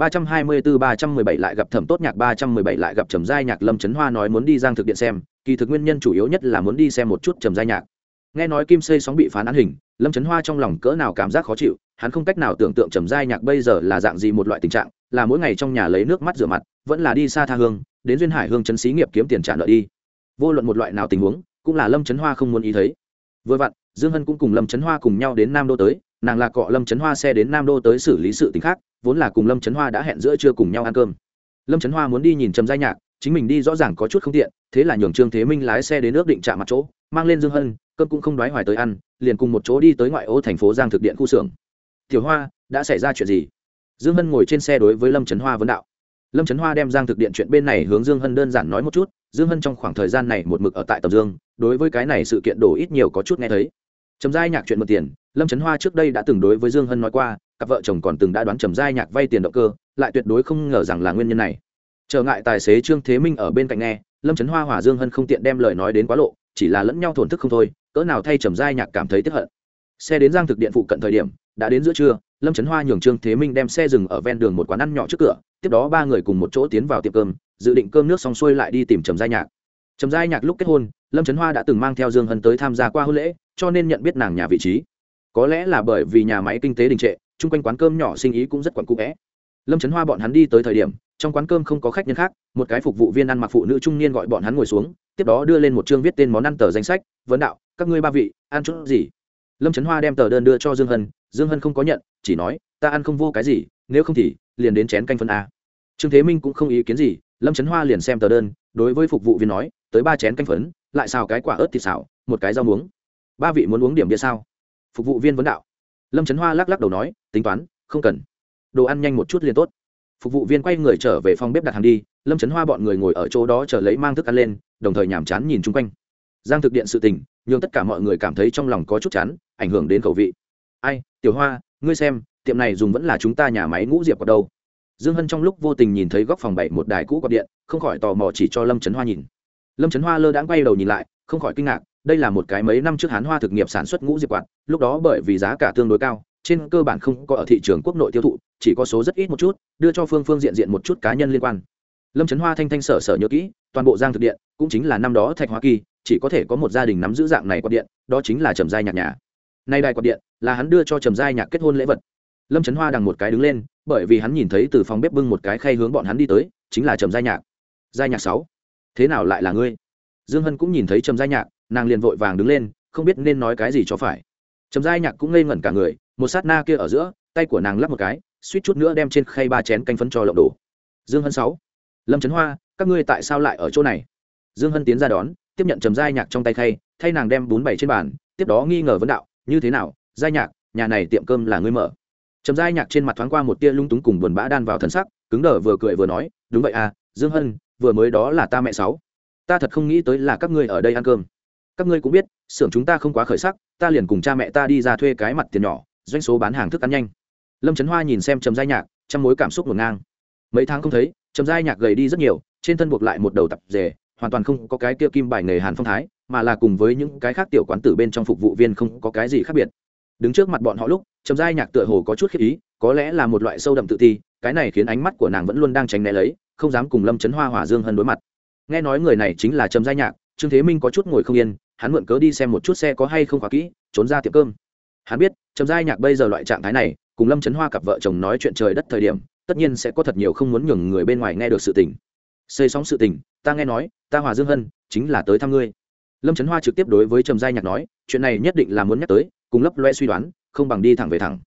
324-317 lại gặp thẩm tốt nhạc 317 lại gặp trầm giai nhạc, lâm chấn hoa nói muốn đi giang thực điện xem, kỳ thực nguyên nhân chủ yếu nhất là muốn đi xem một chút trầm giai nhạc. Nghe nói kim xây sóng bị phán án hình, lâm chấn hoa trong lòng cỡ nào cảm giác khó chịu, hắn không cách nào tưởng tượng trầm giai nhạc bây giờ là dạng gì một loại tình trạng, là mỗi ngày trong nhà lấy nước mắt rửa mặt, vẫn là đi xa tha hương, đến duyên hải hương chấn xí nghiệp kiếm tiền trả nợ đi. Vô luận một loại nào tình huống, cũng là lâm chấn hoa không muốn ý thấy. Vừa vặn, dương hân cũng cùng lâm chấn hoa cùng nhau đến nam đô tới, nàng là cọ lâm chấn hoa xe đến nam đô tới xử lý sự tình khác vốn là cùng lâm trấn hoa đã hẹn giữa trưa cùng nhau ăn cơm. Lâm trấn hoa muốn đi nhìn trầm giai nhạc, chính mình đi rõ ràng có chút không tiện, thế là nhường trương thế minh lái xe đến ước định trả mặt chỗ, mang lên dương hân, cơm cũng không đoái hoài tới ăn, liền cùng một chỗ đi tới ngoại ô thành phố giang thực điện khu xưởng. Tiểu hoa, đã xảy ra chuyện gì? Dương hân ngồi trên xe đối với lâm trấn hoa vấn đạo. Lâm trấn hoa đem giang thực điện chuyện bên này hướng dương hân đơn giản nói một chút, dương hân trong khoảng thời gian này một mực ở tại tầm dương, đối với cái này sự kiện đổ ít nhiều có chút nghe thấy. Trầm giai nhạc chuyện mượn tiền, lâm trấn hoa trước đây đã từng đối với dương hân nói qua cặp vợ chồng còn từng đã đoán trầm giai nhạc vay tiền động cơ, lại tuyệt đối không ngờ rằng là nguyên nhân này. Trở ngại tài xế trương thế minh ở bên cạnh nghe, lâm trấn hoa hỏa dương hân không tiện đem lời nói đến quá lộ, chỉ là lẫn nhau thổn thức không thôi, cỡ nào thay trầm giai nhạc cảm thấy tức hận. Xe đến giang thực điện phụ cận thời điểm, đã đến giữa trưa, lâm trấn hoa nhường trương thế minh đem xe dừng ở ven đường một quán ăn nhỏ trước cửa, tiếp đó ba người cùng một chỗ tiến vào tiệm cơm, dự định cơm nước xong xuôi lại đi tìm trầm giai nhạc. Trầm giai nhạc lúc kết hôn, lâm trấn hoa đã từng mang theo dương hân tới tham gia qua hôn lễ, cho nên nhận biết nàng nhà vị trí. Có lẽ là bởi vì nhà máy kinh tế đình trệ chung quanh quán cơm nhỏ sinh ý cũng rất quặn cũ vẽ. Lâm trấn hoa bọn hắn đi tới thời điểm, trong quán cơm không có khách nhân khác, một cái phục vụ viên ăn mặc phụ nữ trung niên gọi bọn hắn ngồi xuống, tiếp đó đưa lên một chương viết tên món ăn tờ danh sách, vấn đạo, các ngươi ba vị, ăn chút gì? Lâm trấn hoa đem tờ đơn đưa cho dương hân dương hân không có nhận, chỉ nói, ta ăn không vô cái gì, nếu không thì liền đến chén canh phân a. Trương thế minh cũng không ý kiến gì, lâm trấn hoa liền xem tờ đơn, đối với phục vụ viên nói, tới ba chén canh phấn, lại xào cái quả ớt thịt xào, một cái rau muống. Ba vị muốn uống điểm bia sao? Phục vụ viên vấn đạo lâm trấn hoa lắc lắc đầu nói tính toán không cần đồ ăn nhanh một chút liền tốt phục vụ viên quay người trở về phòng bếp đặt hàng đi lâm trấn hoa bọn người ngồi ở chỗ đó chờ lấy mang thức ăn lên đồng thời nhàm chán nhìn chung quanh giang thực điện sự tình nhưng tất cả mọi người cảm thấy trong lòng có chút chán ảnh hưởng đến khẩu vị ai tiểu hoa ngươi xem tiệm này dùng vẫn là chúng ta nhà máy ngũ diệp ở đâu dương hân trong lúc vô tình nhìn thấy góc phòng bảy một đài cũ quạt điện không khỏi tò mò chỉ cho lâm trấn hoa nhìn lâm trấn hoa lơ đãng quay đầu nhìn lại không khỏi kinh ngạc đây là một cái mấy năm trước hán hoa thực nghiệp sản xuất ngũ diệp quạt, lúc đó bởi vì giá cả tương đối cao, trên cơ bản không có ở thị trường quốc nội tiêu thụ, chỉ có số rất ít một chút, đưa cho phương phương diện diện một chút cá nhân liên quan. Lâm trấn hoa thanh thanh sở sở nhớ kỹ, toàn bộ giang thực điện, cũng chính là năm đó thạch hoa kỳ, chỉ có thể có một gia đình nắm giữ dạng này quạt điện, đó chính là trầm giai nhạc nhà. Nay đài quạt điện là hắn đưa cho trầm giai nhạc kết hôn lễ vật. Lâm trấn hoa đằng một cái đứng lên, bởi vì hắn nhìn thấy từ phòng bếp bưng một cái khay hướng bọn hắn đi tới, chính là trầm giai nhạc. Giai nhạc sáu, thế nào lại là ngươi? Dương hân cũng nhìn thấy trầm giai nhạc nàng liền vội vàng đứng lên, không biết nên nói cái gì cho phải. Trầm giai nhạc cũng ngây ngẩn cả người, một sát na kia ở giữa, tay của nàng lắp một cái, suýt chút nữa đem trên khay ba chén canh phấn cho lộng đổ. Dương hân sáu, lâm trấn hoa, các ngươi tại sao lại ở chỗ này? Dương hân tiến ra đón, tiếp nhận trầm giai nhạc trong tay khay, thay nàng đem bún bảy trên bàn, tiếp đó nghi ngờ vấn đạo, như thế nào, giai nhạc, nhà này tiệm cơm là ngươi mở? Trầm giai nhạc trên mặt thoáng qua một tia lung túng cùng buồn bã đan vào thân sắc, cứng đờ vừa cười vừa nói, đúng vậy à dương hân, vừa mới đó là ta mẹ sáu. Ta thật không nghĩ tới là các ngươi ở đây ăn cơm các ngươi cũng biết, xưởng chúng ta không quá khởi sắc, ta liền cùng cha mẹ ta đi ra thuê cái mặt tiền nhỏ, doanh số bán hàng thức ăn nhanh. Lâm trấn hoa nhìn xem trầm giai nhạc, trong mối cảm xúc ngổn ngang. Mấy tháng không thấy, trầm giai nhạc gầy đi rất nhiều, trên thân buộc lại một đầu tập rề hoàn toàn không có cái kia kim bài nghề hàn phong thái, mà là cùng với những cái khác tiểu quán tử bên trong phục vụ viên không có cái gì khác biệt. Đứng trước mặt bọn họ lúc, trầm giai nhạc tựa hồ có chút khiếp ý, có lẽ là một loại sâu đậm tự ti, cái này khiến ánh mắt của nàng vẫn luôn đang tránh né lấy, không dám cùng lâm trấn hoa hòa dương hơn đối mặt. Nghe nói người này chính là trầm giai nhạc, trương thế minh có chút ngồi không yên hắn mượn cớ đi xem một chút xe có hay không khóa kỹ, trốn ra tiệm cơm. Hắn biết, trầm giai nhạc bây giờ loại trạng thái này, cùng lâm trấn hoa cặp vợ chồng nói chuyện trời đất thời điểm, tất nhiên sẽ có thật nhiều không muốn nhường người bên ngoài nghe được sự tình. Xây sóng sự tình, ta nghe nói, ta hòa dương hân, chính là tới thăm ngươi. Lâm trấn hoa trực tiếp đối với trầm giai nhạc nói, chuyện này nhất định là muốn nhắc tới, cùng lấp loe suy đoán, không bằng đi thẳng về thẳng.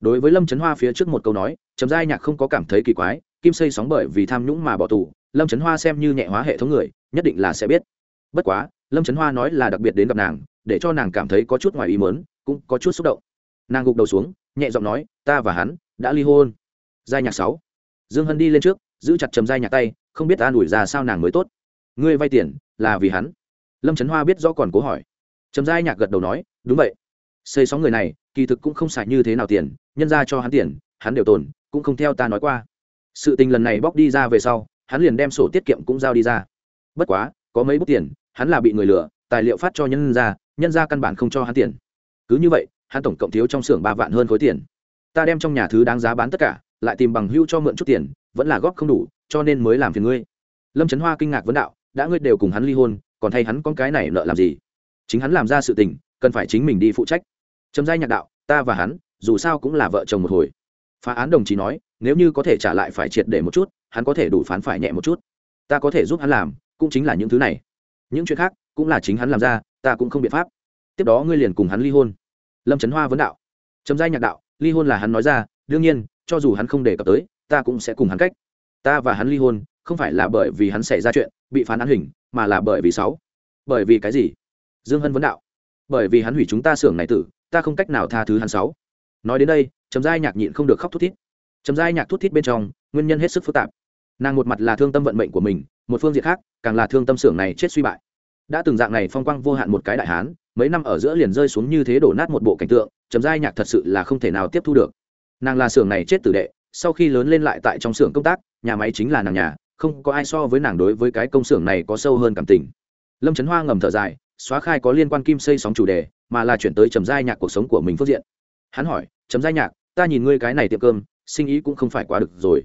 Đối với lâm trấn hoa phía trước một câu nói, trầm giai nhạc không có cảm thấy kỳ quái, kim xây sóng bởi vì tham nhũng mà bỏ tù, lâm trấn hoa xem như nhẹ hóa hệ thống người, nhất định là sẽ biết. Bất quá lâm trấn hoa nói là đặc biệt đến gặp nàng để cho nàng cảm thấy có chút ngoài ý mớn cũng có chút xúc động. Nàng gục đầu xuống, nhẹ giọng nói, ta và hắn đã ly hôn. Giai nhạc sáu. Dương hân đi lên trước, giữ chặt trầm giai nhạc tay, không biết ta đuổi ra sao nàng mới tốt. Ngươi vay tiền là vì hắn? Lâm trấn hoa biết rõ còn cố hỏi. Trầm giai nhạc gật đầu nói, đúng vậy. Xây sóng người này, kỳ thực cũng không xài như thế nào tiền, nhân ra cho hắn tiền, hắn đều tồn, cũng không theo ta nói qua. Sự tình lần này bóc đi ra về sau, hắn liền đem sổ tiết kiệm cũng giao đi ra. Bất quá, có mấy bút tiền hắn là bị người lừa, tài liệu phát cho nhân ra nhân ra căn bản không cho hắn tiền. Cứ như vậy, hắn tổng cộng thiếu trong xưởng ba vạn hơn khối tiền. Ta đem trong nhà thứ đáng giá bán tất cả, lại tìm bằng hưu cho mượn chút tiền, vẫn là góp không đủ, cho nên mới làm phiền ngươi. Lâm trấn hoa kinh ngạc vấn đạo, đã ngươi đều cùng hắn ly hôn, còn thay hắn con cái này nợ làm gì? Chính hắn làm ra sự tình, cần phải chính mình đi phụ trách. Trầm giai nhạc đạo, ta và hắn, dù sao cũng là vợ chồng một hồi. Phá án đồng chí nói, nếu như có thể trả lại phải triệt để một chút, hắn có thể đủ phán phải nhẹ một chút. Ta có thể giúp hắn làm, cũng chính là những thứ này những chuyện khác cũng là chính hắn làm ra, ta cũng không biện pháp. Tiếp đó ngươi liền cùng hắn ly hôn. Lâm trấn hoa vấn đạo. Trầm giai nhạc đạo, ly hôn là hắn nói ra, đương nhiên, cho dù hắn không đề cập tới, ta cũng sẽ cùng hắn cách. Ta và hắn ly hôn, không phải là bởi vì hắn xảy ra chuyện, bị phán án hình, mà là bởi vì sáu. Bởi vì cái gì? Dương hân vấn đạo. Bởi vì hắn hủy chúng ta xưởng này tử, ta không cách nào tha thứ hắn sáu. Nói đến đây, trầm giai nhạc nhịn không được khóc thút thít. Trầm giai nhạc thút thít bên trong, nguyên nhân hết sức phức tạp. Nàng một mặt là thương tâm vận mệnh của mình, một phương diện khác, càng là thương tâm xưởng này chết suy bại đã từng dạng này phong quang vô hạn một cái đại hán, mấy năm ở giữa liền rơi xuống như thế đổ nát một bộ cảnh tượng, trầm giai nhạc thật sự là không thể nào tiếp thu được. Nàng là xưởng này chết tử đệ, sau khi lớn lên lại tại trong xưởng công tác, nhà máy chính là nàng nhà, không có ai so với nàng đối với cái công xưởng này có sâu hơn cảm tình. Lâm trấn hoa ngầm thở dài, xóa khai có liên quan kim xây sóng chủ đề, mà là chuyển tới trầm giai nhạc cuộc sống của mình phương diện. Hắn hỏi, trầm giai nhạc, ta nhìn ngươi cái này tiệm cơm, sinh ý cũng không phải quá được rồi.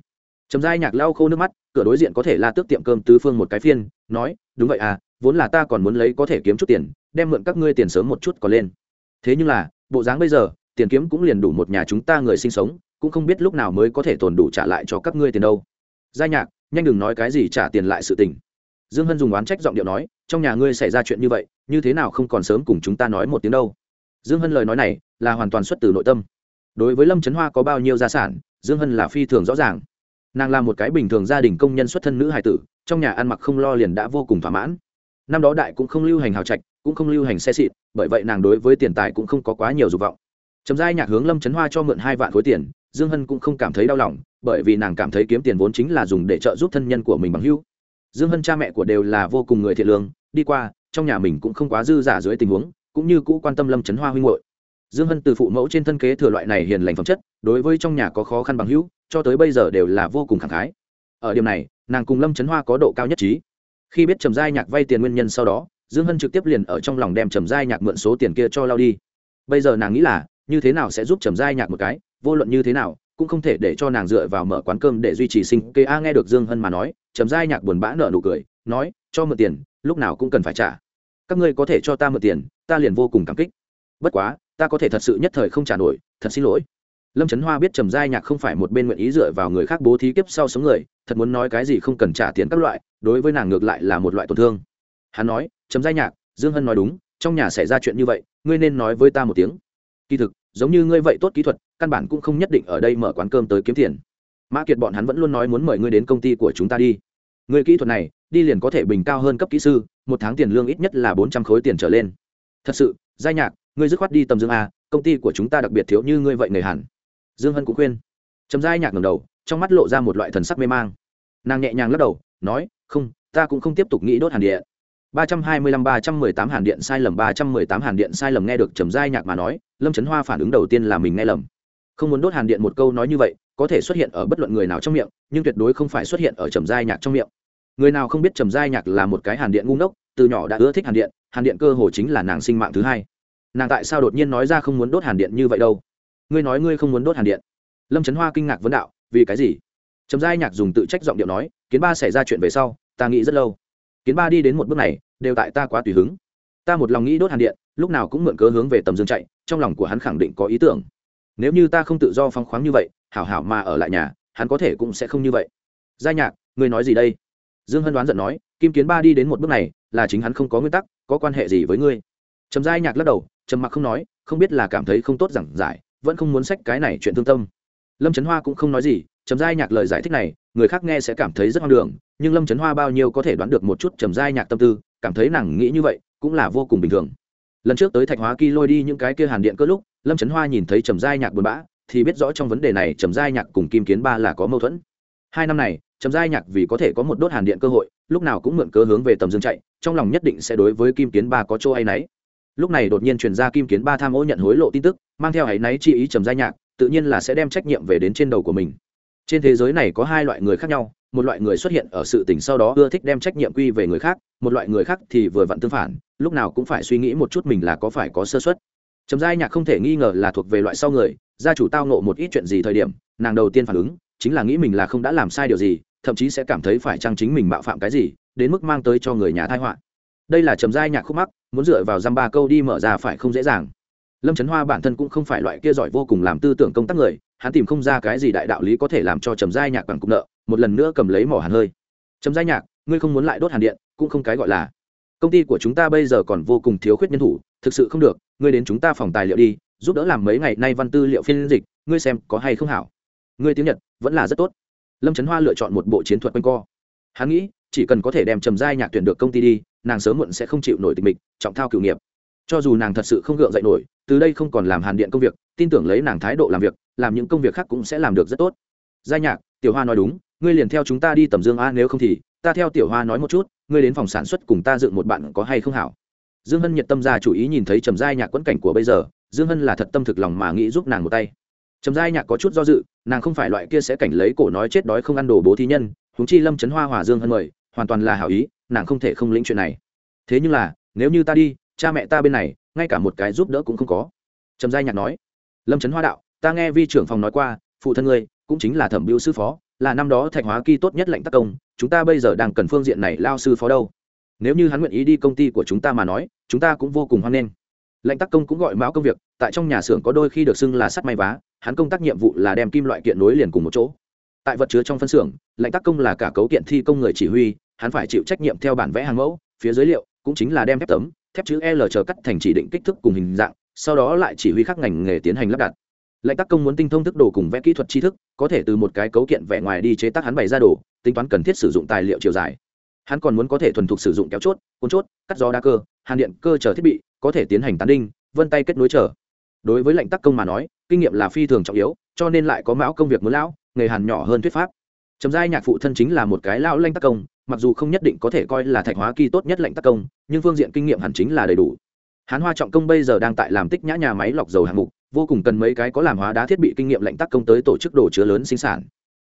Trầm giai nhạc lau khô nước mắt, cửa đối diện có thể la tước tiệm cơm tứ phương một cái phiên, nói, đúng vậy à vốn là ta còn muốn lấy có thể kiếm chút tiền, đem mượn các ngươi tiền sớm một chút còn lên. Thế nhưng là, bộ dáng bây giờ, tiền kiếm cũng liền đủ một nhà chúng ta người sinh sống, cũng không biết lúc nào mới có thể tồn đủ trả lại cho các ngươi tiền đâu. Giai nhạc, nhanh đừng nói cái gì trả tiền lại sự tình. Dương hân dùng oán trách giọng điệu nói, trong nhà ngươi xảy ra chuyện như vậy, như thế nào không còn sớm cùng chúng ta nói một tiếng đâu. Dương hân lời nói này, là hoàn toàn xuất từ nội tâm. Đối với lâm trấn hoa có bao nhiêu gia sản, dương hân là phi thường rõ ràng. Nàng là một cái bình thường gia đình công nhân xuất thân nữ hài tử, trong nhà ăn mặc không lo liền đã vô cùng thỏa mãn năm đó đại cũng không lưu hành hào trạch, cũng không lưu hành xe xịn, bởi vậy nàng đối với tiền tài cũng không có quá nhiều dục vọng. Trầm giai nhạc hướng lâm trấn hoa cho mượn hai vạn khối tiền, dương hân cũng không cảm thấy đau lòng, bởi vì nàng cảm thấy kiếm tiền vốn chính là dùng để trợ giúp thân nhân của mình bằng hưu dương hân cha mẹ của đều là vô cùng người thiện lương, đi qua, trong nhà mình cũng không quá dư giả dưới tình huống, cũng như cũ quan tâm lâm trấn hoa huynh hội dương hân từ phụ mẫu trên thân kế thừa loại này hiền lành phẩm chất, đối với trong nhà có khó khăn bằng hữu, cho tới bây giờ đều là vô cùng khẳng khái. Ở điểm này, nàng cùng lâm trấn hoa có độ cao nhất trí khi biết trầm giai nhạc vay tiền nguyên nhân sau đó, dương hân trực tiếp liền ở trong lòng đem trầm giai nhạc mượn số tiền kia cho lao đi. Bây giờ nàng nghĩ là, như thế nào sẽ giúp trầm giai nhạc một cái, vô luận như thế nào, cũng không thể để cho nàng dựa vào mở quán cơm để duy trì sinh kế. a, nghe được dương hân mà nói, trầm giai nhạc buồn bã nợ nụ cười, nói, cho mượn tiền, lúc nào cũng cần phải trả. Các ngươi có thể cho ta mượn tiền, ta liền vô cùng cảm kích. Bất quá, ta có thể thật sự nhất thời không trả nổi, thật xin lỗi lâm trấn hoa biết trầm giai nhạc không phải một bên nguyện ý dựa vào người khác bố thí kiếp sau sống người, thật muốn nói cái gì không cần trả tiền các loại, đối với nàng ngược lại là một loại tổn thương. Hắn nói, trầm giai nhạc, dương hân nói đúng, trong nhà xảy ra chuyện như vậy, ngươi nên nói với ta một tiếng. Kỳ thực, giống như ngươi vậy tốt kỹ thuật, căn bản cũng không nhất định ở đây mở quán cơm tới kiếm tiền. Mã kiệt bọn hắn vẫn luôn nói muốn mời ngươi đến công ty của chúng ta đi. Người kỹ thuật này, đi liền có thể bình cao hơn cấp kỹ sư, một tháng tiền lương ít nhất là bốn trăm khối tiền trở lên. Thật sự, giai nhạc, ngươi dứt khoát đi tầm dương a, công ty của chúng ta đặc biệt thiếu như ngươi vậy người hẳn dương hân cũng khuyên. Trầm giai nhạc ngầm đầu, trong mắt lộ ra một loại thần sắc mê mang. Nàng nhẹ nhàng lắc đầu, nói, không, ta cũng không tiếp tục nghĩ đốt hàn điện. ba trăm hai mươi lăm ba trăm mười tám hàn điện sai lầm, ba trăm mười tám hàn điện sai lầm nghe được trầm giai nhạc mà nói, lâm trấn hoa phản ứng đầu tiên là mình nghe lầm. Không muốn đốt hàn điện một câu nói như vậy, có thể xuất hiện ở bất luận người nào trong miệng, nhưng tuyệt đối không phải xuất hiện ở trầm giai nhạc trong miệng. Người nào không biết trầm giai nhạc là một cái hàn điện ngu ngốc, từ nhỏ đã ưa thích hàn điện hàn điện cơ hồ chính là nàng sinh mạng thứ hai. Nàng tại sao đột nhiên nói ra không muốn đốt hàn điện như vậy đâu? Ngươi nói ngươi không muốn đốt hàn điện. Lâm trấn hoa kinh ngạc vấn đạo, vì cái gì? Trầm giai nhạc dùng tự trách giọng điệu nói, kiến ba xảy ra chuyện về sau, ta nghĩ rất lâu. Kiến ba đi đến một bước này, đều tại ta quá tùy hứng. Ta một lòng nghĩ đốt hàn điện, lúc nào cũng mượn cớ hướng về tầm dương chạy, trong lòng của hắn khẳng định có ý tưởng. Nếu như ta không tự do phong khoáng như vậy, hảo hảo mà ở lại nhà, hắn có thể cũng sẽ không như vậy. Giai nhạc, ngươi nói gì đây? Dương hân đoán giận nói, kim kiến ba đi đến một bước này, là chính hắn không có nguyên tắc, có quan hệ gì với ngươi? Trầm giai nhạc lắc đầu, trầm mặc không nói, không biết là cảm thấy không tốt giảng giải vẫn không muốn sách cái này chuyện thương tâm. Lâm trấn hoa cũng không nói gì, trầm giai nhạc lời giải thích này, người khác nghe sẽ cảm thấy rất hoang đường, nhưng lâm trấn hoa bao nhiêu có thể đoán được một chút trầm giai nhạc tâm tư, cảm thấy nàng nghĩ như vậy cũng là vô cùng bình thường. Lần trước tới thạch hóa kỳ lôi đi những cái kia hàn điện cơ lúc, lâm trấn hoa nhìn thấy trầm giai nhạc buồn bã, thì biết rõ trong vấn đề này trầm giai nhạc cùng kim kiến ba là có mâu thuẫn. Hai năm này, trầm giai nhạc vì có thể có một đốt hàn điện cơ hội, lúc nào cũng mượn cớ hướng về tầm dương chạy, trong lòng nhất định sẽ đối với kim kiến ba có chỗ hay nấy lúc này đột nhiên truyền ra kim kiến ba tham ô nhận hối lộ tin tức, mang theo áy náy chi ý trầm giai nhạc, tự nhiên là sẽ đem trách nhiệm về đến trên đầu của mình. Trên thế giới này có hai loại người khác nhau, một loại người xuất hiện ở sự tình sau đó ưa thích đem trách nhiệm quy về người khác, một loại người khác thì vừa vặn tương phản, lúc nào cũng phải suy nghĩ một chút mình là có phải có sơ xuất trầm giai nhạc không thể nghi ngờ là thuộc về loại sau người, gia chủ tao nộ một ít chuyện gì thời điểm, nàng đầu tiên phản ứng chính là nghĩ mình là không đã làm sai điều gì, thậm chí sẽ cảm thấy phải chăng chính mình mạo phạm cái gì, đến mức mang tới cho người nhà thai họa đây là trầm giai nhạc khúc mắc, muốn dựa vào dăm ba câu đi mở ra phải không dễ dàng. Lâm trấn hoa bản thân cũng không phải loại kia giỏi vô cùng làm tư tưởng công tác người, hắn tìm không ra cái gì đại đạo lý có thể làm cho trầm giai nhạc bằng cục nợ, một lần nữa cầm lấy mỏ hàn hơi. Trầm giai nhạc, ngươi không muốn lại đốt hàn điện, cũng không cái gọi là. Công ty của chúng ta bây giờ còn vô cùng thiếu khuyết nhân thủ, thực sự không được, ngươi đến chúng ta phòng tài liệu đi, giúp đỡ làm mấy ngày nay văn tư liệu phiên dịch, ngươi xem có hay không hảo. Ngươi tiếng nhật, vẫn là rất tốt. Lâm trấn hoa lựa chọn một bộ chiến thuật quanh co. Hắn nghĩ, chỉ cần có thể đem trầm giai nhạc tuyển được công ty đi nàng sớm muộn sẽ không chịu nổi tình mịch, trọng thao cựu nghiệp. Cho dù nàng thật sự không gượng dậy nổi, từ đây không còn làm hàn điện công việc, tin tưởng lấy nàng thái độ làm việc, làm những công việc khác cũng sẽ làm được rất tốt. Gia nhạc, tiểu hoa nói đúng, ngươi liền theo chúng ta đi tầm dương a, nếu không thì, ta theo tiểu hoa nói một chút, ngươi đến phòng sản xuất cùng ta dựng một bạn có hay không hảo. Dương hân nhiệt tâm ra chủ ý nhìn thấy trầm giai nhạc quẫn cảnh của bây giờ, dương hân là thật tâm thực lòng mà nghĩ giúp nàng một tay. Trầm giai nhạc có chút do dự, nàng không phải loại kia sẽ cảnh lấy cổ nói chết đói không ăn đồ bố thí nhân, huống chi lâm trấn hoa hòa dương hân mời, hoàn toàn là hảo ý nàng không thể không lĩnh chuyện này. Thế nhưng là, nếu như ta đi, cha mẹ ta bên này, ngay cả một cái giúp đỡ cũng không có. Trầm giai nhạc nói. Lâm trấn hoa đạo, ta nghe vi trưởng phòng nói qua, phụ thân ngươi cũng chính là thẩm biêu sư phó, là năm đó thạch hóa kỳ tốt nhất lệnh tác công, chúng ta bây giờ đang cần phương diện này lao sư phó đâu. Nếu như hắn nguyện ý đi công ty của chúng ta mà nói, chúng ta cũng vô cùng hoan nghênh. Lệnh tác công cũng gọi mão công việc, tại trong nhà xưởng có đôi khi được xưng là sắt may vá, hắn công tác nhiệm vụ là đem kim loại kiện nối liền cùng một chỗ. Tại vật chứa trong phân xưởng, lệnh tác công là cả cấu kiện thi công người chỉ huy hắn phải chịu trách nhiệm theo bản vẽ hàng mẫu, phía dưới liệu cũng chính là đem thép tấm, thép chữ l chờ cắt thành chỉ định kích thước cùng hình dạng, sau đó lại chỉ huy các ngành nghề tiến hành lắp đặt. Lệnh tác công muốn tinh thông thức đồ cùng vẽ kỹ thuật tri thức, có thể từ một cái cấu kiện vẽ ngoài đi chế tác hắn bày ra đồ, tính toán cần thiết sử dụng tài liệu chiều dài. Hắn còn muốn có thể thuần thục sử dụng kéo chốt, cuốn chốt, cắt gió đa cơ, hàn điện, cơ chờ thiết bị, có thể tiến hành tán đinh, vân tay kết nối chờ. Đối với lệnh tác công mà nói, kinh nghiệm là phi thường trọng yếu, cho nên lại có mão công việc muốn lão, nghề hàn nhỏ hơn thuyết pháp. Trầm giai nhạc phụ thân chính là một cái lão lanh tác công mặc dù không nhất định có thể coi là thạch hóa kỳ tốt nhất lệnh tác công, nhưng phương diện kinh nghiệm hẳn chính là đầy đủ. Hán hoa trọng công bây giờ đang tại làm tích nhã nhà máy lọc dầu hạng mục, vô cùng cần mấy cái có làm hóa đá thiết bị kinh nghiệm lệnh tác công tới tổ chức đồ chứa lớn sinh sản.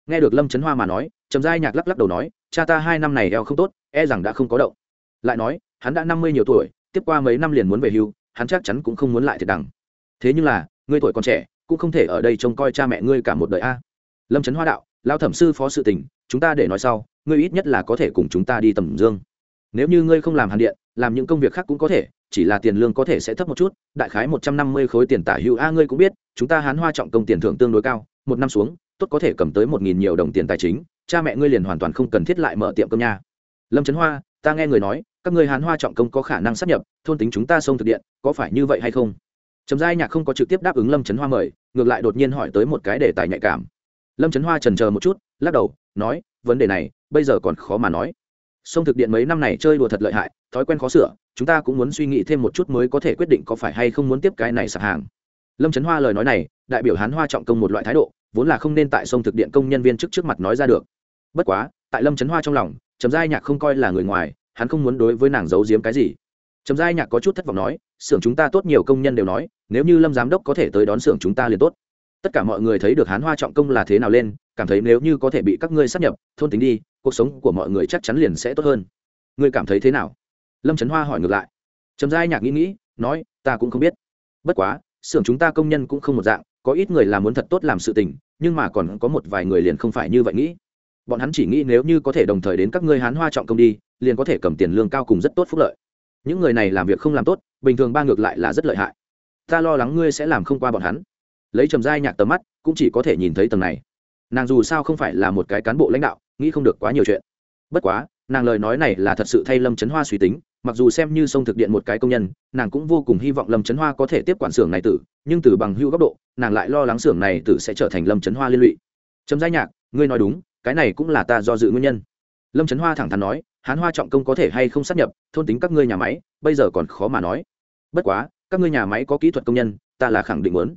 Nghe được lâm trấn hoa mà nói, trầm giai nhạc lắc lắc đầu nói, cha ta hai năm này eo không tốt e rằng đã không có động. Lại nói, hắn đã năm mươi nhiều tuổi, tiếp qua mấy năm liền muốn về hưu, hắn chắc chắn cũng không muốn lại thiệt đằng. Thế nhưng là, ngươi tuổi còn trẻ, cũng không thể ở đây trông coi cha mẹ ngươi cả một đời a. Lâm trấn hoa đạo lao thẩm sư phó sự tình, chúng ta để nói sau, ngươi ít nhất là có thể cùng chúng ta đi tầm dương. Nếu như ngươi không làm hàn điện, làm những công việc khác cũng có thể, chỉ là tiền lương có thể sẽ thấp một chút, đại khái một trăm năm mươi khối tiền tả hữu. A, ngươi cũng biết, chúng ta hán hoa trọng công tiền thưởng tương đối cao, một năm xuống, tốt có thể cầm tới một nghìn nhiều đồng tiền tài chính, cha mẹ ngươi liền hoàn toàn không cần thiết lại mở tiệm cơm nha. Lâm trấn hoa, ta nghe người nói, các ngươi hán hoa trọng công có khả năng sắp nhập, thôn tính chúng ta sông thực điện, có phải như vậy hay không? Trầm giai nhạc không có trực tiếp đáp ứng lâm trấn hoa mời, ngược lại đột nhiên hỏi tới một cái đề tài nhạy cảm lâm trấn hoa trần chờ một chút, lắc đầu, nói, vấn đề này, bây giờ còn khó mà nói. Sông thực điện mấy năm này chơi đùa thật lợi hại, thói quen khó sửa, chúng ta cũng muốn suy nghĩ thêm một chút mới có thể quyết định có phải hay không muốn tiếp cái này sạp hàng. Lâm trấn hoa lời nói này, đại biểu hán hoa trọng công một loại thái độ, vốn là không nên tại sông thực điện công nhân viên trước trước mặt nói ra được. Bất quá, tại lâm trấn hoa trong lòng, trầm giai nhạc không coi là người ngoài, hắn không muốn đối với nàng giấu giếm cái gì. Trầm giai nhạc có chút thất vọng nói, xưởng chúng ta tốt nhiều công nhân đều nói, nếu như lâm giám đốc có thể tới đón xưởng chúng ta liền tốt tất cả mọi người thấy được hán hoa trọng công là thế nào lên, cảm thấy nếu như có thể bị các ngươi sắp nhập, thôn tính đi, cuộc sống của mọi người chắc chắn liền sẽ tốt hơn. Ngươi cảm thấy thế nào? Lâm trấn hoa hỏi ngược lại. Trầm giai nhạc nghĩ nghĩ, nói, ta cũng không biết. Bất quá, xưởng chúng ta công nhân cũng không một dạng, có ít người là muốn thật tốt làm sự tình, nhưng mà còn có một vài người liền không phải như vậy nghĩ. Bọn hắn chỉ nghĩ nếu như có thể đồng thời đến các ngươi hán hoa trọng công đi, liền có thể cầm tiền lương cao cùng rất tốt phúc lợi. Những người này làm việc không làm tốt, bình thường ba ngược lại là rất lợi hại. Ta lo lắng ngươi sẽ làm không qua bọn hắn lấy trầm giai nhạc tầm mắt, cũng chỉ có thể nhìn thấy tầng này. Nàng dù sao không phải là một cái cán bộ lãnh đạo, nghĩ không được quá nhiều chuyện. Bất quá, nàng lời nói này là thật sự thay lâm trấn hoa suy tính, mặc dù xem như sông thực điện một cái công nhân, nàng cũng vô cùng hy vọng lâm trấn hoa có thể tiếp quản xưởng này tử, nhưng từ bằng hưu góc độ, nàng lại lo lắng xưởng này tử sẽ trở thành lâm trấn hoa liên lụy. Trầm giai nhạc, ngươi nói đúng, cái này cũng là ta do dự nguyên nhân. Lâm trấn hoa thẳng thắn nói, hán hoa trọng công có thể hay không sát nhập, thôn tính các ngươi nhà máy, bây giờ còn khó mà nói. Bất quá, các ngươi nhà máy có kỹ thuật công nhân, ta là khẳng định muốn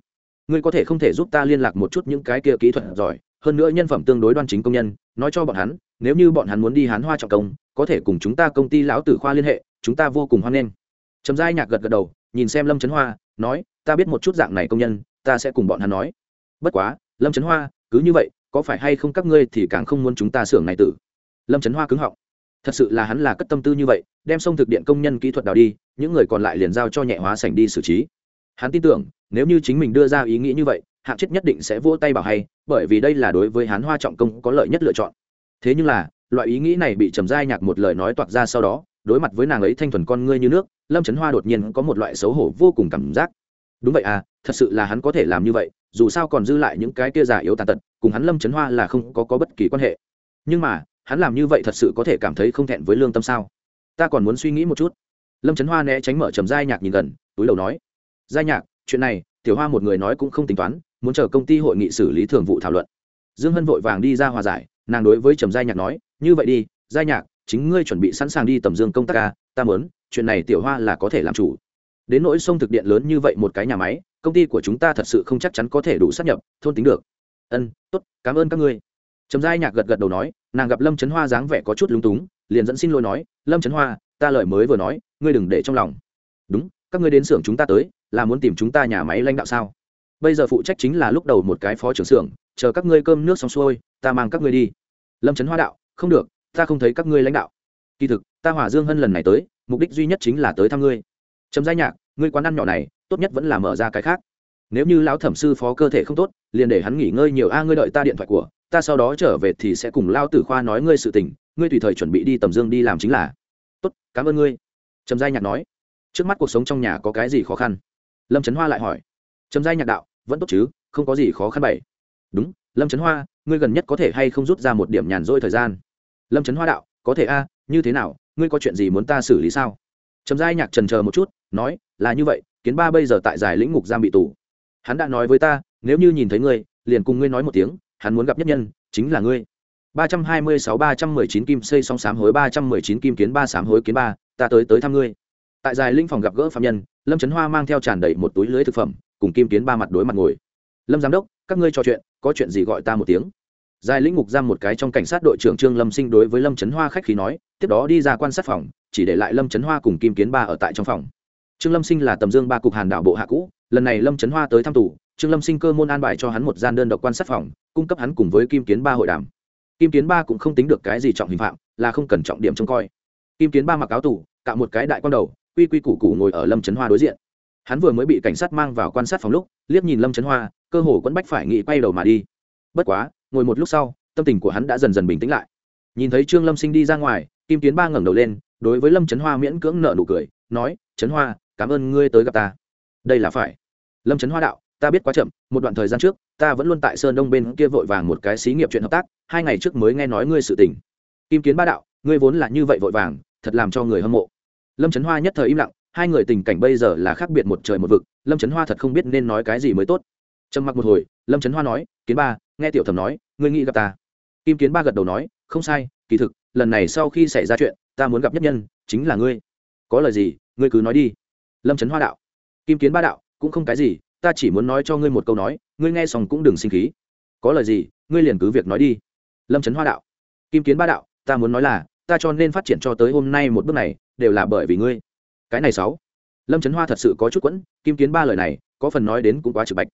ngươi có thể không thể giúp ta liên lạc một chút những cái kia kỹ thuật giỏi, hơn nữa nhân phẩm tương đối đoan chính công nhân, nói cho bọn hắn, nếu như bọn hắn muốn đi hán hoa trọng công, có thể cùng chúng ta công ty lão tử khoa liên hệ, chúng ta vô cùng hoan nghênh. Trầm giai nhạc gật gật đầu, nhìn xem lâm trấn hoa, nói, ta biết một chút dạng này công nhân, ta sẽ cùng bọn hắn nói. Bất quá, lâm trấn hoa, cứ như vậy, có phải hay không các ngươi thì càng không muốn chúng ta xưởng này tử? Lâm trấn hoa cứng họng. Thật sự là hắn là cất tâm tư như vậy, đem sông thực điện công nhân kỹ thuật đào đi, những người còn lại liền giao cho nhẹ hóa sảnh đi xử trí. Hắn tin tưởng nếu như chính mình đưa ra ý nghĩ như vậy hạng chết nhất định sẽ vỗ tay bảo hay bởi vì đây là đối với hán hoa trọng công có lợi nhất lựa chọn. Thế nhưng là loại ý nghĩ này bị trầm giai nhạc một lời nói toạc ra sau đó đối mặt với nàng ấy thanh thuần con ngươi như nước lâm trấn hoa đột nhiên có một loại xấu hổ vô cùng cảm giác. Đúng vậy à thật sự là hắn có thể làm như vậy dù sao còn dư lại những cái kia giả yếu tàn tật cùng hắn lâm trấn hoa là không có, có bất kỳ quan hệ. Nhưng mà hắn làm như vậy thật sự có thể cảm thấy không thẹn với lương tâm sao? Ta còn muốn suy nghĩ một chút. Lâm trấn hoa né tránh mở trầm giai nhạc nhìn gần túi đầu nói. Giai nhạc chuyện này, tiểu hoa một người nói cũng không tính toán, muốn chờ công ty hội nghị xử lý thường vụ thảo luận. Dương hân vội vàng đi ra hòa giải, nàng đối với trầm giai nhạc nói, như vậy đi, giai nhạc, chính ngươi chuẩn bị sẵn sàng đi tầm dương công tác ca ta mớn chuyện này tiểu hoa là có thể làm chủ. Đến nỗi sông thực điện lớn như vậy một cái nhà máy, công ty của chúng ta thật sự không chắc chắn có thể đủ sát nhập, thôn tính được. Ân, tốt, cảm ơn các ngươi. Trầm giai nhạc gật gật đầu nói, nàng gặp lâm trấn hoa dáng vẻ có chút lúng túng, liền dẫn xin lỗi nói, lâm trấn hoa, ta lời mới vừa nói, ngươi đừng để trong lòng. Đúng các ngươi đến xưởng chúng ta tới, là muốn tìm chúng ta nhà máy lãnh đạo sao? Bây giờ phụ trách chính là lúc đầu một cái phó trưởng xưởng, chờ các ngươi cơm nước xong xuôi, ta mang các ngươi đi. Lâm trấn hoa đạo, không được, ta không thấy các ngươi lãnh đạo. Kỳ thực, ta hỏa dương hân lần này tới, mục đích duy nhất chính là tới thăm ngươi. Trầm giai nhạc, ngươi quán ăn nhỏ này, tốt nhất vẫn là mở ra cái khác. Nếu như lão thẩm sư phó cơ thể không tốt, liền để hắn nghỉ ngơi nhiều, a, ngươi đợi ta điện thoại của, ta sau đó trở về thì sẽ cùng lao tử khoa nói ngươi sự tình, ngươi tùy thời chuẩn bị đi tầm dương đi làm chính là. Tốt, cảm ơn ngươi. Trầm giai nhạc nói trước mắt cuộc sống trong nhà có cái gì khó khăn? Lâm trấn hoa lại hỏi. Trầm giai nhạc đạo, vẫn tốt chứ, không có gì khó khăn bảy. Đúng, lâm trấn hoa, ngươi gần nhất có thể hay không rút ra một điểm nhàn rỗi thời gian? Lâm trấn hoa đạo, có thể a, như thế nào, ngươi có chuyện gì muốn ta xử lý sao? Trầm giai nhạc trần chờ một chút, nói, là như vậy, kiến ba bây giờ tại giải lĩnh ngục giam bị tù. Hắn đã nói với ta, nếu như nhìn thấy ngươi, liền cùng ngươi nói một tiếng, hắn muốn gặp nhất nhân, chính là ngươi. ba trăm hai mươi sáu, ba trăm mười chín kim xây song sám hối, ba trăm mười chín kim kiến ba sám hối kiến ba, ta tới tới thăm ngươi tại dài linh phòng gặp gỡ phạm nhân, lâm trấn hoa mang theo tràn đầy một túi lưới thực phẩm, cùng kim kiến ba mặt đối mặt ngồi. Lâm giám đốc, các ngươi trò chuyện, có chuyện gì gọi ta một tiếng. Dài lĩnh ngục giam một cái trong cảnh sát đội trưởng trương lâm sinh đối với lâm trấn hoa khách khí nói, tiếp đó đi ra quan sát phòng, chỉ để lại lâm trấn hoa cùng kim kiến ba ở tại trong phòng. Trương lâm sinh là tầm dương ba cục hàn đạo bộ hạ cũ, lần này lâm trấn hoa tới thăm tù, trương lâm sinh cơ môn an bài cho hắn một gian đơn độc quan sát phòng, cung cấp hắn cùng với kim kiến ba hội đàm. Kim kiến ba cũng không tính được cái gì trọng hình phạm, là không cần trọng điểm trông coi. Kim kiến ba mặc áo tù, cạo một cái đại quan đầu quy quy củ củ ngồi ở lâm trấn hoa đối diện. Hắn vừa mới bị cảnh sát mang vào quan sát phòng lúc, liếc nhìn lâm trấn hoa, cơ hồ quẫn bách phải nghĩ quay đầu mà đi. Bất quá, ngồi một lúc sau, tâm tình của hắn đã dần dần bình tĩnh lại. Nhìn thấy trương lâm sinh đi ra ngoài, kim tiến ba ngẩng đầu lên, đối với lâm trấn hoa miễn cưỡng nợ nụ cười, nói trấn hoa, cảm ơn ngươi tới gặp ta. Đây là phải. Lâm trấn hoa đạo, ta biết quá chậm, một đoạn thời gian trước, ta vẫn luôn tại sơn đông bên kia vội vàng một cái xí nghiệp chuyện hợp tác, hai ngày trước mới nghe nói ngươi sự tình. Kim kiến ba đạo, ngươi vốn là như vậy vội vàng, thật làm cho người hâm mộ lâm trấn hoa nhất thời im lặng, hai người tình cảnh bây giờ là khác biệt một trời một vực, lâm trấn hoa thật không biết nên nói cái gì mới tốt. Trầm mặc một hồi, lâm trấn hoa nói, kiến ba, nghe tiểu thẩm nói, ngươi nghĩ gặp ta. Kim kiến ba gật đầu nói, không sai, kỳ thực, lần này sau khi xảy ra chuyện, ta muốn gặp nhất nhân, chính là ngươi. Có lời gì, ngươi cứ nói đi. Lâm trấn hoa đạo. Kim kiến ba đạo, cũng không cái gì, ta chỉ muốn nói cho ngươi một câu nói, ngươi nghe xong cũng đừng sinh khí. Có lời gì, ngươi liền cứ việc nói đi. Lâm trấn hoa đạo. Kim kiến ba đạo, ta muốn nói là, ta cho nên phát triển cho tới hôm nay một bước này đều là bởi vì ngươi. Cái này sáu. Lâm trấn hoa thật sự có chút quẫn, kim kiến ba lời này, có phần nói đến cũng quá trực bạch.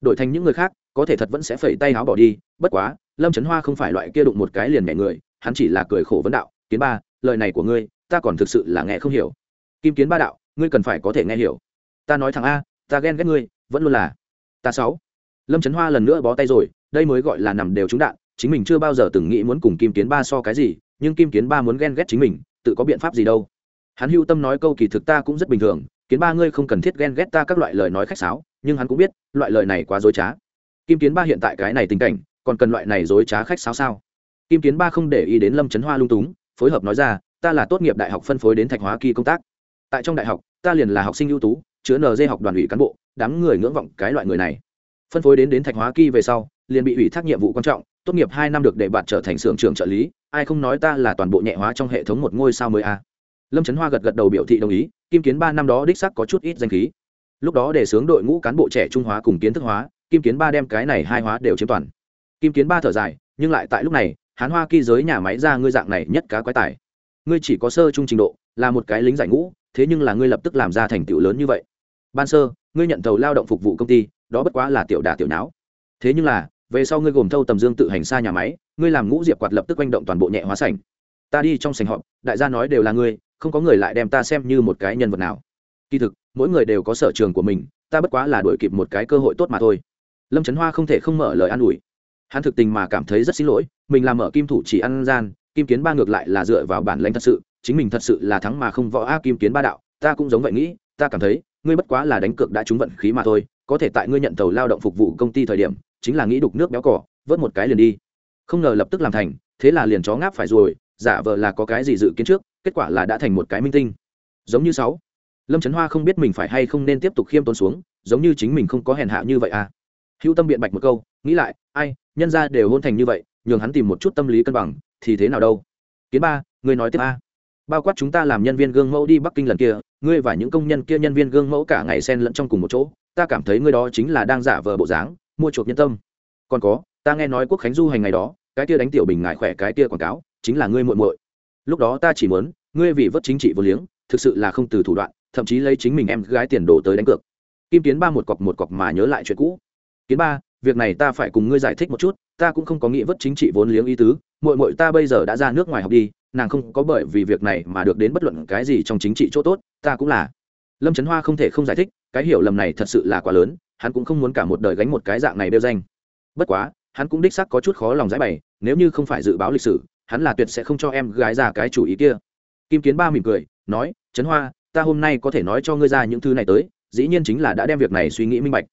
Đổi thành những người khác, có thể thật vẫn sẽ phẩy tay áo bỏ đi, bất quá, lâm trấn hoa không phải loại kia đụng một cái liền mẹ người, hắn chỉ là cười khổ vấn đạo, kiến ba, lời này của ngươi, ta còn thực sự là nghe không hiểu. Kim kiến ba đạo, ngươi cần phải có thể nghe hiểu. Ta nói thằng a, ta ghen ghét ngươi, vẫn luôn là. Ta sáu. Lâm trấn hoa lần nữa bó tay rồi, đây mới gọi là nằm đều trúng đạn, chính mình chưa bao giờ từng nghĩ muốn cùng kim kiến ba so cái gì, nhưng kim kiến ba muốn ghen ghét chính mình, tự có biện pháp gì đâu hắn hưu tâm nói câu kỳ thực ta cũng rất bình thường, kiến ba ngươi không cần thiết ghen ghét ta các loại lời nói khách sáo, nhưng hắn cũng biết, loại lời này quá dối trá. Kim kiến ba hiện tại cái này tình cảnh, còn cần loại này dối trá khách sáo sao? Kim kiến ba không để ý đến lâm trấn hoa lung túng, phối hợp nói ra, ta là tốt nghiệp đại học phân phối đến thạch hóa kỳ công tác. Tại trong đại học, ta liền là học sinh ưu tú, chứa nd học đoàn ủy cán bộ, đám người ngưỡng vọng cái loại người này. Phân phối đến đến thạch hóa kỳ về sau, liền bị ủy thác nhiệm vụ quan trọng, tốt nghiệp hai năm được để bạn trở thành xưởng trưởng trợ lý, ai không nói ta là toàn bộ nhẹ hóa trong hệ thống một ngôi sao mới a. à lâm trấn hoa gật gật đầu biểu thị đồng ý, kim kiến ba năm đó đích sắc có chút ít danh khí. Lúc đó để sướng đội ngũ cán bộ trẻ trung hóa cùng kiến thức hóa, kim kiến ba đem cái này hai hóa đều chiếm toàn. Kim kiến ba thở dài, nhưng lại tại lúc này, hán hoa kỳ giới nhà máy ra ngươi dạng này nhất cá quái tài. Ngươi chỉ có sơ trung trình độ, là một cái lính giải ngũ, thế nhưng là ngươi lập tức làm ra thành tựu lớn như vậy. Ban sơ, ngươi nhận thầu lao động phục vụ công ty, đó bất quá là tiểu đà tiểu não thế nhưng là, về sau ngươi gồm thâu tầm dương tự hành xa nhà máy, ngươi làm ngũ diệp quạt lập tức quanh động toàn bộ nhẹ hóa sảnh. Ta đi trong sảnh họp, đại gia nói đều là ngươi không có người lại đem ta xem như một cái nhân vật nào. Kỳ thực, mỗi người đều có sở trường của mình, ta bất quá là đuổi kịp một cái cơ hội tốt mà thôi. Lâm trấn hoa không thể không mở lời an ủi. Hắn thực tình mà cảm thấy rất xin lỗi, mình làm mở kim thủ chỉ ăn gian, kim kiến ba ngược lại là dựa vào bản lãnh thật sự, chính mình thật sự là thắng mà không võ a kim kiến ba đạo, ta cũng giống vậy nghĩ, ta cảm thấy, ngươi bất quá là đánh cược đã trúng vận khí mà thôi, có thể tại ngươi nhận tàu lao động phục vụ công ty thời điểm, chính là nghĩ đục nước béo cỏ, vớt một cái liền đi. Không ngờ lập tức làm thành, thế là liền chó ngáp phải rồi, giả vờ là có cái gì dự kiến trước kết quả là đã thành một cái minh tinh. Giống như sáu. Lâm trấn hoa không biết mình phải hay không nên tiếp tục khiêm tốn xuống, giống như chính mình không có hèn hạ như vậy à. Hữu tâm biện bạch một câu, nghĩ lại, ai, nhân ra đều hôn thành như vậy, nhường hắn tìm một chút tâm lý cân bằng, thì thế nào đâu? Kiến ba, ngươi nói tiếp a. Bao quát chúng ta làm nhân viên gương mẫu đi bắc kinh lần kia, ngươi và những công nhân kia nhân viên gương mẫu cả ngày xen lẫn trong cùng một chỗ, ta cảm thấy ngươi đó chính là đang giả vờ bộ dáng, mua chuộc nhân tâm. Còn có, ta nghe nói quốc khánh du hành ngày đó, cái kia đánh tiểu bình ngại khỏe, cái kia quảng cáo, chính là ngươi muội muội lúc đó ta chỉ muốn, ngươi vì vất chính trị vô liếng, thực sự là không từ thủ đoạn, thậm chí lấy chính mình em gái tiền đồ tới đánh cược. Kim kiến ba một cọc một cọc mà nhớ lại chuyện cũ. Kiến ba, việc này ta phải cùng ngươi giải thích một chút, ta cũng không có nghĩ vất chính trị vốn liếng ý tứ, muội muội ta bây giờ đã ra nước ngoài học đi, nàng không có bởi vì việc này mà được đến bất luận cái gì trong chính trị chỗ tốt, ta cũng là. Lâm trấn hoa không thể không giải thích, cái hiểu lầm này thật sự là quá lớn, hắn cũng không muốn cả một đời gánh một cái dạng này đeo danh. Bất quá, hắn cũng đích sắc có chút khó lòng giải bày, nếu như không phải dự báo lịch sử hắn là tuyệt sẽ không cho em gái ra cái chủ ý kia. Kim kiến ba mỉm cười, nói, trấn hoa, ta hôm nay có thể nói cho ngươi ra những thứ này tới, dĩ nhiên chính là đã đem việc này suy nghĩ minh bạch.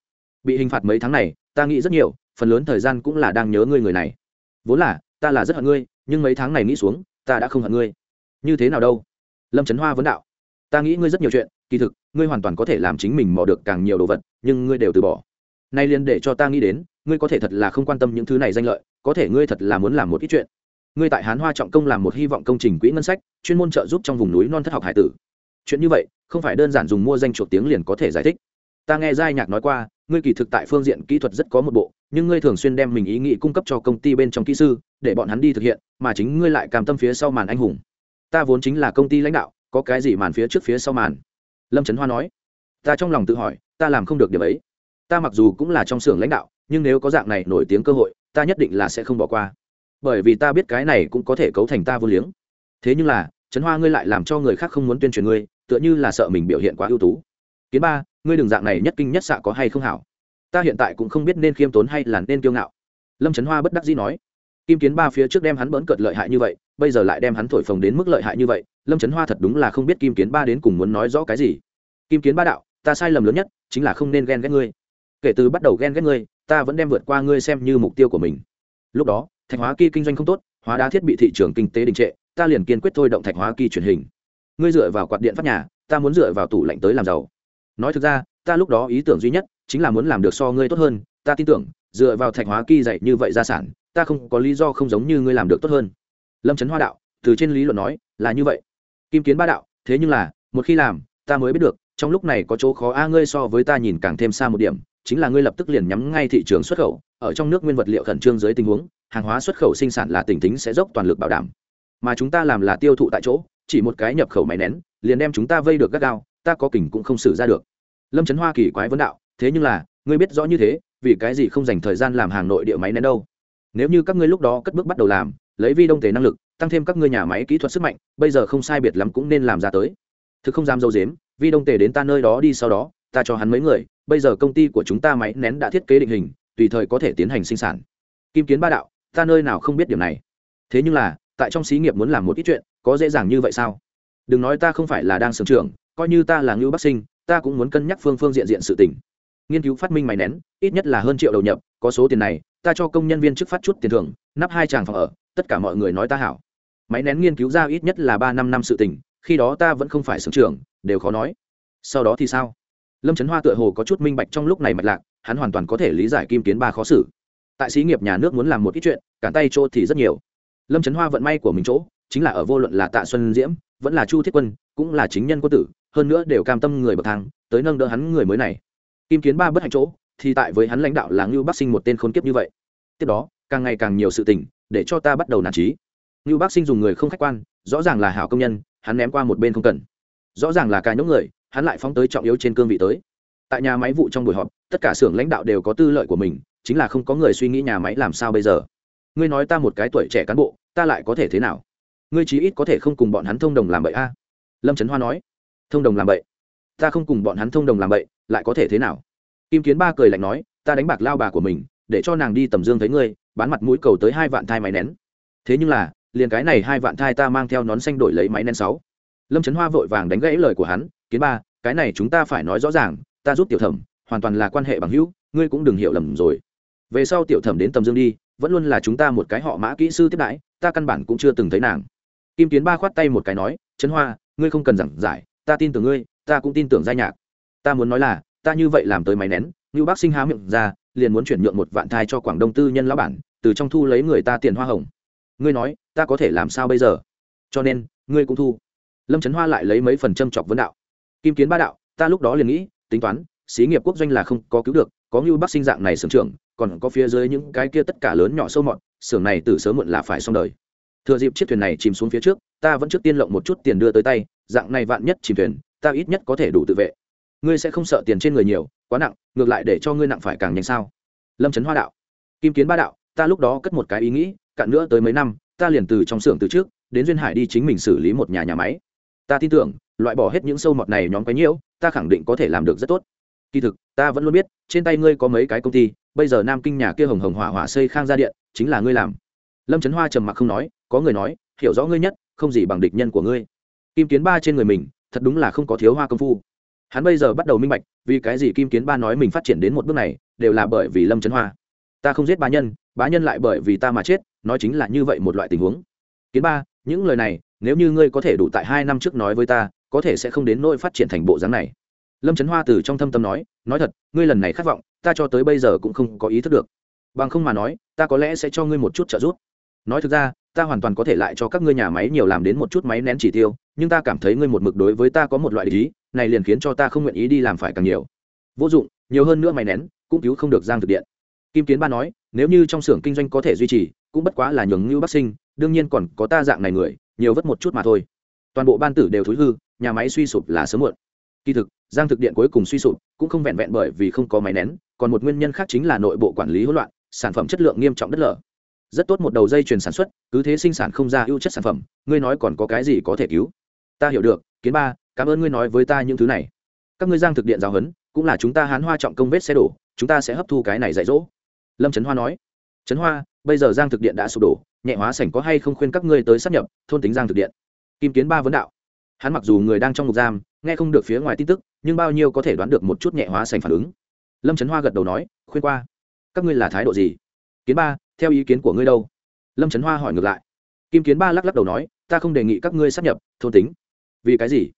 Bị hình phạt mấy tháng này, ta nghĩ rất nhiều, phần lớn thời gian cũng là đang nhớ ngươi người này. Vốn là, ta là rất hận ngươi, nhưng mấy tháng này nghĩ xuống, ta đã không hận ngươi. Như thế nào đâu? Lâm trấn hoa vấn đạo. Ta nghĩ ngươi rất nhiều chuyện, kỳ thực, ngươi hoàn toàn có thể làm chính mình mò được càng nhiều đồ vật, nhưng ngươi đều từ bỏ. Nay liền để cho ta nghĩ đến, ngươi có thể thật là không quan tâm những thứ này danh lợi, có thể ngươi thật là muốn làm một ít chuyện ngươi tại hán hoa trọng công làm một hy vọng công trình quỹ ngân sách, chuyên môn trợ giúp trong vùng núi non thất học hải tử. Chuyện như vậy, không phải đơn giản dùng mua danh chuột tiếng liền có thể giải thích. Ta nghe giai nhạc nói qua, ngươi kỳ thực tại phương diện kỹ thuật rất có một bộ, nhưng ngươi thường xuyên đem mình ý nghĩ cung cấp cho công ty bên trong kỹ sư, để bọn hắn đi thực hiện, mà chính ngươi lại cam tâm phía sau màn anh hùng. Ta vốn chính là công ty lãnh đạo, có cái gì màn phía trước phía sau màn? Lâm trấn hoa nói. Ta trong lòng tự hỏi, ta làm không được điểm ấy. Ta mặc dù cũng là trong xưởng lãnh đạo, nhưng nếu có dạng này nổi tiếng cơ hội, ta nhất định là sẽ không bỏ qua bởi vì ta biết cái này cũng có thể cấu thành ta vô liếng. Thế nhưng là, trấn hoa ngươi lại làm cho người khác không muốn tuyên truyền ngươi, tựa như là sợ mình biểu hiện quá ưu tú. Kiến ba, ngươi đường dạng này nhất kinh nhất xạ có hay không hảo? Ta hiện tại cũng không biết nên khiêm tốn hay là nên kiêu ngạo. Lâm trấn hoa bất đắc dĩ nói. Kim kiến ba phía trước đem hắn bỡn cợt lợi hại như vậy, bây giờ lại đem hắn thổi phồng đến mức lợi hại như vậy, lâm trấn hoa thật đúng là không biết kim kiến ba đến cùng muốn nói rõ cái gì. Kim kiến ba đạo, ta sai lầm lớn nhất, chính là không nên ghen ghét ngươi. Kể từ bắt đầu ghen ghét ngươi, ta vẫn đem vượt qua ngươi xem như mục tiêu của mình. Lúc đó thạch hóa kỳ kinh doanh không tốt, hóa đá thiết bị thị trường kinh tế đình trệ, ta liền kiên quyết thôi động thạch hóa kỳ truyền hình. Ngươi dựa vào quạt điện phát nhà, ta muốn dựa vào tủ lạnh tới làm giàu. Nói thực ra, ta lúc đó ý tưởng duy nhất chính là muốn làm được so ngươi tốt hơn, ta tin tưởng, dựa vào thạch hóa kỳ dạy như vậy gia sản, ta không có lý do không giống như ngươi làm được tốt hơn. Lâm trấn hoa đạo, từ trên lý luận nói, là như vậy. Kim kiến ba đạo, thế nhưng là, một khi làm, ta mới biết được, trong lúc này có chỗ khó a, ngươi so với ta nhìn càng thêm xa một điểm, chính là ngươi lập tức liền nhắm ngay thị trường xuất khẩu, ở trong nước nguyên vật liệu khẩn trương dưới tình huống hàng hóa xuất khẩu sinh sản là tỉnh tính sẽ dốc toàn lực bảo đảm. Mà chúng ta làm là tiêu thụ tại chỗ, chỉ một cái nhập khẩu máy nén, liền đem chúng ta vây được gắt gao, ta có kình cũng không xử ra được. Lâm trấn hoa kỳ quái vấn đạo, thế nhưng là, ngươi biết rõ như thế, vì cái gì không dành thời gian làm hàng nội địa máy nén đâu? Nếu như các ngươi lúc đó cất bước bắt đầu làm, lấy vi đông tề năng lực, tăng thêm các ngươi nhà máy kỹ thuật sức mạnh, bây giờ không sai biệt lắm cũng nên làm ra tới. Thực không dám dâu dếm, vi đông tề đến ta nơi đó đi sau đó, ta cho hắn mấy người, bây giờ công ty của chúng ta máy nén đã thiết kế định hình, tùy thời có thể tiến hành sinh sản. Kim kiến ba đạo ta nơi nào không biết điểm này. Thế nhưng là, tại trong xí nghiệp muốn làm một ít chuyện, có dễ dàng như vậy sao? Đừng nói ta không phải là đang sưởng trưởng, coi như ta là ngưu bắc sinh, ta cũng muốn cân nhắc phương phương diện diện sự tình. Nghiên cứu phát minh máy nén, ít nhất là hơn triệu đầu nhập, có số tiền này, ta cho công nhân viên chức phát chút tiền thưởng, nắp hai tràng phòng ở, tất cả mọi người nói ta hảo. Máy nén nghiên cứu ra ít nhất là ba năm năm sự tình, khi đó ta vẫn không phải sưởng trưởng, đều khó nói. Sau đó thì sao? Lâm trấn hoa tựa hồ có chút minh bạch trong lúc này mạch lạc, hắn hoàn toàn có thể lý giải kim kiến ba khó xử tại xí nghiệp nhà nước muốn làm một ít chuyện cản tay chỗ thì rất nhiều. Lâm trấn hoa vận may của mình chỗ, chính là ở vô luận là tạ xuân diễm, vẫn là chu thiết quân, cũng là chính nhân quân tử, hơn nữa đều cam tâm người bậc thang, tới nâng đỡ hắn người mới này. Kim kiến ba bất hạnh chỗ, thì tại với hắn lãnh đạo là ngưu bắc sinh một tên khốn kiếp như vậy. Tiếp đó, càng ngày càng nhiều sự tình, để cho ta bắt đầu nản trí. Ngưu bắc sinh dùng người không khách quan, rõ ràng là hảo công nhân, hắn ném qua một bên không cần. Rõ ràng là cả nhóm người, hắn lại phóng tới trọng yếu trên cương vị tới. Tại nhà máy vụ trong buổi họp, tất cả xưởng lãnh đạo đều có tư lợi của mình chính là không có người suy nghĩ nhà máy làm sao bây giờ. Ngươi nói ta một cái tuổi trẻ cán bộ, ta lại có thể thế nào? Ngươi chí ít có thể không cùng bọn hắn thông đồng làm bậy a. Lâm trấn hoa nói. Thông đồng làm bậy? Ta không cùng bọn hắn thông đồng làm bậy, lại có thể thế nào? Kim kiến ba cười lạnh nói. Ta đánh bạc lao bà của mình, để cho nàng đi tầm dương thấy ngươi, bán mặt mũi cầu tới hai vạn thai máy nén. Thế nhưng là, liền cái này hai vạn thai ta mang theo nón xanh đổi lấy máy nén sáu. Lâm trấn hoa vội vàng đánh gãy lời của hắn. Kiến ba, cái này chúng ta phải nói rõ ràng, ta giúp tiểu thẩm, hoàn toàn là quan hệ bằng hữu, ngươi cũng đừng hiểu lầm rồi về sau tiểu thẩm đến tầm dương đi, vẫn luôn là chúng ta một cái họ mã kỹ sư tiếp đãi, ta căn bản cũng chưa từng thấy nàng. Kim tiến ba khoát tay một cái nói, trấn hoa, ngươi không cần giảng giải, ta tin tưởng ngươi, ta cũng tin tưởng gia nhạc. Ta muốn nói là, ta như vậy làm tới máy nén như bác sinh há miệng ra, liền muốn chuyển nhượng một vạn thai cho quảng đông tư nhân lão bản, từ trong thu lấy người ta tiền hoa hồng. Ngươi nói, ta có thể làm sao bây giờ? Cho nên, ngươi cũng thu. Lâm trấn hoa lại lấy mấy phần châm chọc vấn đạo. Kim kiến ba đạo, ta lúc đó liền nghĩ, tính toán, xí nghiệp quốc doanh là không có cứu được, có như bác sinh dạng này sưởng trưởng còn có phía dưới những cái kia tất cả lớn nhỏ sâu mọt, xưởng này từ sớm muộn là phải xong đời. Thừa dịp chiếc thuyền này chìm xuống phía trước, ta vẫn trước tiên lộng một chút tiền đưa tới tay, dạng này vạn nhất chìm thuyền, ta ít nhất có thể đủ tự vệ. Ngươi sẽ không sợ tiền trên người nhiều, quá nặng, ngược lại để cho ngươi nặng phải càng nhanh sao? Lâm trấn hoa đạo. Kim kiến ba đạo, ta lúc đó cất một cái ý nghĩ, cạn nữa tới mấy năm, ta liền từ trong xưởng từ trước, đến duyên hải đi chính mình xử lý một nhà nhà máy. Ta tin tưởng, loại bỏ hết những sâu mọt này nhóm cái nhiễu, ta khẳng định có thể làm được rất tốt. Kỳ thực, ta vẫn luôn biết, trên tay ngươi có mấy cái công ty bây giờ nam kinh nhà kia hồng hồng hỏa hỏa xây khang ra điện, chính là ngươi làm. Lâm trấn hoa trầm mặc không nói, có người nói, hiểu rõ ngươi nhất, không gì bằng địch nhân của ngươi. Kim kiến ba trên người mình, thật đúng là không có thiếu hoa công phu. Hắn bây giờ bắt đầu minh bạch, vì cái gì kim kiến ba nói mình phát triển đến một bước này, đều là bởi vì lâm trấn hoa. Ta không giết bá nhân bá nhân lại bởi vì ta mà chết, nói chính là như vậy một loại tình huống. Kiến ba, những lời này, nếu như ngươi có thể đủ tại hai năm trước nói với ta, có thể sẽ không đến nỗi phát triển thành bộ dáng này. Lâm trấn hoa từ trong thâm tâm nói nói thật, ngươi lần này khát vọng ta cho tới bây giờ cũng không có ý thức được. Bằng không mà nói, ta có lẽ sẽ cho ngươi một chút trợ giúp. Nói thực ra, ta hoàn toàn có thể lại cho các ngươi nhà máy nhiều làm đến một chút máy nén chỉ tiêu, nhưng ta cảm thấy ngươi một mực đối với ta có một loại lý này liền khiến cho ta không nguyện ý đi làm phải càng nhiều. Vô dụng, nhiều hơn nữa máy nén, cũng cứu không được giang thực điện. Kim kiến ba nói, nếu như trong xưởng kinh doanh có thể duy trì, cũng bất quá là nhường như bác sinh, đương nhiên còn có ta dạng này người, nhiều vất một chút mà thôi. Toàn bộ ban tử đều thối hư, nhà máy suy sụp là sớm muộn. Kỳ thực, giang thực điện cuối cùng suy sụp, cũng không vẹn vẹn bởi vì không có máy nén còn một nguyên nhân khác chính là nội bộ quản lý hỗn loạn, sản phẩm chất lượng nghiêm trọng đất lở. Rất tốt một đầu dây chuyền sản xuất, cứ thế sinh sản không ra ưu chất sản phẩm, ngươi nói còn có cái gì có thể cứu? Ta hiểu được, kiến ba, cảm ơn ngươi nói với ta những thứ này. Các ngươi giang thực điện giáo huấn, cũng là chúng ta hán hoa trọng công vết xe đổ, chúng ta sẽ hấp thu cái này dạy dỗ. Lâm trấn hoa nói. Trấn hoa, bây giờ giang thực điện đã sụp đổ, nhẹ hóa sảnh có hay không khuyên các ngươi tới sắp nhập, thôn tính giang thực điện. Kim kiến ba vấn đạo. Hắn mặc dù người đang trong ngục giam, nghe không được phía ngoài tin tức, nhưng bao nhiêu có thể đoán được một chút nhẹ hóa sảnh phản ứng lâm trấn hoa gật đầu nói, khuyên qua. Các ngươi là thái độ gì? Kiến ba, theo ý kiến của ngươi đâu? Lâm trấn hoa hỏi ngược lại. Kim kiến ba lắc lắc đầu nói, ta không đề nghị các ngươi sắp nhập, thôn tính. Vì cái gì?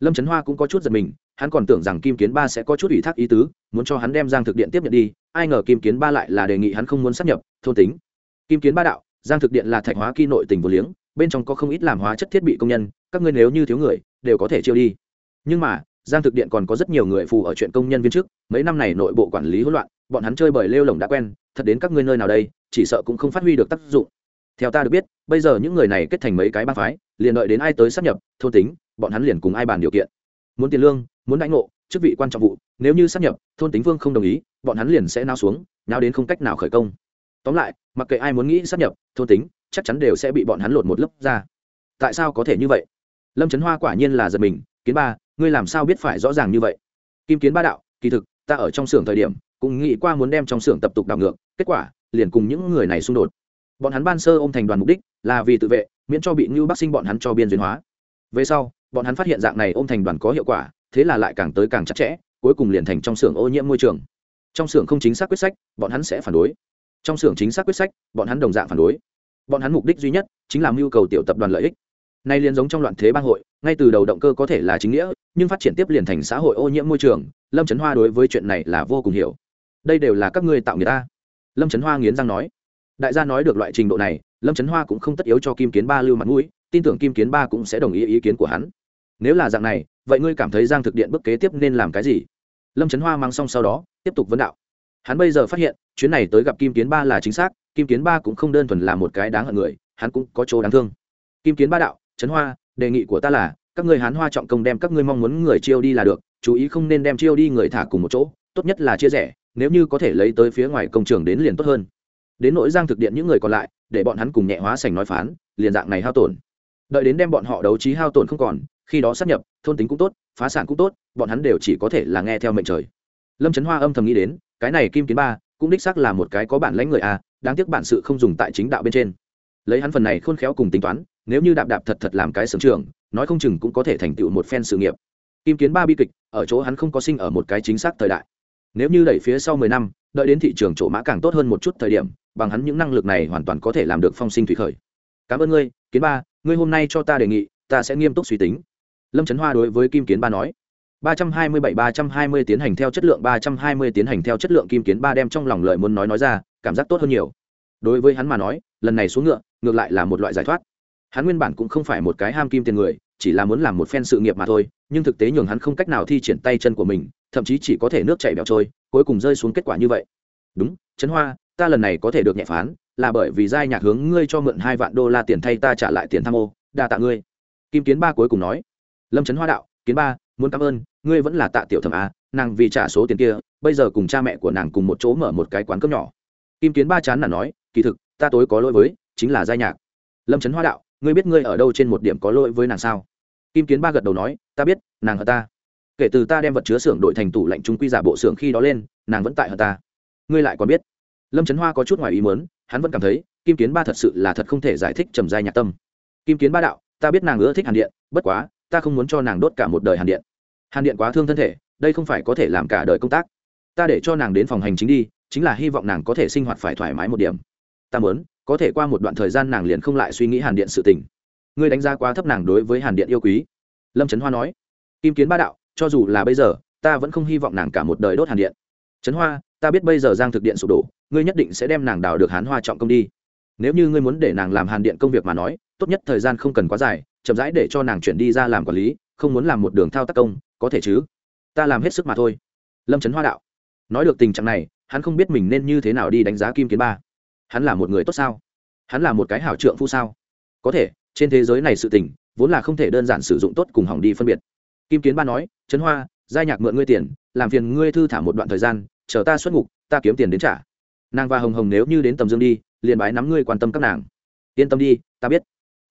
Lâm trấn hoa cũng có chút giật mình, hắn còn tưởng rằng kim kiến ba sẽ có chút ủy thác ý tứ, muốn cho hắn đem giang thực điện tiếp nhận đi, ai ngờ kim kiến ba lại là đề nghị hắn không muốn sắp nhập, thôn tính. Kim kiến ba đạo, giang thực điện là thạch hóa kỳ nội tình vô liếng, bên trong có không ít làm hóa chất thiết bị công nhân, các ngươi nếu như thiếu người, đều có thể chiêu đi. Nhưng mà giang thực điện còn có rất nhiều người phù ở chuyện công nhân viên chức, mấy năm này nội bộ quản lý hỗn loạn, bọn hắn chơi bời lêu lồng đã quen, thật đến các ngươi nơi nào đây, chỉ sợ cũng không phát huy được tác dụng. Theo ta được biết, bây giờ những người này kết thành mấy cái bang phái, liền đợi đến ai tới sắp nhập, thôn tính, bọn hắn liền cùng ai bàn điều kiện. Muốn tiền lương, muốn đánh ngộ, chức vị quan trọng vụ, nếu như sắp nhập, thôn tính vương không đồng ý, bọn hắn liền sẽ nao xuống nao đến không cách nào khởi công. Tóm lại, mặc kệ ai muốn nghĩ sắp nhập, thôn tính, chắc chắn đều sẽ bị bọn hắn lột một lớp ra. Tại sao có thể như vậy? Lâm trấn hoa quả nhiên là giật mình, kiến ba ngươi làm sao biết phải rõ ràng như vậy? Kim kiến ba đạo, kỳ thực, ta ở trong xưởng thời điểm, cũng nghĩ qua muốn đem trong xưởng tập tục đảo ngược, kết quả, liền cùng những người này xung đột. Bọn hắn ban sơ ôm thành đoàn mục đích là vì tự vệ, miễn cho bị ngưu bắc sinh bọn hắn cho biên duyên hóa. Về sau, bọn hắn phát hiện dạng này ôm thành đoàn có hiệu quả, thế là lại càng tới càng chặt chẽ, cuối cùng liền thành trong xưởng ô nhiễm môi trường. Trong xưởng không chính xác quyết sách, bọn hắn sẽ phản đối. Trong xưởng chính xác quyết sách, bọn hắn đồng dạng phản đối. Bọn hắn mục đích duy nhất chính là mưu cầu tiểu tập đoàn lợi ích nay liền giống trong loạn thế bang hội, ngay từ đầu động cơ có thể là chính nghĩa, nhưng phát triển tiếp liền thành xã hội ô nhiễm môi trường, lâm trấn hoa đối với chuyện này là vô cùng hiểu. Đây đều là các ngươi tạo người ta. Lâm trấn hoa nghiến răng nói. Đại gia nói được loại trình độ này, lâm trấn hoa cũng không tất yếu cho kim kiến ba lưu mặt mũi, tin tưởng kim kiến ba cũng sẽ đồng ý ý kiến của hắn. Nếu là dạng này, vậy ngươi cảm thấy giang thực điện bức kế tiếp nên làm cái gì? Lâm trấn hoa mang xong sau đó, tiếp tục vấn đạo. Hắn bây giờ phát hiện, chuyến này tới gặp kim kiến ba là chính xác, kim kiến ba cũng không đơn thuần là một cái đáng hận người, hắn cũng có chỗ đáng thương. Kim kiến ba đạo trấn hoa, đề nghị của ta là, các người hán hoa trọng công đem các ngươi mong muốn người chiêu đi là được, chú ý không nên đem chiêu đi người thả cùng một chỗ, tốt nhất là chia rẽ, nếu như có thể lấy tới phía ngoài công trường đến liền tốt hơn. Đến nỗi giang thực điện những người còn lại, để bọn hắn cùng nhẹ hóa sành nói phán, liền dạng này hao tổn. Đợi đến đem bọn họ đấu trí hao tổn không còn, khi đó sắp nhập, thôn tính cũng tốt, phá sản cũng tốt, bọn hắn đều chỉ có thể là nghe theo mệnh trời. Lâm trấn hoa âm thầm nghĩ đến, cái này kim kiến ba, cũng đích xác là một cái có bản lãnh người a, đáng tiếc bản sự không dùng tại chính đạo bên trên. Lấy hắn phần này khôn khéo cùng tính toán nếu như đạp đạp thật thật làm cái sưởng trường, nói không chừng cũng có thể thành tựu một phen sự nghiệp. Kim kiến ba bi kịch, ở chỗ hắn không có sinh ở một cái chính xác thời đại. Nếu như đẩy phía sau mười năm, đợi đến thị trường chỗ mã càng tốt hơn một chút thời điểm, bằng hắn những năng lực này hoàn toàn có thể làm được phong sinh thủy khởi. Cảm ơn ngươi, kiến ba, ngươi hôm nay cho ta đề nghị, ta sẽ nghiêm túc suy tính. Lâm trấn hoa đối với kim kiến ba nói. ba trăm hai mươi bảy ba trăm hai mươi tiến hành theo chất lượng, ba trăm hai mươi tiến hành theo chất lượng kim kiến ba đem trong lòng lời muốn nói nói ra, cảm giác tốt hơn nhiều. Đối với hắn mà nói, lần này xuống ngựa, ngược lại là một loại giải thoát hắn nguyên bản cũng không phải một cái ham kim tiền người, chỉ là muốn làm một phen sự nghiệp mà thôi, nhưng thực tế nhường hắn không cách nào thi triển tay chân của mình, thậm chí chỉ có thể nước chảy bẹo trôi, cuối cùng rơi xuống kết quả như vậy. Đúng, trấn hoa, ta lần này có thể được nhẹ phán, là bởi vì giai nhạc hướng ngươi cho mượn hai vạn đô la tiền thay ta trả lại tiền tham ô, đa tạ ngươi. Kim kiến ba cuối cùng nói. Lâm trấn hoa đạo, kiến ba, muốn cảm ơn, ngươi vẫn là tạ tiểu thẩm à nàng vì trả số tiền kia, bây giờ cùng cha mẹ của nàng cùng một chỗ mở một cái quán cơm nhỏ. Kim kiến ba chán là nói. Kỳ thực, ta tối có lỗi với, chính là giai nhạc. Lâm trấn hoa đạo ngươi biết ngươi ở đâu trên một điểm có lỗi với nàng sao? Kim kiến ba gật đầu nói, ta biết, nàng hận ta. Kể từ ta đem vật chứa xưởng đội thành tủ lạnh trung quy giả bộ xưởng khi đó lên, nàng vẫn tại hận ta. Ngươi lại còn biết. Lâm trấn hoa có chút ngoài ý muốn, hắn vẫn cảm thấy, kim kiến ba thật sự là thật không thể giải thích trầm giai nhạc tâm. Kim kiến ba đạo, ta biết nàng ưa thích hàn điện, bất quá, ta không muốn cho nàng đốt cả một đời hàn điện. Hàn điện quá thương thân thể, đây không phải có thể làm cả đời công tác. Ta để cho nàng đến phòng hành chính đi, chính là hy vọng nàng có thể sinh hoạt phải thoải mái một điểm. Ta muốn có thể qua một đoạn thời gian nàng liền không lại suy nghĩ hàn điện sự tình. Ngươi đánh giá quá thấp nàng đối với hàn điện yêu quý. Lâm trấn hoa nói. Kim kiến ba đạo, cho dù là bây giờ, ta vẫn không hy vọng nàng cả một đời đốt hàn điện. Trấn hoa, ta biết bây giờ giang thực điện sụp đổ, ngươi nhất định sẽ đem nàng đào được hán hoa trọng công đi. Nếu như ngươi muốn để nàng làm hàn điện công việc mà nói, tốt nhất thời gian không cần quá dài, chậm rãi để cho nàng chuyển đi ra làm quản lý, không muốn làm một đường thao tác công, có thể chứ? Ta làm hết sức mà thôi. Lâm trấn hoa đạo. Nói được tình trạng này, hắn không biết mình nên như thế nào đi đánh giá kim kiến ba hắn là một người tốt sao? Hắn là một cái hảo trượng phu sao? Có thể, trên thế giới này sự tình, vốn là không thể đơn giản sử dụng tốt cùng hỏng đi phân biệt. Kim kiến ba nói, trấn hoa, giai nhạc mượn ngươi tiền, làm phiền ngươi thư thả một đoạn thời gian, chờ ta xuất ngục, ta kiếm tiền đến trả. Nàng và hồng hồng nếu như đến tầm dương đi, liền bái nắm ngươi quan tâm các nàng. Yên tâm đi, ta biết.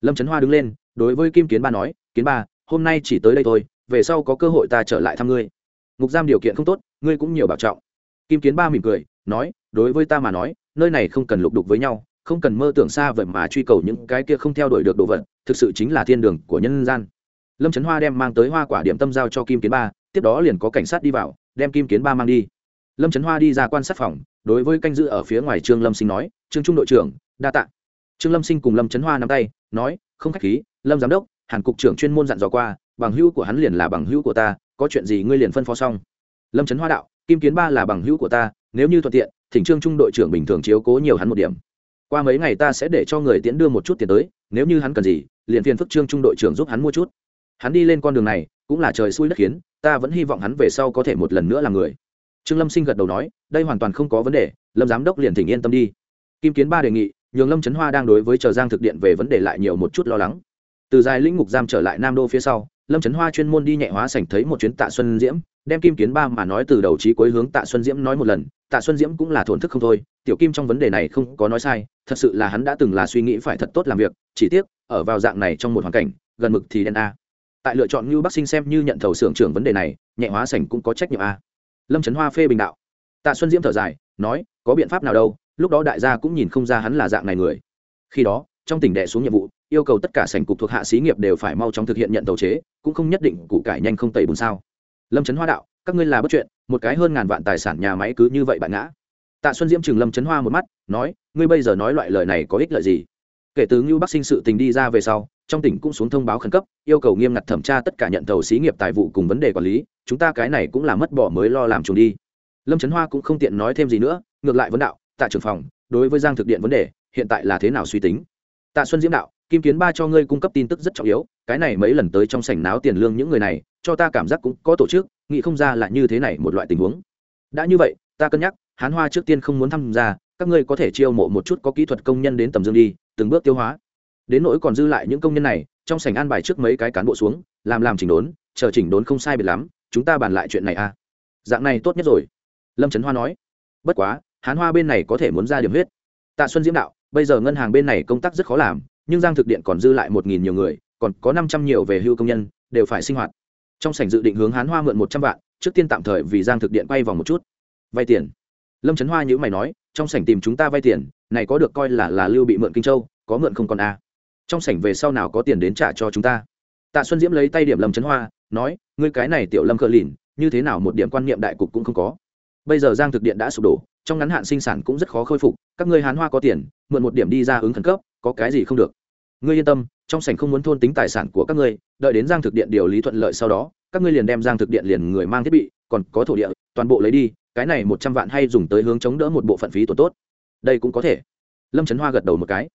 Lâm trấn hoa đứng lên, đối với kim kiến ba nói, kiến ba, hôm nay chỉ tới đây thôi, về sau có cơ hội ta trở lại thăm ngươi. Ngục giam điều kiện không tốt, ngươi cũng nhiều bảo trọng. Kim kiến ba mỉm cười, nói, đối với ta mà nói nơi này không cần lục đục với nhau, không cần mơ tưởng xa vậy mà truy cầu những cái kia không theo đuổi được đồ vật, thực sự chính là thiên đường của nhân gian. Lâm trấn hoa đem mang tới hoa quả điểm tâm giao cho kim kiến ba, tiếp đó liền có cảnh sát đi vào, đem kim kiến ba mang đi. Lâm trấn hoa đi ra quan sát phòng, đối với canh giữ ở phía ngoài trương lâm sinh nói, trương trung đội trưởng, đa tạ. Trương lâm sinh cùng lâm trấn hoa nắm tay, nói, không khách khí, lâm giám đốc, hàn cục trưởng chuyên môn dặn dò qua, bằng hữu của hắn liền là bằng hữu của ta, có chuyện gì ngươi liền phân phó xong. Lâm trấn hoa đạo, kim kiến ba là bằng hữu của ta nếu như thuận tiện, thỉnh trương trung đội trưởng bình thường chiếu cố nhiều hắn một điểm. Qua mấy ngày ta sẽ để cho người tiễn đưa một chút tiền tới, nếu như hắn cần gì, liền phiền phức trương trung đội trưởng giúp hắn mua chút. Hắn đi lên con đường này, cũng là trời xui đất khiến, ta vẫn hy vọng hắn về sau có thể một lần nữa là người. Trương lâm sinh gật đầu nói, đây hoàn toàn không có vấn đề, lâm giám đốc liền thỉnh yên tâm đi. Kim kiến ba đề nghị, nhường lâm trấn hoa đang đối với chờ giang thực điện về vấn đề lại nhiều một chút lo lắng. Từ dài lĩnh ngục giam trở lại nam đô phía sau, lâm trấn hoa chuyên môn đi nhẹ hóa sảnh thấy một chuyến tạ xuân diễm đem kim kiến ba mà nói từ đầu trí cuối hướng tạ xuân diễm nói một lần, tạ xuân diễm cũng là thổn thức không thôi, tiểu kim trong vấn đề này không có nói sai, thật sự là hắn đã từng là suy nghĩ phải thật tốt làm việc, chỉ tiếc, ở vào dạng này trong một hoàn cảnh, gần mực thì đen a. Tại lựa chọn như bắc sinh xem như nhận thầu xưởng trưởng vấn đề này, nhẹ hóa sảnh cũng có trách nhiệm a. Lâm trấn hoa phê bình đạo. Tạ xuân diễm thở dài, nói, có biện pháp nào đâu, lúc đó đại gia cũng nhìn không ra hắn là dạng này người. Khi đó, trong tỉnh đệ xuống nhiệm vụ, yêu cầu tất cả sảnh cục thuộc hạ xí nghiệp đều phải mau chóng thực hiện nhận tàu chế, cũng không nhất định cụ cải nhanh không tẩy bùn sao lâm trấn hoa đạo, các ngươi là bất chuyện, một cái hơn ngàn vạn tài sản nhà máy cứ như vậy bạn ngã. Tạ xuân diễm chừng lâm trấn hoa một mắt, nói, ngươi bây giờ nói loại lời này có ích lợi gì? Kể từ ngưu bắc sinh sự tình đi ra về sau, trong tỉnh cũng xuống thông báo khẩn cấp, yêu cầu nghiêm ngặt thẩm tra tất cả nhận tàu xí nghiệp tài vụ cùng vấn đề quản lý, chúng ta cái này cũng là mất bỏ mới lo làm chuồng đi. Lâm trấn hoa cũng không tiện nói thêm gì nữa, ngược lại vấn đạo, tạ trưởng phòng, đối với giang thực điện vấn đề, hiện tại là thế nào suy tính? Tạ xuân diễm đạo kim kiến ba cho ngươi cung cấp tin tức rất trọng yếu, cái này mấy lần tới trong sảnh náo tiền lương những người này, cho ta cảm giác cũng có tổ chức, nghĩ không ra là như thế này một loại tình huống. Đã như vậy, ta cân nhắc, hán hoa trước tiên không muốn tham gia, các ngươi có thể chiêu mộ một chút có kỹ thuật công nhân đến tầm dương đi, từng bước tiêu hóa. Đến nỗi còn dư lại những công nhân này, trong sảnh an bài trước mấy cái cán bộ xuống, làm làm chỉnh đốn, chờ chỉnh đốn không sai biệt lắm, chúng ta bàn lại chuyện này à. Dạng này tốt nhất rồi. Lâm trấn hoa nói. Bất quá, hán hoa bên này có thể muốn ra điểm huyết. Tạ xuân diễm đạo, bây giờ ngân hàng bên này công tác rất khó làm nhưng giang thực điện còn dư lại một nghìn nhiều người, còn có năm trăm nhiều về hưu công nhân, đều phải sinh hoạt. Trong sảnh dự định hướng hán hoa mượn một trăm vạn, trước tiên tạm thời vì giang thực điện quay vòng một chút. Vay tiền. Lâm trấn hoa nhữ mày nói, trong sảnh tìm chúng ta vay tiền, này có được coi là là lưu bị mượn kinh châu, có mượn không còn a à. trong sảnh về sau nào có tiền đến trả cho chúng ta. Tạ xuân diễm lấy tay điểm lâm trấn hoa, nói, ngươi cái này tiểu lâm cờ lìn, như thế nào một điểm quan niệm đại cục cũng không có. Bây giờ giang thực điện đã sụp đổ, trong ngắn hạn sinh sản cũng rất khó khôi phục, các ngươi hán hoa có tiền, mượn một điểm đi ra ứng khẩn cấp, có cái gì không được ngươi yên tâm, trong sảnh không muốn thôn tính tài sản của các ngươi, đợi đến giang thực điện điều lý thuận lợi sau đó, các ngươi liền đem giang thực điện liền người mang thiết bị, còn có thổ địa, toàn bộ lấy đi, cái này một trăm vạn hay dùng tới hướng chống đỡ một bộ phận phí tổn tốt. Đây cũng có thể. Lâm trấn hoa gật đầu một cái.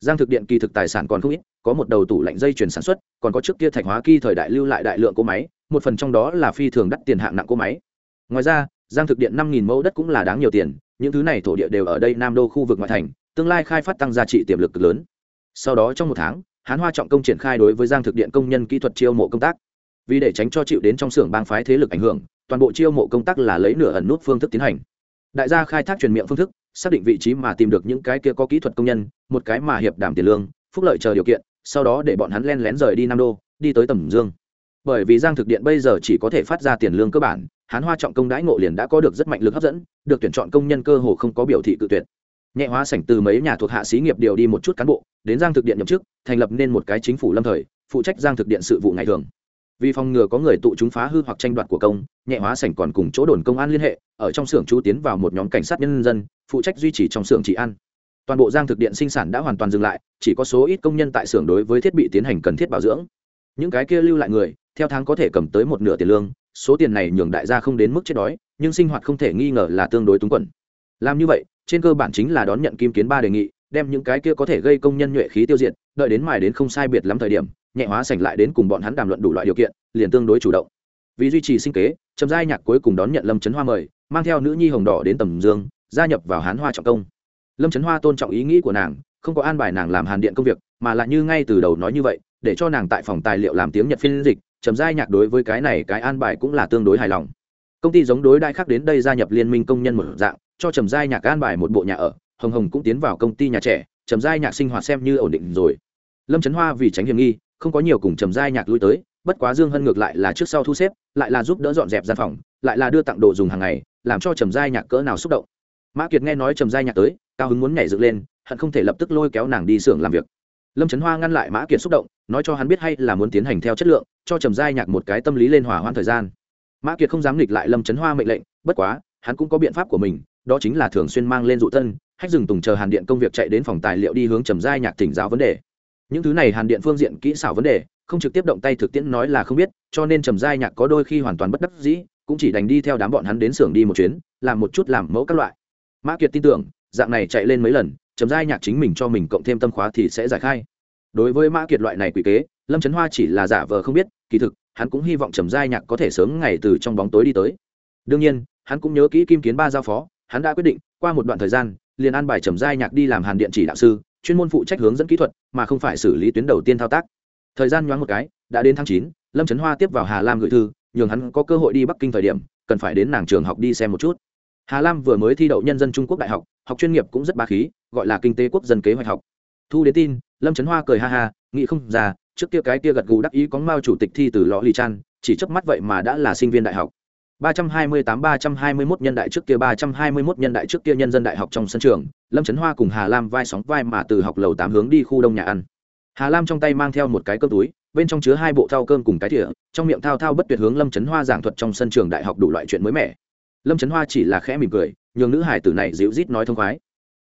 Giang thực điện kỳ thực tài sản còn không ít, có một đầu tủ lạnh dây chuyển sản xuất, còn có trước kia thạch hóa kỳ thời đại lưu lại đại lượng cỗ máy, một phần trong đó là phi thường đắt tiền hạng nặng cỗ máy. Ngoài ra, giang thực điện năm nghìn mẫu đất cũng là đáng nhiều tiền, những thứ này thổ địa đều ở đây nam đô khu vực ngoại thành, tương lai khai phát tăng giá trị tiềm lực cực lớn sau đó trong một tháng, hán hoa trọng công triển khai đối với giang thực điện công nhân kỹ thuật chiêu mộ công tác. Vì để tránh cho chịu đến trong xưởng bang phái thế lực ảnh hưởng, toàn bộ chiêu mộ công tác là lấy nửa ẩn nút phương thức tiến hành. Đại gia khai thác truyền miệng phương thức, xác định vị trí mà tìm được những cái kia có kỹ thuật công nhân, một cái mà hiệp đảm tiền lương, phúc lợi chờ điều kiện, sau đó để bọn hắn len lén rời đi nam đô, đi tới tầm dương. Bởi vì giang thực điện bây giờ chỉ có thể phát ra tiền lương cơ bản, hán hoa trọng công đãi ngộ liền đã có được rất mạnh lực hấp dẫn, được tuyển chọn công nhân cơ hồ không có biểu thị cự tuyệt nhẹ hóa sảnh từ mấy nhà thuộc hạ xí nghiệp điều đi một chút cán bộ, đến giang thực điện nhậm chức, thành lập nên một cái chính phủ lâm thời, phụ trách giang thực điện sự vụ ngày thường. Vì phòng ngừa có người tụ chúng phá hư hoặc tranh đoạt của công, nhẹ hóa sảnh còn cùng chỗ đồn công an liên hệ, ở trong xưởng chú tiến vào một nhóm cảnh sát nhân dân, phụ trách duy trì trong xưởng trị ăn toàn bộ giang thực điện sinh sản đã hoàn toàn dừng lại, chỉ có số ít công nhân tại xưởng đối với thiết bị tiến hành cần thiết bảo dưỡng. Những cái kia lưu lại người, theo tháng có thể cầm tới một nửa tiền lương, số tiền này nhường đại gia không đến mức chết đói, nhưng sinh hoạt không thể nghi ngờ là tương đối túng quẩn làm như vậy, trên cơ bản chính là đón nhận kim kiến ba đề nghị, đem những cái kia có thể gây công nhân nhuệ khí tiêu diệt, đợi đến mài đến không sai biệt lắm thời điểm, nhẹ hóa sảnh lại đến cùng bọn hắn đàm luận đủ loại điều kiện, liền tương đối chủ động. Vì duy trì sinh kế, trầm giai nhạc cuối cùng đón nhận lâm trấn hoa mời, mang theo nữ nhi hồng đỏ đến tầm dương, gia nhập vào hán hoa trọng công. Lâm trấn hoa tôn trọng ý nghĩ của nàng, không có an bài nàng làm hàn điện công việc, mà lại như ngay từ đầu nói như vậy, để cho nàng tại phòng tài liệu làm tiếng nhật phiên dịch, trầm giai nhạc đối với cái này cái an bài cũng là tương đối hài lòng. Công ty giống đối đại khác đến đây gia nhập liên minh công nhân một dạng cho trầm giai nhạc an bài một bộ nhà ở, hồng hồng cũng tiến vào công ty nhà trẻ, trầm giai nhạc sinh hoạt xem như ổn định rồi. Lâm trấn hoa vì tránh hiểm nghi, không có nhiều cùng trầm giai nhạc lui tới, bất quá dương hân ngược lại là trước sau thu xếp, lại là giúp đỡ dọn dẹp gian phòng, lại là đưa tặng đồ dùng hàng ngày, làm cho trầm giai nhạc cỡ nào xúc động. Mã kiệt nghe nói trầm giai nhạc tới, cao hứng muốn nhảy dựng lên, hận không thể lập tức lôi kéo nàng đi xưởng làm việc. Lâm trấn hoa ngăn lại mã kiệt xúc động, nói cho hắn biết hay là muốn tiến hành theo chất lượng, cho trầm giai nhạc một cái tâm lý lên hỏa hoãn thời gian. Mã kiệt không dám nghịch lại lâm trấn hoa mệnh lệnh, bất quá hắn cũng có biện pháp của mình, đó chính là thường xuyên mang lên dụ tân hách dừng tùng chờ hàn điện công việc chạy đến phòng tài liệu đi hướng trầm giai nhạc thỉnh giáo vấn đề. Những thứ này hàn điện phương diện kỹ xảo vấn đề, không trực tiếp động tay thực tiễn nói là không biết, cho nên trầm giai nhạc có đôi khi hoàn toàn bất đắc dĩ, cũng chỉ đành đi theo đám bọn hắn đến xưởng đi một chuyến, làm một chút làm mẫu các loại. Mã kiệt tin tưởng, dạng này chạy lên mấy lần, trầm giai nhạc chính mình cho mình cộng thêm tâm khóa thì sẽ giải khai. Đối với mã kiệt loại này quỷ kế, lâm trấn hoa chỉ là giả vờ không biết, kỳ thực, hắn cũng hy vọng trầm giai nhạc có thể sớm ngày từ trong bóng tối đi tới. Đương nhiên hắn cũng nhớ kỹ kim kiến ba giao phó, hắn đã quyết định, qua một đoạn thời gian, liền an bài trầm giai nhạc đi làm hàn điện chỉ đạo sư, chuyên môn phụ trách hướng dẫn kỹ thuật, mà không phải xử lý tuyến đầu tiên thao tác. Thời gian nhoáng một cái, đã đến tháng chín, lâm trấn hoa tiếp vào hà lam gửi thư, nhường hắn có cơ hội đi bắc kinh thời điểm, cần phải đến nàng trường học đi xem một chút. Hà lam vừa mới thi đậu nhân dân trung quốc đại học học chuyên nghiệp cũng rất ba khí, gọi là kinh tế quốc dân kế hoạch học. Thu đến tin, lâm trấn hoa cười ha ha, nghĩ không ra, trước kia cái kia gật gù đắc ý có mao chủ tịch thi từ lò lì chan, chỉ chớp mắt vậy mà đã là sinh viên đại học. 328-321 nhân đại trước kia 321 nhân đại trước kia nhân dân đại học trong sân trường, Lâm Chấn Hoa cùng Hà Lam vai sóng vai mà từ học lầu tám hướng đi khu đông nhà ăn. Hà Lam trong tay mang theo một cái cơm túi, bên trong chứa hai bộ thao cơm cùng cái thìa, trong miệng thao thao bất tuyệt hướng Lâm Chấn Hoa giảng thuật trong sân trường đại học đủ loại chuyện mới mẻ. Lâm Chấn Hoa chỉ là khẽ mỉm cười, nhường nữ hải tử này dịu rít nói thông khoái.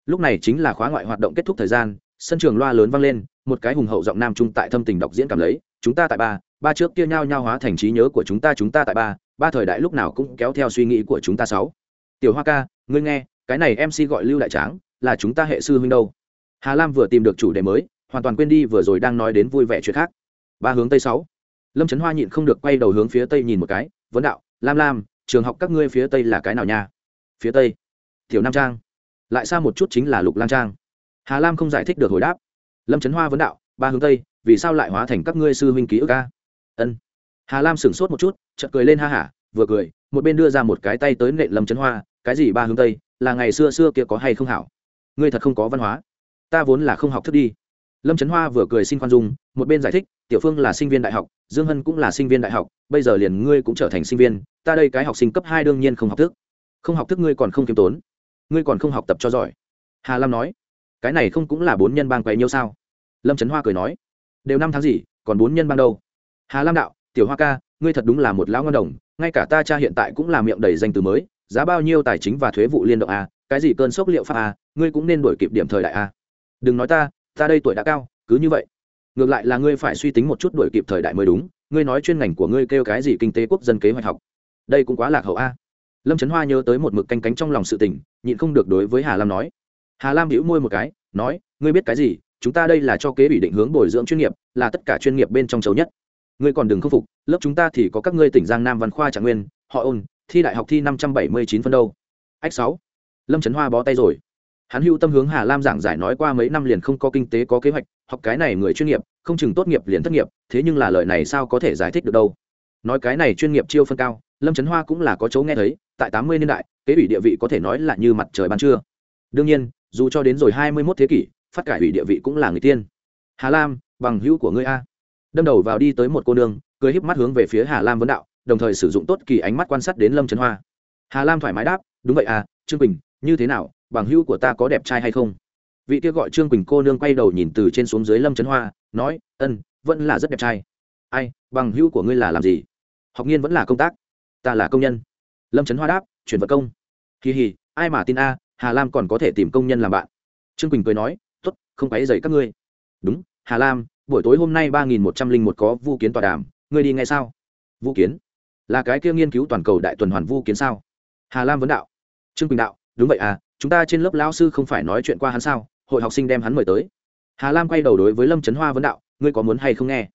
Lúc này chính là khóa ngoại hoạt động kết thúc thời gian, sân trường loa lớn vang lên, một cái hùng hậu giọng nam trung tại thâm tình đọc diễn cảm lấy, chúng ta tại ba, ba trước kia nhao nhao hóa thành trí nhớ của chúng ta chúng ta tại ba, ba thời đại lúc nào cũng kéo theo suy nghĩ của chúng ta sáu. Tiểu hoa ca, ngươi nghe, cái này mc gọi lưu đại tráng, là chúng ta hệ sư huynh đâu? Hà lam vừa tìm được chủ đề mới, hoàn toàn quên đi vừa rồi đang nói đến vui vẻ chuyện khác. Ba hướng tây sáu. Lâm trấn hoa nhịn không được quay đầu hướng phía tây nhìn một cái, vấn đạo, lam lam, trường học các ngươi phía tây là cái nào nha? Phía tây. Tiểu nam trang. Lại xa một chút chính là lục Lam trang. Hà lam không giải thích được hồi đáp. Lâm trấn hoa vấn đạo, ba hướng tây, vì sao lại hóa thành các ngươi sư huynh ký ức ca ân. Hà lam sửng sốt một chút chợt cười lên ha hả, vừa cười, một bên đưa ra một cái tay tới nện lâm chấn hoa, cái gì ba hướng tây, là ngày xưa xưa kia có hay không hảo? Ngươi thật không có văn hóa. Ta vốn là không học thức đi. Lâm trấn hoa vừa cười xin khoan dung, một bên giải thích, tiểu phương là sinh viên đại học, dương hân cũng là sinh viên đại học, bây giờ liền ngươi cũng trở thành sinh viên, ta đây cái học sinh cấp hai đương nhiên không học thức. Không học thức ngươi còn không k i ê m tốn. Ngươi còn không học tập cho giỏi. Hà lam nói, cái này không cũng là bốn nhân bang quấy nhiêu sao? Lâm trấn hoa cười nói, đều năm tháng gì, còn bốn nhân bang đâu? Hà lam đạo, tiểu hoa ca ngươi thật đúng là một lão ngon đồng, ngay cả ta cha hiện tại cũng là miệng đầy danh từ mới, giá bao nhiêu tài chính và thuế vụ liên động a, cái gì cơn sốc liệu pháp a, ngươi cũng nên đổi kịp điểm thời đại a. Đừng nói ta ta đây tuổi đã cao, cứ như vậy. Ngược lại là ngươi phải suy tính một chút đổi kịp thời đại mới đúng, ngươi nói chuyên ngành của ngươi kêu cái gì kinh tế quốc dân kế hoạch học. Đây cũng quá lạc hậu a. Lâm trấn hoa nhớ tới một mực canh cánh trong lòng sự tình, nhịn không được đối với hà lam nói. Hà lam hữu môi một cái, nói, ngươi biết cái gì, chúng ta đây là cho kế bị định hướng bồi dưỡng chuyên nghiệp, là tất cả chuyên nghiệp bên trong chấu nhất ngươi còn đừng khâm phục, lớp chúng ta thì có các ngươi tỉnh giang nam văn khoa trạng nguyên, họ ôn, thi đại học thi năm trăm bảy mươi chín phân đâu. Ách sáu. Lâm trấn hoa bó tay rồi. Hắn hưu tâm hướng hà lam giảng giải nói qua mấy năm liền không có kinh tế, có kế hoạch, học cái này người chuyên nghiệp, không chừng tốt nghiệp liền thất nghiệp, thế nhưng là lời này sao có thể giải thích được đâu. Nói cái này chuyên nghiệp chiêu phân cao, lâm trấn hoa cũng là có chỗ nghe thấy, tại tám mươi niên đại, kế ủy địa vị có thể nói là như mặt trời ban trưa. Đương nhiên, dù cho đến rồi hai mươi mốt thế kỷ, phát cải ủy địa vị cũng là người tiên. Hà lam, bằng hữu của ngươi a đâm đầu vào đi tới một cô nương, cười híp mắt hướng về phía hà lam vấn đạo, đồng thời sử dụng tốt kỳ ánh mắt quan sát đến lâm trấn hoa. Hà lam thoải mái đáp, đúng vậy à trương quỳnh, như thế nào, bằng hữu của ta có đẹp trai hay không? Vị kia gọi trương quỳnh cô nương quay đầu nhìn từ trên xuống dưới lâm trấn hoa, nói, ân, vẫn là rất đẹp trai. Ai, bằng hữu của ngươi là làm gì? Học nghiên vẫn là công tác. Ta là công nhân. Lâm trấn hoa đáp, chuyển vật công. Kỳ hì, ai mà tin a, hà lam còn có thể tìm công nhân làm bạn. Trương quỳnh cười nói t ố t không phải dậy các ngươi. Đúng, hà lam buổi tối hôm nay ba nghìn một trăm linh một có vu kiến tọa đàm, ngươi đi ngay sao? Vu kiến? Là cái kia nghiên cứu toàn cầu đại tuần hoàn vu kiến sao? Hà lam vấn đạo. Trương quỳnh đạo, đúng vậy à chúng ta trên lớp lão sư không phải nói chuyện qua hắn sao? Hội học sinh đem hắn mời tới. Hà lam quay đầu đối với lâm trấn hoa vấn đạo, ngươi có muốn hay không nghe?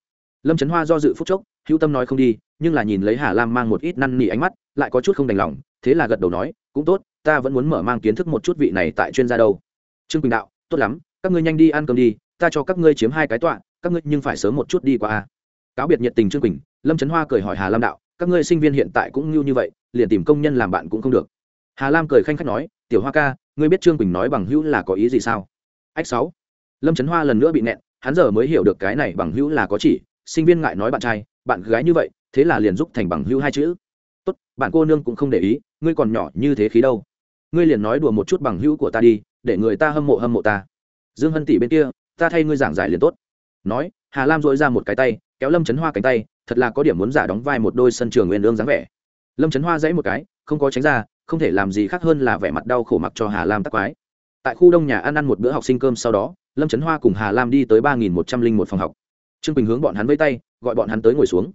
Lâm trấn hoa do dự phúc chốc, hữu tâm nói không đi, nhưng là nhìn lấy hà lam mang một ít năn nỉ ánh mắt, lại có chút không đành lòng, thế là gật đầu nói, cũng tốt, ta vẫn muốn mở mang kiến thức một chút vị này tại chuyên gia đâu. Trương quỳnh đạo, tốt lắm, các ngươi nhanh đi ăn cơm đi, ta cho các ngươi chiếm hai cái tọa các ngươi nhưng phải sớm một chút đi qua a. Cáo biệt nhiệt tình trương quỳnh, lâm trấn hoa cười hỏi hà lam đạo, các ngươi sinh viên hiện tại cũng như như vậy, liền tìm công nhân làm bạn cũng không được. Hà lam cười khanh khách nói, tiểu hoa ca, ngươi biết trương quỳnh nói bằng hữu là có ý gì sao? Ách sáu. Lâm trấn hoa lần nữa bị nẹn, hắn giờ mới hiểu được cái này bằng hữu là có chỉ, sinh viên ngại nói bạn trai, bạn gái như vậy, thế là liền giúp thành bằng hữu hai chữ. Tốt, bạn cô nương cũng không để ý, ngươi còn nhỏ như thế khí đâu. Ngươi liền nói đùa một chút bằng hữu của ta đi, để người ta hâm mộ hâm mộ ta. Dương hân tỷ bên kia, ta thay ngươi giảng giải liền tốt nói hà lam dội ra một cái tay kéo lâm chấn hoa cánh tay thật là có điểm muốn giả đóng vai một đôi sân trường nguyên lương dáng vẻ. Lâm chấn hoa dãy một cái không có tránh ra không thể làm gì khác hơn là vẻ mặt đau khổ mặc cho hà lam tắc quái. Tại khu đông nhà ăn ăn một bữa học sinh cơm sau đó lâm trấn hoa cùng hà lam đi tới ba nghìn một trăm linh một phòng học. Trương bình hướng bọn hắn với tay gọi bọn hắn tới ngồi xuống.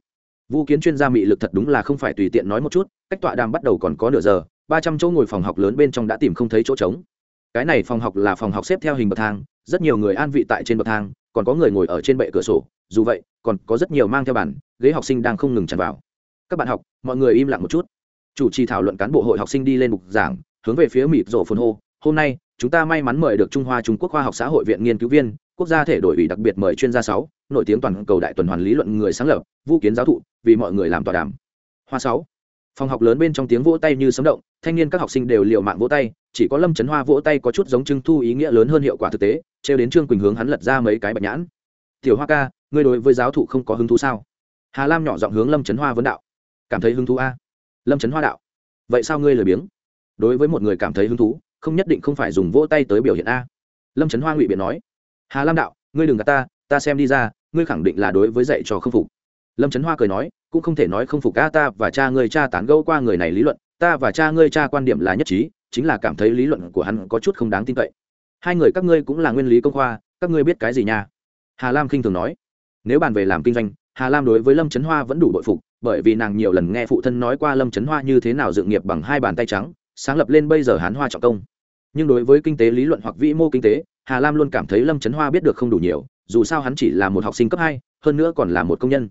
Vu Kiến chuyên gia mị lực thật đúng là không phải tùy tiện nói một chút, cách tọa đàm bắt đầu còn có nửa giờ, ba trăm chỗ ngồi phòng học lớn bên trong đã tìm không thấy chỗ trống. Cái này phòng học là phòng học xếp theo hình bậc thang, rất nhiều người an vị tại trên bậc thang, còn có người ngồi ở trên bệ cửa sổ, dù vậy, còn có rất nhiều mang theo bản, ghế học sinh đang không ngừng tràn vào. Các bạn học, mọi người im lặng một chút. Chủ trì thảo luận cán bộ hội học sinh đi lên mục giảng, hướng về phía mịt rổ phồn hô, hôm nay, chúng ta may mắn mời được Trung Hoa Trung Quốc khoa học xã hội viện nghiên cứu viên, quốc gia thể đổi ủy đặc biệt mời chuyên gia sáu nổi tiếng toàn cầu đại tuần hoàn lý luận người sáng lập vũ kiến giáo thụ vì mọi người làm tọa đàm hoa sáu phòng học lớn bên trong tiếng vỗ tay như sấm động thanh niên các học sinh đều liều mạng vỗ tay, chỉ có lâm trấn hoa vỗ tay có chút giống trưng thu ý nghĩa lớn hơn hiệu quả thực tế, trêu đến trương quỳnh hướng hắn lật ra mấy cái bạch nhãn. Tiểu hoa ca, ngươi đối với giáo thụ không có hứng thú sao? Hà lam nhỏ giọng hướng lâm trấn hoa vấn đạo. Cảm thấy hứng thú a. Lâm trấn hoa đạo. Vậy sao ngươi lười biếng? Đối với một người cảm thấy hứng thú, không nhất định không phải dùng vỗ tay tới biểu hiện a. Lâm trấn hoa ngụy biện nói. Hà lam đạo, ngươi đừng gạt ta ta xem đi ra, ngươi khẳng định là đối với dạy trò không phục. Lâm trấn hoa cười nói, cũng không thể nói không phục ca ta và cha ngươi cha tán gẫu qua người này lý luận ta và cha ngươi cha quan điểm là nhất trí, chính là cảm thấy lý luận của hắn có chút không đáng tin cậy. Hai người các ngươi cũng là nguyên lý công khoa, các ngươi biết cái gì nha? Hà lam khinh thường nói. Nếu bàn về làm kinh doanh, hà lam đối với lâm trấn hoa vẫn đủ bội phục, bởi vì nàng nhiều lần nghe phụ thân nói qua lâm trấn hoa như thế nào dự nghiệp bằng hai bàn tay trắng, sáng lập lên bây giờ hán hoa trọng công. Nhưng đối với kinh tế lý luận hoặc vĩ mô kinh tế, hà lam luôn cảm thấy lâm trấn hoa biết được không đủ nhiều, dù sao hắn chỉ là một học sinh cấp hai, hơn nữa còn là một công nhân.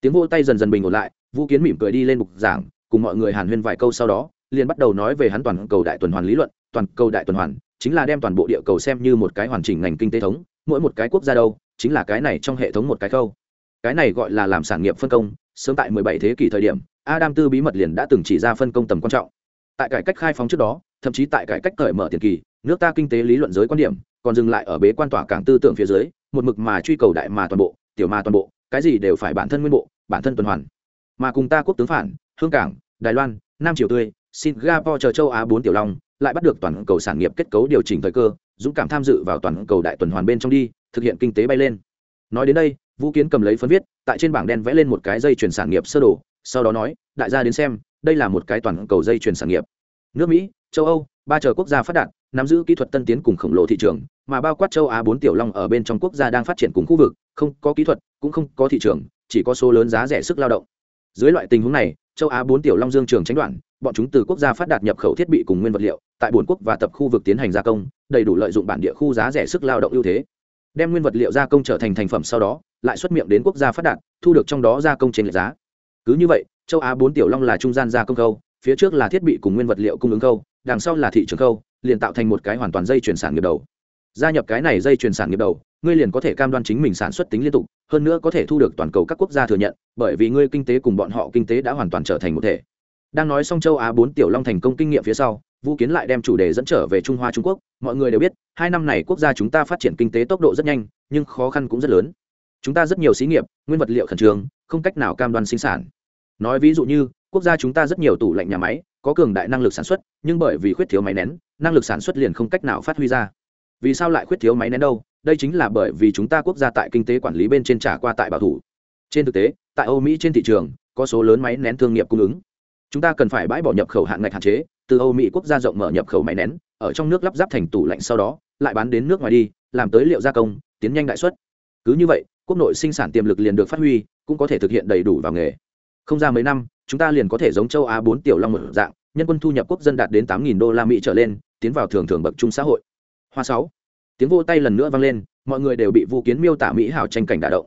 Tiếng vô tay dần dần bình ổn lại, vũ kiến mỉm cười đi lên mục giảng cùng mọi người hàn huyên vài câu sau đó, liền bắt đầu nói về hắn toàn cầu đại tuần hoàn lý luận. Toàn cầu đại tuần hoàn chính là đem toàn bộ địa cầu xem như một cái hoàn chỉnh ngành kinh tế thống, mỗi một cái quốc gia đâu, chính là cái này trong hệ thống một cái khâu. Cái này gọi là làm sản nghiệp phân công, sớm tại 17 thế kỷ thời điểm, adam tư bí mật liền đã từng chỉ ra phân công tầm quan trọng. Tại cải cách khai phóng trước đó, thậm chí tại cải cách cởi mở tiền kỳ, nước ta kinh tế lý luận giới quan điểm còn dừng lại ở bế quan tỏa cảng tư tưởng phía dưới, một mực mà truy cầu đại mà toàn bộ, tiểu mà toàn bộ, cái gì đều phải bản thân nguyên bộ, bản thân tuần hoàn. Mà cùng ta quốc tướng phản hương cảng, đài loan, nam triều tươi, singapore chờ châu á bốn tiểu long, lại bắt được toàn cầu sản nghiệp kết cấu điều chỉnh thời cơ, dũng cảm tham dự vào toàn cầu đại tuần hoàn bên trong đi, thực hiện kinh tế bay lên. Nói đến đây, vũ kiến cầm lấy phấn viết, tại trên bảng đen vẽ lên một cái dây chuyển sản nghiệp sơ đồ, sau đó nói, đại gia đến xem, đây là một cái toàn cầu dây chuyển sản nghiệp. Nước mỹ, châu âu, ba chờ quốc gia phát đạt, nắm giữ kỹ thuật tân tiến cùng khổng lồ thị trường, mà bao quát châu á bốn tiểu long ở bên trong quốc gia đang phát triển cùng khu vực, không có kỹ thuật, cũng không có thị trường, chỉ có số lớn giá rẻ sức lao động. Dưới loại tình huống này châu á bốn tiểu long dương trường tránh đoạn, bọn chúng từ quốc gia phát đạt nhập khẩu thiết bị cùng nguyên vật liệu, tại bốn quốc và tập khu vực tiến hành gia công, đầy đủ lợi dụng bản địa khu giá rẻ sức lao động ưu thế. Đem nguyên vật liệu gia công trở thành thành phẩm sau đó, lại xuất miệng đến quốc gia phát đạt, thu được trong đó gia công trên lệch giá. Cứ như vậy, châu á bốn tiểu long là trung gian gia công khâu, phía trước là thiết bị cùng nguyên vật liệu cung ứng khâu, đằng sau là thị trường khâu, liền tạo thành một cái hoàn toàn dây chuyển sản nghiệp đầu. Gia nhập cái này dây chuyển sản nghiệp đầu ngươi liền có thể cam đoan chính mình sản xuất tính liên tục, hơn nữa có thể thu được toàn cầu các quốc gia thừa nhận, bởi vì ngươi kinh tế cùng bọn họ kinh tế đã hoàn toàn trở thành một thể. Đang nói xong châu á bốn tiểu long thành công kinh nghiệm phía sau, vũ kiến lại đem chủ đề dẫn trở về trung hoa trung quốc. Mọi người đều biết, hai năm này quốc gia chúng ta phát triển kinh tế tốc độ rất nhanh, nhưng khó khăn cũng rất lớn. Chúng ta rất nhiều xí nghiệp, nguyên vật liệu khẩn trương, không cách nào cam đoan sinh sản. Nói ví dụ như, quốc gia chúng ta rất nhiều tủ lạnh nhà máy, có cường đại năng lực sản xuất, nhưng bởi vì khuyết thiếu máy nén, năng lực sản xuất liền không cách nào phát huy ra. Vì sao lại khuyết thiếu máy nén đâu? Đây chính là bởi vì chúng ta quốc gia tại kinh tế quản lý bên trên trả qua tại bảo thủ. Trên thực tế, tại âu mỹ trên thị trường, có số lớn máy nén thương nghiệp cung ứng. Chúng ta cần phải bãi bỏ nhập khẩu hạn ngạch hạn chế, từ âu mỹ quốc gia rộng mở nhập khẩu máy nén, ở trong nước lắp ráp thành tủ lạnh sau đó, lại bán đến nước ngoài đi, làm tới liệu gia công, tiến nhanh đại xuất. Cứ như vậy, quốc nội sinh sản tiềm lực liền được phát huy, cũng có thể thực hiện đầy đủ vào nghề. Không ra mấy năm, chúng ta liền có thể giống châu á bốn tiểu long một dạng, nhân quân thu nhập quốc dân đạt đến tám nghìn đô la mỹ trở lên, tiến vào thường thường bậc trung xã hội. Hoa sáu tiếng vô tay lần nữa vang lên, mọi người đều bị vu kiến miêu tả mỹ hảo tranh cảnh đả động.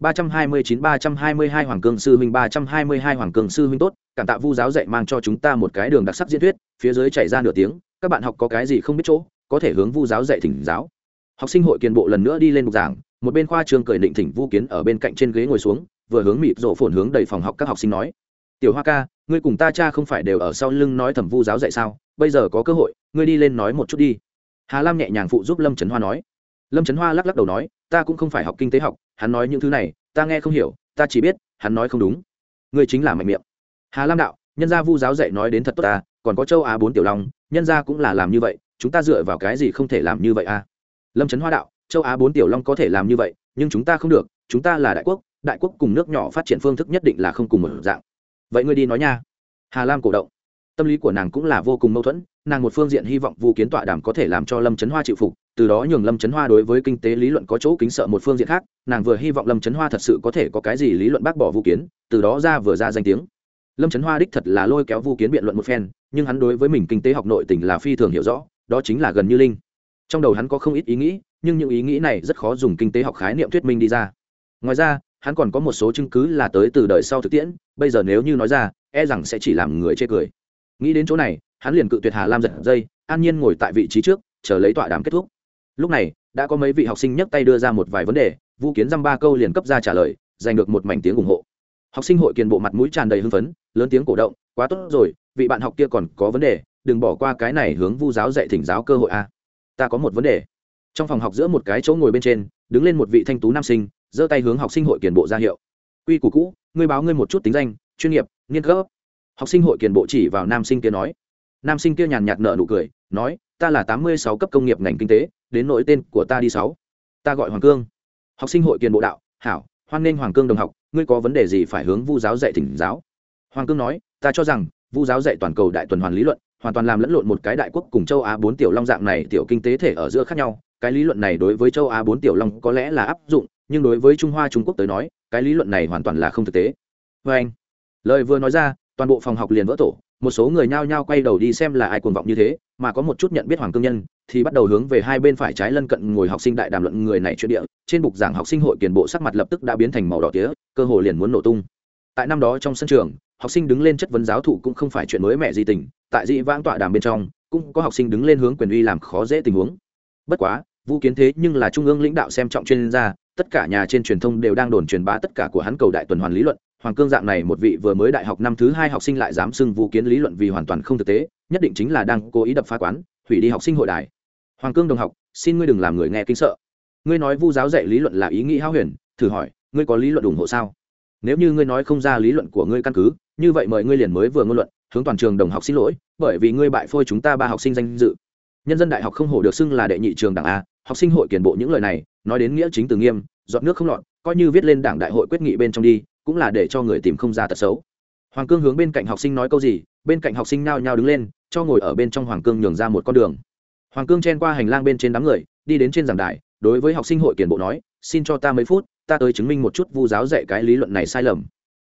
ba trăm hai mươi chín ba trăm hai mươi hai hoàng cương sư huynh, ba trăm hai mươi hai hoàng cương sư huynh tốt, cảm tạ vu giáo dạy mang cho chúng ta một cái đường đặc sắc diễn thuyết, phía dưới chảy ra nửa tiếng, các bạn học có cái gì không biết chỗ, có thể hướng vu giáo dạy thỉnh giáo. Học sinh hội kiền bộ lần nữa đi lên bục giảng, một bên khoa trường cười định thỉnh vu kiến ở bên cạnh trên ghế ngồi xuống, vừa hướng mịp rộ phồn hướng đầy phòng học các học sinh nói. Tiểu hoa ca, ngươi cùng ta cha không phải đều ở sau lưng nói thầm vu giáo dạy sao? Bây giờ có cơ hội, ngươi đi lên nói một chút đi hà lam nhẹ nhàng phụ giúp lâm trấn hoa nói. Lâm trấn hoa lắc lắc đầu nói, ta cũng không phải học kinh tế học, hắn nói những thứ này, ta nghe không hiểu, ta chỉ biết, hắn nói không đúng. Ngươi chính là mạnh miệng. Hà lam đạo, nhân gia vu giáo dạy nói đến thật tốt ta còn có châu á bốn tiểu long, nhân gia cũng là làm như vậy, chúng ta dựa vào cái gì không thể làm như vậy à? Lâm trấn hoa đạo, châu á bốn tiểu long có thể làm như vậy, nhưng chúng ta không được, chúng ta là đại quốc đại quốc cùng nước nhỏ phát triển phương thức nhất định là không cùng một dạng. Vậy ngươi đi nói nha. Hà lam cổ động tâm lý của nàng cũng là vô cùng mâu thuẫn, nàng một phương diện hy vọng vu kiến tọa đàm có thể làm cho lâm trấn hoa chịu phục, từ đó nhường lâm trấn hoa đối với kinh tế lý luận có chỗ kính sợ một phương diện khác, nàng vừa hy vọng lâm trấn hoa thật sự có thể có cái gì lý luận bác bỏ vu kiến, từ đó ra vừa ra danh tiếng. Lâm trấn hoa đích thật là lôi kéo vu kiến biện luận một phen, nhưng hắn đối với mình kinh tế học nội tình là phi thường hiểu rõ, đó chính là gần như linh. Trong đầu hắn có không ít ý nghĩ, nhưng những ý nghĩ này rất khó dùng kinh tế học khái niệm thuyết minh đi ra. Ngoài ra, hắn còn có một số chứng cứ là tới từ đời sau thực tiễn, bây giờ nếu như nói ra e rằng sẽ chỉ làm người chê cười nghĩ đến chỗ này, hắn liền cự tuyệt hà lam giật dây, an nhiên ngồi tại vị trí trước, chờ lấy tọa đàm kết thúc. Lúc này, đã có mấy vị học sinh nhấc tay đưa ra một vài vấn đề vũ kiến dăm ba câu liền cấp ra trả lời, giành được một mảnh tiếng ủng hộ. Học sinh hội kiền bộ mặt mũi tràn đầy hưng phấn, lớn tiếng cổ động, quá tốt rồi, vị bạn học kia còn có vấn đề, đừng bỏ qua cái này hướng vu giáo dạy thỉnh giáo cơ hội a. Ta có một vấn đề. Trong phòng học giữa một cái chỗ ngồi bên trên, đứng lên một vị thanh tú nam sinh, giơ tay hướng học sinh hội kiền bộ ra hiệu. Quy củ cũ, ngươi báo ngươi một chút tính danh, chuyên nghiệp, nghiên cấp học sinh hội kiền bộ chỉ vào nam sinh kia nói. Nam sinh kia nhàn nhạt nợ nụ cười, nói, ta là tám mươi sáu cấp công nghiệp ngành kinh tế, đến nỗi tên của ta đi sáu. Ta gọi hoàng cương. Học sinh hội kiền bộ đạo, hảo, hoan nghênh hoàng cương đồng học, ngươi có vấn đề gì phải hướng vu giáo dạy thỉnh giáo. Hoàng cương nói, ta cho rằng, vu giáo dạy toàn cầu đại tuần hoàn lý luận, hoàn toàn làm lẫn lộn một cái đại quốc cùng châu á bốn tiểu long dạng này tiểu kinh tế thể ở giữa khác nhau. Cái lý luận này đối với châu á bốn tiểu long có lẽ là áp dụng, nhưng đối với trung hoa trung quốc tới nói, cái lý luận này hoàn toàn là không thực tế. Vê anh lời vừa nói ra toàn bộ phòng học liền vỡ tổ, một số người nhao nhao quay đầu đi xem là ai cuồng vọng như thế, mà có một chút nhận biết hoàng cương nhân thì bắt đầu hướng về hai bên phải trái lân cận ngồi học sinh đại đàm luận người này chuyện địa, trên bục giảng học sinh hội kiền bộ sắc mặt lập tức đã biến thành màu đỏ tía, cơ hồ liền muốn nổ tung. Tại năm đó trong sân trường, học sinh đứng lên chất vấn giáo thụ cũng không phải chuyện mới mẹ gì tình, tại dị vãng tọa đàm bên trong, cũng có học sinh đứng lên hướng quyền uy làm khó dễ tình huống. Bất quá, vũ kiến thế nhưng là trung ương lãnh đạo xem trọng chuyên gia, tất cả nhà trên truyền thông đều đang đồn truyền bá tất cả của hắn cầu đại tuần hoàn lý luận hoàng cương dạng này một vị vừa mới đại học năm thứ hai học sinh lại dám xưng vũ kiến lý luận vì hoàn toàn không thực tế, nhất định chính là đang cố ý đập phá quán, hủy đi học sinh hội đài. Hoàng cương đồng học, xin ngươi đừng làm người nghe kinh sợ. Ngươi nói vu giáo dạy lý luận là ý nghĩ hao huyền, thử hỏi, ngươi có lý luận ủng hộ sao? Nếu như ngươi nói không ra lý luận của ngươi căn cứ, như vậy mời ngươi liền mới vừa ngôn luận, hướng toàn trường đồng học xin lỗi, bởi vì ngươi bại phôi chúng ta ba học sinh danh dự. Nhân dân đại học không hổ được xưng là đệ nhị trường đảng a, học sinh hội kiển bộ những lời này, nói đến nghĩa chính từ nghiêm dọn nước không lọt, coi như viết lên đảng đại hội quyết nghị bên trong đi cũng là để cho người tìm không ra tật xấu. Hoàng cương hướng bên cạnh học sinh nói câu gì, bên cạnh học sinh nao nhao đứng lên, cho ngồi ở bên trong hoàng cương nhường ra một con đường. Hoàng cương chen qua hành lang bên trên đám người, đi đến trên giảng đài, đối với học sinh hội kiển bộ nói, xin cho ta mấy phút, ta tới chứng minh một chút vu giáo dạy cái lý luận này sai lầm.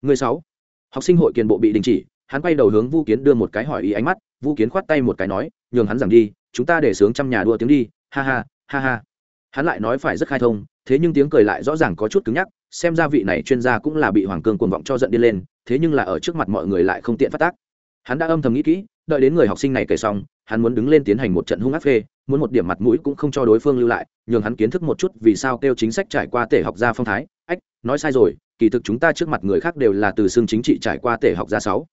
Người sáu. Học sinh hội kiển bộ bị đình chỉ, hắn quay đầu hướng vu kiến đưa một cái hỏi ý ánh mắt, vu kiến khoát tay một cái nói, nhường hắn rằng đi, chúng ta để sướng trăm nhà đua tiếng đi, ha ha ha ha. Hắn lại nói phải rất khai thông, thế nhưng tiếng cười lại rõ ràng có chút cứng nhắc xem ra vị này chuyên gia cũng là bị hoàng cương cuồng vọng cho giận đi lên, thế nhưng là ở trước mặt mọi người lại không tiện phát tác. Hắn đã âm thầm nghĩ kỹ, đợi đến người học sinh này kể xong, hắn muốn đứng lên tiến hành một trận hung ác phê, muốn một điểm mặt mũi cũng không cho đối phương lưu lại, nhường hắn kiến thức một chút vì sao kêu chính sách trải qua tể học gia phong thái. Ách, nói sai rồi, kỳ thực chúng ta trước mặt người khác đều là từ xương chính trị trải qua tể học gia sáu.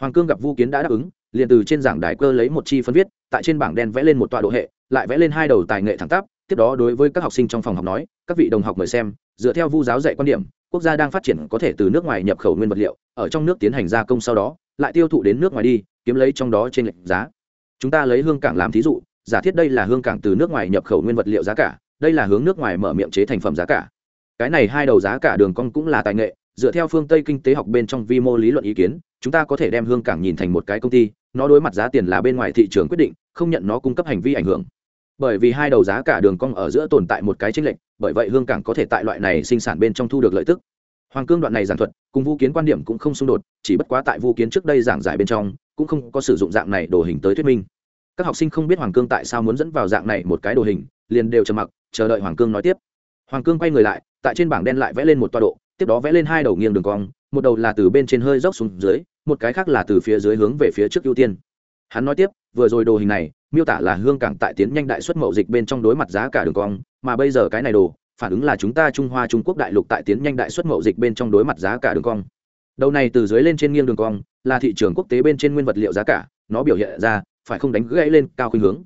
Hoàng cương gặp vu kiến đã đáp ứng, liền từ trên giảng đài cơ lấy một chi phân viết, tại trên bảng đen vẽ lên một tọa độ hệ, lại vẽ lên hai đầu tài nghệ thẳng tắp tiếp đó đối với các học sinh trong phòng học nói, các vị đồng học mời xem, dựa theo vu giáo dạy quan điểm, quốc gia đang phát triển có thể từ nước ngoài nhập khẩu nguyên vật liệu, ở trong nước tiến hành gia công sau đó, lại tiêu thụ đến nước ngoài đi, kiếm lấy trong đó trên lệnh giá. Chúng ta lấy hương cảng làm thí dụ, giả thiết đây là hương cảng từ nước ngoài nhập khẩu nguyên vật liệu giá cả, đây là hướng nước ngoài mở miệng chế thành phẩm giá cả. Cái này hai đầu giá cả đường cong cũng là tài nghệ, dựa theo phương tây kinh tế học bên trong vi mô lý luận ý kiến, chúng ta có thể đem hương cảng nhìn thành một cái công ty, nó đối mặt giá tiền là bên ngoài thị trường quyết định, không nhận nó cung cấp hành vi ảnh hưởng bởi vì hai đầu giá cả đường cong ở giữa tồn tại một cái chênh lệch, bởi vậy hương cảng có thể tại loại này sinh sản bên trong thu được lợi tức. Hoàng cương đoạn này giảng thuật, cùng vũ kiến quan điểm cũng không xung đột, chỉ bất quá tại vũ kiến trước đây giảng giải bên trong, cũng không có sử dụng dạng này đồ hình tới thuyết minh. Các học sinh không biết hoàng cương tại sao muốn dẫn vào dạng này một cái đồ hình, liền đều trầm mặc, chờ đợi hoàng cương nói tiếp. Hoàng cương quay người lại, tại trên bảng đen lại vẽ lên một toa độ, tiếp đó vẽ lên hai đầu nghiêng đường cong, một đầu là từ bên trên hơi dốc xuống dưới, một cái khác là từ phía dưới hướng về phía trước ưu tiên. Hắn nói tiếp vừa rồi đồ hình này, miêu tả là hương cảng tại tiến nhanh đại xuất mậu dịch bên trong đối mặt giá cả đường cong, mà bây giờ cái này đồ, phản ứng là chúng ta trung hoa trung quốc đại lục tại tiến nhanh đại xuất mậu dịch bên trong đối mặt giá cả đường cong. Đầu này từ dưới lên trên nghiêng đường cong, là thị trường quốc tế bên trên nguyên vật liệu giá cả, nó biểu hiện ra, phải không đánh gãy lên cao khuynh hướng.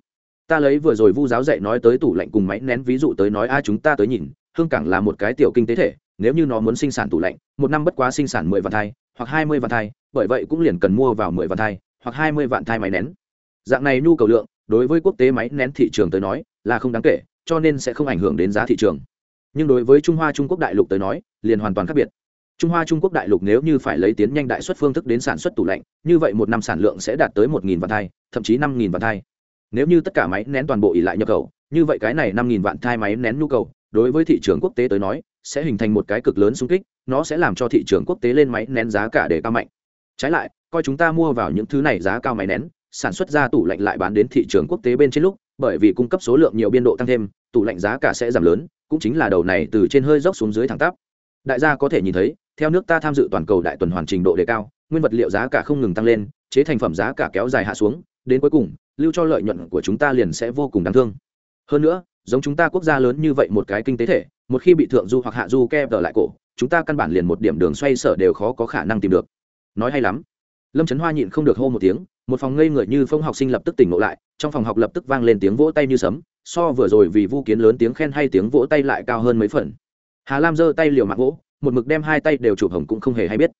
Ta lấy vừa rồi vu giáo dạy nói tới tủ lạnh cùng máy nén ví dụ tới nói, a, chúng ta tới nhìn, hương cảng là một cái tiểu kinh tế thể, nếu như nó muốn sinh sản tủ lạnh, một năm bất quá sinh sản mười vạn thai, hoặc hai mươi vạn thai, bởi vậy cũng liền cần mua vào mười vạn thai, hoặc hai mươi vạn thai máy nén dạng này nhu cầu lượng, đối với quốc tế máy nén thị trường tới nói, là không đáng kể, cho nên sẽ không ảnh hưởng đến giá thị trường. Nhưng đối với trung hoa trung quốc đại lục tới nói, liền hoàn toàn khác biệt. Trung hoa trung quốc đại lục nếu như phải lấy tiến nhanh đại xuất phương thức đến sản xuất tủ lạnh, như vậy một năm sản lượng sẽ đạt tới một vạn thai, thậm chí năm vạn thai. Nếu như tất cả máy nén toàn bộ ỉ lại nhập khẩu, như vậy cái này năm vạn thai máy nén nhu cầu, đối với thị trường quốc tế tới nói, sẽ hình thành một cái cực lớn xung kích, nó sẽ làm cho thị trường quốc tế lên máy nén giá cả để cao mạnh. Trái lại, coi chúng ta mua vào những thứ này giá cao máy nén sản xuất ra tủ lạnh lại bán đến thị trường quốc tế bên trên lúc, bởi vì cung cấp số lượng nhiều biên độ tăng thêm, tủ lạnh giá cả sẽ giảm lớn, cũng chính là đầu này từ trên hơi dốc xuống dưới thẳng tắp. Đại gia có thể nhìn thấy, theo nước ta tham dự toàn cầu đại tuần hoàn trình độ đề cao, nguyên vật liệu giá cả không ngừng tăng lên, chế thành phẩm giá cả kéo dài hạ xuống, đến cuối cùng, lưu cho lợi nhuận của chúng ta liền sẽ vô cùng đáng thương. Hơn nữa, giống chúng ta quốc gia lớn như vậy một cái kinh tế thể, một khi bị thượng du hoặc hạ du keo tờ lại cổ, chúng ta căn bản liền một điểm đường xoay sở đều khó có khả năng tìm được. Nói hay lắm lâm trấn hoa nhịn không được hô một tiếng, một phòng ngây người như phong học sinh lập tức tỉnh ngộ lại, trong phòng học lập tức vang lên tiếng vỗ tay như sấm, so vừa rồi vì vu kiến lớn tiếng khen hay tiếng vỗ tay lại cao hơn mấy phần. Hà lam giơ tay liều mạng vỗ, một mực đem hai tay đều chụp hồng cũng không hề hay biết.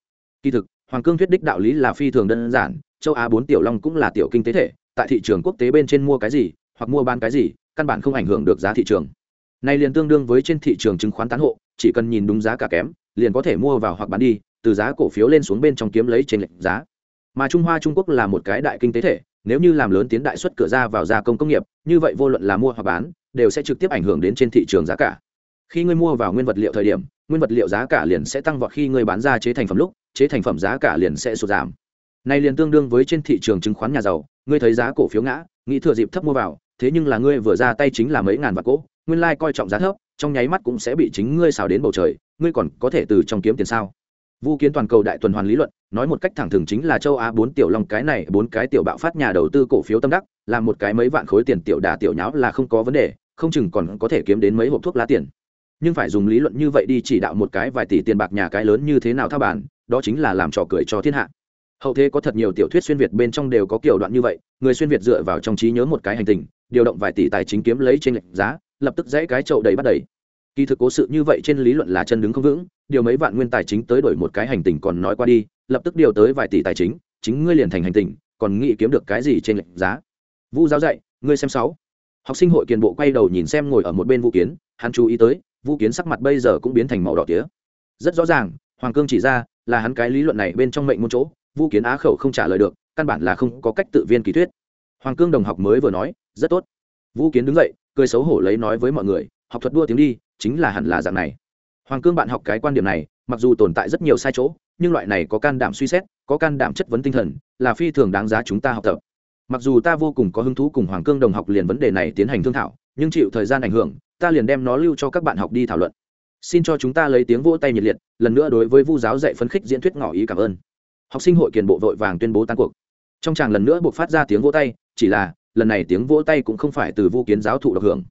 Kỳ thực, hoàng cương thuyết đích đạo lý là phi thường đơn giản, châu á bốn tiểu long cũng là tiểu kinh tế thể, tại thị trường quốc tế bên trên mua cái gì, hoặc mua bán cái gì, căn bản không ảnh hưởng được giá thị trường. Này liền tương đương với trên thị trường chứng khoán tán hộ, chỉ cần nhìn đúng giá cả kém, liền có thể mua vào hoặc bán đi, từ giá cổ phiếu lên xuống bên trong kiếm lấy trên lệnh giá mà trung hoa trung quốc là một cái đại kinh tế thể, nếu như làm lớn tiến đại xuất cửa ra vào gia công công nghiệp, như vậy vô luận là mua hoặc bán, đều sẽ trực tiếp ảnh hưởng đến trên thị trường giá cả. Khi ngươi mua vào nguyên vật liệu thời điểm, nguyên vật liệu giá cả liền sẽ tăng vọt, khi ngươi bán ra chế thành phẩm lúc, chế thành phẩm giá cả liền sẽ sụt giảm. Này liền tương đương với trên thị trường chứng khoán nhà giàu, ngươi thấy giá cổ phiếu ngã, nghĩ thừa dịp thấp mua vào, thế nhưng là ngươi vừa ra tay chính là mấy ngàn vạn cỗ nguyên lai coi trọng giá thấp, trong nháy mắt cũng sẽ bị chính ngươi xào đến bầu trời, ngươi còn có thể từ trong kiếm tiền sao? Vu kiến toàn cầu đại tuần hoàn lý luận, nói một cách thẳng thừng chính là châu Á bốn tiểu long cái này bốn cái tiểu bạo phát nhà đầu tư cổ phiếu tâm đắc, làm một cái mấy vạn khối tiền tiểu đà tiểu nháo là không có vấn đề, không chừng còn có thể kiếm đến mấy hộp thuốc lá tiền. Nhưng phải dùng lý luận như vậy đi chỉ đạo một cái vài tỷ tiền bạc nhà cái lớn như thế nào thao bản, đó chính là làm trò cười cho thiên hạ. Hậu thế có thật nhiều tiểu thuyết xuyên việt bên trong đều có kiểu đoạn như vậy, người xuyên việt dựa vào trong trí nhớ một cái hành tình, điều động vài tỷ tài chính kiếm lấy trên lệnh giá, lập tức dãy cái chậu đầy bắt đầy kỳ thực cố sự như vậy trên lý luận là chân đứng không vững điều mấy vạn nguyên tài chính tới đổi một cái hành tình còn nói qua đi, lập tức điều tới vài tỷ tài chính chính ngươi liền thành hành tình, còn nghĩ kiếm được cái gì trên lệnh giá? Vu giáo dạy, ngươi xem sáu. Học sinh hội kiền bộ quay đầu nhìn xem ngồi ở một bên vũ kiến, hắn chú ý tới vũ kiến sắc mặt bây giờ cũng biến thành màu đỏ tía. Rất rõ ràng, hoàng cương chỉ ra là hắn cái lý luận này bên trong mệnh môn chỗ vũ kiến á khẩu không trả lời được, căn bản là không có cách tự viên kỳ thuyết. Hoàng cương đồng học mới vừa nói, rất tốt. Vũ kiến đứng dậy, cười xấu hổ lấy nói với mọi người, học thuật đua tiếng đi, chính là hẳn là dạng này hoàng cương bạn học cái quan điểm này, mặc dù tồn tại rất nhiều sai chỗ, nhưng loại này có can đảm suy xét, có can đảm chất vấn tinh thần, là phi thường đáng giá chúng ta học tập. Mặc dù ta vô cùng có hứng thú cùng hoàng cương đồng học liền vấn đề này tiến hành thương thảo, nhưng chịu thời gian ảnh hưởng, ta liền đem nó lưu cho các bạn học đi thảo luận. Xin cho chúng ta lấy tiếng vỗ tay nhiệt liệt, lần nữa đối với vu giáo dạy phấn khích diễn thuyết ngỏ ý cảm ơn. Học sinh hội kiền bộ vội vàng tuyên bố tan cuộc. Trong tràng lần nữa buộc phát ra tiếng vỗ tay, chỉ là, lần này tiếng vỗ tay cũng không phải từ vu kiến giáo thụ được hưởng.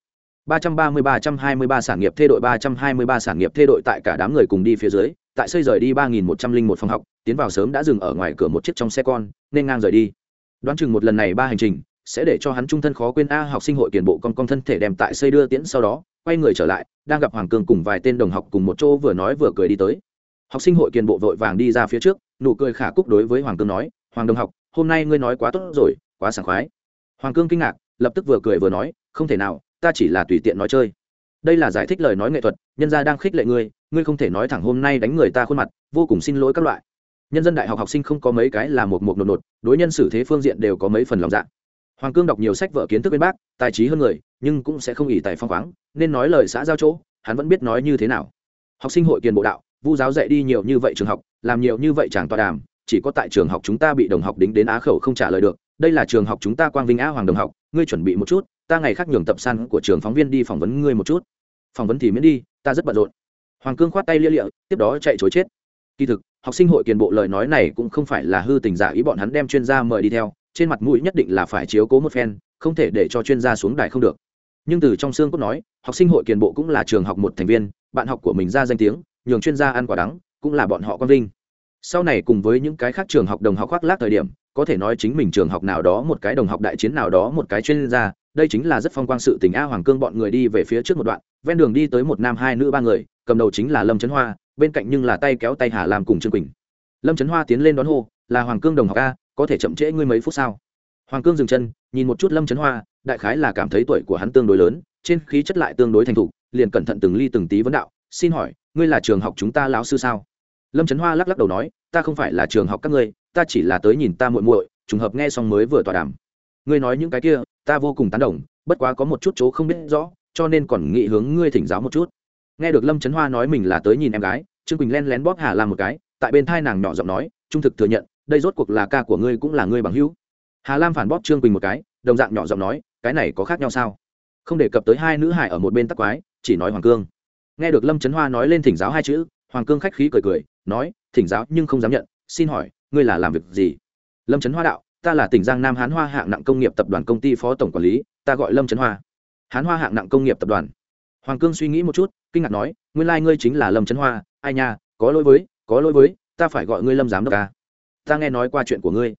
330-323 sản nghiệp thê đội 323 sản nghiệp thê đội tại cả đám người cùng đi phía dưới, tại xây rời đi 3101 phòng học, tiến vào sớm đã dừng ở ngoài cửa một chiếc trong xe con, nên ngang rời đi. Đoán chừng một lần này ba hành trình, sẽ để cho hắn trung thân khó quên a học sinh hội kiền bộ con con thân thể đem tại xây đưa tiễn sau đó, quay người trở lại, đang gặp Hoàng Cương cùng vài tên đồng học cùng một chỗ vừa nói vừa cười đi tới. Học sinh hội kiền bộ vội vàng đi ra phía trước, nụ cười khả cúc đối với Hoàng Cương nói, "Hoàng đồng học, hôm nay ngươi nói quá tốt rồi, quá sảng khoái." Hoàng Cương kinh ngạc, lập tức vừa cười vừa nói, "Không thể nào, ta chỉ là tùy tiện nói chơi. Đây là giải thích lời nói nghệ thuật, nhân gia đang khích lệ ngươi ngươi không thể nói thẳng hôm nay đánh người ta khuôn mặt, vô cùng xin lỗi các loại. Nhân dân đại học học sinh không có mấy cái là một một nột nột, đối nhân xử thế phương diện đều có mấy phần lòng dạ. Hoàng cương đọc nhiều sách vở kiến thức bên bác, tài trí hơn người, nhưng cũng sẽ không ỉ tài phong khoáng, nên nói lời xã giao chỗ, hắn vẫn biết nói như thế nào. Học sinh hội kiền bộ đạo, vu giáo dạy đi nhiều như vậy trường học, làm nhiều như vậy chẳng tọa đàm, chỉ có tại trường học chúng ta bị đồng học đính đến á khẩu không trả lời được đây là trường học chúng ta quang vinh a hoàng đồng học, ngươi chuẩn bị một chút, ta ngày khác nhường tập san của trường phóng viên đi phỏng vấn ngươi một chút. Phỏng vấn thì miễn đi, ta rất bận rộn. Hoàng cương khoát tay lia lịa, tiếp đó chạy chối chết. Kỳ thực, học sinh hội kiền bộ lời nói này cũng không phải là hư tình giả ý bọn hắn đem chuyên gia mời đi theo, trên mặt mũi nhất định là phải chiếu cố một phen, không thể để cho chuyên gia xuống đài không được. Nhưng từ trong xương cốt nói, học sinh hội kiền bộ cũng là trường học một thành viên, bạn học của mình ra danh tiếng, nhường chuyên gia ăn quả đắng, cũng là bọn họ con vinh. Sau này cùng với những cái khác trường học đồng học khoác lác thời điểm có thể nói chính mình trường học nào đó một cái đồng học đại chiến nào đó một cái chuyên gia, đây chính là rất phong quang sự tình a hoàng cương bọn người đi về phía trước một đoạn, ven đường đi tới một nam hai nữ ba người, cầm đầu chính là lâm trấn hoa, bên cạnh nhưng là tay kéo tay hà làm cùng trương quỳnh. Lâm trấn hoa tiến lên đón hô, là hoàng cương đồng học a, có thể chậm trễ ngươi mấy phút sao? Hoàng cương dừng chân, nhìn một chút lâm trấn hoa, đại khái là cảm thấy tuổi của hắn tương đối lớn, trên khí chất lại tương đối thành thục, liền cẩn thận từng ly từng tí vấn đạo, xin hỏi, ngươi là trường học chúng ta lão sư sao? Lâm trấn hoa lắc lắc đầu nói, ta không phải là trường học các ngươi, ta chỉ là tới nhìn ta muội muội, trùng hợp nghe xong mới vừa tọa đàm. Ngươi nói những cái kia, ta vô cùng tán đồng, bất quá có một chút chỗ không biết rõ, cho nên còn nghĩ hướng ngươi thỉnh giáo một chút. Nghe được lâm trấn hoa nói mình là tới nhìn em gái, trương quỳnh len lén bóp hà làm một cái, tại bên thai nàng nhỏ giọng nói, trung thực thừa nhận, đây rốt cuộc là ca của ngươi cũng là ngươi bằng hữu. Hà lam phản bóp trương quỳnh một cái, đồng dạng nhỏ giọng nói, cái này có khác nhau sao? Không đề cập tới hai nữ hải ở một bên tắc quái, chỉ nói hoàng cương. Nghe được lâm trấn hoa nói lên thỉnh giáo hai chữ, hoàng cương khách khí cười cười nói, thỉnh giáo nhưng không dám nhận, xin hỏi, ngươi là làm việc gì? Lâm trấn hoa đạo, ta là tỉnh giang nam hán hoa hạng nặng công nghiệp tập đoàn công ty phó tổng quản lý, ta gọi lâm trấn hoa. Hán hoa hạng nặng công nghiệp tập đoàn. Hoàng cương suy nghĩ một chút, kinh ngạc nói, nguyên lai、like、ngươi chính là lâm trấn hoa, ai nha, có lỗi với, có lỗi với, ta phải gọi ngươi lâm giám đốc ca ta nghe nói qua chuyện của ngươi.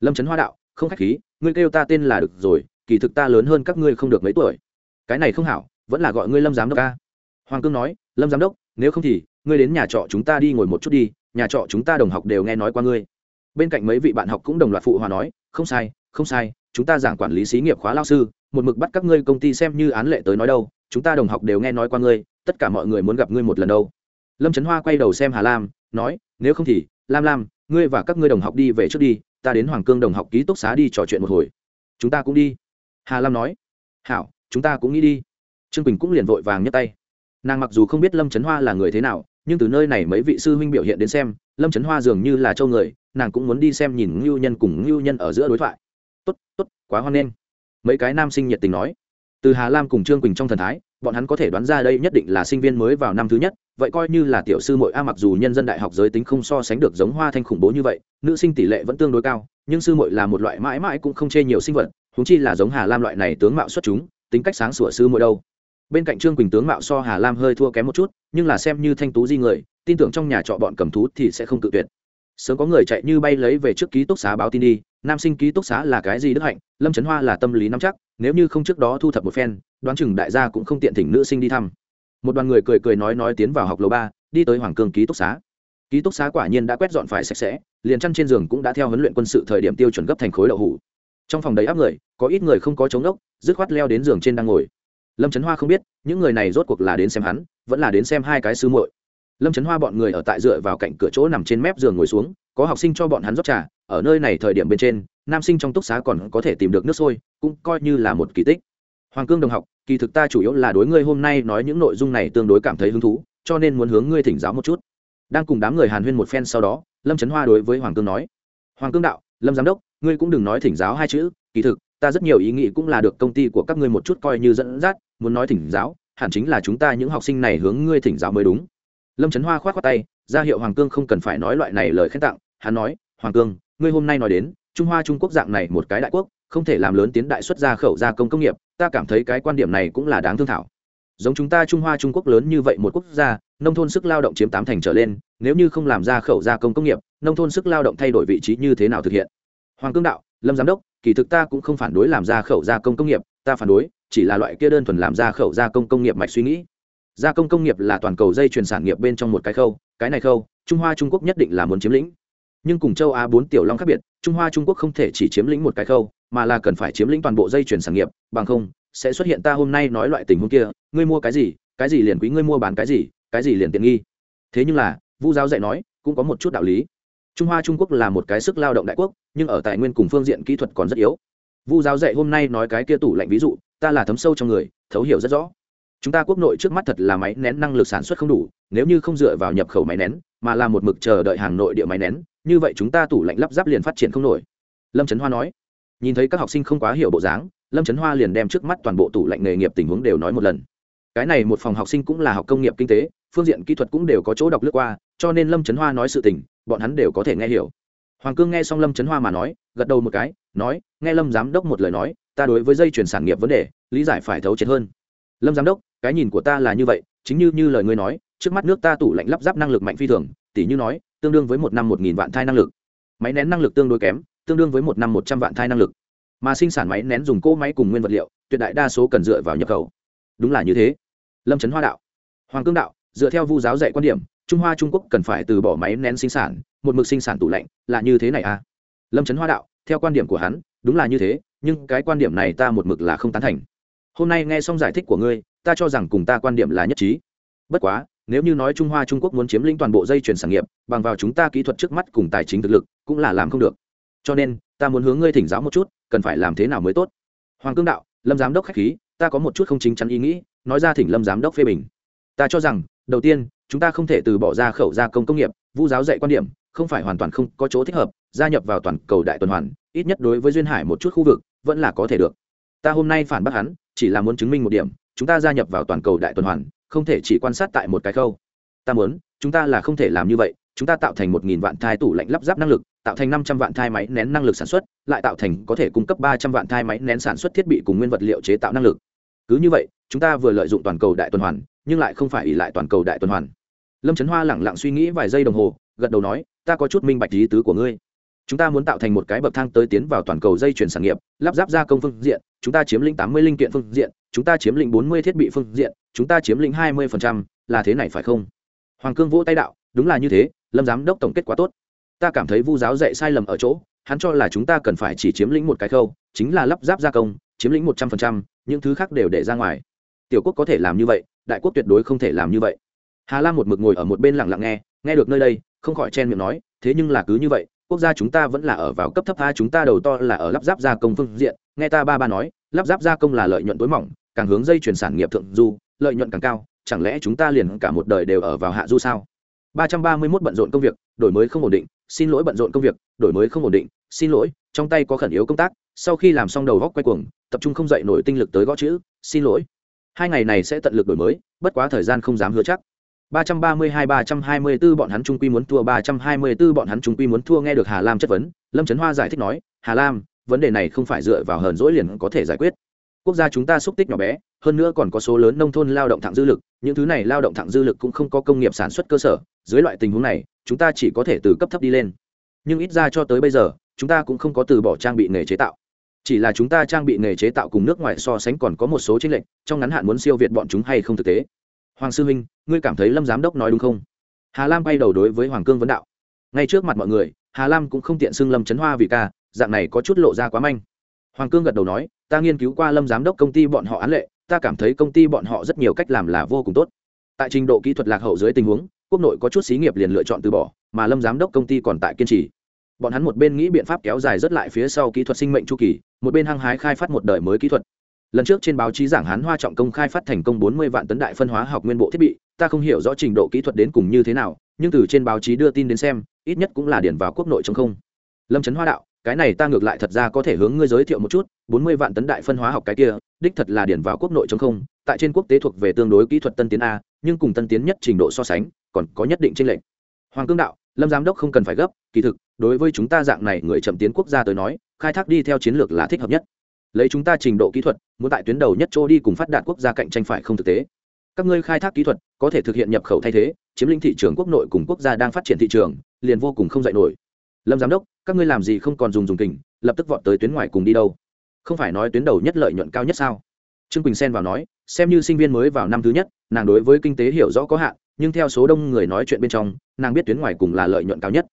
Lâm trấn hoa đạo, không k h á c h khí, ngươi kêu ta tên là được rồi, kỳ thực ta lớn hơn các ngươi không được mấy tuổi. Cái này không hảo, vẫn là gọi ngươi lâm giám đốc ca hoàng cương nói, lâm giám đốc, nếu không thì ngươi đến nhà trọ chúng ta đi ngồi một chút đi, nhà trọ chúng ta đồng học đều nghe nói qua ngươi. Bên cạnh mấy vị bạn học cũng đồng loạt phụ hòa nói, không sai không sai, chúng ta giảng quản lý xí nghiệp khóa lao sư, một mực bắt các ngươi công ty xem như án lệ tới nói đâu, chúng ta đồng học đều nghe nói qua ngươi, tất cả mọi người muốn gặp ngươi một lần đâu. Lâm trấn hoa quay đầu xem hà lam, nói, nếu không thì, lam lam, ngươi và các ngươi đồng học đi về trước đi, ta đến hoàng cương đồng học ký túc xá đi trò chuyện một hồi. Chúng ta cũng đi. Hà lam nói, hảo, chúng ta cũng nghĩ đi. Trương quỳnh cũng liền vội vàng nhấc tay. Nàng mặc dù không biết lâm trấn hoa là người thế nào nhưng từ nơi này mấy vị sư huynh biểu hiện đến xem, lâm trấn hoa dường như là châu người, nàng cũng muốn đi xem nhìn ngưu nhân cùng ngưu nhân ở giữa đối thoại. Tốt tốt, quá hoan nghênh. Mấy cái nam sinh nhiệt tình nói. Từ hà lam cùng trương quỳnh trong thần thái, bọn hắn có thể đoán ra đây nhất định là sinh viên mới vào năm thứ nhất, vậy coi như là tiểu sư mội a mặc dù nhân dân đại học giới tính không so sánh được giống hoa thanh khủng bố như vậy, nữ sinh tỷ lệ vẫn tương đối cao, nhưng sư mội là một loại mãi mãi cũng không chê nhiều sinh vật húng chi là giống hà lam loại này tướng mạo xuất chúng, tính cách sáng sủa sư mội đâu bên cạnh trương quỳnh tướng mạo so hà lam hơi thua kém một chút, nhưng là xem như thanh tú di người, tin tưởng trong nhà trọ bọn cầm thú thì sẽ không tự tuyệt. Sớm có người chạy như bay lấy về trước ký túc xá báo tin đi, nam sinh ký túc xá là cái gì đức hạnh, lâm trấn hoa là tâm lý nắm chắc, nếu như không trước đó thu thập một phen, đoán chừng đại gia cũng không tiện thỉnh nữ sinh đi thăm. Một đoàn người cười cười nói nói tiến vào học lầu ba, đi tới hoàng cương ký túc xá. Ký túc xá quả nhiên đã quét dọn phải sạch sẽ, liền chăn trên giường cũng đã theo huấn luyện quân sự thời điểm tiêu chuẩn gấp thành khối đậu hủ. Trong phòng đầy áp người, có ít người không có chống ốc dứt khoát leo đến giường trên đang ngồi lâm trấn hoa không biết, những người này rốt cuộc là đến xem hắn, vẫn là đến xem hai cái sư muội. Lâm trấn hoa bọn người ở tại dựa vào cạnh cửa chỗ nằm trên mép giường ngồi xuống, có học sinh cho bọn hắn rót trà, ở nơi này thời điểm bên trên, nam sinh trong túc xá còn có thể tìm được nước sôi, cũng coi như là một kỳ tích. Hoàng cương đồng học, kỳ thực ta chủ yếu là đối ngươi hôm nay nói những nội dung này tương đối cảm thấy hứng thú, cho nên muốn hướng ngươi thỉnh giáo một chút. Đang cùng đám người hàn huyên một phen sau đó, lâm trấn hoa đối với hoàng cương nói, hoàng cương đạo, lâm giám đốc, ngươi cũng đừng nói thỉnh giáo hai chữ, kỳ thực ta rất nhiều ý nghĩ cũng là được công ty của các ngươi một chút coi như dẫn dắt, muốn nói thỉnh giáo, hẳn chính là chúng ta những học sinh này hướng ngươi thỉnh giáo mới đúng. Lâm trấn hoa k h o á t khoác tay, ra hiệu hoàng cương không cần phải nói loại này lời khen tặng, hắn nói, hoàng cương, ngươi hôm nay nói đến, trung hoa trung quốc dạng này một cái đại quốc, không thể làm lớn tiến đại xuất gia khẩu gia công công nghiệp, ta cảm thấy cái quan điểm này cũng là đáng thương thảo. Giống chúng ta trung hoa trung quốc lớn như vậy một quốc gia, nông thôn sức lao động chiếm tám thành trở lên, nếu như không làm ra khẩu gia công công nghiệp, nông thôn sức lao động thay đổi vị trí như thế nào thực hiện? Hoàng cương đạo, lâm giám đốc kỳ thực ta cũng không phản đối làm ra khẩu gia công công nghiệp, ta phản đối, chỉ là loại kia đơn thuần làm ra khẩu gia công công nghiệp mạch suy nghĩ. Gia công công nghiệp là toàn cầu dây chuyển sản nghiệp bên trong một cái khâu, cái này khâu, trung hoa trung quốc nhất định là muốn chiếm lĩnh. Nhưng cùng châu á bốn tiểu long khác biệt, trung hoa trung quốc không thể chỉ chiếm lĩnh một cái khâu, mà là cần phải chiếm lĩnh toàn bộ dây chuyển sản nghiệp, bằng không, sẽ xuất hiện ta hôm nay nói loại tình huống kia, ngươi mua cái gì cái gì liền quý ngươi mua bán cái gì cái gì liền tiện nghi. Thế nhưng là, vu giáo dạy nói, cũng có một chút đạo lý trung hoa trung quốc là một cái sức lao động đại quốc, nhưng ở tài nguyên cùng phương diện kỹ thuật còn rất yếu. Vu giáo dạy hôm nay nói cái kia tủ lạnh ví dụ, ta là thấm sâu trong người, thấu hiểu rất rõ. Chúng ta quốc nội trước mắt thật là máy nén năng lực sản xuất không đủ, nếu như không dựa vào nhập khẩu máy nén, mà là một mực chờ đợi hàng nội địa máy nén, như vậy chúng ta tủ lạnh lắp ráp liền phát triển không nổi. Lâm trấn hoa nói. Nhìn thấy các học sinh không quá hiểu bộ dáng, lâm trấn hoa liền đem trước mắt toàn bộ tủ lạnh nghề nghiệp tình huống đều nói một lần. Cái này một phòng học sinh cũng là học công nghiệp kinh tế phương diện kỹ thuật cũng đều có chỗ đọc lướt qua, cho nên lâm trấn hoa nói sự tình, bọn hắn đều có thể nghe hiểu. Hoàng cương nghe xong lâm trấn hoa mà nói, gật đầu một cái, nói, nghe lâm giám đốc một lời nói, ta đối với dây chuyển sản nghiệp vấn đề, lý giải phải thấu triệt hơn. Lâm giám đốc, cái nhìn của ta là như vậy, chính như như lời ngươi nói, trước mắt nước ta tủ lạnh lắp ráp năng lực mạnh phi thường tỷ như nói, tương đương với một năm một nghìn vạn thai năng lực. Máy nén năng lực tương đối kém, tương đương với một năm một trăm vạn thai năng lực. Mà sinh sản máy nén dùng cỗ máy cùng nguyên vật liệu, tuyệt đại đa số cần dựa vào nhập khẩu. Đúng là như thế. Lâm trấn hoa đạo. Hoàng cương đạo dựa theo vu giáo dạy quan điểm, trung hoa trung quốc cần phải từ bỏ máy nén sinh sản, một mực sinh sản tủ lạnh, là như thế này à? Lâm trấn hoa đạo, theo quan điểm của hắn, đúng là như thế, nhưng cái quan điểm này ta một mực là không tán thành. Hôm nay nghe xong giải thích của ngươi, ta cho rằng cùng ta quan điểm là nhất trí. Bất quá, nếu như nói trung hoa trung quốc muốn chiếm lĩnh toàn bộ dây chuyển sản nghiệp, bằng vào chúng ta kỹ thuật trước mắt cùng tài chính thực lực, cũng là làm không được. Cho nên, ta muốn hướng ngươi thỉnh giáo một chút, cần phải làm thế nào mới tốt? Hoàng cương đạo, lâm giám đốc khách khí, ta có một chút không chính chắn ý nghĩ, nói ra thỉnh lâm giám đốc phê bình. Ta cho rằng đầu tiên, chúng ta không thể từ bỏ ra khẩu gia công công nghiệp, vu giáo dạy quan điểm, không phải hoàn toàn không có chỗ thích hợp, gia nhập vào toàn cầu đại tuần hoàn, ít nhất đối với duyên hải một chút khu vực, vẫn là có thể được. Ta hôm nay phản bác hắn, chỉ là muốn chứng minh một điểm, chúng ta gia nhập vào toàn cầu đại tuần hoàn, không thể chỉ quan sát tại một cái khâu. Ta muốn, chúng ta là không thể làm như vậy, chúng ta tạo thành một nghìn vạn thai tủ lạnh lắp ráp năng lực, tạo thành năm trăm vạn thai máy nén năng lực sản xuất, lại tạo thành có thể cung cấp ba trăm vạn thai máy nén sản xuất thiết bị cùng nguyên vật liệu chế tạo năng lực. Cứ như vậy, chúng ta vừa lợi dụng toàn cầu đại tuần hoàn nhưng lại không phải ỉ lại toàn cầu đại tuần hoàn. Lâm trấn hoa lẳng lặng suy nghĩ vài giây đồng hồ, gật đầu nói, ta có chút minh bạch lý tứ của ngươi. Chúng ta muốn tạo thành một cái bậc thang tới tiến vào toàn cầu dây chuyển sản nghiệp, lắp ráp gia công phương diện, chúng ta chiếm lĩnh tám mươi linh kiện phương diện, chúng ta chiếm lĩnh bốn mươi thiết bị phương diện, chúng ta chiếm lĩnh hai mươi là thế này phải không? Hoàng cương vỗ tay đạo, đúng là như thế, lâm giám đốc tổng kết quá tốt. Ta cảm thấy vu giáo dạy sai lầm ở chỗ, hắn cho là chúng ta cần phải chỉ chiếm lĩnh một cái khâu, chính là lắp ráp gia công, chiếm lĩnh một trăm linh những thứ khác đều để ra ngoài. Tiểu quốc có thể làm như vậy đại quốc tuyệt đối không thể làm như vậy. Hà lam một mực ngồi ở một bên lặng lặng nghe nghe được nơi đây, không khỏi chen miệng nói, thế nhưng là cứ như vậy, quốc gia chúng ta vẫn là ở vào cấp thấp tha chúng ta đầu to là ở lắp ráp gia công phương diện, nghe ta ba ba nói, lắp ráp gia công là lợi nhuận tối mỏng, càng hướng dây chuyển sản nghiệp thượng du, lợi nhuận càng cao, chẳng lẽ chúng ta liền cả một đời đều ở vào hạ du sao? Ba trăm ba mươi 331 bận rộn công việc, đổi mới không ổn định, xin lỗi bận rộn công việc, đổi mới không ổn định, xin lỗi, trong tay có khẩn yếu công tác, sau khi làm xong đầu góc quay cuồng, tập trung không dậy nổi tinh lực tới gõ chữ, xin lỗi hai ngày này sẽ tận lực đổi mới bất quá thời gian không dám hứa chắc 332-324 bọn hắn trung quy muốn thua 324 bọn hắn trung quy muốn thua nghe được Hà Lam chất vấn, Lâm Trấn Hoa giải thích nói, Hà Lam, vấn đề này không phải dựa vào hờn dỗi liền có thể giải quyết. Quốc gia chúng ta xúc tích nhỏ bé, hơn nữa còn có số lớn nông thôn lao động thẳng dư lực, những thứ này lao động thẳng dư lực cũng không có công nghiệp sản xuất cơ sở, dưới loại tình huống này, chúng ta chỉ có thể từ cấp thấp đi lên. Nhưng ít ra cho tới bây giờ, chúng ta cũng không có từ bỏ trang bị nghề chế tạo. Chỉ là chúng ta trang bị nghề chế tạo cùng nước ngoài so sánh còn có một số chênh lệch, trong ngắn hạn muốn siêu việt bọn chúng hay không thực tế? Hoàng sư huynh ngươi cảm thấy lâm giám đốc nói đúng không? Hà lam bay đầu đối với hoàng cương vấn đạo. Ngay trước mặt mọi người hà lam cũng không tiện xưng lâm trấn hoa vì ca dạng này có chút lộ ra quá manh. Hoàng cương gật đầu nói ta nghiên cứu qua lâm giám đốc công ty bọn họ án lệ ta cảm thấy công ty bọn họ rất nhiều cách làm là vô cùng tốt. Tại trình độ kỹ thuật lạc hậu dưới tình huống quốc nội có chút xí nghiệp liền lựa chọn từ bỏ mà lâm giám đốc công ty còn tại kiên trì bọn hắn một bên nghĩ biện pháp kéo dài rất lại phía sau kỹ thuật sinh mệnh chu kỳ, một bên hăng hái khai phát một đời mới kỹ thuật. Lần trước trên báo chí giảng hán hoa trọng công khai phát thành công bốn mươi vạn tấn đại phân hóa học nguyên bộ thiết bị, ta không hiểu rõ trình độ kỹ thuật đến cùng như thế nào, nhưng từ trên báo chí đưa tin đến xem, ít nhất cũng là điển vào quốc nội trong không. Lâm trấn hoa đạo, cái này ta ngược lại thật ra có thể hướng ngươi giới thiệu một chút, bốn mươi vạn tấn đại phân hóa học cái kia, đích thật là điển vào quốc nội trong không, tại trên quốc tế thuộc về tương đối kỹ thuật tân tiến a, nhưng cùng tân tiến nhất trình độ so sánh, còn có nhất định tranh lệch. Hoàng cương đạo lâm giám đốc không cần phải gấp, kỳ thực, đối với chúng ta dạng này người chậm tiến quốc gia tới nói, khai thác đi theo chiến lược là thích hợp nhất. Lấy chúng ta trình độ kỹ thuật, muốn tại tuyến đầu nhất chỗ đi cùng phát đạt quốc gia cạnh tranh phải không thực tế? Các ngươi khai thác kỹ thuật, có thể thực hiện nhập khẩu thay thế, chiếm lĩnh thị trường quốc nội cùng quốc gia đang phát triển thị trường, liền vô cùng không dạy nổi. Lâm giám đốc, các ngươi làm gì không còn dùng dùng kình, lập tức vọt tới tuyến ngoài cùng đi đâu? Không phải nói tuyến đầu nhất lợi nhuận cao nhất sao? Trương quỳnh Sen vào nói, xem như sinh viên mới vào năm thứ nhất, nàng đối với kinh tế hiểu rõ có hạn nhưng theo số đông người nói chuyện bên trong, nàng biết tuyến ngoài cùng là lợi nhuận cao nhất.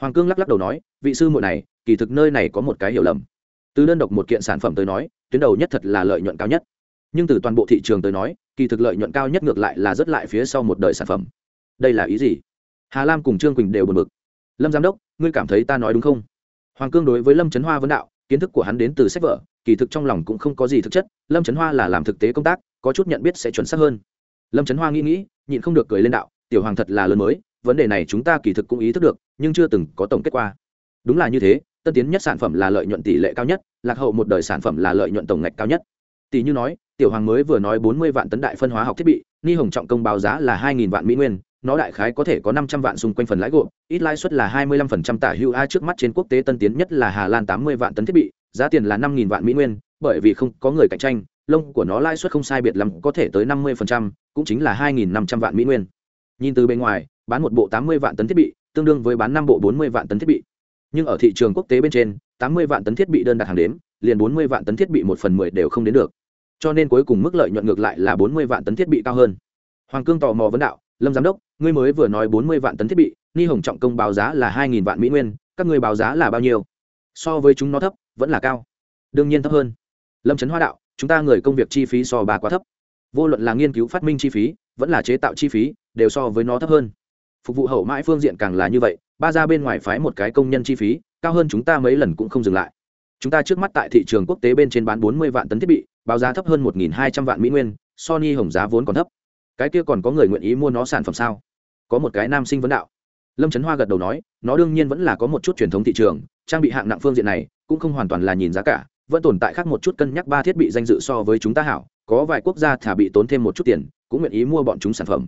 Hoàng cương lắc lắc đầu nói, vị sư muội này, kỳ thực nơi này có một cái hiểu lầm. Từ đơn độc một kiện sản phẩm tới nói, tuyến đầu nhất thật là lợi nhuận cao nhất. Nhưng từ toàn bộ thị trường tới nói, kỳ thực lợi nhuận cao nhất ngược lại là rất lại phía sau một đời sản phẩm. Đây là ý gì? Hà lam cùng trương quỳnh đều bật mực lâm giám đốc, ngươi cảm thấy ta nói đúng không? Hoàng cương đối với lâm trấn hoa vấn đạo, kiến thức của hắn đến từ sách vở, kỳ thực trong lòng cũng không có gì thực chất, lâm trấn hoa là làm thực tế công tác, có chút nhận biết sẽ chuẩn xác hơn. Lâm trấn hoa nghĩ nghĩ nhịn không được cười lên đạo, tiểu hoàng thật là lớn mới, vấn đề này chúng ta kỳ thực cũng ý thức được, nhưng chưa từng có tổng kết quả đúng là như thế, tân tiến nhất sản phẩm là lợi nhuận tỷ lệ cao nhất, lạc hậu một đời sản phẩm là lợi nhuận tổng ngạch cao nhất. Tỷ như nói, tiểu hoàng mới vừa nói bốn mươi vạn tấn đại phân hóa học thiết bị ni hồng trọng công báo giá là hai nghìn vạn mỹ nguyên, nó đại khái có thể có năm trăm vạn xung quanh phần lãi gộp, ít lãi suất là hai mươi lăm phần trăm tả hưu a trước mắt trên quốc tế tân tiến nhất là hà lan tám mươi vạn tấn thiết bị, giá tiền là năm nghìn vạn mỹ nguyên, bởi vì không có người cạnh tranh lông của nó lãi suất không sai biệt lắm, có thể tới năm mươi phần trăm, cũng chính là hai nghìn năm trăm vạn mỹ nguyên. Nhìn từ bên ngoài, bán một bộ tám mươi vạn tấn thiết bị, tương đương với bán năm bộ bốn mươi vạn tấn thiết bị. Nhưng ở thị trường quốc tế bên trên, tám mươi vạn tấn thiết bị đơn đặt hàng đếm, liền bốn mươi vạn tấn thiết bị một phần mười đều không đến được. Cho nên cuối cùng mức lợi nhuận ngược lại là bốn mươi vạn tấn thiết bị cao hơn. Hoàng cương tò mò vấn đạo, lâm giám đốc, ngươi mới vừa nói bốn mươi vạn tấn thiết bị, ni hồng trọng công báo giá là hai nghìn vạn mỹ nguyên, các ngươi báo giá là bao nhiêu? So với chúng nó thấp, vẫn là cao. Đương nhiên thấp hơn. Lâm trấn hoa đạo chúng ta người công việc chi phí so bà quá thấp. Vô luận là nghiên cứu phát minh chi phí, vẫn là chế tạo chi phí, đều so với nó thấp hơn. Phục vụ hậu mãi phương diện càng là như vậy, ba ra bên ngoài phái một cái công nhân chi phí, cao hơn chúng ta mấy lần cũng không dừng lại. Chúng ta trước mắt tại thị trường quốc tế bên trên bán bốn mươi vạn tấn thiết bị, báo giá thấp hơn một hai trăm vạn mỹ nguyên, sony hồng giá vốn còn thấp. Cái kia còn có người nguyện ý mua nó sản phẩm sao? Có một cái nam sinh vấn đạo. Lâm trấn hoa gật đầu nói, nó đương nhiên vẫn là có một chút truyền thống thị trường, trang bị hạng nặng phương diện này, cũng không hoàn toàn là nhìn giá cả vẫn tồn tại khác một chút cân nhắc ba thiết bị danh dự so với chúng ta hảo, có vài quốc gia thả bị tốn thêm một chút tiền, cũng nguyện ý mua bọn chúng sản phẩm.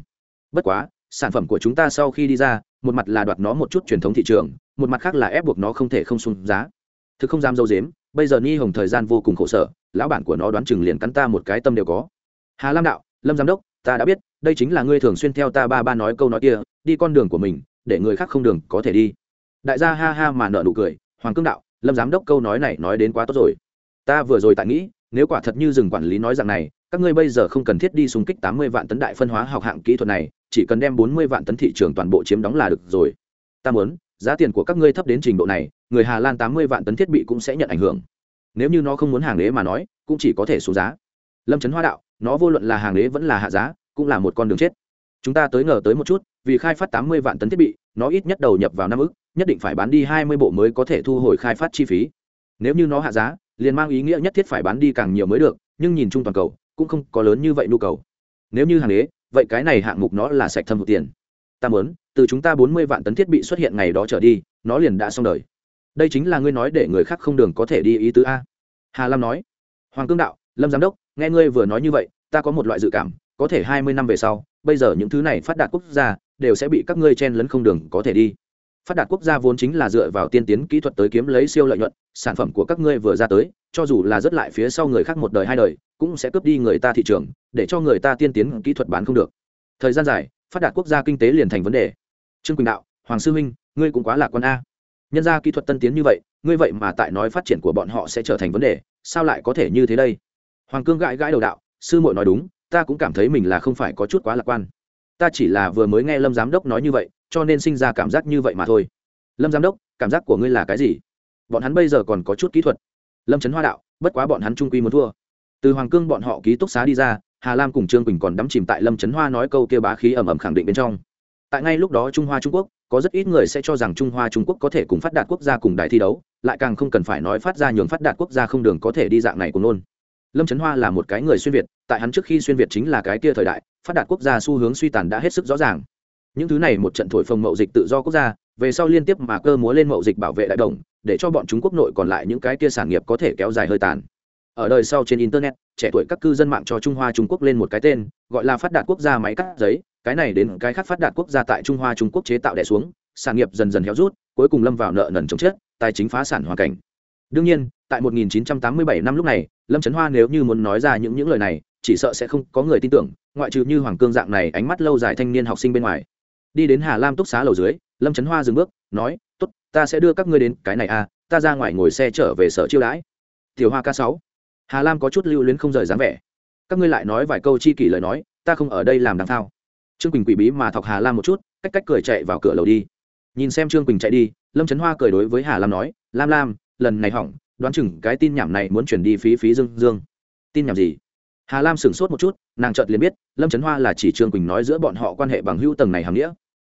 Bất quá, sản phẩm của chúng ta sau khi đi ra, một mặt là đoạt nó một chút truyền thống thị trường, một mặt khác là ép buộc nó không thể không sung giá. Thực không dám dâu dếm, bây giờ ni hồng thời gian vô cùng khổ sở, lão bản của nó đoán chừng liền cắn ta một cái tâm đều có. Hà lam đạo, lâm giám đốc, ta đã biết, đây chính là ngươi thường xuyên theo ta ba ba nói câu nói kia, đi con đường của mình, để người khác không đường có thể đi. Đại gia ha ha mà nợ nụ cười, hoàng cương đạo, lâm giám đốc câu nói này nói đến quá tốt rồi ta vừa rồi tại nghĩ, nếu quả thật như rừng quản lý nói rằng này, các ngươi bây giờ không cần thiết đi xung kích tám mươi vạn tấn đại phân hóa học hạng kỹ thuật này, chỉ cần đem bốn mươi vạn tấn thị trường toàn bộ chiếm đóng là được rồi. Ta muốn, giá tiền của các ngươi thấp đến trình độ này, người hà lan tám mươi vạn tấn thiết bị cũng sẽ nhận ảnh hưởng. Nếu như nó không muốn hàng đế mà nói, cũng chỉ có thể xuống giá. Lâm trấn hoa đạo, nó vô luận là hàng đế vẫn là hạ giá, cũng là một con đường chết. Chúng ta tới ngờ tới một chút, vì khai phát tám mươi vạn tấn thiết bị, nó ít nhất đầu nhập vào năm ức, nhất định phải bán đi hai mươi bộ mới có thể thu hồi khai phát chi phí. Nếu như nó hạ giá liền mang ý nghĩa nhất thiết phải bán đi càng nhiều mới được, nhưng nhìn chung toàn cầu, cũng không có lớn như vậy nhu cầu. Nếu như hàng đế vậy cái này hạng mục nó là sạch thâm hụt tiền. Ta muốn, từ chúng ta bốn mươi vạn tấn thiết bị xuất hiện ngày đó trở đi, nó liền đã xong đời. Đây chính là ngươi nói để người khác không đường có thể đi ý tứ a. Hà lam nói. Hoàng cương đạo, lâm giám đốc, nghe ngươi vừa nói như vậy, ta có một loại dự cảm, có thể hai mươi năm về sau, bây giờ những thứ này phát đạt quốc gia, đều sẽ bị các ngươi chen lấn không đường có thể đi phát đạt quốc gia vốn chính là dựa vào tiên tiến kỹ thuật tới kiếm lấy siêu lợi nhuận, sản phẩm của các ngươi vừa ra tới, cho dù là rất lại phía sau người khác một đời hai đời, cũng sẽ cướp đi người ta thị trường, để cho người ta tiên tiến kỹ thuật bán không được. Thời gian dài, phát đạt quốc gia kinh tế liền thành vấn đề. Trương quỳnh đạo, hoàng sư huynh ngươi cũng quá lạc quan a. Nhân ra kỹ thuật tân tiến như vậy, ngươi vậy mà tại nói phát triển của bọn họ sẽ trở thành vấn đề, sao lại có thể như thế đây? Hoàng cương gãi gãi đầu đạo, sư muội nói đúng, ta cũng cảm thấy mình là không phải có chút quá lạc quan. Ta chỉ là vừa mới nghe lâm giám đốc nói như vậy cho nên sinh ra cảm giác như vậy mà thôi. Lâm giám đốc, cảm giác của ngươi là cái gì? Bọn hắn bây giờ còn có chút kỹ thuật. Lâm trấn hoa đạo, bất quá bọn hắn trung quy muốn thua. Từ hoàng cương bọn họ ký túc xá đi ra, hà lam cùng trương quỳnh còn đắm chìm tại lâm trấn hoa nói câu kia bá khí ẩm ẩm khẳng định bên trong. Tại ngay lúc đó trung hoa trung quốc, có rất ít người sẽ cho rằng trung hoa trung quốc có thể cùng phát đạt quốc gia cùng đài thi đấu, lại càng không cần phải nói phát ra nhường phát đạt quốc gia không đường có thể đi dạng này của nôn lâm trấn hoa là một cái người xuyên việt, tại hắn trước khi xuyên việt chính là cái kia thời đại, phát đạt quốc gia xu hướng suy tàn đã hết sức rõ ràng những thứ này một trận thổi phồng mậu dịch tự do quốc gia, về sau liên tiếp mà cơ múa lên mậu dịch bảo vệ đại đồng, để cho bọn chúng quốc nội còn lại những cái kia sản nghiệp có thể kéo dài hơi tàn. Ở đời sau trên internet, trẻ tuổi các cư dân mạng cho trung hoa trung quốc lên một cái tên, gọi là phát đạt quốc gia máy cắt giấy. Cái này đến cái khác phát đạt quốc gia tại trung hoa trung quốc chế tạo đẻ xuống, sản nghiệp dần dần héo rút, cuối cùng lâm vào nợ nần chống chết, tài chính phá sản hoàn cảnh. Đương nhiên, tại 1987 năm lúc này, lâm trấn hoa nếu như muốn nói ra những những lời này, chỉ sợ sẽ không có người tin tưởng, ngoại trừ như hoàng cương dạng này ánh mắt lâu dài thanh niên học sinh bên ngoài đi đến hà lam túc xá lầu dưới, lâm trấn hoa dừng bước, nói t ố t ta sẽ đưa các ngươi đến cái này à ta ra ngoài ngồi xe trở về sở chiêu đãi. Tiểu hoa k sáu. Hà lam có chút lưu luyến không rời dáng vẻ. Các ngươi lại nói vài câu chi kỷ lời nói, ta không ở đây làm đáng thao. Trương quỳnh quỷ bí mà thọc hà lam một chút, cách cách cười chạy vào cửa lầu đi. Nhìn xem trương quỳnh chạy đi, lâm trấn hoa cười đối với hà lam nói, lam lam, lần này hỏng, đoán chừng cái tin nhảm này muốn chuyển đi phí phí dương dương. Tin nhảm gì? Hà lam sửng sốt một chút, nàng chợt liền biết, lâm trấn hoa là chỉ trương quỳnh nói giữa bọn họ quan hệ bằng hữu tầng này hàm nghĩa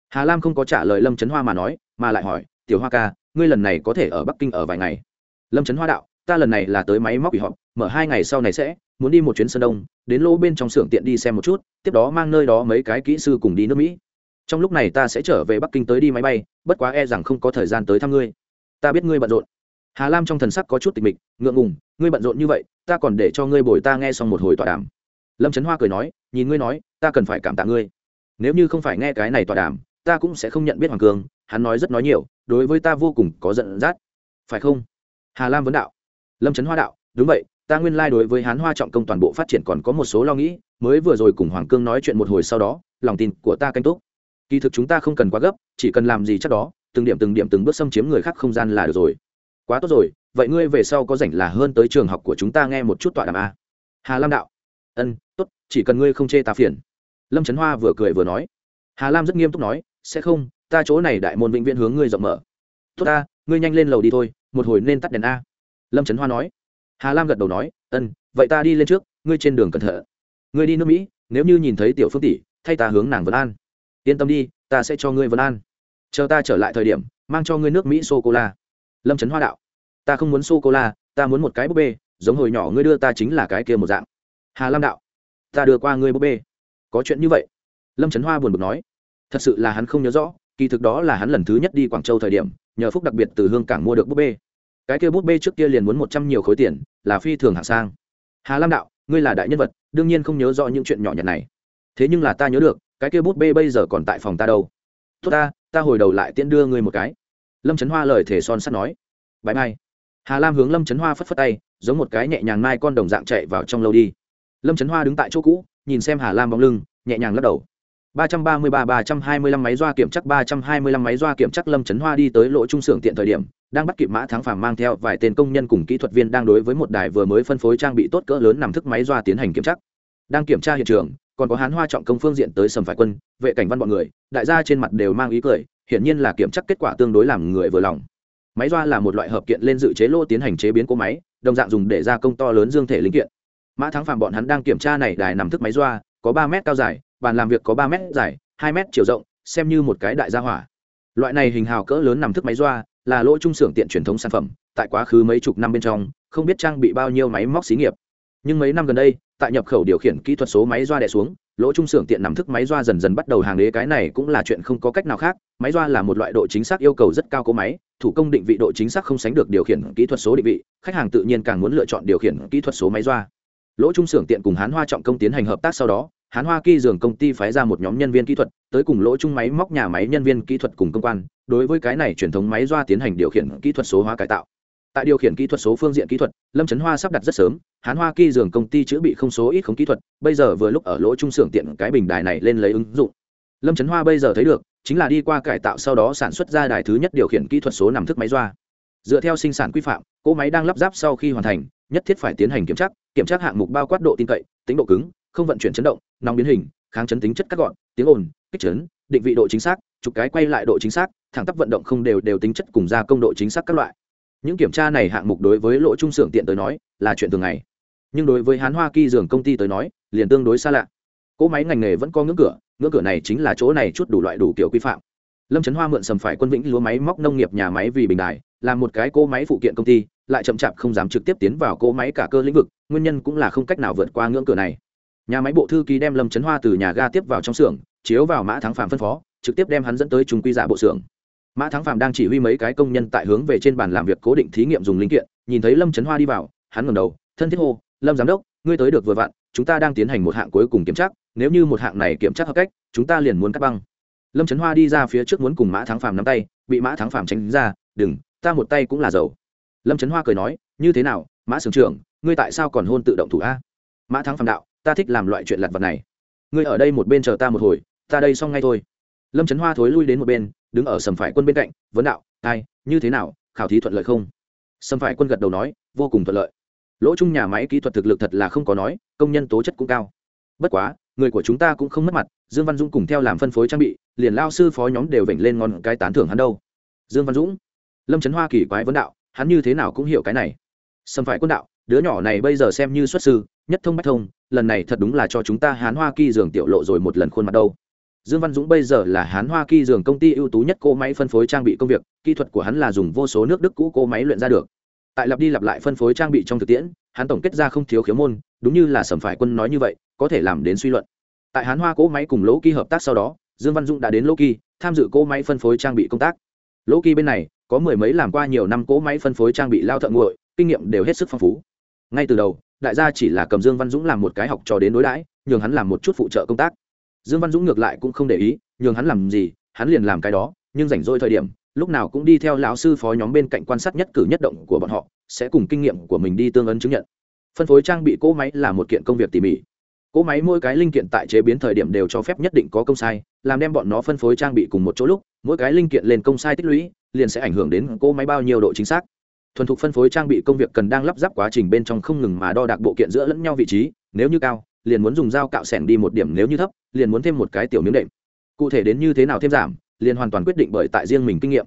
hà lam không có trả lời lâm trấn hoa mà nói, mà lại hỏi, tiểu hoa ca, ngươi lần này có thể ở bắc kinh ở vài ngày? Lâm trấn hoa đạo, ta lần này là tới máy móc ủy họp, mở hai ngày sau này sẽ, muốn đi một chuyến sân đông, đến lô bên trong xưởng tiện đi xem một chút, tiếp đó mang nơi đó mấy cái kỹ sư cùng đi nước mỹ. Trong lúc này ta sẽ trở về bắc kinh tới đi máy bay, bất quá e rằng không có thời gian tới thăm ngươi. Ta biết ngươi bận rộn. Hà lam trong thần sắc có chút tịch mịch, ngượng ngùng, ngươi bận rộn như vậy, ta còn để cho ngươi bồi ta nghe xong một hồi tọa đàm. Lâm trấn hoa cười nói, nhìn ngươi nói, ta cần phải cảm tạ ngươi. Nếu như không phải nghe cái này tọa đàm ta cũng sẽ không nhận biết hoàng cường, hắn nói rất nói nhiều, đối với ta vô cùng có giận dắt. Phải không? Hà lam vấn đạo. Lâm trấn hoa đạo, đúng vậy, ta nguyên lai、like、đối với hán hoa trọng công toàn bộ phát triển còn có một số lo nghĩ, mới vừa rồi cùng hoàng cương nói chuyện một hồi sau đó, lòng tin của ta canh tốt kỳ thực chúng ta không cần quá gấp, chỉ cần làm gì chắc đó, từng điểm từng điểm từng bước xâm chiếm người khác không gian là được rồi. Quá tốt rồi, vậy ngươi về sau có rảnh là hơn tới trường học của chúng ta nghe một chút tọa đàm a. Hà lam đạo. Ân, tốt, chỉ cần ngươi không chê ta phiền. Lâm trấn hoa vừa cười vừa nói. Hà lam rất nghiêm túc nói sẽ không, ta chỗ này đại môn vĩnh viễn hướng ngươi rộng mở. Tốt ta, ngươi nhanh lên lầu đi thôi, một hồi nên tắt đèn a. Lâm trấn hoa nói. Hà lam gật đầu nói, ân, vậy ta đi lên trước, ngươi trên đường cẩn thận. Ngươi đi nước mỹ, nếu như nhìn thấy tiểu phương tỷ, thay ta hướng nàng vân an. Yên tâm đi, ta sẽ cho ngươi vân an. Chờ ta trở lại thời điểm, mang cho ngươi nước mỹ sô cô la lâm trấn hoa đạo. Ta không muốn sô cô la ta muốn một cái búp bê, giống hồi nhỏ ngươi đưa ta chính là cái kia một dạng. Hà lam đạo. Ta đưa qua ngươi búp bê. Có chuyện như vậy? Lâm trấn hoa buồn bực nói thật sự là hắn không nhớ rõ, kỳ thực đó là hắn lần thứ nhất đi quảng châu thời điểm, nhờ phúc đặc biệt từ hương cảng mua được búp bê. Cái kia búp bê trước kia liền muốn một trăm nhiều khối tiền, là phi thường hạng sang. Hà lam đạo, ngươi là đại nhân vật, đương nhiên không nhớ rõ những chuyện nhỏ nhặt này. Thế nhưng là ta nhớ được, cái kia búp bê bây giờ còn tại phòng ta đâu. Tốt ta ta hồi đầu lại tiễn đưa ngươi một cái. Lâm trấn hoa lời thể son sắt nói. Bãi mai. Hà lam hướng lâm trấn hoa phất phất tay, giống một cái nhẹ nhàng mai con đồng dạng chạy vào trong lâu đi. Lâm trấn hoa đứng tại chỗ cũ, nhìn xem hà lam bóng lưng, nhẹ nhàng lắc đầu ba trăm ba mươi ba ba trăm hai mươi lăm máy doa kiểm chắc, ba trăm hai mươi lăm máy doa kiểm chắc lâm chấn hoa đi tới lỗ trung xưởng tiện thời điểm, đang bắt kịp mã thắng phàm mang theo vài tên công nhân cùng kỹ thuật viên đang đối với một đài vừa mới phân phối trang bị tốt cỡ lớn nằm thức máy doa tiến hành kiểm chắc. Đang kiểm tra hiện trường, còn có hán hoa trọng công phương diện tới sầm phải quân, vệ cảnh văn bọn người, đại gia trên mặt đều mang ý cười, hiển nhiên là kiểm tra kết quả tương đối làm người vừa lòng. Máy doa là một loại hợp kiện lên dự chế lô tiến hành chế biến của máy, đồng dạng dùng để gia công to lớn dương thể linh kiện. Mã thắng phàm bọn hắn đang kiểm tra này đài nằm thức máy doa, có ba mét cao dài bàn làm việc có ba mét dài, hai mét chiều rộng, xem như một cái đại gia hỏa. Loại này hình hào cỡ lớn nằm thức máy doa, là lỗ trung xưởng tiện truyền thống sản phẩm, tại quá khứ mấy chục năm bên trong, không biết trang bị bao nhiêu máy móc xí nghiệp. Nhưng mấy năm gần đây, tại nhập khẩu điều khiển kỹ thuật số máy doa đè xuống, lỗ trung xưởng tiện nằm thức máy doa dần dần bắt đầu hàng đế cái này cũng là chuyện không có cách nào khác. Máy doa là một loại độ chính xác yêu cầu rất cao của máy, thủ công định vị độ chính xác không sánh được điều khiển kỹ thuật số định vị, khách hàng tự nhiên càng muốn lựa chọn điều khiển kỹ thuật số máy doa. Lỗ trung xưởng tiện cùng hán hoa trọng công tiến hành hợp tác sau đó hán hoa kỳ dường công ty phái ra một nhóm nhân viên kỹ thuật tới cùng lỗ trung máy móc nhà máy nhân viên kỹ thuật cùng công quan, đối với cái này truyền thống máy doa tiến hành điều khiển kỹ thuật số hóa cải tạo. Tại điều khiển kỹ thuật số phương diện kỹ thuật, lâm trấn hoa sắp đặt rất sớm, hán hoa kỳ dường công ty chữa bị không số ít không kỹ thuật, bây giờ vừa lúc ở lỗ trung xưởng tiện cái bình đài này lên lấy ứng dụng. Lâm trấn hoa bây giờ thấy được, chính là đi qua cải tạo sau đó sản xuất ra đài thứ nhất điều khiển kỹ thuật số nằm thức máy doa. Dựa theo sinh sản quy phạm, cỗ máy đang lắp ráp sau khi hoàn thành, nhất thiết phải tiến hành kiểm tra kiểm tra hạng mục bao quát độ tin cậy, tính độ cứng không vận chuyển chấn động, nóng biến hình, kháng chấn tính chất cắt gọn, tiếng ồn, kích chấn, định vị độ chính xác, chụp cái quay lại độ chính xác, thẳng tắp vận động không đều đều tính chất cùng gia công độ chính xác các loại. Những kiểm tra này hạng mục đối với lỗ trung xưởng tiện tới nói là chuyện thường ngày. Nhưng đối với hán hoa kỳ dường công ty tới nói, liền tương đối xa lạ. Cỗ máy ngành nghề vẫn có ngưỡng cửa ngưỡng cửa này chính là chỗ này chút đủ loại đủ kiểu quy phạm. Lâm trấn hoa mượn sầm phải quân vĩnh lúa máy móc nông nghiệp nhà máy vì bình đài, làm một cái cỗ máy phụ kiện công ty, lại chậm chạp không dám trực tiếp tiến vào cỗ máy cả cơ lĩnh vực, nguyên nhân cũng là không cách nào vượt qua ngưỡng cửa này nhà máy bộ thư ký đem lâm trấn hoa từ nhà ga tiếp vào trong xưởng, chiếu vào mã thắng phạm phân phó, trực tiếp đem hắn dẫn tới trung quy giả bộ xưởng. Mã thắng phạm đang chỉ huy mấy cái công nhân tại hướng về trên bàn làm việc cố định thí nghiệm dùng linh kiện, nhìn thấy lâm trấn hoa đi vào, hắn ngẩng đầu, thân thiết hô, lâm giám đốc, ngươi tới được vừa vặn, chúng ta đang tiến hành một hạng cuối cùng kiểm tra, nếu như một hạng này kiểm tra hợp cách, chúng ta liền muốn cắt băng. Lâm trấn hoa đi ra phía trước muốn cùng mã thắng phàm nắm tay, bị mã thắng phàm tránh ra, đừng, ta một tay cũng là giàu. Lâm trấn hoa cười nói, như thế nào, mã sưởng trưởng, ngươi tại sao còn hôn tự động thủ a? Mã thắng phàm đạo ta thích làm loại chuyện lặt vặt này. Ngươi ở đây một bên chờ ta một hồi, ta đây xong ngay thôi. Lâm trấn hoa thối lui đến một bên, đứng ở sầm phải quân bên cạnh, vấn đạo, ai, như thế nào, khảo thí thuận lợi không? Sầm phải quân gật đầu nói, vô cùng thuận lợi. Lỗ chung nhà máy kỹ thuật thực lực thật là không có nói, công nhân tố chất cũng cao. Bất quá, người của chúng ta cũng không mất mặt, dương văn dũng cùng theo làm phân phối trang bị, liền lao sư phó nhóm đều vểnh lên ngon cái tán thưởng hắn đâu. Dương văn dũng. Lâm trấn hoa kỳ quái vấn đạo, hắn như thế nào cũng hiểu cái này. Sầm phải quân đạo, đứa nhỏ này bây giờ xem như xuất sư nhất thông bách thông, lần này thật đúng là cho chúng ta hán hoa kỳ dường tiểu lộ rồi một lần khuôn mặt đâu. Dương văn dũng bây giờ là hán hoa kỳ dường công ty ưu tú nhất cỗ máy phân phối trang bị công việc, kỹ thuật của hắn là dùng vô số nước đức cũ cỗ máy luyện ra được. Tại lặp đi lặp lại phân phối trang bị trong thực tiễn, hắn tổng kết ra không thiếu khiếu môn, đúng như là sầm phải quân nói như vậy, có thể làm đến suy luận. Tại hán hoa cỗ máy cùng lỗ kỳ hợp tác sau đó, dương văn dũng đã đến lỗ kỳ, tham dự cỗ máy phân phối trang bị công tác. Lỗ kỳ bên này, có mười mấy làm qua nhiều năm cỗ máy phân phối trang bị lao thợ nguội, kinh nghiệm đều hết sức phong phú. Ngay từ đầu đại gia chỉ là cầm dương văn dũng làm một cái học trò đến đối đãi, nhường hắn làm một chút phụ trợ công tác. Dương văn dũng ngược lại cũng không để ý, nhường hắn làm gì, hắn liền làm cái đó, nhưng rảnh rỗi thời điểm, lúc nào cũng đi theo lão sư phó nhóm bên cạnh quan sát nhất cử nhất động của bọn họ, sẽ cùng kinh nghiệm của mình đi tương ấn chứng nhận. Phân phối trang bị, cỗ máy là một kiện công việc tỉ mỉ. Cỗ máy mỗi cái linh kiện tại chế biến thời điểm đều cho phép nhất định có công sai, làm đem bọn nó phân phối trang bị cùng một chỗ lúc, mỗi cái linh kiện lên công sai tích lũy, liền sẽ ảnh hưởng đến cỗ máy bao nhiêu độ chính xác thuần thục phân phối trang bị công việc cần đang lắp ráp quá trình bên trong không ngừng mà đo đạc bộ kiện giữa lẫn nhau vị trí, nếu như cao, liền muốn dùng dao cạo sẻn đi một điểm, nếu như thấp, liền muốn thêm một cái tiểu miếng đệm. Cụ thể đến như thế nào thêm giảm, liền hoàn toàn quyết định bởi tại riêng mình kinh nghiệm.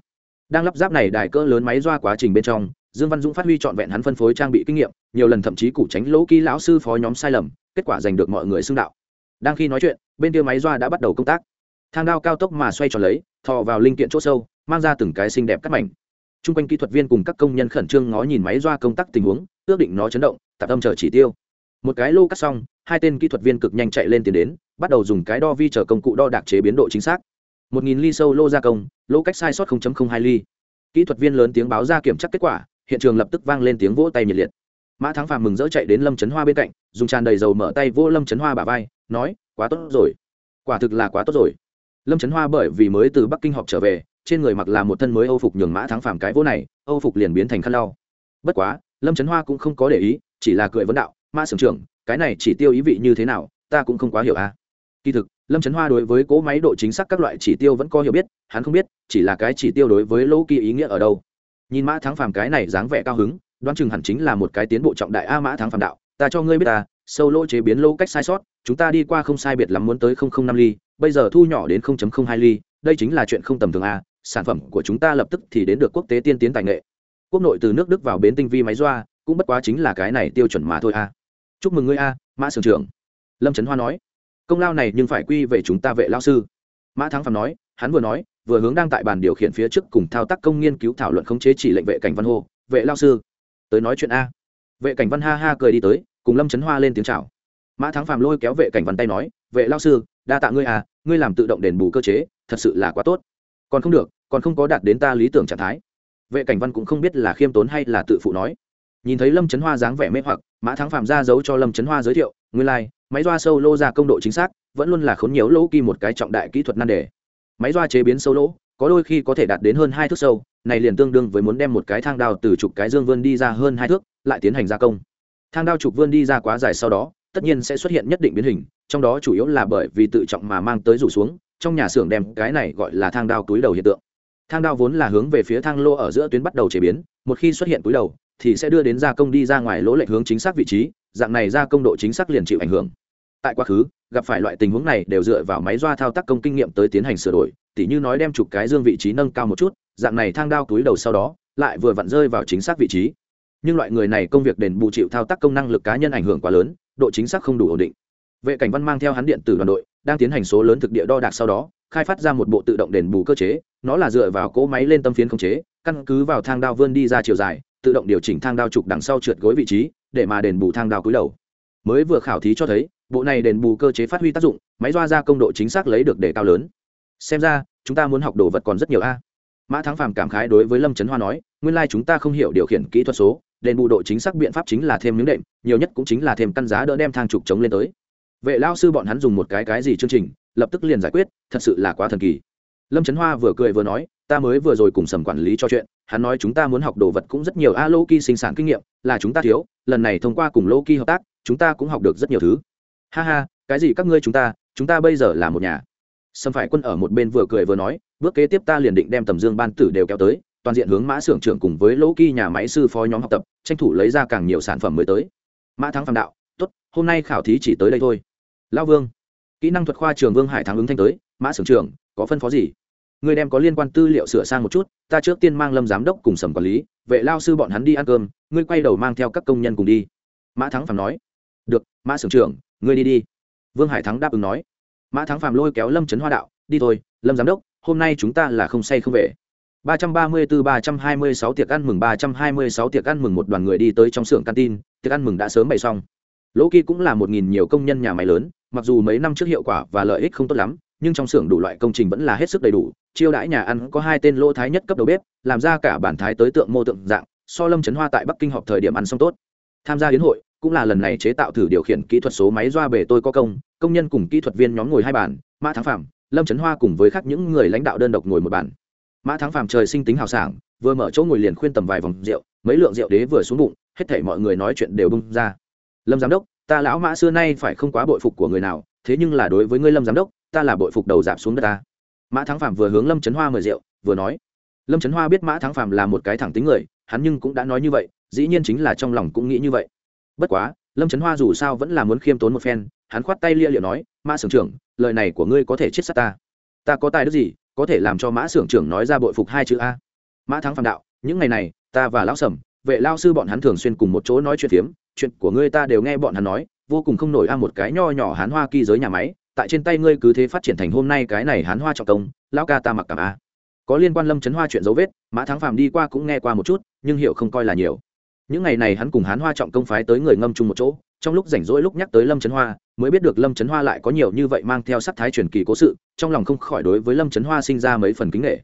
Đang lắp ráp này đài cỡ lớn máy doa quá trình bên trong, dương văn dũng phát huy trọn vẹn hắn phân phối trang bị kinh nghiệm, nhiều lần thậm chí cụ tránh lỗ ký lão sư phó nhóm sai lầm, kết quả giành được mọi người xưng đạo. Đang khi nói chuyện, bên tia máy doa đã bắt đầu công tác. Thang đao cao tốc mà xoay tròn lấy, thò vào linh kiện chỗ sâu, mang ra từng cái xinh đẹp cắt mảnh t r u n g quanh kỹ thuật viên cùng các công nhân khẩn trương ngó nhìn máy doa công tác tình huống, ước định nó chấn động, tạp âm chờ chỉ tiêu. Một cái lô cắt xong, hai tên kỹ thuật viên cực nhanh chạy lên tiền đến, bắt đầu dùng cái đo vi chở công cụ đo đạc chế biến độ chính xác. Một nghìn ly sâu lô gia công, lô cách sai sót hai ly. Kỹ thuật viên lớn tiếng báo ra kiểm tra kết quả, hiện trường lập tức vang lên tiếng vỗ tay nhiệt liệt. Mã thắng phàm mừng rỡ chạy đến lâm trấn hoa bên cạnh, dùng tràn đầy dầu mở tay vô lâm trấn hoa bà vai, nói, quá tốt rồi. Quả thực là quá tốt rồi. Lâm trấn hoa bởi vì mới từ bắc kinh họp trở về trên người mặc là một thân mới âu phục nhường mã thắng phàm cái vỗ này, âu phục liền biến thành khăn lau. Bất quá, lâm trấn hoa cũng không có để ý, chỉ là cười vấn đạo, mã sưởng trưởng, cái này chỉ tiêu ý vị như thế nào, ta cũng không quá hiểu à kỳ thực, lâm trấn hoa đối với cỗ máy độ chính xác các loại chỉ tiêu vẫn có hiểu biết, hắn không biết, chỉ là cái chỉ tiêu đối với lỗ kỳ ý nghĩa ở đâu. Nhìn mã thắng phàm cái này dáng vẻ cao hứng, đoán chừng hẳn chính là một cái tiến bộ trọng đại a mã thắng phàm đạo, ta cho ngươi biết ta, sâu lỗ chế biến lỗ cách sai sót, chúng ta đi qua không sai biệt lắm muốn tới năm ly, bây giờ thu nhỏ đến hai ly, đây chính là chuyện không tầm thường a sản phẩm của chúng ta lập tức thì đến được quốc tế tiên tiến tài nghệ. Quốc nội từ nước đức vào bến tinh vi máy doa, cũng bất quá chính là cái này tiêu chuẩn mà thôi a chúc mừng ngươi a, mã sưởng trưởng. Lâm trấn hoa nói. Công lao này nhưng phải quy về chúng ta vệ lao sư. Mã thắng phạm nói, hắn vừa nói, vừa hướng đang tại bàn điều khiển phía trước cùng thao tác công nghiên cứu thảo luận khống chế chỉ lệnh vệ cảnh văn hô, vệ lao sư, tới nói chuyện a. Vệ cảnh văn ha ha cười đi tới, cùng lâm trấn hoa lên tiếng chào. Mã thắng phạm lôi kéo vệ cảnh văn tay nói, vệ lao sư, đa tạ ngươi à ngươi làm tự động đền bù cơ chế, thật sự là quá tốt còn không được còn không có đạt đến ta lý tưởng trạng thái. Vệ cảnh văn cũng không biết là khiêm tốn hay là tự phụ nói. Nhìn thấy lâm trấn hoa dáng vẻ mê hoặc mã thắng phàm ra giấu cho lâm trấn hoa giới thiệu ngươi lai、like, máy doa sâu lô ra công độ chính xác vẫn luôn là khốn nhiều lỗ kỳ một cái trọng đại kỹ thuật nan đề. Máy doa chế biến sâu lỗ có đôi khi có thể đạt đến hơn hai thước sâu này liền tương đương với muốn đem một cái thang đào từ chục cái dương vươn đi ra hơn hai thước lại tiến hành gia công. Thang đao trục vươn đi ra quá dài sau đó tất nhiên sẽ xuất hiện nhất định biến hình trong đó chủ yếu là bởi vì tự trọng mà mang tới rủ xuống trong nhà xưởng đem cái này gọi là thang đao túi đầu hiện tượng. Thang đao vốn là hướng về phía thang lô ở giữa tuyến bắt đầu chế biến, một khi xuất hiện túi đầu, thì sẽ đưa đến gia công đi ra ngoài lỗ lệch hướng chính xác vị trí, dạng này gia công độ chính xác liền chịu ảnh hưởng. Tại quá khứ, gặp phải loại tình huống này đều dựa vào máy doa thao tác công kinh nghiệm tới tiến hành sửa đổi, tỉ như nói đem chụp cái dương vị trí nâng cao một chút, dạng này thang đao túi đầu sau đó, lại vừa vặn rơi vào chính xác vị trí. Nhưng loại người này công việc đền bù chịu thao tác công năng lực cá nhân ảnh hưởng quá lớn, độ chính xác không đủ ổn định. Vệ cảnh văn mang theo hắn điện tử đoàn đội đang tiến hành số lớn thực địa đo đạc sau đó, khai phát ra một bộ tự động đền bù cơ chế, nó là dựa vào cỗ máy lên tâm phiến khống chế, căn cứ vào thang đao vươn đi ra chiều dài, tự động điều chỉnh thang đao trục đằng sau trượt gối vị trí, để mà đền bù thang đao cúi đầu. Mới vừa khảo thí cho thấy, bộ này đền bù cơ chế phát huy tác dụng, máy doa ra công độ chính xác lấy được đề cao lớn. Xem ra, chúng ta muốn học đồ vật còn rất nhiều a. Mã thắng phàm cảm khái đối với lâm trấn hoa nói, nguyên lai、like、chúng ta không hiểu điều khiển kỹ thuật số, đền bù độ chính xác biện pháp chính là thêm miếng đệm, nhiều nhất cũng chính là thêm căn giá đỡ đem thang trục chống lên tới vệ lao sư bọn hắn dùng một cái cái gì chương trình, lập tức liền giải quyết, thật sự là quá thần kỳ. Lâm trấn hoa vừa cười vừa nói, ta mới vừa rồi cùng sầm quản lý cho chuyện, hắn nói chúng ta muốn học đồ vật cũng rất nhiều, a lô ki sinh sản kinh nghiệm, là chúng ta thiếu, lần này thông qua cùng lô ki hợp tác, chúng ta cũng học được rất nhiều thứ. Ha ha, cái gì các ngươi chúng ta chúng ta bây giờ là một nhà. Sầm phải quân ở một bên vừa cười vừa nói, bước kế tiếp ta liền định đem tầm dương ban tử đều kéo tới, toàn diện hướng mã xưởng trưởng cùng với lô ki nhà máy sư phó nhóm học tập, tranh thủ lấy ra càng nhiều sản phẩm mới tới. Mã thắng phạm đạo, tốt, hôm nay khảo thí chỉ tới đây thôi lão vương, kỹ năng thuật khoa trường vương hải thắng ứng thanh tới, mã sưởng trưởng, có phân phó gì? Người đem có liên quan tư liệu sửa sang một chút, ta trước tiên mang lâm giám đốc cùng sầm quản lý, vệ lao sư bọn hắn đi ăn cơm, ngươi quay đầu mang theo các công nhân cùng đi. Mã thắng phàm nói. Được, mã sưởng trưởng, ngươi đi đi. Vương hải thắng đáp ứng nói. Mã thắng phàm lôi kéo lâm trấn hoa đạo, đi thôi, lâm giám đốc, hôm nay chúng ta là không say không về. ba trăm ba mươi bốn ba trăm hai mươi sáu tiệc ăn mừng, ba trăm hai mươi sáu tiệc ăn mừng, một đoàn người đi tới trong xưởng canteen, tiệc ăn mừng đã sớm bày xong. Lỗ kỳ cũng là một nghìn nhiều công nhân nhà máy lớn mặc dù mấy năm trước hiệu quả và lợi ích không tốt lắm, nhưng trong xưởng đủ loại công trình vẫn là hết sức đầy đủ. Chiêu đãi nhà ăn có hai tên lỗ thái nhất cấp đầu bếp, làm ra cả bản thái tới tượng mô tượng dạng, so lâm trấn hoa tại bắc kinh họp thời điểm ăn xong tốt. Tham gia hiến hội cũng là lần này chế tạo thử điều khiển kỹ thuật số máy doa bể tôi có công công nhân cùng kỹ thuật viên nhóm ngồi hai bàn, mã thắng phạm lâm trấn hoa cùng với khác những người lãnh đạo đơn độc ngồi một bàn. Mã thắng phạm trời sinh tính hào sảng, vừa mở chỗ ngồi liền khuyên tầm vài vòng rượu, mấy lượng rượu đế vừa xuống bụng, hết thảy mọi người nói chuyện đều bung ra. Lâm giám đốc ta lão mã xưa nay phải không quá bội phục của người nào, thế nhưng là đối với ngươi lâm giám đốc, ta là bội phục đầu giảm xuống đất ta. Mã thắng phạm vừa hướng lâm trấn hoa mời rượu, vừa nói, lâm trấn hoa biết mã thắng phạm là một cái thẳng tính người, hắn nhưng cũng đã nói như vậy, dĩ nhiên chính là trong lòng cũng nghĩ như vậy. Bất quá, lâm trấn hoa dù sao vẫn là muốn khiêm tốn một phen, hắn khoát tay lia liệu nói, mã s trưởng, lời này của ngươi có thể chết sát ta. Ta có tài đức gì, có thể làm cho mã s trưởng nói ra bội phục hai chữ a? Mã thắng phạm đạo, những ngày này, ta và lão sầm vệ lao sư bọn hắn thường xuyên cùng một chỗ nói chuyện phiếm chuyện của ngươi ta đều nghe bọn hắn nói, vô cùng không nổi a một cái nho nhỏ hán hoa kỳ giới nhà máy, tại trên tay ngươi cứ thế phát triển thành hôm nay cái này hán hoa trọng công, lão ca ta mặc cảm a. Có liên quan lâm chấn hoa chuyện dấu vết, mã thắng phàm đi qua cũng nghe qua một chút, nhưng hiểu không coi là nhiều. Những ngày này hắn cùng hán hoa trọng công phái tới người ngâm chung một chỗ, trong lúc rảnh rỗi lúc nhắc tới lâm chấn hoa, mới biết được lâm chấn hoa lại có nhiều như vậy mang theo sắc thái truyền kỳ cố sự, trong lòng không khỏi đối với lâm chấn hoa sinh ra mấy phần kính nghệ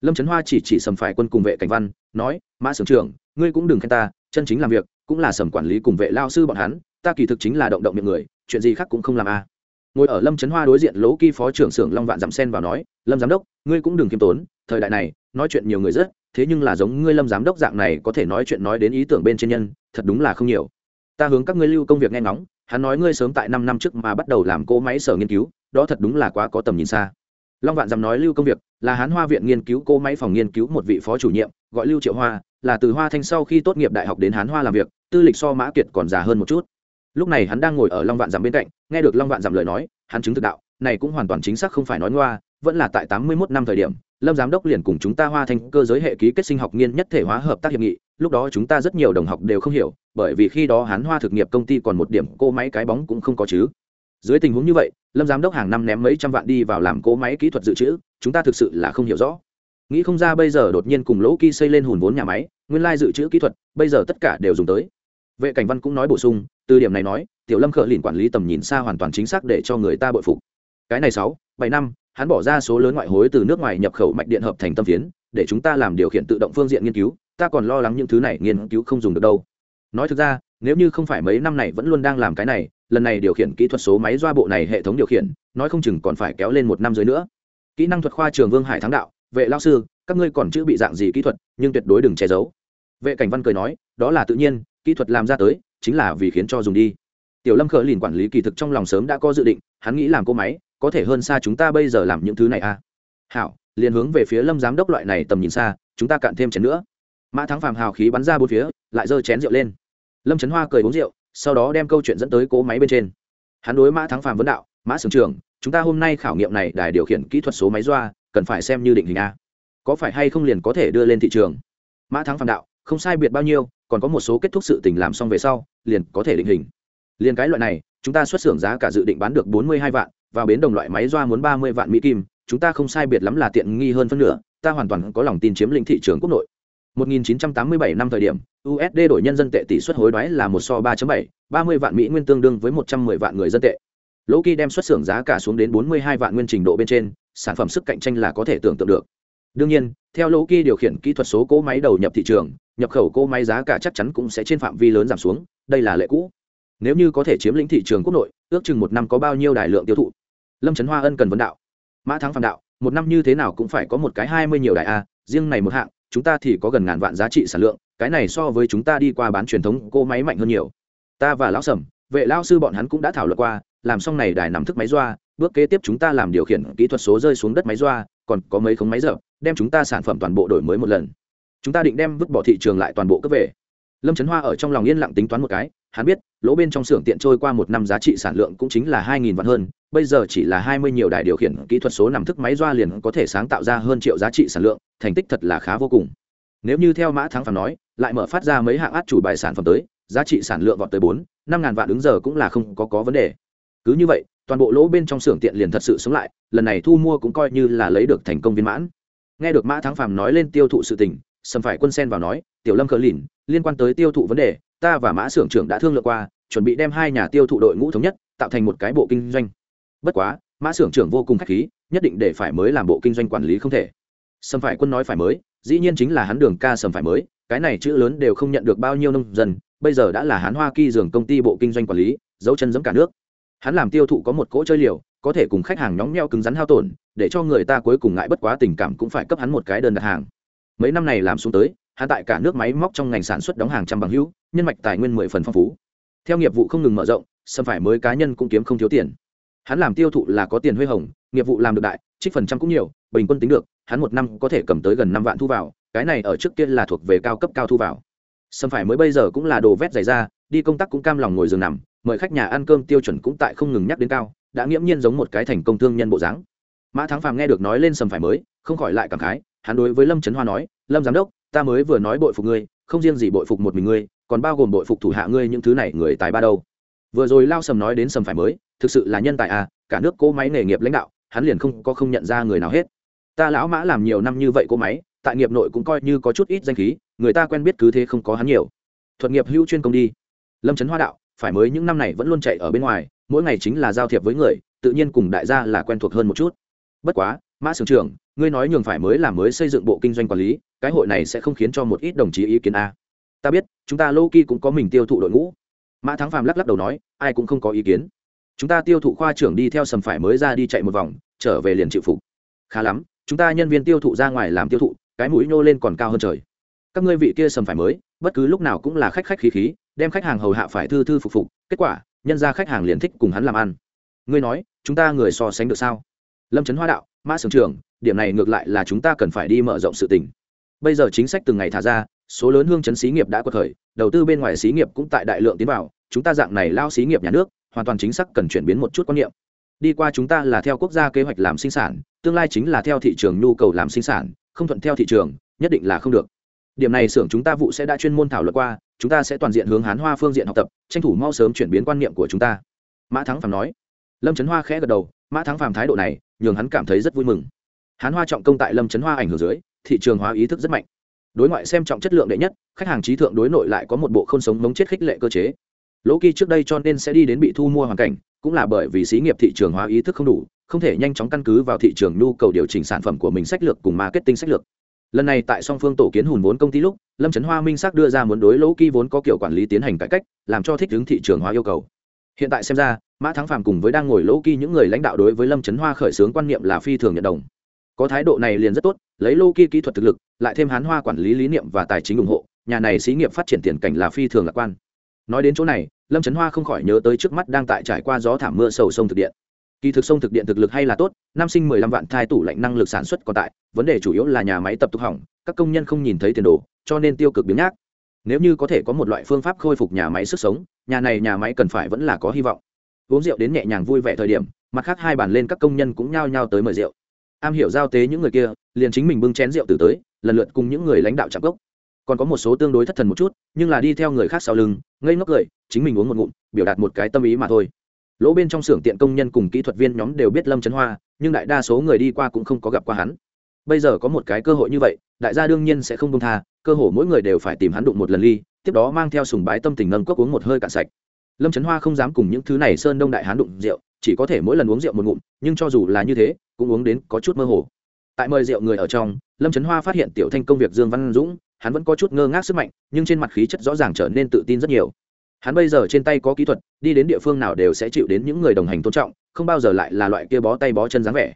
lâm chấn hoa chỉ chỉ sầm phải quân cùng vệ cảnh văn, nói, mã sưởng trưởng, ngươi cũng đừng khen ta, chân chính làm việc cũng là sầm quản lý cùng vệ lao sư bọn hắn, ta kỳ thực chính là động động miệng người, chuyện gì khác cũng không làm a. Ngồi ở lâm trấn hoa đối diện lỗ kỳ phó trưởng xưởng long vạn dặm sen vào nói, lâm giám đốc, ngươi cũng đừng kiêm tốn, thời đại này, nói chuyện nhiều người rất, thế nhưng là giống ngươi lâm giám đốc dạng này có thể nói chuyện nói đến ý tưởng bên trên nhân, thật đúng là không nhiều. Ta hướng các ngươi lưu công việc nghe ngóng, hắn nói ngươi sớm tại năm năm trước mà bắt đầu làm cỗ máy sở nghiên cứu, đó thật đúng là quá có tầm nhìn xa. Long vạn dặm nói lưu công việc, là hán hoa viện nghiên cứu cỗ máy phòng nghiên cứu một vị phó chủ nhiệm, gọi lưu triệu hoa là từ hoa thanh sau khi tốt nghiệp đại học đến hán hoa làm việc, tư lịch so mã kiệt còn già hơn một chút. Lúc này hắn đang ngồi ở long vạn dặm bên cạnh, nghe được long vạn dặm lời nói, hắn chứng thực đạo, này cũng hoàn toàn chính xác không phải nói ngoa, vẫn là tại tám mươi 81 năm thời điểm, lâm giám đốc liền cùng chúng ta hoa thanh cơ giới hệ ký kết sinh học nghiên nhất thể hóa hợp tác hiệp nghị, lúc đó chúng ta rất nhiều đồng học đều không hiểu, bởi vì khi đó Hán hoa thực nghiệp công ty còn một điểm cô máy cái bóng cũng không có chứ. Dưới tình huống như vậy, lâm giám đốc hàng năm ném mấy trăm vạn đi vào làm cỗ máy kỹ thuật dự trữ, chúng ta thực sự là không hiểu rõ nghĩ không ra bây giờ đột nhiên cùng lỗ kỳ xây lên hùn vốn nhà máy, nguyên lai dự trữ kỹ thuật, bây giờ tất cả đều dùng tới. Vệ cảnh văn cũng nói bổ sung, từ điểm này nói, tiểu lâm khờ lìn quản lý tầm nhìn xa hoàn toàn chính xác để cho người ta bội phục. Cái này sáu, bảy năm, hắn bỏ ra số lớn ngoại hối từ nước ngoài nhập khẩu mạch điện hợp thành tâm phiến, để chúng ta làm điều khiển tự động phương diện nghiên cứu, ta còn lo lắng những thứ này nghiên cứu không dùng được đâu. Nói thực ra, nếu như không phải mấy năm này vẫn luôn đang làm cái này, lần này điều khiển kỹ thuật số máy doa bộ này hệ thống điều khiển, nói không chừng còn phải kéo lên một năm dưới nữa. Kỹ năng thuật khoa trường vương hải thắng đạo vệ lao sư, các ngươi còn chữ bị dạng gì kỹ thuật, nhưng tuyệt đối đừng che giấu. Vệ cảnh văn cười nói, đó là tự nhiên, kỹ thuật làm ra tới, chính là vì khiến cho dùng đi. Tiểu lâm khởi lìn quản lý kỳ thực trong lòng sớm đã có dự định, hắn nghĩ làm cô máy, có thể hơn xa chúng ta bây giờ làm những thứ này à? Hảo, liền hướng về phía lâm giám đốc loại này tầm nhìn xa, chúng ta cạn thêm chén nữa. Mã thắng phàm hào khí bắn ra bốn phía, lại giơ chén rượu lên. Lâm trấn hoa cười uống rượu, sau đó đem câu chuyện dẫn tới cỗ máy bên trên. Hắn đối mã thắng phàm vấn đạo, mã sưởng trưởng, chúng ta hôm nay khảo nghiệm này đài điều khiển kỹ thuật số máy doa cần phải xem như định hình a. Có phải hay không liền có thể đưa lên thị trường? Mã thắng phản đạo không sai biệt bao nhiêu còn có một số kết thúc sự tình làm xong về sau liền có thể định hình. Liền cái loại này chúng ta xuất xưởng giá cả dự định bán được bốn mươi hai vạn vào bến đồng loại máy doa muốn ba mươi vạn mỹ kim chúng ta không sai biệt lắm là tiện nghi hơn phân nửa ta hoàn toàn có lòng tin chiếm lĩnh thị trường quốc nội. 1987 năm thời điểm USD đổi nhân dân tệ tỷ suất hối đoái là một so 3.7, 30 vạn mỹ nguyên tương đương với 110 vạn người dân tệ. Lỗ kỳ đem xuất xưởng giá cả xuống đến 42 vạn nguyên trình độ bên trên sản phẩm sức cạnh tranh là có thể tưởng tượng được. Đương nhiên, theo lỗ kỳ điều khiển kỹ thuật số cỗ máy đầu nhập thị trường, nhập khẩu cỗ máy giá cả chắc chắn cũng sẽ trên phạm vi lớn giảm xuống, đây là lệ cũ. Nếu như có thể chiếm lĩnh thị trường quốc nội, ước chừng một năm có bao nhiêu đài lượng tiêu thụ? Lâm trấn hoa ân cần vấn đạo. Mã thắng phạm đạo, một năm như thế nào cũng phải có một cái hai mươi nhiều đài a, riêng này một hạng, chúng ta thì có gần ngàn vạn giá trị sản lượng, cái này so với chúng ta đi qua bán truyền thống cỗ máy mạnh hơn nhiều. Ta và lão sầm, vệ lao sư bọn hắn cũng đã thảo luận qua, làm xong này đài nằm thức máy doa bước kế tiếp chúng ta làm điều khiển kỹ thuật số rơi xuống đất máy doa, còn có mấy khống máy dở đem chúng ta sản phẩm toàn bộ đổi mới một lần. Chúng ta định đem vứt bỏ thị trường lại toàn bộ cấp về. Lâm trấn hoa ở trong lòng yên lặng tính toán một cái, hắn biết, lỗ bên trong xưởng tiện trôi qua một năm giá trị sản lượng cũng chính là hai nghìn vạn hơn, bây giờ chỉ là hai mươi nhiều đài điều khiển kỹ thuật số nằm thức máy doa liền có thể sáng tạo ra hơn triệu giá trị sản lượng, thành tích thật là khá vô cùng. Nếu như theo mã thắng phàm nói, lại mở phát ra mấy hạng át chủ bài sản phẩm tới, giá trị sản lượng vọt tới bốn, năm ngàn vạn ứng giờ cũng là không có có vấn đề. Cứ như vậy toàn bộ lỗ bên trong xưởng tiện liền thật sự sống lại, lần này thu mua cũng coi như là lấy được thành công viên mãn. Nghe được mã thắng phàm nói lên tiêu thụ sự tình, sầm phải quân sen vào nói, tiểu lâm cờ lìn, liên quan tới tiêu thụ vấn đề, ta và mã xưởng trưởng đã thương lượng qua, chuẩn bị đem hai nhà tiêu thụ đội ngũ thống nhất, tạo thành một cái bộ kinh doanh. Bất quá, mã xưởng trưởng vô cùng k h á c h khí, nhất định để phải mới làm bộ kinh doanh quản lý không thể. Sầm phải quân nói phải mới, dĩ nhiên chính là hắn đường ca sầm phải mới, cái này chữ lớn đều không nhận được bao nhiêu nông dân, bây giờ đã là hắn hoa kỳ dường công ty bộ kinh doanh quản lý, dấu chân giấm cả nước hắn làm tiêu thụ có một cỗ chơi liều, có thể cùng khách hàng nhóng nheo cứng rắn hao tổn, để cho người ta cuối cùng ngại bất quá tình cảm cũng phải cấp hắn một cái đơn đặt hàng. Mấy năm này làm xuống tới, hắn tại cả nước máy móc trong ngành sản xuất đóng hàng trăm bằng hữu, nhân mạch tài nguyên mười phần phong phú. Theo nghiệp vụ không ngừng mở rộng xâm phải mới cá nhân cũng kiếm không thiếu tiền. Hắn làm tiêu thụ là có tiền huê hồng, nghiệp vụ làm được đại, trích phần trăm cũng nhiều, bình quân tính được, hắn một năm có thể cầm tới gần năm vạn thu vào, cái này ở trước kia là thuộc về cao cấp cao thu vào. Xâm phải mới bây giờ cũng là đồ vét dày ra đi công tác cũng cam lòng ngồi giường nằm mời khách nhà ăn cơm tiêu chuẩn cũng tại không ngừng nhắc đến cao, đã nghiễm nhiên giống một cái thành công thương nhân bộ dáng. Mã thắng phàm nghe được nói lên sầm phải mới, không khỏi lại cảm khái, hắn đối với lâm trấn hoa nói, lâm giám đốc, ta mới vừa nói bội phục ngươi, không riêng gì bội phục một mình ngươi, còn bao gồm bội phục thủ hạ ngươi những thứ này người tài ba đâu. Vừa rồi lao sầm nói đến sầm phải mới, thực sự là nhân tài à cả nước cỗ máy nghề nghiệp lãnh đạo, hắn liền không có không nhận ra người nào hết. Ta lão mã làm nhiều năm như vậy cỗ máy, tại nghiệp nội cũng coi như có chút ít danh khí, người ta quen biết cứ thế không có hắn nhiều. Thuật nghiệp hữu chuyên công đi. Lâm trấn hoa đạo phải mới những năm này vẫn luôn chạy ở bên ngoài, mỗi ngày chính là giao thiệp với người, tự nhiên cùng đại gia là quen thuộc hơn một chút. Bất quá, mã sưởng trưởng, ngươi nói nhường phải mới làm mới xây dựng bộ kinh doanh quản lý, cái hội này sẽ không khiến cho một ít đồng chí ý kiến a. Ta biết, chúng ta lô kỳ cũng có mình tiêu thụ đội ngũ. Mã thắng phàm lắc lắc đầu nói, ai cũng không có ý kiến. Chúng ta tiêu thụ khoa trưởng đi theo sầm phải mới ra đi chạy một vòng, trở về liền chịu phục. Khá lắm, chúng ta nhân viên tiêu thụ ra ngoài làm tiêu thụ, cái mũi nhô lên còn cao hơn trời. Các ngươi vị kia sầm phải mới, bất cứ lúc nào cũng là khách khách khí khí đem khách hàng hầu hạ phải thư thư phục phục, kết quả, nhân ra khách hàng liền thích cùng hắn làm ăn. Ngươi nói, chúng ta người so sánh được sao? Lâm trấn hoa đạo, mã sưởng trưởng, điểm này ngược lại là chúng ta cần phải đi mở rộng sự tình. Bây giờ chính sách từng ngày thả ra, số lớn hương chấn xí nghiệp đã có thời đầu tư bên ngoài xí nghiệp cũng tại đại lượng tiến vào, chúng ta dạng này lao xí nghiệp nhà nước, hoàn toàn chính xác cần chuyển biến một chút quan niệm. Đi qua chúng ta là theo quốc gia kế hoạch làm sinh sản, tương lai chính là theo thị trường nhu cầu làm sinh sản, không thuận theo thị trường, nhất định là không được điểm này xưởng chúng ta vụ sẽ đã chuyên môn thảo luận qua, chúng ta sẽ toàn diện hướng hán hoa phương diện học tập, tranh thủ mau sớm chuyển biến quan niệm của chúng ta. Mã thắng phàm nói. Lâm trấn hoa khẽ gật đầu, mã thắng phàm thái độ này, nhường hắn cảm thấy rất vui mừng. Hán hoa trọng công tại lâm trấn hoa ảnh hưởng dưới, thị trường hóa ý thức rất mạnh. Đối ngoại xem trọng chất lượng đệ nhất, khách hàng trí thượng đối nội lại có một bộ không sống mống chết khích lệ cơ chế. Lỗ kỳ trước đây cho nên sẽ đi đến bị thu mua hoàn cảnh, cũng là bởi vì xí nghiệp thị trường hóa ý thức không đủ, không thể nhanh chóng căn cứ vào thị trường nhu cầu điều chỉnh sản phẩm của mình sách lược cùng marketing sách lược lần này tại song phương tổ kiến hùn vốn công ty lúc, lâm trấn hoa minh xác đưa ra muốn đối lỗ kỳ vốn có kiểu quản lý tiến hành cải cách, làm cho thích ứng thị trường hóa yêu cầu. Hiện tại xem ra, mã thắng phàm cùng với đang ngồi lỗ kỳ những người lãnh đạo đối với lâm trấn hoa khởi xướng quan niệm là phi thường nhận đồng. Có thái độ này liền rất tốt, lấy lô kỳ kỹ thuật thực lực, lại thêm hán hoa quản lý lý niệm và tài chính ủng hộ, nhà này xí nghiệp phát triển tiền cảnh là phi thường lạc quan. Nói đến chỗ này, lâm trấn hoa không khỏi nhớ tới trước mắt đang tại trải qua gió thảm mưa sầu sông thực điện kỳ thực sông thực điện thực lực hay là tốt nam sinh mười lăm vạn thai tủ lạnh năng lực sản xuất còn tại, vấn đề chủ yếu là nhà máy tập tục hỏng, các công nhân không nhìn thấy tiền đồ, cho nên tiêu cực biến nhác. Nếu như có thể có một loại phương pháp khôi phục nhà máy sức sống, nhà này nhà máy cần phải vẫn là có hy vọng. Uống rượu đến nhẹ nhàng vui vẻ thời điểm, mặt khác hai bàn lên các công nhân cũng nhao nhao tới mời rượu. Am hiểu giao tế những người kia, liền chính mình bưng chén rượu từ tới, lần lượt cùng những người lãnh đạo chạm cốc còn có một số tương đối thất thần một chút, nhưng là đi theo người khác sau lưng, ngây ngốc cười, chính mình uống một ngụm, biểu đạt một cái tâm ý mà thôi lỗ bên trong xưởng tiện công nhân cùng kỹ thuật viên nhóm đều biết lâm trấn hoa, nhưng đại đa số người đi qua cũng không có gặp qua hắn. Bây giờ có một cái cơ hội như vậy, đại gia đương nhiên sẽ không công tha, cơ hội mỗi người đều phải tìm hắn đụng một lần ly, tiếp đó mang theo sùng bái tâm tình nâng cốc uống một hơi cạn sạch. Lâm trấn hoa không dám cùng những thứ này sơn đông đại hán đụng rượu, chỉ có thể mỗi lần uống rượu một ngụm, nhưng cho dù là như thế, cũng uống đến có chút mơ hồ. Tại mời rượu người ở trong, lâm trấn hoa phát hiện tiểu thanh công việc dương văn dũng, hắn vẫn có chút ngơ ngác sức mạnh, nhưng trên mặt khí chất rõ ràng trở nên tự tin rất nhiều hắn bây giờ trên tay có kỹ thuật, đi đến địa phương nào đều sẽ chịu đến những người đồng hành tôn trọng, không bao giờ lại là loại kia bó tay bó chân dáng vẻ.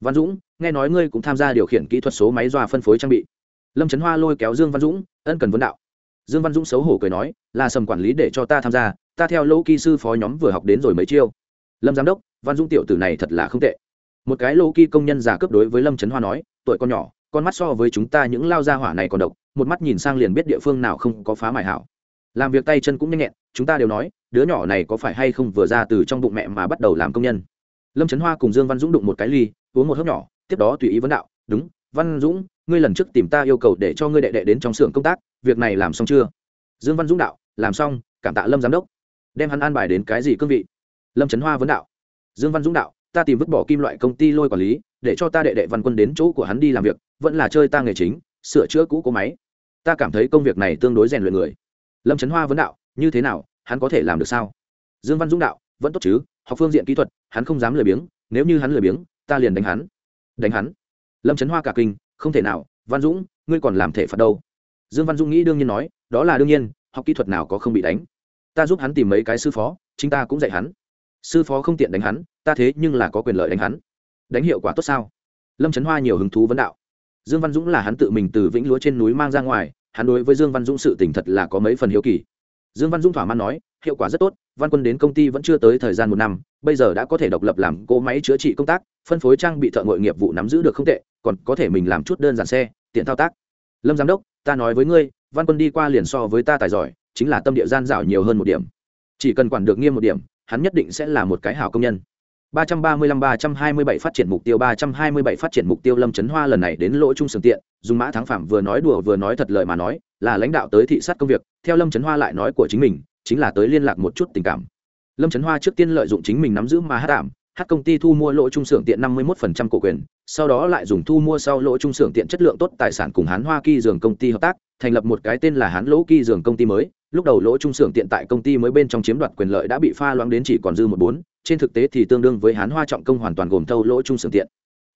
Văn dũng, nghe nói ngươi cũng tham gia điều khiển kỹ thuật số máy doa phân phối trang bị. Lâm trấn hoa lôi kéo dương văn dũng, ân cần vấn đạo. Dương văn dũng xấu hổ cười nói, là sầm quản lý để cho ta tham gia, ta theo lỗ kỹ sư phó nhóm vừa học đến rồi mấy chiêu. Lâm giám đốc, văn dũng tiểu tử này thật là không tệ. Một cái lỗ kỹ công nhân giả cấp đối với lâm trấn hoa nói, tuổi con nhỏ, con mắt so với chúng ta những lao gia hỏa này còn độc, một mắt nhìn sang liền biết địa phương nào không có phá mại hảo làm việc tay chân cũng nhanh nhẹn, chúng ta đều nói, đứa nhỏ này có phải hay không vừa ra từ trong bụng mẹ mà bắt đầu làm công nhân? Lâm trấn hoa cùng dương văn dũng đụng một cái ly, uống một hớp nhỏ, tiếp đó tùy ý vấn đạo, đúng, văn dũng, ngươi lần trước tìm ta yêu cầu để cho ngươi đệ đệ đến trong xưởng công tác, việc này làm xong chưa? Dương văn dũng đạo, làm xong, cảm tạ lâm giám đốc. Đem hắn an bài đến cái gì cương vị? Lâm trấn hoa vấn đạo, dương văn dũng đạo, ta tìm vứt bỏ kim loại công ty lôi quản lý, để cho ta đệ đệ văn quân đến chỗ của hắn đi làm việc, vẫn là chơi ta nghề chính, sửa chữa cũ cố máy. Ta cảm thấy công việc này tương đối rèn luyện người lâm trấn hoa vấn đạo, như thế nào, hắn có thể làm được sao? Dương văn dũng đạo, vẫn tốt chứ, học phương diện kỹ thuật, hắn không dám lười biếng, nếu như hắn lười biếng, ta liền đánh hắn. Đánh hắn? Lâm trấn hoa cả kinh, không thể nào, văn dũng, ngươi còn làm thể phạt đâu. Dương văn dũng nghĩ đương nhiên nói, đó là đương nhiên, học kỹ thuật nào có không bị đánh? Ta giúp hắn tìm mấy cái sư phó, chính ta cũng dạy hắn. Sư phó không tiện đánh hắn, ta thế nhưng là có quyền lợi đánh hắn. Đánh hiệu quả tốt sao? Lâm trấn hoa nhiều hứng thú vấn đạo. Dương văn dũng là hắn tự mình từ vĩnh lúa trên núi mang ra ngoài hắn đối với dương văn dũng sự tình thật là có mấy phần hiếu kỳ. Dương văn dũng thỏa mãn nói, hiệu quả rất tốt, văn quân đến công ty vẫn chưa tới thời gian một năm, bây giờ đã có thể độc lập làm cỗ máy chữa trị công tác, phân phối trang bị thợ ngội nghiệp vụ nắm giữ được không tệ, còn có thể mình làm chút đơn giản xe, tiện thao tác. Lâm giám đốc, ta nói với ngươi, văn quân đi qua liền so với ta tài giỏi, chính là tâm địa gian dảo nhiều hơn một điểm. Chỉ cần quản được nghiêm một điểm, hắn nhất định sẽ là một cái hảo công nhân. 335-327 phát triển mục tiêu 327 phát triển mục tiêu Lâm Chấn Hoa lần này đến lỗ trung Sưởng tiện, dùng mã thắng phạm vừa nói đùa vừa nói thật lời mà nói, là lãnh đạo tới thị sát công việc, theo Lâm Chấn Hoa lại nói của chính mình, chính là tới liên lạc một chút tình cảm. Lâm Chấn Hoa trước tiên lợi dụng chính mình nắm giữ mà hát đảm, hát công ty thu mua lỗ trung sưởng tiện 51% cổ quyền, sau đó lại dùng thu mua sau lỗ trung sưởng tiện chất lượng tốt tài sản cùng Hán Hoa Kỳ Dường công ty hợp tác, thành lập một cái tên là Hán Lỗ Kỳ Dường công ty mới. Lúc đầu lỗ trung sưởng tiện tại công ty mới bên trong chiếm đoạt quyền lợi đã bị pha loãng đến chỉ còn dư một bốn, trên thực tế thì tương đương với Hán Hoa trọng công hoàn toàn gồm thâu lỗ trung sưởng tiện.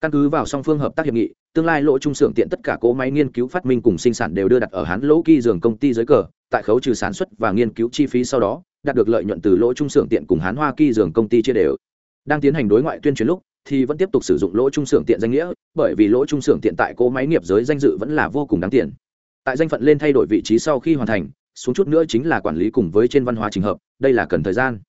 Căn cứ vào song phương hợp tác hiệp nghị, tương lai lỗ trung sưởng tiện tất cả cỗ máy nghiên cứu phát minh cùng sinh sản đều đưa đặt ở Hán Lỗ Kỳ Dường công ty dưới cờ, tại khấu trừ sản xuất và nghiên cứu chi phí sau đó, đạt được lợi nhuận từ lỗ trung sưởng tiện cùng Hán Hoa Kỳ Dường công ty chia đều. Đang tiến hành đối ngoại tuyên truyền lúc thì vẫn tiếp tục sử dụng lỗ trung xưởng tiện danh nghĩa bởi vì lỗ trung xưởng tiện tại cỗ máy nghiệp giới danh dự vẫn là vô cùng đáng tiền. Tại danh phận lên thay đổi vị trí sau khi hoàn thành xuống chút nữa chính là quản lý cùng với trên văn hóa trình hợp đây là cần thời gian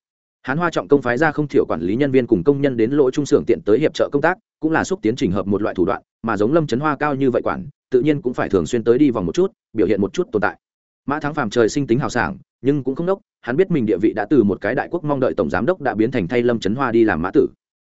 hán hoa trọng công phái ra không thiểu quản lý nhân viên cùng công nhân đến lỗ trung xưởng tiện tới hiệp trợ công tác, cũng là xúc tiến trình hợp một loại thủ đoạn, mà giống lâm chấn hoa cao như vậy quản, tự nhiên cũng phải thường xuyên tới đi vòng một chút, biểu hiện một chút tồn tại. Mã thắng phàm trời sinh tính hào sảng, nhưng cũng không đốc, hắn biết mình địa vị đã từ một cái đại quốc mong đợi tổng giám đốc đã biến thành thay lâm trấn hoa đi làm mã tử.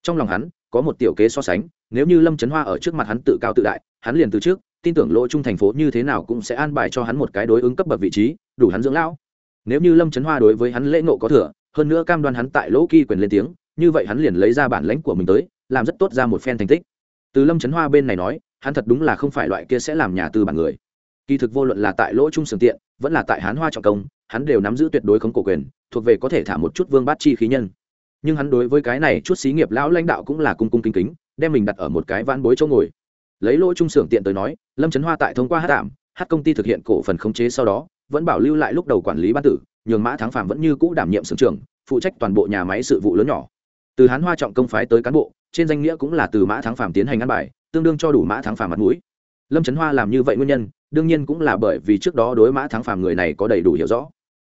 Trong lòng hắn, có một tiểu kế so sánh, nếu như lâm trấn hoa ở trước mặt hắn tự cao tự đại, hắn liền từ trước, tin tưởng lỗ trung thành phố như thế nào cũng sẽ an bài cho hắn một cái đối ứng cấp bậc vị trí, đủ hắn dưỡng lão. Nếu như lâm trấn hoa đối với hắn lễ nộ có thừa hơn nữa cam đoan hắn tại lỗ kỳ quyền lên tiếng, như vậy hắn liền lấy ra bản lãnh của mình tới, làm rất tốt ra một phen thành tích. Từ lâm trấn hoa bên này nói, hắn thật đúng là không phải loại kia sẽ làm nhà tư bản người. Kỳ thực vô luận là tại lỗ trung sưởng tiện, vẫn là tại hán hoa trọng công, hắn đều nắm giữ tuyệt đối khống cổ quyền, thuộc về có thể thả một chút vương bát chi khí nhân. Nhưng hắn đối với cái này chút xí nghiệp lão lãnh đạo cũng là cung cung kính kính, đem mình đặt ở một cái vãn bối chỗ ngồi. Lấy lỗ trung sưởng tiện tới nói, lâm trấn hoa tại thông qua hát tạm hát công ty thực hiện cổ phần khống chế sau đó, vẫn bảo lưu lại lúc đầu quản lý ban tử nhường mã thắng phạm vẫn như cũ đảm nhiệm sưởng trưởng, phụ trách toàn bộ nhà máy sự vụ lớn nhỏ. Từ hán hoa trọng công phái tới cán bộ, trên danh nghĩa cũng là từ mã thắng phạm tiến hành ăn bài, tương đương cho đủ mã thắng phạm mặt mũi. Lâm trấn hoa làm như vậy nguyên nhân, đương nhiên cũng là bởi vì trước đó đối mã thắng phàm người này có đầy đủ hiểu rõ.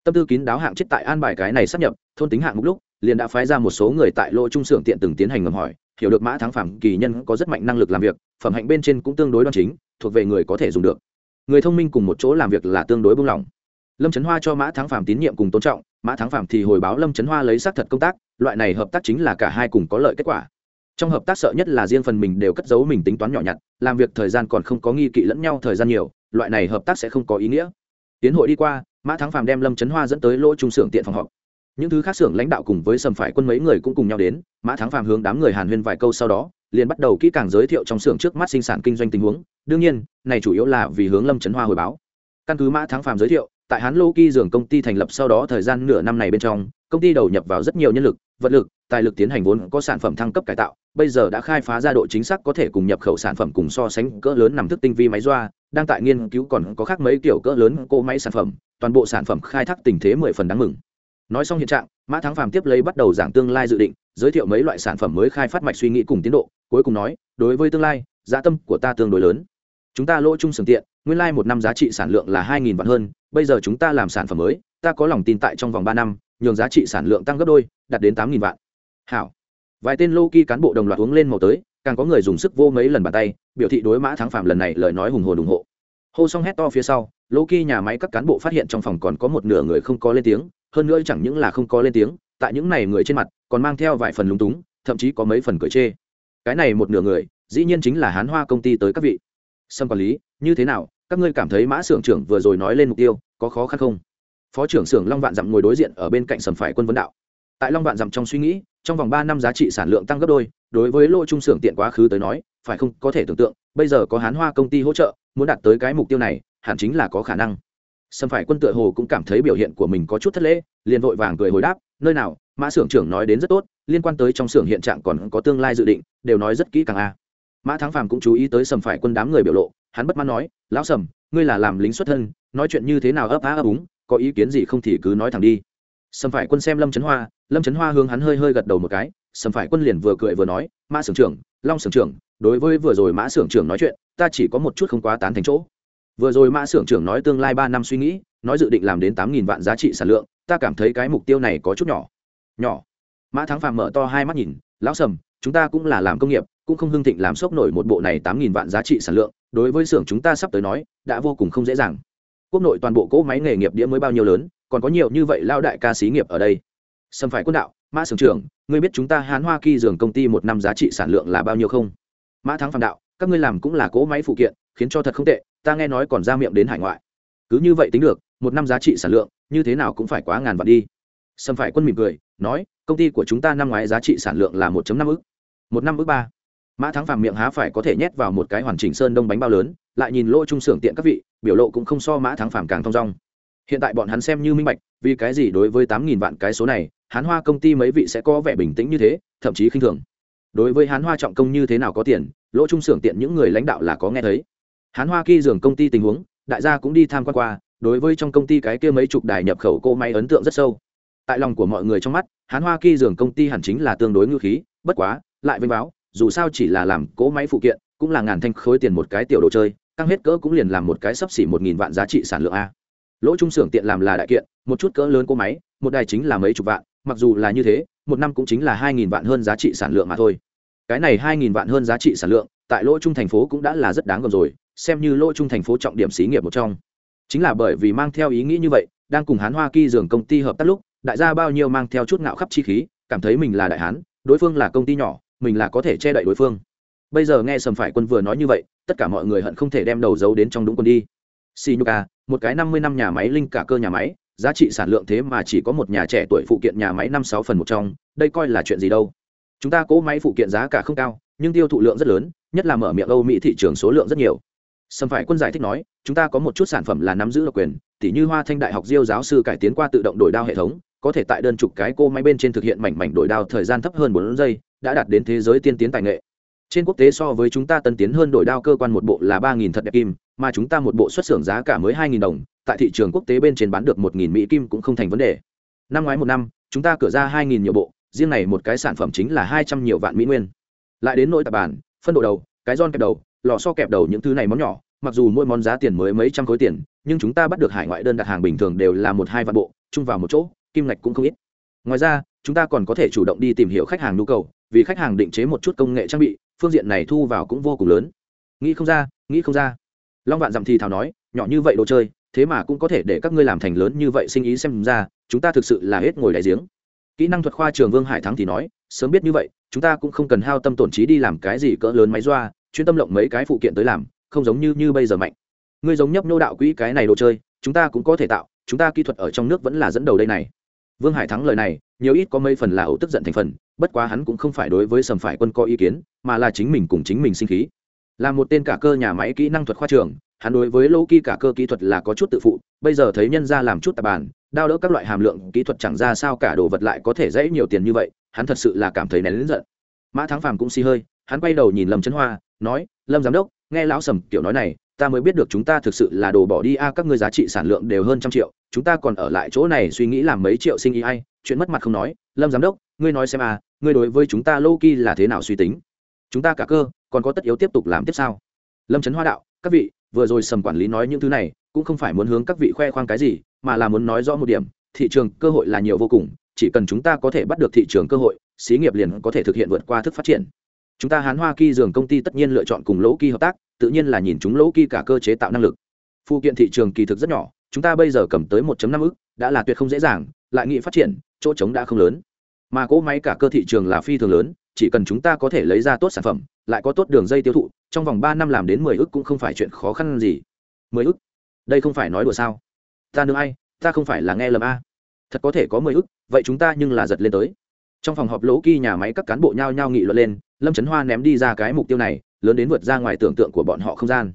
Tâm tư kín đáo hạng chết tại an bài cái này sắp nhập, thôn tính hạng một lúc, liền đã phái ra một số người tại lô trung xưởng tiện từng tiến hành ngầm hỏi, hiểu được mã thắng phàm kỳ nhân có rất mạnh năng lực làm việc, phẩm hạnh bên trên cũng tương đối đoan chính, thuộc về người có thể dùng được. Người thông minh cùng một chỗ làm việc là tương đối buông lỏng lâm trấn hoa cho mã thắng phàm tín nhiệm cùng tôn trọng, mã thắng phàm thì hồi báo lâm trấn hoa lấy xác thật công tác, loại này hợp tác chính là cả hai cùng có lợi kết quả. Trong hợp tác sợ nhất là riêng phần mình đều cất giấu mình tính toán nhỏ nhặt, làm việc thời gian còn không có nghi kỵ lẫn nhau thời gian nhiều, loại này hợp tác sẽ không có ý nghĩa. Tiến hội đi qua, mã thắng phàm đem lâm trấn hoa dẫn tới lỗ trung xưởng tiện phòng họp. Những thứ khác xưởng lãnh đạo cùng với sầm phải quân mấy người cũng cùng nhau đến, mã thắng phàm hướng đám người hàn huyên vài câu sau đó, liền bắt đầu kỹ càng giới thiệu trong xưởng trước mắt sinh sản kinh doanh tình huống. Đương nhiên, này chủ yếu là vì hướng lâm trấn hoa hồi báo. Căn cứ mã thắng phàm giới thiệu tại hán lô kỳ dường công ty thành lập sau đó thời gian nửa năm này bên trong, công ty đầu nhập vào rất nhiều nhân lực, vật lực, tài lực tiến hành vốn có sản phẩm thăng cấp cải tạo, bây giờ đã khai phá ra độ chính xác có thể cùng nhập khẩu sản phẩm cùng so sánh cỡ lớn nằm thức tinh vi máy doa, đang tại nghiên cứu còn có khác mấy kiểu cỡ lớn cô máy sản phẩm, toàn bộ sản phẩm khai thác tình thế mười phần đáng mừng. Nói xong hiện trạng, mã thắng phàm tiếp lấy bắt đầu giảng tương lai dự định, giới thiệu mấy loại sản phẩm mới khai phát mạch suy nghĩ cùng tiến độ, cuối cùng nói, đối với tương lai, giá tâm của ta tương đối lớn. Chúng ta lỗ chung sừng tiện, nguyên lai một năm giá trị sản lượng là hai nghìn vạn hơn bây giờ chúng ta làm sản phẩm mới, ta có lòng tin tại trong vòng ba năm, nhường giá trị sản lượng tăng gấp đôi, đạt đến tám nghìn vạn. Hảo. Vài tên lô cán bộ đồng loạt uống lên màu tới, càng có người dùng sức vô mấy lần bàn tay, biểu thị đối mã thắng phạm lần này lời nói hùng hồn ủng hộ. Hô xong hét to phía sau lô nhà máy các cán bộ phát hiện trong phòng còn có một nửa người không có lên tiếng, hơn nữa chẳng những là không có lên tiếng, tại những này người trên mặt, còn mang theo vài phần lúng túng, thậm chí có mấy phần cười chê. Cái này một nửa người, dĩ nhiên chính là hán hoa công ty tới các vị. Sâm quản lý, như thế nào? Các ngươi cảm thấy mã xưởng trưởng vừa rồi nói lên mục tiêu, có khó khăn không? Phó trưởng xưởng long vạn dặm ngồi đối diện ở bên cạnh sầm phải quân vấn đạo. Tại long vạn dặm trong suy nghĩ, trong vòng ba năm giá trị sản lượng tăng gấp đôi, đối với lô trung xưởng tiện quá khứ tới nói, phải không, có thể tưởng tượng, bây giờ có hán hoa công ty hỗ trợ, muốn đạt tới cái mục tiêu này, hẳn chính là có khả năng. Sầm phải quân tựa hồ cũng cảm thấy biểu hiện của mình có chút thất lễ, liền vội vàng cười hồi đáp, nơi nào, mã xưởng trưởng nói đến rất tốt, liên quan tới trong xưởng hiện trạng còn có tương lai dự định, đều nói rất kỹ càng a mã thắng phàm cũng chú ý tới sầm phải quân đám người biểu lộ, hắn bất mãn nói, lão sầm, ngươi là làm lính xuất thân, nói chuyện như thế nào ấp á ấp úng, có ý kiến gì không thì cứ nói thẳng đi. Sầm phải quân xem lâm trấn hoa, lâm trấn hoa hướng hắn hơi hơi gật đầu một cái, sầm phải quân liền vừa cười vừa nói, mã Sưởng trưởng, long Sưởng trưởng, đối với vừa rồi mã Sưởng trưởng nói chuyện, ta chỉ có một chút không quá tán thành chỗ. Vừa rồi mã Sưởng trưởng nói tương lai ba năm suy nghĩ, nói dự định làm đến tám nghìn vạn giá trị sản lượng, ta cảm thấy cái mục tiêu này có chút nhỏ. Nhỏ? Mã thắng phàm mở to hai mắt nhìn, lão sầm, chúng ta cũng là làm công nghiệp cũng không hưng thịnh làm sốc nổi một bộ này tám nghìn vạn giá trị sản lượng, đối với xưởng chúng ta sắp tới nói, đã vô cùng không dễ dàng. Quốc nội toàn bộ cỗ máy nghề nghiệp đĩa mới bao nhiêu lớn, còn có nhiều như vậy lao đại ca xí nghiệp ở đây. Xâm phải quân đạo, mã sưởng trưởng, ngươi biết chúng ta hán hoa kỳ dường công ty một năm giá trị sản lượng là bao nhiêu không? Mã thắng phạm đạo, các ngươi làm cũng là cỗ máy phụ kiện, khiến cho thật không tệ, ta nghe nói còn ra miệng đến hải ngoại. Cứ như vậy tính được, một năm giá trị sản lượng, như thế nào cũng phải quá ngàn vạn đi. Xâm phải quân mỉm cười, nói, công ty của chúng ta năm ngoái giá trị sản lượng là một năm ức. Một năm ức ba mã thắng phàm miệng há phải có thể nhét vào một cái hoàn chỉnh sơn đông bánh bao lớn, lại nhìn lỗ trung xưởng tiện các vị, biểu lộ cũng không so mã thắng phàm càng thong dong. Hiện tại bọn hắn xem như minh bạch, vì cái gì đối với tám nghìn vạn cái số này, hán hoa công ty mấy vị sẽ có vẻ bình tĩnh như thế, thậm chí khinh thường. Đối với hán hoa trọng công như thế nào có tiền, lỗ trung xưởng tiện những người lãnh đạo là có nghe thấy. Hán hoa kỳ dường công ty tình huống, đại gia cũng đi tham quan qua, đối với trong công ty cái kia mấy chục đài nhập khẩu cô may ấn tượng rất sâu. Tại lòng của mọi người trong mắt, hán hoa kỳ dường công ty hẳn chính là tương đối ngư khí, bất quá, lại vênh báo dù sao chỉ là làm cỗ máy phụ kiện, cũng là ngàn thanh khối tiền một cái tiểu đồ chơi tăng hết cỡ cũng liền làm một cái sấp xỉ một nghìn vạn giá trị sản lượng a. Lỗ trung xưởng tiện làm là đại kiện, một chút cỡ lớn cỗ máy, một đài chính là mấy chục vạn, mặc dù là như thế, một năm cũng chính là hai nghìn vạn hơn giá trị sản lượng mà thôi. Cái này hai nghìn vạn hơn giá trị sản lượng, tại lỗ trung thành phố cũng đã là rất đáng gồm rồi, xem như lỗ trung thành phố trọng điểm xí nghiệp một trong. Chính là bởi vì mang theo ý nghĩ như vậy, đang cùng hán hoa kỳ dường công ty hợp tác lúc, đại gia bao nhiêu mang theo chút ngạo khắp chi khí, cảm thấy mình là đại hán, đối phương là công ty nhỏ mình là có thể che đậy đối phương. Bây giờ nghe sầm phải quân vừa nói như vậy, tất cả mọi người hận không thể đem đầu giấu đến trong đúng quân đi. Sinuka à, một cái năm mươi năm nhà máy linh cả cơ nhà máy, giá trị sản lượng thế mà chỉ có một nhà trẻ tuổi phụ kiện nhà máy năm sáu phần một trong, đây coi là chuyện gì đâu? Chúng ta cố máy phụ kiện giá cả không cao, nhưng tiêu thụ lượng rất lớn, nhất là mở miệng âu mỹ thị trường số lượng rất nhiều. Sầm phải quân giải thích nói, chúng ta có một chút sản phẩm là nắm giữ độc quyền, tỉ như hoa thanh đại học diêu giáo sư cải tiến qua tự động đổi đao hệ thống, có thể tại đơn chục cái cô máy bên trên thực hiện mảnh mảnh đổi đao thời gian thấp hơn bốn giây đã đạt đến thế giới tiên tiến tài nghệ. Trên quốc tế so với chúng ta tân tiến hơn đổi đao cơ quan một bộ là ba nghìn thật đẹp kim, mà chúng ta một bộ xuất xưởng giá cả mới hai nghìn đồng, tại thị trường quốc tế bên trên bán được một nghìn mỹ kim cũng không thành vấn đề. Năm ngoái một năm, chúng ta cửa ra hai nghìn nhiều bộ, riêng này một cái sản phẩm chính là hai trăm nhiều vạn mỹ nguyên. Lại đến nội tập bản, phân độ đầu, cái giòn kẹp đầu, lò so kẹp đầu những thứ này món nhỏ, mặc dù mỗi món giá tiền mới mấy trăm khối tiền, nhưng chúng ta bắt được hải ngoại đơn đặt hàng bình thường đều là một hai vạn bộ, chung vào một chỗ, kim ngạch cũng không ít. Ngoài ra chúng ta còn có thể chủ động đi tìm hiểu khách hàng nhu cầu, vì khách hàng định chế một chút công nghệ trang bị, phương diện này thu vào cũng vô cùng lớn. Nghĩ không ra, nghĩ không ra. Long vạn dặm thì thảo nói, nhỏ như vậy đồ chơi, thế mà cũng có thể để các ngươi làm thành lớn như vậy sinh ý xem ra, chúng ta thực sự là hết ngồi đại giếng. Kỹ năng thuật khoa trường vương hải thắng thì nói, sớm biết như vậy, chúng ta cũng không cần hao tâm tổn trí đi làm cái gì cỡ lớn máy doa, chuyên tâm lộng mấy cái phụ kiện tới làm, không giống như như bây giờ mạnh. Ngươi giống nhấp nô đạo quỹ cái này đồ chơi, chúng ta cũng có thể tạo, chúng ta kỹ thuật ở trong nước vẫn là dẫn đầu đây này vương hải thắng lời này, nhiều ít có mấy phần là ẩu tức giận thành phần, bất quá hắn cũng không phải đối với sầm phải quân có ý kiến, mà là chính mình cùng chính mình sinh khí. Là một tên cả cơ nhà máy kỹ năng thuật khoa trường, hắn đối với lô kỳ cả cơ kỹ thuật là có chút tự phụ, bây giờ thấy nhân ra làm chút tạp bàn, đao đỡ các loại hàm lượng kỹ thuật chẳng ra sao cả đồ vật lại có thể dễ nhiều tiền như vậy, hắn thật sự là cảm thấy nén lớn giận. Mã thắng phàm cũng xì hơi, hắn quay đầu nhìn lâm trấn hoa, nói, lâm giám đốc, nghe lão sầm kiểu nói này ta mới biết được chúng ta thực sự là đồ bỏ đi. A các ngươi giá trị sản lượng đều hơn trăm triệu chúng ta còn ở lại chỗ này suy nghĩ làm mấy triệu sinh ý ai, chuyện mất mặt không nói. Lâm giám đốc ngươi nói xem a ngươi đối với chúng ta lô kỳ là thế nào suy tính? Chúng ta cả cơ còn có tất yếu tiếp tục làm tiếp sao? Lâm trấn hoa đạo các vị vừa rồi sầm quản lý nói những thứ này cũng không phải muốn hướng các vị khoe khoang cái gì mà là muốn nói rõ một điểm thị trường cơ hội là nhiều vô cùng chỉ cần chúng ta có thể bắt được thị trường cơ hội xí nghiệp liền có thể thực hiện vượt qua thức phát triển. Chúng ta hán hoa kỳ dường công ty tất nhiên lựa chọn cùng lỗ kỳ hợp tác tự nhiên là nhìn chúng lỗ kỳ cả cơ chế tạo năng lực. Phụ kiện thị trường kỳ thực rất nhỏ, chúng ta bây giờ cầm tới 1 năm ức, đã là tuyệt không dễ dàng, lại nghị phát triển, chỗ trống đã không lớn. Mà cỗ máy cả cơ thị trường là phi thường lớn, chỉ cần chúng ta có thể lấy ra tốt sản phẩm, lại có tốt đường dây tiêu thụ, trong vòng ba năm làm đến mười ức cũng không phải chuyện khó khăn gì. Mười ức? Đây không phải nói đùa sao? Ta nương ai? Ta không phải là nghe lầm a. Thật có thể có mười ức, vậy chúng ta nhưng là giật lên tới. Trong phòng họp lỗ kỳ nhà máy các cán bộ nhao nhao nghị luận lên, lâm trấn hoa ném đi ra cái mục tiêu này lớn đến vượt ra ngoài tưởng tượng của bọn họ không gian.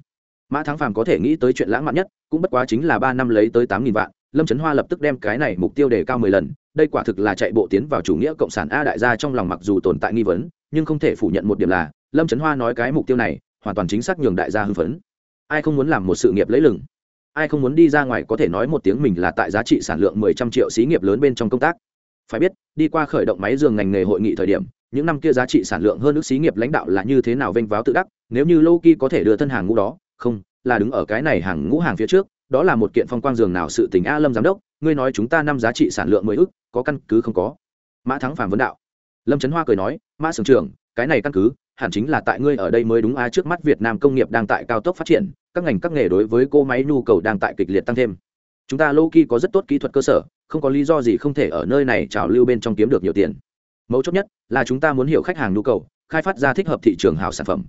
Mã thắng phàm có thể nghĩ tới chuyện lãng mạn nhất, cũng bất quá chính là ba năm lấy tới tám nghìn vạn, lâm trấn hoa lập tức đem cái này mục tiêu đề cao mười lần, đây quả thực là chạy bộ tiến vào chủ nghĩa cộng sản a đại gia trong lòng mặc dù tồn tại nghi vấn, nhưng không thể phủ nhận một điểm là, lâm trấn hoa nói cái mục tiêu này, hoàn toàn chính xác nhường đại gia hưng phấn. Ai không muốn làm một sự nghiệp lấy lừng? Ai không muốn đi ra ngoài có thể nói một tiếng mình là tại giá trị sản lượng mười trăm triệu xí nghiệp lớn bên trong công tác? Phải biết đi qua khởi động máy giường ngành nghề hội nghị thời điểm những năm kia giá trị sản lượng hơn nước xí nghiệp lãnh đạo là như thế nào vênh váo tự đắc nếu như lâu kỳ có thể đưa thân hàng ngũ đó không là đứng ở cái này hàng ngũ hàng phía trước đó là một kiện phong quang giường nào sự tình a lâm giám đốc ngươi nói chúng ta năm giá trị sản lượng mười ước, có căn cứ không có? Mã thắng phàm vấn đạo. Lâm trấn hoa cười nói mã sưởng trưởng cái này căn cứ hẳn chính là tại ngươi ở đây mới đúng a trước mắt việt nam công nghiệp đang tại cao tốc phát triển các ngành các nghề đối với cô máy nhu cầu đang tại kịch liệt tăng thêm. Chúng ta Loki kỳ có rất tốt kỹ thuật cơ sở không có lý do gì không thể ở nơi này trào lưu bên trong kiếm được nhiều tiền. Mấu chốt nhất là chúng ta muốn hiểu khách hàng nhu cầu, khai phát ra thích hợp thị trường hảo sản phẩm.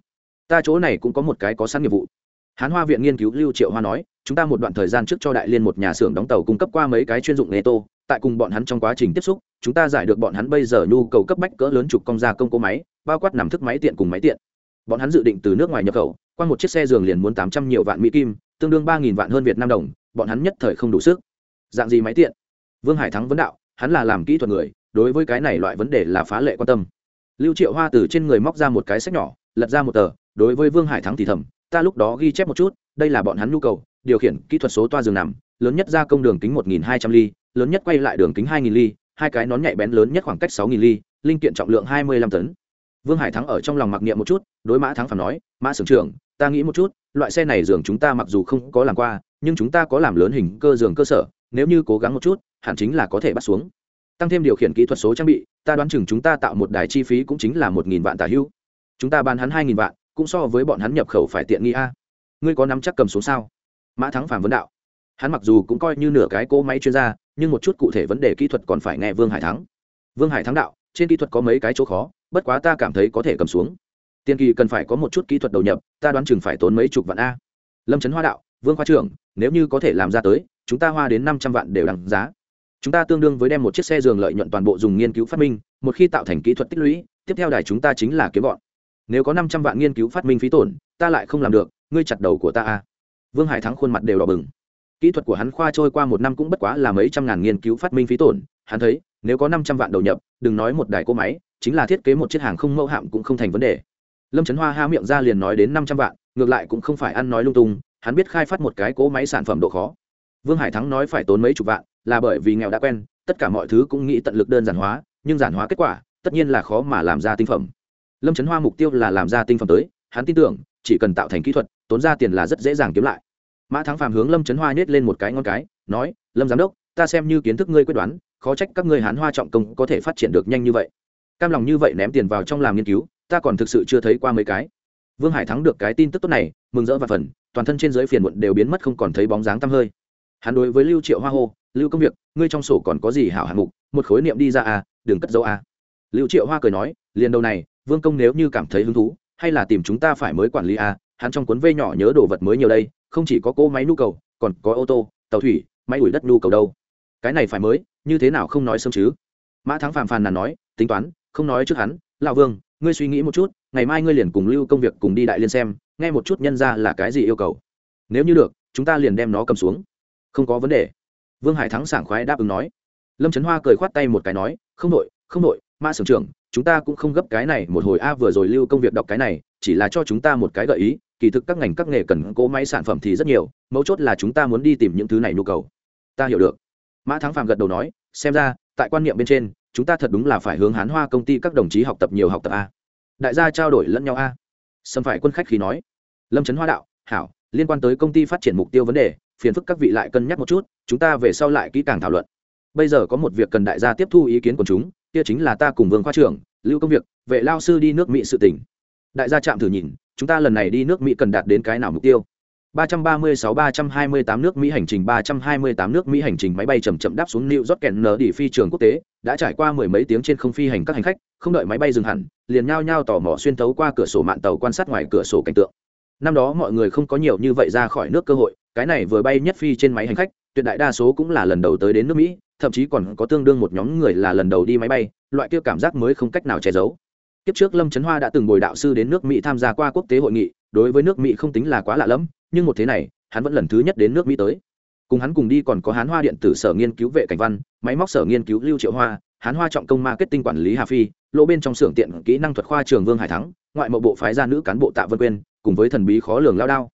Ta chỗ này cũng có một cái có sẵn nghiệp vụ. Hán hoa viện nghiên cứu lưu triệu hoa nói, chúng ta một đoạn thời gian trước cho đại liên một nhà xưởng đóng tàu cung cấp qua mấy cái chuyên dụng nghề tô tại cùng bọn hắn trong quá trình tiếp xúc, chúng ta giải được bọn hắn bây giờ nhu cầu cấp bách cỡ lớn trục công gia công cố máy, bao quát nằm thức máy tiện cùng máy tiện. Bọn hắn dự định từ nước ngoài nhập khẩu, qua một chiếc xe giường liền muốn tám trăm nhiều vạn mỹ kim, tương đương ba nghìn vạn hơn việt nam đồng, bọn hắn nhất thời không đủ sức. Dạng gì máy tiện? Vương hải thắng vấn đạo, hắn là làm kỹ thuật người, đối với cái này loại vấn đề là phá lệ quan tâm. Lưu triệu hoa từ trên người móc ra một cái sách nhỏ, lật ra một tờ, đối với vương hải thắng thì thầm, ta lúc đó ghi chép một chút, đây là bọn hắn nhu cầu, điều khiển kỹ thuật số toa giường nằm, lớn nhất gia công đường kính một nghìn hai trăm ly, lớn nhất quay lại đường kính hai nghìn ly, hai cái nón nhạy bén lớn nhất khoảng cách sáu nghìn ly, linh kiện trọng lượng hai mươi lăm tấn. Vương hải thắng ở trong lòng mặc niệm một chút, đối mã thắng phản nói, mã sưởng trưởng, ta nghĩ một chút, loại xe này giường chúng ta mặc dù không có làm qua, nhưng chúng ta có làm lớn hình cơ giường cơ sở, nếu như cố gắng một chút hẳn chính là có thể bắt xuống. Tăng thêm điều khiển kỹ thuật số trang bị, ta đoán chừng chúng ta tạo một đài chi phí cũng chính là một nghìn vạn tả hữu chúng ta bán hắn hai nghìn vạn, cũng so với bọn hắn nhập khẩu phải tiện nghi a. Ngươi có nắm chắc cầm xuống sao? Mã thắng phàm vấn đạo. Hắn mặc dù cũng coi như nửa cái cỗ máy chuyên gia, nhưng một chút cụ thể vấn đề kỹ thuật còn phải nghe vương hải thắng. Vương hải thắng đạo, trên kỹ thuật có mấy cái chỗ khó, bất quá ta cảm thấy có thể cầm xuống. Tiên kỳ cần phải có một chút kỹ thuật đầu nhập, ta đoán chừng phải tốn mấy chục vạn a. Lâm trấn hoa đạo, vương khoa trưởng, nếu như có thể làm ra tới, chúng ta hoa đến năm trăm vạn đều đằng giá chúng ta tương đương với đem một chiếc xe giường lợi nhuận toàn bộ dùng nghiên cứu phát minh, một khi tạo thành kỹ thuật tích lũy, tiếp theo đài chúng ta chính là kiếm bọn nếu có năm trăm vạn nghiên cứu phát minh phí tổn, ta lại không làm được, ngươi chặt đầu của ta a vương hải thắng khuôn mặt đều đỏ bừng. Kỹ thuật của hắn khoa trôi qua một năm cũng bất quá là mấy trăm ngàn nghiên cứu phát minh phí tổn, hắn thấy, nếu có năm trăm vạn đầu nhập, đừng nói một đài cỗ máy, chính là thiết kế một chiếc hàng không mẫu hạm cũng không thành vấn đề. Lâm trấn hoa ha miệng ra liền nói đến năm trăm vạn, ngược lại cũng không phải ăn nói lung tung, hắn biết khai phát một cái cỗ máy sản phẩm độ khó. Vương hải thắng nói phải tốn mấy chục vạn là bởi vì nghèo đã quen, tất cả mọi thứ cũng nghĩ tận lực đơn giản hóa, nhưng giản hóa kết quả, tất nhiên là khó mà làm ra tinh phẩm. Lâm trấn hoa mục tiêu là làm ra tinh phẩm tới, hắn tin tưởng, chỉ cần tạo thành kỹ thuật, tốn ra tiền là rất dễ dàng kiếm lại. Mã thắng phàm hướng lâm trấn hoa nhét lên một cái ngon cái, nói, lâm giám đốc, ta xem như kiến thức ngươi quyết đoán, khó trách các ngươi hán hoa trọng công có thể phát triển được nhanh như vậy. Cam lòng như vậy ném tiền vào trong làm nghiên cứu, ta còn thực sự chưa thấy qua mấy cái. Vương hải thắng được cái tin tức tốt này, mừng rỡ và phần toàn thân trên giới phiền muộn đều biến mất không còn thấy bóng dáng tăm hơi. Hắn đối với lưu triệu hoa hô lưu công việc, ngươi trong sổ còn có gì hảo hạng mục? Một khối niệm đi ra à đừng cất dấu à. Lưu triệu hoa cười nói, liền đầu này, vương công nếu như cảm thấy hứng thú, hay là tìm chúng ta phải mới quản lý à hắn trong cuốn vê nhỏ nhớ đồ vật mới nhiều đây, không chỉ có cỗ máy nhu cầu, còn có ô tô, tàu thủy, máy ủi đất nhu cầu đâu. Cái này phải mới, như thế nào không nói sớm chứ? Mã thắng phàm phàn là nói, tính toán, không nói trước hắn, lão vương, ngươi suy nghĩ một chút, ngày mai ngươi liền cùng lưu công việc cùng đi đại liên xem, nghe một chút nhân ra là cái gì yêu cầu. Nếu như được, chúng ta liền đem nó cầm xuống. Không có vấn đề vương hải thắng sảng khoái đáp ứng nói. Lâm trấn hoa cười khoát tay một cái nói, không đội không đội mã sưởng trưởng, chúng ta cũng không gấp cái này một hồi a à, vừa rồi lưu công việc đọc cái này, chỉ là cho chúng ta một cái gợi ý, kỳ thực các ngành các nghề cần cỗ máy sản phẩm thì rất nhiều, mấu chốt là chúng ta muốn đi tìm những thứ này nhu cầu. Ta hiểu được. Mã thắng phạm gật đầu nói, xem ra, tại quan niệm bên trên, chúng ta thật đúng là phải hướng hán hoa công ty các đồng chí học tập nhiều học tập a. Đại gia trao đổi lẫn nhau a. Sâm phải quân khách khi nói, lâm trấn hoa đạo, hảo, liên quan tới công ty phát triển mục tiêu vấn đề phiền phức các vị lại cân nhắc một chút chúng ta về sau lại kỹ càng thảo luận. Bây giờ có một việc cần đại gia tiếp thu ý kiến của chúng kia chính là ta cùng vương khoa trưởng lưu công việc vệ lao sư đi nước mỹ sự tỉnh đại gia chạm thử nhìn chúng ta lần này đi nước mỹ cần đạt đến cái nào mục tiêu? 336-328 nước Mỹ hành trình 328 nước Mỹ hành trình máy bay chậm chậm đáp xuống New York kèn nở đi phi trường quốc tế, đã trải qua mười mấy tiếng trên không phi hành các hành khách, không đợi máy bay dừng hẳn, liền nhao nhao tò mò xuyên thấu qua cửa sổ mạn tàu quan sát ngoài cửa sổ cảnh tượng. Năm đó mọi người không có nhiều như vậy ra khỏi nước cơ hội, cái này vừa bay nhất phi trên máy hành khách, tuyệt đại đa số cũng là lần đầu tới đến nước Mỹ, thậm chí còn có tương đương một nhóm người là lần đầu đi máy bay, loại kia cảm giác mới không cách nào che giấu. Kiếp trước Lâm Trấn Hoa đã từng bồi đạo sư đến nước Mỹ tham gia qua quốc tế hội nghị, đối với nước Mỹ không tính là quá lạ lẫm, nhưng một thế này hắn vẫn lần thứ nhất đến nước mỹ tới cùng hắn cùng đi còn có hán hoa điện tử sở nghiên cứu vệ cảnh văn máy móc sở nghiên cứu lưu triệu hoa hán hoa trọng công marketing quản lý hà phi lỗ bên trong xưởng tiện kỹ năng thuật khoa trường vương hải thắng ngoại mộ bộ phái gia nữ cán bộ tạ vân quyên cùng với thần bí khó lường lao đao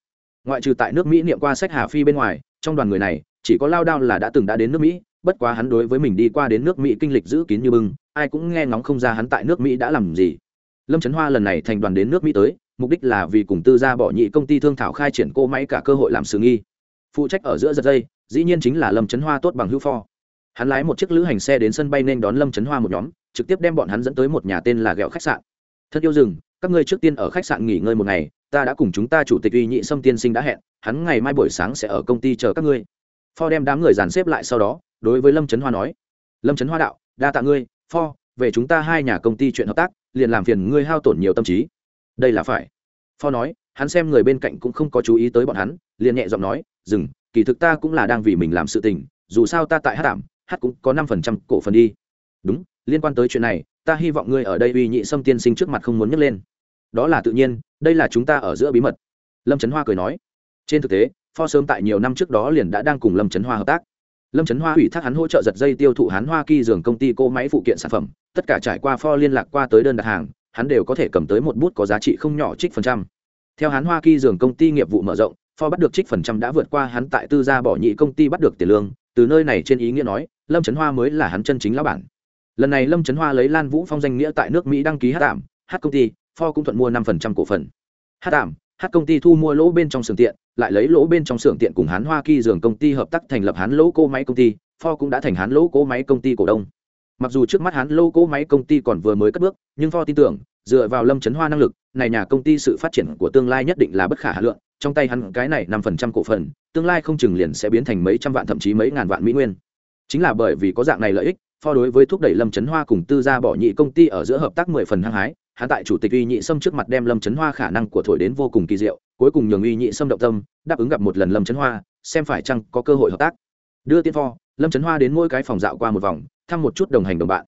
ngoại trừ tại nước mỹ niệm qua sách hà phi bên ngoài, trong đoàn người này, chỉ có lao đao là đã từng đã đến nước mỹ, bất quá hắn đối với mình đi qua đến nước mỹ kinh lịch giữ kín như bưng, ai cũng nghe ngóng không ra hắn tại nước mỹ đã làm gì. Lâm trấn hoa lần này thành đoàn đến nước mỹ tới, mục đích là vì cùng tư gia bỏ nhị công ty thương thảo khai triển cô máy cả cơ hội làm sự nghi. Phụ trách ở giữa giật dây, dĩ nhiên chính là lâm trấn hoa tốt bằng hữu pho. Hắn lái một chiếc lữ hành xe đến sân bay nên đón lâm trấn hoa một nhóm, trực tiếp đem bọn hắn dẫn tới một nhà tên là ghẹo khách sạn. Thật yêu rừng các ngươi trước tiên ở khách sạn nghỉ ngơi một ngày ta đã cùng chúng ta chủ tịch uy nhị sâm tiên sinh đã hẹn hắn ngày mai buổi sáng sẽ ở công ty chờ các ngươi. Pho đem đám người dàn xếp lại sau đó đối với lâm trấn hoa nói lâm trấn hoa đạo đa tạ ngươi pho về chúng ta hai nhà công ty chuyện hợp tác liền làm phiền ngươi hao tổn nhiều tâm trí. Đây là phải. Pho nói hắn xem người bên cạnh cũng không có chú ý tới bọn hắn liền nhẹ giọng nói dừng kỳ thực ta cũng là đang vì mình làm sự tình dù sao ta tại hát Đảm, hát cũng có năm phần trăm cổ phần đi. Đúng liên quan tới chuyện này ta hy vọng ngươi ở đây uy nhị sâm tiên sinh trước mặt không muốn nhấc lên đó là tự nhiên, đây là chúng ta ở giữa bí mật. Lâm trấn hoa cười nói. Trên thực tế, pho sớm tại nhiều năm trước đó liền đã đang cùng lâm trấn hoa hợp tác. Lâm trấn hoa ủy thác hắn hỗ trợ giật dây tiêu thụ hắn hoa kỳ dường công ty cô máy phụ kiện sản phẩm. Tất cả trải qua pho liên lạc qua tới đơn đặt hàng, hắn đều có thể cầm tới một bút có giá trị không nhỏ trích phần trăm. Theo hắn hoa kỳ dường công ty nghiệp vụ mở rộng, pho bắt được trích phần trăm đã vượt qua hắn tại tư gia bỏ nhị công ty bắt được tiền lương. Từ nơi này trên ý nghĩa nói, lâm trấn hoa mới là hắn chân chính lão bản. Lần này lâm trấn hoa lấy lan vũ phong danh nghĩa tại nước mỹ đăng ký hát tạm, hát công ty pho cũng thuận mua năm phần trăm cổ phần. Hát tạm hát công ty thu mua lỗ bên trong xưởng tiện, lại lấy lỗ bên trong xưởng tiện cùng hắn hoa kỳ dường công ty hợp tác thành lập hắn lỗ cô máy công ty, pho cũng đã thành hắn lỗ cô máy công ty cổ đông. Mặc dù trước mắt hắn Lỗ Cố máy công ty còn vừa mới cất bước, nhưng pho tin tưởng, dựa vào lâm trấn hoa năng lực, này nhà công ty sự phát triển của tương lai nhất định là bất khả hạn lượng, trong tay hắn cái này năm phần trăm cổ phần, tương lai không chừng liền sẽ biến thành mấy trăm vạn thậm chí mấy ngàn vạn mỹ nguyên. Chính là bởi vì có dạng này lợi ích, pho đối với thúc đẩy lâm trấn hoa cùng tư gia bỏ nhị công ty ở giữa hợp tác mười phần hăng hái hắn tại chủ tịch uy nhị sâm trước mặt đem lâm trấn hoa khả năng của thổi đến vô cùng kỳ diệu, cuối cùng nhường uy nhị sâm động tâm, đáp ứng gặp một lần lâm trấn hoa, xem phải chăng có cơ hội hợp tác. Đưa tiên pho, lâm trấn hoa đến mỗi cái phòng dạo qua một vòng, thăm một chút đồng hành đồng bạn.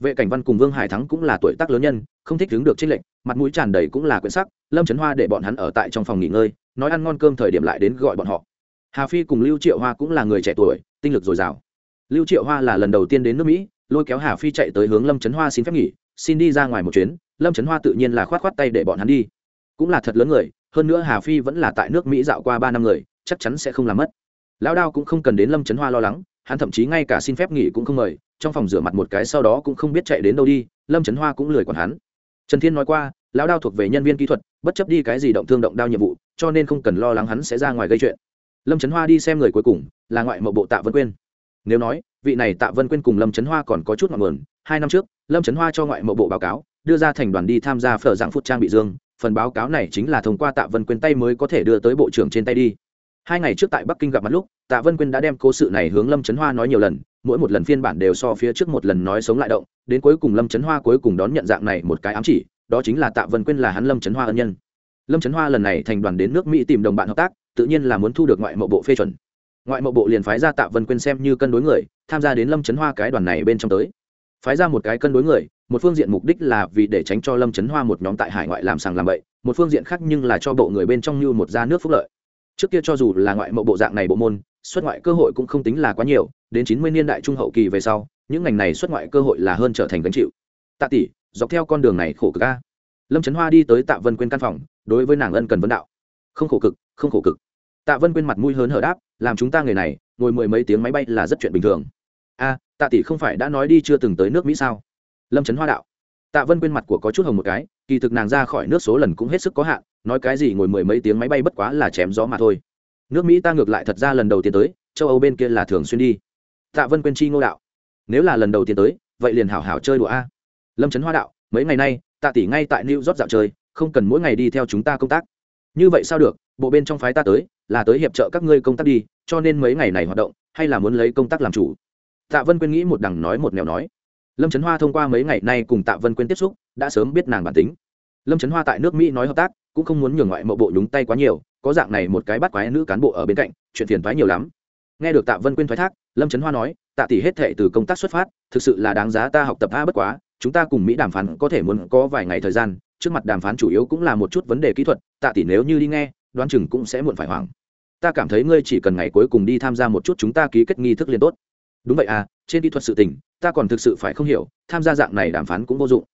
Vệ cảnh văn cùng vương hải thắng cũng là tuổi tác lớn nhân, không thích đứng được trích lệnh mặt mũi tràn đầy cũng là quyển sắc, lâm trấn hoa để bọn hắn ở tại trong phòng nghỉ ngơi, nói ăn ngon cơm thời điểm lại đến gọi bọn họ. Hà phi cùng lưu triệu hoa cũng là người trẻ tuổi, tinh lực dồi dào. Lưu triệu hoa là lần đầu tiên đến nước mỹ, lôi kéo hà phi chạy tới hướng lâm trấn hoa xin phép nghỉ xin đi ra ngoài một chuyến, lâm trấn hoa tự nhiên là khoát khoát tay để bọn hắn đi. Cũng là thật lớn người, hơn nữa hà phi vẫn là tại nước mỹ dạo qua ba năm người, chắc chắn sẽ không làm mất. Lão đao cũng không cần đến lâm trấn hoa lo lắng, hắn thậm chí ngay cả xin phép nghỉ cũng không mời, trong phòng rửa mặt một cái sau đó cũng không biết chạy đến đâu đi, lâm trấn hoa cũng lười còn hắn. Trần thiên nói qua, lão đao thuộc về nhân viên kỹ thuật, bất chấp đi cái gì động thương động đao nhiệm vụ, cho nên không cần lo lắng hắn sẽ ra ngoài gây chuyện. Lâm trấn hoa đi xem người cuối cùng, là ngoại mậu bộ tạ vân quyên. Nếu nói, vị này tạ vân quyên cùng lâm trấn hoa còn có chút ngọn nguồn hai năm trước, lâm trấn hoa cho ngoại mậu bộ báo cáo, đưa ra thành đoàn đi tham gia phở dạng phút trang bị dương. Phần báo cáo này chính là thông qua tạ vân quyên tay mới có thể đưa tới bộ trưởng trên tay đi. Hai ngày trước tại bắc kinh gặp mặt lúc, tạ vân quyên đã đem cố sự này hướng lâm trấn hoa nói nhiều lần, mỗi một lần phiên bản đều so phía trước một lần nói sống lại động, đến cuối cùng lâm trấn hoa cuối cùng đón nhận dạng này một cái ám chỉ, đó chính là tạ vân quyên là hắn lâm trấn hoa ân nhân. Lâm trấn hoa lần này thành đoàn đến nước mỹ tìm đồng bạn hợp tác, tự nhiên là muốn thu được ngoại mậu bộ phê chuẩn. Ngoại mậu bộ liền phái ra tạ vân quyên xem như cân đối người, tham gia đến lâm trấn hoa cái đoàn này bên trong tới phái ra một cái cân đối người, một phương diện mục đích là vì để tránh cho lâm trấn hoa một nhóm tại hải ngoại làm sàng làm bậy, một phương diện khác nhưng là cho bộ người bên trong như một gia nước phúc lợi. Trước kia cho dù là ngoại mộ bộ dạng này bộ môn, xuất ngoại cơ hội cũng không tính là quá nhiều, đến chín mươi niên đại trung hậu kỳ về sau, những ngành này xuất ngoại cơ hội là hơn trở thành gánh chịu. Tạ tỷ, dọc theo con đường này khổ cực ca lâm trấn hoa đi tới tạ vân quyên căn phòng, đối với nàng ân cần vấn đạo. Không khổ cực, không khổ cực. Tạ vân quyên mặt mũi hớn hở đáp, làm chúng ta người này, ngồi mười mấy tiếng máy bay là rất chuyện bình thường a tạ tỷ không phải đã nói đi chưa từng tới nước mỹ sao? Lâm trấn hoa đạo. Tạ vân quyên mặt của có chút hồng một cái, kỳ thực nàng ra khỏi nước số lần cũng hết sức có hạn, nói cái gì ngồi mười mấy tiếng máy bay bất quá là chém gió mà thôi. Nước mỹ ta ngược lại thật ra lần đầu tiên tới, châu âu bên kia là thường xuyên đi. Tạ vân quyên chi ngô đạo. Nếu là lần đầu tiên tới, vậy liền hảo hảo chơi đùa a. Lâm trấn hoa đạo, mấy ngày nay, tạ tỷ ngay tại new york dạo chơi, không cần mỗi ngày đi theo chúng ta công tác. Như vậy sao được, bộ bên trong phái ta tới, là tới hiệp trợ các ngươi công tác đi, cho nên mấy ngày này hoạt động, hay là muốn lấy công tác làm chủ? Tạ vân quyên nghĩ một đằng nói một nẻo nói. Lâm trấn hoa thông qua mấy ngày nay cùng tạ vân quyên tiếp xúc, đã sớm biết nàng bản tính. Lâm trấn hoa tại nước mỹ nói hợp tác, cũng không muốn nhường ngoại mộ bộ nhúng tay quá nhiều, có dạng này một cái bắt quái nữ cán bộ ở bên cạnh, chuyện phiền thoái nhiều lắm. Nghe được tạ vân quyên thoái thác, lâm trấn hoa nói, tạ tỷ hết thệ từ công tác xuất phát, thực sự là đáng giá ta học tập a bất quá, chúng ta cùng mỹ đàm phán có thể muốn có vài ngày thời gian, trước mặt đàm phán chủ yếu cũng là một chút vấn đề kỹ thuật, tạ tỷ nếu như đi nghe, đoán chừng cũng sẽ muộn phải hoảng. Ta cảm thấy ngươi chỉ cần ngày cuối cùng đi tham gia một chút chúng ta ký kết nghi thức liền tốt đúng vậy à trên kỹ thuật sự tình, ta còn thực sự phải không hiểu, tham gia dạng này đàm phán cũng vô dụng.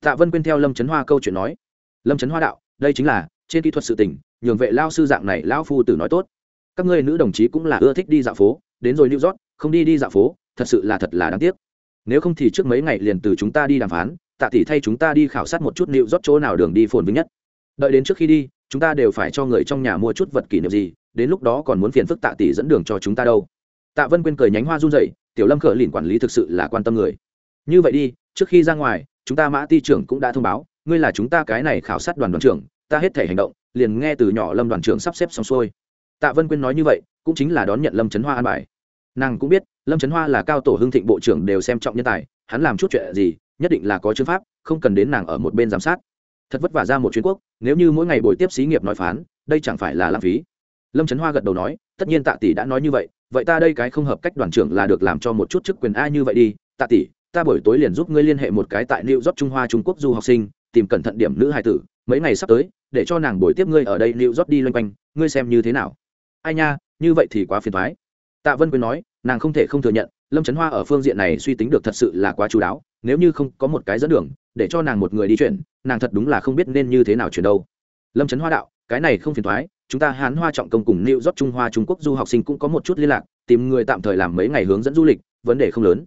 Tạ vân quên theo lâm trấn hoa câu chuyện nói. Lâm trấn hoa đạo, đây chính là, trên kỹ thuật sự tình, nhường vệ lao sư dạng này lao phu tử nói tốt. Các ngươi nữ đồng chí cũng là ưa thích đi dạo phố, đến rồi new york, không đi đi dạo phố, thật sự là thật là đáng tiếc. Nếu không thì trước mấy ngày liền từ chúng ta đi đàm phán, tạ tỷ thay chúng ta đi khảo sát một chút new york chỗ nào đường đi phồn vinh nhất. Đợi đến trước khi đi, chúng ta đều phải cho người trong nhà mua chút vật kỷ niệm gì, đến lúc đó còn muốn phiền phức tạ tỷ dẫn đường cho chúng ta đâu tạ vân Quyên cười nhánh hoa run dậy tiểu lâm khở lìn quản lý thực sự là quan tâm người. Như vậy đi, trước khi ra ngoài, chúng ta mã ti trưởng cũng đã thông báo, ngươi là chúng ta cái này khảo sát đoàn đoàn trưởng, ta hết thể hành động, liền nghe từ nhỏ lâm đoàn trưởng sắp xếp xong xuôi. Tạ vân quyên nói như vậy, cũng chính là đón nhận lâm trấn hoa an bài. Nàng cũng biết, lâm trấn hoa là cao tổ hưng thịnh bộ trưởng đều xem trọng nhân tài, hắn làm chút chuyện gì, nhất định là có chứng pháp, không cần đến nàng ở một bên giám sát. Thật vất vả ra một chuyến quốc, nếu như mỗi ngày buổi tiếp xí nghiệp nói phán, đây chẳng phải là lãng phí. Lâm trấn hoa gật đầu nói tất nhiên tạ tỷ đã nói như vậy vậy ta đây cái không hợp cách đoàn trưởng là được làm cho một chút chức quyền a như vậy đi tạ tỷ ta buổi tối liền giúp ngươi liên hệ một cái tại New York Trung Hoa Trung Quốc du học sinh, tìm cẩn thận điểm nữ hài tử, mấy ngày sắp tới, để cho nàng buổi tiếp ngươi ở đây New York đi loanh quanh, ngươi xem như thế nào. Ai nha, như vậy thì quá phiền toái. Tạ Vân Quyên nói, nàng không thể không thừa nhận, Lâm Trấn Hoa ở phương diện này suy tính được thật sự là quá chú đáo, nếu như không có một cái dẫn đường, để cho nàng một người đi chuyển, nàng thật đúng là không biết nên như thế nào chuyển đâu. Lâm Trấn Hoa đạo, cái này không phiền toái, chúng ta Hán Hoa trọng công cùng lưu York Trung Hoa Trung Quốc du học sinh cũng có một chút liên lạc, tìm người tạm thời làm mấy ngày hướng dẫn du lịch, vấn đề không lớn.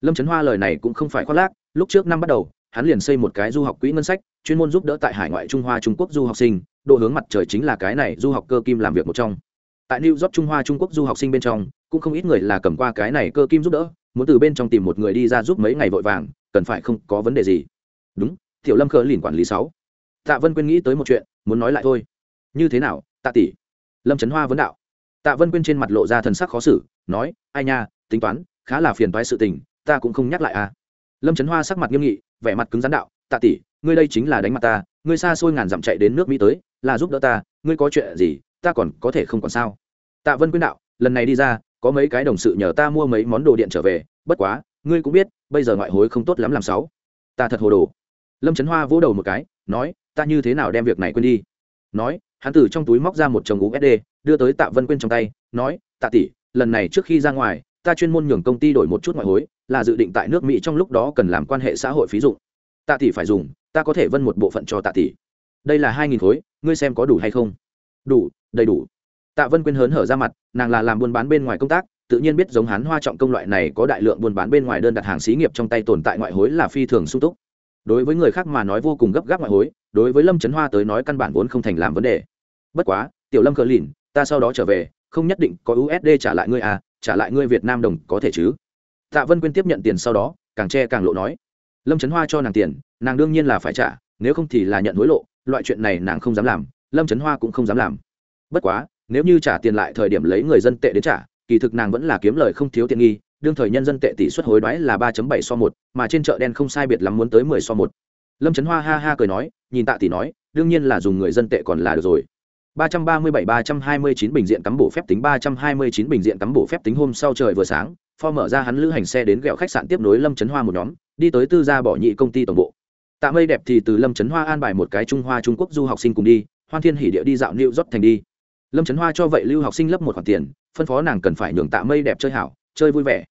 Lâm trấn hoa lời này cũng không phải khoác lác lúc trước năm bắt đầu hắn liền xây một cái du học quỹ ngân sách chuyên môn giúp đỡ tại hải ngoại trung hoa trung quốc du học sinh độ hướng mặt trời chính là cái này du học cơ kim làm việc một trong. Tại new york trung hoa trung quốc du học sinh bên trong cũng không ít người là cầm qua cái này cơ kim giúp đỡ muốn từ bên trong tìm một người đi ra giúp mấy ngày vội vàng cần phải không có vấn đề gì. Đúng tiểu lâm khờ lìn quản lý sáu. Tạ vân quyên nghĩ tới một chuyện muốn nói lại thôi. Như thế nào tạ tỷ. Lâm trấn hoa vấn đạo. Tạ vân quyên trên mặt lộ ra thần sắc khó xử, nói, ai nha, tính toán, khá là phiền toái sự tình, ta cũng không nhắc lại à. Lâm trấn hoa sắc mặt nghiêm nghị, vẻ mặt cứng rắn đạo, tạ tỷ, ngươi đây chính là đánh mặt ta, ngươi xa xôi ngàn dặm chạy đến nước mỹ tới, là giúp đỡ ta, ngươi có chuyện gì, ta còn có thể không còn sao. Tạ vân quyên đạo, lần này đi ra, có mấy cái đồng sự nhờ ta mua mấy món đồ điện trở về, bất quá, ngươi cũng biết, bây giờ ngoại hối không tốt lắm làm sáu. Ta thật hồ đồ. Lâm trấn hoa vỗ đầu một cái, nói, ta như thế nào đem việc này quên đi? Nói hắn từ trong túi móc ra một chồng usd đưa tới tạ vân quyên trong tay, nói, tạ tỷ, lần này trước khi ra ngoài, ta chuyên môn nhường công ty đổi một chút ngoại hối, là dự định tại nước mỹ trong lúc đó cần làm quan hệ xã hội phí dụng. Tạ tỷ phải dùng, ta có thể vân một bộ phận cho tạ tỷ. Đây là hai nghìn khối, ngươi xem có đủ hay không? Đủ, đầy đủ. Tạ vân quyên hớn hở ra mặt, nàng là làm buôn bán bên ngoài công tác, tự nhiên biết giống hắn hoa trọng công loại này có đại lượng buôn bán bên ngoài đơn đặt hàng xí nghiệp trong tay tồn tại ngoại hối là phi thường sung túc. Đối với người khác mà nói vô cùng gấp gáp ngoại hối, đối với lâm trấn hoa tới nói căn bản vốn không thành làm vấn đề bất quá, tiểu lâm cờ lìn, ta sau đó trở về, không nhất định có usd trả lại ngươi à trả lại ngươi việt nam đồng có thể chứ? Tạ vân quyên tiếp nhận tiền sau đó, càng che càng lộ nói. Lâm trấn hoa cho nàng tiền, nàng đương nhiên là phải trả, nếu không thì là nhận hối lộ, loại chuyện này nàng không dám làm, lâm trấn hoa cũng không dám làm. Bất quá, nếu như trả tiền lại thời điểm lấy người dân tệ đến trả, kỳ thực nàng vẫn là kiếm lời không thiếu tiện nghi, đương thời nhân dân tệ tỷ suất hối đoái là ba bảy so một, mà trên chợ đen không sai biệt lắm muốn tới mười so một. Lâm trấn hoa ha ha cười nói, nhìn tạ tỷ nói, đương nhiên là dùng người dân tệ còn là được rồi ba trăm ba mươi bảy, ba trăm hai mươi chín bình diện cắm bộ phép tính, ba trăm hai mươi chín bình diện cắm bộ phép tính hôm sau trời vừa sáng, pho mở ra hắn lữ hành xe đến gẹo khách sạn tiếp nối lâm trấn hoa một nhóm, đi tới tư gia bỏ nhị công ty tổng bộ. Tạ mây đẹp thì từ lâm trấn hoa an bài một cái trung hoa trung quốc du học sinh cùng đi, hoan thiên hỉ địa đi dạo nịu rót thành đi. Lâm trấn hoa cho vậy lưu học sinh lớp một khoản tiền, phân phó nàng cần phải nhường tạ mây đẹp chơi hảo, chơi vui vẻ.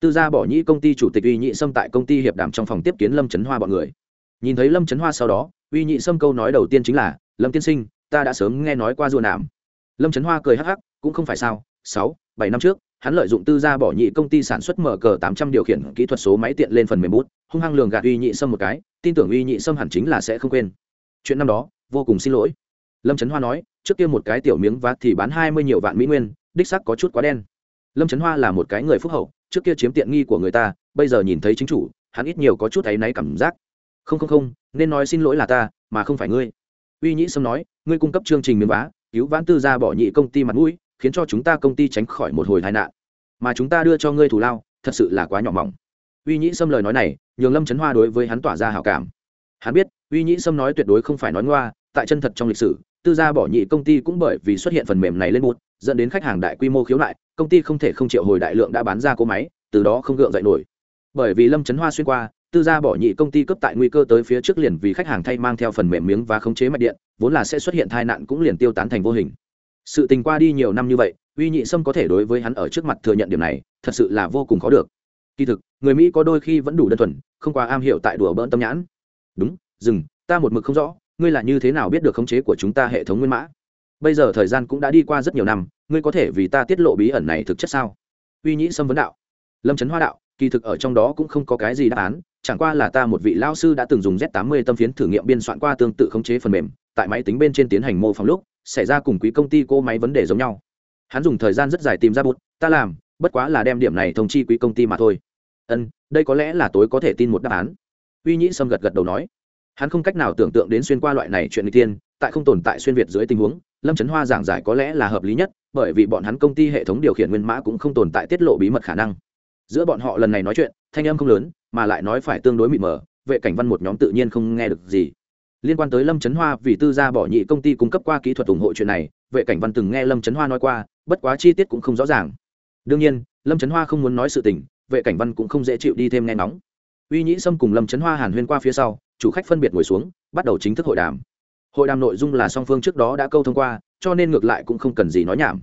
Tư gia bỏ nhị công ty chủ tịch uy nhị sâm tại công ty hiệp đàm trong phòng tiếp kiến lâm chấn hoa bọn người. Nhìn thấy lâm chấn hoa sau đó, uy nhị sâm câu nói đầu tiên chính là, lâm tiên sinh ta đã sớm nghe nói qua rùa nảm lâm trấn hoa cười hắc hắc, cũng không phải sao, sáu, bảy năm trước, hắn lợi dụng tư gia bỏ nhị công ty sản xuất mở cờ tám trăm điều khiển kỹ thuật số máy tiện lên phần mềm bút, hung hăng lường gạt uy nhị sâm một cái, tin tưởng uy nhị sâm hẳn chính là sẽ không quên. Chuyện năm đó, vô cùng xin lỗi. Lâm trấn hoa nói, trước kia một cái tiểu miếng vát thì bán hai mươi nhiều vạn mỹ nguyên, đích sắc có chút quá đen. Lâm trấn hoa là một cái người phúc hậu, trước kia chiếm tiện nghi của người ta, bây giờ nhìn thấy chính chủ, hắn ít nhiều có chút áy náy cảm giác. Không không không, nên nói xin lỗi là ta, mà không phải ngươi uy nhĩ sâm nói, ngươi cung cấp chương trình miếng vá, cứu vãn tư gia bỏ nhị công ty mặt mũi, khiến cho chúng ta công ty tránh khỏi một hồi tai nạn. Mà chúng ta đưa cho ngươi thủ lao, thật sự là quá nhỏ mỏng. Uy nhĩ sâm lời nói này, nhường lâm trấn hoa đối với hắn tỏa ra hảo cảm. Hắn biết, uy nhĩ sâm nói tuyệt đối không phải nói ngoa, tại chân thật trong lịch sử, tư gia bỏ nhị công ty cũng bởi vì xuất hiện phần mềm này lên bút, dẫn đến khách hàng đại quy mô khiếu nại, công ty không thể không triệu hồi đại lượng đã bán ra cỗ máy, từ đó không gượng dậy nổi. Bởi vì lâm trấn hoa xuyên qua tư gia bỏ nhị công ty cấp tại nguy cơ tới phía trước liền vì khách hàng thay mang theo phần mềm miếng và khống chế mạch điện, vốn là sẽ xuất hiện tai nạn cũng liền tiêu tán thành vô hình. Sự tình qua đi nhiều năm như vậy, uy nhị sâm có thể đối với hắn ở trước mặt thừa nhận điểm này, thật sự là vô cùng khó được. Kỳ thực, người mỹ có đôi khi vẫn đủ đơn thuần, không quá am hiểu tại đùa bỡn tâm nhãn. Đúng, dừng, ta một mực không rõ, ngươi là như thế nào biết được khống chế của chúng ta hệ thống nguyên mã? Bây giờ thời gian cũng đã đi qua rất nhiều năm, ngươi có thể vì ta tiết lộ bí ẩn này thực chất sao? Uy nhĩ sâm vấn đạo. Lâm trấn hoa đạo, kỳ thực ở trong đó cũng không có cái gì đáp án chẳng qua là ta một vị lao sư đã từng dùng z 80 tâm phiến thử nghiệm biên soạn qua tương tự khống chế phần mềm, tại máy tính bên trên tiến hành mô phỏng lúc, xảy ra cùng quý công ty cô máy vấn đề giống nhau. Hắn dùng thời gian rất dài tìm ra bút, ta làm, bất quá là đem điểm này thông chi quý công ty mà thôi. Ân, đây có lẽ là tối có thể tin một đáp án. Uy nhĩ sâm gật gật đầu nói. Hắn không cách nào tưởng tượng đến xuyên qua loại này chuyện n g tiên, tại không tồn tại xuyên việt dưới tình huống, lâm trấn hoa giảng giải có lẽ là hợp lý nhất, bởi vì bọn hắn công ty hệ thống điều khiển nguyên mã cũng không tồn tại tiết lộ bí mật khả năng giữa bọn họ lần này nói chuyện, thanh âm không lớn, mà lại nói phải tương đối mịt mờ, vệ cảnh văn một nhóm tự nhiên không nghe được gì. Liên quan tới lâm trấn hoa vì tư gia bỏ nhị công ty cung cấp qua kỹ thuật ủng hộ chuyện này, vệ cảnh văn từng nghe lâm trấn hoa nói qua, bất quá chi tiết cũng không rõ ràng. Đương nhiên, lâm trấn hoa không muốn nói sự tình, vệ cảnh văn cũng không dễ chịu đi thêm nghe nóng uy nhĩ sâm cùng lâm trấn hoa hàn huyên qua phía sau, chủ khách phân biệt ngồi xuống, bắt đầu chính thức hội đàm. Hội đàm nội dung là song phương trước đó đã câu thông qua, cho nên ngược lại cũng không cần gì nói nhảm.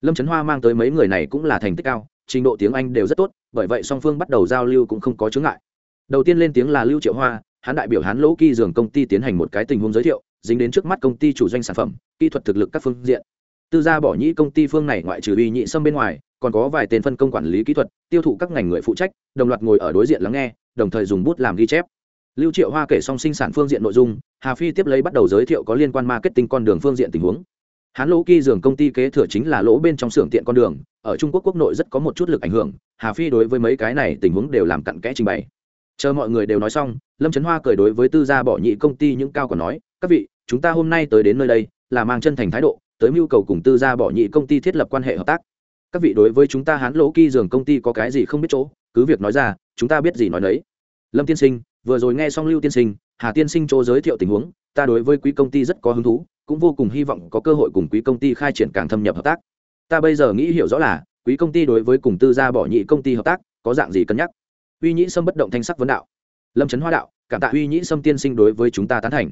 Lâm trấn hoa mang tới mấy người này cũng là thành tích cao trình độ tiếng anh đều rất tốt, bởi vậy song phương bắt đầu giao lưu cũng không có chướng ngại. Đầu tiên lên tiếng là lưu triệu hoa, hắn đại biểu hắn lỗ kỳ dường công ty tiến hành một cái tình huống giới thiệu, dính đến trước mắt công ty chủ doanh sản phẩm, kỹ thuật thực lực các phương diện. Tư gia bỏ nhĩ công ty phương này ngoại trừ uy nhị sâm bên ngoài, còn có vài tên phân công quản lý kỹ thuật, tiêu thụ các ngành người phụ trách, đồng loạt ngồi ở đối diện lắng nghe, đồng thời dùng bút làm ghi chép. Lưu triệu hoa kể xong sinh sản phương diện nội dung, hà phi tiếp lấy bắt đầu giới thiệu có liên quan marketing con đường phương diện tình huống hán lỗ kỳ dường công ty kế thừa chính là lỗ bên trong xưởng tiện con đường, ở trung quốc quốc nội rất có một chút lực ảnh hưởng, hà phi đối với mấy cái này tình huống đều làm cặn kẽ trình bày. Chờ mọi người đều nói xong, lâm trấn hoa cười đối với tư gia bỏ nhị công ty những cao còn nói, các vị, chúng ta hôm nay tới đến nơi đây, là mang chân thành thái độ, tới mưu cầu cùng tư gia bỏ nhị công ty thiết lập quan hệ hợp tác. Các vị đối với chúng ta hán lỗ kỳ dường công ty có cái gì không biết chỗ, cứ việc nói ra, chúng ta biết gì nói đấy lâm tiên sinh, vừa rồi nghe xong lưu tiên sinh, hà tiên sinh chỗ giới thiệu tình huống, ta đối với quý công ty rất có hứng thú cũng vô cùng hy vọng có cơ hội cùng quý công ty khai triển càng thâm nhập hợp tác. Ta bây giờ nghĩ hiểu rõ là, quý công ty đối với cùng tư gia bỏ nhị công ty hợp tác, có dạng gì cân nhắc? Uy nhĩ sâm bất động thanh sắc vấn đạo. Lâm trấn hoa đạo, cảm tạ uy nhĩ sâm tiên sinh đối với chúng ta tán thành.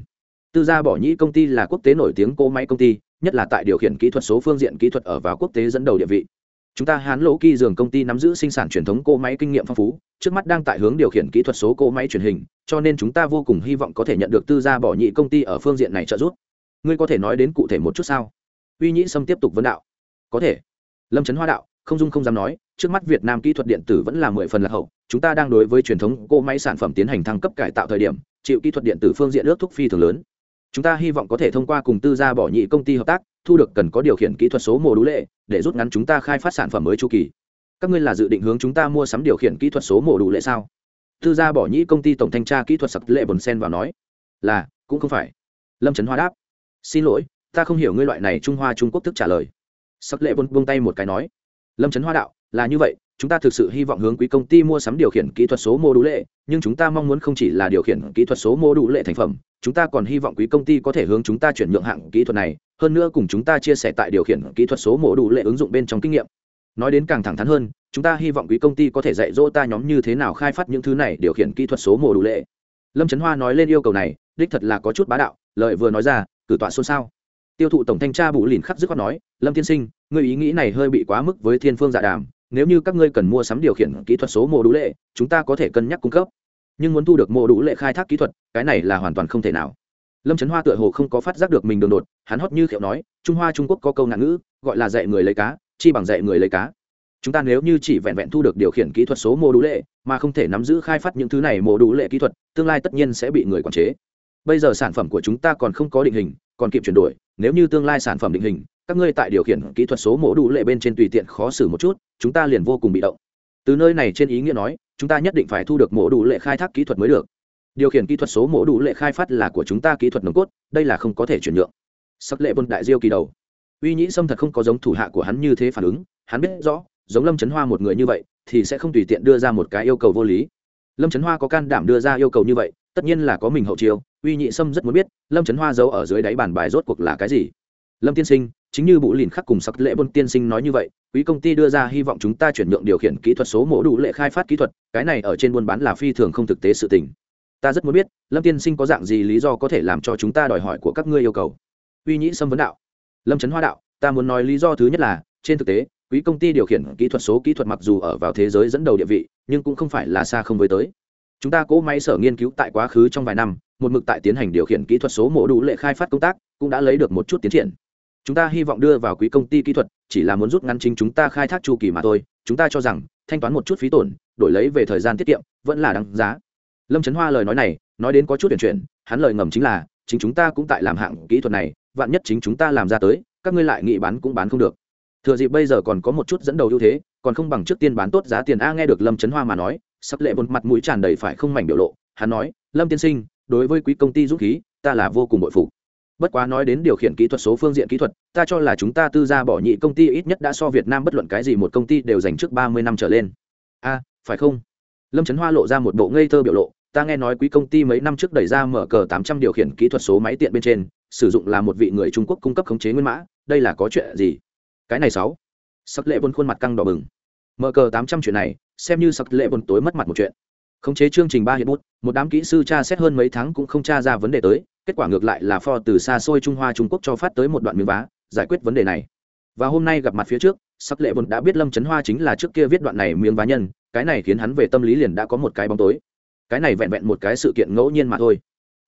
Tư gia bỏ nhị công ty là quốc tế nổi tiếng cỗ máy công ty, nhất là tại điều khiển kỹ thuật số phương diện kỹ thuật ở vào quốc tế dẫn đầu địa vị. Chúng ta hán lỗ kỳ dường công ty nắm giữ sinh sản truyền thống cỗ máy kinh nghiệm phong phú, trước mắt đang tại hướng điều khiển kỹ thuật số cỗ máy truyền hình, cho nên chúng ta vô cùng hy vọng có thể nhận được tư gia bỏ nhị công ty ở phương diện này trợ giúp ngươi có thể nói đến cụ thể một chút sao? Uy nhĩ sâm tiếp tục vấn đạo. Có thể. Lâm trấn hoa đạo, không dung không dám nói, trước mắt việt nam kỹ thuật điện tử vẫn là mười phần lạc hậu, chúng ta đang đối với truyền thống cỗ máy sản phẩm tiến hành thăng cấp cải tạo thời điểm, chịu kỹ thuật điện tử phương diện ước thúc phi thường lớn. Chúng ta hy vọng có thể thông qua cùng tư gia bỏ nhị công ty hợp tác, thu được cần có điều khiển kỹ thuật số mô đũ lệ, để rút ngắn chúng ta khai phát sản phẩm mới chu kỳ. Các ngươi là dự định hướng chúng ta mua sắm điều khiển kỹ thuật số mô đủ lệ sao? Tư gia bỏ nhị công ty tổng thanh tra kỹ thuật sập lệ bồn sen vào nói. Là, cũng không phải. Lâm trấn hoa đáp xin lỗi, ta không hiểu ngươi loại này trung hoa trung quốc thức trả lời. Sắc lệ vun buông tay một cái nói, lâm trấn hoa đạo, là như vậy, chúng ta thực sự hy vọng hướng quý công ty mua sắm điều khiển kỹ thuật số mô đủ lệ, nhưng chúng ta mong muốn không chỉ là điều khiển kỹ thuật số mô đủ lệ thành phẩm, chúng ta còn hy vọng quý công ty có thể hướng chúng ta chuyển nhượng hạng kỹ thuật này, hơn nữa cùng chúng ta chia sẻ tại điều khiển kỹ thuật số mô đủ lệ ứng dụng bên trong kinh nghiệm. Nói đến càng thẳng thắn hơn, chúng ta hy vọng quý công ty có thể dạy dỗ ta nhóm như thế nào khai phát những thứ này điều khiển kỹ thuật số mô đủ lệ. Lâm trấn hoa nói lên yêu cầu này, đích thật là có chút bá đạo lợi vừa nói ra cử tọa xôn xao. Tiêu thụ tổng thanh tra bù lìn khắc dứt khoát nói, lâm tiên sinh người ý nghĩ này hơi bị quá mức với thiên phương dạ đàm, nếu như các ngươi cần mua sắm điều khiển kỹ thuật số mô đủ lệ, chúng ta có thể cân nhắc cung cấp. Nhưng muốn thu được mô đủ lệ khai thác kỹ thuật, cái này là hoàn toàn không thể nào. Lâm trấn hoa tựa hồ không có phát giác được mình đường đột, hắn hót như khiệu nói, trung hoa trung quốc có câu ngạn ngữ, gọi là dạy người lấy cá, chi bằng dạy người lấy cá. Chúng ta nếu như chỉ vẹn vẹn thu được điều khiển kỹ thuật số mô đủ lệ, mà không thể nắm giữ khai phát những thứ này mô đủ lệ kỹ thuật, tương lai tất nhiên sẽ bị người quản chế bây giờ sản phẩm của chúng ta còn không có định hình, còn kịp chuyển đổi, nếu như tương lai sản phẩm định hình, các ngươi tại điều khiển kỹ thuật số mổ đủ lệ bên trên tùy tiện khó xử một chút, chúng ta liền vô cùng bị động. Từ nơi này trên ý nghĩa nói, chúng ta nhất định phải thu được mổ đủ lệ khai thác kỹ thuật mới được. Điều khiển kỹ thuật số mổ đủ lệ khai phát là của chúng ta kỹ thuật nồng cốt, đây là không có thể chuyển nhượng. Sắc lệ vân đại diêu kỳ đầu. Uy nhĩ sâm thật không có giống thủ hạ của hắn như thế phản ứng, hắn biết rõ, giống lâm trấn hoa một người như vậy, thì sẽ không tùy tiện đưa ra một cái yêu cầu vô lý. Lâm trấn hoa có can đảm đưa ra yêu cầu như vậy tất nhiên là có mình hậu chiêu, uy nhị sâm rất muốn biết, lâm trấn hoa giấu ở dưới đáy bàn bài rốt cuộc là cái gì? Lâm tiên sinh, chính như bụ lìn khắc cùng sắc lễ bôn tiên sinh nói như vậy, quý công ty đưa ra hy vọng chúng ta chuyển nhượng điều khiển kỹ thuật số mổ đủ lệ khai phát kỹ thuật, cái này ở trên buôn bán là phi thường không thực tế sự tình. Ta rất muốn biết, lâm tiên sinh có dạng gì lý do có thể làm cho chúng ta đòi hỏi của các ngươi yêu cầu? Uy nhĩ sâm vấn đạo. Lâm trấn hoa đạo, ta muốn nói lý do thứ nhất là, trên thực tế, quý công ty điều khiển kỹ thuật số kỹ thuật mặc dù ở vào thế giới dẫn đầu địa vị, nhưng cũng không phải là xa không với tới chúng ta cỗ máy sở nghiên cứu tại quá khứ trong vài năm, một mực tại tiến hành điều khiển kỹ thuật số mổ đủ lệ khai phát công tác, cũng đã lấy được một chút tiến triển. Chúng ta hy vọng đưa vào quý công ty kỹ thuật, chỉ là muốn rút ngắn chính chúng ta khai thác chu kỳ mà thôi. Chúng ta cho rằng, thanh toán một chút phí tổn, đổi lấy về thời gian tiết kiệm, vẫn là đáng giá. Lâm trấn hoa lời nói này, nói đến có chút chuyển chuyển, hắn lời ngầm chính là, chính chúng ta cũng tại làm hạng kỹ thuật này, vạn nhất chính chúng ta làm ra tới, các ngươi lại nghị bán cũng bán không được. Thừa dịp bây giờ còn có một chút dẫn đầu ưu thế, còn không bằng trước tiên bán tốt giá tiền. A, nghe được lâm trấn hoa mà nói sắc lệ một mặt mũi tràn đầy phải không mảnh biểu lộ, hắn nói, lâm tiên sinh, đối với quý công ty dũng khí, ta là vô cùng bội phục. Bất quá nói đến điều khiển kỹ thuật số phương diện kỹ thuật, ta cho là chúng ta tư gia bỏ nhị công ty ít nhất đã so việt nam bất luận cái gì một công ty đều dành trước ba mươi năm trở lên. A, phải không? Lâm trấn hoa lộ ra một bộ ngây thơ biểu lộ, ta nghe nói quý công ty mấy năm trước đẩy ra mở cờ tám trăm điều khiển kỹ thuật số máy tiện bên trên, sử dụng là một vị người trung quốc cung cấp khống chế nguyên mã, đây là có chuyện gì? Cái này sáu. Sắc lệ vốn khuôn mặt căng đỏ bừng. Mở cờ tám trăm chuyện này xem như sắc lệ bồn tối mất mặt một chuyện. Khống chế chương trình ba hiện bút, một đám kỹ sư tra xét hơn mấy tháng cũng không tra ra vấn đề tới, kết quả ngược lại là pho từ xa xôi trung hoa trung quốc cho phát tới một đoạn miếng vá, giải quyết vấn đề này. Và hôm nay gặp mặt phía trước sắc lệ vốn đã biết lâm trấn hoa chính là trước kia viết đoạn này miếng vá nhân, cái này khiến hắn về tâm lý liền đã có một cái bóng tối. Cái này vẹn vẹn một cái sự kiện ngẫu nhiên mà thôi.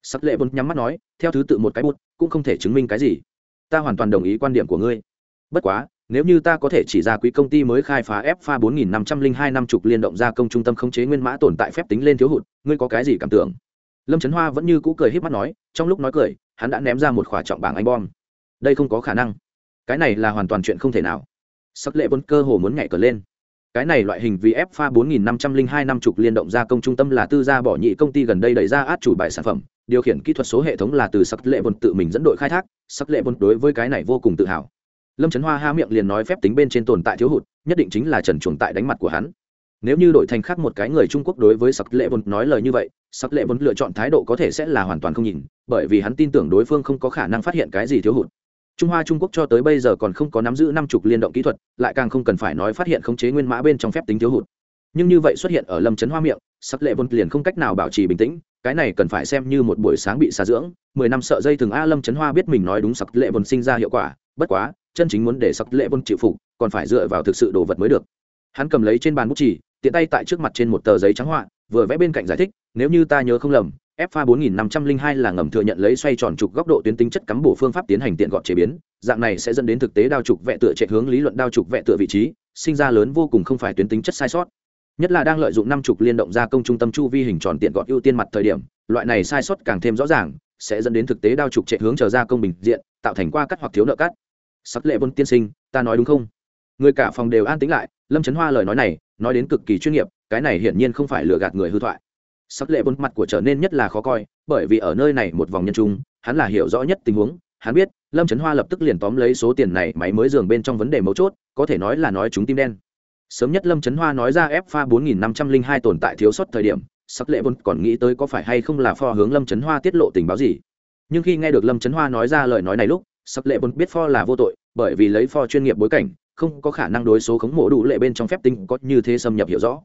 Sắc lệ vốn nhắm mắt nói, theo thứ tự một cái bút, cũng không thể chứng minh cái gì. Ta hoàn toàn đồng ý quan điểm của ngươi. Bất quá nếu như ta có thể chỉ ra quý công ty mới khai phá f pha bốn nghìn năm trăm linh hai năm chục liên động gia công trung tâm khống chế nguyên mã tồn tại phép tính lên thiếu hụt, ngươi có cái gì cảm tưởng? Lâm trấn hoa vẫn như cũ cười h í p mắt nói, trong lúc nói cười, hắn đã ném ra một khỏa trọng bảng anh bom. Đây không có khả năng. Cái này là hoàn toàn chuyện không thể nào. Sắc lệ vốn cơ hồ muốn nhảy cờ lên. Cái này loại hình vì f pha bốn nghìn năm trăm linh hai năm chục liên động gia công trung tâm là tư gia bỏ nhị công ty gần đây đẩy ra át chủ bài sản phẩm, điều khiển kỹ thuật số hệ thống là từ sắc lệ vốn tự mình dẫn đội khai thác. Sắc lệ vốn đối với cái này vô cùng tự hào lâm trấn hoa ha miệng liền nói phép tính bên trên tồn tại thiếu hụt, nhất định chính là trần chuồng tại đánh mặt của hắn. Nếu như đổi thành khác một cái người trung quốc đối với sắc lệ vốn nói lời như vậy sắc lệ vốn lựa chọn thái độ có thể sẽ là hoàn toàn không nhìn, bởi vì hắn tin tưởng đối phương không có khả năng phát hiện cái gì thiếu hụt. Trung hoa trung quốc cho tới bây giờ còn không có nắm giữ năm chục liên động kỹ thuật, lại càng không cần phải nói phát hiện khống chế nguyên mã bên trong phép tính thiếu hụt. Nhưng như vậy xuất hiện ở lâm trấn hoa miệng sắc lệ vốn liền không cách nào bảo trì bình tĩnh, cái này cần phải xem như một buổi sáng bị xả dưỡng, mười năm sợ dây thường a lâm trấn hoa biết mình nói đúng sắc lệ vốn sinh ra hiệu quả, bất quá chân chính muốn để sắc lệ vân chịu phục, còn phải dựa vào thực sự đồ vật mới được. Hắn cầm lấy trên bàn bút chỉ tiện tay tại trước mặt trên một tờ giấy trắng họa, vừa vẽ bên cạnh giải thích, nếu như ta nhớ không lầm, f pha 4502 là ngầm thừa nhận lấy xoay tròn trục góc độ tuyến tính chất cắm bổ phương pháp tiến hành tiện gọn chế biến, dạng này sẽ dẫn đến thực tế đao trục vẽ tựa chạy hướng lý luận đao trục vẽ tựa vị trí, sinh ra lớn vô cùng không phải tuyến tính chất sai sót. Nhất là đang lợi dụng năm trục liên động gia công trung tâm chu vi hình tròn tiện gọn ưu tiên mặt thời điểm, loại này sai sót càng thêm rõ ràng, sẽ dẫn đến thực tế đao trục chạy hướng trở ra công bình diện, tạo thành qua cắt hoặc thiếu nợ cắt sắc lệ vân tiên sinh, ta nói đúng không? Người cả phòng đều an tĩnh lại, lâm trấn hoa lời nói này, nói đến cực kỳ chuyên nghiệp, cái này hiển nhiên không phải lừa gạt người hư thoại. Sắc lệ bốn mặt của trở nên nhất là khó coi, bởi vì ở nơi này một vòng nhân trung, hắn là hiểu rõ nhất tình huống, hắn biết, lâm trấn hoa lập tức liền tóm lấy số tiền này máy mới dường bên trong vấn đề mấu chốt, có thể nói là nói chúng tim đen. Sớm nhất lâm trấn hoa nói ra ép pha bốn nghìn năm trăm linh hai tồn tại thiếu sót thời điểm sắc lệ vốn còn nghĩ tới có phải hay không là pho hướng lâm trấn hoa tiết lộ tình báo gì. Nhưng khi nghe được lâm trấn hoa nói ra lời nói này lúc sắc lệ vốn biết pho là vô tội, bởi vì lấy pho chuyên nghiệp bối cảnh, không có khả năng đối số khống mổ đủ lệ bên trong phép tinh có như thế xâm nhập hiểu rõ.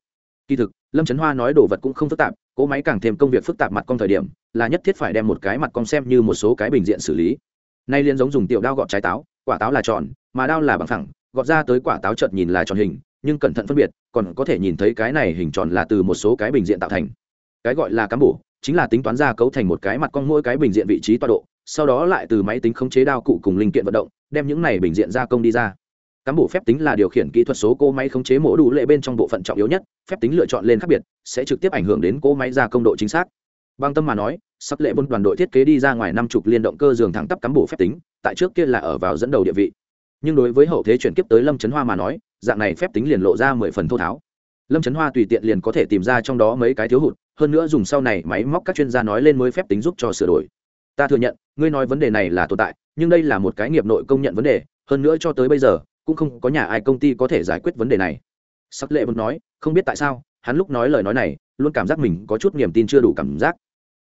Kỳ thực, lâm trấn hoa nói đồ vật cũng không phức tạp, cỗ máy càng thêm công việc phức tạp mặt con thời điểm, là nhất thiết phải đem một cái mặt con xem như một số cái bình diện xử lý. Nay liên giống dùng tiểu đao gọt trái táo, quả táo là tròn, mà đao là bằng thẳng gọt ra tới quả táo chợt nhìn là tròn hình, nhưng cẩn thận phân biệt, còn có thể nhìn thấy cái này hình tròn là từ một số cái bình diện tạo thành. Cái gọi là cám bổ, chính là tính toán ra cấu thành một cái mặt con mỗi cái bình diện vị trí tọa độ sau đó lại từ máy tính khống chế đao cụ cùng linh kiện vận động, đem những này bình diện gia công đi ra. Cán bộ phép tính là điều khiển kỹ thuật số cỗ máy khống chế mổ đủ lệ bên trong bộ phận trọng yếu nhất, phép tính lựa chọn lên khác biệt, sẽ trực tiếp ảnh hưởng đến cỗ máy gia công độ chính xác. Bằng tâm mà nói, sắc lệ bôn đoàn đội thiết kế đi ra ngoài năm chục liên động cơ giường thẳng tắp cán bộ phép tính, tại trước kia là ở vào dẫn đầu địa vị. Nhưng đối với hậu thế chuyển kiếp tới lâm trấn hoa mà nói, dạng này phép tính liền lộ ra mười phần thô tháo. Lâm trấn hoa tùy tiện liền có thể tìm ra trong đó mấy cái thiếu hụt, hơn nữa dùng sau này máy móc các chuyên gia nói lên mới phép tính giúp cho sửa đổi ta thừa nhận, ngươi nói vấn đề này là tồn tại, nhưng đây là một cái nghiệp nội công nhận vấn đề, hơn nữa cho tới bây giờ, cũng không có nhà ai công ty có thể giải quyết vấn đề này. Sắc lệ vẫn nói, không biết tại sao, hắn lúc nói lời nói này, luôn cảm giác mình có chút niềm tin chưa đủ cảm giác.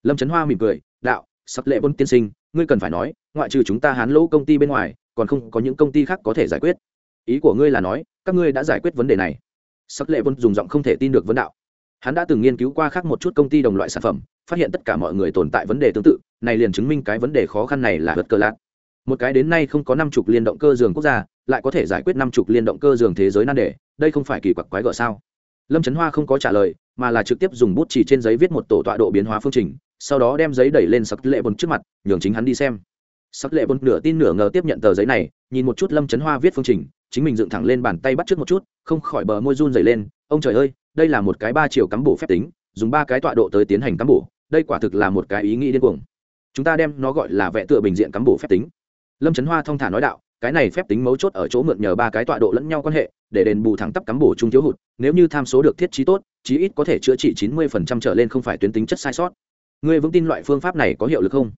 Lâm trấn hoa mỉm cười, đạo, sắc lệ vân tiên sinh, ngươi cần phải nói, ngoại trừ chúng ta hán lỗ công ty bên ngoài, còn không có những công ty khác có thể giải quyết. Ý của ngươi là nói, các ngươi đã giải quyết vấn đề này. Sắc lệ vân dùng giọng không thể tin được vấn đạo. Hắn đã từng nghiên cứu qua khác một chút công ty đồng loại sản phẩm phát hiện tất cả mọi người tồn tại vấn đề tương tự, này liền chứng minh cái vấn đề khó khăn này là vật cơ lạc. Một cái đến nay không có năm chục liên động cơ giường quốc gia, lại có thể giải quyết năm chục liên động cơ giường thế giới nan đề, đây không phải kỳ quặc quái gở sao? Lâm trấn hoa không có trả lời, mà là trực tiếp dùng bút chỉ trên giấy viết một tổ tọa độ biến hóa phương trình, sau đó đem giấy đẩy lên sắc lệ bồn trước mặt, nhường chính hắn đi xem. Sắc lệ bồn nửa tin nửa ngờ tiếp nhận tờ giấy này, nhìn một chút lâm trấn hoa viết phương trình, chính mình dựng thẳng lên bàn tay bắt trước một chút, không khỏi bờ môi run dày lên, ông trời ơi, đây là một cái ba chiều cắm bổ phép tính, dùng ba cái tọa độ tới tiến hành cắm bổ đây quả thực là một cái ý nghĩ điên cuồng. Chúng ta đem nó gọi là vẽ tựa bình diện cắm bổ phép tính. Lâm trấn hoa thong thả nói đạo, cái này phép tính mấu chốt ở chỗ mượn nhờ ba cái tọa độ lẫn nhau quan hệ, để đền bù thẳng tắp cắm bổ chung thiếu hụt, nếu như tham số được thiết trí tốt, chí ít có thể chữa trị chín mươi phần trăm trở lên không phải tuyến tính chất sai sót. Ngươi vững tin loại phương pháp này có hiệu lực không?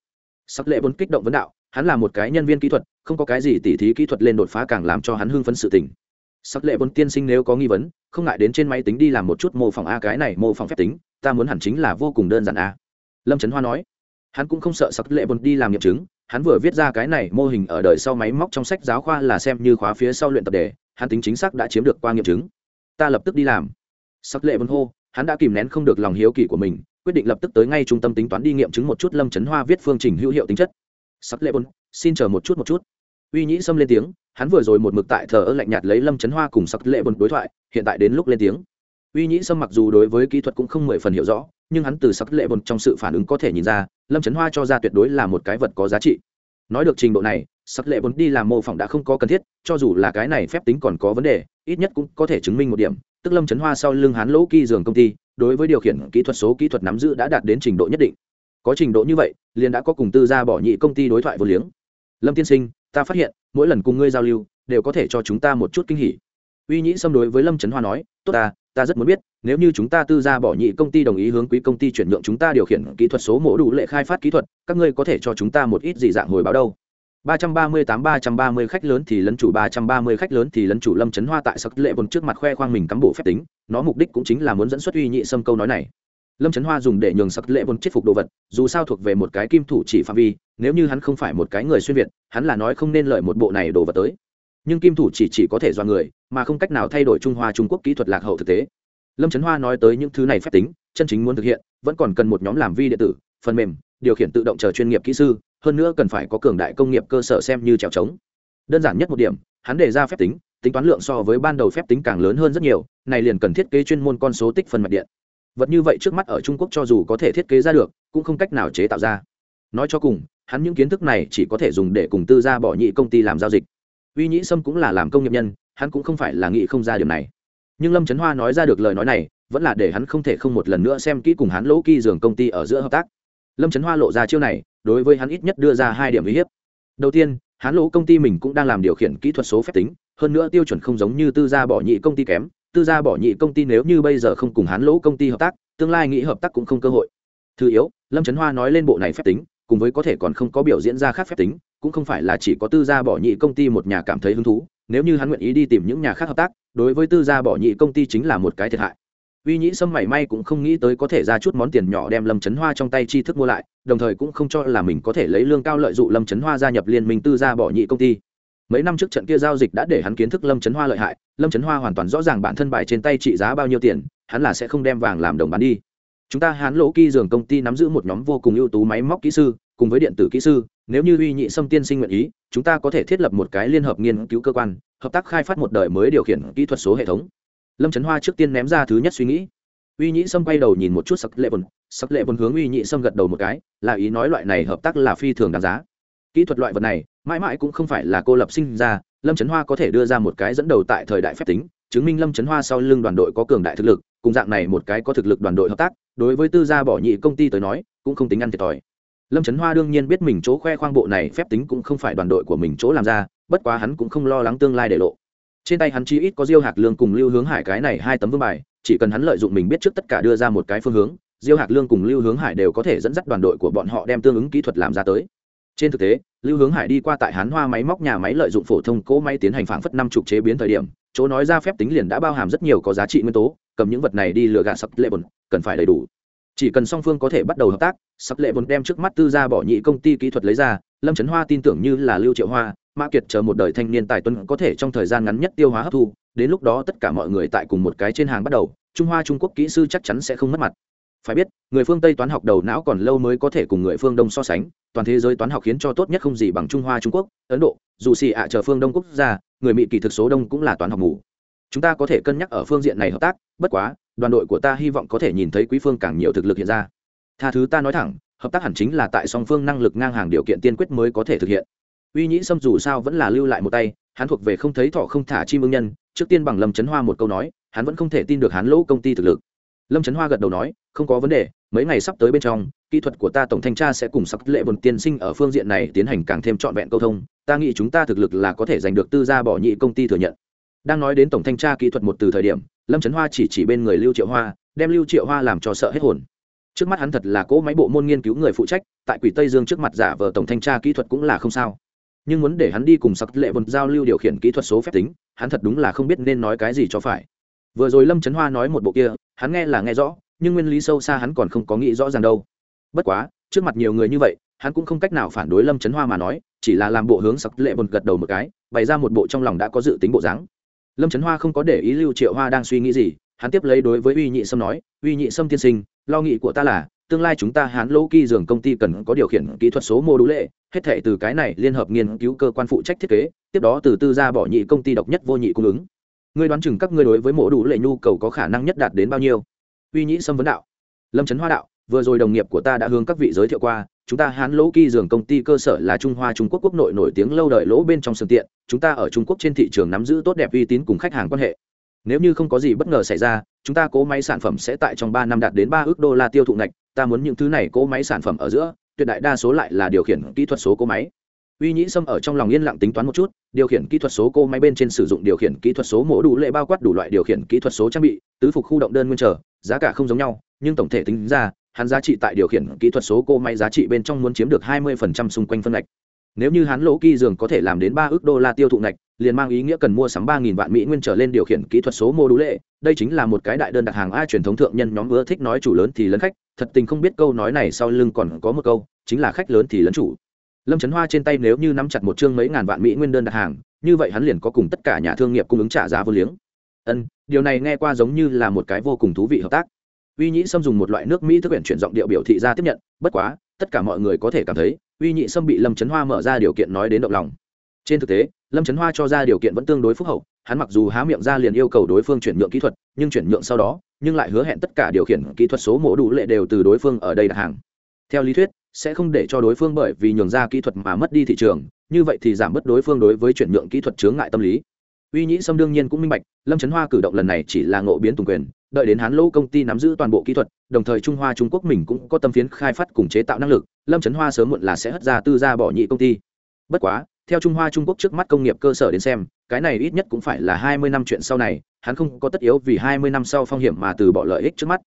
Sắc lệ vốn kích động vấn đạo, hắn là một cái nhân viên kỹ thuật, không có cái gì tỉ thí kỹ thuật lên đột phá càng làm cho hắn hưng phấn sự tình. Sắc lệ vốn tiên sinh nếu có nghi vấn, không ngại đến trên máy tính đi làm một chút mô phỏng a cái này mô phỏng phép tính ta muốn hẳn chính là vô cùng đơn giản a lâm trấn hoa nói. Hắn cũng không sợ sắc lệ vốn đi làm nghiệm chứng, hắn vừa viết ra cái này mô hình ở đời sau máy móc trong sách giáo khoa là xem như khóa phía sau luyện tập đề, hắn tính chính xác đã chiếm được qua nghiệm chứng. Ta lập tức đi làm. Sắc lệ vân hô, hắn đã kìm nén không được lòng hiếu kỳ của mình, quyết định lập tức tới ngay trung tâm tính toán đi nghiệm chứng một chút lâm trấn hoa viết phương trình hữu hiệu tính chất. Sắc lệ vân xin chờ một chút một chút. Uy nhĩ xâm lên tiếng, hắn vừa rồi một mực tại thờ ơ lạnh nhạt lấy lâm trấn hoa cùng sắc lệ vân đối thoại, hiện tại đến lúc lên tiếng uy nhĩ sâm mặc dù đối với kỹ thuật cũng không mười phần hiểu rõ, nhưng hắn từ sắc lệ bồn trong sự phản ứng có thể nhìn ra, lâm trấn hoa cho ra tuyệt đối là một cái vật có giá trị. Nói được trình độ này sắc lệ bồn đi làm mô phỏng đã không có cần thiết, cho dù là cái này phép tính còn có vấn đề, ít nhất cũng có thể chứng minh một điểm, tức lâm trấn hoa sau lưng hắn lỗ kỳ giường công ty, đối với điều khiển kỹ thuật số kỹ thuật nắm giữ đã đạt đến trình độ nhất định. Có trình độ như vậy, liền đã có cùng tư gia bỏ nhị công ty đối thoại vô liếng. Lâm tiên sinh, ta phát hiện, mỗi lần cùng ngươi giao lưu, đều có thể cho chúng ta một chút kinh hỉ uy nhĩ xâm đối với lâm trấn hoa nói tốt ta ta rất muốn biết nếu như chúng ta tư gia bỏ nhị công ty đồng ý hướng quý công ty chuyển nhượng chúng ta điều khiển kỹ thuật số mổ đủ lệ khai phát kỹ thuật các ngươi có thể cho chúng ta một ít gì dạng hồi báo đâu 338 330 khách lớn thì lấn chủ 330 khách lớn thì lấn chủ Lâm Chấn Hoa tại sắc lệ vốn trước mặt khoe khoang mình cắm bộ phép tính, nó mục đích cũng chính là muốn dẫn xuất uy nhị xâm câu nói này. Lâm Chấn Hoa dùng để nhường sắc lệ vốn chết phục đồ vật, dù sao thuộc về một cái kim thủ chỉ phạm vi, nếu như hắn không phải một cái người xuyên việt, hắn là nói không nên lợi một bộ này đồ vật tới. Nhưng kim thủ chỉ chỉ có thể do người, mà không cách nào thay đổi Trung Hoa Trung Quốc kỹ thuật lạc hậu thực tế. Lâm trấn hoa nói tới những thứ này phép tính, chân chính muốn thực hiện, vẫn còn cần một nhóm làm vi điện tử, phần mềm, điều khiển tự động chờ chuyên nghiệp kỹ sư, hơn nữa cần phải có cường đại công nghiệp cơ sở xem như trèo trống. Đơn giản nhất một điểm, hắn đề ra phép tính tính toán lượng so với ban đầu phép tính càng lớn hơn rất nhiều, này liền cần thiết kế chuyên môn con số tích phân mạch điện. Vật như vậy trước mắt ở trung quốc cho dù có thể thiết kế ra được, cũng không cách nào chế tạo ra. Nói cho cùng, hắn những kiến thức này chỉ có thể dùng để cùng tư gia bỏ nhị công ty làm giao dịch. Uy nhĩ sâm cũng là làm công nghiệp nhân hắn cũng không phải là nghĩ không ra điều này. Nhưng lâm trấn hoa nói ra được lời nói này, vẫn là để hắn không thể không một lần nữa xem kỹ cùng hắn lỗ kỳ dường công ty ở giữa hợp tác. Lâm trấn hoa lộ ra chiêu này, đối với hắn ít nhất đưa ra hai điểm uy hiếp. Đầu tiên, hắn lỗ công ty mình cũng đang làm điều khiển kỹ thuật số phép tính, hơn nữa tiêu chuẩn không giống như tư gia bỏ nhị công ty kém, tư gia bỏ nhị công ty nếu như bây giờ không cùng hắn lỗ công ty hợp tác, tương lai nghĩ hợp tác cũng không cơ hội. Thứ yếu, lâm trấn hoa nói lên bộ này phép tính, cùng với có thể còn không có biểu diễn ra khác phép tính, cũng không phải là chỉ có tư gia bỏ nhị công ty một nhà cảm thấy hứng thú nếu như hắn nguyện ý đi tìm những nhà khác hợp tác, đối với tư gia bỏ nhị công ty chính là một cái thiệt hại. Uy nhĩ sâm mảy may cũng không nghĩ tới có thể ra chút món tiền nhỏ đem lâm trấn hoa trong tay chi thức mua lại, đồng thời cũng không cho là mình có thể lấy lương cao lợi dụng lâm trấn hoa gia nhập liên minh tư gia bỏ nhị công ty. Mấy năm trước trận kia giao dịch đã để hắn kiến thức lâm trấn hoa lợi hại, lâm trấn hoa hoàn toàn rõ ràng bản thân bài trên tay trị giá bao nhiêu tiền, hắn là sẽ không đem vàng làm đồng bán đi. Chúng ta hán lỗ kỳ dường công ty nắm giữ một nhóm vô cùng ưu tú máy móc kỹ sư cùng với điện tử kỹ sư, nếu như uy nhị sâm tiên sinh nguyện ý, chúng ta có thể thiết lập một cái liên hợp nghiên cứu cơ quan, hợp tác khai phát một đời mới điều khiển kỹ thuật số hệ thống. Lâm trấn hoa trước tiên ném ra thứ nhất suy nghĩ. Uy nhị sâm quay đầu nhìn một chút sắc lệ bồn. Sắc lệ bồn hướng uy nhị sâm gật đầu một cái, là ý nói loại này hợp tác là phi thường đáng giá. Kỹ thuật loại vật này, mãi mãi cũng không phải là cô lập sinh ra, lâm trấn hoa có thể đưa ra một cái dẫn đầu tại thời đại phép tính, chứng minh lâm trấn hoa sau lưng đoàn đội có cường đại thực lực, cùng dạng này một cái có thực lực đoàn đội hợp tác, đối với tư gia bỏ nhị công ty tới nói, cũng không tính ăn thiệt thòi lâm trấn hoa đương nhiên biết mình chỗ khoe khoang bộ này phép tính cũng không phải đoàn đội của mình chỗ làm ra, bất quá hắn cũng không lo lắng tương lai để lộ. Trên tay hắn chi ít có diêu hạc lương cùng lưu hướng hải cái này hai tấm vương bài, chỉ cần hắn lợi dụng mình biết trước tất cả đưa ra một cái phương hướng, diêu hạc lương cùng lưu hướng hải đều có thể dẫn dắt đoàn đội của bọn họ đem tương ứng kỹ thuật làm ra tới. Trên thực tế, lưu hướng hải đi qua tại hán hoa máy móc nhà máy lợi dụng phổ thông cỗ máy tiến hành phảng phất năm chục chế biến thời điểm, chỗ nói ra phép tính liền đã bao hàm rất nhiều có giá trị nguyên tố, cầm những vật này đi lừa gạt sập lệ bẩn, cần phải đầy đủ chỉ cần song phương có thể bắt đầu hợp tác, sắp lệ vốn đem trước mắt tư gia bỏ nhị công ty kỹ thuật lấy ra, lâm trấn hoa tin tưởng như là lưu triệu hoa, mã kiệt chờ một đời thanh niên tài tuấn có thể trong thời gian ngắn nhất tiêu hóa hấp thu, đến lúc đó tất cả mọi người tại cùng một cái trên hàng bắt đầu, trung hoa trung quốc kỹ sư chắc chắn sẽ không mất mặt. Phải biết, người phương tây toán học đầu não còn lâu mới có thể cùng người phương đông so sánh, toàn thế giới toán học khiến cho tốt nhất không gì bằng trung hoa trung quốc, ấn độ, dù xì ạ chờ phương đông quốc gia, người mỹ kỳ thực số đông cũng là toán học ngủ chúng ta có thể cân nhắc ở phương diện này hợp tác, bất quá đoàn đội của ta hy vọng có thể nhìn thấy quý phương càng nhiều thực lực hiện ra. Tha thứ ta nói thẳng, hợp tác hẳn chính là tại song phương năng lực ngang hàng điều kiện tiên quyết mới có thể thực hiện. Uy nhĩ sâm dù sao vẫn là lưu lại một tay, hắn thuộc về không thấy thọ không thả chim ưng nhân, trước tiên bằng lâm chấn hoa một câu nói, hắn vẫn không thể tin được hắn lỗ công ty thực lực. Lâm trấn hoa gật đầu nói, không có vấn đề, mấy ngày sắp tới bên trong, kỹ thuật của ta tổng thanh tra sẽ cùng sắc lệ bồn tiên sinh ở phương diện này tiến hành càng thêm trọn vẹn câu thông, ta nghĩ chúng ta thực lực là có thể giành được tư gia bỏ nhị công ty thừa nhận. Đang nói đến tổng thanh tra kỹ thuật một từ thời điểm lâm trấn hoa chỉ chỉ bên người lưu triệu hoa, đem lưu triệu hoa làm cho sợ hết hồn. Trước mắt hắn thật là cỗ máy bộ môn nghiên cứu người phụ trách, tại quỷ tây dương trước mặt giả vờ tổng thanh tra kỹ thuật cũng là không sao. Nhưng muốn để hắn đi cùng sắc lệ bồn giao lưu điều khiển kỹ thuật số phép tính, hắn thật đúng là không biết nên nói cái gì cho phải. Vừa rồi lâm trấn hoa nói một bộ kia, hắn nghe là nghe rõ, nhưng nguyên lý sâu xa hắn còn không có nghĩ rõ ràng đâu. Bất quá, trước mặt nhiều người như vậy, hắn cũng không cách nào phản đối lâm trấn hoa mà nói, chỉ là làm bộ hướng sặc lệ bột gật đầu một cái, bày ra một bộ trong lòng đã có dự tính bộ dáng lâm trấn hoa không có để ý lưu triệu hoa đang suy nghĩ gì, hắn tiếp lấy đối với uy nhị sâm nói, uy nhị sâm tiên sinh, lo nghĩ của ta là, tương lai chúng ta hán lỗ kỳ dường công ty cần có điều khiển kỹ thuật số mô đũ lệ, hết thể từ cái này liên hợp nghiên cứu cơ quan phụ trách thiết kế, tiếp đó từ tư ra bỏ nhị công ty độc nhất vô nhị cung ứng. Ngươi đoán chừng các ngươi đối với mô đủ lệ nhu cầu có khả năng nhất đạt đến bao nhiêu? Uy Nhị sâm vấn đạo. Lâm trấn hoa đạo vừa rồi đồng nghiệp của ta đã hướng các vị giới thiệu qua, chúng ta hán lỗ kỳ dường công ty cơ sở là trung hoa trung quốc quốc nội nổi tiếng lâu đời lỗ bên trong sương tiện, chúng ta ở trung quốc trên thị trường nắm giữ tốt đẹp uy tín cùng khách hàng quan hệ. Nếu như không có gì bất ngờ xảy ra, chúng ta cố máy sản phẩm sẽ tại trong ba năm đạt đến ba ước đô la tiêu thụ ngạch, ta muốn những thứ này cố máy sản phẩm ở giữa, tuyệt đại đa số lại là điều khiển kỹ thuật số cố máy. Uy nhĩ sâm ở trong lòng yên lặng tính toán một chút, điều khiển kỹ thuật số cô máy bên trên sử dụng điều khiển kỹ thuật số mổ đủ lệ bao quát đủ loại điều khiển kỹ thuật số trang bị, tứ phục khu động đơn nguyên trở, giá cả không giống nhau, nhưng tổng thể tính ra hắn giá trị tại điều khiển kỹ thuật số cô may giá trị bên trong muốn chiếm được hai mươi phần trăm xung quanh phân ngạch. Nếu như hắn lỗ kỳ dường có thể làm đến ba ước đô la tiêu thụ ngạch, liền mang ý nghĩa cần mua sắm ba nghìn vạn mỹ nguyên trở lên điều khiển kỹ thuật số mô đủ lệ. Đây chính là một cái đại đơn đặt hàng a truyền thống thượng nhân nhóm ưa thích nói chủ lớn thì lớn khách, thật tình không biết câu nói này sau lưng còn có một câu, chính là khách lớn thì lớn chủ. Lâm trấn hoa trên tay nếu như nắm chặt một chương mấy ngàn vạn mỹ nguyên đơn đặt hàng, như vậy hắn liền có cùng tất cả nhà thương nghiệp cung ứng trả giá vô liếng. Ân, điều này nghe qua giống như là một cái vô cùng thú vị hợp tác uy nhĩ sâm dùng một loại nước mỹ thức quyển chuyển giọng điệu biểu thị ra tiếp nhận, bất quá, tất cả mọi người có thể cảm thấy, uy nhị sâm bị lâm trấn hoa mở ra điều kiện nói đến động lòng. Trên thực tế, lâm trấn hoa cho ra điều kiện vẫn tương đối phúc hậu, hắn mặc dù há miệng ra liền yêu cầu đối phương chuyển nhượng kỹ thuật, nhưng chuyển nhượng sau đó, nhưng lại hứa hẹn tất cả điều khiển kỹ thuật số mổ đủ lệ đều từ đối phương ở đây đặt hàng. Theo lý thuyết, sẽ không để cho đối phương bởi vì nhường ra kỹ thuật mà mất đi thị trường, như vậy thì giảm bớt đối phương đối với chuyển nhượng kỹ thuật chướng ngại tâm lý. Uy nhĩ sâm đương nhiên cũng minh bạch lâm trấn hoa cử động lần này chỉ là ngộ biến tùng quyền, đợi đến hán lô công ty nắm giữ toàn bộ kỹ thuật, đồng thời trung hoa trung quốc mình cũng có tâm phiến khai phát cùng chế tạo năng lực, lâm trấn hoa sớm muộn là sẽ hất ra tư ra bỏ nhị công ty. Bất quá, theo trung hoa trung quốc trước mắt công nghiệp cơ sở đến xem, cái này ít nhất cũng phải là hai mươi năm chuyện sau này, hắn không có tất yếu vì hai mươi năm sau phong hiểm mà từ bỏ lợi ích trước mắt.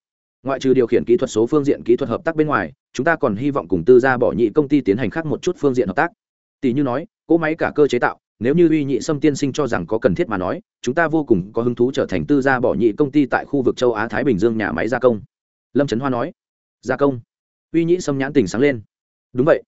Ngoại trừ điều khiển kỹ thuật số phương diện kỹ thuật hợp tác bên ngoài, chúng ta còn hy vọng cùng tư gia bỏ nhị công ty tiến hành khác một chút phương diện hợp tác. Tỷ như nói, cỗ máy cả cơ chế tạo nếu như uy nhị sâm tiên sinh cho rằng có cần thiết mà nói, chúng ta vô cùng có hứng thú trở thành tư gia bỏ nhị công ty tại khu vực châu á thái bình dương nhà máy gia công. Lâm trấn hoa nói. Gia công? Uy nhị sâm nhãn tình sáng lên. Đúng vậy.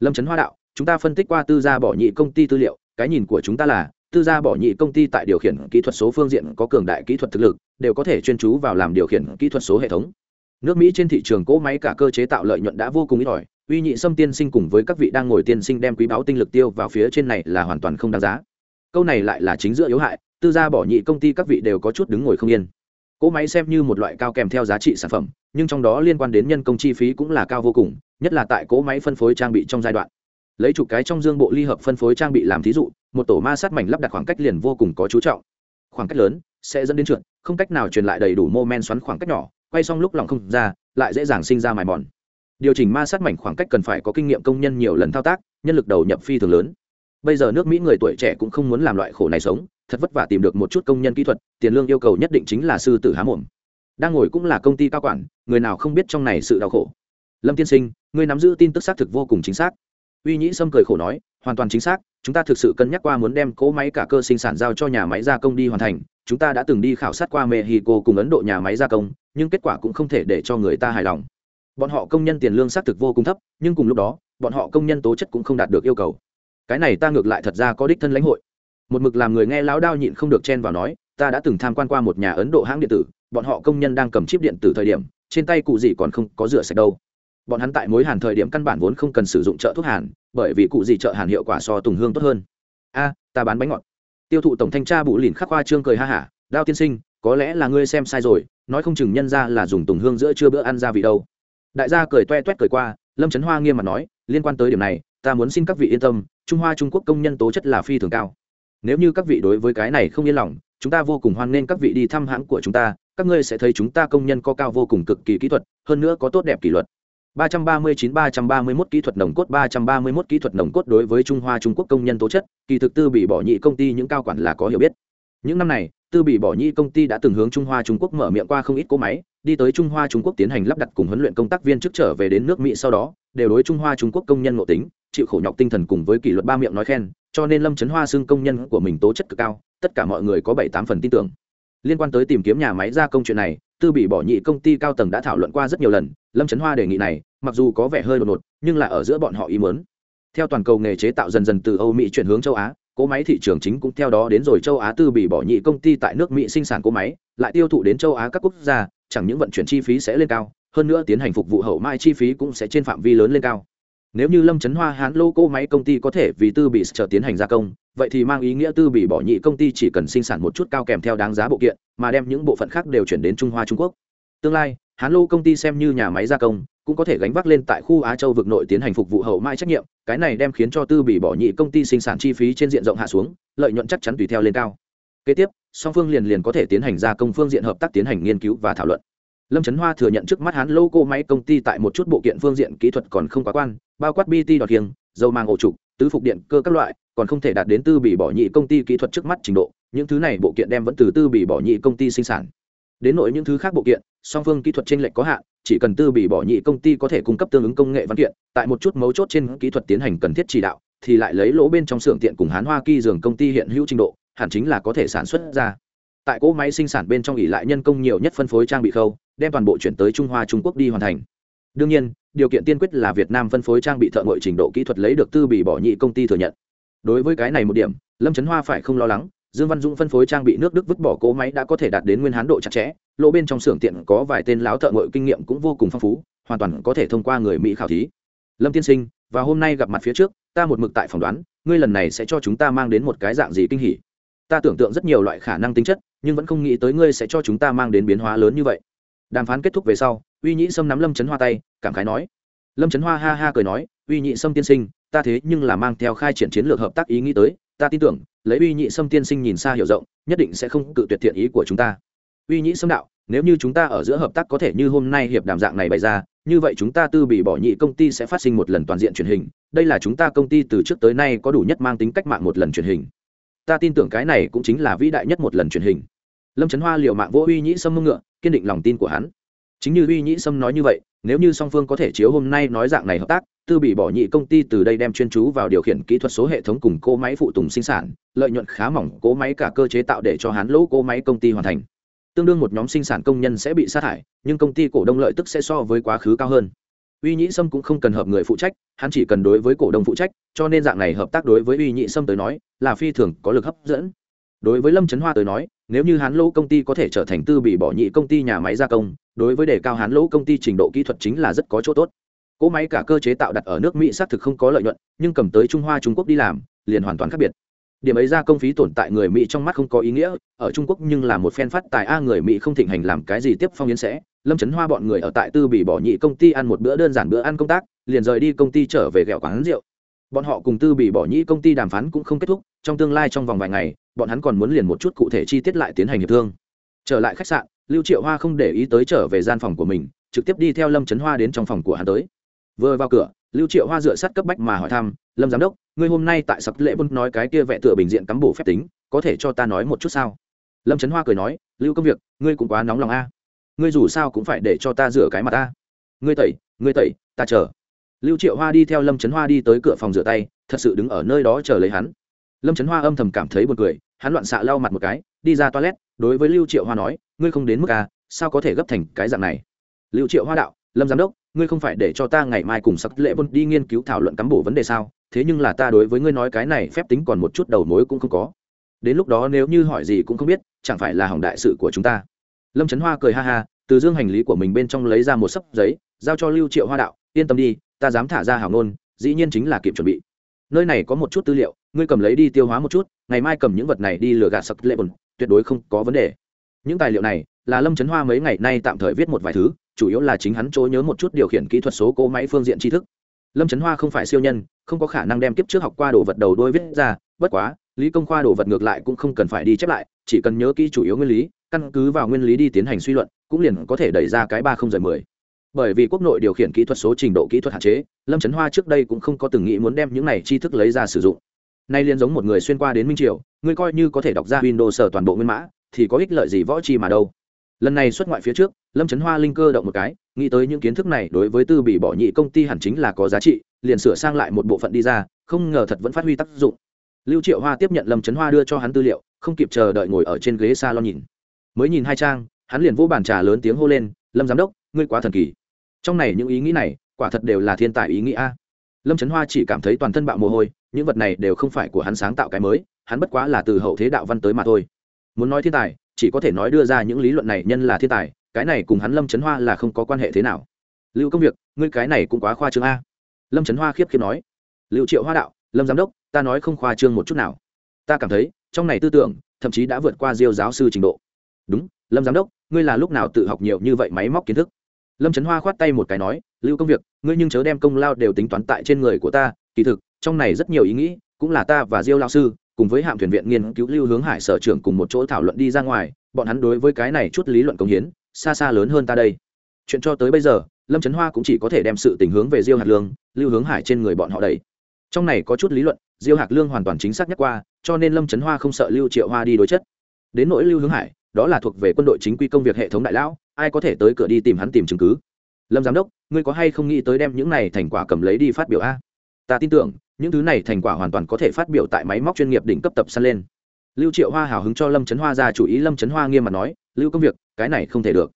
Lâm trấn hoa đạo, chúng ta phân tích qua tư gia bỏ nhị công ty tư liệu, cái nhìn của chúng ta là, tư gia bỏ nhị công ty tại điều khiển kỹ thuật số phương diện có cường đại kỹ thuật thực lực, đều có thể chuyên chú vào làm điều khiển kỹ thuật số hệ thống. Nước mỹ trên thị trường cỗ máy cả cơ chế tạo lợi nhuận đã vô cùng ít ỏi uy nhị sâm tiên sinh cùng với các vị đang ngồi tiên sinh đem quý báo tinh lực tiêu vào phía trên này là hoàn toàn không đáng giá. Câu này lại là chính giữa yếu hại, tư gia bỏ nhị công ty các vị đều có chút đứng ngồi không yên. Cỗ máy xem như một loại cao kèm theo giá trị sản phẩm, nhưng trong đó liên quan đến nhân công chi phí cũng là cao vô cùng, nhất là tại cỗ máy phân phối trang bị trong giai đoạn. Lấy chục cái trong dương bộ ly hợp phân phối trang bị làm thí dụ, một tổ ma sát mảnh lắp đặt khoảng cách liền vô cùng có chú trọng. Khoảng cách lớn, sẽ dẫn đến trượt, không cách nào truyền lại đầy đủ mô men xoắn khoảng cách nhỏ, quay xong lúc lòng không ra, lại dễ dàng sinh ra mài mòn điều chỉnh ma sát mảnh khoảng cách cần phải có kinh nghiệm công nhân nhiều lần thao tác, nhân lực đầu nhập phi thường lớn. Bây giờ nước mỹ người tuổi trẻ cũng không muốn làm loại khổ này sống, thật vất vả tìm được một chút công nhân kỹ thuật, tiền lương yêu cầu nhất định chính là sư tử há mồm. Đang ngồi cũng là công ty cao quản, người nào không biết trong này sự đau khổ. Lâm tiên sinh người nắm giữ tin tức xác thực vô cùng chính xác. Uy nhĩ sâm cười khổ nói, hoàn toàn chính xác, chúng ta thực sự cân nhắc qua muốn đem cỗ máy cả cơ sinh sản giao cho nhà máy gia công đi hoàn thành, chúng ta đã từng đi khảo sát qua mexico cùng ấn độ nhà máy gia công, nhưng kết quả cũng không thể để cho người ta hài lòng bọn họ công nhân tiền lương xác thực vô cùng thấp, nhưng cùng lúc đó, bọn họ công nhân tố chất cũng không đạt được yêu cầu. Cái này ta ngược lại thật ra có đích thân lãnh hội. Một mực làm người nghe lão đao nhịn không được chen vào nói, ta đã từng tham quan qua một nhà ấn độ hãng điện tử, bọn họ công nhân đang cầm chip điện tử thời điểm, trên tay cụ gì còn không có rửa sạch đâu. Bọn hắn tại mối hàn thời điểm căn bản vốn không cần sử dụng trợ thuốc hàn, bởi vì cụ gì trợ hàn hiệu quả so tùng hương tốt hơn. A, ta bán bánh ngọt. Tiêu thụ tổng thanh tra bụ lìn khắc khoa trương cười ha hả, đao tiên sinh, có lẽ là ngươi xem sai rồi, nói không chừng nhân ra là dùng tùng hương giữa trưa bữa ăn ra vị đâu đại gia cười toe toét cười qua lâm trấn hoa nghiêm mặt nói liên quan tới điểm này ta muốn xin các vị yên tâm trung hoa trung quốc công nhân tố chất là phi thường cao nếu như các vị đối với cái này không yên lòng chúng ta vô cùng hoan nghênh các vị đi thăm hãng của chúng ta các ngươi sẽ thấy chúng ta công nhân có cao vô cùng cực kỳ kỹ thuật hơn nữa có tốt đẹp kỷ luật 339-331 kỹ thuật nồng cốt 331 kỹ thuật nồng cốt đối với Trung Hoa Trung Quốc công nhân tố chất, kỳ thực tư bị bỏ nhị công ty những cao quản là có hiểu biết. Những năm này, tư bị bỏ nhị công ty đã từng hướng Trung Hoa Trung Quốc mở miệng qua không ít cố máy, đi tới Trung Hoa Trung Quốc tiến hành lắp đặt cùng huấn luyện công tác viên trước trở về đến nước Mỹ sau đó, đều đối Trung Hoa Trung Quốc công nhân ngộ tính, chịu khổ nhọc tinh thần cùng với kỷ luật ba miệng nói khen, cho nên Lâm Chấn Hoa xưng công nhân của mình tố chất cực cao, tất cả mọi người có 7, 8 phần tin tưởng. Liên quan tới tìm kiếm nhà máy gia công chuyện này, tư bị bỏ nhị công ty cao tầng đã thảo luận qua rất nhiều lần, Lâm Chấn Hoa đề nghị này, mặc dù có vẻ hơi đột ngột nhưng là ở giữa bọn họ ý muốn theo toàn cầu nghề chế tạo dần dần từ âu mỹ chuyển hướng châu á cỗ máy thị trường chính cũng theo đó đến rồi châu á tư bị bỏ nhị công ty tại nước mỹ sinh sản cỗ máy, lại tiêu thụ đến châu á các quốc gia, chẳng những vận chuyển chi phí sẽ lên cao, hơn nữa tiến hành phục vụ hậu mai chi phí cũng sẽ trên phạm vi lớn lên cao. Nếu như lâm trấn hoa hán lô cỗ máy công ty có thể vì tư bị trở tiến hành gia công, vậy thì mang ý nghĩa tư bị bỏ nhị công ty chỉ cần sinh sản một chút cao kèm theo đáng giá bộ kiện, mà đem những bộ phận khác đều chuyển đến trung hoa trung quốc tương lai, hán lô công ty xem như nhà máy gia công, cũng có thể gánh vác lên tại khu á châu vực nội tiến hành phục vụ hậu mãi trách nhiệm, cái này đem khiến cho tư bị bỏ nhị công ty sinh sản chi phí trên diện rộng hạ xuống, lợi nhuận chắc chắn tùy theo lên cao. Kế tiếp, song phương liền liền có thể tiến hành gia công phương diện hợp tác tiến hành nghiên cứu và thảo luận. Lâm trấn hoa thừa nhận trước mắt hắn lô cô máy công ty tại một chút bộ kiện phương diện kỹ thuật còn không quá quan, bao quát bt đọt kiêng dầu mang ổ trục, tứ phục điện, cơ các loại, còn không thể đạt đến tư bị bỏ nhị công ty kỹ thuật trước mắt trình độ, những thứ này bộ kiện đem vẫn từ tư bị bỏ nhị công ty sinh sản đến nội những thứ khác bộ kiện, song phương kỹ thuật t r ê n lệch có hạn, chỉ cần tư bị bỏ nhị công ty có thể cung cấp tương ứng công nghệ văn kiện, tại một chút mấu chốt trên kỹ thuật tiến hành cần thiết chỉ đạo, thì lại lấy lỗ bên trong xưởng tiện cùng hán hoa kỳ dường công ty hiện hữu trình độ, hẳn chính là có thể sản xuất ra. Tại cỗ máy sinh sản bên trong ỉ lại nhân công nhiều nhất phân phối trang bị khâu, đem toàn bộ chuyển tới trung hoa trung quốc đi hoàn thành. Đương nhiên, điều kiện tiên quyết là việt nam phân phối trang bị thợ ngội trình độ kỹ thuật lấy được tư bị bỏ nhị công ty thừa nhận. Đối với cái này một điểm, lâm trấn hoa phải không lo lắng dương văn dũng phân phối trang bị nước đức vứt bỏ cỗ máy đã có thể đạt đến nguyên hán độ chặt chẽ, lỗ bên trong xưởng tiện có vài tên láo thợ ngội kinh nghiệm cũng vô cùng phong phú, hoàn toàn có thể thông qua người mỹ khảo thí. Lâm tiên sinh, và hôm nay gặp mặt phía trước, ta một mực tại phỏng đoán, ngươi lần này sẽ cho chúng ta mang đến một cái dạng gì kinh hỉ? Ta tưởng tượng rất nhiều loại khả năng tính chất, nhưng vẫn không nghĩ tới ngươi sẽ cho chúng ta mang đến biến hóa lớn như vậy. Đàm phán kết thúc về sau, uy nhĩ sâm nắm lâm trấn hoa tay, cảm khái nói. Lâm trấn hoa ha ha cười nói, uy nhị sâm tiên sinh, ta thế nhưng là mang theo khai triển chiến lược hợp tác ý nghĩ tới, ta tin tưởng lấy uy nhị sâm tiên sinh nhìn xa hiểu rộng, nhất định sẽ không cự tuyệt thiện ý của chúng ta. Uy nhị sâm đạo, nếu như chúng ta ở giữa hợp tác có thể như hôm nay hiệp đàm dạng này bày ra, như vậy chúng ta tư bị bỏ nhị công ty sẽ phát sinh một lần toàn diện truyền hình. Đây là chúng ta công ty từ trước tới nay có đủ nhất mang tính cách mạng một lần truyền hình. Ta tin tưởng cái này cũng chính là vĩ đại nhất một lần truyền hình. Lâm trấn hoa liệu mạng vô uy nhĩ sâm mưng ngựa, kiên định lòng tin của hắn. Chính như uy nhĩ sâm nói như vậy, nếu như song phương có thể chiếu hôm nay nói dạng này hợp tác tư bị bỏ nhị công ty từ đây đem chuyên chú vào điều khiển kỹ thuật số hệ thống cùng cỗ máy phụ tùng sinh sản, lợi nhuận khá mỏng, cỗ máy cả cơ chế tạo để cho hắn lỗ cỗ máy công ty hoàn thành. Tương đương một nhóm sinh sản công nhân sẽ bị sát hại nhưng công ty cổ đông lợi tức sẽ so với quá khứ cao hơn. Uy nhị sâm cũng không cần hợp người phụ trách, hắn chỉ cần đối với cổ đông phụ trách, cho nên dạng này hợp tác đối với uy nhị sâm tới nói là phi thường có lực hấp dẫn. Đối với lâm trấn hoa tới nói, nếu như hắn lỗ công ty có thể trở thành tư bị bỏ nhị công ty nhà máy gia công, đối với đề cao hắn lỗ công ty trình độ kỹ thuật chính là rất có chỗ tốt cỗ máy cả cơ chế tạo đặt ở nước mỹ xác thực không có lợi nhuận, nhưng cầm tới trung hoa, trung quốc đi làm, liền hoàn toàn khác biệt. Điểm ấy ra công phí tồn tại người mỹ trong mắt không có ý nghĩa, ở trung quốc nhưng là một phen phát tài a, người mỹ không thịnh hành làm cái gì tiếp phong yến sẽ. Lâm trấn hoa bọn người ở tại tư bị bỏ nhị công ty ăn một bữa đơn giản bữa ăn công tác, liền rời đi công ty trở về ghẹo quán rượu. Bọn họ cùng tư bị bỏ nhị công ty đàm phán cũng không kết thúc, trong tương lai trong vòng vài ngày, bọn hắn còn muốn liền một chút cụ thể chi tiết lại tiến hành hiệp thương. Trở lại khách sạn, lưu triệu hoa không để ý tới trở về gian phòng của mình, trực tiếp đi theo lâm trấn hoa đến trong phòng của hắn tới vừa vào cửa, lưu triệu hoa dựa sát cấp bách mà hỏi thăm, lâm giám đốc, ngươi hôm nay tại sập lễ bôn nói cái kia vẽ tựa bình diện cắm bổ phép tính, có thể cho ta nói một chút sao? Lâm trấn hoa cười nói, lưu công việc, ngươi cũng quá nóng lòng a. Ngươi dù sao cũng phải để cho ta rửa cái mặt ta. Ngươi tẩy ngươi tẩy, ta chờ. Lưu triệu hoa đi theo lâm trấn hoa đi tới cửa phòng rửa tay, thật sự đứng ở nơi đó chờ lấy hắn. Lâm trấn hoa âm thầm cảm thấy b u ồ n cười, hắn loạn xạ lau mặt một cái, đi ra toilet, đối với lưu triệu hoa nói, ngươi không đến mức à sao có thể gấp thành cái dạng này? Lưu triệu hoa đạo, lâm giám đốc ngươi không phải để cho ta ngày mai cùng sắc lệ bôn đi nghiên cứu thảo luận cắm bổ vấn đề sao? Thế nhưng là ta đối với ngươi nói cái này phép tính còn một chút đầu mối cũng không có. Đến lúc đó nếu như hỏi gì cũng không biết, chẳng phải là hỏng đại sự của chúng ta. Lâm trấn hoa cười ha ha, từ dương hành lý của mình bên trong lấy ra một sấp giấy, giao cho lưu triệu hoa đạo, yên tâm đi, ta dám thả ra hảo nôn dĩ nhiên chính là kịp chuẩn bị. Nơi này có một chút tư liệu, ngươi cầm lấy đi tiêu hóa một chút, ngày mai cầm những vật này đi lừa gạt sặc lệ bồn tuyệt đối không có vấn đề. Những tài liệu này là lâm trấn hoa mấy ngày nay tạm thời viết một vài thứ chủ yếu là chính hắn chỗ nhớ một chút điều khiển kỹ thuật số cỗ máy phương diện tri thức. Lâm trấn hoa không phải siêu nhân, không có khả năng đem kiếp trước học qua đồ vật đầu đôi viết ra, bất quá, lý công khoa đồ vật ngược lại cũng không cần phải đi chép lại, chỉ cần nhớ kỹ chủ yếu nguyên lý, căn cứ vào nguyên lý đi tiến hành suy luận, cũng liền có thể đẩy ra cái ba không rời mười. Bởi vì quốc nội điều khiển kỹ thuật số trình độ kỹ thuật hạn chế, lâm trấn hoa trước đây cũng không có từng nghĩ muốn đem những này tri thức lấy ra sử dụng. Nay liền giống một người xuyên qua đến minh triều, ngươi coi như có thể đọc ra windows sở toàn bộ nguyên mã, thì có ích lợi gì võ chi mà đâu? Lần này xuất ngoại phía trước, lâm trấn hoa linh cơ động một cái, nghĩ tới những kiến thức này đối với tư bị bỏ nhị công ty hẳn chính là có giá trị, liền sửa sang lại một bộ phận đi ra, không ngờ thật vẫn phát huy tác dụng. Lưu triệu hoa tiếp nhận lâm trấn hoa đưa cho hắn tư liệu, không kịp chờ đợi ngồi ở trên ghế s a lon nhìn. Mới nhìn hai trang, hắn liền vô bàn trà lớn tiếng hô lên, lâm giám đốc, ngươi quá thần kỳ. Trong này những ý nghĩ này, quả thật đều là thiên tài ý nghĩ a lâm trấn hoa chỉ cảm thấy toàn thân bạo mồ hôi, những vật này đều không phải của hắn sáng tạo cái mới, hắn bất quá là từ hậu thế đạo văn tới mà thôi. Muốn nói thiên tài chỉ có thể nói đưa ra những lý luận này nhân là thiên tài, cái này cùng hắn lâm trấn hoa là không có quan hệ thế nào. Lưu công việc, ngươi cái này cũng quá khoa trương a. Lâm trấn hoa khiếp khiếp nói. Lưu triệu hoa đạo, lâm giám đốc, ta nói không khoa trương một chút nào. Ta cảm thấy, trong này tư tưởng, thậm chí đã vượt qua diêu giáo sư trình độ. Đúng, lâm giám đốc, ngươi là lúc nào tự học nhiều như vậy máy móc kiến thức? Lâm trấn hoa khoát tay một cái nói, lưu công việc, ngươi nhưng chớ đem công lao đều tính toán tại trên người của ta, kỳ thực, trong này rất nhiều ý nghĩ, cũng là ta và diêu lao sư cùng với hạm thuyền viện nghiên cứu lưu hướng hải sở trưởng cùng một chỗ thảo luận đi ra ngoài, bọn hắn đối với cái này chút lý luận công hiến, xa xa lớn hơn ta đây. Chuyện cho tới bây giờ, lâm trấn hoa cũng chỉ có thể đem sự tình hướng về diêu hạt lương, lưu hướng hải trên người bọn họ đầy trong này có chút lý luận, diêu hạc lương hoàn toàn chính xác nhắc qua, cho nên lâm trấn hoa không sợ lưu triệu hoa đi đối chất. Đến nỗi lưu hướng hải, đó là thuộc về quân đội chính quy công việc hệ thống đại lão, ai có thể tới cửa đi tìm hắn tìm chứng cứ? Lâm giám đốc, ngươi có hay không nghĩ tới đem những này thành quả cầm lấy đi phát biểu a? Ta tin tưởng những thứ này thành quả hoàn toàn có thể phát biểu tại máy móc chuyên nghiệp đỉnh cấp tập săn lên. Lưu triệu hoa hào hứng cho lâm trấn hoa ra chủ ý, lâm trấn hoa nghiêm mặt nói, lưu công việc, cái này không thể được.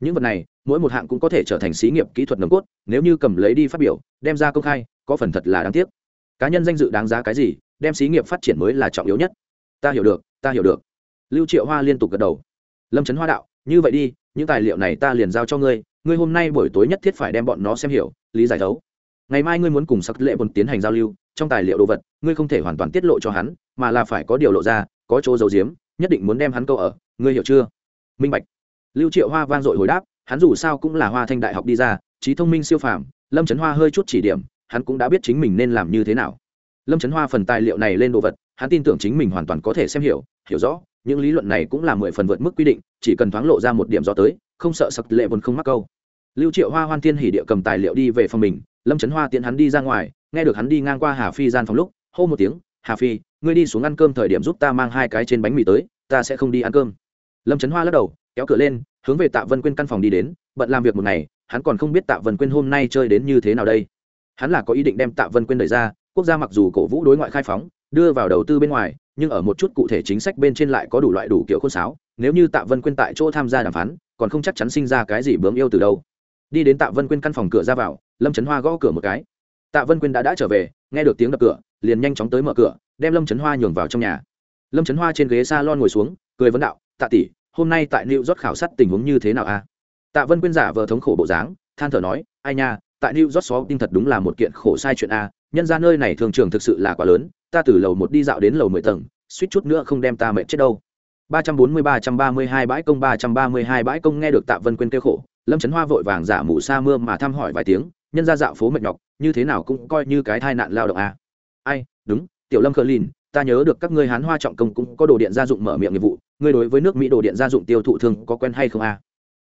Những vật này, mỗi một hạng cũng có thể trở thành xí nghiệp kỹ thuật nồng cốt, nếu như cầm lấy đi phát biểu, đem ra công khai, có phần thật là đáng tiếc. Cá nhân danh dự đáng giá cái gì, đem xí nghiệp phát triển mới là trọng yếu nhất. Ta hiểu được, ta hiểu được. Lưu triệu hoa liên tục gật đầu. Lâm trấn hoa đạo, như vậy đi, những tài liệu này ta liền giao cho ngươi ngươi hôm nay buổi tối nhất thiết phải đem bọn nó xem hiểu, lý giải thấu ngày mai ngươi muốn cùng sắc lệ bồn tiến hành giao lưu, trong tài liệu đồ vật, ngươi không thể hoàn toàn tiết lộ cho hắn, mà là phải có điều lộ ra, có chỗ giấu giếm, nhất định muốn đem hắn câu ở, ngươi hiểu chưa? Minh bạch. Lưu triệu hoa vang dội hồi đáp, hắn dù sao cũng là hoa thanh đại học đi ra, trí thông minh siêu phàm, lâm trấn hoa hơi chút chỉ điểm, hắn cũng đã biết chính mình nên làm như thế nào. Lâm trấn hoa phần tài liệu này lên đồ vật, hắn tin tưởng chính mình hoàn toàn có thể xem hiểu hiểu rõ, những lý luận này cũng là mười phần vượt mức quy định, chỉ cần thoáng lộ ra một điểm rõ tới, không sợ sặc lệ vốn không mắc câu. Lưu triệu hoa hoan thiên hỉ địa cầm tài liệu đi về phòng mình lâm trấn hoa tiện hắn đi ra ngoài, nghe được hắn đi ngang qua hà phi gian phòng lúc, hô một tiếng, hà phi, ngươi đi xuống ăn cơm thời điểm giúp ta mang hai cái trên bánh mì tới, ta sẽ không đi ăn cơm. Lâm trấn hoa lắc đầu, kéo cửa lên, hướng về tạ vân quyên căn phòng đi đến, bận làm việc một ngày, hắn còn không biết tạ vân quyên hôm nay chơi đến như thế nào đây. Hắn là có ý định đem tạ vân quyên đẩy ra, quốc gia mặc dù cổ vũ đối ngoại khai phóng, đưa vào đầu tư bên ngoài, nhưng ở một chút cụ thể chính sách bên trên lại có đủ loại đủ kiểu khôn sáo, nếu như tạ vân quyên tại chỗ tham gia đàm phán, còn không chắc chắn sinh ra cái gì bướm yêu từ đâu. Đi đến tạ vân quyên căn phòng cửa ra vào lâm trấn hoa gõ cửa một cái. Tạ vân quyên đã đã trở về, nghe được tiếng đập cửa, liền nhanh chóng tới mở cửa, đem lâm trấn hoa nhường vào trong nhà. Lâm trấn hoa trên ghế s a lon ngồi xuống, cười vấn đạo, tạ tỷ, hôm nay tại new york khảo sát tình huống như thế nào a? Tạ vân quyên giả vờ thống khổ bộ dáng, than thở nói, ai nha, tại new york xó tin thật đúng là một kiện khổ sai chuyện a, nhân ra nơi này thường trường thực sự là quá lớn, ta từ lầu một đi dạo đến lầu mười tầng, suýt chút nữa không đem ta mệt chết đâu. Ba trăm bốn mươi, ba trăm ba mươi hai bãi công, ba trăm ba mươi hai bãi công nghe được tạ vân quyên kêu khổ, lâm trấn hoa vội vàng giả mù sa mưa mà thăm hỏi vài tiếng nhân ra dạo phố mệt nhọc, như thế nào cũng coi như cái tai nạn lao động à. Ai, đúng, tiểu lâm khờ lìn, ta nhớ được các ngươi hán hoa trọng công cũng có đồ điện gia dụng mở miệng nghiệp vụ, ngươi đối với nước mỹ đồ điện gia dụng tiêu thụ thường có quen hay không à?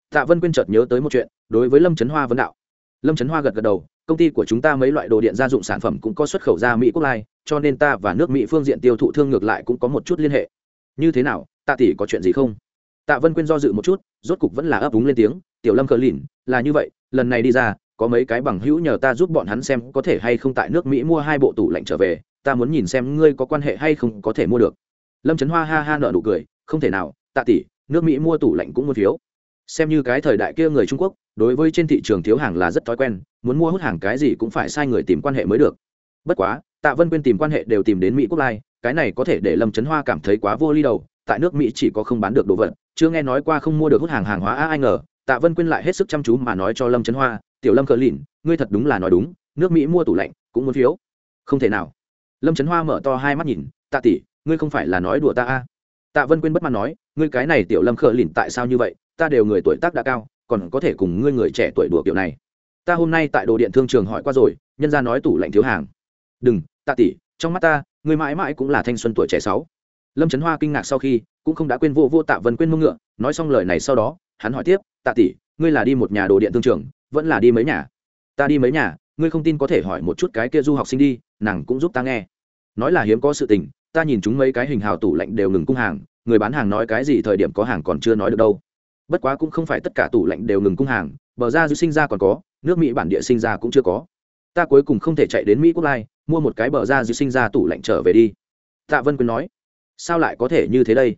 Tạ vân quyên chợt nhớ tới một chuyện, đối với lâm trấn hoa vấn đạo. Lâm trấn hoa gật gật đầu, công ty của chúng ta mấy loại đồ điện gia dụng sản phẩm cũng có xuất khẩu ra mỹ quốc lai, cho nên ta và nước mỹ phương diện tiêu thụ thương ngược lại cũng có một chút liên hệ. Như thế nào, tạ tỷ có chuyện gì không? Tạ vân quyên do dự một chút, rốt cục vẫn là ấp úng lên tiếng, tiểu lâm cờ lìn, là như vậy, lần này đi ra có mấy cái bằng hữu nhờ ta giúp bọn hắn xem có thể hay không tại nước mỹ mua hai bộ tủ lạnh trở về, ta muốn nhìn xem ngươi có quan hệ hay không có thể mua được. Lâm trấn hoa ha ha nợ nụ cười, không thể nào, tạ tỷ, nước mỹ mua tủ lạnh cũng mua phiếu. Xem như cái thời đại kia người trung quốc, đối với trên thị trường thiếu hàng là rất thói quen, muốn mua hút hàng cái gì cũng phải sai người tìm quan hệ mới được. Bất quá, tạ vân quyên tìm quan hệ đều tìm đến mỹ quốc lai, cái này có thể để lâm trấn hoa cảm thấy quá vô ly đầu, tại nước mỹ chỉ có không bán được đồ vật, chưa nghe nói qua không mua được hút hàng hàng hóa a ai ngờ, tạ vân quyên lại hết sức chăm chú mà nói cho lâm trấn hoa tiểu lâm cờ lìn, ngươi thật đúng là nói đúng, nước mỹ mua tủ lạnh cũng muốn phiếu. Không thể nào. Lâm trấn hoa mở to hai mắt nhìn, tạ tỷ, ngươi không phải là nói đùa ta a? Tạ vân quyên bất mãn nói, ngươi cái này tiểu lâm khờ lìn tại sao như vậy? Ta đều người tuổi tác đã cao, còn có thể cùng ngươi người trẻ tuổi đùa kiểu này. Ta hôm nay tại đồ điện thương trường hỏi qua rồi, nhân ra nói tủ lạnh thiếu hàng. Đừng, tạ tỷ, trong mắt ta, ngươi mãi mãi cũng là thanh xuân tuổi trẻ sáu. Lâm trấn hoa kinh ngạc sau khi, cũng không đã quên vô vô tạ vân quên mông ngựa, nói xong lời này sau đó, hắn hỏi tiếp, tạ tỷ, ngươi là đi một nhà đồ điện thương trường vẫn là đi mấy nhà. Ta đi mấy nhà, ngươi không tin có thể hỏi một chút cái kia du học sinh đi, nàng cũng giúp ta nghe. Nói là hiếm có sự tình, ta nhìn chúng mấy cái hình hào tủ lạnh đều ngừng cung hàng, người bán hàng nói cái gì thời điểm có hàng còn chưa nói được đâu. Bất quá cũng không phải tất cả tủ lạnh đều ngừng cung hàng, bờ ra dư sinh ra còn có, nước mỹ bản địa sinh ra cũng chưa có. Ta cuối cùng không thể chạy đến mỹ quốc lai, mua một cái bờ ra dư sinh ra tủ lạnh trở về đi. Tạ vân quyên nói, sao lại có thể như thế đây?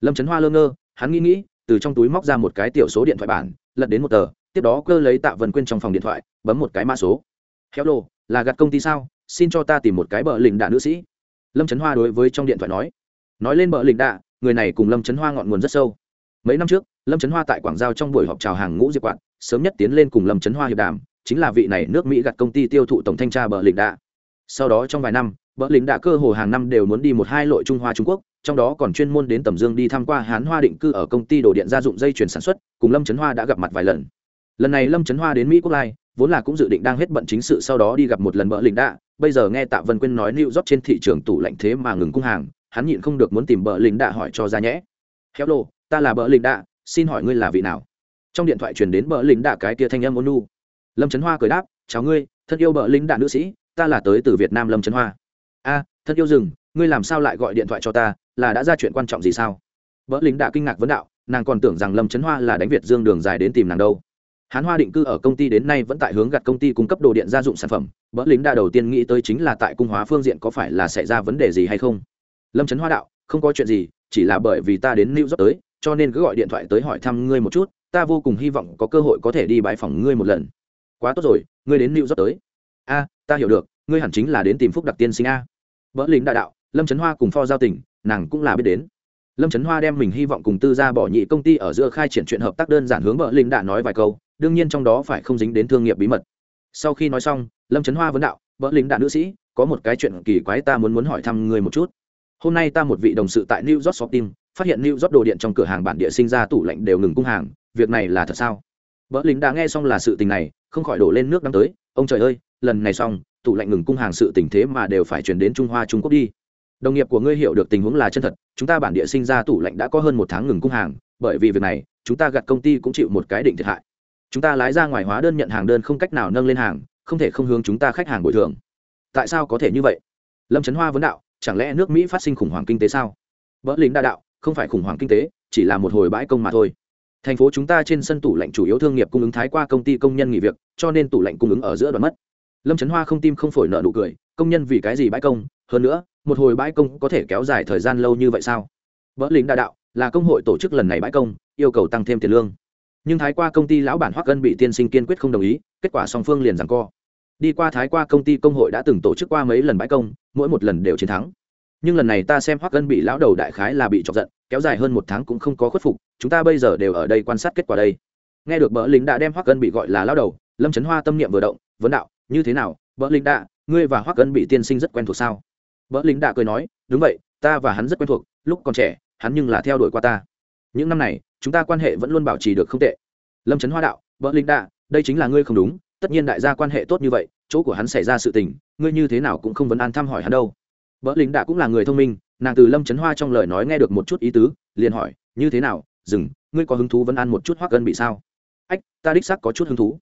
Lâm trấn hoa lơ ngơ, hắn nghĩ nghĩ, từ trong túi móc ra một cái tiểu số điện thoại bản, lật đến một tờ tiếp đó cơ lấy tạ vân quyên trong phòng điện thoại, bấm một cái mã số. Khéo lô là gặt công ty sao? Xin cho ta tìm một cái bờ lình đạ nữ sĩ. Lâm trấn hoa đối với trong điện thoại nói. Nói lên bờ lình đạ, người này cùng lâm trấn hoa ngọn nguồn rất sâu. Mấy năm trước, lâm trấn hoa tại quảng giao trong buổi họp chào hàng ngũ diệp quạt, sớm nhất tiến lên cùng lâm trấn hoa hiệp đàm, chính là vị này nước mỹ gặt công ty tiêu thụ tổng thanh tra bờ lình đạ. Sau đó trong vài năm, bờ lình đạ cơ hồ hàng năm đều muốn đi một hai lội trung hoa trung quốc, trong đó còn chuyên môn đến tầm dương đi tham qua hán hoa định cư ở công ty đồ điện gia dụng dây chuyển sản xuất, cùng lâm trấn hoa đã gặp mặt vài lần lần này lâm trấn hoa đến mỹ quốc lai, vốn là cũng dự định đang hết bận chính sự sau đó đi gặp một lần bờ lĩnh đạ. Bây giờ nghe tạ vân quyên nói new job trên thị trường tủ lạnh thế mà ngừng cung hàng, hắn nhịn không được muốn tìm bờ lĩnh đạ hỏi cho ra nhẽ. Khéo lô ta là bờ lĩnh đạ, xin hỏi ngươi là vị nào? Trong điện thoại truyền đến bờ lĩnh đạ cái tia thanh âm ôn nu lâm trấn hoa cười đáp, chào ngươi, thân yêu bờ lĩnh đạ nữ sĩ, ta là tới từ việt nam lâm trấn hoa. A, thân yêu rừng, ngươi làm sao lại gọi điện thoại cho ta, là đã ra chuyện quan trọng gì sao? Bờ lính đạ kinh ngạc vấn đạo, nàng còn tưởng rằng lâm trấn hoa là đánh việt dương đường dài đến tìm nàng đâu hán hoa định cư ở công ty đến nay vẫn tại hướng gặt công ty cung cấp đồ điện gia dụng sản phẩm Bỡ lính đã đầu tiên nghĩ tới chính là tại cung hóa phương diện có phải là xảy ra vấn đề gì hay không. Lâm trấn hoa đạo không có chuyện gì chỉ là bởi vì ta đến new york tới cho nên cứ gọi điện thoại tới hỏi thăm ngươi một chút ta vô cùng hy vọng có cơ hội có thể đi bãi phòng ngươi một lần. Quá tốt rồi ngươi đến new york tới. A ta hiểu được ngươi hẳn chính là đến tìm phúc đặc tiên sinh a. Bỡ lính đại đạo lâm trấn hoa cùng pho giao Tình, nàng cũng là biết đến. Lâm trấn hoa đem mình hy vọng cùng tư gia bỏ nhị công ty ở giữa khai triển chuyện hợp tác đơn giản hướng vợ linh đã nói vài câu đương nhiên trong đó phải không dính đến thương nghiệp bí mật. Sau khi nói xong, lâm trấn hoa vấn đạo, vợ lính đại nữ sĩ, có một cái chuyện kỳ quái ta muốn muốn hỏi thăm người một chút. Hôm nay ta một vị đồng sự tại new york shopping phát hiện new york đồ điện trong cửa hàng bản địa sinh ra tủ lạnh đều ngừng cung hàng, việc này là thật sao? Vợ lính đã nghe xong là sự tình này, không khỏi đổ lên nước đắng tới, ông trời ơi, lần này xong, tủ lạnh ngừng cung hàng sự tình thế mà đều phải chuyển đến trung hoa, trung quốc đi. Đồng nghiệp của ngươi hiểu được tình huống là chân thật, chúng ta bản địa sinh ra tủ lạnh đã có hơn một tháng ngừng cung hàng, bởi vì việc này, chúng ta gặt công ty cũng chịu một cái định thiệt hại chúng ta lái ra ngoài hóa đơn nhận hàng đơn không cách nào nâng lên hàng, không thể không hướng chúng ta khách hàng bồi thường. Tại sao có thể như vậy? Lâm trấn hoa vấn đạo, chẳng lẽ nước mỹ phát sinh khủng hoảng kinh tế sao? Vỡ lính đa đạo, không phải khủng hoảng kinh tế, chỉ là một hồi bãi công mà thôi. Thành phố chúng ta trên sân tủ lạnh chủ yếu thương nghiệp cung ứng thái qua công ty công nhân nghỉ việc, cho nên tủ lạnh cung ứng ở giữa đoạn mất. Lâm trấn hoa không tim không phổi nợ nụ cười, công nhân vì cái gì bãi công? Hơn nữa, một hồi bãi công có thể kéo dài thời gian lâu như vậy sao? Vỡ lính đa đạo, là công hội tổ chức lần này bãi công, yêu cầu tăng thêm tiền lương nhưng thái qua công ty lão bản hoắc cân bị tiên sinh kiên quyết không đồng ý, kết quả song phương liền rằng co. đi qua thái qua công ty công hội đã từng tổ chức qua mấy lần bãi công, mỗi một lần đều chiến thắng. nhưng lần này ta xem hoắc cân bị lão đầu đại khái là bị chọc giận, kéo dài hơn một tháng cũng không có khuất phục, chúng ta bây giờ đều ở đây quan sát kết quả đây. nghe được bỡ lính đã đem hoắc cân bị gọi là lão đầu, lâm trấn hoa tâm niệm vừa động, vấn đạo, như thế nào, bỡ lính đã, ngươi và hoắc cân bị tiên sinh rất quen thuộc sao? bỡ lính đã cười nói, đúng vậy, ta và hắn rất quen thuộc, lúc còn trẻ, hắn nhưng là theo đuổi qua ta. những năm này chúng ta quan hệ vẫn luôn bảo trì được không tệ. Lâm trấn hoa đạo vợ linh đạ, đây chính là ngươi không đúng, tất nhiên đại gia quan hệ tốt như vậy, chỗ của hắn xảy ra sự tình, ngươi như thế nào cũng không vấn an thăm hỏi hắn đâu. Vợ linh đạ cũng là người thông minh, nàng từ lâm trấn hoa trong lời nói nghe được một chút ý tứ, liền hỏi, như thế nào, dừng, ngươi có hứng thú vấn an một chút hoắc gân bị sao? Ách, ta đích xác có chút hứng thú.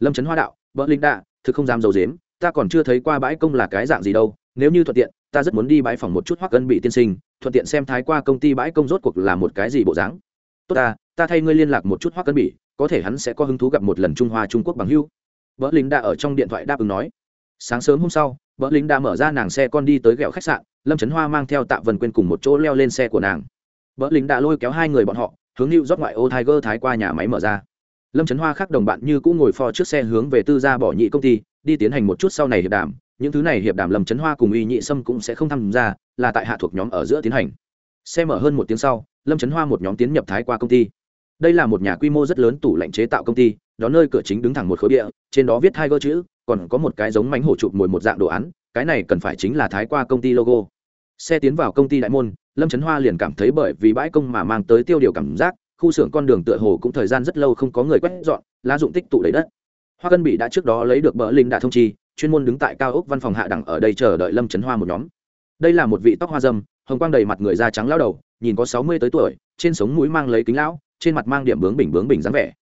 Lâm trấn hoa đạo vợ linh đạ, thực không dám d i dếm ta còn chưa thấy qua bãi công là cái dạng gì đâu, nếu như thuận tiện, ta rất muốn đi bãi phòng một chút hoắc gân bị tiên sinh, thuận tiện xem thái qua công ty bãi công rốt cuộc là một cái gì bộ dáng tốt ta ta thay ngươi liên lạc một chút hoắc Cân Bỉ, có thể hắn sẽ có hứng thú gặp một lần trung hoa trung quốc bằng hưu. Vợ lính đã ở trong điện thoại đáp ứng nói. Sáng sớm hôm sau vợ lính đã mở ra nàng xe con đi tới ghẹo khách sạn lâm trấn hoa mang theo tạ vần quên cùng một chỗ leo lên xe của nàng. Vợ lính đã lôi kéo hai người bọn họ hướng lưu rót ngoại ô tiger thái qua nhà máy mở ra. Lâm trấn hoa khác đồng bạn như cũng ngồi pho trước xe hướng về tư gia bỏ nhị công ty đi tiến hành một chút sau này hiệp đàm. Những thứ này hiệp đàm lâm trấn hoa cùng uy nhị sâm cũng sẽ không tham gia là tại hạ thuộc nhóm ở giữa tiến hành. Xe mở hơn một tiếng sau lâm trấn hoa một nhóm tiến nhập thái qua công ty đây là một nhà quy mô rất lớn tủ lạnh chế tạo công ty đó nơi cửa chính đứng thẳng một khối địa trên đó viết hai gơ chữ còn có một cái giống mánh hổ chụp mồi một dạng đồ án cái này cần phải chính là thái qua công ty logo xe tiến vào công ty đại môn lâm trấn hoa liền cảm thấy bởi vì bãi công mà mang tới tiêu điều cảm giác khu xưởng con đường tựa hồ cũng thời gian rất lâu không có người quét dọn lá dụng tích tụ lấy đất hoa cân bị đã trước đó lấy được bờ linh đã thông chi chuyên môn đứng tại cao ốc văn phòng hạ đẳng ở đây chờ đợi lâm trấn hoa một nhóm đây là một vị tóc hoa dâm hồng quang đầy mặt người da trắng lao đầu nhìn có sáu mươi tới tuổi, trên sống mũi mang lấy kính lão, trên mặt mang điểm bướng bình bướng bình dáng vẻ.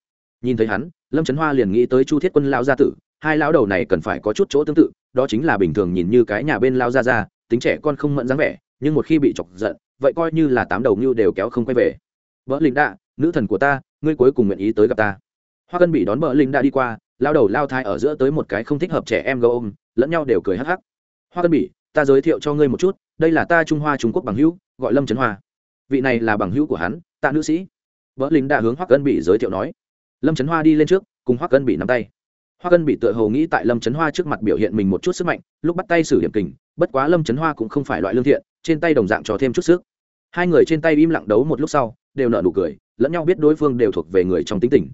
Nhìn thấy hắn, lâm trấn hoa liền nghĩ tới chu thiết quân lao gia tử, hai lão đầu này cần phải có chút chỗ tương tự, đó chính là bình thường nhìn như cái nhà bên lao Gia ra tính trẻ con không mẫn dáng vẻ, nhưng một khi bị chọc giận, vậy coi như là tám đầu ngưu đều kéo không quay về. Vợ linh đạ nữ thần của ta, ngươi cuối cùng nguyện ý tới gặp ta. Hoa cân bị đón vợ linh đạ đi qua lao đầu lao thai ở giữa tới một cái không thích hợp trẻ em gấu ôm, lẫn nhau đều cười hắc hắc. Hoa cân bị, ta giới thiệu cho ngươi một chút, đây là ta trung hoa trung quốc bằng hữu, gọi lâm trấn hoa vị này là bằng hữu của hắn, tạ nữ sĩ. Vợ linh đã hướng hoa cân bị giới thiệu nói. Lâm trấn hoa đi lên trước, cùng hoa cân bị nắm tay. Hoa cân bị tựa hồ nghĩ tại lâm trấn hoa trước mặt biểu hiện mình một chút sức mạnh, lúc bắt tay xử điểm kình, bất quá lâm trấn hoa cũng không phải loại lương thiện, trên tay đồng dạng cho thêm chút sức. Hai người trên tay im lặng đấu một lúc sau, đều nợ nụ cười, lẫn nhau biết đối phương đều thuộc về người trong tính tình.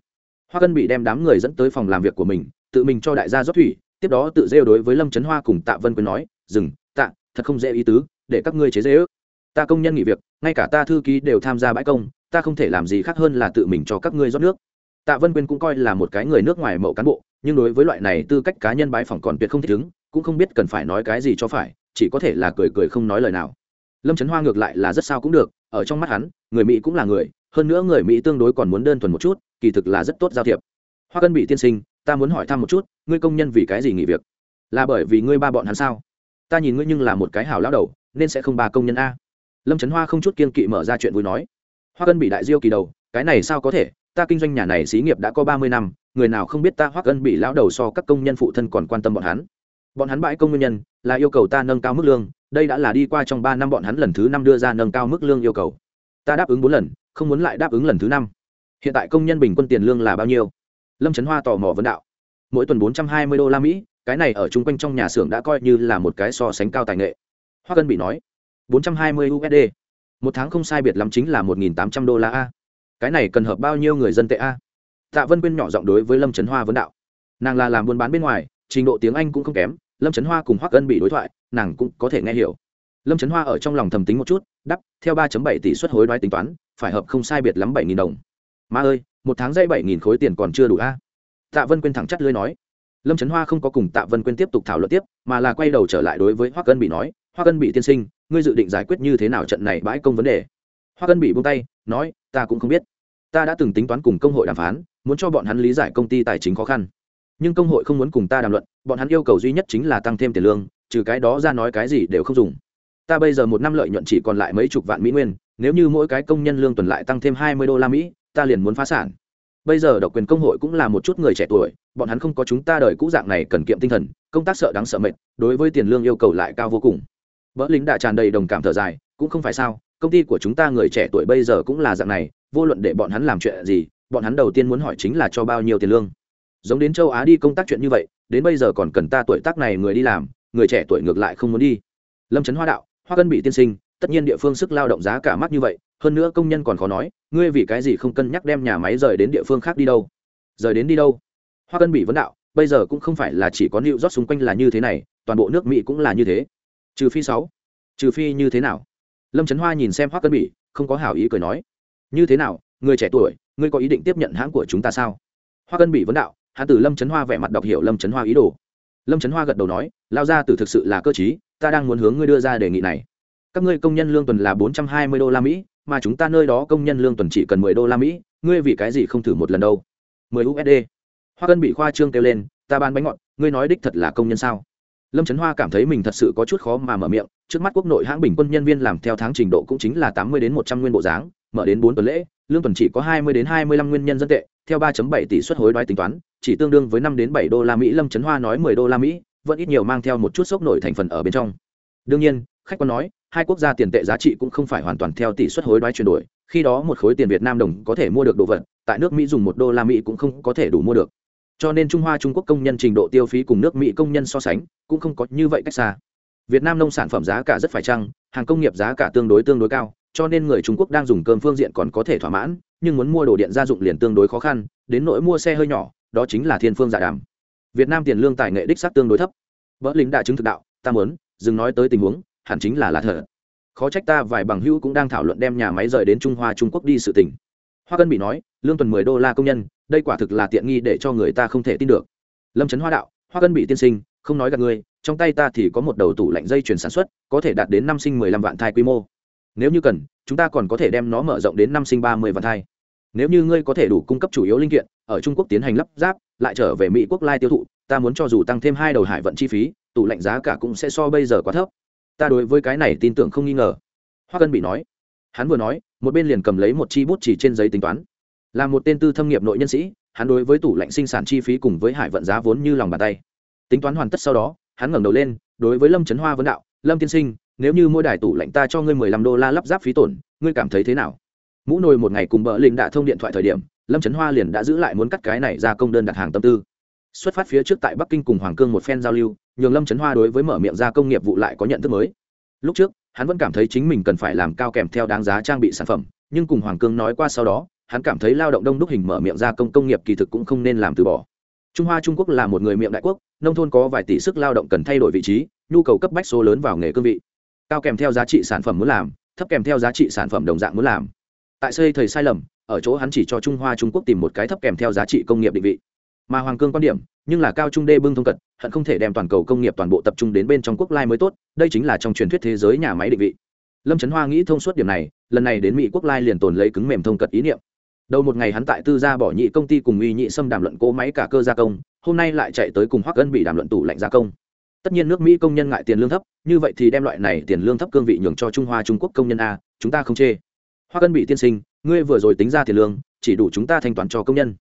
Hoa cân bị đem đám người dẫn tới phòng làm việc của mình, tự mình cho đại gia rót thủy, tiếp đó tự rêu đối với lâm trấn hoa cùng tạ vân quyến nói, dừng, tạ, thật không dễ ý tứ, để các ngươi chế dễ ước ta công nhân nghỉ việc, ngay cả ta thư ký đều tham gia bãi công, ta không thể làm gì khác hơn là tự mình cho các ngươi rót nước. Tạ vân quyên cũng coi là một cái người nước ngoài mậu cán bộ, nhưng đối với loại này tư cách cá nhân bãi phòng còn tuyệt không thích ứng, cũng không biết cần phải nói cái gì cho phải, chỉ có thể là cười cười không nói lời nào. Lâm trấn hoa ngược lại là rất sao cũng được, ở trong mắt hắn, người mỹ cũng là người, hơn nữa người mỹ tương đối còn muốn đơn thuần một chút, kỳ thực là rất tốt giao thiệp. Hoa cân bị tiên sinh, ta muốn hỏi thăm một chút, ngươi công nhân vì cái gì nghỉ việc? Là bởi vì ngươi ba bọn hắn sao? Ta nhìn ngươi nhưng là một cái hảo lao đầu, nên sẽ không ba công nhân a lâm trấn hoa không chút kiên kỵ mở ra chuyện vui nói hoa cân bị đại diêu kỳ đầu cái này sao có thể ta kinh doanh nhà này xí nghiệp đã có ba mươi năm người nào không biết ta hoa cân bị lão đầu so các công nhân phụ thân còn quan tâm bọn hắn bọn hắn bãi công nguyên nhân là yêu cầu ta nâng cao mức lương đây đã là đi qua trong ba năm bọn hắn lần thứ năm đưa ra nâng cao mức lương yêu cầu ta đáp ứng bốn lần không muốn lại đáp ứng lần thứ năm hiện tại công nhân bình quân tiền lương là bao nhiêu lâm trấn hoa tò mò vấn đạo mỗi tuần bốn trăm hai mươi đô la mỹ cái này ở chung quanh trong nhà xưởng đã coi như là một cái so sánh cao tài nghệ hoa cân bị nói bốn trăm hai mươi usd một tháng không sai biệt lắm chính là một nghìn tám trăm đô la a. Cái này cần hợp bao nhiêu người dân tệ a? Tạ vân quyên nhỏ giọng đối với lâm trấn hoa vấn đạo. Nàng là làm buôn bán bên ngoài, trình độ tiếng anh cũng không kém, lâm trấn hoa cùng hoắc ân bị đối thoại, nàng cũng có thể nghe hiểu. Lâm trấn hoa ở trong lòng thầm tính một chút đắp theo ba bảy tỷ suất hối đoái tính toán, phải hợp không sai biệt lắm bảy nghìn đồng. Ma ơi, một tháng dây bảy nghìn khối tiền còn chưa đủ a. Tạ vân quyên thẳng chắt lưỡi nói. Lâm trấn hoa không có cùng tạ vân quyên tiếp tục thảo luận tiếp, mà là quay đầu trở lại đối với hoắc ân bị nói, hoắc ân bị tiên sinh ngươi dự định giải quyết như thế nào trận này bãi công vấn đề? Hoa cân bị buông tay, nói, ta cũng không biết. Ta đã từng tính toán cùng công hội đàm phán, muốn cho bọn hắn lý giải công ty tài chính khó khăn. Nhưng công hội không muốn cùng ta đàm luận, bọn hắn yêu cầu duy nhất chính là tăng thêm tiền lương, trừ cái đó ra nói cái gì đều không dùng. Ta bây giờ một năm lợi nhuận chỉ còn lại mấy chục vạn mỹ nguyên, nếu như mỗi cái công nhân lương tuần lại tăng thêm hai mươi đô la mỹ, ta liền muốn phá sản. Bây giờ độc quyền công hội cũng là một chút người trẻ tuổi, bọn hắn không có chúng ta đời cũ dạng này cần kiệm tinh thần, công tác sợ đáng sợ mệt, đối với tiền lương yêu cầu lại cao vô cùng vỡ lính đã tràn đầy đồng cảm thở dài, cũng không phải sao, công ty của chúng ta người trẻ tuổi bây giờ cũng là dạng này, vô luận để bọn hắn làm chuyện gì, bọn hắn đầu tiên muốn hỏi chính là cho bao nhiêu tiền lương. Giống đến châu á đi công tác chuyện như vậy, đến bây giờ còn cần ta tuổi tác này người đi làm, người trẻ tuổi ngược lại không muốn đi. Lâm trấn hoa đạo, hoa cân bị tiên sinh, tất nhiên địa phương sức lao động giá cả mắc như vậy, hơn nữa công nhân còn khó nói, ngươi vì cái gì không cân nhắc đem nhà máy rời đến địa phương khác đi đâu? Rời đến đi đâu? Hoa cân bị vấn đạo, bây giờ cũng không phải là chỉ có nịu rót xung quanh là như thế này, toàn bộ nước mỹ cũng là như thế trừ phi sáu. Trừ phi như thế nào? Lâm trấn hoa nhìn xem hoa cân bị không có hảo ý cười nói. Như thế nào, người trẻ tuổi, ngươi có ý định tiếp nhận hãng của chúng ta sao? Hoa cân bị vấn đạo hạ tử lâm trấn hoa vẻ mặt đọc hiểu lâm trấn hoa ý đồ. Lâm trấn hoa gật đầu nói lao ra từ thực sự là cơ chí ta đang muốn hướng ngươi đưa ra đề nghị này. Các ngươi công nhân lương tuần là bốn trăm hai mươi đô la mỹ, mà chúng ta nơi đó công nhân lương tuần chỉ cần mười đô la mỹ, ngươi vì cái gì không thử một lần đâu? mười usd hoa cân bị khoa trương kêu lên, ta bán bánh ngọt, ngươi nói đích thật là công nhân sao? Lâm trấn hoa cảm thấy mình thật sự có chút khó mà mở miệng, trước mắt quốc nội hãng bình quân nhân viên làm theo tháng trình độ cũng chính là tám mươi đến một trăm nguyên bộ dáng, mở đến bốn tuần lễ, lương tuần chỉ có hai mươi đến hai mươi lăm nguyên nhân dân tệ, theo ba bảy tỷ suất hối đoái tính toán, chỉ tương đương với năm đến bảy đô la mỹ, lâm trấn hoa nói mười đô la mỹ, vẫn ít nhiều mang theo một chút sốc nổi thành phần ở bên trong. Đương nhiên, khách quan nói, hai quốc gia tiền tệ giá trị cũng không phải hoàn toàn theo tỷ suất hối đoái chuyển đổi, khi đó một khối tiền việt nam đồng có thể mua được đồ vật, tại nước mỹ dùng một đô la mỹ cũng không có thể đủ mua được cho nên trung hoa trung quốc công nhân trình độ tiêu phí cùng nước mỹ công nhân so sánh cũng không có như vậy cách xa. Việt nam nông sản phẩm giá cả rất phải chăng, hàng công nghiệp giá cả tương đối tương đối cao, cho nên người trung quốc đang dùng cơm phương diện còn có thể thỏa mãn, nhưng muốn mua đồ điện gia dụng liền tương đối khó khăn, đến nỗi mua xe hơi nhỏ, đó chính là thiên phương giả dạ đàm. Việt nam tiền lương tài nghệ đích sắc tương đối thấp. Vỡ lính đã chứng thực đạo, ta muốn, dừng nói tới tình huống, hẳn chính là là thở. Khó trách ta vài bằng hữu cũng đang thảo luận đem nhà máy rời đến trung hoa trung quốc đi sự tỉnh hoa cân bị nói lương tuần mười đô la công nhân, đây quả thực là tiện nghi để cho người ta không thể tin được. Lâm trấn hoa đạo, hoa cân bị tiên sinh, không nói gặp ngươi, trong tay ta thì có một đầu tủ lạnh dây chuyển sản xuất, có thể đạt đến năm sinh mười lăm vạn thai quy mô. Nếu như cần, chúng ta còn có thể đem nó mở rộng đến năm sinh ba mươi vạn thai. Nếu như ngươi có thể đủ cung cấp chủ yếu linh kiện, ở trung quốc tiến hành lắp ráp, lại trở về mỹ quốc lai tiêu thụ, ta muốn cho dù tăng thêm hai đầu hải vận chi phí, tủ lạnh giá cả cũng sẽ so bây giờ quá thấp. Ta đối với cái này tin tưởng không nghi ngờ. Hoa cân bị nói, hắn vừa nói, một bên liền cầm lấy một chi bút chỉ trên giấy tính toán là một tên tư thâm nghiệp nội nhân sĩ, hắn đối với tủ lạnh sinh sản chi phí cùng với hải vận giá vốn như lòng bàn tay. Tính toán hoàn tất sau đó, hắn ngẩng đầu lên, đối với lâm trấn hoa vấn đạo, lâm tiên sinh, nếu như mỗi đài tủ lạnh ta cho ngươi mười lăm đô la lắp ráp phí tổn, ngươi cảm thấy thế nào? Mũ nồi một ngày cùng bờ linh đã thông điện thoại thời điểm, lâm trấn hoa liền đã giữ lại muốn cắt cái này ra công đơn đặt hàng tâm tư. Xuất phát phía trước tại bắc kinh cùng hoàng cương một phen giao lưu, nhường lâm trấn hoa đối với mở miệng ra công nghiệp vụ lại có nhận thức mới. Lúc trước, hắn vẫn cảm thấy chính mình cần phải làm cao kèm theo đáng giá trang bị sản phẩm, nhưng cùng hoàng cương nói qua sau đó hắn cảm thấy lao động đông đúc hình mở miệng ra công công nghiệp kỳ thực cũng không nên làm từ bỏ. Trung hoa trung quốc là một người miệng đại quốc, nông thôn có vài tỷ sức lao động cần thay đổi vị trí, nhu cầu cấp bách số lớn vào nghề cương vị. Cao kèm theo giá trị sản phẩm muốn làm, thấp kèm theo giá trị sản phẩm đồng dạng muốn làm. Tại xây thầy sai lầm, ở chỗ hắn chỉ cho trung hoa trung quốc tìm một cái thấp kèm theo giá trị công nghiệp định vị. Mà hoàng cương quan điểm, nhưng là cao trung đê bưng thông cật, hận không thể đem toàn cầu công nghiệp toàn bộ tập trung đến bên trong quốc lai mới tốt, đây chính là trong truyền thuyết thế giới nhà máy định vị. Lâm trấn hoa nghĩ thông suốt điểm này, lần này đến mỹ quốc lai liền tồn lấy cứng mềm thông cật ý niệm đầu một ngày hắn tại tư gia bỏ nhị công ty cùng uy nhị xâm đàm luận cỗ máy cả cơ gia công, hôm nay lại chạy tới cùng hoắc ân bị đàm luận tủ lạnh gia công. Tất nhiên nước mỹ công nhân ngại tiền lương thấp, như vậy thì đem loại này tiền lương thấp cương vị nhường cho trung hoa trung quốc công nhân a, chúng ta không chê. Hoắc ân bị tiên sinh, ngươi vừa rồi tính ra tiền lương, chỉ đủ chúng ta thanh toán cho công nhân.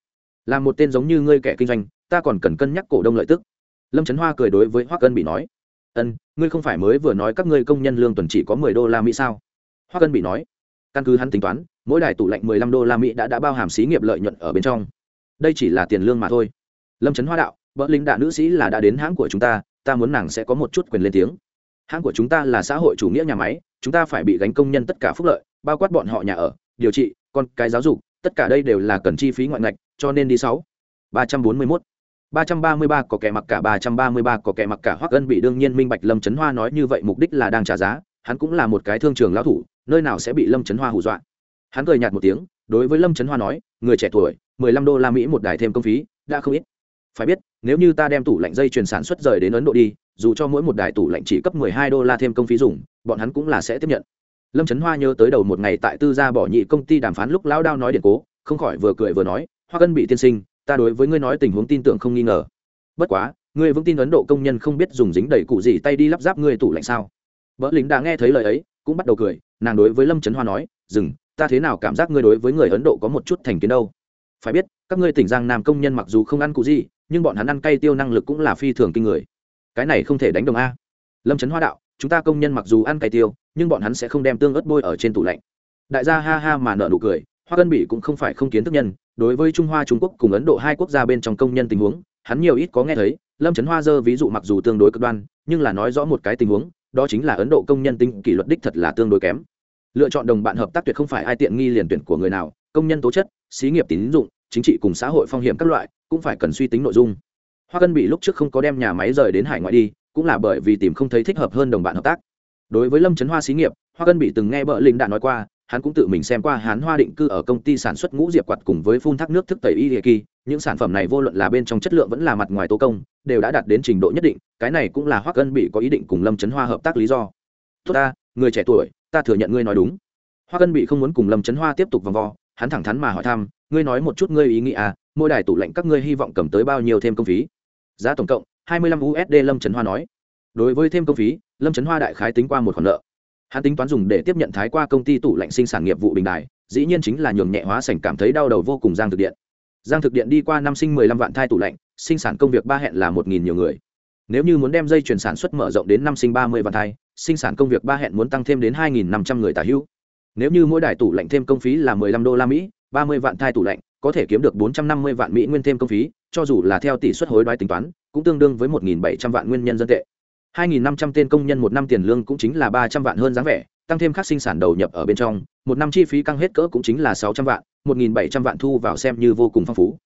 Là một tên giống như ngươi kẻ kinh doanh, ta còn cần cân nhắc cổ đông lợi tức. Lâm trấn hoa cười đối với hoắc ân bị nói, ân, ngươi không phải mới vừa nói các ngươi công nhân lương tuần chỉ có mười đô la mỹ sao? Hoắc ân bị nói, căn cứ hắn tính toán mỗi đài tủ lạnh mười lăm đô la mỹ đã đã bao hàm xí nghiệp lợi nhuận ở bên trong. Đây chỉ là tiền lương mà thôi. Lâm trấn hoa đạo vợ linh đạ nữ sĩ là đã đến hãng của chúng ta ta muốn nàng sẽ có một chút quyền lên tiếng. Hãng của chúng ta là xã hội chủ nghĩa nhà máy, chúng ta phải bị gánh công nhân tất cả phúc lợi, bao quát bọn họ nhà ở, điều trị, con cái giáo dục, tất cả đây đều là cần chi phí ngoại ngạch, cho nên đi sáu. Ba trăm bốn mươi mốt. Ba trăm ba mươi ba có kẻ mặc cả ba trăm ba mươi ba có kẻ mặc cả hoắc ân bị đương nhiên minh bạch lâm Chấn hoa nói như vậy mục đích là đang trả giá, hắn cũng là một cái thương trường lão thủ, nơi nào sẽ bị lâm Chấn hoa hù dọa hắn cười nhạt một tiếng, đối với lâm trấn hoa nói, người trẻ tuổi, mười lăm đô la mỹ một đài thêm công phí, đã không ít. Phải biết, nếu như ta đem tủ lạnh dây chuyền sản xuất rời đến ấn độ đi, dù cho mỗi một đài tủ lạnh chỉ cấp mười hai đô la thêm công phí dùng, bọn hắn cũng là sẽ tiếp nhận. Lâm trấn hoa nhớ tới đầu một ngày tại tư gia bỏ nhị công ty đàm phán lúc lão đao nói điện cố, không khỏi vừa cười vừa nói, hoa cân bị tiên sinh, ta đối với ngươi nói tình huống tin tưởng không nghi ngờ. Bất quá, ngươi vững tin ấn độ công nhân không biết dùng dính đầy cụ gì tay đi lắp ráp ngươi tủ lạnh sao? Vợ lính đã nghe thấy lời ấy, cũng bắt đầu cười, nàng đối với lâm trấn hoa nói, dừng ta thế nào cảm giác ngươi đối với người ấn độ có một chút thành kiến đâu? Phải biết, các ngươi tỉnh giang nam công nhân mặc dù không ăn cụ gì, nhưng bọn hắn ăn cay tiêu năng lực cũng là phi thường kinh người. Cái này không thể đánh đồng a. Lâm trấn hoa đạo, chúng ta công nhân mặc dù ăn cay tiêu, nhưng bọn hắn sẽ không đem tương ớt bôi ở trên tủ lạnh. Đại gia ha ha mà nợ nụ cười, hoa cân bỉ cũng không phải không kiến thức nhân, đối với trung hoa, trung quốc cùng ấn độ hai quốc gia bên trong công nhân tình huống, hắn nhiều ít có nghe thấy, lâm trấn hoa dơ ví dụ mặc dù tương đối cực đoan, nhưng là nói rõ một cái tình huống, đó chính là ấn độ công nhân tinh kỷ luật đích thật là tương đối kém lựa chọn đồng bạn hợp tác tuyệt không phải ai tiện nghi liền tuyển của người nào, công nhân tố chất, xí nghiệp tín dụng, chính trị cùng xã hội phong hiểm các loại, cũng phải cần suy tính nội dung. Hoa cân bị lúc trước không có đem nhà máy rời đến hải ngoại đi, cũng là bởi vì tìm không thấy thích hợp hơn đồng bạn hợp tác. Đối với lâm trấn hoa xí nghiệp, hoa cân bị từng nghe bợ linh đã nói qua, hắn cũng tự mình xem qua hán hoa định cư ở công ty sản xuất ngũ diệp quạt cùng với phun thác nước thức tẩy y kỳ, những sản phẩm này vô luận là bên trong chất lượng vẫn là mặt ngoài tố công, đều đã đạt đến trình độ nhất định, cái này cũng là hoa cân bị có ý định cùng lâm trấn hoa hợp tác lý do. Tốt ta, người trẻ tuổi ta thừa nhận ngươi nói đúng. Hoa cân bị không muốn cùng lâm trấn hoa tiếp tục vòng vo, hắn thẳng thắn mà hỏi thăm, ngươi nói một chút ngươi ý nghĩ à mỗi đài tủ lạnh các ngươi hy vọng cầm tới bao nhiêu thêm công phí? Giá tổng cộng, hai mươi lăm usd lâm trấn hoa nói. Đối với thêm công phí, lâm trấn hoa đại khái tính qua một khoản nợ. Hắn tính toán dùng để tiếp nhận thái qua công ty tủ lạnh sinh sản nghiệp vụ bình đài, dĩ nhiên chính là nhường nhẹ hóa sảnh cảm thấy đau đầu vô cùng giang thực điện. Giang thực điện đi qua năm sinh mười lăm vạn thai tủ lạnh, sinh sản công việc ba hẹn là một nghìn nhiều người. Nếu như muốn đem dây chuyển sản xuất mở rộng đến năm sinh ba mươi vạn thai sinh sản công việc ba hẹn muốn tăng thêm đến hai nghìn năm trăm người tả hữu. Nếu như mỗi đài tủ lạnh thêm công phí là mười lăm đô la mỹ, ba mươi vạn thai tủ lạnh, có thể kiếm được bốn trăm năm mươi vạn mỹ nguyên thêm công phí, cho dù là theo tỷ suất hối đoái tính toán, cũng tương đương với một nghìn bảy trăm vạn nguyên nhân dân tệ. hai nghìn năm trăm tên công nhân một năm tiền lương cũng chính là ba trăm vạn hơn dáng vẻ, tăng thêm các sinh sản đầu nhập ở bên trong, một năm chi phí căng hết cỡ cũng chính là sáu trăm vạn, một nghìn bảy trăm vạn thu vào xem như vô cùng phong phú.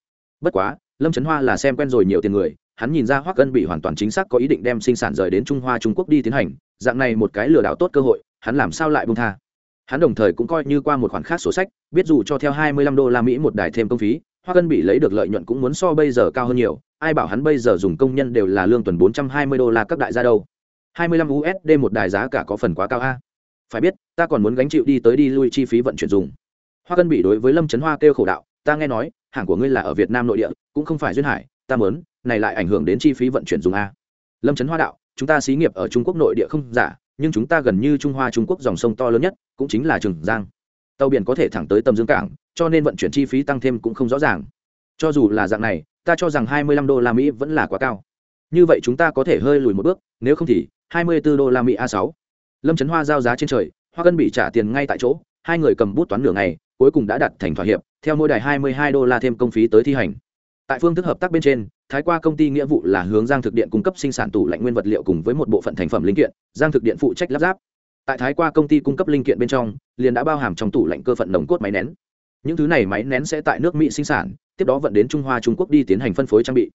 Bất quá, lâm trấn hoa là xem quen rồi nhiều tiền người hắn nhìn ra hoắc ân bị hoàn toàn chính xác có ý định đem sinh sản rời đến trung hoa trung quốc đi tiến hành, dạng này một cái lừa đảo tốt cơ hội, hắn làm sao lại bông tha? Hắn đồng thời cũng coi như qua một khoản khác sổ sách, biết dù cho theo hai mươi lăm đô la mỹ một đài thêm công phí, hoắc ân bị lấy được lợi nhuận cũng muốn so bây giờ cao hơn nhiều, ai bảo hắn bây giờ dùng công nhân đều là lương tuần bốn trăm hai mươi đô la các đại gia đâu? hai mươi lăm usd một đài giá cả có phần quá cao a. Phải biết, ta còn muốn gánh chịu đi tới đi lui chi phí vận chuyển dùng. Hoa cân bị đối với lâm trấn hoa kêu khổ đạo, ta nghe nói hàng của ngươi là ở việt nam nội địa, cũng không phải duyên hải ta mớn này lại ảnh hưởng đến chi phí vận chuyển dùng a. Lâm trấn hoa đạo, chúng ta xí nghiệp ở trung quốc nội địa không giả, nhưng chúng ta gần như trung hoa, trung quốc dòng sông to lớn nhất, cũng chính là trường giang. Tàu biển có thể thẳng tới tầm dương cảng, cho nên vận chuyển chi phí tăng thêm cũng không rõ ràng. Cho dù là dạng này, ta cho rằng hai mươi lăm đô la mỹ vẫn là quá cao. Như vậy chúng ta có thể hơi lùi một bước, nếu không thì hai mươi 24 đô la mỹ a sáu. Lâm trấn hoa giao giá trên trời, hoa cân bị trả tiền ngay tại chỗ, hai người cầm bút toán nửa ngày, cuối cùng đã đặt thành thỏa hiệp, theo mỗi đài hai mươi hai đô la thêm công phí tới thi hành tại phương thức hợp tác bên trên, thái qua công ty nghĩa vụ là hướng giang thực điện cung cấp sinh sản tủ lạnh nguyên vật liệu cùng với một bộ phận thành phẩm linh kiện, giang thực điện phụ trách lắp ráp. Tại thái qua công ty cung cấp linh kiện bên trong, liền đã bao hàm trong tủ lạnh cơ phận nồng cốt máy nén. Những thứ này máy nén sẽ tại nước mỹ sinh sản, tiếp đó vận đến trung hoa, trung quốc đi tiến hành phân phối trang bị.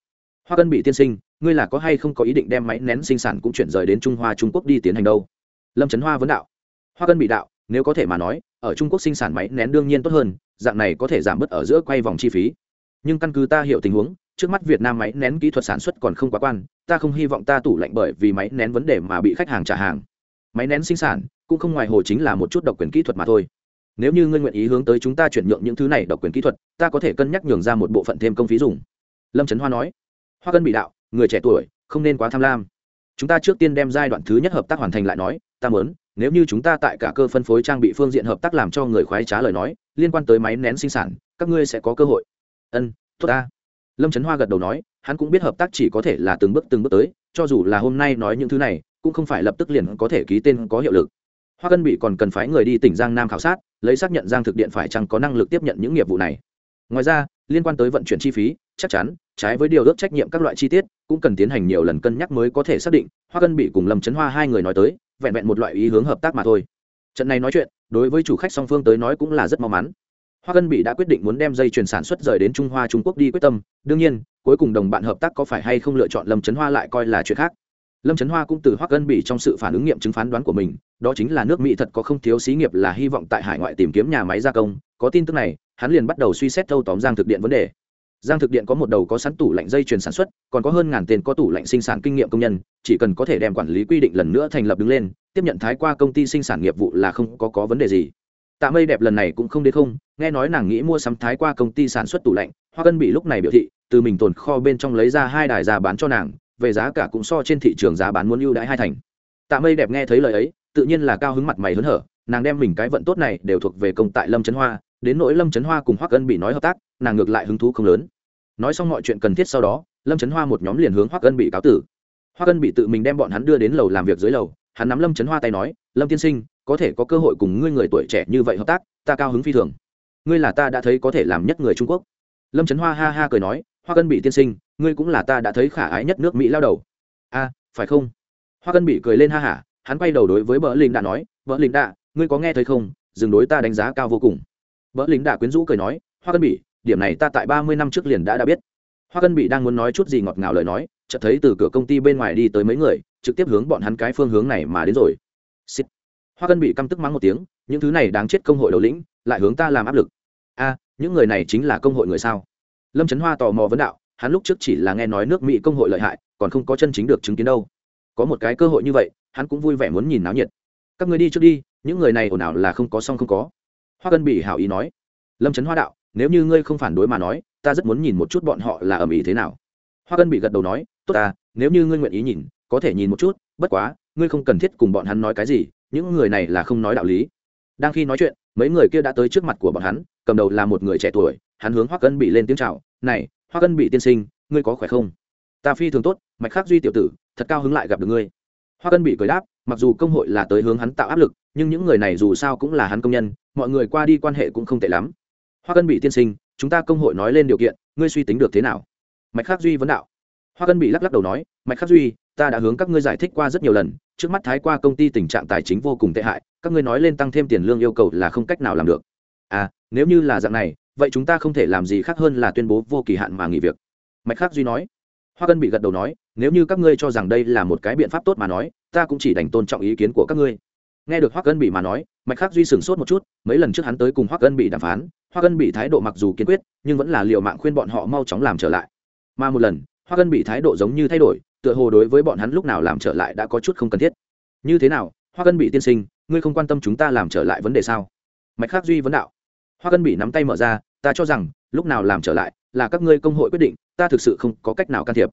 Hoa cân bị tiên sinh, ngươi là có hay không có ý định đem máy nén sinh sản cũng chuyển rời đến trung hoa, trung quốc đi tiến hành đâu? Lâm trấn hoa vấn đạo. Hoa cân bị đạo, nếu có thể mà nói, ở trung quốc sinh sản máy nén đương nhiên tốt hơn, dạng này có thể giảm bớt ở giữa quay vòng chi phí nhưng căn cứ ta hiểu tình huống, trước mắt việt nam máy nén kỹ thuật sản xuất còn không quá quan, ta không hy vọng ta tủ lạnh bởi vì máy nén vấn đề mà bị khách hàng trả hàng. Máy nén sinh sản cũng không ngoài hồ chính là một chút độc quyền kỹ thuật mà thôi. Nếu như ngươi nguyện ý hướng tới chúng ta chuyển nhượng những thứ này độc quyền kỹ thuật, ta có thể cân nhắc nhường ra một bộ phận thêm công phí dùng. Lâm trấn hoa nói. Hoa cân bị đạo, người trẻ tuổi, không nên quá tham lam. Chúng ta trước tiên đem giai đoạn thứ nhất hợp tác hoàn thành lại nói, ta mớn nếu như chúng ta tại cả cơ phân phối trang bị phương diện hợp tác làm cho người khoái trá lời nói, liên quan tới máy nén sinh sản, các ngươi sẽ có cơ hội ân, tốt ta. Lâm trấn hoa gật đầu nói, hắn cũng biết hợp tác chỉ có thể là từng bước từng bước tới, cho dù là hôm nay nói những thứ này, cũng không phải lập tức liền có thể ký tên có hiệu lực. Hoa cân bị còn cần phái người đi tỉnh giang nam khảo sát, lấy xác nhận giang thực điện phải chăng có năng lực tiếp nhận những nghiệp vụ này. Ngoài ra, liên quan tới vận chuyển chi phí, chắc chắn, trái với điều ước trách nhiệm các loại chi tiết, cũng cần tiến hành nhiều lần cân nhắc mới có thể xác định, hoa cân bị cùng lâm trấn hoa hai người nói tới, vẹn vẹn một loại ý hướng hợp tác mà thôi. Trận này nói chuyện, đối với chủ khách song phương tới nói cũng là rất may mắn hoa cân bị đã quyết định muốn đem dây chuyền sản xuất rời đến trung hoa trung quốc đi quyết tâm. Đương nhiên, cuối cùng đồng bạn hợp tác có phải hay không lựa chọn lâm trấn hoa lại coi là chuyện khác. Lâm trấn hoa cũng từ hoa cân bị trong sự phản ứng nghiệm chứng phán đoán của mình, đó chính là nước mỹ thật có không thiếu xí nghiệp là hy vọng tại hải ngoại tìm kiếm nhà máy gia công. Có tin tức này, hắn liền bắt đầu suy xét thâu tóm giang thực điện vấn đề. Giang thực điện có một đầu có sẵn tủ lạnh dây chuyền sản xuất, còn có hơn ngàn tên có tủ lạnh sinh sản kinh nghiệm công nhân, chỉ cần có thể đem quản lý quy định lần nữa thành lập đứng lên, tiếp nhận thái qua công ty sinh sản nghiệp vụ là không có có vấn đề gì tạ mây đẹp lần này cũng không đến không, nghe nói nàng nghĩ mua sắm thái qua công ty sản xuất tủ lạnh, hoa cân bị lúc này biểu thị, từ mình tồn kho bên trong lấy ra hai đài giá bán cho nàng, về giá cả cũng so trên thị trường giá bán muốn ưu đãi hai thành. Tạ mây đẹp nghe thấy lời ấy, tự nhiên là cao hứng mặt mày hớn hở, nàng đem mình cái vận tốt này đều thuộc về công tại lâm trấn hoa, đến nỗi lâm trấn hoa cùng hoắc ân bị nói hợp tác, nàng ngược lại hứng thú không lớn. Nói xong mọi chuyện cần thiết sau đó, lâm trấn hoa một nhóm liền hướng hoắc ân bị cáo tử. Hoắc ân bị tự mình đem bọn hắn đưa đến lầu làm việc dưới lầu, hắn nắm lâm trấn hoa tay nói, lâm tiên sinh có thể có cơ hội cùng ngươi người tuổi trẻ như vậy hợp tác, ta cao hứng phi thường. Ngươi là ta đã thấy có thể làm nhất người trung quốc. Lâm trấn hoa ha ha cười nói, hoa cân bị tiên sinh, ngươi cũng là ta đã thấy khả ái nhất nước mỹ lao đầu. A, phải không? Hoa cân bị cười lên ha hả, hắn quay đầu đối với bờ linh đã nói bờ linh đã ngươi có nghe thấy không? Dừng đối ta đánh giá cao vô cùng. Bờ linh đã quyến rũ cười nói, hoa cân bị điểm này ta tại ba mươi năm trước liền đã đã biết. Hoa cân bị đang muốn nói chút gì ngọt ngào lời nói, chợt thấy từ cửa công ty bên ngoài đi tới mấy người, trực tiếp hướng bọn hắn cái phương hướng này mà đến rồi. Xịt hoa cân bị căm tức mắng một tiếng, những thứ này đáng chết công hội đầu lĩnh, lại hướng ta làm áp lực. A, những người này chính là công hội người sao? Lâm trấn hoa tò mò vấn đạo, hắn lúc trước chỉ là nghe nói nước mỹ công hội lợi hại, còn không có chân chính được chứng kiến đâu. Có một cái cơ hội như vậy, hắn cũng vui vẻ muốn nhìn náo nhiệt. Các người đi trước đi, những người này ồn ào là không có song không có. Hoa cân bị hảo ý nói. Lâm trấn hoa đạo, nếu như ngươi không phản đối mà nói, ta rất muốn nhìn một chút bọn họ là ở ĩ thế nào. Hoa cân bị gật đầu nói, tốt ta, nếu như ngươi nguyện ý nhìn, có thể nhìn một chút, bất quá, ngươi không cần thiết cùng bọn hắn nói cái gì những người này là không nói đạo lý. Đang khi nói chuyện, mấy người kia đã tới trước mặt của bọn hắn, cầm đầu là một người trẻ tuổi, hắn hướng hoa cân bị lên tiếng chào, này hoa cân bị tiên sinh, ngươi có khỏe không? Ta phi thường tốt, mạch khắc duy tiểu tử, thật cao hứng lại gặp được ngươi. Hoa cân bị cười đáp, mặc dù công hội là tới hướng hắn tạo áp lực, nhưng những người này dù sao cũng là hắn công nhân, mọi người qua đi quan hệ cũng không tệ lắm. Hoa cân bị tiên sinh, chúng ta công hội nói lên điều kiện, ngươi suy tính được thế nào? Mạch khắc duy vấn đạo. Hoa cân bị lắc lắc đầu nói, mạch khắc duy ta đã hướng các ngươi giải thích qua rất nhiều lần, trước mắt thái qua công ty tình trạng tài chính vô cùng tệ hại, các ngươi nói lên tăng thêm tiền lương yêu cầu là không cách nào làm được. À nếu như là dạng này, vậy chúng ta không thể làm gì khác hơn là tuyên bố vô kỳ hạn mà nghỉ việc. Mạch khắc duy nói. Hoa cân bị gật đầu nói, nếu như các ngươi cho rằng đây là một cái biện pháp tốt mà nói, ta cũng chỉ đành tôn trọng ý kiến của các ngươi. Nghe được hoa cân bị mà nói, mạch khắc duy sửng sốt một chút, mấy lần trước hắn tới cùng hoa cân bị đàm phán, hoa cân bị thái độ mặc dù kiên quyết, nhưng vẫn là liệu mạng khuyên bọn họ mau chóng làm trở lại. Mà một lần, hoa cân bị thái độ giống như thay đổi tựa hồ đối với bọn hắn lúc nào làm trở lại đã có chút không cần thiết. Như thế nào hoa cân bị tiên sinh ngươi không quan tâm chúng ta làm trở lại vấn đề sao? Mạch khắc duy vấn đạo. Hoa cân bị nắm tay mở ra ta cho rằng lúc nào làm trở lại là các ngươi công hội quyết định ta thực sự không có cách nào can thiệp.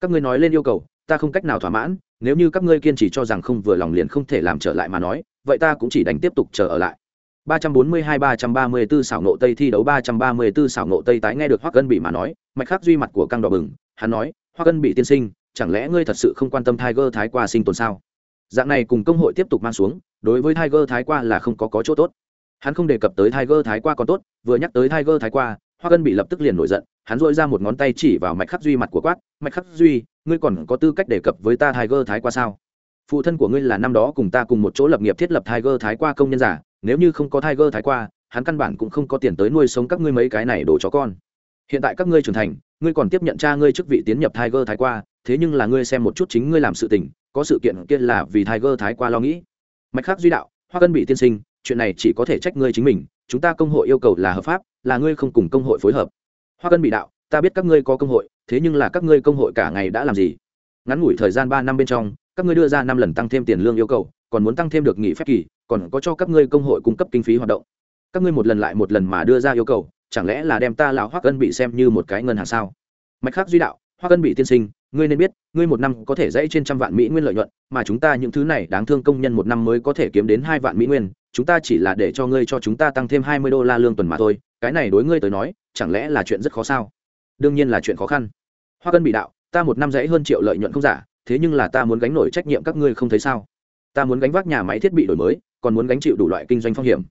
Các ngươi nói lên yêu cầu ta không cách nào thỏa mãn nếu như các ngươi kiên trì cho rằng không vừa lòng liền không thể làm trở lại mà nói vậy ta cũng chỉ đánh tiếp tục chờ ở lại. 342-334 xảo nộ tây thi đấu 334 xảo nộ tây tái nghe được Hoắc Cân bị mà nói, mạch khắc duy mặt của căng đỏ bừng, hắn nói, Hoắc Cân bị tiên sinh, chẳng lẽ ngươi thật sự không quan tâm Tiger thái qua sinh tồn sao? Dạng này cùng công hội tiếp tục mang xuống, đối với Tiger thái qua là không có có chỗ tốt. Hắn không đề cập tới Tiger thái qua còn tốt, vừa nhắc tới Tiger thái qua, Hoa Cân bị lập tức liền nổi giận, hắn dội ra một ngón tay chỉ vào mạch khắc duy mặt của quát, mạch khắc duy, ngươi còn có tư cách đề cập với ta Tiger thái qua sao? Phụ thân của ngươi là năm đó cùng ta cùng một chỗ lập nghiệp thiết lập Tiger thái qua công nhân giả, nếu như không có Tiger thái qua, hắn căn bản cũng không có tiền tới nuôi sống các ngươi mấy cái này đồ chó con. Hiện tại các ngươi trưởng thành, ngươi còn tiếp nhận cha ngươi chức vị tiến nhập Tiger thái qua, thế nhưng là ngươi xem một chút chính ngươi làm sự tình, có sự kiện kia là vì Tiger thái qua lo nghĩ. Mạch khác duy đạo, Hoa Cân bị tiên sinh, chuyện này chỉ có thể trách ngươi chính mình, chúng ta công hội yêu cầu là hợp pháp, là ngươi không cùng công hội phối hợp. Hoa Cân bị đạo, ta biết các ngươi có công hội, thế nhưng là các ngươi công hội cả ngày đã làm gì? Ngắn ngủi thời gian ba năm bên trong, các ngươi đưa ra năm lần tăng thêm tiền lương yêu cầu, còn muốn tăng thêm được nghỉ phép kỳ, còn có cho các ngươi công hội cung cấp kinh phí hoạt động các ngươi một lần lại một lần mà đưa ra yêu cầu chẳng lẽ là đem ta lão hoắc cân bị xem như một cái ngân hàng sao mạch khác duy đạo hoắc cân bị tiên sinh ngươi nên biết, ngươi một năm có thể dãy trên trăm vạn mỹ nguyên lợi nhuận, mà chúng ta những thứ này đáng thương công nhân một năm mới có thể kiếm đến hai vạn mỹ nguyên, chúng ta chỉ là để cho ngươi cho chúng ta tăng thêm hai mươi đô la lương tuần mà thôi, cái này đối ngươi tới nói, chẳng lẽ là chuyện rất khó sao? Đương nhiên là chuyện khó khăn. Hoa cân bị đạo, ta một năm dãy hơn triệu lợi nhuận không giả, thế nhưng là ta muốn gánh nổi trách nhiệm các ngươi không thấy sao? Ta muốn gánh vác nhà máy thiết bị đổi mới, còn muốn gánh chịu đủ loại kinh doanh phong hiểm.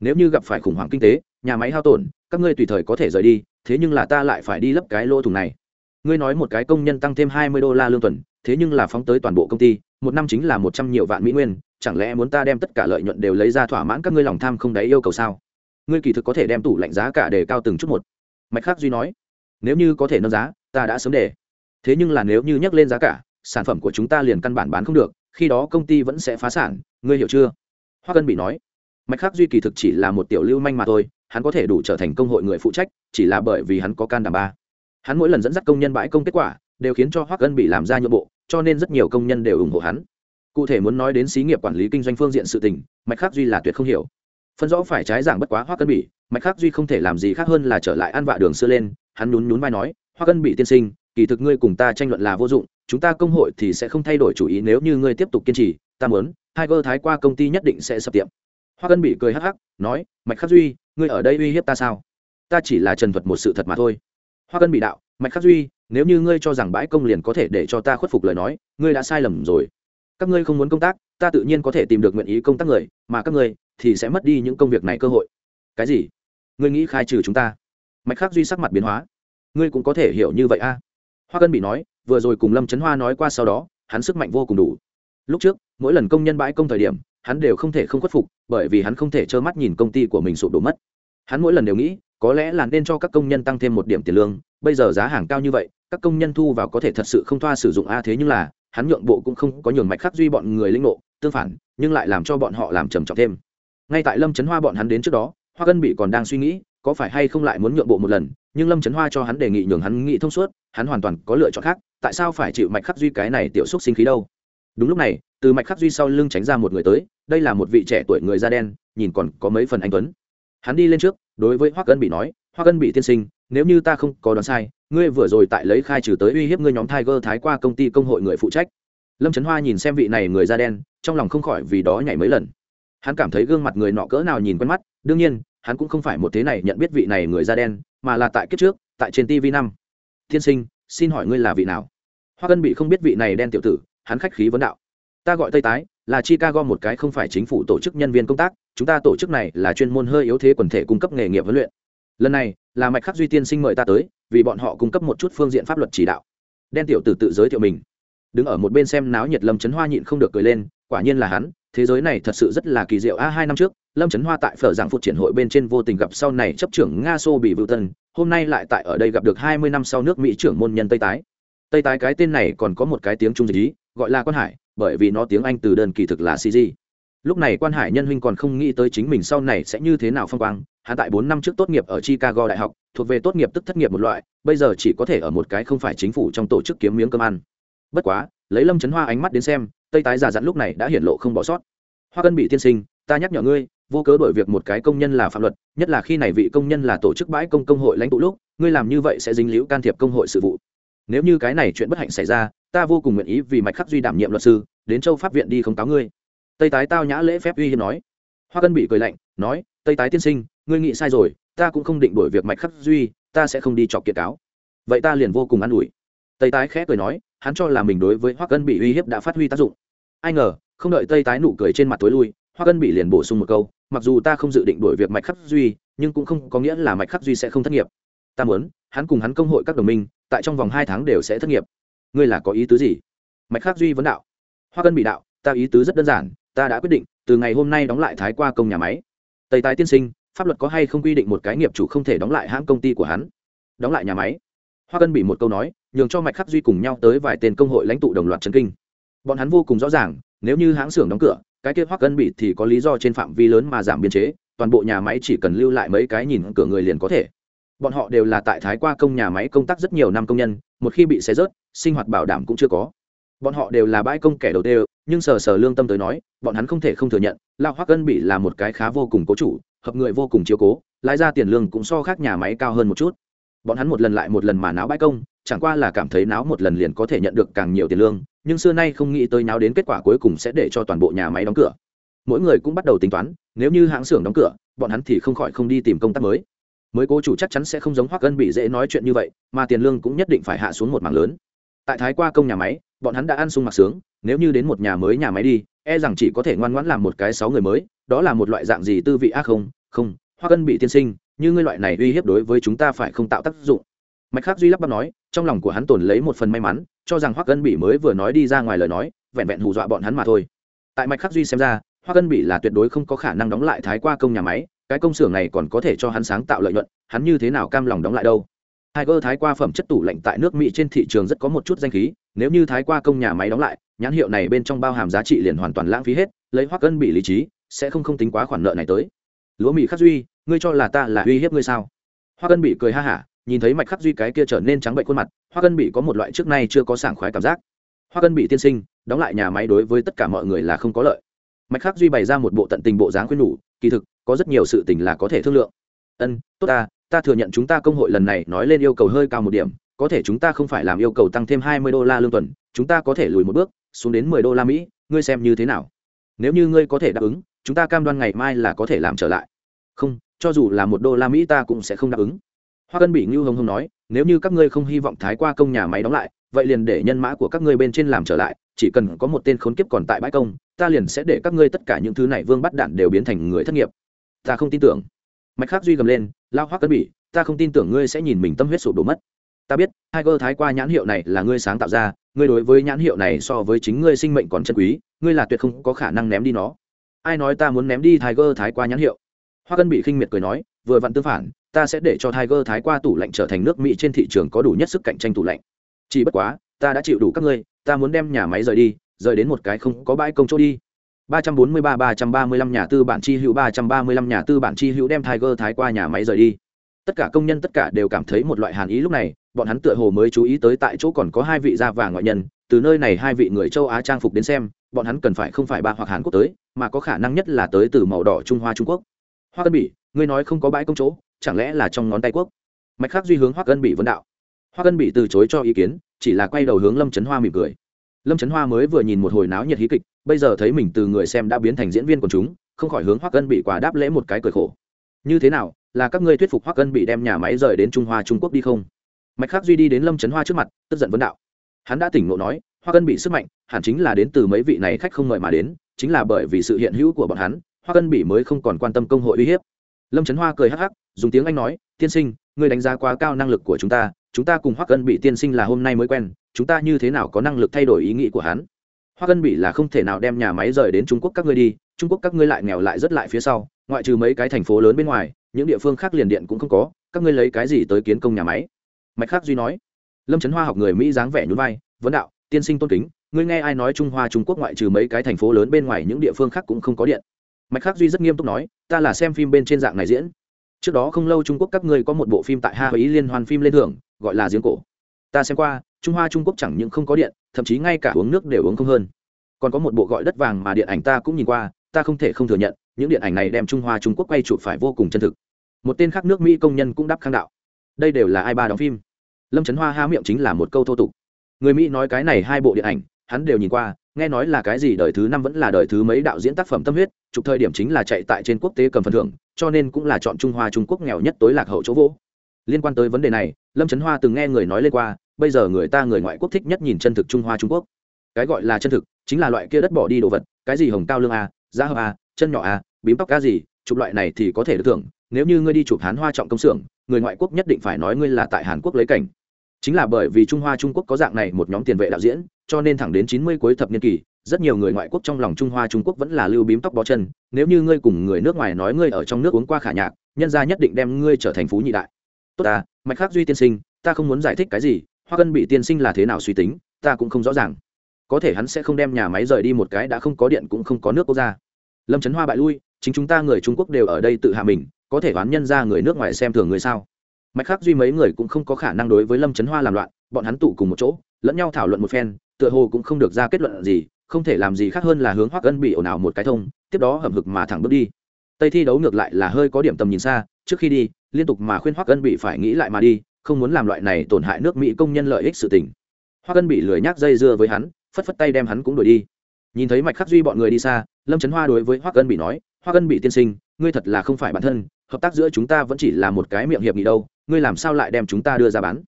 Nếu như gặp phải khủng hoảng kinh tế, nhà máy hao tổn, các ngươi tùy thời có thể rời đi, thế nhưng là ta lại phải đi lấp cái lỗ thủng này ngươi nói một cái công nhân tăng thêm hai mươi đô la lương tuần, thế nhưng là phóng tới toàn bộ công ty, một năm chính là một trăm nhiều vạn mỹ nguyên, chẳng lẽ muốn ta đem tất cả lợi nhuận đều lấy ra thỏa mãn các ngươi lòng tham không đáy yêu cầu sao? Ngươi kỳ thực có thể đem tủ lạnh giá cả để cao từng chút một. Mạch khác duy nói. Nếu như có thể nâng giá, ta đã sớm để. Thế nhưng là nếu như nhắc lên giá cả, sản phẩm của chúng ta liền căn bản bán không được, khi đó công ty vẫn sẽ phá sản, ngươi hiểu chưa? Hoa cân bị nói. Mạch khác duy kỳ thực chỉ là một tiểu lưu manh mà thôi, hắn có thể đủ trở thành công hội người phụ trách, chỉ là bởi vì hắn có can đảm ba hắn mỗi lần dẫn dắt công nhân bãi công kết quả, đều khiến cho hoắc ân bị làm ra nhượng bộ, cho nên rất nhiều công nhân đều ủng hộ hắn. Cụ thể muốn nói đến xí nghiệp quản lý kinh doanh phương diện sự tình, mạch khắc duy là tuyệt không hiểu. Phân rõ phải trái giảng bất quá hoắc ân bị, mạch khắc duy không thể làm gì khác hơn là trở lại ăn vạ đường xưa lên, hắn nhún nhún vai nói, hoắc ân bị tiên sinh, kỳ thực ngươi cùng ta tranh luận là vô dụng, chúng ta công hội thì sẽ không thay đổi chủ ý, nếu như ngươi tiếp tục kiên trì, ta muốn, Tiger thái qua công ty nhất định sẽ sập tiệm. Hoa cân bị cười hắc hắc, nói, mạch khắc duy, ngươi ở đây uy hiếp ta sao? Ta chỉ là trần thuật một sự thật mà thôi hoa cân bị đạo, mạch khắc duy, nếu như ngươi cho rằng bãi công liền có thể để cho ta khuất phục lời nói, ngươi đã sai lầm rồi. Các ngươi không muốn công tác, ta tự nhiên có thể tìm được nguyện ý công tác người, mà các ngươi thì sẽ mất đi những công việc này cơ hội. Cái gì? Ngươi nghĩ khai trừ chúng ta? Mạch khắc duy sắc mặt biến hóa. Ngươi cũng có thể hiểu như vậy a. Hoa cân bị nói, vừa rồi cùng lâm trấn hoa nói qua sau đó, hắn sức mạnh vô cùng đủ. Lúc trước, mỗi lần công nhân bãi công thời điểm, hắn đều không thể không khuất phục, bởi vì hắn không thể trơ mắt nhìn công ty của mình sụp đổ mất. Hắn mỗi lần đều nghĩ có lẽ là nên cho các công nhân tăng thêm một điểm tiền lương, bây giờ giá hàng cao như vậy, các công nhân thu vào có thể thật sự không thoa sử dụng a, thế nhưng là, hắn nhượng bộ cũng không có nhường mạch khắc duy bọn người linh nộ tương phản, nhưng lại làm cho bọn họ làm trầm trọng thêm. Ngay tại lâm trấn hoa bọn hắn đến trước đó, hoa cân bị còn đang suy nghĩ, có phải hay không lại muốn nhượng bộ một lần, nhưng lâm trấn hoa cho hắn đề nghị nhường hắn nghĩ thông suốt, hắn hoàn toàn có lựa chọn khác, tại sao phải chịu mạch khắc duy cái này tiểu xúc sinh khí đâu? Đúng lúc này, từ mạch khắc duy sau lưng tránh ra một người tới, đây là một vị trẻ tuổi người da đen, nhìn còn có mấy phần anh tuấn. Hắn đi lên trước đối với hoa cân bị nói hoa cân bị tiên sinh, nếu như ta không có đoán sai, ngươi vừa rồi tại lấy khai trừ tới uy hiếp ngươi nhóm tiger thái qua công ty công hội người phụ trách. Lâm trấn hoa nhìn xem vị này người da đen, trong lòng không khỏi vì đó nhảy mấy lần. Hắn cảm thấy gương mặt người nọ cỡ nào nhìn quen mắt, đương nhiên, hắn cũng không phải một thế này nhận biết vị này người da đen, mà là tại kiếp trước, tại trên tv năm. Tiên sinh, xin hỏi ngươi là vị nào? Hoa cân bị không biết vị này đen tiểu tử, hắn khách khí vấn đạo. Ta gọi tây tái là chicago một cái không phải chính phủ tổ chức nhân viên công tác, chúng ta tổ chức này là chuyên môn hơi yếu thế quần thể cung cấp nghề nghiệp huấn luyện. Lần này, là mạch khắc duy tiên sinh mời ta tới, vì bọn họ cung cấp một chút phương diện pháp luật chỉ đạo. Đen tiểu tử tự giới thiệu mình. Đứng ở một bên xem náo nhiệt lâm trấn hoa nhịn không được cười lên, quả nhiên là hắn, thế giới này thật sự rất là kỳ diệu. A, hai năm trước, lâm trấn hoa tại phở giảng phục triển hội bên trên vô tình gặp sau này chấp trưởng nga xô bị vựu tân, hôm nay lại tại ở đây gặp được hai mươi năm sau nước mỹ trưởng môn nhân tây tái. Tây tái cái tên này còn có một cái tiếng trung dịch ý, gọi là quan hải bởi vì nó tiếng anh từ đơn kỳ thực là cg lúc này quan hải nhân huynh còn không nghĩ tới chính mình sau này sẽ như thế nào phong quang hạ tại bốn năm trước tốt nghiệp ở chicago đại học, thuộc về tốt nghiệp tức thất nghiệp một loại, bây giờ chỉ có thể ở một cái không phải chính phủ trong tổ chức kiếm miếng cơm ăn. Bất quá, lấy lâm chấn hoa ánh mắt đến xem, tây tái giả dặn lúc này đã hiện lộ không bỏ sót. Hoa cân bị tiên sinh, ta nhắc nhở ngươi, vô cớ đổi việc một cái công nhân là phạm luật, nhất là khi này vị công nhân là tổ chức bãi công công hội lãnh tụ lúc, ngươi làm như vậy sẽ dính liễu can thiệp công hội sự vụ nếu như cái này chuyện bất hạnh xảy ra, ta vô cùng nguyện ý vì mạch khắc duy đảm nhiệm luật sư, đến châu pháp viện đi không cáo ngươi. Tây tái tao nhã lễ phép uy hiếm nói. Hoa cân bị cười lạnh, nói, tây tái tiên sinh, ngươi nghĩ sai rồi, ta cũng không định đổi việc mạch khắc duy, ta sẽ không đi chọc kiệt cáo. Vậy ta liền vô cùng an ủi. Tây tái khẽ cười nói, hắn cho là mình đối với hoa cân bị uy hiếp đã phát huy tác dụng. Ai ngờ, không đợi tây tái nụ cười trên mặt tối lui, hoa cân bị liền bổ sung một câu, mặc dù ta không dự định đổi việc mạch khắc duy, nhưng cũng không có nghĩa là mạch khắc duy sẽ không thất nghiệp. Ta muốn, hắn cùng hắn công hội các đồng minh tại trong vòng hai tháng đều sẽ thất nghiệp. Ngươi là có ý tứ gì? Mạch khắc duy vấn đạo. Hoa cân bị đạo, ta ý tứ rất đơn giản, ta đã quyết định, từ ngày hôm nay đóng lại thái qua công nhà máy. Tây tái tiên sinh, pháp luật có hay không quy định một cái nghiệp chủ không thể đóng lại hãng công ty của hắn? Đóng lại nhà máy. Hoa cân bị một câu nói, nhường cho mạch khắc duy cùng nhau tới vài tên công hội lãnh tụ đồng loạt trấn kinh. Bọn hắn vô cùng rõ ràng, nếu như hãng xưởng đóng cửa, cái kia hoắc cân bị thì có lý do trên phạm vi lớn mà giảm biên chế, toàn bộ nhà máy chỉ cần lưu lại mấy cái nhìn cửa người liền có thể bọn họ đều là tại thái qua công nhà máy công tác rất nhiều năm công nhân, một khi bị xé rớt, sinh hoạt bảo đảm cũng chưa có. Bọn họ đều là bãi công kẻ đầu tiên nhưng sờ sờ lương tâm tới nói, bọn hắn không thể không thừa nhận lao hoác cân bị là một cái khá vô cùng cố chủ, hợp người vô cùng chiếu cố lái ra tiền lương cũng so khác nhà máy cao hơn một chút. Bọn hắn một lần lại một lần mà náo bãi công, chẳng qua là cảm thấy náo một lần liền có thể nhận được càng nhiều tiền lương, nhưng xưa nay không nghĩ tới náo đến kết quả cuối cùng sẽ để cho toàn bộ nhà máy đóng cửa. Mỗi người cũng bắt đầu tính toán, nếu như hãng xưởng đóng cửa, bọn hắn thì không khỏi không đi tìm công tác mới mới cố chủ chắc chắn sẽ không giống hoắc cân bị dễ nói chuyện như vậy, mà tiền lương cũng nhất định phải hạ xuống một mảng lớn. Tại thái qua công nhà máy, bọn hắn đã ăn sung mặc sướng, nếu như đến một nhà mới nhà máy đi e rằng chỉ có thể ngoan ngoãn làm một cái sáu người mới, đó là một loại dạng gì tư vị ác không? Không, Hoắc cân bị tiên sinh, như ngươi loại này uy hiếp đối với chúng ta phải không tạo tác dụng. Mạch khác duy lắp bắp nói, trong lòng của hắn tồn lấy một phần may mắn, cho rằng Hoắc cân bị mới vừa nói đi ra ngoài lời nói, vẹn vẹn hù dọa bọn hắn mà thôi. Tại mạch khắc duy xem ra hoa cân bị là tuyệt đối không có khả năng đóng lại thái qua công nhà máy cái công xưởng này còn có thể cho hắn sáng tạo lợi nhuận hắn như thế nào cam lòng đóng lại đâu Tiger thái qua phẩm chất tủ lạnh tại nước Mỹ trên thị trường rất có một chút danh khí, nếu như thái qua công nhà máy đóng lại, nhãn hiệu này bên trong bao hàm giá trị liền hoàn toàn lãng phí hết, lấy Hoắc ân bị lý trí, sẽ không không tính quá khoản nợ này tới. Lúa Mỹ Khắc Duy, ngươi cho là ta là uy hiếp ngươi sao? Hoắc ân bị cười ha hả, nhìn thấy Mạch Khắc Duy cái kia trở nên trắng bệnh khuôn mặt, Hoắc ân bị có một loại trước nay chưa có sảng khoái cảm giác. Hoắc ân bị tiên sinh, đóng lại nhà máy đối với tất cả mọi người là không có lợi. Mạch Khắc Duy bày ra một bộ tận tình bộ dáng khuyên nhủ, kỳ thực, có rất nhiều sự tình là có thể thương lượng. Ân, tốt ta, ta thừa nhận chúng ta công hội lần này nói lên yêu cầu hơi cao một điểm có thể chúng ta không phải làm yêu cầu tăng thêm hai mươi đô la lương tuần chúng ta có thể lùi một bước xuống đến mười đô la mỹ ngươi xem như thế nào? Nếu như ngươi có thể đáp ứng chúng ta cam đoan ngày mai là có thể làm trở lại. Không cho dù là một đô la mỹ ta cũng sẽ không đáp ứng. Hoa cân bị ngưu hồng hồng nói nếu như các ngươi không hy vọng thái qua công nhà máy đóng lại vậy liền để nhân mã của các ngươi bên trên làm trở lại chỉ cần có một tên khốn kiếp còn tại bãi công, ta liền sẽ để các ngươi tất cả những thứ này vương bắt đạn đều biến thành người thất nghiệp. Ta không tin tưởng. Mạch khắc duy gầm lên, lao hoác cân bị ta không tin tưởng ngươi sẽ nhìn mình tâm huyết sụp đổ mất. Ta biết, hai cơ thái qua nhãn hiệu này là ngươi sáng tạo ra, ngươi đối với nhãn hiệu này so với chính ngươi sinh mệnh còn chân quý, ngươi là tuyệt không có khả năng ném đi nó. Ai nói ta muốn ném đi tiger thái qua nhãn hiệu? Hoa cân bị khinh miệt cười nói, vừa vặn tương phản, ta sẽ để cho tiger thái qua tủ lạnh trở thành nước mỹ trên thị trường có đủ nhất sức cạnh tranh tủ lạnh. Chỉ bất quá, ta đã chịu đủ các ngươi ta muốn đem nhà máy rời đi rời đến một cái không có bãi công chỗ đi 343-335 nhà tư bản chi hữu 335 nhà tư bản chi hữu đem Tiger thái qua nhà máy rời đi. Tất cả công nhân tất cả đều cảm thấy một loại hàn ý lúc này, bọn hắn tựa hồ mới chú ý tới tại chỗ còn có hai vị da vàng ngoại nhân, từ nơi này hai vị người châu Á trang phục đến xem, bọn hắn cần phải không phải ba hoặc Hàn Quốc tới, mà có khả năng nhất là tới từ màu đỏ Trung Hoa Trung Quốc. Hoa Cân Bỉ, ngươi nói không có bãi công chỗ, chẳng lẽ là trong ngón tay quốc? Mạch Khắc duy hướng Hoa Cân Bỉ vấn đạo. Hoa Cân Bỉ từ chối cho ý kiến, chỉ là quay đầu hướng Lâm Chấn Hoa mỉm cười. Lâm trấn hoa mới vừa nhìn một hồi náo nhiệt hí kịch, bây giờ thấy mình từ người xem đã biến thành diễn viên của chúng, không khỏi hướng hoắc cân bị quả đáp lễ một cái cười khổ. Như thế nào, là các ngươi thuyết phục hoắc cân bị đem nhà máy rời đến trung hoa trung quốc đi không? Mạch khắc duy đi đến lâm trấn hoa trước mặt, tức giận vấn đạo. Hắn đã tỉnh ngộ nói, hoắc cân bị sức mạnh, hẳn chính là đến từ mấy vị này khách không mời mà đến, chính là bởi vì sự hiện hữu của bọn hắn, hoắc cân bị mới không còn quan tâm công hội uy hiếp. Lâm trấn hoa cười hắc hắc, dùng tiếng anh nói, tiên sinh, ngươi đánh giá quá cao năng lực của chúng ta chúng ta cùng hoắc ân bị tiên sinh là hôm nay mới quen, chúng ta như thế nào có năng lực thay đổi ý nghĩ của hắn? Hoa ân bị là không thể nào đem nhà máy rời đến trung quốc các ngươi đi, trung quốc các ngươi lại nghèo lại rất lại phía sau, ngoại trừ mấy cái thành phố lớn bên ngoài, những địa phương khác liền điện cũng không có, các ngươi lấy cái gì tới kiến công nhà máy? Mạch khắc duy nói. Lâm trấn hoa học người mỹ dáng vẻ nhún vai, vấn đạo, tiên sinh tôn kính, ngươi nghe ai nói trung hoa trung quốc ngoại trừ mấy cái thành phố lớn bên ngoài những địa phương khác cũng không có điện? Mạch khắc duy rất nghiêm túc nói, ta là xem phim bên trên dạng này diễn trước đó không lâu trung quốc các ngươi có một bộ phim tại ha ý liên hoan phim lên thưởng, gọi là giếng cổ. Ta xem qua, trung hoa trung quốc chẳng những không có điện, thậm chí ngay cả uống nước đều uống không hơn. Còn có một bộ gọi đất vàng mà điện ảnh ta cũng nhìn qua, ta không thể không thừa nhận, những điện ảnh này đem trung hoa trung quốc quay chụp phải vô cùng chân thực. Một tên khác nước mỹ công nhân cũng đáp kháng đạo. Đây đều là ai ba đóng phim? Lâm trấn hoa há miệng chính là một câu thô tục. Người mỹ nói cái này hai bộ điện ảnh, hắn đều nhìn qua nghe nói là cái gì đời thứ năm vẫn là đời thứ mấy đạo diễn tác phẩm tâm huyết chụp thời điểm chính là chạy tại trên quốc tế cầm phần thưởng, cho nên cũng là chọn trung hoa trung quốc nghèo nhất tối lạc hậu chỗ vô liên quan tới vấn đề này, lâm trấn hoa từng nghe người nói lên qua, bây giờ người ta người ngoại quốc thích nhất nhìn chân thực trung hoa trung quốc. Cái gọi là chân thực, chính là loại kia đất bỏ đi đồ vật, cái gì hồng cao lương a da hợp a, chân nhỏ a, bím tóc ca gì, chụp loại này thì có thể được thưởng, nếu như ngươi đi chụp hán hoa trọng công xưởng, người ngoại quốc nhất định phải nói ngươi là tại hàn quốc lấy cảnh chính là bởi vì trung hoa trung quốc có dạng này một nhóm tiền vệ đạo diễn, cho nên thẳng đến chín mươi cuối thập niên kỳ, rất nhiều người ngoại quốc trong lòng trung hoa trung quốc vẫn là lưu bím tóc bó chân. Nếu như ngươi cùng người nước ngoài nói ngươi ở trong nước uống qua khả nhạc, nhân gia nhất định đem ngươi trở thành phú nhị đại. Tốt ta, mạch khắc duy tiên sinh, ta không muốn giải thích cái gì, hoa cân bị tiên sinh là thế nào suy tính, ta cũng không rõ ràng. Có thể hắn sẽ không đem nhà máy rời đi một cái đã không có điện cũng không có nước quốc gia. Lâm trấn hoa bại lui, chính chúng ta người trung quốc đều ở đây tự hạ mình, có thể đoán nhân ra người nước ngoài xem thường người sao? Mạch khác duy mấy người cũng không có khả năng đối với lâm trấn hoa làm loạn, bọn hắn tụ cùng một chỗ, lẫn nhau thảo luận một phen, tựa hồ cũng không được ra kết luận gì, không thể làm gì khác hơn là hướng hoắc ân bị ồn ào một cái thông, tiếp đó hầm hực mà thẳng bước đi. Tây thi đấu ngược lại là hơi có điểm tầm nhìn xa, trước khi đi, liên tục mà khuyên hoắc ân bị phải nghĩ lại mà đi, không muốn làm loại này tổn hại nước mỹ công nhân lợi ích sự tình. Hoắc cân bị lười nhác dây dưa với hắn, phất phất tay đem hắn cũng đuổi đi. Nhìn thấy mạch khắc duy bọn người đi xa, lâm trấn hoa đối với hoắc cân bị nói, hoắc cân bị tiên sinh, ngươi thật là không phải bản thân, hợp tác giữa chúng ta vẫn chỉ là một cái miệng hiệp nghị đâu ngươi làm sao lại đem chúng ta đưa ra bán?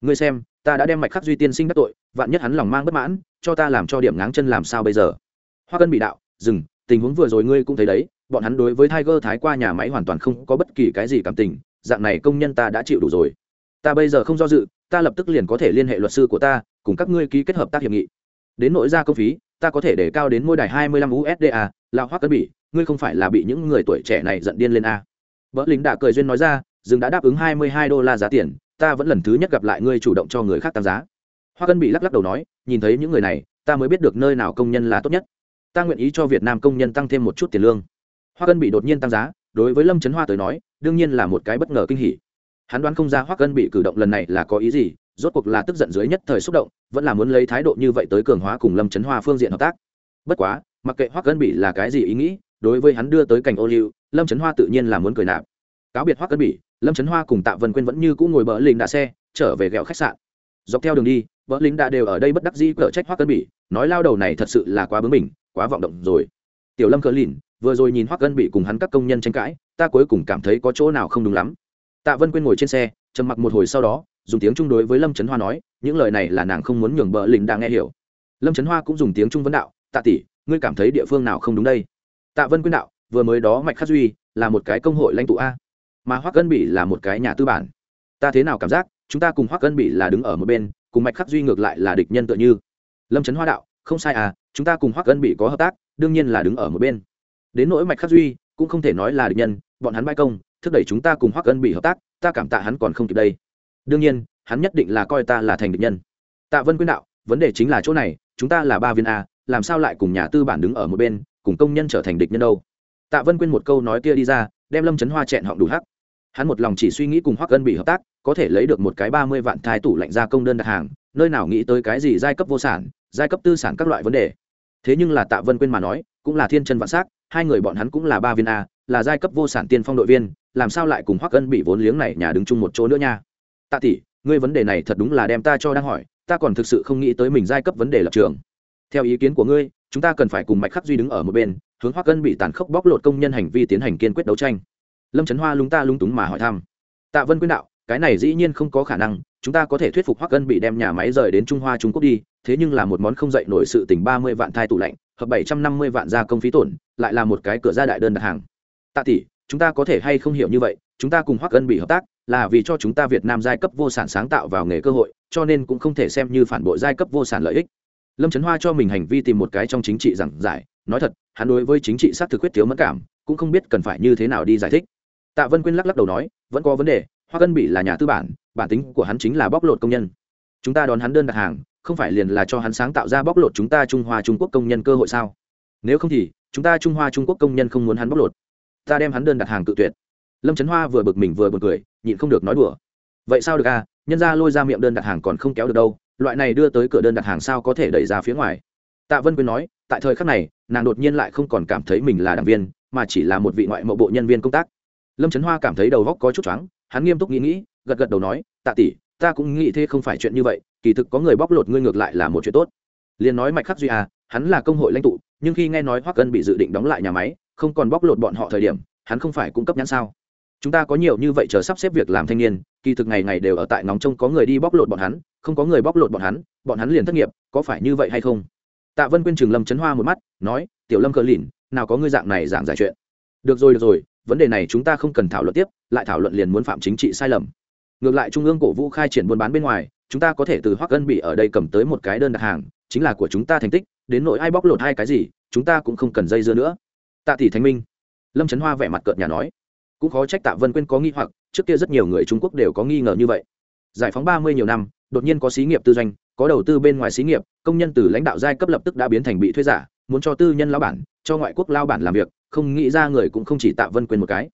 Ngươi xem ta đã đem mạch khắc duy tiên sinh đắc tội vạn nhất hắn lòng mang bất mãn cho ta làm cho điểm ngáng chân làm sao bây giờ? Hoa cân bị đạo dừng tình huống vừa rồi ngươi cũng thấy đấy bọn hắn đối với tiger thái qua nhà máy hoàn toàn không có bất kỳ cái gì cảm tình dạng này công nhân ta đã chịu đủ rồi. Ta bây giờ không do dự ta lập tức liền có thể liên hệ luật sư của ta cùng các ngươi ký kết hợp tác hiệp nghị. Đến nội ra công phí ta có thể để cao đến mỗi đài hai mươi lăm usd à? là hoắc cân bị, ngươi không phải là bị những người tuổi trẻ này giận điên lên a. Vợ lính đã cười duyên nói ra dừng đã đáp ứng hai mươi hai đô la giá tiền, ta vẫn lần thứ nhất gặp lại ngươi chủ động cho người khác tăng giá. Hoa cân bị lắc lắc đầu nói, nhìn thấy những người này, ta mới biết được nơi nào công nhân là tốt nhất. Ta nguyện ý cho việt nam công nhân tăng thêm một chút tiền lương. Hoa cân bị đột nhiên tăng giá, đối với lâm trấn hoa tới nói, đương nhiên là một cái bất ngờ kinh hỉ. Hắn đoán không ra Hoa cân bị cử động lần này là có ý gì, rốt cuộc là tức giận dưới nhất thời xúc động, vẫn là muốn lấy thái độ như vậy tới cường hóa cùng lâm trấn hoa phương diện hợp tác. Bất quá, mặc kệ Hoa cân bị là cái gì ý nghĩ, đối với hắn đưa tới cảnh ô liu, lâm trấn hoa tự nhiên là muốn cười nạp cáo biệt hoắc cân bỉ, lâm trấn hoa cùng tạ vân quyên vẫn như cũng ngồi bờ lình đạ xe trở về ghẹo khách sạn. Dọc theo đường đi bờ lính đã đều ở đây bất đắc dĩ cở trách hoắc cân bỉ, nói lao đầu này thật sự là quá bướng mình quá vọng động rồi. Tiểu lâm cờ lìn vừa rồi nhìn hoắc cân bị cùng hắn các công nhân tranh cãi ta cuối cùng cảm thấy có chỗ nào không đúng lắm. Tạ vân quyên ngồi trên xe trầm mặc một hồi sau đó dùng tiếng trung đối với lâm trấn hoa nói những lời này là nàng không muốn nhường bờ lình đạ nghe hiểu. Lâm trấn hoa cũng dùng tiếng trung vấn đạo tạ tỷ ngươi cảm thấy địa phương nào không đúng đây? Tạ vân quyên đạo vừa mới đó mạch khắc duy là một cái công hội lãnh tụ a mà hoắc ân bị là một cái nhà tư bản. Ta thế nào cảm giác, chúng ta cùng hoắc ân bị là đứng ở một bên, cùng mạch khắc duy ngược lại là địch nhân tựa như. Lâm trấn hoa đạo, không sai à chúng ta cùng hoắc ân bị có hợp tác, đương nhiên là đứng ở một bên. Đến nỗi mạch khắc duy, cũng không thể nói là địch nhân, bọn hắn bay công, thúc đẩy chúng ta cùng hoắc ân bị hợp tác, ta cảm tạ hắn còn không kịp đây. Đương nhiên, hắn nhất định là coi ta là thành địch nhân. Tạ vân quyên đạo, vấn đề chính là chỗ này, chúng ta là ba viên a, làm sao lại cùng nhà tư bản đứng ở một bên, cùng công nhân trở thành địch nhân đâu? Tạ vân quyên một câu nói kia đi ra, đem lâm trấn hoa chẹn họng đủ hắc hắn một lòng chỉ suy nghĩ cùng hoắc ân bị hợp tác, có thể lấy được một cái ba mươi vạn thai tủ lạnh ra công đơn đặt hàng, nơi nào nghĩ tới cái gì giai cấp vô sản, giai cấp tư sản các loại vấn đề. Thế nhưng là tạ vân quên mà nói, cũng là thiên chân vạn s á c hai người bọn hắn cũng là ba viên a, là giai cấp vô sản tiên phong đội viên, làm sao lại cùng hoắc ân bị vốn liếng này nhà đứng chung một chỗ nữa nha? Tạ tỷ, ngươi vấn đề này thật đúng là đem ta cho đang hỏi, ta còn thực sự không nghĩ tới mình giai cấp vấn đề lập trường. Theo ý kiến của ngươi, chúng ta cần phải cùng mạch khắc duy đứng ở một bên, hướng hoắc ân bị tàn khốc bóc lột công nhân hành vi tiến hành kiên quyết đấu tranh lâm trấn hoa lúng ta lúng túng mà hỏi thăm tạ vân quyên đạo cái này dĩ nhiên không có khả năng chúng ta có thể thuyết phục hoắc ân bị đem nhà máy rời đến trung hoa trung quốc đi thế nhưng là một món không dậy nổi sự tình ba mươi vạn thai tủ lạnh hợp bảy trăm năm mươi vạn gia công phí tổn lại là một cái cửa ra đại đơn đặt hàng tạ tỷ, chúng ta có thể hay không hiểu như vậy chúng ta cùng hoắc ân bị hợp tác là vì cho chúng ta việt nam giai cấp vô sản sáng tạo vào nghề cơ hội cho nên cũng không thể xem như phản bội giai cấp vô sản lợi ích lâm trấn hoa cho mình hành vi tìm một cái trong chính trị giảng giải nói thật hắn đối với chính trị xác thực quyết thiếu mất cảm cũng không biết cần phải như thế nào đi giải thích tạ vân quyên lắc lắc đầu nói, vẫn có vấn đề, hoa cân bị là nhà tư bản bản tính của hắn chính là bóc lột công nhân. Chúng ta đón hắn đơn đặt hàng, không phải liền là cho hắn sáng tạo ra bóc lột chúng ta trung hoa trung quốc công nhân cơ hội sao? Nếu không thì, chúng ta trung hoa trung quốc công nhân không muốn hắn bóc lột. Ta đem hắn đơn đặt hàng tự tuyệt. Lâm trấn hoa vừa bực mình vừa bực cười, nhịn không được nói đùa. Vậy sao được à? Nhân ra lôi ra miệng đơn đặt hàng còn không kéo được đâu, loại này đưa tới cửa đơn đặt hàng sao có thể đẩy ra phía ngoài? Tạ vân quyên nói, tại thời khắc này, nàng đột nhiên lại không còn cảm thấy mình là đảng viên, mà chỉ là một vị ngoại mộ bộ nhân viên công tác lâm trấn hoa cảm thấy đầu góc có chút choáng, hắn nghiêm túc nghĩ nghĩ, gật gật đầu nói, tạ tỷ, ta cũng nghĩ thế không phải chuyện như vậy, kỳ thực có người bóc lột ngươi ngược lại là một chuyện tốt. Liền nói mạch khắc duy à hắn là công hội lãnh tụ, nhưng khi nghe nói hoắc ân bị dự định đóng lại nhà máy, không còn bóc lột bọn họ thời điểm, hắn không phải cung cấp nhãn sao? Chúng ta có nhiều như vậy chờ sắp xếp việc làm thanh niên, kỳ thực ngày ngày đều ở tại ngóng trông có người đi bóc lột bọn hắn, không có người bóc lột bọn hắn bọn hắn liền thất nghiệp, có phải như vậy hay không? Tạ vân quyên trường lâm chấn hoa một mắt, nói, tiểu lâm cờ lìn, nào có ngươi dạng này giảng giải chuyện. Được rồi được rồi vấn đề này chúng ta không cần thảo luận tiếp, lại thảo luận liền muốn phạm chính trị sai lầm. Ngược lại trung ương cổ vũ khai triển buôn bán bên ngoài, chúng ta có thể từ hoắc ân bị ở đây cầm tới một cái đơn đặt hàng, chính là của chúng ta thành tích, đến nỗi ai bóc lột hai cái gì, chúng ta cũng không cần dây dưa nữa. Tạ tỷ thanh minh, lâm trấn hoa vẻ mặt cợt nhà nói. Cũng khó trách tạ vân quyên có nghi hoặc, trước kia rất nhiều người trung quốc đều có nghi ngờ như vậy. Giải phóng ba mươi nhiều năm, đột nhiên có xí nghiệp tư doanh, có đầu tư bên ngoài xí nghiệp, công nhân từ lãnh đạo giai cấp lập tức đã biến thành bị thuê giả, muốn cho tư nhân lao bản, cho ngoại quốc lao bản làm việc không nghĩ ra người cũng không chỉ tạ vân quyền một cái.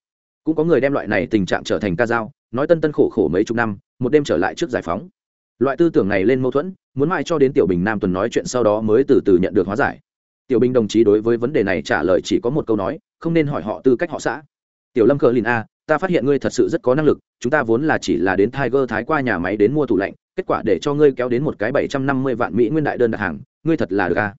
Cũng có người đem loại này tình trạng trở thành ca dao, nói tân tân khổ khổ mấy chục năm, một đêm trở lại trước giải phóng. Loại tư tưởng này lên mâu thuẫn, muốn mãi cho đến tiểu bình nam tuần nói chuyện sau đó mới từ từ nhận được hóa giải. Tiểu bình đồng chí đối với vấn đề này trả lời chỉ có một câu nói, không nên hỏi họ tư cách họ xã. Tiểu lâm cờ lìn a, ta phát hiện ngươi thật sự rất có năng lực, chúng ta vốn là chỉ là đến tiger thái qua nhà máy đến mua tủ lạnh, kết quả để cho ngươi kéo đến một cái bảy trăm năm mươi vạn mỹ nguyên đại đơn đặt hàng, ngươi thật là được a.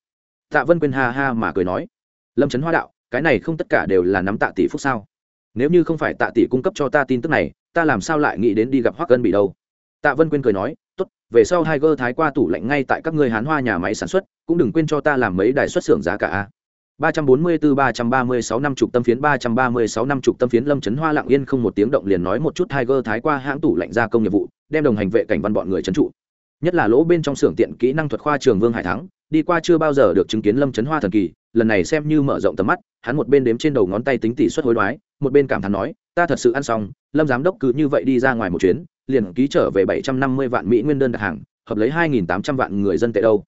Tạ vân quyên ha ha mà cười nói. Lâm trấn hoa đạo cái này không tất cả đều là nắm tạ tỷ phúc sao? Nếu như không phải tạ tỷ cung cấp cho ta tin tức này ta làm sao lại nghĩ đến đi gặp hoắc ân bị đâu? Tạ vân quyên cười nói tốt về sau hai gơ thái qua tủ lạnh ngay tại các ngươi hán hoa nhà máy sản xuất cũng đừng quên cho ta làm mấy đài xuất xưởng giá cả ba trăm bốn mươi bốn ba trăm ba mươi sáu năm chục tâm phiến ba trăm ba mươi sáu năm chục tâm phiến lâm trấn hoa lặng yên không một tiếng động liền nói một chút Tiger thái qua hãng tủ lạnh gia công nghiệp vụ, đem đồng hành vệ cảnh văn bọn người trấn trụ. Nhất là lỗ bên trong xưởng tiện kỹ năng thuật khoa trường Vương Hải Thắng, đi qua chưa bao giờ được chứng kiến lâm Chấn hoa thần kỳ, lần này xem như mở rộng tầm mắt, hắn một bên đếm trên đầu ngón tay tính tỷ suất hối đoái, một bên cảm thán nói, ta thật sự ăn xong, lâm giám đốc cứ như vậy đi ra ngoài một chuyến, liền ký trở về bảy trăm năm mươi vạn mỹ nguyên đơn đặt hàng, hợp lấy hai nghìn tám trăm vạn người dân tệ đâu.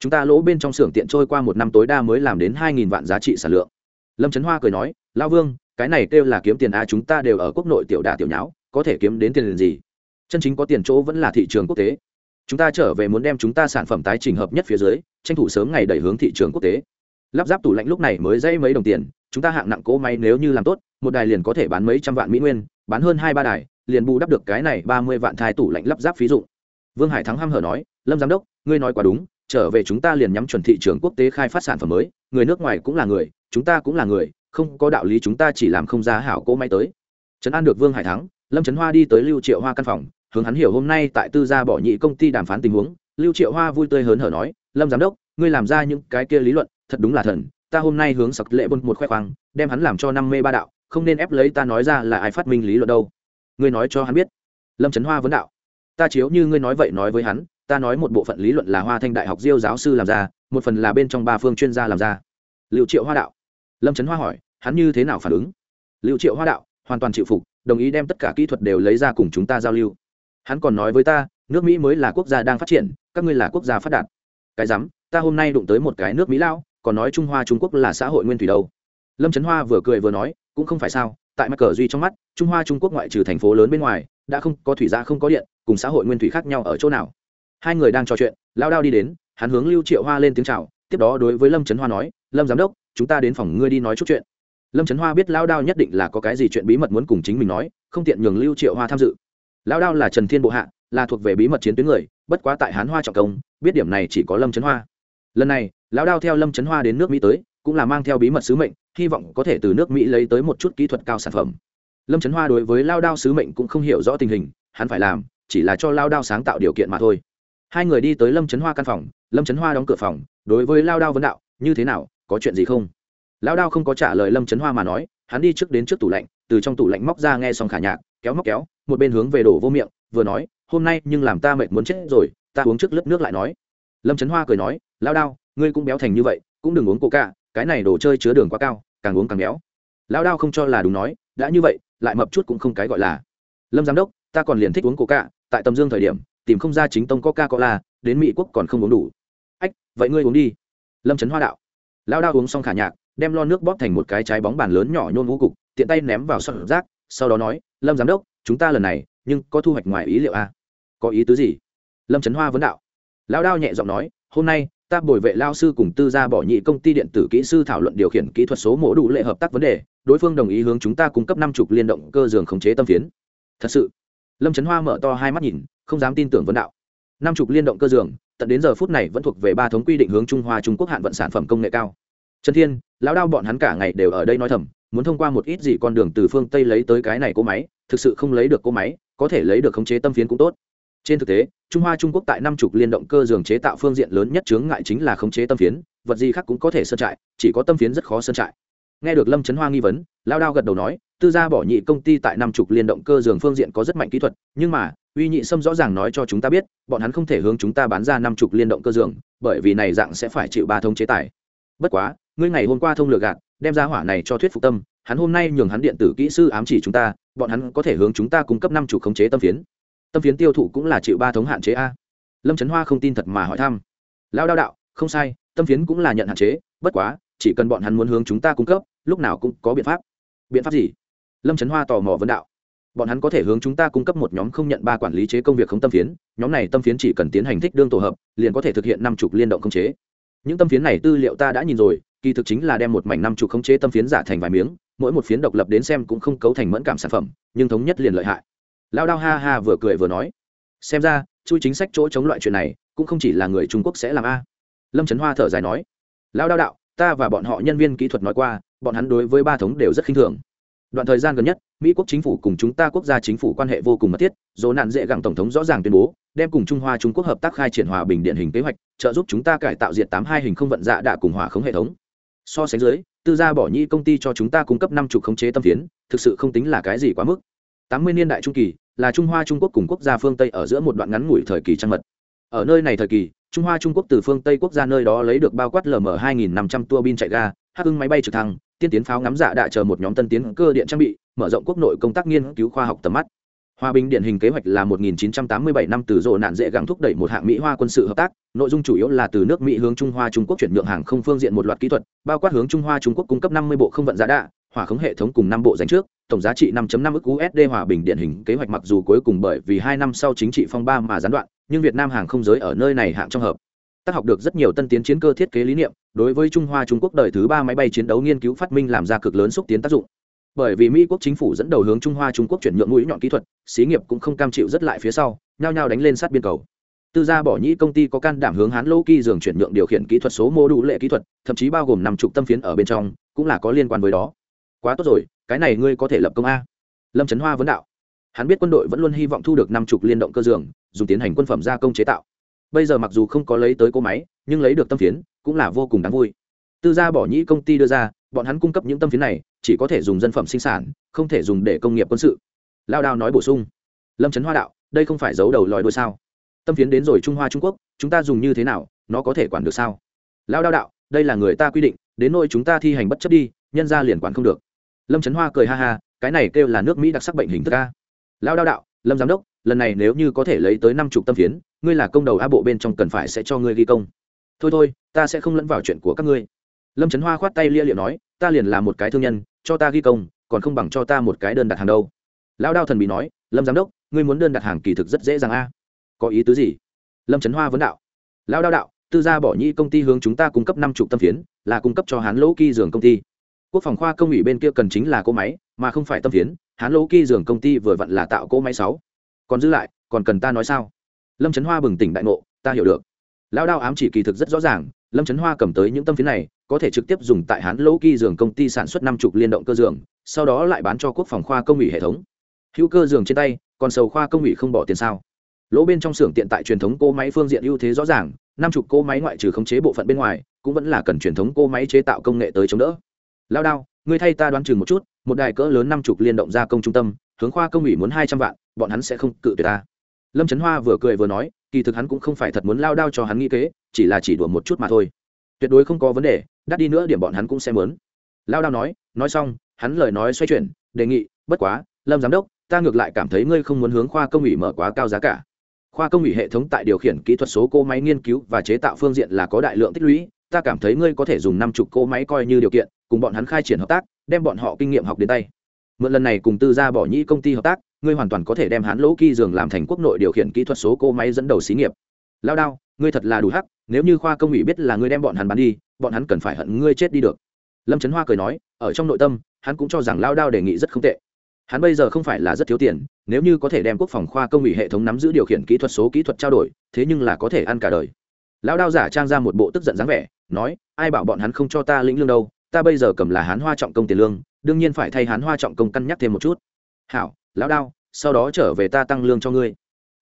Chúng ta lỗ bên trong xưởng tiện trôi qua một năm tối đa mới làm đến hai nghìn vạn giá trị sản lượng. Lâm trấn hoa cười nói lao vương cái này kêu là kiếm tiền a chúng ta đều ở quốc nội tiểu đà tiểu nháo có thể kiếm đến tiền gì? Chân chính có tiền chỗ vẫn là thị trường quốc tế chúng ta trở về muốn đem chúng ta sản phẩm tái trình hợp nhất phía dưới, tranh thủ sớm ngày đẩy hướng thị trường quốc tế. Lắp ráp tủ lạnh lúc này mới dãy mấy đồng tiền, chúng ta hạng nặng cỗ máy nếu như làm tốt, một đài liền có thể bán mấy trăm vạn mỹ nguyên, bán hơn hai ba đài, liền bù đắp được cái này ba mươi vạn thai tủ lạnh lắp ráp phí dụ vương hải thắng h hở nói, lâm giám đốc, ngươi nói quá đúng, trở về chúng ta liền nhắm chuẩn thị trường quốc tế khai phát sản phẩm mới, người nước ngoài cũng là người, chúng ta cũng là người, không có đạo lý chúng ta chỉ làm không ra hảo cỗ máy tới. Trấn an được vương hải thắng, lâm trấn hoa đi tới lưu triệu hoa căn phòng hướng hắn hiểu hôm nay tại tư gia bỏ nhị công ty đàm phán tình huống, lưu triệu hoa vui tươi hớn hở nói, lâm giám đốc, ngươi làm ra những cái kia lý luận, thật đúng là thần, ta hôm nay hướng sặc lệ bôn một khoe khoang, đem hắn làm cho năm mê ba đạo, không nên ép lấy ta nói ra là ai phát minh lý luận đâu. Ngươi nói cho hắn biết. Lâm trấn hoa vấn đạo, ta chiếu như ngươi nói vậy nói với hắn, ta nói một bộ phận lý luận là hoa thanh đại học diêu giáo sư làm ra, một phần là bên trong ba phương chuyên gia làm ra. Liệu triệu hoa đạo, lâm trấn hoa hỏi, hắn như thế nào phản ứng? Liệu triệu hoa đạo, hoàn toàn chịu phục, đồng ý đem tất cả kỹ thuật đều lấy ra cùng chúng ta giao lưu hắn còn nói với ta, nước mỹ mới là quốc gia đang phát triển, các ngươi là quốc gia phát đạt. Cái rắm, ta hôm nay đụng tới một cái nước mỹ lao còn nói trung hoa, trung quốc là xã hội nguyên thủy đâu. Lâm trấn hoa vừa cười vừa nói, cũng không phải sao, tại mắc cờ duy trong mắt, trung hoa, trung quốc ngoại trừ thành phố lớn bên ngoài, đã không có thủy ra không có điện, cùng xã hội nguyên thủy khác nhau ở chỗ nào. Hai người đang trò chuyện lao đao đi đến, hắn hướng lưu triệu hoa lên tiếng c h à o tiếp đó đối với lâm trấn hoa nói, lâm giám đốc, chúng ta đến phòng ngươi đi nói chút chuyện. Lâm trấn hoa biết lao đao nhất định là có cái gì chuyện bí mật muốn cùng chính mình nói, không tiện nhường lưu triệu hoa tham dự lao đao là trần thiên bộ hạ, là thuộc về bí mật chiến tuyến người, bất quá tại hán hoa trọng công, biết điểm này chỉ có lâm trấn hoa. Lần này lao đao theo lâm trấn hoa đến nước mỹ tới, cũng là mang theo bí mật sứ mệnh, hy vọng có thể từ nước mỹ lấy tới một chút kỹ thuật cao sản phẩm. Lâm trấn hoa đối với lao đao sứ mệnh cũng không hiểu rõ tình hình, hắn phải làm, chỉ là cho lao đao sáng tạo điều kiện mà thôi. Hai người đi tới lâm trấn hoa căn phòng, lâm trấn hoa đóng cửa phòng, đối với lao đao vấn đạo, như thế nào, có chuyện gì không? Lao đao không có trả lời lâm trấn hoa mà nói, hắn đi trước đến trước tủ lạnh, từ trong tủ lạnh móc ra nghe xong khả nhạc, kéo móc kéo một bên hướng về đổ vô miệng, vừa nói, hôm nay nhưng làm ta mệt muốn chết rồi, ta uống trước lớp nước lại nói. Lâm trấn hoa cười nói lao đao, ngươi cũng béo thành như vậy, cũng đừng uống coca, cái này đồ chơi chứa đường quá cao, càng uống càng béo. Lao đao không cho là đúng nói, đã như vậy, lại mập chút cũng không cái gọi là. Lâm giám đốc, ta còn liền thích uống coca, tại tầm dương thời điểm, tìm không ra chính tông coca cola đến mỹ quốc còn không uống đủ. Ách, vậy ngươi uống đi. Lâm trấn hoa đạo. Lao đao uống xong khả nhạc, đem lo nước bóp thành một cái trái bóng bàn lớn nhỏ nhôn ngũ cục, tiện tay ném vào sọt rác, sau đó nói, lâm giám đốc chúng ta lần này, nhưng có thu hoạch ngoài ý liệu a à? có ý tứ gì? Lâm trấn hoa vấn đạo. Lao đao nhẹ giọng nói, hôm nay, ta bồi vệ lao sư cùng tư gia bỏ nhị công ty điện tử kỹ sư thảo luận điều khiển kỹ thuật số mổ đủ lệ hợp tác vấn đề, đối phương đồng ý hướng chúng ta cung cấp năm chục liên động cơ giường khống chế tâm phiến. Thật sự? Lâm trấn hoa mở to hai mắt nhìn, không dám tin tưởng vấn đạo. Năm chục liên động cơ giường, tận đến giờ phút này vẫn thuộc về ba thống quy định hướng trung hoa trung quốc hạn vận sản phẩm công nghệ cao. Trần thiên, lão đao bọn hắn cả ngày đều ở đây nói thầm, muốn thông qua một ít gì con đường từ phương tây lấy tới cái này cỗ máy thực sự không lấy được cỗ máy có thể lấy được khống chế tâm phiến cũng tốt. Trên thực tế trung hoa trung quốc tại năm chục liên động cơ Dường chế tạo phương diện lớn nhất chướng ngại chính là khống chế tâm phiến vật gì khác cũng có thể sơn trại chỉ có tâm phiến rất khó sơn trại. Nghe được lâm trấn hoa nghi vấn lao đao gật đầu nói tư gia bỏ nhị công ty tại năm chục liên động cơ Dường phương diện có rất mạnh kỹ thuật nhưng mà uy nhị sâm rõ ràng nói cho chúng ta biết bọn hắn không thể hướng chúng ta bán ra năm chục liên động cơ Dường, bởi vì này dạng sẽ phải chịu ba thông chế tài. Bất quá ngươi ngày hôm qua thông lược gạt đem ra hỏa này cho thuyết phục tâm hắn hôm nay nhường hắn điện tử kỹ sư ám chỉ chúng ta bọn hắn có thể hướng chúng ta cung cấp năm chủ khống chế tâm phiến. Tâm phiến tiêu thụ cũng là chịu ba thống hạn chế a. Lâm trấn hoa không tin thật mà hỏi thăm. Lao đao đạo, không sai, tâm phiến cũng là nhận hạn chế, bất quá, chỉ cần bọn hắn muốn hướng chúng ta cung cấp, lúc nào cũng có biện pháp. Biện pháp gì? Lâm trấn hoa tò mò vấn đạo. Bọn hắn có thể hướng chúng ta cung cấp một nhóm không nhận ba quản lý chế công việc không tâm phiến, nhóm này tâm phiến chỉ cần tiến hành thích đương tổ hợp, liền có thể thực hiện năm chục liên động khống chế. Những tâm phiến này tư liệu ta đã nhìn rồi, kỳ thực chính là đem một mảnh năm chục khống chế tâm phiến giả thành vài miếng mỗi một phiến độc lập đến xem cũng không cấu thành mẫn cảm sản phẩm, nhưng thống nhất liền lợi hại. Lao đao ha ha vừa cười vừa nói, xem ra, chui chính sách chỗ chống loại chuyện này, cũng không chỉ là người trung quốc sẽ làm a. Lâm trấn hoa thở dài nói, lao đao đạo, ta và bọn họ nhân viên kỹ thuật nói qua, bọn hắn đối với ba thống đều rất khinh thường. Đoạn thời gian gần nhất, mỹ quốc chính phủ cùng chúng ta quốc gia chính phủ quan hệ vô cùng mật thiết, dỗ nạn dễ gặng tổng thống rõ ràng tuyên bố, đem cùng trung hoa trung quốc hợp tác khai triển hòa bình điện hình kế hoạch, trợ giúp chúng ta cải tạo diện tám hai hình không vận dạ đạ cùng hỏa khống hệ thống so sánh dưới, tư gia bỏ nhi công ty cho chúng ta cung cấp năm chục khống chế tâm phiến, thực sự không tính là cái gì quá mức. Tám mươi niên đại trung kỳ, là trung hoa trung quốc cùng quốc gia phương tây ở giữa một đoạn ngắn ngủi thời kỳ trăng mật. Ở nơi này thời kỳ, trung hoa trung quốc từ phương tây quốc gia nơi đó lấy được bao quát lm hai nghìn năm trăm tua bin chạy ga, hắc hưng máy bay trực thăng, tiên tiến pháo ngắm dạ đã chờ một nhóm tân tiến cơ điện trang bị, mở rộng quốc nội công tác nghiên cứu khoa học tầm mắt hòa bình điển hình kế hoạch là 1987 năm từ rộ nạn dễ gắng thúc đẩy một hạng mỹ hoa quân sự hợp tác. Nội dung chủ yếu là từ nước mỹ hướng trung hoa trung quốc chuyển nhượng hàng không phương diện một loạt kỹ thuật, bao quát hướng trung hoa trung quốc cung cấp 50 bộ không vận giá đạ hỏa khống hệ thống cùng năm bộ dành trước. Tổng giá trị 5.5 ức USD hòa bình điển hình kế hoạch mặc dù cuối cùng bởi vì hai năm sau chính trị phong ba mà gián đoạn, nhưng Việt Nam hàng không giới ở nơi này hạng trong hợp. Tác học được rất nhiều tân tiến chiến cơ thiết kế lý niệm, đối với trung hoa trung quốc đời thứ ba máy bay chiến đấu nghiên cứu phát minh làm ra cực lớn xúc tiến tác dụng bởi vì mỹ quốc chính phủ dẫn đầu hướng trung hoa trung quốc chuyển nhượng mũi nhọn kỹ thuật, xí nghiệp cũng không cam chịu rất lại phía sau, nhao nhao đánh lên sát biên cầu. Tư gia bỏ nhĩ công ty có can đảm hướng hán lô kỳ dường chuyển nhượng điều khiển kỹ thuật số mô đủ lệ kỹ thuật, thậm chí bao gồm năm chục tâm phiến ở bên trong, cũng là có liên quan với đó. Quá tốt rồi, cái này ngươi có thể lập công a. Lâm trấn hoa vấn đạo. Hắn biết quân đội vẫn luôn hy vọng thu được năm chục liên động cơ dường, dùng tiến hành quân phẩm gia công chế tạo. Bây giờ mặc dù không có lấy tới cỗ máy, nhưng lấy được tâm phiến, cũng là vô cùng đáng vui. Tư gia bỏ nhĩ công ty đưa ra bọn hắn cung cấp những tâm phiến này, chỉ có thể dùng dân phẩm sinh sản, không thể dùng để công nghiệp quân sự. Lao đao nói bổ sung, lâm trấn hoa đạo, đây không phải giấu đầu lòi đôi sao? Tâm phiến đến rồi trung hoa trung quốc, chúng ta dùng như thế nào, nó có thể quản được sao? Lao đao đạo, đây là người ta quy định, đến nỗi chúng ta thi hành bất chấp đi, nhân ra liền quản không được. Lâm trấn hoa cười ha ha, cái này kêu là nước mỹ đặc sắc bệnh hình thức a. lao đao đạo, lâm giám đốc, lần này nếu như có thể lấy tới năm chục tâm phiến, ngươi là công đầu a bộ bên trong cần phải sẽ cho ngươi ghi công. Thôi thôi, ta sẽ không lẫn vào chuyện của các ngươi lâm trấn hoa khoát tay lia liệu nói ta liền là một cái thương nhân cho ta ghi công còn không bằng cho ta một cái đơn đặt hàng đâu lão đao thần bị nói lâm giám đốc ngươi muốn đơn đặt hàng kỳ thực rất dễ dàng a có ý tứ gì lâm trấn hoa vấn đạo lão đao đạo tư gia bỏ nhi công ty hướng chúng ta cung cấp năm chục tâm phiến là cung cấp cho hán lỗ kỳ dường công ty quốc phòng khoa công ủy bên kia cần chính là cỗ máy mà không phải tâm phiến hán lỗ kỳ dường công ty vừa vặn là tạo cỗ máy sáu còn giữ lại còn cần ta nói sao lâm trấn hoa bừng tỉnh đại ngộ ta hiểu được lão đao ám chỉ kỳ thực rất rõ ràng lâm trấn hoa cầm tới những tâm phiến này có thể trực tiếp dùng tại hán lỗ kỳ giường công ty sản xuất năm chục liên động cơ giường, sau đó lại bán cho quốc phòng khoa công ủy hệ thống. Hữu cơ giường trên tay còn sầu khoa công ủy không bỏ tiền sao? Lỗ bên trong xưởng tiện tại truyền thống cô máy phương diện ưu thế rõ ràng năm chục cô máy ngoại trừ khống chế bộ phận bên ngoài cũng vẫn là cần truyền thống cô máy chế tạo công nghệ tới chống đỡ. Lao đao ngươi thay ta đoán chừng một chút một đài cỡ lớn năm chục liên động gia công trung tâm hướng khoa công ủy muốn hai trăm vạn bọn hắn sẽ không cự tuyệt ta. Lâm trấn hoa vừa cười vừa nói kỳ thực hắn cũng không phải thật muốn lao đao cho hắn nghĩ kế chỉ là chỉ đùa một chút mà thôi tuyệt đối không có vấn đề, đắt đi nữa điểm bọn hắn cũng sẽ mớn lao đao nói nói xong, hắn lời nói xoay chuyển, đề nghị, bất quá, lâm giám đốc, ta ngược lại cảm thấy ngươi không muốn hướng khoa công ủy mở quá cao giá cả. Khoa công ủy hệ thống tại điều khiển kỹ thuật số cô máy nghiên cứu và chế tạo phương diện là có đại lượng tích lũy, ta cảm thấy ngươi có thể dùng năm chục cô máy coi như điều kiện, cùng bọn hắn khai triển hợp tác, đem bọn họ kinh nghiệm học đến tay. Mượn lần này cùng tư gia bỏ nhĩ công ty hợp tác, ngươi hoàn toàn có thể đem hắn lỗ kỳ dường làm thành quốc nội điều khiển kỹ thuật số cô máy dẫn đầu xí nghiệp. Lao đao, ngươi thật là đủ hắc nếu như khoa công ủy biết là ngươi đem bọn hắn bán đi, bọn hắn cần phải hận ngươi chết đi được. Lâm trấn hoa cười nói, ở trong nội tâm, hắn cũng cho rằng lao đao đề nghị rất không tệ. Hắn bây giờ không phải là rất thiếu tiền, nếu như có thể đem quốc phòng khoa công ủy hệ thống nắm giữ điều khiển kỹ thuật số kỹ thuật trao đổi, thế nhưng là có thể ăn cả đời. Lão đao giả trang ra một bộ tức giận dáng vẻ, nói, ai bảo bọn hắn không cho ta lĩnh lương đâu, ta bây giờ cầm là hán hoa trọng công tiền lương, đương nhiên phải thay hán hoa trọng công cân nhắc thêm một chút. Hảo lão đao, sau đó trở về ta tăng lương cho ngươi.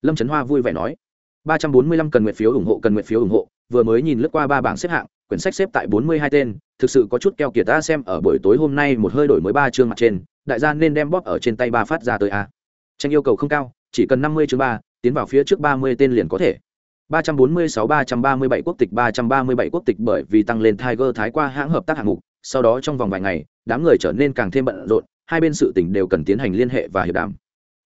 Lâm trấn hoa vui vẻ nói, ba trăm bốn mươi lăm cần nguyện phiếu ủng hộ, cần nguyện phiếu ủng hộ vừa mới nhìn lướt qua ba bảng xếp hạng quyển sách xếp tại bốn mươi hai tên thực sự có chút keo kiệt ta xem ở buổi tối hôm nay một hơi đổi mới ba chương mặt trên đại gia nên đem bóp ở trên tay ba phát ra tới a tranh yêu cầu không cao chỉ cần năm mươi chương ba tiến vào phía trước ba mươi tên liền có thể ba trăm bốn mươi sáu ba trăm ba mươi bảy quốc tịch ba trăm ba mươi bảy quốc tịch bởi vì tăng lên Tiger Thái qua hãng hợp tác hạng mục, sau đó trong vòng vài ngày, đám người trở nên càng thêm bận rộn, hai bên sự tình đều cần tiến hành liên hệ và hiệp đàm.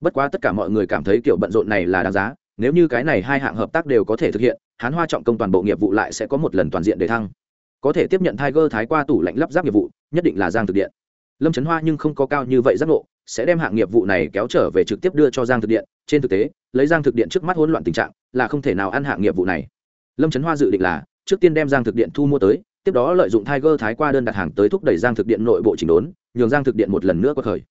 Bất quá tất cả mọi người cảm thấy kiểu bận rộn này là đáng giá, nếu như cái này hai hạng hợp tác đều có thể thực hiện, Hán Hoa trọng công toàn bộ nghiệp vụ lại sẽ có một lần toàn diện để thăng. Có thể tiếp nhận Tiger Thái qua tủ lạnh lắp ráp nghiệp vụ, nhất định là Giang Thực Điện. Lâm trấn hoa nhưng không có cao như vậy giác ngộ sẽ đem hạng nghiệp vụ này kéo trở về trực tiếp đưa cho giang thực điện. Trên thực tế lấy giang thực điện trước mắt hỗn loạn tình trạng là không thể nào ăn hạng nghiệp vụ này. Lâm trấn hoa dự định là trước tiên đem giang thực điện thu mua tới tiếp đó lợi dụng tiger thái qua đơn đặt hàng tới thúc đẩy giang thực điện nội bộ chỉnh đốn nhường giang thực điện một lần nữa có khởi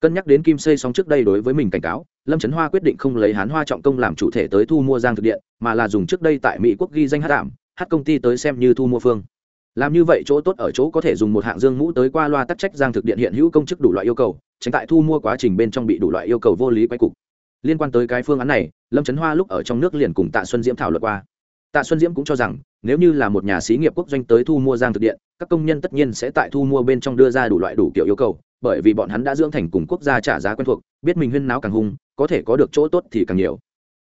cân nhắc đến kim xây xong trước đây đối với mình cảnh cáo, lâm trấn hoa quyết định không lấy hán hoa trọng công làm chủ thể tới thu mua giang thực điện, mà là dùng trước đây tại mỹ quốc ghi danh hát đảm hát công ty tới xem như thu mua phương. Làm như vậy chỗ tốt ở chỗ có thể dùng một hạng dương mũ tới qua loa tắc trách giang thực điện hiện hữu công chức đủ loại yêu cầu, tránh tại thu mua quá trình bên trong bị đủ loại yêu cầu vô lý quay cục. Liên quan tới cái phương án này, lâm trấn hoa lúc ở trong nước liền cùng tạ xuân diễm thảo luận qua. Tạ xuân diễm cũng cho rằng, nếu như là một nhà xí nghiệp quốc doanh tới thu mua giang thực điện, các công nhân tất nhiên sẽ tại thu mua bên trong đưa ra đủ loại đủ kiểu yêu cầu bởi vì bọn hắn đã dưỡng thành cùng quốc gia trả giá quen thuộc, biết mình huyên náo càng hung, có thể có được chỗ tốt thì càng nhiều.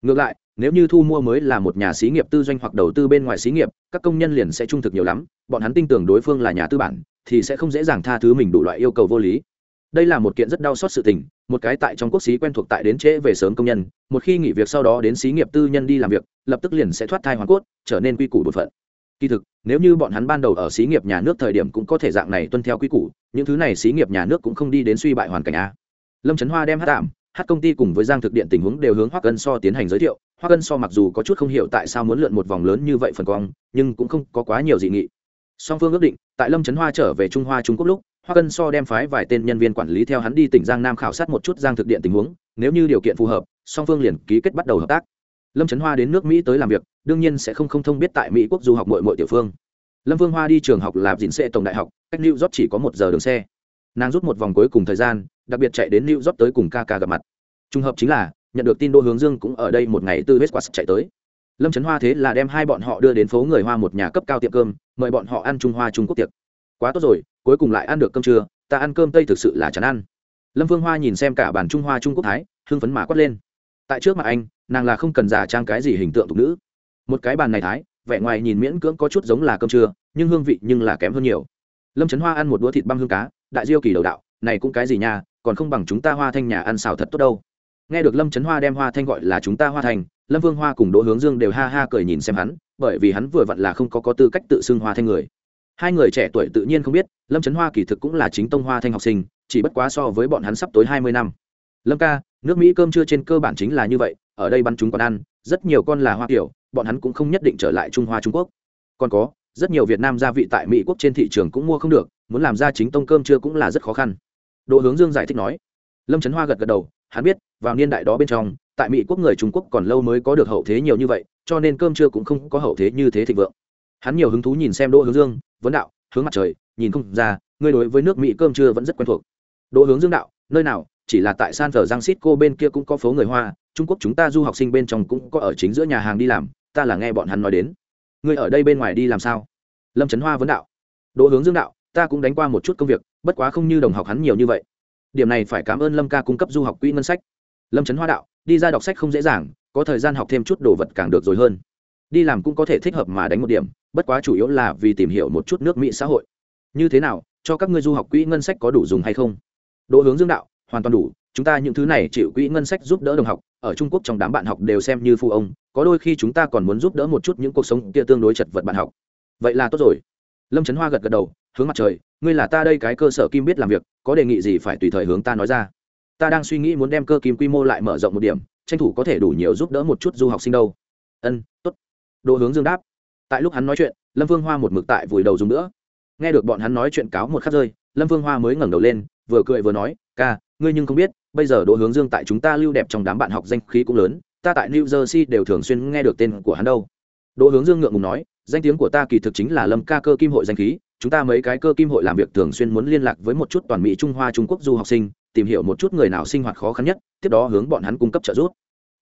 Ngược lại, nếu như thu mua mới là một nhà xí nghiệp tư doanh hoặc đầu tư bên ngoài xí nghiệp, các công nhân liền sẽ trung thực nhiều lắm, bọn hắn tin tưởng đối phương là nhà tư bản, thì sẽ không dễ dàng tha thứ mình đủ loại yêu cầu vô lý. Đây là một kiện rất đau xót sự tình, một cái tại trong quốc xí quen thuộc tại đến trễ về sớm công nhân, một khi nghỉ việc sau đó đến xí nghiệp tư nhân đi làm việc, lập tức liền sẽ thoát thai hoàn cốt, trở nên quy củ bột phận kỳ thực, nếu như bọn hắn ban đầu ở xí nghiệp nhà nước thời điểm cũng có thể dạng này tuân theo quy củ, những thứ này xí nghiệp nhà nước cũng không đi đến suy bại hoàn cảnh a. Lâm trấn hoa đem hát tạm, hát công ty cùng với giang thực điện tình huống đều hướng hoác cân so tiến hành giới thiệu. Hoa cân so mặc dù có chút không hiểu tại sao muốn lượn một vòng lớn như vậy phần cong, nhưng cũng không có quá nhiều dị nghị. Song phương ước định, tại lâm trấn hoa trở về trung hoa trung quốc lúc hoa cân so đem phái vài tên nhân viên quản lý theo hắn đi tỉnh giang nam khảo sát một chút giang thực điện tình huống, nếu như điều kiện phù hợp, song phương liền ký kết bắt đầu hợp tác lâm trấn hoa đến nước mỹ tới làm việc, đương nhiên sẽ không không thông biết tại mỹ quốc du học mội mội tiểu phương. Lâm vương hoa đi trường học lạp dịn xệ tổng đại học, cách new york chỉ có một giờ đường xe. Nàng rút một vòng cuối cùng thời gian, đặc biệt chạy đến new york tới cùng ca ca gặp mặt. Trùng hợp chính là, nhận được tin đô hướng dương cũng ở đây một ngày từ westquas chạy tới. Lâm trấn hoa thế là đem hai bọn họ đưa đến phố người hoa một nhà cấp cao tiệm cơm, mời bọn họ ăn trung hoa trung quốc tiệc. Quá tốt rồi, cuối cùng lại ăn được cơm trưa, ta ăn cơm tây thực sự là chán ăn. Lâm Vương hoa nhìn xem cả bàn trung hoa trung quốc thái, hưng phấn mà quát lên tại trước mặt anh, nàng là không cần giả trang cái gì hình tượng tục nữ. Một cái bàn này thái, vẻ ngoài nhìn miễn cưỡng có chút giống là cơm trưa, nhưng hương vị nhưng là kém hơn nhiều. Lâm trấn hoa ăn một đũa thịt băm hương cá, đại diêu kỳ đầu đạo, này cũng cái gì nha, còn không bằng chúng ta hoa thanh nhà ăn xào thật tốt đâu. Nghe được lâm trấn hoa đem hoa thanh gọi là chúng ta hoa thanh lâm vương hoa cùng đỗ hướng dương đều ha ha cười nhìn xem hắn, bởi vì hắn vừa vặn là không có có tư cách tự xưng hoa thanh người. Hai người trẻ tuổi tự nhiên không biết, lâm trấn hoa kỳ thực cũng là chính tông hoa thanh học sinh, chỉ bất quá so với bọn hắn sắp tối hai mươi năm. Lâm ca nước mỹ cơm trưa trên cơ bản chính là như vậy, ở đây bắn chúng còn ăn, rất nhiều con là hoa kiểu bọn hắn cũng không nhất định trở lại trung hoa trung quốc. Còn có, rất nhiều việt nam gia vị tại mỹ quốc trên thị trường cũng mua không được, muốn làm ra chính tông cơm trưa cũng là rất khó khăn. Đỗ hướng dương giải thích nói. Lâm trấn hoa gật gật đầu, hắn biết, vào niên đại đó bên trong, tại mỹ quốc người trung quốc còn lâu mới có được hậu thế nhiều như vậy, cho nên cơm trưa cũng không có hậu thế như thế thịnh vượng. Hắn nhiều hứng thú nhìn xem đỗ hướng dương, vấn đạo, hướng mặt trời, nhìn không ra, ngươi đối với nước mỹ cơm trưa vẫn rất quen thuộc. Đỗ hướng dương đạo, nơi nào chỉ là tại san thờ giang xít cô bên kia cũng có phố người hoa, trung quốc chúng ta du học sinh bên trong cũng có ở chính giữa nhà hàng đi làm, ta là nghe bọn hắn nói đến. Ngươi ở đây bên ngoài đi làm sao? Lâm trấn hoa vấn đạo. Đỗ hướng dương đạo, ta cũng đánh qua một chút công việc, bất quá không như đồng học hắn nhiều như vậy. Điểm này phải cảm ơn lâm ca cung cấp du học quỹ ngân sách. Lâm trấn hoa đạo, đi ra đọc sách không dễ dàng, có thời gian học thêm chút đồ vật càng được rồi hơn. Đi làm cũng có thể thích hợp mà đánh một điểm, bất quá chủ yếu là vì tìm hiểu một chút nước mỹ xã hội. Như thế nào, cho các ngươi du học quỹ ngân sách có đủ dùng hay không? Đỗ hướng dương đạo hoàn toàn đủ, chúng ta những thứ này chịu quỹ ngân sách giúp đỡ đồng học, ở trung quốc trong đám bạn học đều xem như phu ông, có đôi khi chúng ta còn muốn giúp đỡ một chút những cuộc sống kia tương đối chật vật bạn học. Vậy là tốt rồi. Lâm trấn hoa gật gật đầu, hướng mặt trời, ngươi là ta đây cái cơ sở kim biết làm việc, có đề nghị gì phải tùy thời hướng ta nói ra. Ta đang suy nghĩ muốn đem cơ kim quy mô lại mở rộng một điểm, tranh thủ có thể đủ nhiều giúp đỡ một chút du học sinh đâu. Ân t ố t hướng dương đáp. Tại lúc hắn nói chuyện, lâm vương hoa một mực tại vùi đầu dùng nữa. Nghe được bọn hắn nói chuyện cáo một khắc rơi lâm vương hoa mới ngẩng đầu lên, vừa cười vừa nói, ca, ngươi nhưng không biết, bây giờ đỗ hướng dương tại chúng ta lưu đẹp trong đám bạn học danh khí cũng lớn, ta tại new jersey đều thường xuyên nghe được tên của hắn đâu. Đỗ hướng dương ngượng ngùng nói, danh tiếng của ta kỳ thực chính là lâm ca cơ kim hội danh khí, chúng ta mấy cái cơ kim hội làm việc thường xuyên muốn liên lạc với một chút toàn mỹ, trung hoa, trung quốc du học sinh, tìm hiểu một chút người nào sinh hoạt khó khăn nhất, tiếp đó hướng bọn hắn cung cấp trợ giúp.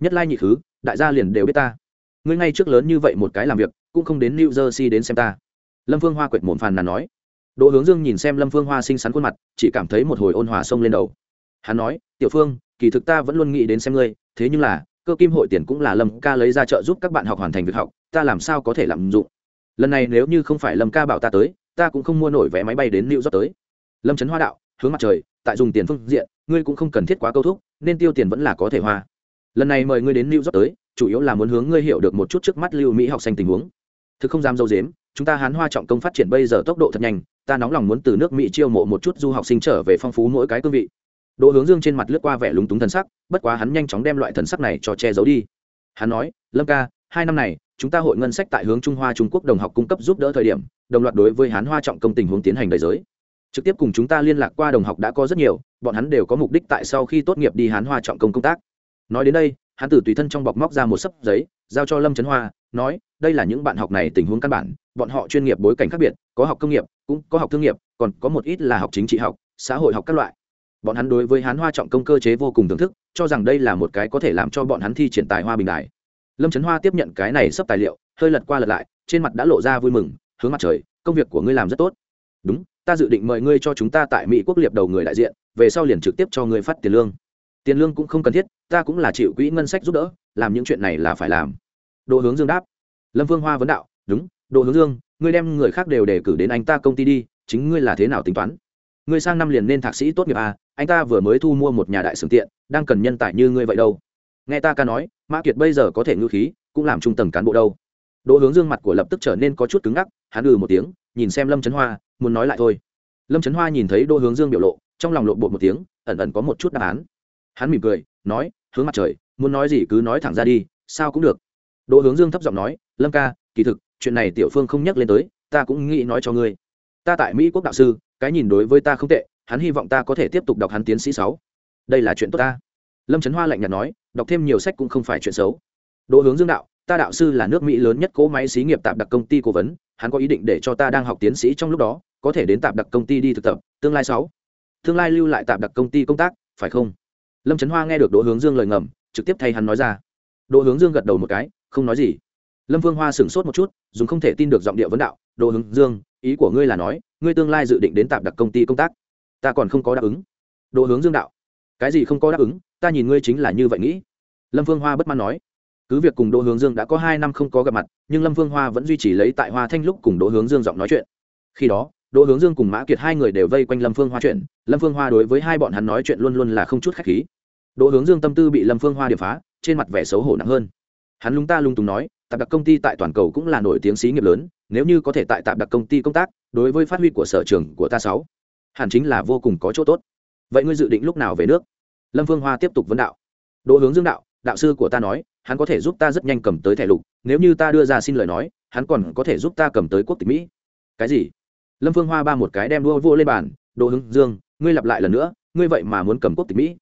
Nhất lai nhị thứ đại gia liền đều biết ta. Ngươi ngay trước lớn như vậy một cái làm việc, cũng không đến new jersey đến xem ta. Lâm Vương hoa quệt mồn phàn nàn nói đỗ hướng dương nhìn xem lâm phương hoa xinh xắn khuôn mặt, chỉ cảm thấy một hồi ôn hòa sông lên đầu. Hắn nói, tiểu phương, kỳ thực ta vẫn luôn nghĩ đến xem ngươi, thế nhưng là, cơ kim hội tiền cũng là lâm ca lấy ra trợ giúp các bạn học hoàn thành việc học, ta làm sao có thể làm dụng? Lần này nếu như không phải lâm ca bảo ta tới, ta cũng không mua nổi vé máy bay đến new york tới. Lâm trấn hoa đạo, hướng mặt trời, tại dùng tiền phương diện, ngươi cũng không cần thiết quá câu thúc, nên tiêu tiền vẫn là có thể hoa. Lần này mời ngươi đến new york tới, chủ yếu là muốn hướng ngươi hiểu được một chút trước mắt lưu mỹ học sinh tình huống. Thực không dám dâu dếm chúng ta hán hoa trọng công phát triển bây giờ tốc độ thật nhanh, ta nóng lòng muốn từ nước mỹ chiêu mộ một chút du học sinh trở về phong phú mỗi cái cương vị. Đỗ hướng dương trên mặt lướt qua vẻ lúng túng thần sắc, bất quá hắn nhanh chóng đem loại thần sắc này cho che giấu đi. Hắn nói, lâm ca, hai năm này, chúng ta hội ngân sách tại hướng trung hoa trung quốc đồng học cung cấp giúp đỡ thời điểm, đồng loạt đối với hán hoa trọng công tình huống tiến hành đời giới. Trực tiếp cùng chúng ta liên lạc qua đồng học đã có rất nhiều, bọn hắn đều có mục đích tại sau khi tốt nghiệp đi hán hoa trọng công công tác. Nói đến đây hắn từ tùy thân trong bọc móc ra một sấp giấy, giao cho lâm trấn hoa, nói, đây là những bạn học này tình huống căn bản, bọn họ chuyên nghiệp bối cảnh khác biệt, có học công nghiệp, cũng có học thương nghiệp, còn có một ít là học chính trị học, xã hội học các loại. Bọn hắn đối với hán hoa trọng công cơ chế vô cùng thưởng thức, cho rằng đây là một cái có thể làm cho bọn hắn thi triển tài hoa bình đại. Lâm trấn hoa tiếp nhận cái này sắp tài liệu, hơi lật qua lật lại, trên mặt đã lộ ra vui mừng, hướng mặt trời, công việc của ngươi làm rất tốt. Đúng, ta dự định mời ngươi cho chúng ta tại mỹ quốc liệp đầu người đại diện, về sau liền trực tiếp cho ngươi phát tiền lương. Tiền lương cũng không cần thiết ta cũng là chịu quỹ ngân sách giúp đỡ, làm những chuyện này là phải làm. Đỗ hướng dương đáp. Lâm Vương hoa vấn đạo, đúng, đỗ hướng dương, ngươi đem người khác đều đề cử đến anh ta công ty đi, chính ngươi là thế nào tính toán? Ngươi sang năm liền nên thạc sĩ tốt nghiệp à anh ta vừa mới thu mua một nhà đại sưởng tiện, đang cần nhân tài như ngươi vậy đâu. Nghe ta ca nói, mã kiệt bây giờ có thể ngư khí, cũng làm trung tầng cán bộ đâu. Đỗ hướng dương mặt của lập tức trở nên có chút cứng ngắc, hắn ừ một tiếng, nhìn xem lâm trấn hoa, muốn nói lại thôi. Lâm trấn hoa nhìn thấy đỗ hướng dương biểu lộ, trong lòng lộ bột một tiếng, ẩn ẩn có một chút đáp án hắn mỉm cười, nói, hướng mặt trời, muốn nói gì cứ nói thẳng ra đi, sao cũng được. Đỗ hướng dương thấp giọng nói, lâm ca, kỳ thực, chuyện này tiểu phương không nhắc lên tới, ta cũng nghĩ nói cho ngươi. Ta tại mỹ quốc đạo sư, cái nhìn đối với ta không tệ, hắn hy vọng ta có thể tiếp tục đọc hắn tiến sĩ sáu. Đây là chuyện tốt ta. Lâm trấn hoa lạnh nhạt nói, đọc thêm nhiều sách cũng không phải chuyện xấu. Đỗ hướng dương đạo, ta đạo sư là nước mỹ lớn nhất cỗ máy xí nghiệp tạp đặc công ty cố vấn, hắn có ý định để cho ta đang học tiến sĩ trong lúc đó, có thể đến tạp đặc công ty đi thực tập, tương lai sáu. Tương lai lưu lại tạm đặc công ty công tác, phải không? Lâm trấn hoa nghe được đỗ hướng dương lời ngầm trực tiếp thay hắn nói ra đỗ hướng dương gật đầu một cái không nói gì lâm vương hoa sửng sốt một chút dùng không thể tin được giọng điệu vấn đạo đỗ hướng dương ý của ngươi là nói ngươi tương lai dự định đến tạm đặc công ty công tác ta còn không có đáp ứng đỗ hướng dương đạo cái gì không có đáp ứng ta nhìn ngươi chính là như vậy nghĩ lâm vương hoa bất mãn nói cứ việc cùng đỗ hướng dương đã có hai năm không có gặp mặt nhưng lâm vương hoa vẫn duy trì lấy tại hoa thanh lúc cùng đỗ hướng dương giọng nói chuyện khi đó đỗ hướng dương cùng mã kiệt hai người đều vây quanh lâm phương hoa chuyện. Lâm phương hoa đối với hai bọn hắn nói chuyện luôn luôn là không chút khách khí. Đỗ hướng dương tâm tư bị lâm phương hoa điệp phá, trên mặt vẻ xấu hổ nặng hơn. Hắn lung ta lung túng nói, tạp đặc công ty tại toàn cầu cũng là nổi tiếng xí nghiệp lớn, nếu như có thể tại tạp đặc công ty công tác, đối với phát huy của sở trường của ta sáu, hẳn chính là vô cùng có chỗ tốt. Vậy ngươi dự định lúc nào về nước? Lâm phương hoa tiếp tục vấn đạo. Đỗ hướng dương đạo đạo sư của ta nói, hắn có thể giúp ta rất nhanh cầm tới thẻ lục, nếu như ta đưa ra xin lời nói, hắn còn có thể giúp ta cầm tới quốc tịch mỹ. Cái gì? Lâm phương hoa ba một cái đem đua vô lên bàn đỗ hướng dương, ngươi lặp lại lần nữa, ngươi vậy mà muốn cầm quốc tịch mỹ.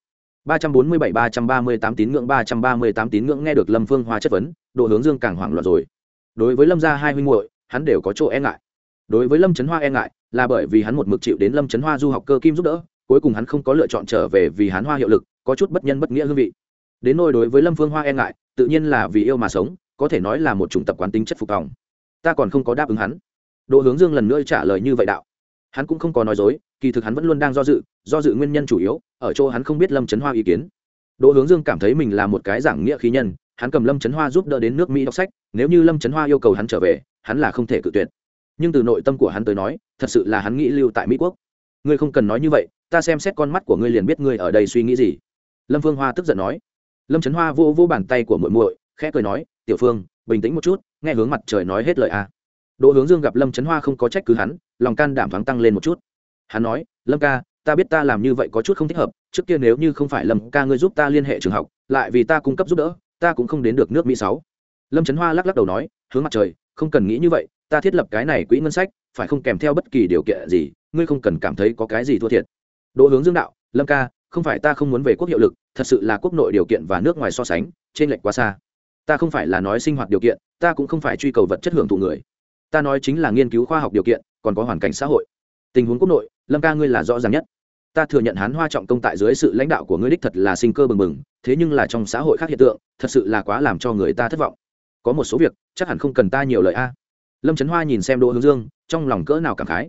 Ba trăm bốn mươi bảy, ba trăm ba mươi tám tín ngưỡng, ba trăm ba mươi tám tín ngưỡng nghe được lâm phương hoa chất vấn đỗ hướng dương càng hoảng loạn rồi. Đối với lâm gia hai huynh muội, hắn đều có chỗ e ngại. Đối với lâm trấn hoa e ngại, là bởi vì hắn một mực chịu đến lâm trấn hoa du học cơ kim giúp đỡ, cuối cùng hắn không có lựa chọn trở về vì hắn hoa hiệu lực, có chút bất nhân bất nghĩa hương vị. Đến nôi đối với lâm phương hoa e ngại, tự nhiên là vì yêu mà sống, có thể nói là một chủng tập quán tính chất phục vòng ta còn không có đáp ứng hắn đỗ hướng dương lần nữa trả lời như vậy đạo. Hắn cũng không có nói dối, kỳ thực hắn vẫn luôn đang do dự do dự nguyên nhân chủ yếu, ở chỗ hắn không biết lâm trấn hoa ý kiến. Đỗ hướng dương cảm thấy mình là một cái giảng nghĩa khí nhân, hắn cầm lâm trấn hoa giúp đỡ đến nước mỹ đọc sách, nếu như lâm trấn hoa yêu cầu hắn trở về, hắn là không thể cự tuyệt. Nhưng từ nội tâm của hắn tới nói, thật sự là hắn nghĩ lưu tại mỹ quốc. Ngươi không cần nói như vậy, ta xem xét con mắt của ngươi liền biết ngươi ở đây suy nghĩ gì. Lâm phương hoa tức giận nói. Lâm trấn hoa vô vô bàn tay của muội muội, khẽ cười nói, tiểu phương, bình tĩnh một chút, nghe hướng mặt trời nói hết lời a đỗ hướng dương gặp lâm trấn hoa không có trách cứ hắn, lòng can đảm thoáng tăng lên một chút. Hắn nói, lâm ca, ta biết ta làm như vậy có chút không thích hợp, trước kia nếu như không phải lâm ca ngươi giúp ta liên hệ trường học, lại vì ta cung cấp giúp đỡ, ta cũng không đến được nước mỹ sáu. Lâm trấn hoa lắc lắc đầu nói, hướng mặt trời, không cần nghĩ như vậy, ta thiết lập cái này quỹ ngân sách, phải không kèm theo bất kỳ điều kiện gì, ngươi không cần cảm thấy có cái gì thua thiệt. Đỗ hướng dương đạo, lâm ca, không phải ta không muốn về quốc hiệu lực, thật sự là quốc nội điều kiện và nước ngoài so sánh trên lệch quá xa. Ta không phải là nói sinh hoạt điều kiện, ta cũng không phải truy cầu vật chất hưởng thụ người ta nói chính là nghiên cứu khoa học điều kiện, còn có hoàn cảnh xã hội. Tình huống quốc nội, lâm ca ngươi là rõ ràng nhất. Ta thừa nhận hán hoa trọng công tại dưới sự lãnh đạo của ngươi đích thật là sinh cơ bừng bừng, thế nhưng là trong xã hội khác hiện tượng, thật sự là quá làm cho người ta thất vọng. Có một số việc, chắc hẳn không cần ta nhiều lời a. Lâm trấn hoa nhìn xem đỗ hướng dương, trong lòng cỡ nào cảm khái.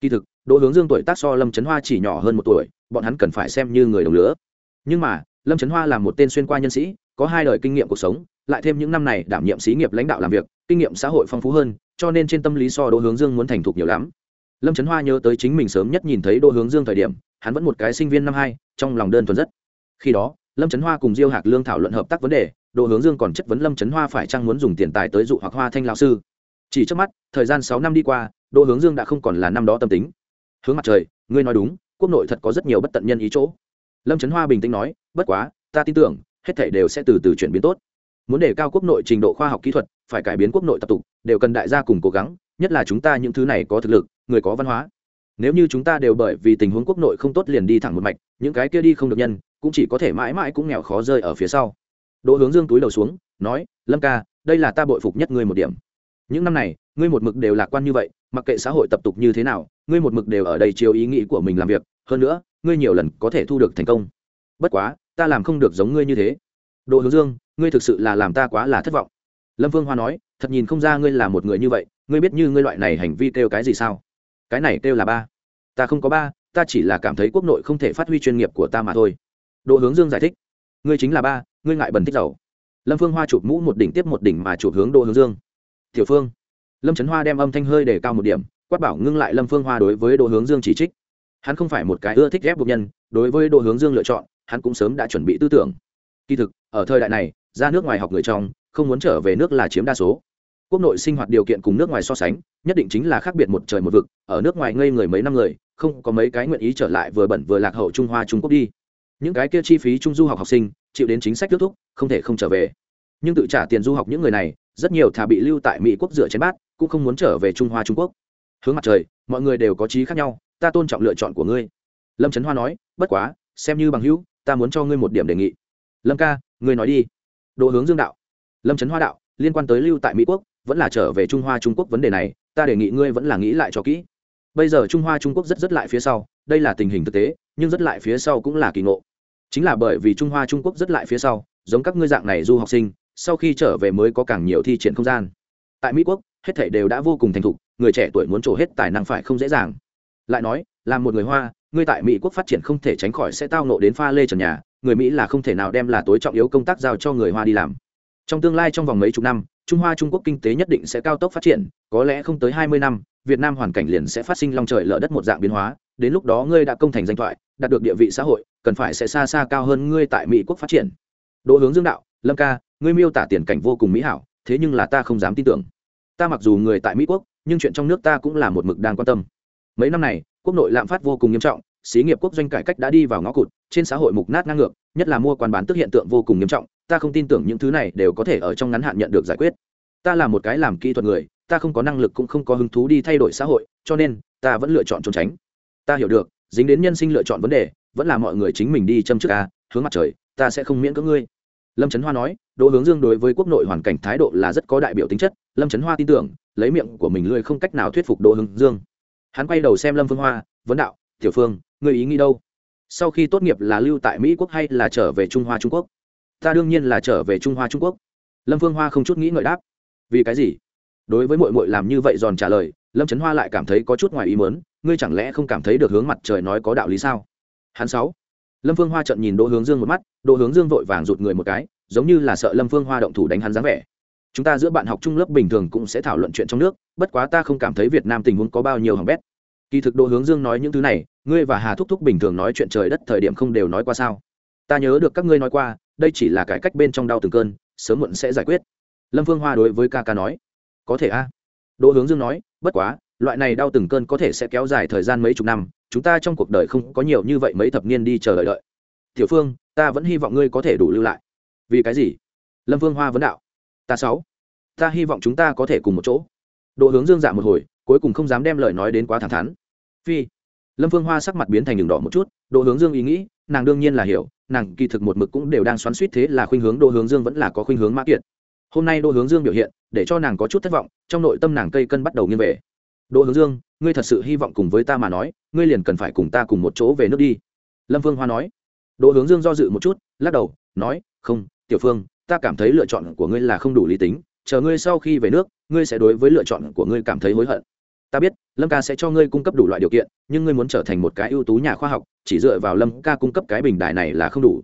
Kỳ thực, đỗ hướng dương tuổi tác so lâm trấn hoa chỉ nhỏ hơn một tuổi, bọn hắn cần phải xem như người đồng lứa. Nhưng mà, lâm trấn hoa là một tên xuyên qua nhân sĩ, có hai đời kinh nghiệm cuộc sống, lại thêm những năm này đảm nhiệm xí nghiệp lãnh đạo làm việc, kinh nghiệm xã hội phong phú hơn cho nên trên tâm lý so đỗ hướng dương muốn thành thục nhiều lắm. Lâm trấn hoa nhớ tới chính mình sớm nhất nhìn thấy đỗ hướng dương thời điểm, hắn vẫn một cái sinh viên năm hai, trong lòng đơn thuần rất. Khi đó, lâm trấn hoa cùng diêu hạc lương thảo luận hợp tác vấn đề, đỗ hướng dương còn chất vấn lâm trấn hoa phải chăng muốn dùng tiền tài tới dụ hoặc hoa thanh lão sư. Chỉ trước mắt, thời gian sáu năm đi qua, đỗ hướng dương đã không còn là năm đó tâm tính. Hướng mặt trời, ngươi nói đúng, quốc nội thật có rất nhiều bất tận nhân ý chỗ. Lâm trấn hoa bình tĩnh nói, bất quá, ta tin tưởng, hết thảy đều sẽ từ từ chuyển biến tốt. Muốn đề cao quốc nội trình độ khoa học kỹ thuật phải cải biến quốc nội tập tục, đều cần đại gia cùng cố gắng, nhất là chúng ta những thứ này có thực lực, người có văn hóa. Nếu như chúng ta đều bởi vì tình huống quốc nội không tốt liền đi thẳng một mạch, những cái kia đi không được nhân, cũng chỉ có thể mãi mãi cũng nghèo khó rơi ở phía sau. Đỗ hướng dương túi đầu xuống, nói, lâm ca, đây là ta bội phục nhất ngươi một điểm. Những năm này, ngươi một mực đều lạc quan như vậy, mặc kệ xã hội tập tục như thế nào, ngươi một mực đều ở đây chiếu ý nghĩ của mình làm việc, hơn nữa, ngươi nhiều lần có thể thu được thành công. Bất quá, ta làm không được giống ngươi như thế. Đỗ hướng dương, ngươi thực sự là làm ta quá là thất vọng lâm vương hoa nói, thật nhìn không ra ngươi là một người như vậy, ngươi biết như ngươi loại này hành vi kêu cái gì sao? Cái này kêu là ba. Ta không có ba, ta chỉ là cảm thấy quốc nội không thể phát huy chuyên nghiệp của ta mà thôi. Đỗ hướng dương giải thích, ngươi chính là ba, ngươi ngại bẩn thích giàu. Lâm phương hoa chụp mũ một đỉnh tiếp một đỉnh mà chụp hướng đỗ hướng dương. Tiểu phương. Lâm trấn hoa đem âm thanh hơi để cao một điểm, quát bảo ngưng lại lâm phương hoa đối với đỗ hướng dương chỉ trích. Hắn không phải một cái ưa thích ghép buộc nhân, đối với đỗ hướng dương lựa chọn, hắn cũng sớm đã chuẩn bị tư tưởng. Kỳ thực, ở thời đại này, ra nước ngoài học người trong không muốn trở về nước là chiếm đa số. Quốc nội sinh hoạt điều kiện cùng nước ngoài so sánh, nhất định chính là khác biệt một trời một vực, ở nước ngoài ngây người mấy năm người, không có mấy cái nguyện ý trở lại vừa bẩn vừa lạc hậu trung hoa trung quốc đi. Những cái kia chi phí trung du học học sinh, chịu đến chính sách kết thúc, không thể không trở về. Nhưng tự trả tiền du học những người này, rất nhiều thà bị lưu tại mỹ quốc dựa chén bát, cũng không muốn trở về trung hoa trung quốc. Hướng mặt trời, mọi người đều có trí khác nhau, ta tôn trọng lựa chọn của ngươi. Lâm trấn hoa nói, bất quá, xem như bằng hữu, ta muốn cho ngươi một điểm đề nghị. Lâm ca, ngươi nói đi. Độ hướng dương đạo lâm trấn hoa đạo, liên quan tới lưu tại mỹ quốc, vẫn là trở về trung hoa trung quốc vấn đề này, ta đề nghị ngươi vẫn là nghĩ lại cho kỹ. Bây giờ trung hoa trung quốc rất rất lại phía sau, đây là tình hình thực tế, nhưng rất lại phía sau cũng là kỳ ngộ. Chính là bởi vì trung hoa trung quốc rất lại phía sau, giống các ngươi dạng này du học sinh, sau khi trở về mới có càng nhiều thi triển không gian. Tại mỹ quốc, hết thảy đều đã vô cùng thành thục, người trẻ tuổi muốn trổ hết tài năng phải không dễ dàng. Lại nói là một người hoa, ngươi tại mỹ quốc phát triển không thể tránh khỏi sẽ tao nộ đến pha lê trần nhà, người mỹ là không thể nào đem là tối trọng yếu công tác giao cho người hoa đi làm trong tương lai trong vòng mấy chục năm, trung hoa trung quốc kinh tế nhất định sẽ cao tốc phát triển, có lẽ không tới hai mươi năm, việt nam hoàn cảnh liền sẽ phát sinh long trời lở đất một dạng biến hóa. Đến lúc đó ngươi đã công thành danh thoại, đạt được địa vị xã hội, cần phải sẽ xa xa cao hơn ngươi tại mỹ quốc phát triển. Đỗ hướng dương đạo, lâm ca, ngươi miêu tả tiền cảnh vô cùng mỹ hảo, thế nhưng là ta không dám tin tưởng. Ta mặc dù người tại mỹ quốc, nhưng chuyện trong nước ta cũng là một mực đang quan tâm. Mấy năm này, quốc nội lạm phát vô cùng nghiêm trọng, xí nghiệp quốc doanh cải cách đã đi vào ngõ cụt, trên xã hội mục nát ngang ngược, nhất là mua quan bán tức hiện tượng vô cùng nghiêm trọng ta không tin tưởng những thứ này đều có thể ở trong ngắn hạn nhận được giải quyết. Ta là một cái làm kỹ thuật người ta không có năng lực cũng không có hứng thú đi thay đổi xã hội cho nên ta vẫn lựa chọn trốn tránh. Ta hiểu được dính đến nhân sinh lựa chọn vấn đề vẫn là mọi người chính mình đi châm trước a, hướng mặt trời ta sẽ không miễn cưỡng ngươi. Lâm trấn hoa nói đỗ hướng dương đối với quốc nội hoàn cảnh thái độ là rất có đại biểu tính chất. Lâm trấn hoa tin tưởng lấy miệng của mình lười không cách nào thuyết phục đỗ hướng dương. Hắn quay đầu xem lâm phương hoa vấn đạo tiểu phương người ý nghĩ đâu? Sau khi tốt nghiệp là lưu tại mỹ quốc hay là trở về trung hoa trung quốc? Ta đương nhiên là trở về trung hoa trung quốc. Lâm phương hoa không chút nghĩ ngợi đáp. Vì cái gì? Đối với mội mội làm như vậy giòn trả lời, lâm trấn hoa lại cảm thấy có chút ngoài ý mớn ngươi chẳng lẽ không cảm thấy được hướng mặt trời nói có đạo lý sao? Hắn sáu. Lâm phương hoa trận nhìn đỗ hướng dương một mắt, đỗ hướng dương vội vàng rụt người một cái, giống như là sợ lâm phương hoa động thủ đánh hắn dáng vẻ. Chúng ta giữa bạn học trung lớp bình thường cũng sẽ thảo luận chuyện trong nước, bất quá ta không cảm thấy việt nam tình huống có bao nhiêu hỏng bét. Kỳ thực đỗ hướng dương nói những thứ này, ngươi và hà thúc thúc bình thường nói chuyện trời đất thời điểm không đều nói qua sao? Ta nhớ được các ngươi nói qua đây chỉ là cải cách bên trong đau từng cơn, sớm muộn sẽ giải quyết. Lâm phương hoa đối với ca ca nói, có thể a. Đỗ hướng dương nói, bất quá, loại này đau từng cơn có thể sẽ kéo dài thời gian mấy chục năm, chúng ta trong cuộc đời không có nhiều như vậy mấy thập niên đi chờ đợi đợi. Tiểu phương, ta vẫn hy vọng ngươi có thể đủ lưu lại. Vì cái gì? Lâm phương hoa vấn đạo. Ta sáu, ta hy vọng chúng ta có thể cùng một chỗ. Đỗ hướng dương dạ một hồi, cuối cùng không dám đem lời nói đến quá thẳng thắn. Phi. Lâm phương hoa sắc mặt biến thành đường đỏ một chút, đỗ hướng dương ý nghĩ, nàng đương nhiên là hiểu nàng kỳ thực một mực cũng đều đang xoắn suýt thế là khuynh hướng đô hướng dương vẫn là có khuynh hướng mã kiệt. Hôm nay đô hướng dương biểu hiện, để cho nàng có chút thất vọng, trong nội tâm nàng cây cân bắt đầu nghiêng về. Đô hướng dương, ngươi thật sự hy vọng cùng với ta mà nói, ngươi liền cần phải cùng ta cùng một chỗ về nước đi. Lâm vương hoa nói. Đô hướng dương do dự một chút, lắc đầu, nói, không, tiểu phương, ta cảm thấy lựa chọn của ngươi là không đủ lý tính. Chờ ngươi sau khi về nước, ngươi sẽ đối với lựa chọn của ngươi cảm thấy hối hận ta biết, lâm ca sẽ cho ngươi cung cấp đủ loại điều kiện, nhưng ngươi muốn trở thành một cái ưu tú nhà khoa học, chỉ dựa vào lâm ca cung cấp cái bình đại này là không đủ.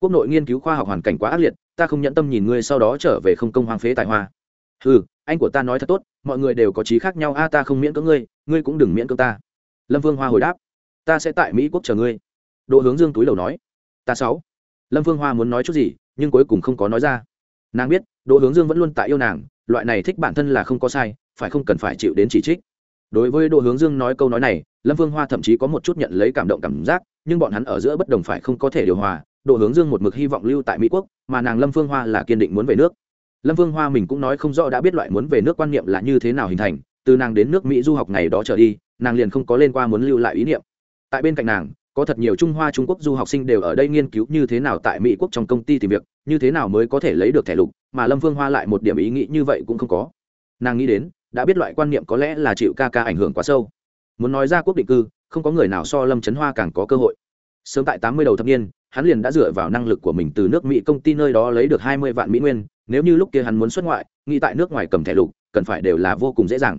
Quốc nội nghiên cứu khoa học hoàn cảnh quá ác liệt, ta không nhẫn tâm nhìn ngươi sau đó trở về không công hoang phế tài hoa. Ừ anh của ta nói thật tốt, mọi người đều có trí khác nhau, a, ta không miễn cưỡng ngươi ngươi cũng đừng miễn cưỡng ta. Lâm vương hoa hồi đáp, ta sẽ tại mỹ quốc chờ ngươi. Đỗ hướng dương túi đầu nói, ta sáu. Lâm vương hoa muốn nói chút gì, nhưng cuối cùng không có nói ra. Nàng biết, đỗ hướng dương vẫn luôn tại yêu nàng, loại này thích bản thân là không có sai, phải không cần phải chịu đến chỉ trích đối với đỗ hướng dương nói câu nói này, lâm vương hoa thậm chí có một chút nhận lấy cảm động cảm giác, nhưng bọn hắn ở giữa bất đồng phải không có thể điều hòa. Đỗ hướng dương một mực hy vọng lưu tại mỹ quốc, mà nàng lâm vương hoa là kiên định muốn về nước. Lâm vương hoa mình cũng nói không rõ đã biết loại muốn về nước quan niệm là như thế nào hình thành, từ nàng đến nước mỹ du học ngày đó trở đi, nàng liền không có lên qua muốn lưu lại ý niệm. Tại bên cạnh nàng, có thật nhiều trung hoa, trung quốc du học sinh đều ở đây nghiên cứu như thế nào tại mỹ quốc trong công ty tìm việc, như thế nào mới có thể lấy được thẻ lục, mà lâm vương hoa lại một điểm ý nghĩ như vậy cũng không có. Nàng nghĩ đến đã biết loại quan niệm có lẽ là chịu ca ca ảnh hưởng quá sâu. Muốn nói ra quốc định cư, không có người nào so lâm trấn hoa càng có cơ hội. Sớm tại tám mươi đầu thập niên, hắn liền đã dựa vào năng lực của mình từ nước mỹ công ty nơi đó lấy được hai mươi vạn mỹ nguyên, nếu như lúc kia hắn muốn xuất ngoại, nghĩ tại nước ngoài cầm thẻ lục, cần phải đều là vô cùng dễ dàng.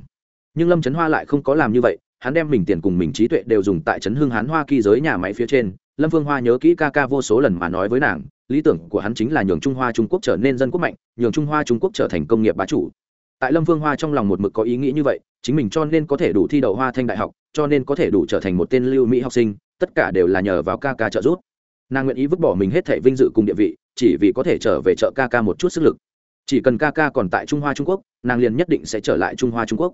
Nhưng lâm trấn hoa lại không có làm như vậy, hắn đem mình tiền cùng mình trí tuệ đều dùng tại trấn hương hán hoa kỳ giới nhà máy phía trên. Lâm phương hoa nhớ kỹ ca ca vô số lần mà nói với nàng, lý tưởng của hắn chính là nhường trung hoa trung quốc trở nên dân quốc mạnh, nhường trung hoa trung quốc trở thành công nghiệp bá chủ tại lâm phương hoa trong lòng một mực có ý nghĩ như vậy, chính mình cho nên có thể đủ thi đậu hoa thanh đại học, cho nên có thể đủ trở thành một tên lưu mỹ học sinh, tất cả đều là nhờ vào ca ca trợ giúp. Nàng nguyện ý vứt bỏ mình hết thể vinh dự cùng địa vị, chỉ vì có thể trở về chợ ca ca một chút sức lực. Chỉ cần ca ca còn tại trung hoa trung quốc, nàng liền nhất định sẽ trở lại trung hoa trung quốc.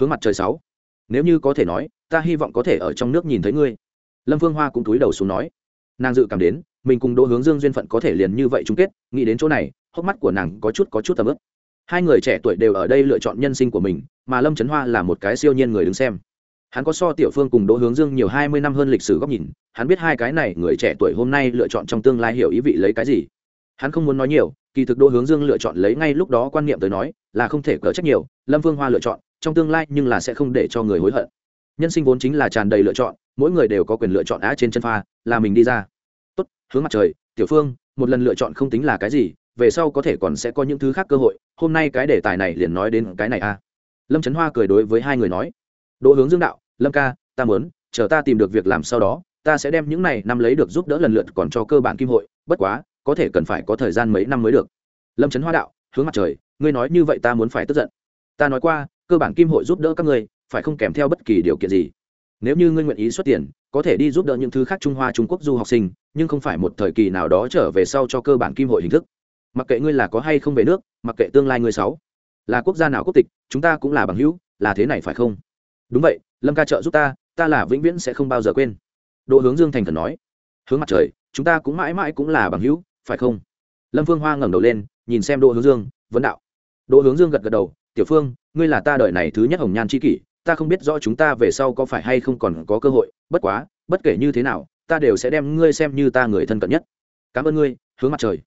Hướng mặt trời sáu. Nếu như có thể nói, ta hy vọng có thể ở trong nước nhìn thấy ngươi. Lâm phương hoa cũng túi đầu xuống nói. Nàng dự cảm đến, mình cùng đỗ hướng dương duyên phận có thể liền như vậy chung kết, nghĩ đến chỗ này, hốc mắt của nàng có chút có chút tầm ướp hai người trẻ tuổi đều ở đây lựa chọn nhân sinh của mình, mà lâm trấn hoa là một cái siêu nhiên người đứng xem. Hắn có so tiểu phương cùng đỗ hướng dương nhiều hai mươi năm hơn lịch sử góc nhìn, hắn biết hai cái này người trẻ tuổi hôm nay lựa chọn trong tương lai hiểu ý vị lấy cái gì. Hắn không muốn nói nhiều, kỳ thực đỗ hướng dương lựa chọn lấy ngay lúc đó quan niệm tới nói, là không thể cờ trách nhiều, lâm vương hoa lựa chọn, trong tương lai nhưng là sẽ không để cho người hối hận. Nhân sinh vốn chính là tràn đầy lựa chọn, mỗi người đều có quyền lựa chọn á trên chân pha, là mình đi ra. Tốt, hướng mặt trời, tiểu phương, một lần lựa chọn không tính là cái gì về sau có thể còn sẽ có những thứ khác cơ hội, hôm nay cái đề tài này liền nói đến cái này a lâm trấn hoa cười đối với hai người nói, đỗ hướng dương đạo, lâm ca, ta muốn, chờ ta tìm được việc làm sau đó, ta sẽ đem những này năm lấy được giúp đỡ lần lượt còn cho cơ bản kim hội, bất quá, có thể cần phải có thời gian mấy năm mới được. Lâm trấn hoa đạo, hướng mặt trời, ngươi nói như vậy ta muốn phải tức giận. Ta nói qua, cơ bản kim hội giúp đỡ các ngươi, phải không kèm theo bất kỳ điều kiện gì. Nếu như ngươi nguyện ý xuất tiền, có thể đi giúp đỡ những thứ khác trung hoa, trung quốc du học sinh, nhưng không phải một thời kỳ nào đó trở về sau cho cơ bản kim hội hình thức mặc kệ ngươi là có hay không về nước, mặc kệ tương lai ngươi sáu là quốc gia nào quốc tịch, chúng ta cũng là bằng hữu, là thế này phải không? Đúng vậy, lâm ca trợ giúp ta ta là vĩnh viễn sẽ không bao giờ quên. Đỗ hướng dương thành thần nói. Hướng mặt trời, chúng ta cũng mãi mãi cũng là bằng hữu, phải không? Lâm phương hoa ngẩng đầu lên, nhìn xem đỗ hướng dương, vấn đạo. Đỗ hướng dương gật gật đầu, tiểu phương, ngươi là ta đợi này thứ nhất hồng nhan c kỷ, ta không biết rõ chúng ta về sau có phải hay không còn có cơ hội, bất quá, bất kể như thế nào, ta đều sẽ đem ngươi xem như ta người thân cận nhất. Cảm ơn ngươi, hướng mặt trời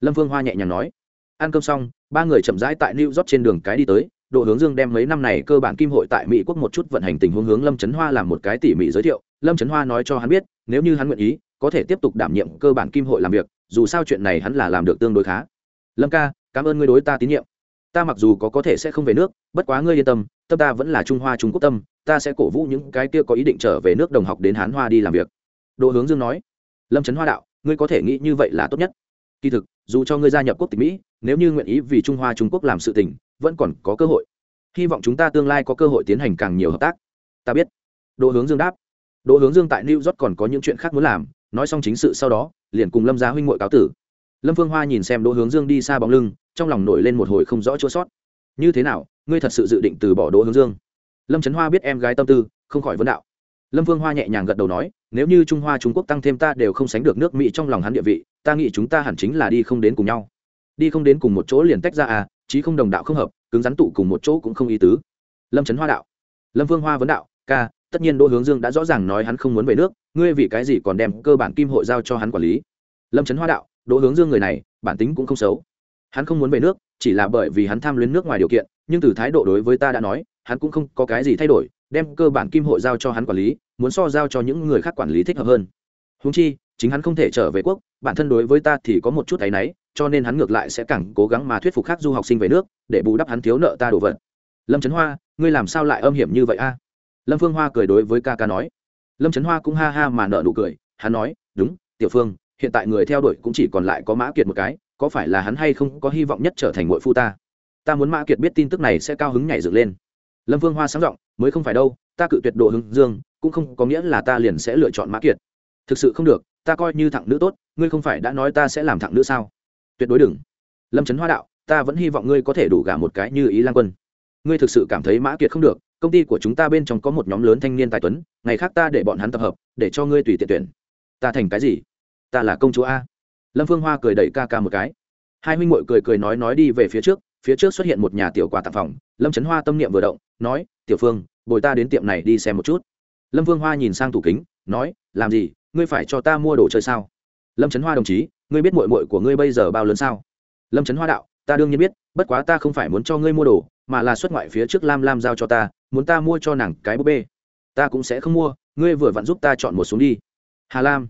lâm phương hoa nhẹ nhàng nói, ăn cơm xong, ba người chậm rãi tại new york trên đường cái đi tới độ hướng dương đem mấy năm này cơ bản kim hội tại mỹ quốc một chút vận hành tình huống hướng lâm trấn hoa làm một cái tỉ mỉ giới thiệu. Lâm trấn hoa nói cho hắn biết, nếu như hắn nguyện ý, có thể tiếp tục đảm nhiệm cơ bản kim hội làm việc, dù sao chuyện này hắn là làm được tương đối khá. Lâm ca, cảm ơn ngươi đối ta tín nhiệm. Ta mặc dù có có thể sẽ không về nước, bất quá ngươi yên tâm tâm ta vẫn là trung hoa trung quốc tâm, ta sẽ cổ vũ những cái kia có ý định trở về nước đồng học đến hán hoa đi làm việc. Đỗ hướng dương nói, lâm trấn hoa đạo, ngươi có thể nghĩ như vậy là tốt nhất kỳ thực, dù cho ngươi gia nhập quốc tịch mỹ, nếu như nguyện ý vì trung hoa trung quốc làm sự tình, vẫn còn có cơ hội. Hy vọng chúng ta tương lai có cơ hội tiến hành càng nhiều hợp tác. Ta biết. Đỗ hướng dương đáp. Đỗ hướng dương tại new york còn có những chuyện khác muốn làm, nói xong chính sự sau đó, liền cùng lâm gia huynh ngội cáo tử. Lâm phương hoa nhìn xem đỗ hướng dương đi xa bóng lưng, trong lòng nổi lên một hồi không rõ chỗ sót. Như thế nào, ngươi thật sự dự định từ bỏ đỗ hướng dương? Lâm trấn hoa biết em gái tâm tư, không khỏi vấn đạo lâm Vương hoa nhẹ nhàng gật đầu nói, nếu như trung hoa trung quốc tăng thêm ta đều không sánh được nước mỹ trong lòng hắn địa vị, ta nghĩ chúng ta hẳn chính là đi không đến cùng nhau. Đi không đến cùng một chỗ liền tách ra à chí không đồng đạo không hợp, cứng rắn tụ cùng một chỗ cũng không ý tứ. Lâm trấn hoa đạo. Lâm Vương hoa vấn đạo, ca, tất nhiên đỗ hướng dương đã rõ ràng nói hắn không muốn về nước, ngươi vì cái gì còn đem cơ bản kim hội giao cho hắn quản lý? Lâm trấn hoa đạo, đỗ hướng dương người này, bản tính cũng không xấu. Hắn không muốn về nước, chỉ là bởi vì hắn tham luyến nước ngoài điều kiện, nhưng từ thái độ đối với ta đã nói, hắn cũng không có cái gì thay đổi đem cơ bản kim hội giao cho hắn quản lý, muốn so giao cho những người khác quản lý thích hợp hơn. Húng chi, chính hắn không thể trở về quốc, bản thân đối với ta thì có một chút áy náy, cho nên hắn ngược lại sẽ càng cố gắng mà thuyết phục khác du học sinh về nước, để bù đắp hắn thiếu nợ ta đồ vật. Lâm trấn hoa, ngươi làm sao lại âm hiểm như vậy a? Lâm phương hoa cười đối với ca ca nói. Lâm trấn hoa cũng ha ha mà nợ nụ cười, hắn nói, đúng, tiểu phương, hiện tại người theo đuổi cũng chỉ còn lại có mã kiệt một cái, có phải là hắn hay không có hy vọng nhất trở thành ngội phu ta? Ta muốn mã kiệt biết tin tức này sẽ cao hứng nhảy dựng lên lâm vương hoa sáng giọng, mới không phải đâu, ta cự tuyệt độ hưng dương, cũng không có nghĩa là ta liền sẽ lựa chọn mã kiệt. Thực sự không được, ta coi như thẳng nữ tốt, ngươi không phải đã nói ta sẽ làm thẳng nữ sao? Tuyệt đối đừng. Lâm trấn hoa đạo, ta vẫn hy vọng ngươi có thể đủ gả một cái như ý lan quân. Ngươi thực sự cảm thấy mã kiệt không được, công ty của chúng ta bên trong có một nhóm lớn thanh niên tài tuấn, ngày khác ta để bọn hắn tập hợp, để cho ngươi tùy tiện tuyển. Ta thành cái gì? Ta là công chúa a. Lâm phương hoa cười đẩy ca ca một cái. Hai huynh muội cười cười nói nói đi về phía trước phía trước xuất hiện một nhà tiểu quà tặng phòng, lâm trấn hoa tâm niệm vừa động nói, tiểu phương, bồi ta đến tiệm này đi xem một chút. Lâm vương hoa nhìn sang tủ kính, nói, làm gì, ngươi phải cho ta mua đồ chơi sao? Lâm trấn hoa đồng chí, ngươi biết mội mội của ngươi bây giờ bao lớn sao? Lâm trấn hoa đạo, ta đương nhiên biết, bất quá ta không phải muốn cho ngươi mua đồ, mà là xuất ngoại phía trước lam lam giao cho ta, muốn ta mua cho nàng cái búp bê. Ta cũng sẽ không mua, ngươi vừa vặn giúp ta chọn một xuống đi. Hà lam.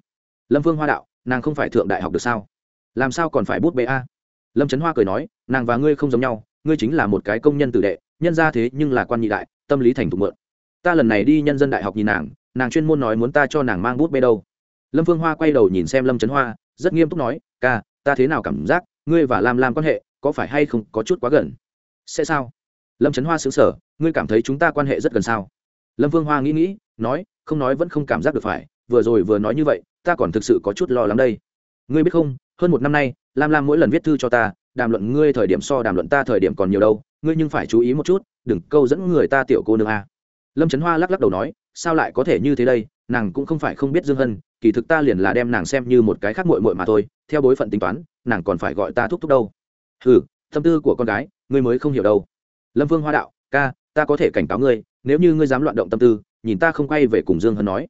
Lâm vương hoa đạo, nàng không phải thượng đại học được sao? Làm sao còn phải bút bê a? Lâm trấn hoa cười nói, nàng và ngươi không giống nhau, ngươi chính là một cái công nhân tử đệ nhân ra thế nhưng là quan nhị đại, tâm lý thành thục mượn. Ta lần này đi nhân dân đại học nhìn nàng nàng chuyên môn nói muốn ta cho nàng mang bút bê đâu. Lâm phương hoa quay đầu nhìn xem lâm trấn hoa, rất nghiêm túc nói, ca, ta thế nào cảm giác, ngươi và lam lam quan hệ, có phải hay không có chút quá gần? Sẽ sao? Lâm trấn hoa xứng sở ngươi cảm thấy chúng ta quan hệ rất gần sao? Lâm phương hoa nghĩ nghĩ, nói, không nói vẫn không cảm giác được phải, vừa rồi vừa nói như vậy, ta còn thực sự có chút lo lắng đây. Ngươi biết không, hơn một năm nay, lam lam mỗi lần viết thư cho ta đàm luận ngươi thời điểm so đàm luận ta thời điểm còn nhiều đâu ngươi nhưng phải chú ý một chút đừng câu dẫn người ta tiểu cô nương a. Lâm trấn hoa lắc lắc đầu nói sao lại có thể như thế đây nàng cũng không phải không biết dương hân kỳ thực ta liền là đem nàng xem như một cái khác mội mội mà thôi theo bối phận tính toán nàng còn phải gọi ta thúc thúc đâu. Ừ tâm tư của con gái ngươi mới không hiểu đâu. Lâm vương hoa đạo ca ta có thể cảnh cáo ngươi nếu như ngươi dám loạn động tâm tư nhìn ta không quay về cùng dương hân nói.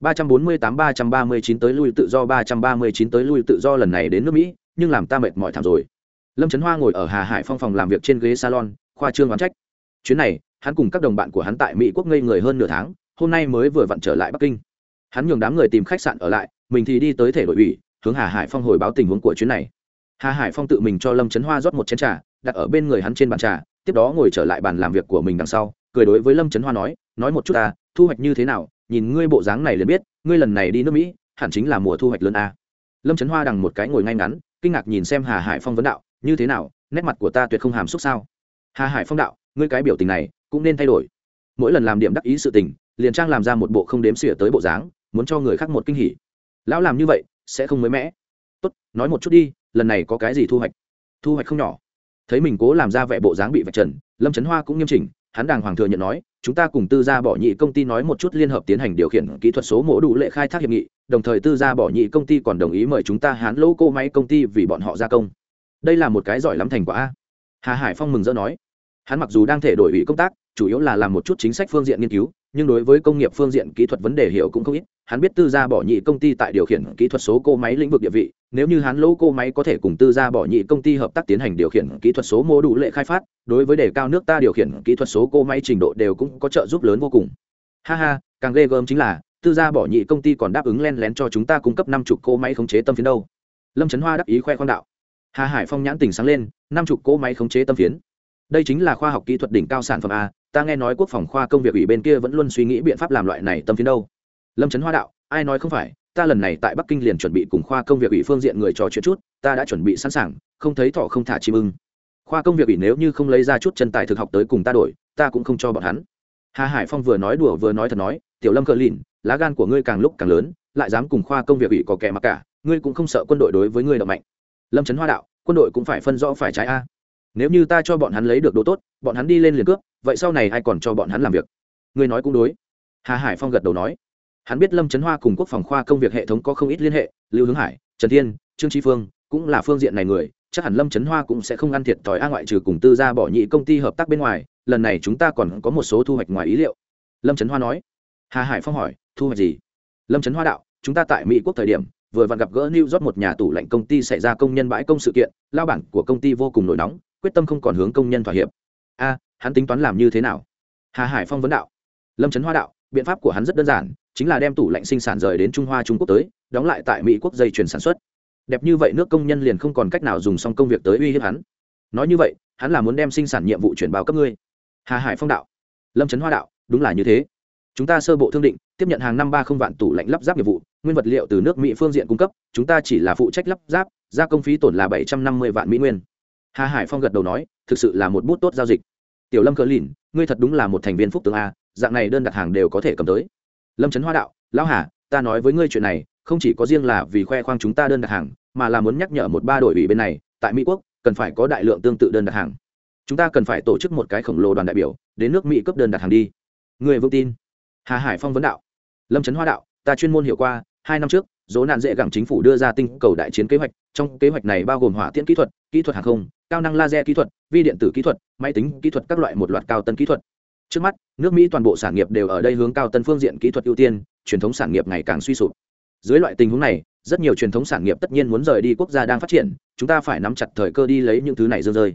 348-339 tới lui tự do 339 tới lui tự do lần này đến nước Mỹ, nhưng làm ta mệt mỏi thảm rồi. Lâm Trấn Hoa ngồi ở Hà Hải Phong phòng làm việc trên ghế salon, khoa trương đoán trách. Chuyến này, hắn cùng các đồng bạn của hắn tại Mỹ quốc ngây người hơn nửa tháng, hôm nay mới vừa vặn trở lại bắc kinh. Hắn nhường đám người tìm khách sạn ở lại mình thì đi tới thể đội ủy hướng hà hải phong hồi báo tình huống của chuyến này. Hà hải phong tự mình cho lâm trấn hoa rót một chén trà đặt ở bên người hắn trên bàn trà tiếp đó ngồi trở lại bàn làm việc của mình đằng sau cười đối với lâm trấn hoa nói nói một chút ta thu hoạch như thế nào nhìn ngươi bộ dáng này liền biết ngươi lần này đi nước mỹ hẳn chính là mùa thu hoạch lớn a. Lâm trấn hoa đằng một cái ngồi ngay ngắn kinh ngạc nhìn xem hà hải phong vấn đạo như thế nào, nét mặt của ta tuyệt không hàm xúc sao? Hà hải phong đạo, ngươi cái biểu tình này cũng nên thay đổi. Mỗi lần làm điểm đắc ý sự tình, liền trang làm ra một bộ không đếm xỉa tới bộ dáng, muốn cho người khác một kinh hỉ. Lão làm như vậy, sẽ không mới mẽ tốt, nói một chút đi, lần này có cái gì thu hoạch? Thu hoạch không nhỏ. Thấy mình cố làm ra vẻ bộ dáng bị vạch trần, lâm trấn hoa cũng nghiêm chỉnh, hắn đàng hoàng thừa nhận nói, chúng ta cùng tư gia bỏ nhị công ty nói một chút liên hợp tiến hành điều khiển kỹ thuật số mổ đủ lệ khai thác hiệp nghị, đồng thời tư gia bỏ nhị công ty còn đồng ý mời chúng ta hán lỗ cô máy công ty vì bọn họ gia công đây là một cái giỏi lắm thành quả a. hà hải phong mừng rỡ nói. Hắn mặc dù đang thể đổi ủy công tác, chủ yếu là làm một chút chính sách phương diện nghiên cứu, nhưng đối với công nghiệp phương diện kỹ thuật vấn đề hiểu cũng không ít. Hắn biết tư gia bỏ nhị công ty tại điều khiển kỹ thuật số cô máy lĩnh vực địa vị, nếu như hắn lỗ cô máy có thể cùng tư gia bỏ nhị công ty hợp tác tiến hành điều khiển kỹ thuật số mô đủ lệ khai phát, đối với đề cao nước ta điều khiển kỹ thuật số cô máy trình độ đều cũng có trợ giúp lớn vô cùng. Ha ha, càng ghê gớm chính là, tư gia bỏ nhị công ty còn đáp ứng len lén cho chúng ta cung cấp năm chục cô máy khống chế tâm phiến đâu. Lâm trấn hoa đắc ý khoe khoang đạo hà hải phong nhãn tình sáng lên, năm chục cỗ máy khống chế tâm phiến. Đây chính là khoa học kỹ thuật đỉnh cao sản phẩm a, ta nghe nói quốc phòng khoa công việc ủy bên kia vẫn luôn suy nghĩ biện pháp làm loại này tâm phiến đâu. Lâm trấn hoa đạo, ai nói không phải, ta lần này tại bắc kinh liền chuẩn bị cùng khoa công việc ủy phương diện người trò chuyện chút, ta đã chuẩn bị sẵn sàng, không thấy thọ không thả chim ưng. Khoa công việc ủy nếu như không lấy ra chút chân tài thực học tới cùng ta đổi, ta cũng không cho bọn hắn. Hà hải phong vừa nói đùa vừa nói thật nói, tiểu lâm cờ lìn, lá gan của ngươi càng lúc càng lớn, lại dám cùng khoa công việc ủy có kẻ mặc cả, ngươi cũng không sợ quân đội đối với ngươi động mạnh lâm trấn hoa đạo, quân đội cũng phải phân rõ phải trái a. Nếu như ta cho bọn hắn lấy được đồ tốt, bọn hắn đi lên liền cướp, vậy sau này ai còn cho bọn hắn làm việc? Ngươi nói cũng đối. Hà hải phong gật đầu nói. Hắn biết lâm trấn hoa cùng quốc phòng khoa công việc hệ thống có không ít liên hệ, lưu hướng hải, trần thiên, trương tri phương cũng là phương diện này người, chắc hẳn lâm trấn hoa cũng sẽ không ăn thiệt thòi a ngoại trừ cùng tư gia bỏ nhị công ty hợp tác bên ngoài, lần này chúng ta còn có một số thu hoạch ngoài ý liệu. Lâm trấn hoa nói. Hà hải phong hỏi, thu hoạch gì? Lâm trấn hoa đạo, chúng ta tại mỹ quốc thời điểm vừa vặn gặp gỡ New York một nhà tủ lạnh công ty xảy ra công nhân bãi công sự kiện, lao bản của công ty vô cùng nổi nóng, quyết tâm không còn hướng công nhân thỏa hiệp. A, hắn tính toán làm như thế nào? Hà Hải Phong vấn đạo. Lâm Trấn Hoa đạo, biện pháp của hắn rất đơn giản, chính là đem tủ lạnh sinh sản rời đến Trung Hoa Trung Quốc tới, đóng lại tại Mỹ quốc dây chuyển sản xuất. Đẹp như vậy nước công nhân liền không còn cách nào dùng xong công việc tới uy hiếp hắn. Nói như vậy, hắn là muốn đem sinh sản nhiệm vụ chuyển báo cấp ngươi. Hà Hải Phong đạo. Lâm Trấn Hoa đạo, đúng là như thế chúng ta sơ bộ thương định, tiếp nhận hàng năm ba không vạn tủ lạnh lắp ráp nghiệp vụ, nguyên vật liệu từ nước mỹ phương diện cung cấp, chúng ta chỉ là phụ trách lắp ráp, gia công phí tổn là bảy trăm năm mươi vạn mỹ nguyên. Hà hải phong gật đầu nói, thực sự là một bút tốt giao dịch. Tiểu lâm cờ lìn, ngươi thật đúng là một thành viên phúc tướng a, dạng này đơn đặt hàng đều có thể cầm tới. Lâm trấn hoa đạo, lão hà, ta nói với ngươi chuyện này, không chỉ có riêng là vì khoe khoang chúng ta đơn đặt hàng, mà là muốn nhắc nhở một ba đội ủy bên này, tại mỹ quốc, cần phải có đại lượng tương tự đơn đặt hàng. Chúng ta cần phải tổ chức một cái khổng lồ đoàn đại biểu, đến nước mỹ cấp đơn đặt hàng đi. Người vững tin hà hải phong vấn đạo. Lâm trấn hoa đạo, ta chuyên môn hiểu qua, hai năm trước, dỗ nạn dễ gẳng chính phủ đưa ra tinh cầu đại chiến kế hoạch, trong kế hoạch này bao gồm hỏa tiễn kỹ thuật kỹ thuật hàng không, cao năng laser kỹ thuật, vi điện tử kỹ thuật, máy tính kỹ thuật các loại một loạt cao tân kỹ thuật. Trước mắt, nước mỹ toàn bộ sản nghiệp đều ở đây hướng cao tân phương diện kỹ thuật ưu tiên, truyền thống sản nghiệp ngày càng suy sụp. Dưới loại tình huống này, rất nhiều truyền thống sản nghiệp tất nhiên muốn rời đi quốc gia đang phát triển, chúng ta phải nắm chặt thời cơ đi lấy những thứ này rơi rơi.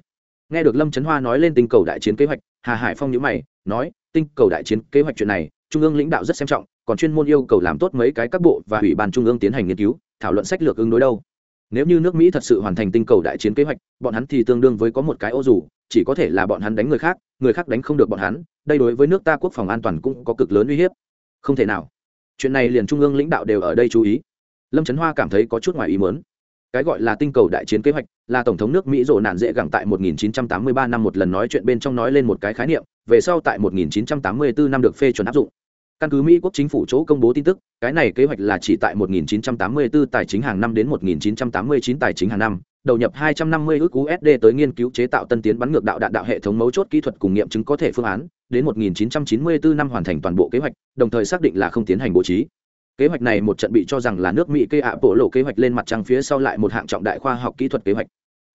Nghe được lâm trấn hoa nói lên tinh cầu đại chiến kế hoạch, hà hải phong nhữ mày, nói, tinh cầu đại chiến kế hoạch chuyện này trung ương lãnh đạo rất xem trọng, còn chuyên môn yêu cầu làm tốt mấy cái các bộ và ủy ban trung ương tiến hành nghiên cứu, thảo luận sách lược ứng đối đâu. Nếu như nước mỹ thật sự hoàn thành tinh cầu đại chiến kế hoạch, bọn hắn thì tương đương với có một cái ô dù, chỉ có thể là bọn hắn đánh người khác người khác đánh không được bọn hắn, đây đối với nước ta quốc phòng an toàn cũng có cực lớn uy hiếp. Không thể nào. Chuyện này liền trung ương lãnh đạo đều ở đây chú ý. Lâm trấn hoa cảm thấy có chút ngoài ý muốn. cái gọi là tinh cầu đại chiến kế hoạch là tổng thống nước mỹ rộ nạn dễ gẳng tại 1983 năm một lần nói chuyện bên trong nói lên một cái khái niệm về sau tại 1984 năm được phê chuẩn áp dụng. Căn cứ mỹ quốc chính phủ chỗ công bố tin tức, cái này kế hoạch là chỉ tại 1984 tài chính hàng năm đến 1989 tài chính hàng năm, đầu nhập 250 ước USD tới nghiên cứu chế tạo tân tiến bắn ngược đạo đạn đạo hệ thống mấu chốt kỹ thuật cùng nghiệm chứng có thể phương án, đến 1994 năm hoàn thành toàn bộ kế hoạch, đồng thời xác định là không tiến hành bố trí. Kế hoạch này một trận bị cho rằng là nước mỹ kê ạ bộ lộ kế hoạch lên mặt trăng phía sau lại một hạng trọng đại khoa học kỹ thuật kế hoạch.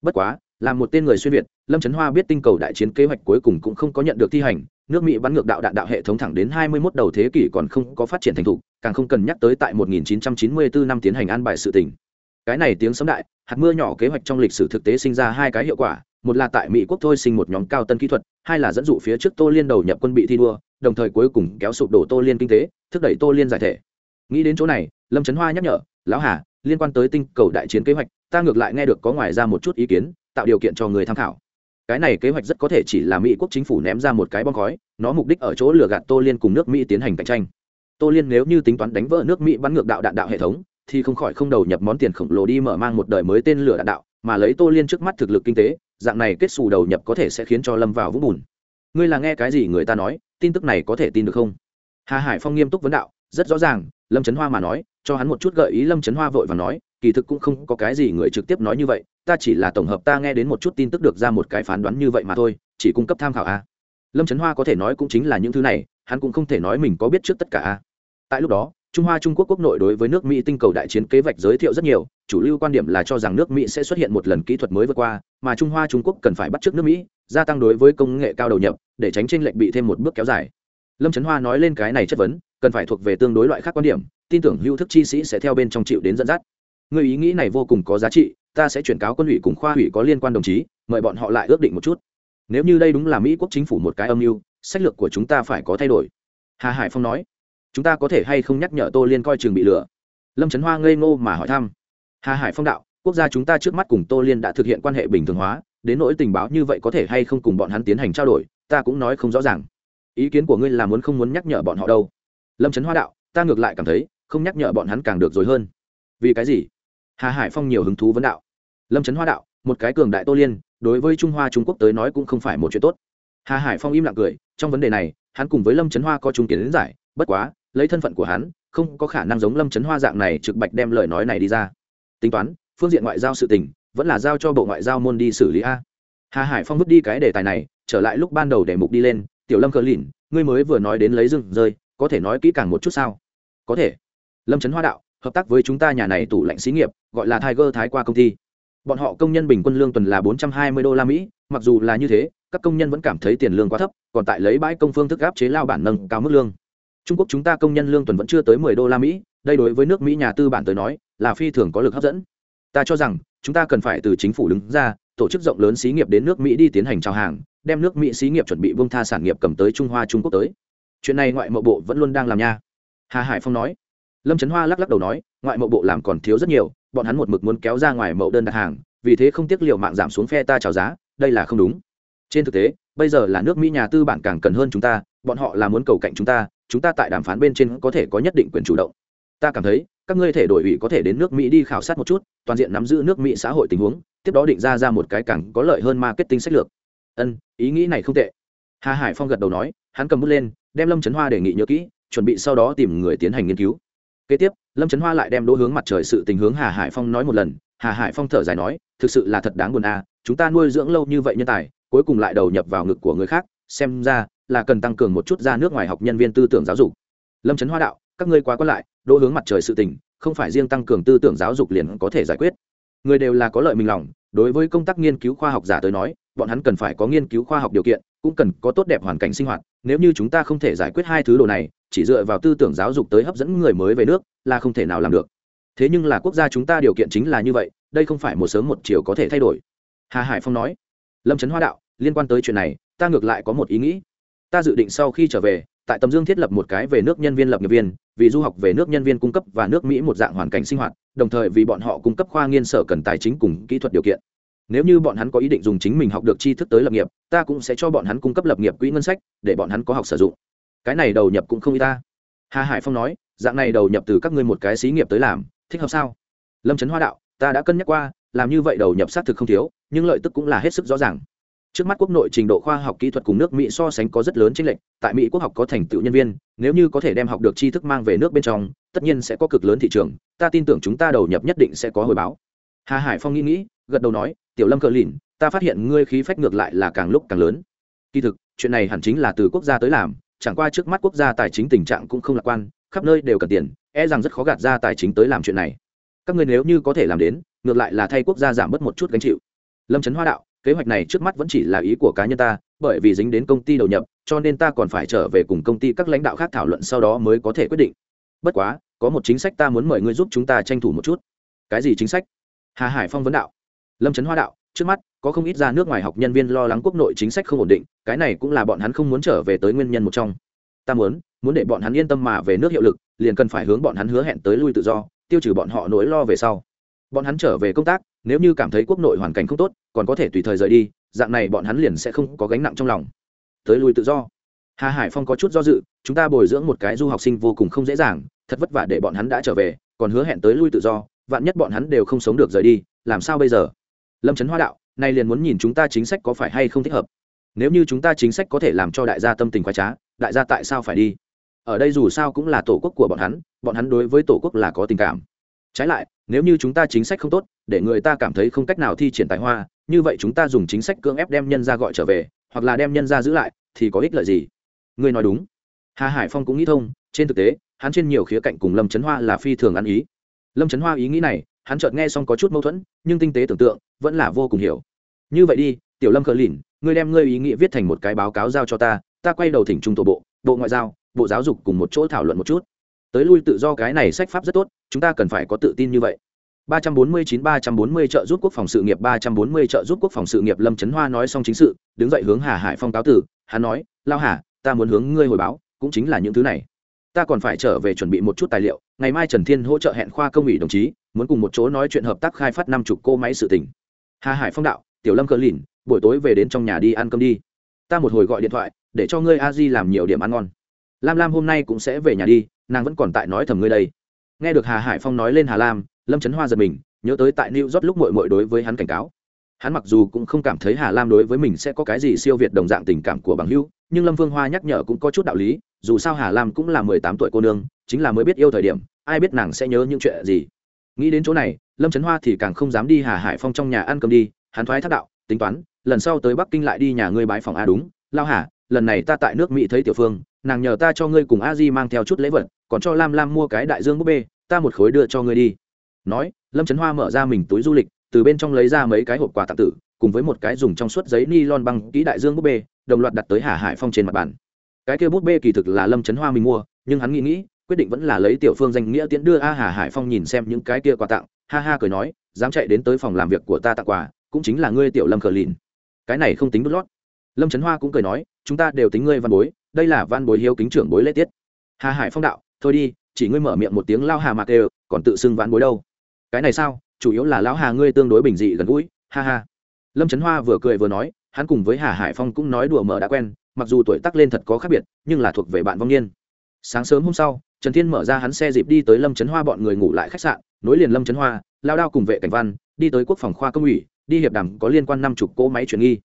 Bất quá là một tên người xuyên việt, lâm trấn hoa biết tinh cầu đại chiến kế hoạch cuối cùng cũng không có nhận được thi hành, nước mỹ bắn ngược đạo đạn đạo hệ thống thẳng đến 21 đầu thế kỷ còn không có phát triển thành thục, càng không cần nhắc tới tại 1994 năm tiến hành an bài sự tình. Cái này tiếng sấm đại, hạt mưa nhỏ kế hoạch trong lịch sử thực tế sinh ra hai cái hiệu quả, một là tại mỹ quốc thôi sinh một nhóm cao tân kỹ thuật, hai là dẫn dụ phía trước tô liên đầu nhập quân bị thi đua, đồng thời cuối cùng kéo sụp đổ tô liên kinh tế, thúc đẩy tô liên giải thể. Nghĩ đến chỗ này, lâm trấn hoa nhắc nhở, lão hà, liên quan tới tinh cầu đại chiến kế hoạch, ta ngược lại nghe được có ngoài ra một chút ý kiến tạo điều kiện cho người tham khảo. Cái này kế hoạch rất có thể chỉ là mỹ quốc chính phủ ném ra một cái bom khói, nó mục đích ở chỗ lừa gạt tô liên cùng nước mỹ tiến hành cạnh tranh. Tô liên nếu như tính toán đánh vỡ nước mỹ bắn ngược đạo đạn đạo hệ thống, thì không khỏi không đầu nhập món tiền khổng lồ đi mở mang một đời mới tên lửa đạn đạo, mà lấy tô liên trước mắt thực lực kinh tế, dạng này kết xù đầu nhập có thể sẽ khiến cho lâm vào vũng bùn. Ngươi là nghe cái gì người ta nói, tin tức này có thể tin được không? Hà hải phong nghiêm túc vấn đạo, rất rõ ràng, lâm trấn hoa mà nói, cho hắn một chút gợi ý lâm trấn hoa vội và nói, kỳ thực cũng không có cái gì người trực tiếp nói như vậy ta chỉ là tổng hợp ta nghe đến một chút tin tức được ra một cái phán đoán như vậy mà thôi, chỉ cung cấp tham khảo a. Lâm trấn hoa có thể nói cũng chính là những thứ này, hắn cũng không thể nói mình có biết trước tất cả a. Tại lúc đó, trung hoa trung quốc quốc nội đối với nước mỹ tinh cầu đại chiến kế vạch giới thiệu rất nhiều, chủ lưu quan điểm là cho rằng nước mỹ sẽ xuất hiện một lần kỹ thuật mới vượt qua, mà trung hoa trung quốc cần phải bắt t r ư ớ c nước mỹ, gia tăng đối với công nghệ cao đầu nhập, để tránh tranh lệnh bị thêm một bước kéo dài. Lâm trấn hoa nói lên cái này chất vấn, cần phải thuộc về tương đối loại khác quan điểm, tin tưởng hữu thức chi sĩ sẽ theo bên trong chịu đến dẫn dắt. Người ý nghĩ này vô cùng có giá trị ta sẽ chuyển cáo quân ủy cùng khoa ủy có liên quan đồng chí, mời bọn họ lại ước định một chút. Nếu như đây đúng là mỹ quốc chính phủ một cái âm mưu, sách lược của chúng ta phải có thay đổi. Hà hải phong nói. Chúng ta có thể hay không nhắc nhở tô liên coi trường bị lừa? Lâm trấn hoa ngây ngô mà hỏi thăm. Hà hải phong đạo, quốc gia chúng ta trước mắt cùng tô liên đã thực hiện quan hệ bình thường hóa, đến nỗi tình báo như vậy có thể hay không cùng bọn hắn tiến hành trao đổi, ta cũng nói không rõ ràng. Ý kiến của ngươi là muốn không muốn nhắc nhở bọn họ đâu? Lâm trấn hoa đạo, ta ngược lại cảm thấy, không nhắc nhở bọn hắn càng được rồi hơn. Vì cái gì? Hà hải phong nhiều hứng thú vấn đạo lâm trấn hoa đạo, một cái cường đại tô liên, đối với trung hoa trung quốc tới nói cũng không phải một chuyện tốt. Hà hải phong im lặng cười, trong vấn đề này, hắn cùng với lâm trấn hoa có chung kiến giải, bất quá, lấy thân phận của hắn, không có khả năng giống lâm trấn hoa dạng này trực bạch đem lời nói này đi ra. Tính toán, phương diện ngoại giao sự tình, vẫn là giao cho bộ ngoại giao môn đi xử lý a. Hà hải phong vứt đi cái đề tài này, trở lại lúc ban đầu để mục đi lên, tiểu lâm cờ lìn, ngươi mới vừa nói đến lấy rừng rơi, có thể nói kỹ càng một chút sao? Có thể. Lâm trấn hoa đạo, hợp tác với chúng ta nhà này tủ lạnh xí nghiệp, gọi là tiger thái qua công ty bọn họ công nhân bình quân lương tuần là bốn trăm hai mươi đô la mỹ, mặc dù là như thế, các công nhân vẫn cảm thấy tiền lương quá thấp, còn tại lấy bãi công phương thức áp chế lao bản nâng cao mức lương. Trung quốc chúng ta công nhân lương tuần vẫn chưa tới mười đô la mỹ, đây đối với nước mỹ nhà tư bản tới nói, là phi thường có lực hấp dẫn. Ta cho rằng, chúng ta cần phải từ chính phủ đứng ra, tổ chức rộng lớn xí nghiệp đến nước mỹ đi tiến hành trao hàng, đem nước mỹ xí nghiệp chuẩn bị bông tha sản nghiệp cầm tới trung hoa trung quốc tới. Chuyện này ngoại mậu bộ vẫn luôn đang làm nha. Hà hải phong nói. Lâm trấn hoa lắc lắc đầu nói, ngoại mậu bộ làm còn thiếu rất nhiều bọn hắn một mực muốn kéo ra ngoài mẫu đơn đặt hàng, vì thế không tiếc liệu mạng giảm xuống phe ta trào giá, đây là không đúng. Trên thực tế, bây giờ là nước mỹ nhà tư bản càng cần hơn chúng ta, bọn họ là muốn cầu cạnh chúng ta chúng ta tại đàm phán bên trên có thể có nhất định quyền chủ động. Ta cảm thấy, các ngươi thể đổi ủy có thể đến nước mỹ đi khảo sát một chút, toàn diện nắm giữ nước mỹ xã hội tình huống, tiếp đó định ra ra một cái càng có lợi hơn marketing sách lược. Ân, ý nghĩ này không tệ. Hà hải phong gật đầu nói, hắn cầm bút lên, đem lâm trấn hoa đề nghị nhớ kỹ, chuẩn bị sau đó tìm người tiến hành nghiên cứu. Kế tiếp lâm trấn hoa lại đem đỗ hướng mặt trời sự tình hướng hà hải phong nói một lần. Hà hải phong thở dài nói, thực sự là thật đáng buồn à chúng ta nuôi dưỡng lâu như vậy nhân tài, cuối cùng lại đầu nhập vào ngực của người khác, xem ra là cần tăng cường một chút ra nước ngoài học nhân viên tư tưởng giáo dục. Lâm trấn hoa đạo, các ngươi quá quan lại, đỗ hướng mặt trời sự tình, không phải riêng tăng cường tư tưởng giáo dục liền có thể giải quyết. Người đều là có lợi mình lòng, đối với công tác nghiên cứu khoa học giả tới nói bọn hắn cần phải có nghiên cứu khoa học điều kiện, cũng cần có tốt đẹp hoàn cảnh sinh hoạt, nếu như chúng ta không thể giải quyết hai thứ đồ này, chỉ dựa vào tư tưởng giáo dục tới hấp dẫn người mới về nước, là không thể nào làm được. Thế nhưng là quốc gia chúng ta điều kiện chính là như vậy, đây không phải một sớm một chiều có thể thay đổi. Hà hải phong nói. Lâm trấn hoa đạo, liên quan tới chuyện này, ta ngược lại có một ý nghĩ. Ta dự định sau khi trở về, tại tầm dương thiết lập một cái về nước nhân viên lập nghiệp viên, vì du học về nước nhân viên cung cấp và nước mỹ một dạng hoàn cảnh sinh hoạt, đồng thời vì bọn họ cung cấp khoa nghiên sở cần tài chính cùng kỹ thuật điều kiện nếu như bọn hắn có ý định dùng chính mình học được tri thức tới lập nghiệp, ta cũng sẽ cho bọn hắn cung cấp lập nghiệp quỹ ngân sách, để bọn hắn có học sử dụng. Cái này đầu nhập cũng không y ta. Hà hải phong nói, dạng này đầu nhập từ các ngươi một cái xí nghiệp tới làm, thích hợp sao? Lâm trấn hoa đạo, ta đã cân nhắc qua, làm như vậy đầu nhập xác thực không thiếu, nhưng lợi tức cũng là hết sức rõ ràng. Trước mắt quốc nội trình độ khoa học kỹ thuật cùng nước mỹ so sánh có rất lớn chênh lệch, tại mỹ quốc học có thành tựu nhân viên, nếu như có thể đem học được tri thức mang về nước bên trong, tất nhiên sẽ có cực lớn thị trường, ta tin tưởng chúng ta đầu nhập nhất định sẽ có hồi báo. Hà hải phong nghĩ nghĩ, gật đầu nói tiểu lâm cờ lìn, ta phát hiện ngươi khí phách ngược lại là càng lúc càng lớn. Kỳ thực, chuyện này hẳn chính là từ quốc gia tới làm, chẳng qua trước mắt quốc gia tài chính tình trạng cũng không lạc quan, khắp nơi đều cần tiền e rằng rất khó gạt ra tài chính tới làm chuyện này. Các ngươi nếu như có thể làm đến, ngược lại là thay quốc gia giảm bớt một chút gánh chịu. Lâm trấn hoa đạo, kế hoạch này trước mắt vẫn chỉ là ý của cá nhân ta, bởi vì dính đến công ty đầu nhập, cho nên ta còn phải trở về cùng công ty các lãnh đạo khác thảo luận sau đó mới có thể quyết định. Bất quá, có một chính sách ta muốn mời ngươi giúp chúng ta tranh thủ một chút. Cái gì chính sách? Hà hải phong vấn đạo lâm trấn hoa đạo, trước mắt, có không ít ra nước ngoài học nhân viên lo lắng quốc nội chính sách không ổn định, cái này cũng là bọn hắn không muốn trở về tới nguyên nhân một trong. Ta muốn muốn để bọn hắn yên tâm mà về nước hiệu lực, liền cần phải hướng bọn hắn hứa hẹn tới lui tự do, tiêu trừ bọn họ nỗi lo về sau. Bọn hắn trở về công tác, nếu như cảm thấy quốc nội hoàn cảnh không tốt, còn có thể tùy thời rời đi, dạng này bọn hắn liền sẽ không có gánh nặng trong lòng. Tới lui tự do. Hà hải phong có chút do dự, chúng ta bồi dưỡng một cái du học sinh vô cùng không dễ dàng, thật vất vả để bọn hắn đã trở về, còn hứa hẹn tới lui tự do, vạn nhất bọn hắn đều không sống được rời đi, làm sao bây giờ? Lâm trấn hoa đạo, nay liền muốn nhìn chúng ta chính sách có phải hay không thích hợp. Nếu như chúng ta chính sách có thể làm cho đại gia tâm tình khoái trá, đại gia tại sao phải đi? Ở đây dù sao cũng là tổ quốc của bọn hắn bọn hắn đối với tổ quốc là có tình cảm. Trái lại, nếu như chúng ta chính sách không tốt, để người ta cảm thấy không cách nào thi triển tài hoa, như vậy chúng ta dùng chính sách cưỡng ép đem nhân ra gọi trở về, hoặc là đem nhân ra giữ lại, thì có ích lợi gì? Ngươi nói đúng. Hà hải phong cũng nghĩ thông, trên thực tế, hắn trên nhiều khía cạnh cùng lâm trấn hoa là phi thường ăn ý. Lâm trấn hoa ý nghĩ này hắn chợt nghe xong có chút mâu thuẫn nhưng tinh tế tưởng tượng vẫn là vô cùng hiểu. Như vậy đi tiểu lâm khờ lìn ngươi đem ngươi ý nghĩa viết thành một cái báo cáo giao cho ta ta quay đầu thỉnh trung tổ bộ bộ ngoại giao bộ giáo dục cùng một chỗ thảo luận một chút. Tới lui tự do cái này sách pháp rất tốt chúng ta cần phải có tự tin như vậy. 349-340 trợ giúp quốc phòng sự nghiệp 340 trợ giúp quốc phòng sự nghiệp Lâm Trấn Hoa nói xong chính sự, đứng dậy hướng Hà Hải Phong cáo tử, hắn nói, "Lao Hà, ta muốn hướng ngươi hồi báo, cũng chính là những thứ này. Ta còn phải trở về chuẩn bị một chút tài liệu, ngày mai Trần Thiên hỗ trợ hẹn khoa công ủy đồng chí, muốn cùng một chỗ nói chuyện hợp tác khai phát năm chục cô máy sự tình." Hà Hải Phong đạo, "Tiểu Lâm cờ lìn, buổi tối về đến trong nhà đi ăn cơm đi. Ta một hồi gọi điện thoại, để cho ngươi A Di làm nhiều điểm ăn ngon. Lam Lam hôm nay cũng sẽ về nhà đi, nàng vẫn còn tại nói thầm ngươi đây." Nghe được Hà Hải Phong nói lên Hà Lam, lâm trấn hoa giật mình nhớ tới tại new york lúc mội mội đối với hắn cảnh cáo hắn mặc dù cũng không cảm thấy hà lam đối với mình sẽ có cái gì siêu việt đồng dạng tình cảm của bằng hữu nhưng lâm vương hoa nhắc nhở cũng có chút đạo lý dù sao hà lam cũng là mười tám tuổi cô nương chính là mới biết yêu thời điểm ai biết nàng sẽ nhớ những chuyện gì nghĩ đến chỗ này, lâm trấn hoa thì càng không dám đi hà hải phong trong nhà ăn cơm đi, hắn thoái thác đạo, tính toán, lần sau tới bắc kinh lại đi nhà ngươi bái phòng a đúng, lao hà, lần này ta tại nước mỹ thấy tiểu phương, nàng nhờ ta cho ngươi cùng a di mang theo chút lễ vật, còn cho lam lam mua cái đại dương búp bê, ta một khối đưa cho ngươi đi. Nói, lâm trấn hoa mở ra mình túi du lịch, từ bên trong lấy ra mấy cái hộp quà tặng tử, cùng với một cái dùng trong suốt giấy ni lon băng kỹ đại dương búp bê, đồng loạt đặt tới hà hải phong trên mặt bàn. Cái kia búp bê kỳ thực là lâm trấn hoa mình mua, nhưng hắn nghĩ nghĩ quyết định vẫn là lấy tiểu phương danh nghĩa tiễn đưa a hà hải phong nhìn xem những cái kia quà tặng, ha ha cười nói, dám chạy đến tới phòng làm việc của ta tặng quà, cũng chính là ngươi tiểu lâm cờ lìn. Cái này không tính đút lót. Lâm trấn hoa cũng cười nói, chúng ta đều tính ngươi văn bối, đây là văn bối hiếu kính trưởng bối lễ tiết. Hà hải phong đạo, thôi đi, chỉ ngươi mở miệng một tiếng lao hà mạc đều còn tự xưng văn bối đâu. Cái này sao? Chủ yếu là lão hà ngươi tương đối bình dị gần gũi, ha ha. Lâm trấn hoa vừa cười vừa nói, hắn cùng với hà hải phong cũng nói đùa mở đã quen, mặc dù tuổi tác lên thật có khác biệt, nhưng là thuộc về bạn vong niên. Sáng sớm hôm sau trần thiên mở ra hắn xe dịp đi tới lâm trấn hoa bọn người ngủ lại khách sạn, nối liền lâm trấn hoa, lao đao cùng vệ cảnh văn, đi tới quốc phòng khoa công ủy, đi hiệp đàm có liên quan năm chục cỗ máy chuyển nghi.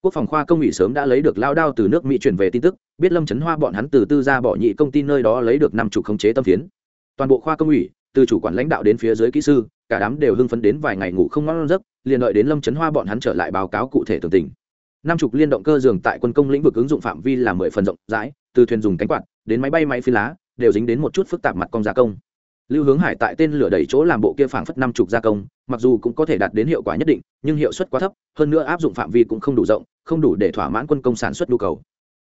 Quốc phòng khoa công ủy sớm đã lấy được lao đao từ nước mỹ chuyển về tin tức, biết lâm trấn hoa bọn hắn từ tư ra bỏ nhị công ty nơi đó lấy được năm chục khống chế tâm phiến. Toàn bộ khoa công ủy, từ chủ quản lãnh đạo đến phía dưới kỹ sư, cả đám đều hưng phấn đến vài ngày ngủ không ngon giấc, liền đợi đến lâm trấn hoa bọn hắn trở lại báo cáo cụ thể tường tình. Năm chục liên động cơ giường tại quân công lĩnh vực ứng dụng phạm vi là mười phần rộng rãi, từ thuyền dùng cánh quạt đến máy bay máy phi lá đều dính đến một chút phức tạp mặt công gia công. Lưu hướng hải tại tên lửa đẩy chỗ làm bộ kia phảng phất năm chục gia công, mặc dù cũng có thể đạt đến hiệu quả nhất định, nhưng hiệu suất quá thấp, hơn nữa áp dụng phạm vi cũng không đủ rộng, không đủ để thỏa mãn quân công sản xuất nhu cầu.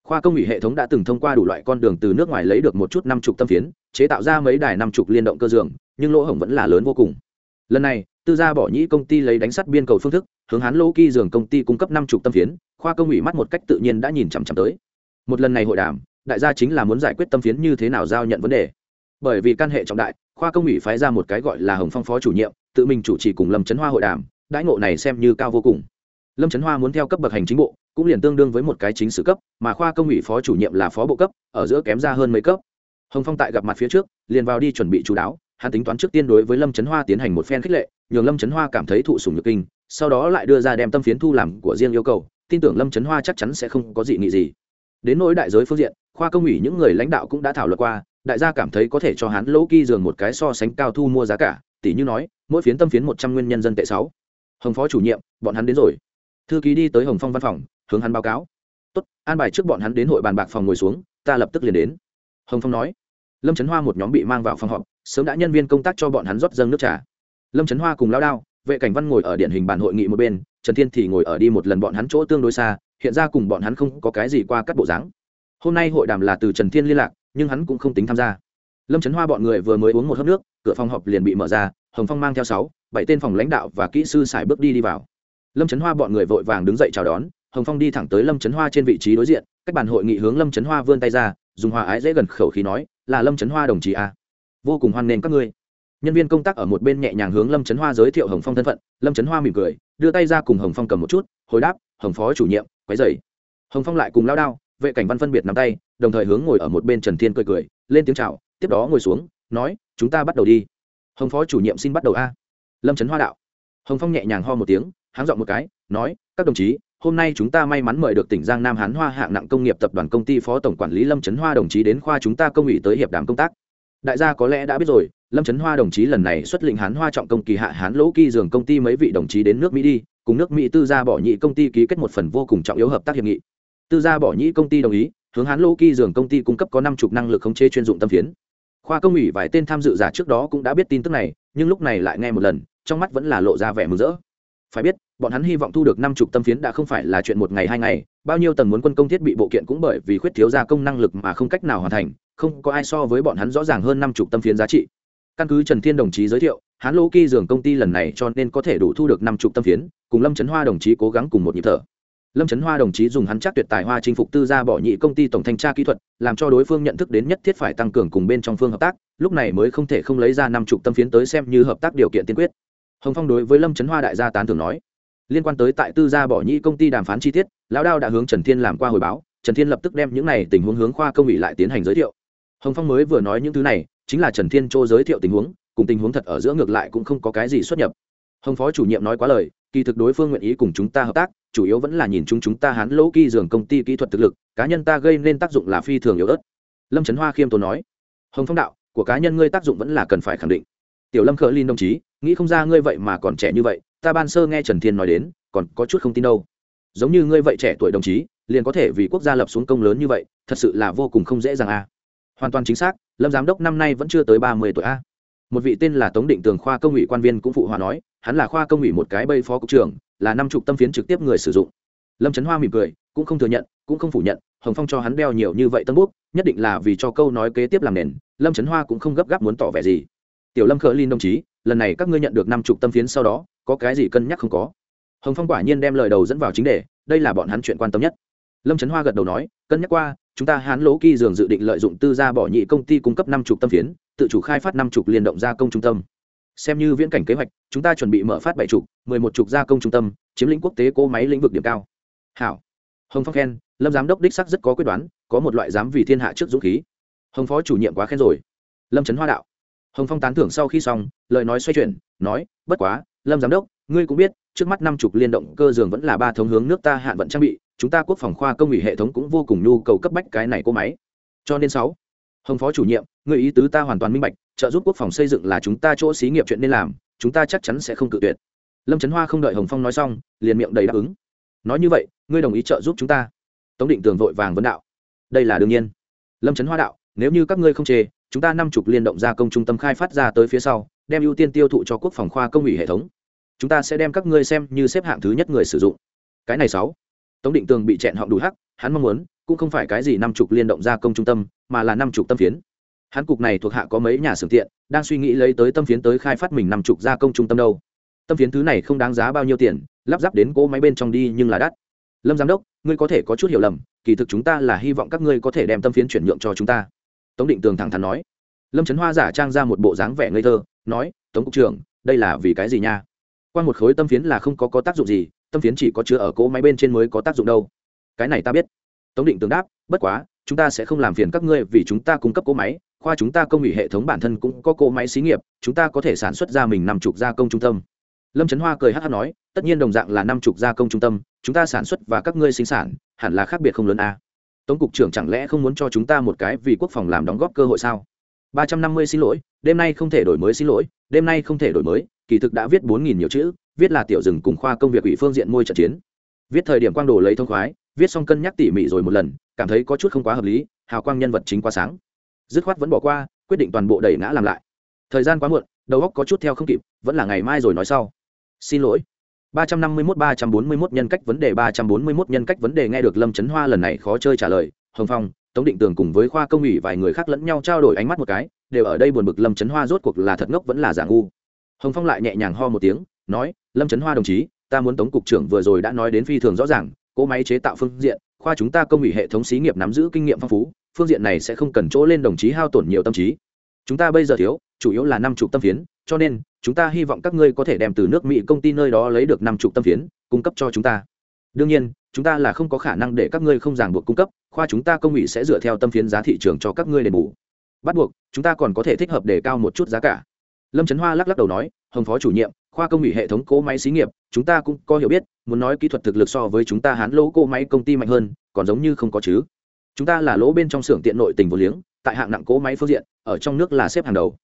Khoa công ủy hệ thống đã từng thông qua đủ loại con đường từ nước ngoài lấy được một chút năm chục tâm phiến, chế tạo ra mấy đài năm chục liên động cơ giường, nhưng lỗ hổng vẫn là lớn vô cùng. Lần này, tư gia bỏ nhĩ công ty lấy đánh sắt biên cầu phương thức, hướng hắn lô kỳ giường công ty cung cấp năm chục tâm phiến, khoa công ủy mắt một cách tự nhiên đã nhìn chằm chằm tới. Một lần này hội đàm đại gia chính là muốn giải quyết tâm phiến như thế nào giao nhận vấn đề. Bởi vì căn hệ trọng đại, khoa công ủy phái ra một cái gọi là hồng phong phó chủ nhiệm, tự mình chủ trì cùng lâm trấn hoa hội đàm, đãi ngộ này xem như cao vô cùng. Lâm trấn hoa muốn theo cấp bậc hành chính bộ, cũng liền tương đương với một cái chính sử cấp, mà khoa công ủy phó chủ nhiệm là phó bộ cấp, ở giữa kém ra hơn mấy cấp. Hồng phong tại gặp mặt phía trước, liền vào đi chuẩn bị chú đáo, hắn tính toán trước tiên đối với lâm trấn hoa tiến hành một phen khích lệ, nhường lâm trấn hoa cảm thấy thụ sùng nhược kinh, sau đó lại đưa ra đem tâm phiến thu làm của riêng yêu cầu, tin tưởng lâm trấn hoa chắc chắn sẽ không có dị nghị gì đến nỗi đại giới phương diện, khoa công ủy những người lãnh đạo cũng đã thảo luận qua, đại gia cảm thấy có thể cho hắn lỗ kỳ dường một cái so sánh cao thu mua giá cả tỷ như nói, mỗi phiến tâm phiến một trăm nguyên nhân dân tệ sáu. Hồng phó chủ nhiệm, bọn hắn đến rồi. Thư ký đi tới hồng phong văn phòng, hướng hắn báo cáo. Tốt, an bài trước bọn hắn đến hội bàn bạc phòng ngồi xuống, ta lập tức liền đến. Hồng phong nói. Lâm trấn hoa một nhóm bị mang vào phòng họp, sớm đã nhân viên công tác cho bọn hắn rót dâng nước trà. Lâm trấn hoa cùng lao đao, vệ cảnh văn ngồi ở điển hình bàn hội nghị một bên, trần thiên thì ngồi ở đi một lần bọn hắn chỗ tương đối xa hiện ra cùng bọn hắn không có cái gì qua cắt bộ dáng. Hôm nay hội đàm là từ trần thiên liên lạc, nhưng hắn cũng không tính tham gia. Lâm trấn hoa bọn người vừa mới uống một hớp nước, cửa phòng họp liền bị mở ra, hồng phong mang theo sáu, bảy tên phòng lãnh đạo và kỹ sư xài bước đi đi vào. Lâm trấn hoa bọn người vội vàng đứng dậy chào đón, hồng phong đi thẳng tới lâm trấn hoa trên vị trí đối diện, cách bàn hội nghị hướng lâm trấn hoa vươn tay ra, dùng hòa ái dễ gần khẩu khí nói, là lâm trấn hoa đồng chí a vô cùng hoan nghênh các ngươi nhân viên công tác ở một bên nhẹ nhàng hướng lâm trấn hoa giới thiệu hồng phong thân phận. Lâm trấn hoa mỉm cười, đưa tay ra cùng hồng phong cầm một chút, hồi đáp, hồng phó chủ nhiệm quái dày hồng phong lại cùng lao đao, vệ cảnh văn phân biệt nắm tay, đồng thời hướng ngồi ở một bên trần thiên cười cười, lên tiếng chào, tiếp đó ngồi xuống, nói, chúng ta bắt đầu đi. Hồng phó chủ nhiệm xin bắt đầu a. Lâm trấn hoa đạo. Hồng phong nhẹ nhàng ho một tiếng, háng dọn một cái, nói, các đồng chí, hôm nay chúng ta may mắn mời được tỉnh giang nam hán hoa hạng nặng công nghiệp tập đoàn công ty phó tổng quản lý lâm trấn hoa đồng chí đến khoa chúng ta công ủy tới hiệp đàm công tác đại gia có lẽ đã biết rồi, lâm trấn hoa đồng chí lần này xuất lĩnh hán hoa trọng công kỳ hạ hán lỗ kỳ dường công ty mấy vị đồng chí đến nước mỹ đi, cùng nước mỹ tư gia bỏ nhị công ty ký kết một phần vô cùng trọng yếu hợp tác hiệp nghị. Tư gia bỏ nhị công ty đồng ý, hướng hán lỗ kỳ dường công ty cung cấp có năm chục năng lực khống chế chuyên dụng tâm phiến. Khoa công ủy vài tên tham dự giả trước đó cũng đã biết tin tức này, nhưng lúc này lại nghe một lần, trong mắt vẫn là lộ ra vẻ mừng rỡ. Phải biết, bọn hắn hy vọng thu được năm chục tâm phiến đã không phải là chuyện một ngày hai ngày, bao nhiêu tầng muốn quân công thiết bị bộ kiện cũng bởi vì khuyết thiếu gia công năng lực mà không cách nào hoàn thành không có ai so với bọn hắn rõ ràng hơn năm chục tâm phiến giá trị. Căn cứ trần thiên đồng chí giới thiệu, hắn lỗ kỳ dường công ty lần này cho nên có thể đủ thu được năm chục tâm phiến, cùng lâm trấn hoa đồng chí cố gắng cùng một nhịp thở. Lâm trấn hoa đồng chí dùng hắn chắc tuyệt tài hoa chinh phục tư gia bỏ nhị công ty tổng thanh tra kỹ thuật, làm cho đối phương nhận thức đến nhất thiết phải tăng cường cùng bên trong phương hợp tác, lúc này mới không thể không lấy ra năm chục tâm phiến tới xem như hợp tác điều kiện tiên quyết. Hồng phong đối với lâm trấn hoa đại gia tán thường nói, liên quan tới tại tư gia bỏ nhị công ty đàm phán chi tiết, lão đao đã hướng trần thiên làm qua hồi báo, trần thiên lập tức đem những này tình huống hướng khoa công ủy lại tiến hành giới thiệu hồng phong mới vừa nói những thứ này, chính là trần thiên châu giới thiệu tình huống, cùng tình huống thật ở giữa ngược lại cũng không có cái gì xuất nhập. Hồng phó chủ nhiệm nói quá lời, kỳ thực đối phương nguyện ý cùng chúng ta hợp tác, chủ yếu vẫn là nhìn chúng chúng ta hán lỗ kỳ dường công ty kỹ thuật thực lực, cá nhân ta gây nên tác dụng là phi thường yếu ớt. Lâm trấn hoa khiêm tốn nói, hồng phong đạo, của cá nhân ngươi tác dụng vẫn là cần phải khẳng định. Tiểu lâm khờ linh đồng chí, nghĩ không ra ngươi vậy mà còn trẻ như vậy, ta ban sơ nghe trần thiên nói đến, còn có chút không tin đâu. Giống như ngươi vậy trẻ tuổi đồng chí, liền có thể vì quốc gia lập xuống công lớn như vậy, thật sự là vô cùng không dễ dàng à? Hoàn toàn chính xác, lâm giám đốc năm nay vẫn chưa tới ba mươi tuổi a. Một vị tên là tống định tường khoa công ủy quan viên cũng phụ hòa nói, hắn là khoa công ủy một cái bây phó cục trưởng, là năm chục tâm phiến trực tiếp người sử dụng. Lâm trấn hoa mỉm cười, cũng không thừa nhận, cũng không phủ nhận, hồng phong cho hắn đeo nhiều như vậy tân bút, nhất định là vì cho câu nói kế tiếp làm nền, lâm trấn hoa cũng không gấp gáp muốn tỏ vẻ gì. Tiểu lâm khờ linh đồng chí, lần này các ngươi nhận được năm chục tâm phiến sau đó, có cái gì cân nhắc không có? Hồng phong quả nhiên đem lời đầu dẫn vào chính đề, đây là bọn hắn chuyện quan tâm nhất. Lâm trấn hoa gật đầu nói, cân nhắc qua chúng ta hán lỗ kỳ dường dự định lợi dụng tư gia bỏ nhị công ty cung cấp năm chục tâm phiến, tự chủ khai phát năm chục liên động gia công trung tâm. Xem như viễn cảnh kế hoạch, chúng ta chuẩn bị mở phát bảy chục, mười một chục gia công trung tâm, chiếm lĩnh quốc tế cỗ máy lĩnh vực điểm cao. Hảo. Hồng phong khen, lâm giám đốc đích sắc rất có quyết đoán, có một loại dám vì thiên hạ trước dũng khí. Hồng phó chủ nhiệm quá khen rồi. Lâm trấn hoa đạo. Hồng phong tán thưởng sau khi xong, lời nói xoay chuyển, nói, bất quá, lâm giám đốc, ngươi cũng biết, trước mắt năm chục liên động cơ giường vẫn là ba thống hướng nước ta hạn vận trang bị chúng ta quốc phòng khoa công ủy hệ thống cũng vô cùng nhu cầu cấp bách cái này cô máy. Cho nên sáu, hồng phó chủ nhiệm, người ý tứ ta hoàn toàn minh bạch, trợ giúp quốc phòng xây dựng là chúng ta chỗ xí nghiệp chuyện nên làm, chúng ta chắc chắn sẽ không cự tuyệt. Lâm trấn hoa không đợi hồng phong nói xong, liền miệng đầy đáp ứng. Nói như vậy, ngươi đồng ý trợ giúp chúng ta? Tống định tường vội vàng vấn đạo. Đây là đương nhiên. Lâm trấn hoa đạo, nếu như các ngươi không chê, chúng ta năm chục liên động gia công trung tâm khai phát ra tới phía sau, đem ưu tiên tiêu thụ cho quốc phòng khoa công ủy hệ thống. Chúng ta sẽ đem các ngươi xem như xếp hạng thứ nhất người sử dụng. Cái này sáu tống định tường bị chẹn họng đủ hắc, hắn mong muốn, cũng không phải cái gì năm chục liên động gia công trung tâm, mà là năm chục tâm phiến. Hắn cục này thuộc hạ có mấy nhà xưởng tiện, đang suy nghĩ lấy tới tâm phiến tới khai phát mình năm chục gia công trung tâm đâu. Tâm phiến thứ này không đáng giá bao nhiêu tiền, lắp ráp đến cỗ máy bên trong đi nhưng là đắt. Lâm giám đốc, ngươi có thể có chút hiểu lầm, kỳ thực chúng ta là hy vọng các ngươi có thể đem tâm phiến chuyển nhượng cho chúng ta. Tống định tường thẳng thắn nói. Lâm trấn hoa giả trang ra một bộ dáng vẻ ngây thơ, nói, tống cục trưởng, đây là vì cái gì nha? Qua một khối tâm phiến là không có có tác dụng gì tâm phiến chỉ có chứa ở cỗ máy bên trên mới có tác dụng đâu. Cái này ta biết. Tống định tường đáp, bất quá, chúng ta sẽ không làm phiền các ngươi vì chúng ta cung cấp cỗ máy, khoa chúng ta công ủy hệ thống bản thân cũng có cỗ máy xí nghiệp, chúng ta có thể sản xuất ra mình năm chục gia công trung tâm. Lâm trấn hoa cười hát hát nói, tất nhiên đồng dạng là năm chục gia công trung tâm, chúng ta sản xuất và các ngươi sinh sản, hẳn là khác biệt không lớn a. À. tống cục trưởng chẳng lẽ không muốn cho chúng ta một cái vì quốc phòng làm đóng góp cơ hội sao? Ba trăm năm mươi xin lỗi, đêm nay không thể đổi mới xin lỗi, đêm nay không thể đổi mới, kỳ thực đã viết bốn nghìn nhiều chữ viết là tiểu rừng cùng khoa công việc ủy phương diện môi trận chiến. Viết thời điểm quang đồ lấy thông khoái, viết xong cân nhắc tỉ mỉ rồi một lần, cảm thấy có chút không quá hợp lý, hào quang nhân vật chính quá sáng. Dứt khoát vẫn bỏ qua, quyết định toàn bộ đẩy ngã làm lại. Thời gian quá muộn, đầu óc có chút theo không kịp, vẫn là ngày mai rồi nói sau. Xin lỗi. ba trăm năm mươi mốt, ba trăm bốn mươi mốt nhân cách vấn đề, ba trăm bốn mươi mốt nhân cách vấn đề nghe được lâm trấn hoa lần này khó chơi trả lời. Hồng phong, tống định tường cùng với khoa công ủy vài người khác lẫn nhau trao đổi ánh mắt một cái, đều ở đây buồn bực lâm trấn hoa rốt cuộc là thật ngốc vẫn là giả ngu. Hồng phong lại nhẹ nhàng ho một tiếng nói, lâm trấn hoa đồng chí, ta muốn tống cục trưởng vừa rồi đã nói đến phi thường rõ ràng, cỗ máy chế tạo phương diện, khoa chúng ta công ủy hệ thống xí nghiệp nắm giữ kinh nghiệm phong phú, phương diện này sẽ không cần chỗ lên đồng chí hao tổn nhiều tâm trí. Chúng ta bây giờ thiếu, chủ yếu là năm chục tâm phiến, cho nên, chúng ta hy vọng các ngươi có thể đem từ nước mỹ công ty nơi đó lấy được năm chục tâm phiến, cung cấp cho chúng ta. Đương nhiên, chúng ta là không có khả năng để các ngươi không ràng buộc cung cấp, khoa chúng ta công ủy sẽ dựa theo tâm phiến giá thị trường cho các ngươi đền bù. Bắt buộc, chúng ta còn có thể thích hợp đề cao một chút giá cả. Lâm trấn hoa lắc lắc đầu nói, hồng phó chủ nhiệm khoa công ủy hệ thống cỗ máy xí nghiệp, chúng ta cũng có hiểu biết, muốn nói kỹ thuật thực lực so với chúng ta hán lỗ cỗ máy công ty mạnh hơn, còn giống như không có chứ. Chúng ta là lỗ bên trong xưởng tiện nội tình vô liếng, tại hạng nặng cỗ máy phương diện, ở trong nước là xếp hàng đầu.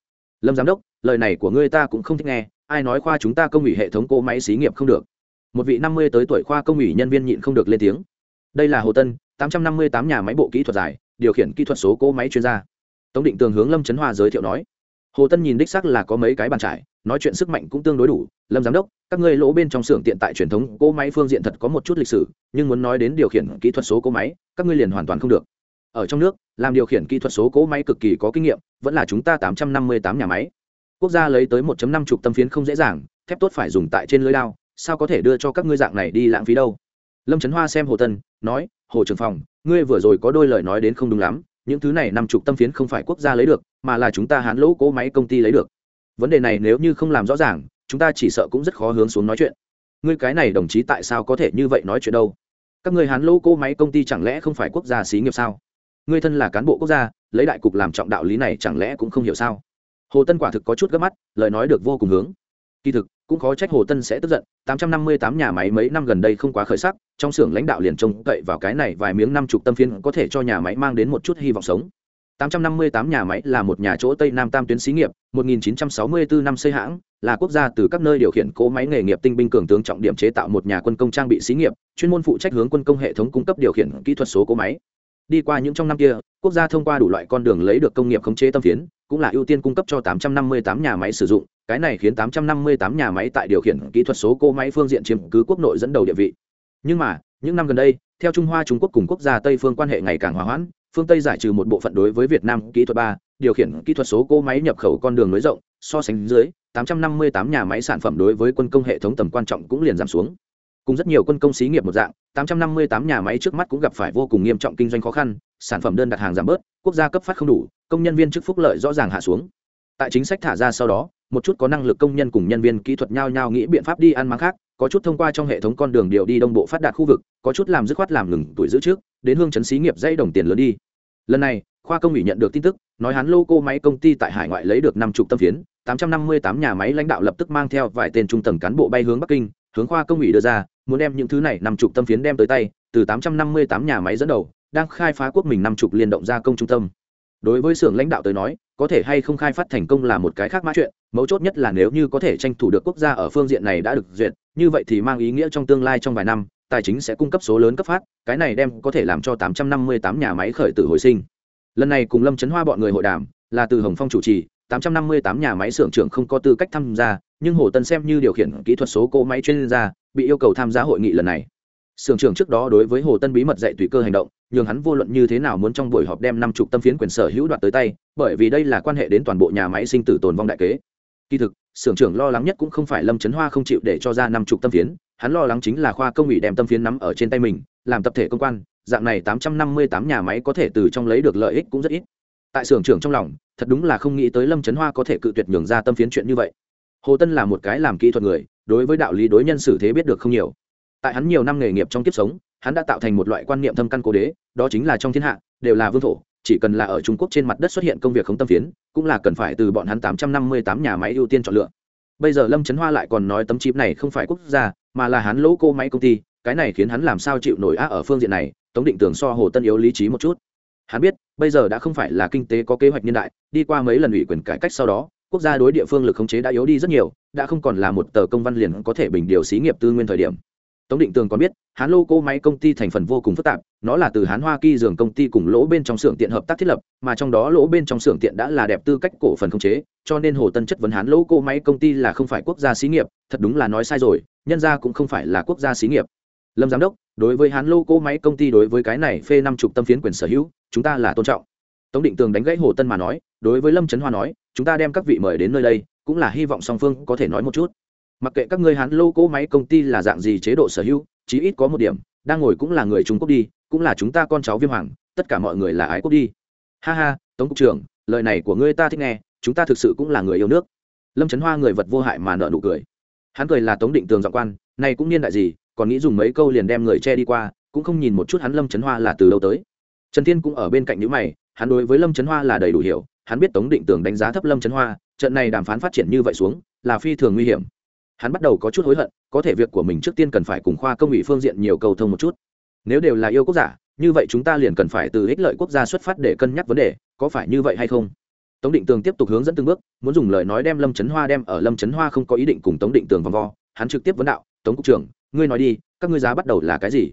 Lâm giám đốc, lời này của ngươi ta cũng không thích nghe, ai nói khoa chúng ta công ủy hệ thống cỗ máy xí nghiệp không được. Một vị năm mươi tới tuổi khoa công ủy nhân viên nhịn không được lên tiếng. Đây là hồ tân, tám trăm năm mươi tám nhà máy bộ kỹ thuật dài điều khiển kỹ thuật số cỗ máy chuyên gia. Tống định tường hướng lâm trấn hoa giới thiệu nói. Hồ tân nhìn đích sắc là có mấy cái bàn trải nói chuyện sức mạnh cũng tương đối đủ. Lâm giám đốc, các ngươi lỗ bên trong xưởng tiện tại truyền thống, cỗ máy phương diện thật có một chút lịch sử, nhưng muốn nói đến điều khiển kỹ thuật số cỗ máy, các ngươi liền hoàn toàn không được. Ở trong nước, làm điều khiển kỹ thuật số cỗ máy cực kỳ có kinh nghiệm, vẫn là chúng ta tám trăm năm mươi tám nhà máy. Quốc gia lấy tới một năm chục tâm phiến không dễ dàng, thép tốt phải dùng tại trên lưới lao sao có thể đưa cho các ngươi dạng này đi lãng phí đâu? Lâm trấn hoa xem hồ tân, nói, hồ trưởng phòng, ngươi vừa rồi có đôi lời nói đến không đúng lắm, những thứ này năm chục tâm phiến không phải quốc gia lấy được, mà là chúng ta hán lỗ cỗ máy công ty lấy được vấn đề này nếu như không làm rõ ràng, chúng ta chỉ sợ cũng rất khó hướng xuống nói chuyện. Ngươi cái này đồng chí tại sao có thể như vậy nói chuyện đâu? Các ngươi hán lô cô máy công ty chẳng lẽ không phải quốc gia xí nghiệp sao? Ngươi thân là cán bộ quốc gia, lấy đại cục làm trọng đạo lý này chẳng lẽ cũng không hiểu sao? Hồ tân quả thực có chút gấp mắt, lời nói được vô cùng hướng. Kỳ thực, cũng khó trách hồ tân sẽ tức giận 858 nhà máy mấy năm gần đây không quá khởi sắc, trong xưởng lãnh đạo liền trông cậy vào cái này vài miếng năm chục tâm phiên có thể cho nhà máy mang đến một chút hy vọng sống. 858 nhà máy là một nhà chỗ Tây Nam Tam tuyến xí nghiệp, 1964 năm xây hãng, là quốc gia từ các nơi điều khiển cỗ máy nghề nghiệp tinh binh cường tướng trọng điểm chế tạo một nhà quân công trang bị xí nghiệp, chuyên môn phụ trách hướng quân công hệ thống cung cấp điều khiển kỹ thuật số cỗ máy. Đi qua những trong năm kia, quốc gia thông qua đủ loại con đường lấy được công nghiệp khống chế tâm phiến, cũng là ưu tiên cung cấp cho 858 nhà máy sử dụng, cái này khiến 858 nhà máy tại điều khiển kỹ thuật số cỗ máy phương diện chiếm cứ quốc nội dẫn đầu địa vị. Nhưng mà, những năm gần đây, theo Trung Hoa Trung Quốc cùng quốc gia Tây phương quan hệ ngày càng hòa hoãn, phương Tây giải trừ một bộ phận đối với Việt Nam kỹ thuật ba, điều khiển kỹ thuật số cỗ máy nhập khẩu con đường nới rộng, so sánh dưới, 858 nhà máy sản phẩm đối với quân công hệ thống tầm quan trọng cũng liền giảm xuống. Cùng rất nhiều quân công xí nghiệp một dạng, 858 nhà máy trước mắt cũng gặp phải vô cùng nghiêm trọng kinh doanh khó khăn, sản phẩm đơn đặt hàng giảm bớt, quốc gia cấp phát không đủ, công nhân viên chức phúc lợi rõ ràng hạ xuống. Tại chính sách thả ra sau đó, một chút có năng lực công nhân cùng nhân viên kỹ thuật nhau nhau nghĩ biện pháp đi ăn máng khác, có chút thông qua trong hệ thống con đường điều đi đông bộ phát đạt khu vực, có chút làm dứt khoát làm ngừng tuổi giữ trước, đến hương chấn xí nghiệp dây đồng tiền lớn đi. Lần này, khoa công ủy nhận được tin tức, nói hắn lô cô máy công ty tại hải ngoại lấy được năm chục tâm phiến, 858 nhà máy lãnh đạo lập tức mang theo vài tên trung tầng cán bộ bay hướng Bắc Kinh, hướng khoa công ủy đưa ra, muốn đem những thứ này năm chục tâm phiến đem tới tay, từ 858 nhà máy dẫn đầu, đang khai phá quốc mình năm chục liên động gia công trung tâm. Đối với xưởng lãnh đạo tới nói, có thể hay không khai phát thành công là một cái khác mã chuyện, mấu chốt nhất là nếu như có thể tranh thủ được quốc gia ở phương diện này đã được duyệt, như vậy thì mang ý nghĩa trong tương lai trong vài năm, tài chính sẽ cung cấp số lớn cấp phát, cái này đem có thể làm cho 858 nhà máy khởi tử hồi sinh. Lần này cùng Lâm Chấn Hoa bọn người hội đàm, là từ Hồng Phong chủ trì, 858 nhà máy xưởng trưởng không có tư cách tham gia, nhưng Hồ Tân xem như điều khiển kỹ thuật số cỗ máy chuyên gia, bị yêu cầu tham gia hội nghị lần này. Xưởng trưởng trước đó đối với Hồ Tân bí mật dạy tùy cơ hành động, nhưng hắn vô luận như thế nào muốn trong buổi họp đem năm chục tâm phiến quyền sở hữu đoạt tới tay, bởi vì đây là quan hệ đến toàn bộ nhà máy sinh tử tồn vong đại kế. Kỳ thực, xưởng trưởng lo lắng nhất cũng không phải Lâm Chấn Hoa không chịu để cho ra năm chục tâm phiến, hắn lo lắng chính là khoa công ủy đem tâm phiến nắm ở trên tay mình, làm tập thể công quan, dạng này 858 nhà máy có thể từ trong lấy được lợi ích cũng rất ít. Tại xưởng trưởng trong lòng, thật đúng là không nghĩ tới Lâm Chấn Hoa có thể cự tuyệt nhường ra tâm phiến chuyện như vậy. Hồ Tân là một cái làm kỹ thuật người, đối với đạo lý đối nhân xử thế biết được không nhiều. Tại hắn nhiều năm nghề nghiệp trong kiếp sống, hắn đã tạo thành một loại quan niệm thâm căn cố đế, đó chính là trong thiên hạ đều là vương thổ, chỉ cần là ở Trung Quốc trên mặt đất xuất hiện công việc không tâm phiến, cũng là cần phải từ bọn hắn 858 nhà máy ưu tiên chọn lựa. Bây giờ Lâm Trấn Hoa lại còn nói tấm chip này không phải quốc gia, mà là hắn lỗ cô máy công ty, cái này khiến hắn làm sao chịu nổi á ở phương diện này, Tống Định Tưởng so Hồ Tân yếu lý trí một chút. Hắn biết, bây giờ đã không phải là kinh tế có kế hoạch niên đại, đi qua mấy lần ủy quyền cải cách sau đó, quốc gia đối địa phương lực khống chế đã yếu đi rất nhiều, đã không còn là một tờ công văn liền có thể bình điều xí nghiệp tư nguyên thời điểm tống định tường còn biết, hán lô cô máy công ty thành phần vô cùng phức tạp, nó là từ hán hoa kỳ dường công ty cùng lỗ bên trong xưởng tiện hợp tác thiết lập, mà trong đó lỗ bên trong xưởng tiện đã là đẹp tư cách cổ phần khống chế, cho nên hồ tân chất vấn hán lỗ cô máy công ty là không phải quốc gia xí nghiệp, thật đúng là nói sai rồi, nhân ra cũng không phải là quốc gia xí nghiệp. Lâm giám đốc, đối với hán lô cô máy công ty đối với cái này phê năm chục tâm phiến quyền sở hữu, chúng ta là tôn trọng. Tống định tường đánh gãy hồ tân mà nói, đối với lâm trấn hoa nói, chúng ta đem các vị mời đến nơi đây, cũng là hy vọng song phương có thể nói một chút mặc kệ các ngươi hắn lô cỗ máy công ty là dạng gì chế độ sở hữu, chí ít có một điểm, đang ngồi cũng là người trung quốc đi, cũng là chúng ta con cháu viêm hoàng, tất cả mọi người là ái quốc đi. Ha ha, tống cục trưởng, lời này của ngươi ta thích nghe, chúng ta thực sự cũng là người yêu nước. Lâm trấn hoa người vật vô hại mà nợ nụ cười. Hắn cười là tống định tường dọn quan, này cũng niên đại gì, còn nghĩ dùng mấy câu liền đem người che đi qua, cũng không nhìn một chút hắn lâm trấn hoa là từ đâu tới. Trần thiên cũng ở bên cạnh những mày, hắn đối với lâm trấn hoa là đầy đủ hiểu, hắn biết tống định tường đánh giá thấp lâm trấn hoa, trận này đàm phán phát triển như vậy xuống, là phi thường nguy hiểm hắn bắt đầu có chút hối hận, có thể việc của mình trước tiên cần phải cùng khoa công ủy phương diện nhiều cầu thông một chút. Nếu đều là yêu quốc giả, như vậy chúng ta liền cần phải từ ích lợi quốc gia xuất phát để cân nhắc vấn đề, có phải như vậy hay không? Tống định tường tiếp tục hướng dẫn từng bước, muốn dùng lời nói đem lâm trấn hoa đem ở lâm trấn hoa không có ý định cùng tống định tường vòng vo. Hắn trực tiếp vấn đạo, tống cục trưởng, ngươi nói đi, các ngươi giá bắt đầu là cái gì?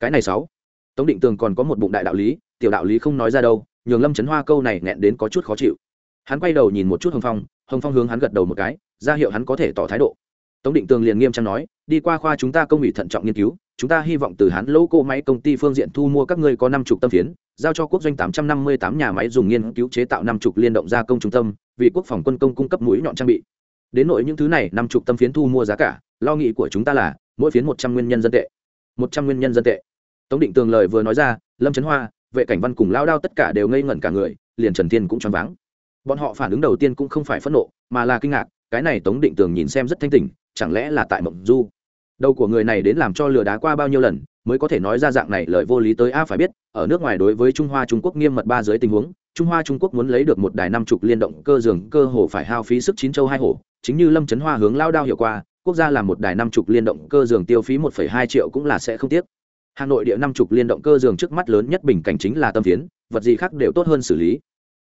Cái này sáu. Tống định tường còn có một bụng đại đạo lý, tiểu đạo lý không nói ra đâu, nhường lâm trấn hoa câu này nghẹn đến có chút khó chịu. Hắn quay đầu nhìn một chút hồng phong hồng phong hướng hắn gật đầu một cái, ra hiệu hắn có thể tỏ thái độ tống định tường liền nghiêm trang nói, đi qua khoa chúng ta công ủy thận trọng nghiên cứu, chúng ta hy vọng từ Hán lỗ cô máy công ty phương diện thu mua các ngươi có năm chục tâm phiến, giao cho quốc doanh tám trăm năm mươi tám nhà máy dùng nghiên cứu chế tạo năm chục liên động gia công trung tâm, vì quốc phòng quân công cung cấp mũi nhọn trang bị. Đến nội những thứ này, năm chục tâm phiến thu mua giá cả, lo nghĩ của chúng ta là, mỗi phiến một trăm nguyên nhân dân tệ. Một trăm nguyên nhân dân tệ. Tống định tường lời vừa nói ra, lâm trấn hoa, vệ cảnh văn cùng lao đao tất cả đều ngây ngẩn cả người, liền trần thiên cũng choáng váng. Bọn họ phản ứng đầu tiên cũng không phải phẫn nộ, mà là kinh ngạc, cái này tống định tường nhìn xem rất thanh tỉnh chẳng lẽ là tại mộng du? Đầu của người này đến làm cho lừa đá qua bao nhiêu lần, mới có thể nói ra dạng này lời vô lý tới a, phải biết, ở nước ngoài đối với trung hoa trung quốc nghiêm mật ba dưới tình huống, trung hoa trung quốc muốn lấy được một đài năm chục liên động cơ giường cơ hồ phải hao phí sức chín châu hai hồ chính như lâm trấn hoa hướng lao đao hiệu qua, quốc gia làm một đài năm chục liên động cơ giường tiêu phí một phẩy hai triệu cũng là sẽ không tiếc. Hà nội địa năm chục liên động cơ giường trước mắt lớn nhất bình cảnh chính là tâm phiến, vật gì khác đều tốt hơn xử lý.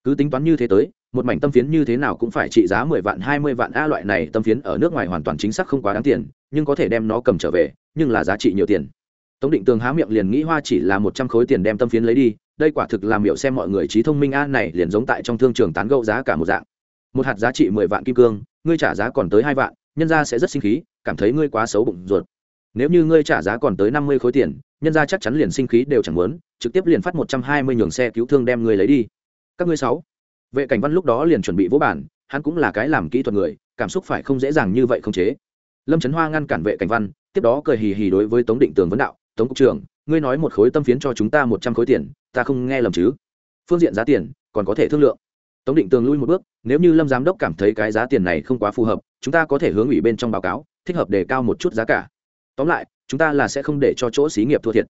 Cứ tính toán như thế tới một mảnh tâm phiến như thế nào cũng phải trị giá mười vạn, hai mươi vạn a loại này tâm phiến ở nước ngoài hoàn toàn chính xác không quá đáng tiền, nhưng có thể đem nó cầm trở về, nhưng là giá trị nhiều tiền. Tống định tường há miệng liền nghĩ hoa chỉ là một trăm khối tiền đem tâm phiến lấy đi, đây quả thực làm miểu xem mọi người trí thông minh a này liền giống tại trong thương trường tán gẫu giá cả một dạng. Một hạt giá trị mười vạn kim cương, ngươi trả giá còn tới hai vạn, nhân ra sẽ rất sinh khí, cảm thấy ngươi quá xấu bụng ruột. Nếu như ngươi trả giá còn tới năm mươi khối tiền, nhân ra chắc chắn liền sinh khí đều chẳng muốn, trực tiếp liền phát một trăm hai mươi nhường xe cứu thương đem ngươi lấy đi. Các ngươi sáu vệ cảnh văn lúc đó liền chuẩn bị vỗ bản hắn cũng là cái làm kỹ thuật người, cảm xúc phải không dễ dàng như vậy không chế. Lâm trấn hoa ngăn cản vệ cảnh văn, tiếp đó cười hì hì đối với tống định tường vấn đạo, tống cục trưởng, ngươi nói một khối tâm phiến cho chúng ta một trăm khối tiền, ta không nghe lầm chứ? Phương diện giá tiền, còn có thể thương lượng. Tống định tường lui một bước, nếu như lâm giám đốc cảm thấy cái giá tiền này không quá phù hợp, chúng ta có thể hướng ủy bên trong báo cáo, thích hợp đề cao một chút giá cả. Tóm lại, chúng ta là sẽ không để cho chỗ xí nghiệp thua thiệt.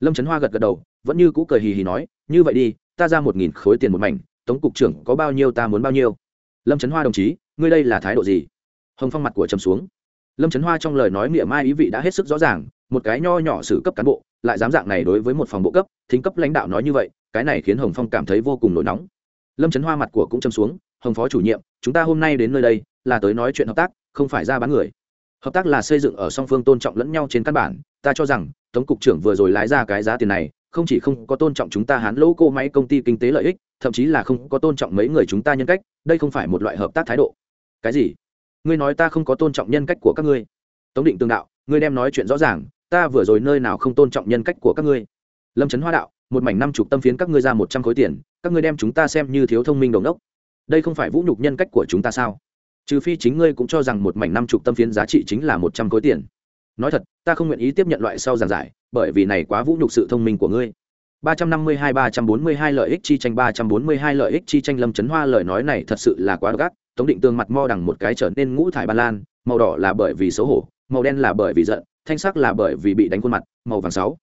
Lâm trấn hoa gật gật đầu, vẫn như cũ cười hì hì nói, như vậy đi, ta ra một nghìn khối tiền một mảnh tống cục trưởng có bao nhiêu ta muốn bao nhiêu. Lâm trấn hoa đồng chí, ngươi đây là thái độ gì? Hồng phong mặt của trầm xuống. Lâm trấn hoa trong lời nói miệng mai ý vị đã hết sức rõ ràng, một cái nho nhỏ xử cấp cán bộ, lại dám dạng này đối với một phòng bộ cấp, thính cấp lãnh đạo nói như vậy, cái này khiến hồng phong cảm thấy vô cùng nổi nóng. Lâm trấn hoa mặt của cũng châm xuống, hồng phó chủ nhiệm, chúng ta hôm nay đến nơi đây là tới nói chuyện hợp tác, không phải ra bán người. Hợp tác là xây dựng ở song phương tôn trọng lẫn nhau trên căn bản, ta cho rằng, tống cục trưởng vừa rồi lái ra cái giá tiền này, không chỉ không có tôn trọng chúng ta hán lỗ cô máy công ty kinh tế lợi ích thậm chí là không có tôn trọng mấy người chúng ta nhân cách, đây không phải một loại hợp tác thái độ. Cái gì? Ngươi nói ta không có tôn trọng nhân cách của các ngươi. Tống định tương đạo, ngươi đem nói chuyện rõ ràng, ta vừa rồi nơi nào không tôn trọng nhân cách của các ngươi? Lâm trấn hoa đạo, một mảnh năm chục tâm phiến các ngươi ra một trăm khối tiền, các ngươi đem chúng ta xem như thiếu thông minh đồng đốc đây không phải vũ nhục nhân cách của chúng ta sao? Trừ phi chính ngươi cũng cho rằng một mảnh năm chục tâm phiến giá trị chính là một trăm khối tiền. Nói thật, ta không nguyện ý tiếp nhận loại sau giảng giải, bởi vì này quá vũ nhục sự thông minh của ngươi. 352-342 lợi ích chi tranh 342 lợi ích chi tranh Lâm Chấn Hoa lời nói này thật sự là quá gắt, Tống Định Tương mặt mo đằng một cái trở nên ngũ thải ban lan, màu đỏ là bởi vì xấu hổ, màu đen là bởi vì giận, thanh sắc là bởi vì bị đánh khuôn mặt, màu vàng sáu.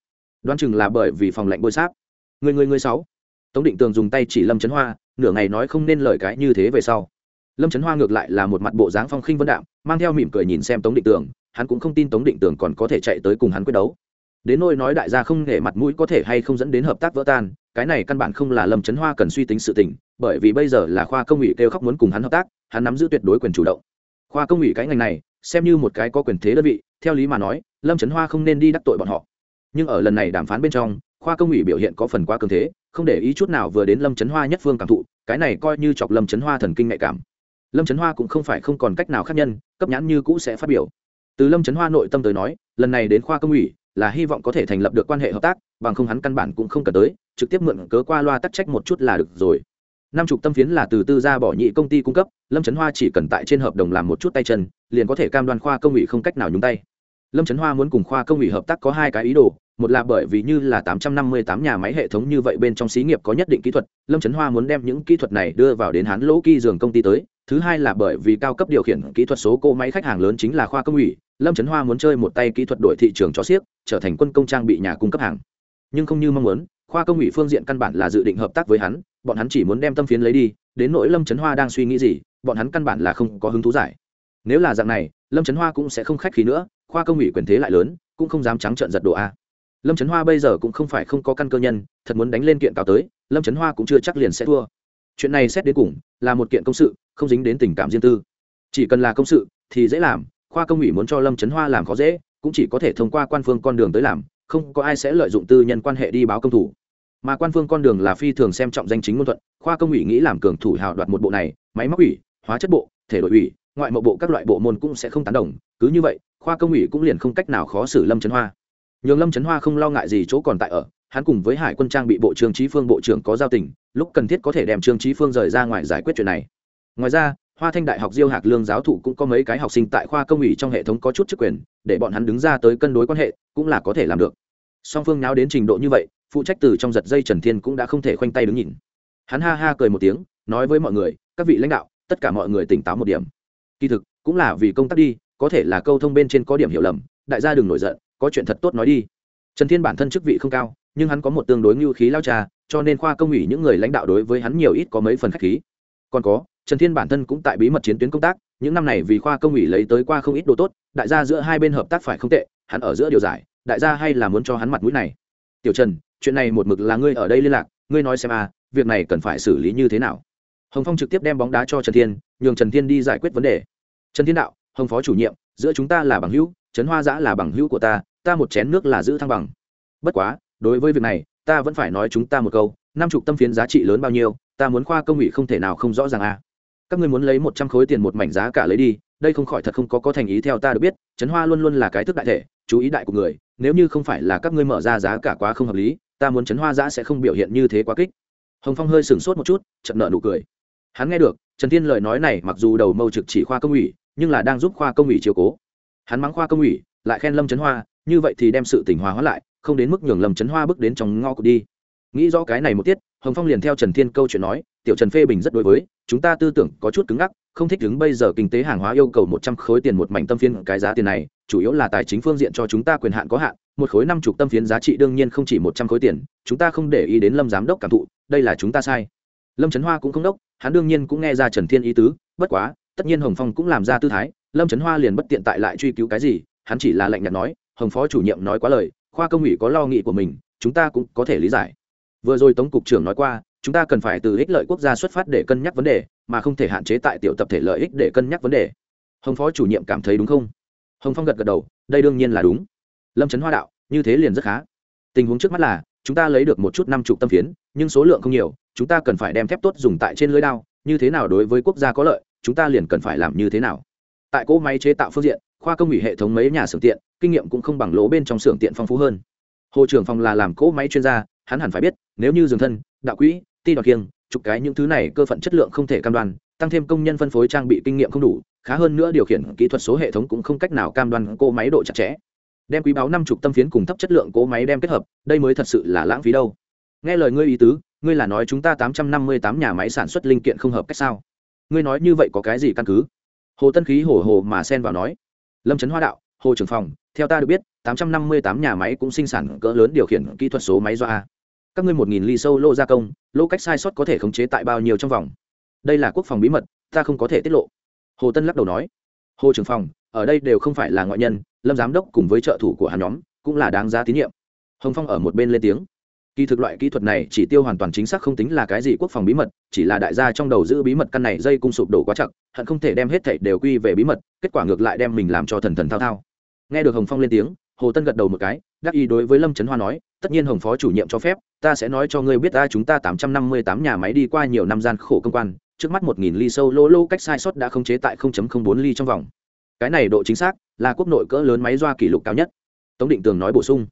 Đoán chừng là bởi vì phòng lạnh bôi sáp. Người người người sáu. Tống Định Tường dùng tay chỉ Lâm Chấn Hoa, nửa ngày nói không nên lời cái như thế về sau. Lâm Chấn Hoa ngược lại là một mặt bộ dáng phong khinh vân đạm, mang theo mỉm cười nhìn xem Tống Định Tường, hắn cũng không tin Tống Định Tường còn có thể chạy tới cùng hắn quyết đấu đến nôi nói đại gia không để mặt mũi có thể hay không dẫn đến hợp tác vỡ tan, cái này căn bản không là lâm trấn hoa cần suy tính sự tình, bởi vì bây giờ là khoa công ủy kêu khóc muốn cùng hắn hợp tác, hắn nắm giữ tuyệt đối quyền chủ động. Khoa công ủy cái ngành này, xem như một cái có quyền thế đơn vị, theo lý mà nói, lâm trấn hoa không nên đi đắc tội bọn họ. Nhưng ở lần này đàm phán bên trong, khoa công ủy biểu hiện có phần quá cường thế, không để ý chút nào vừa đến lâm trấn hoa nhất phương cảm thụ, cái này coi như chọc lâm trấn hoa thần kinh nhạy cảm. Lâm trấn hoa cũng không phải không còn cách nào khác nhân, cấp nhãn như cũ sẽ phát biểu. Từ lâm trấn hoa nội tâm tới nói, lần này đến khoa công ủy là hy vọng có thể thành lập được quan hệ hợp tác, bằng không hắn căn bản cũng không cần tới, trực tiếp mượn cớ qua loa tắc trách một chút là được rồi. Năm chục tâm phiến là từ tư gia bỏ nhị công ty cung cấp, lâm trấn hoa chỉ cần tại trên hợp đồng làm một chút tay chân, liền có thể cam đoan khoa công ủy không cách nào nhúng tay. Lâm trấn hoa muốn cùng khoa công ủy hợp tác có hai cái ý đồ, một là bởi vì như là 858 nhà máy hệ thống như vậy bên trong xí nghiệp có nhất định kỹ thuật, lâm trấn hoa muốn đem những kỹ thuật này đưa vào đến hán lỗ kỳ dường công ty tới thứ hai là bởi vì cao cấp điều khiển kỹ thuật số cô máy khách hàng lớn chính là khoa công ủy, lâm trấn hoa muốn chơi một tay kỹ thuật đổi thị trường cho siếc, trở thành quân công trang bị nhà cung cấp hàng. Nhưng không như mong muốn, khoa công ủy phương diện căn bản là dự định hợp tác với hắn, bọn hắn chỉ muốn đem tâm phiến lấy đi, đến nỗi lâm trấn hoa đang suy nghĩ gì, bọn hắn căn bản là không có hứng thú giải. Nếu là dạng này, lâm trấn hoa cũng sẽ không khách khí nữa, khoa công ủy quyền thế lại lớn, cũng không dám trắng trợn giật đồ a. Lâm trấn hoa bây giờ cũng không phải không có căn cơ nhân, thật muốn đánh lên kiện cao tới, lâm trấn hoa cũng chưa chắc liền sẽ thua. Chuyện này xét đến cùng là một kiện công sự không dính đến tình cảm riêng tư. Chỉ cần là công sự, thì dễ làm, khoa công ủy muốn cho lâm trấn hoa làm khó dễ, cũng chỉ có thể thông qua quan phương con đường tới làm, không có ai sẽ lợi dụng tư nhân quan hệ đi báo công thủ. Mà quan phương con đường là phi thường xem trọng danh chính ngôn thuận, khoa công ủy nghĩ làm cường thủ hào đoạt một bộ này, máy móc ủy, hóa chất bộ, thể đội ủy, ngoại mộ bộ các loại bộ môn cũng sẽ không tán đồng, cứ như vậy, khoa công ủy cũng liền không cách nào khó xử lâm trấn hoa. Nhường lâm trấn hoa không lo ngại gì chỗ còn tại ở, hắn cùng với hải quân trang bị bộ trưởng trí phương bộ trưởng có giao tình, lúc cần thiết có thể đem trương trí phương rời ra ngoài giải quyết chuyện này ngoài ra, hoa thanh đại học diêu hạc lương giáo thụ cũng có mấy cái học sinh tại khoa công ủy trong hệ thống có chút chức quyền, để bọn hắn đứng ra tới cân đối quan hệ, cũng là có thể làm được. Song phương nháo đến trình độ như vậy, phụ trách từ trong giật dây trần thiên cũng đã không thể khoanh tay đứng nhìn. Hắn ha ha cười một tiếng, nói với mọi người, các vị lãnh đạo, tất cả mọi người tỉnh táo một điểm. Kỳ thực, cũng là vì công tác đi, có thể là câu thông bên trên có điểm hiểu lầm, đại gia đừng nổi giận, có chuyện thật tốt nói đi. Trần thiên bản thân chức vị không cao, nhưng hắn có một tương đối ngưu khí lao trà cho nên khoa công ủy những người lãnh đạo đối với hắn nhiều ít có mấy phần khách khí. Còn có trần thiên bản thân cũng tại bí mật chiến tuyến công tác, những năm này vì khoa công ủy lấy tới qua không ít đồ tốt, đại gia giữa hai bên hợp tác phải không tệ, hắn ở giữa điều giải, đại gia hay là muốn cho hắn mặt mũi này. Tiểu trần, chuyện này một mực là ngươi ở đây liên lạc, ngươi nói xem à việc này cần phải xử lý như thế nào? Hồng phong trực tiếp đem bóng đá cho trần thiên, nhường trần thiên đi giải quyết vấn đề. Trần thiên đạo, hồng phó chủ nhiệm, giữa chúng ta là bằng hữu, trấn hoa giã là bằng hữu của ta ta một chén nước là giữ thăng bằng. Bất quá, đối với việc này, ta vẫn phải nói chúng ta một câu, năm chục tâm phiến giá trị lớn bao nhiêu, ta muốn khoa công ủy không thể nào không rõ ràng à các ngươi muốn lấy một trăm khối tiền một mảnh giá cả lấy đi, đây không khỏi thật không có có thành ý theo ta được biết, trấn hoa luôn luôn là cái thức đại thể, chú ý đại của người, nếu như không phải là các ngươi mở ra giá cả quá không hợp lý, ta muốn trấn hoa giã sẽ không biểu hiện như thế quá kích. Hồng phong hơi sửng sốt một chút chậm nợ nụ cười. Hắn nghe được, trần thiên lời nói này mặc dù đầu mâu trực chỉ khoa công ủy, nhưng là đang giúp khoa công ủy chiều cố. Hắn mắng khoa công ủy, lại khen lâm trấn hoa, như vậy thì đem sự tỉnh hòa hóa lại, không đến mức nhường lâm trấn hoa bước đến trong ngõ cụt đi nghĩ rõ cái này một tiết, hồng phong liền theo trần thiên câu chuyện nói, tiểu trần phê bình rất đối với, chúng ta tư tưởng có chút cứng ngắc, không thích đứng bây giờ kinh tế hàng hóa yêu cầu một trăm khối tiền một mảnh tâm phiên cái giá tiền này, chủ yếu là tài chính phương diện cho chúng ta quyền hạn có hạn, một khối năm chục tâm phiến giá trị đương nhiên không chỉ một trăm khối tiền, chúng ta không để ý đến lâm giám đốc cảm thụ, đây là chúng ta sai. Lâm trấn hoa cũng không đốc, hắn đương nhiên cũng nghe ra trần thiên ý tứ, bất quá, tất nhiên hồng phong cũng làm ra tư thái, lâm trấn hoa liền bất tiện tại lại truy cứu cái gì, hắn chỉ là lạnh nhạt nói, hồng phó chủ nhiệm nói quá lời, khoa công ủy có lo nghị của mình, chúng ta cũng có thể lý giải vừa rồi tống cục trưởng nói qua, chúng ta cần phải từ ích lợi quốc gia xuất phát để cân nhắc vấn đề, mà không thể hạn chế tại tiểu tập thể lợi ích để cân nhắc vấn đề. Hồng phó chủ nhiệm cảm thấy đúng không? Hồng phong gật gật đầu, đây đương nhiên là đúng. Lâm trấn hoa đạo, như thế liền rất khá. Tình huống trước mắt là, chúng ta lấy được một chút năm chục tâm phiến, nhưng số lượng không nhiều, chúng ta cần phải đem thép tốt dùng tại trên lưới đao, như thế nào đối với quốc gia có lợi, chúng ta liền cần phải làm như thế nào. Tại cỗ máy chế tạo phương diện, khoa công ủy hệ thống mấy nhà xưởng tiện, kinh nghiệm cũng không bằng lỗ bên trong xưởng tiện phong phú hơn. Hồ trưởng phòng là làm cỗ máy chuyên gia, hắn hẳn phải biết nếu như dường thân, đạo quỹ, ti đoạt kiêng, chục cái những thứ này cơ phận chất lượng không thể cam đoan, tăng thêm công nhân phân phối trang bị kinh nghiệm không đủ, khá hơn nữa điều khiển kỹ thuật số hệ thống cũng không cách nào cam đoan cỗ máy độ chặt chẽ. Đem quý báo năm chục tâm phiến cùng thấp chất lượng cỗ máy đem kết hợp, đây mới thật sự là lãng phí đâu. Nghe lời ngươi ý tứ, ngươi là nói chúng ta tám trăm năm mươi tám nhà máy sản xuất linh kiện không hợp cách sao? Ngươi nói như vậy có cái gì căn cứ? Hồ tân khí hổ hồ mà xen vào nói. Lâm trấn hoa đạo, hồ trưởng phòng, theo ta được biết, tám trăm năm mươi tám nhà máy cũng sinh sản cỡ lớn điều khiển kỹ thuật số máy do a các ngươi một nghìn ly sâu lô gia công, lô cách sai sót có thể khống chế tại bao nhiêu trong vòng? Đây là quốc phòng bí mật, ta không có thể tiết lộ. Hồ tân lắc đầu nói. Hồ trưởng phòng, ở đây đều không phải là ngoại nhân, lâm giám đốc cùng với trợ thủ của hắn nhóm cũng là đáng giá tín nhiệm. Hồng phong ở một bên lên tiếng. Kỳ thực loại kỹ thuật này chỉ tiêu hoàn toàn chính xác không tính là cái gì quốc phòng bí mật, chỉ là đại gia trong đầu giữ bí mật căn này dây cung sụp đổ quá chặt, hận không thể đem hết thảy đều quy về bí mật, kết quả ngược lại đem mình làm cho thần thần thao thao. Nghe được hồng phong lên tiếng, hồ tân gật đầu một cái đắc ý đối với lâm trấn hoa nói tất nhiên hồng phó chủ nhiệm cho phép ta sẽ nói cho ngươi biết ta chúng ta tám trăm năm mươi tám nhà máy đi qua nhiều năm gian khổ công quan trước mắt một nghìn ly sâu lô lô cách sai sót đã không chế tại không chấm không bốn ly trong vòng. Cái này độ chính xác là quốc nội cỡ lớn máy doa kỷ lục cao nhất. Tống định tường nói bổ sung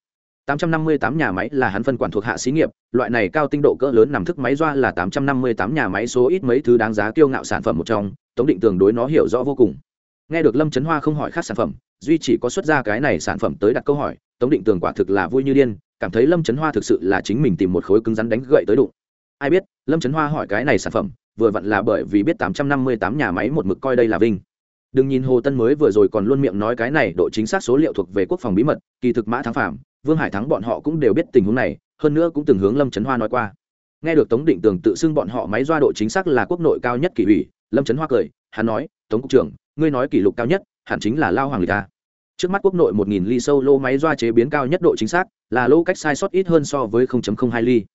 858 nhà máy là hắn phân quản thuộc hạ xí nghiệp, loại này cao tinh độ cỡ lớn nằm thức máy doa là 858 nhà máy số ít mấy thứ đáng giá kiêu ngạo sản phẩm một trong, Tống Định Tường đối nó hiểu rõ vô cùng. nghe được lâm trấn hoa không hỏi khác sản phẩm duy chỉ có xuất ra cái này sản phẩm tới đặt câu hỏi tống định tường quả thực là vui như điên, cảm thấy lâm trấn hoa thực sự là chính mình tìm một khối cứng rắn đánh gậy tới đụng. Ai biết, lâm trấn hoa hỏi cái này sản phẩm, vừa vặn là bởi vì biết tám trăm năm mươi tám nhà máy một mực coi đây là vinh. Đừng nhìn hồ tân mới vừa rồi còn luôn miệng nói cái này độ chính xác số liệu thuộc về quốc phòng bí mật, kỳ thực mã thắng phạm vương hải thắng bọn họ cũng đều biết tình huống này, hơn nữa cũng từng hướng lâm trấn hoa nói qua. Nghe được tống định tường tự xưng bọn họ máy doa độ chính xác là quốc nội cao nhất kỷ ủy, lâm trấn hoa cười, hắn nói, tống cục trưởng, ngươi nói kỷ lục cao nhất, hẳn chính là lao hoàng lịch ta trước mắt quốc nội một nghìn ly sâu lô máy doa chế biến cao nhất độ chính xác, là lô cách sai sót ít hơn so với 0.02 ly.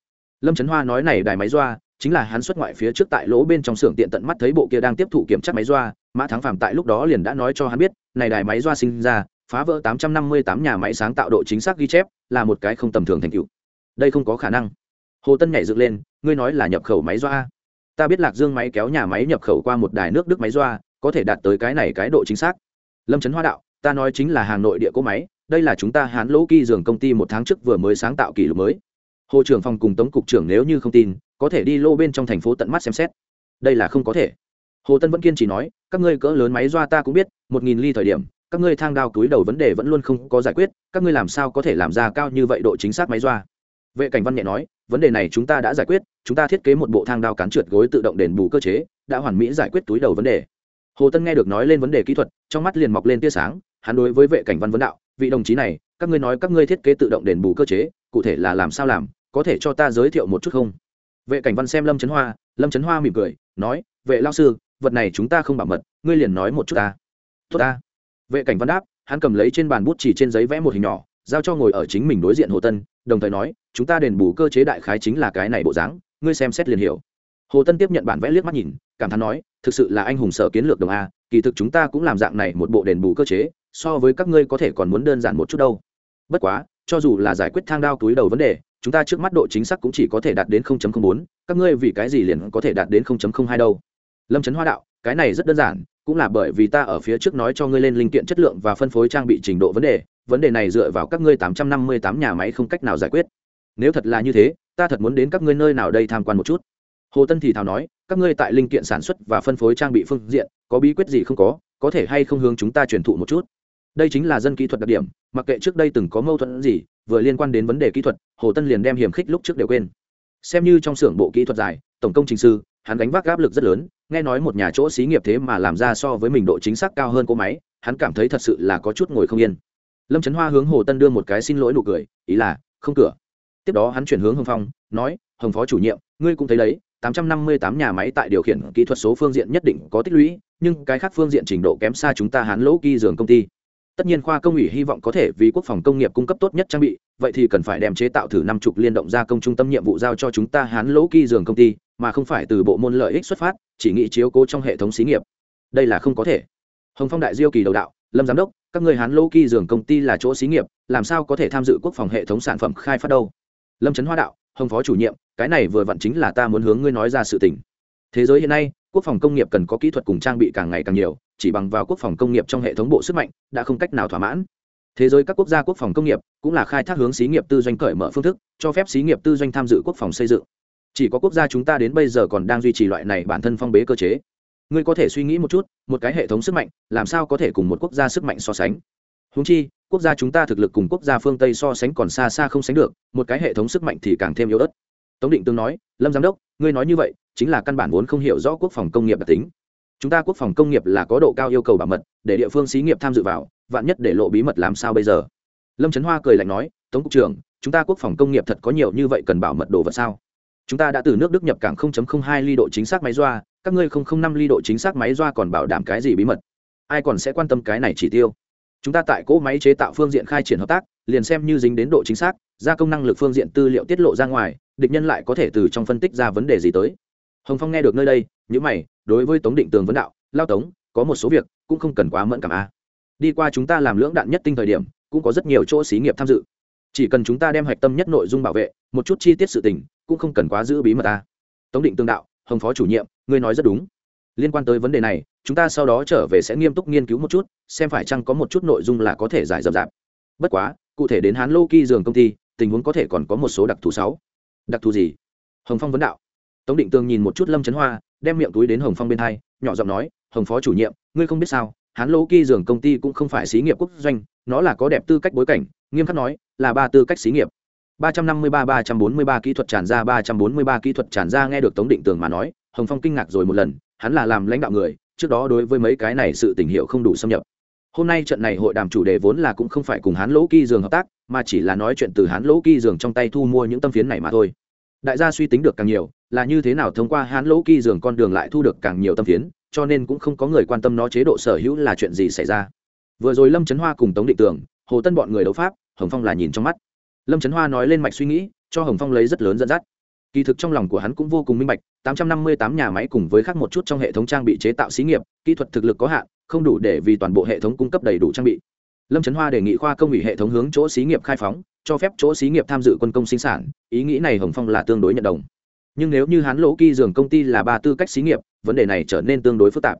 Lâm trấn hoa nói này đài máy doa, chính là hắn xuất ngoại phía trước tại lỗ bên trong xưởng tiện tận mắt thấy bộ kia đang tiếp thụ kiểm tra máy doa, mã thắng Phạm tại lúc đó liền đã nói cho hắn biết, này đài máy doa sinh ra, phá vỡ 858 nhà máy sáng tạo độ chính xác ghi chép, là một cái không tầm thường thành tựu. Đây không có khả năng. Hồ tân nhảy dựng lên, ngươi nói là nhập khẩu máy doa ta biết lạc dương máy kéo nhà máy nhập khẩu qua một đài nước đức máy doa, có thể đạt tới cái này cái độ chính xác. Lâm trấn hoa đạo ta nói chính là hàng nội địa cỗ máy, đây là chúng ta hán lỗ kỳ dường công ty một tháng trước vừa mới sáng tạo kỷ lục mới. Hồ trưởng phòng cùng tống cục trưởng nếu như không tin, có thể đi lô bên trong thành phố tận mắt xem xét. Đây là không có thể. Hồ tân vẫn kiên trì nói, các ngươi cỡ lớn máy doa ta cũng biết, một nghìn ly thời điểm, các ngươi thang đao túi đầu vấn đề vẫn luôn không có giải quyết, các ngươi làm sao có thể làm ra cao như vậy độ chính xác máy doa? Vệ cảnh văn nhẹ nói, vấn đề này chúng ta đã giải quyết, chúng ta thiết kế một bộ thang đao cán trượt gối tự động đền bù cơ chế, đã hoàn mỹ giải quyết túi đầu vấn đề. Hồ tân nghe được nói lên vấn đề kỹ thuật, trong mắt liền mọc lên tia sáng hắn đối với vệ cảnh văn vấn đạo, vị đồng chí này, các ngươi nói các ngươi thiết kế tự động đền bù cơ chế, cụ thể là làm sao làm, có thể cho ta giới thiệu một chút không? Vệ cảnh văn xem lâm trấn hoa, lâm trấn hoa mỉm cười, nói, vệ lao sư, vật này chúng ta không bảo mật, ngươi liền nói một chút ta. Tốt ta. Vệ cảnh văn đáp, hắn cầm lấy trên bàn bút chỉ trên giấy vẽ một hình nhỏ, giao cho ngồi ở chính mình đối diện hồ tân, đồng thời nói, chúng ta đền bù cơ chế đại khái chính là cái này bộ dáng, ngươi xem xét liền hiểu. Hồ tân tiếp nhận bản vẽ liếc mắt nhìn, cảm thán nói, thực sự là anh hùng sở kiến lược đồng a kỳ thực chúng ta cũng làm dạng này một bộ đền bù cơ chế so với các ngươi có thể còn muốn đơn giản một chút đâu. Bất quá cho dù là giải quyết thang đao túi đầu vấn đề chúng ta trước mắt độ chính xác cũng chỉ có thể đạt đến 0.04, các ngươi vì cái gì liền có thể đạt đến 0.02 đâu? Lâm trấn hoa đạo cái này rất đơn giản cũng là bởi vì ta ở phía trước nói cho ngươi lên linh kiện chất lượng và phân phối trang bị trình độ vấn đề vấn đề này dựa vào các ngươi 858 nhà máy không cách nào giải quyết. Nếu thật là như thế ta thật muốn đến các ngươi nơi nào đây tham quan một chút. Hồ tân thì thào nói các ngươi tại linh kiện sản xuất và phân phối trang bị phương diện, có bí quyết gì không có có thể hay không hướng chúng ta truyền thụ một chút? Đây chính là dân kỹ thuật đặc điểm, mặc kệ trước đây từng có mâu thuẫn gì, vừa liên quan đến vấn đề kỹ thuật, hồ tân liền đem hiểm khích lúc trước đều quên. Xem như trong xưởng bộ kỹ thuật dài, tổng công trình sư, hắn gánh vác áp lực rất lớn, nghe nói một nhà chỗ xí nghiệp thế mà làm ra so với mình độ chính xác cao hơn cỗ máy, hắn cảm thấy thật sự là có chút ngồi không yên. Lâm trấn hoa hướng hồ tân đưa một cái xin lỗi nụ cười, ý là, không cửa. Tiếp đó hắn chuyển hướng hồng phong, nói, hồng phó chủ nhiệm, ngươi cũng thấy đấy 858 nhà máy tại điều khiển kỹ thuật số phương diện nhất định có tích lũy, nhưng cái khác phương diện trình độ kém xa chúng ta hán lỗ kỳ dường công ty. Tất nhiên khoa công ủy hy vọng có thể vì quốc phòng công nghiệp cung cấp tốt nhất trang bị, vậy thì cần phải đem chế tạo thử năm chục liên động gia công trung tâm nhiệm vụ giao cho chúng ta hán lỗ kỳ dường công ty, mà không phải từ bộ môn lợi ích xuất phát, chỉ nghĩ chiếu cố trong hệ thống xí nghiệp. Đây là không có thể. Hồng phong đại diêu kỳ đầu đạo, lâm giám đốc, các người hán lỗ kỳ dường công ty là chỗ xí nghiệp, làm sao có thể tham dự quốc phòng hệ thống sản phẩm khai phát đâu? Lâm trấn hoa đạo, hồng phó chủ nhiệm cái này vừa vặn chính là ta muốn hướng ngươi nói ra sự tình. Thế giới hiện nay, quốc phòng công nghiệp cần có kỹ thuật cùng trang bị càng ngày càng nhiều, chỉ bằng vào quốc phòng công nghiệp trong hệ thống bộ sức mạnh, đã không cách nào thỏa mãn. Thế giới các quốc gia quốc phòng công nghiệp cũng là khai thác hướng xí nghiệp tư doanh cởi mở phương thức, cho phép xí nghiệp tư doanh tham dự quốc phòng xây dựng. Chỉ có quốc gia chúng ta đến bây giờ còn đang duy trì loại này bản thân phong bế cơ chế. Ngươi có thể suy nghĩ một chút, một cái hệ thống sức mạnh, làm sao có thể cùng một quốc gia sức mạnh so sánh? Húng chi, quốc gia chúng ta thực lực cùng quốc gia phương tây so sánh còn xa xa không sánh được, một cái hệ thống sức mạnh thì càng thêm yếu ớt tống định tương nói, lâm giám đốc, ngươi nói như vậy, chính là căn bản vốn không hiểu rõ quốc phòng công nghiệp đặc tính. Chúng ta quốc phòng công nghiệp là có độ cao yêu cầu bảo mật, để địa phương xí nghiệp tham dự vào, vạn nhất để lộ bí mật làm sao bây giờ? Lâm trấn hoa cười lạnh nói, tống cục trưởng, chúng ta quốc phòng công nghiệp thật có nhiều như vậy cần bảo mật đồ vật sao? Chúng ta đã từ nước đức nhập cảng 0.02 ly độ chính xác máy doa, các ngươi 005 ly độ chính xác máy doa còn bảo đảm cái gì bí mật? Ai còn sẽ quan tâm cái này chỉ tiêu? Chúng ta tại cỗ máy chế tạo phương diện khai triển hợp tác, liền xem như dính đến độ chính xác, gia công năng lực phương diện tư liệu tiết lộ ra ngoài địch nhân lại có thể từ trong phân tích ra vấn đề gì tới. Hồng phong nghe được nơi đây những mày, đối với tống định tường vấn đạo, lao tống, có một số việc cũng không cần quá mẫn cảm a. Đi qua chúng ta làm lưỡng đạn nhất tinh thời điểm, cũng có rất nhiều chỗ xí nghiệp tham dự. Chỉ cần chúng ta đem hạch tâm nhất nội dung bảo vệ, một chút chi tiết sự tình cũng không cần quá giữ bí mật ta tống định tương đạo, hồng phó chủ nhiệm, ngươi nói rất đúng. Liên quan tới vấn đề này, chúng ta sau đó trở về sẽ nghiêm túc nghiên cứu một chút, xem phải chăng có một chút nội dung là có thể giải rậm rạp. Bất quá, cụ thể đến hán lô kỳ dường công ty, tình huống có thể còn có một số đặc thù sáu đặc thù gì? Hồng phong vấn đạo. Tống định tường nhìn một chút lâm trấn hoa đem miệng túi đến hồng phong bên hai nhỏ giọng nói hồng phó chủ nhiệm ngươi không biết sao hán lỗ kỳ dường công ty cũng không phải xí nghiệp quốc doanh nó là có đẹp tư cách bối cảnh nghiêm khắc nói là ba tư cách xí nghiệp. 353-343 kỹ thuật tràn ra 343 kỹ thuật tràn ra nghe được Tống Định Tường mà nói, Hồng Phong kinh ngạc rồi một lần, hắn là làm lãnh đạo người, trước đó đối với mấy cái này sự tình hiệu không đủ xâm nhập. Hôm nay trận này hội đàm chủ đề vốn là cũng không phải cùng Hán Lỗ Kỳ Dường hợp tác, mà chỉ là nói chuyện từ Hán Lỗ Kỳ Dường trong tay thu mua những tâm phiến này mà thôi. Đại gia suy tính được càng nhiều, là như thế nào thông qua Hán Lỗ Kỳ Dường con đường lại thu được càng nhiều tâm phiến, cho nên cũng không có người quan tâm nó chế độ sở hữu là chuyện gì xảy ra. Vừa rồi Lâm Chấn Hoa cùng Tống Định Tường, Hồ Tân bọn người đấu pháp, Hồng Phong là nhìn trong mắt lâm trấn hoa nói lên mạch suy nghĩ cho hồng phong lấy rất lớn dẫn dắt kỳ thực trong lòng của hắn cũng vô cùng minh bạch 858 nhà máy cùng với khác một chút trong hệ thống trang bị chế tạo xí nghiệp kỹ thuật thực lực có hạn không đủ để vì toàn bộ hệ thống cung cấp đầy đủ trang bị lâm trấn hoa đề nghị khoa công ủy hệ thống hướng chỗ xí nghiệp khai phóng, cho phép chỗ xí nghiệp tham dự quân công sinh sản, ý nghĩ này hồng phong là tương đối nhận đồng. Nhưng nếu như hắn lỗ ky dường công ty là ba tư cách xí nghiệp, vấn đề này trở nên tương đối phức tạp.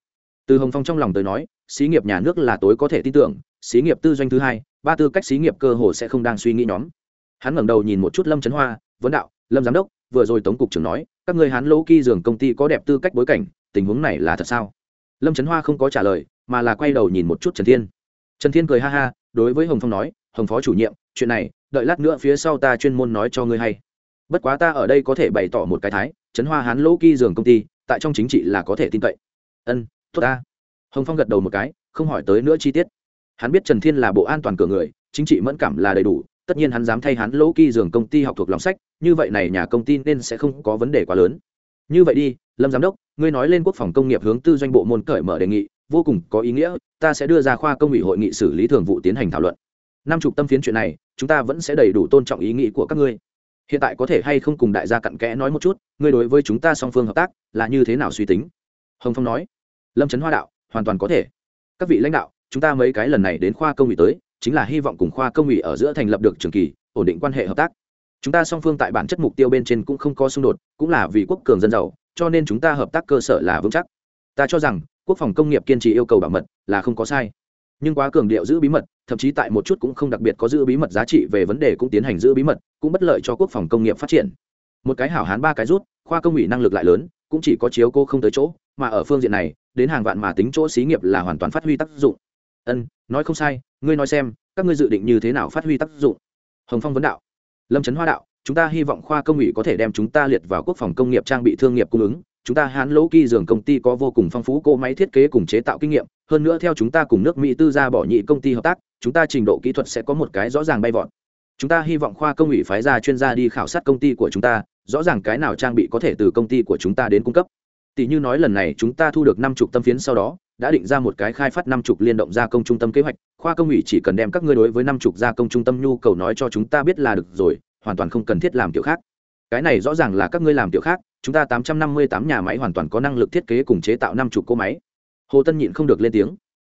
Từ hồng phong trong lòng tới nói, xí nghiệp nhà nước là tối có thể tin tưởng, xí nghiệp tư doanh thứ hai, ba tư cách xí nghiệp cơ hồ sẽ không đang suy nghĩ nhóm. Hắn ngẩng đầu nhìn một chút lâm trấn hoa, vấn đạo, lâm giám đốc, vừa rồi tống cục trưởng nói, các người hắn lỗ ky dường công ty có đẹp tư cách bối cảnh, tình huống này là thật sao? Lâm trấn hoa không có trả lời, mà là quay đầu nhìn một chút trần thiên trần thiên cười ha ha, đối với hồng phong nói, hồng phó chủ nhiệm, chuyện này, đợi lát nữa phía sau ta chuyên môn nói cho ngươi hay. Bất quá ta ở đây có thể bày tỏ một cái thái, trấn hoa hắn lỗ kỳ dường công ty, tại trong chính trị là có thể tin cậy. Ân, tốt ta. Hồng phong gật đầu một cái, không hỏi tới nữa chi tiết. Hắn biết trần thiên là bộ an toàn cửa người, chính trị mẫn cảm là đầy đủ, tất nhiên hắn dám thay hắn lỗ kỳ dường công ty học thuộc lòng sách, như vậy này nhà công ty nên sẽ không có vấn đề quá lớn. Như vậy đi, lâm giám đốc, ngươi nói lên quốc phòng công nghiệp hướng tư doanh bộ môn cởi mở đề nghị vô cùng có ý nghĩa, ta sẽ đưa ra khoa công ủy hội nghị xử lý thường vụ tiến hành thảo luận. Năm chục tâm phiến chuyện này, chúng ta vẫn sẽ đầy đủ tôn trọng ý nghĩ của các ngươi. Hiện tại có thể hay không cùng đại gia cặn kẽ nói một chút, ngươi đối với chúng ta song phương hợp tác là như thế nào suy tính? Hồng phong nói. Lâm trấn hoa đạo, hoàn toàn có thể. Các vị lãnh đạo, chúng ta mấy cái lần này đến khoa công ủy tới, chính là hy vọng cùng khoa công ủy ở giữa thành lập được trường kỳ, ổn định quan hệ hợp tác. Chúng ta song phương tại bản chất mục tiêu bên trên cũng không có xung đột, cũng là vì quốc cường dân giàu, cho nên chúng ta hợp tác cơ sở là vững chắc. Ta cho rằng quốc phòng công nghiệp kiên trì yêu cầu bảo mật là không có sai. Nhưng quá cường điệu giữ bí mật, thậm chí tại một chút cũng không đặc biệt có giữ bí mật giá trị về vấn đề cũng tiến hành giữ bí mật, cũng bất lợi cho quốc phòng công nghiệp phát triển. Một cái hảo hán ba cái rút, khoa công ủy năng lực lại lớn, cũng chỉ có chiếu cô không tới chỗ, mà ở phương diện này, đến hàng vạn mà tính chỗ xí nghiệp là hoàn toàn phát huy tác dụng. Ân, nói không sai, ngươi nói xem, các ngươi dự định như thế nào phát huy tác dụng? Hồng phong vấn đạo. Lâm trấn hoa đạo, chúng ta hy vọng khoa công ủy có thể đem chúng ta liệt vào quốc phòng công nghiệp trang bị thương nghiệp cung ứng chúng ta hán lỗ kỳ dường công ty có vô cùng phong phú cỗ máy thiết kế cùng chế tạo kinh nghiệm, hơn nữa theo chúng ta cùng nước mỹ tư gia bỏ nhị công ty hợp tác, chúng ta trình độ kỹ thuật sẽ có một cái rõ ràng bay vọt. Chúng ta hy vọng khoa công ủy phái ra chuyên gia đi khảo sát công ty của chúng ta, rõ ràng cái nào trang bị có thể từ công ty của chúng ta đến cung cấp. Tỷ như nói lần này chúng ta thu được năm chục tâm phiến sau đó, đã định ra một cái khai phát năm chục liên động gia công trung tâm kế hoạch, khoa công ủy chỉ cần đem các ngươi đối với năm chục gia công trung tâm nhu cầu nói cho chúng ta biết là được rồi, hoàn toàn không cần thiết làm kiểu khác. Cái này rõ ràng là các ngươi làm kiểu khác chúng ta tám trăm năm mươi tám nhà máy hoàn toàn có năng lực thiết kế cùng chế tạo năm chục cỗ máy. Hồ tân nhịn không được lên tiếng.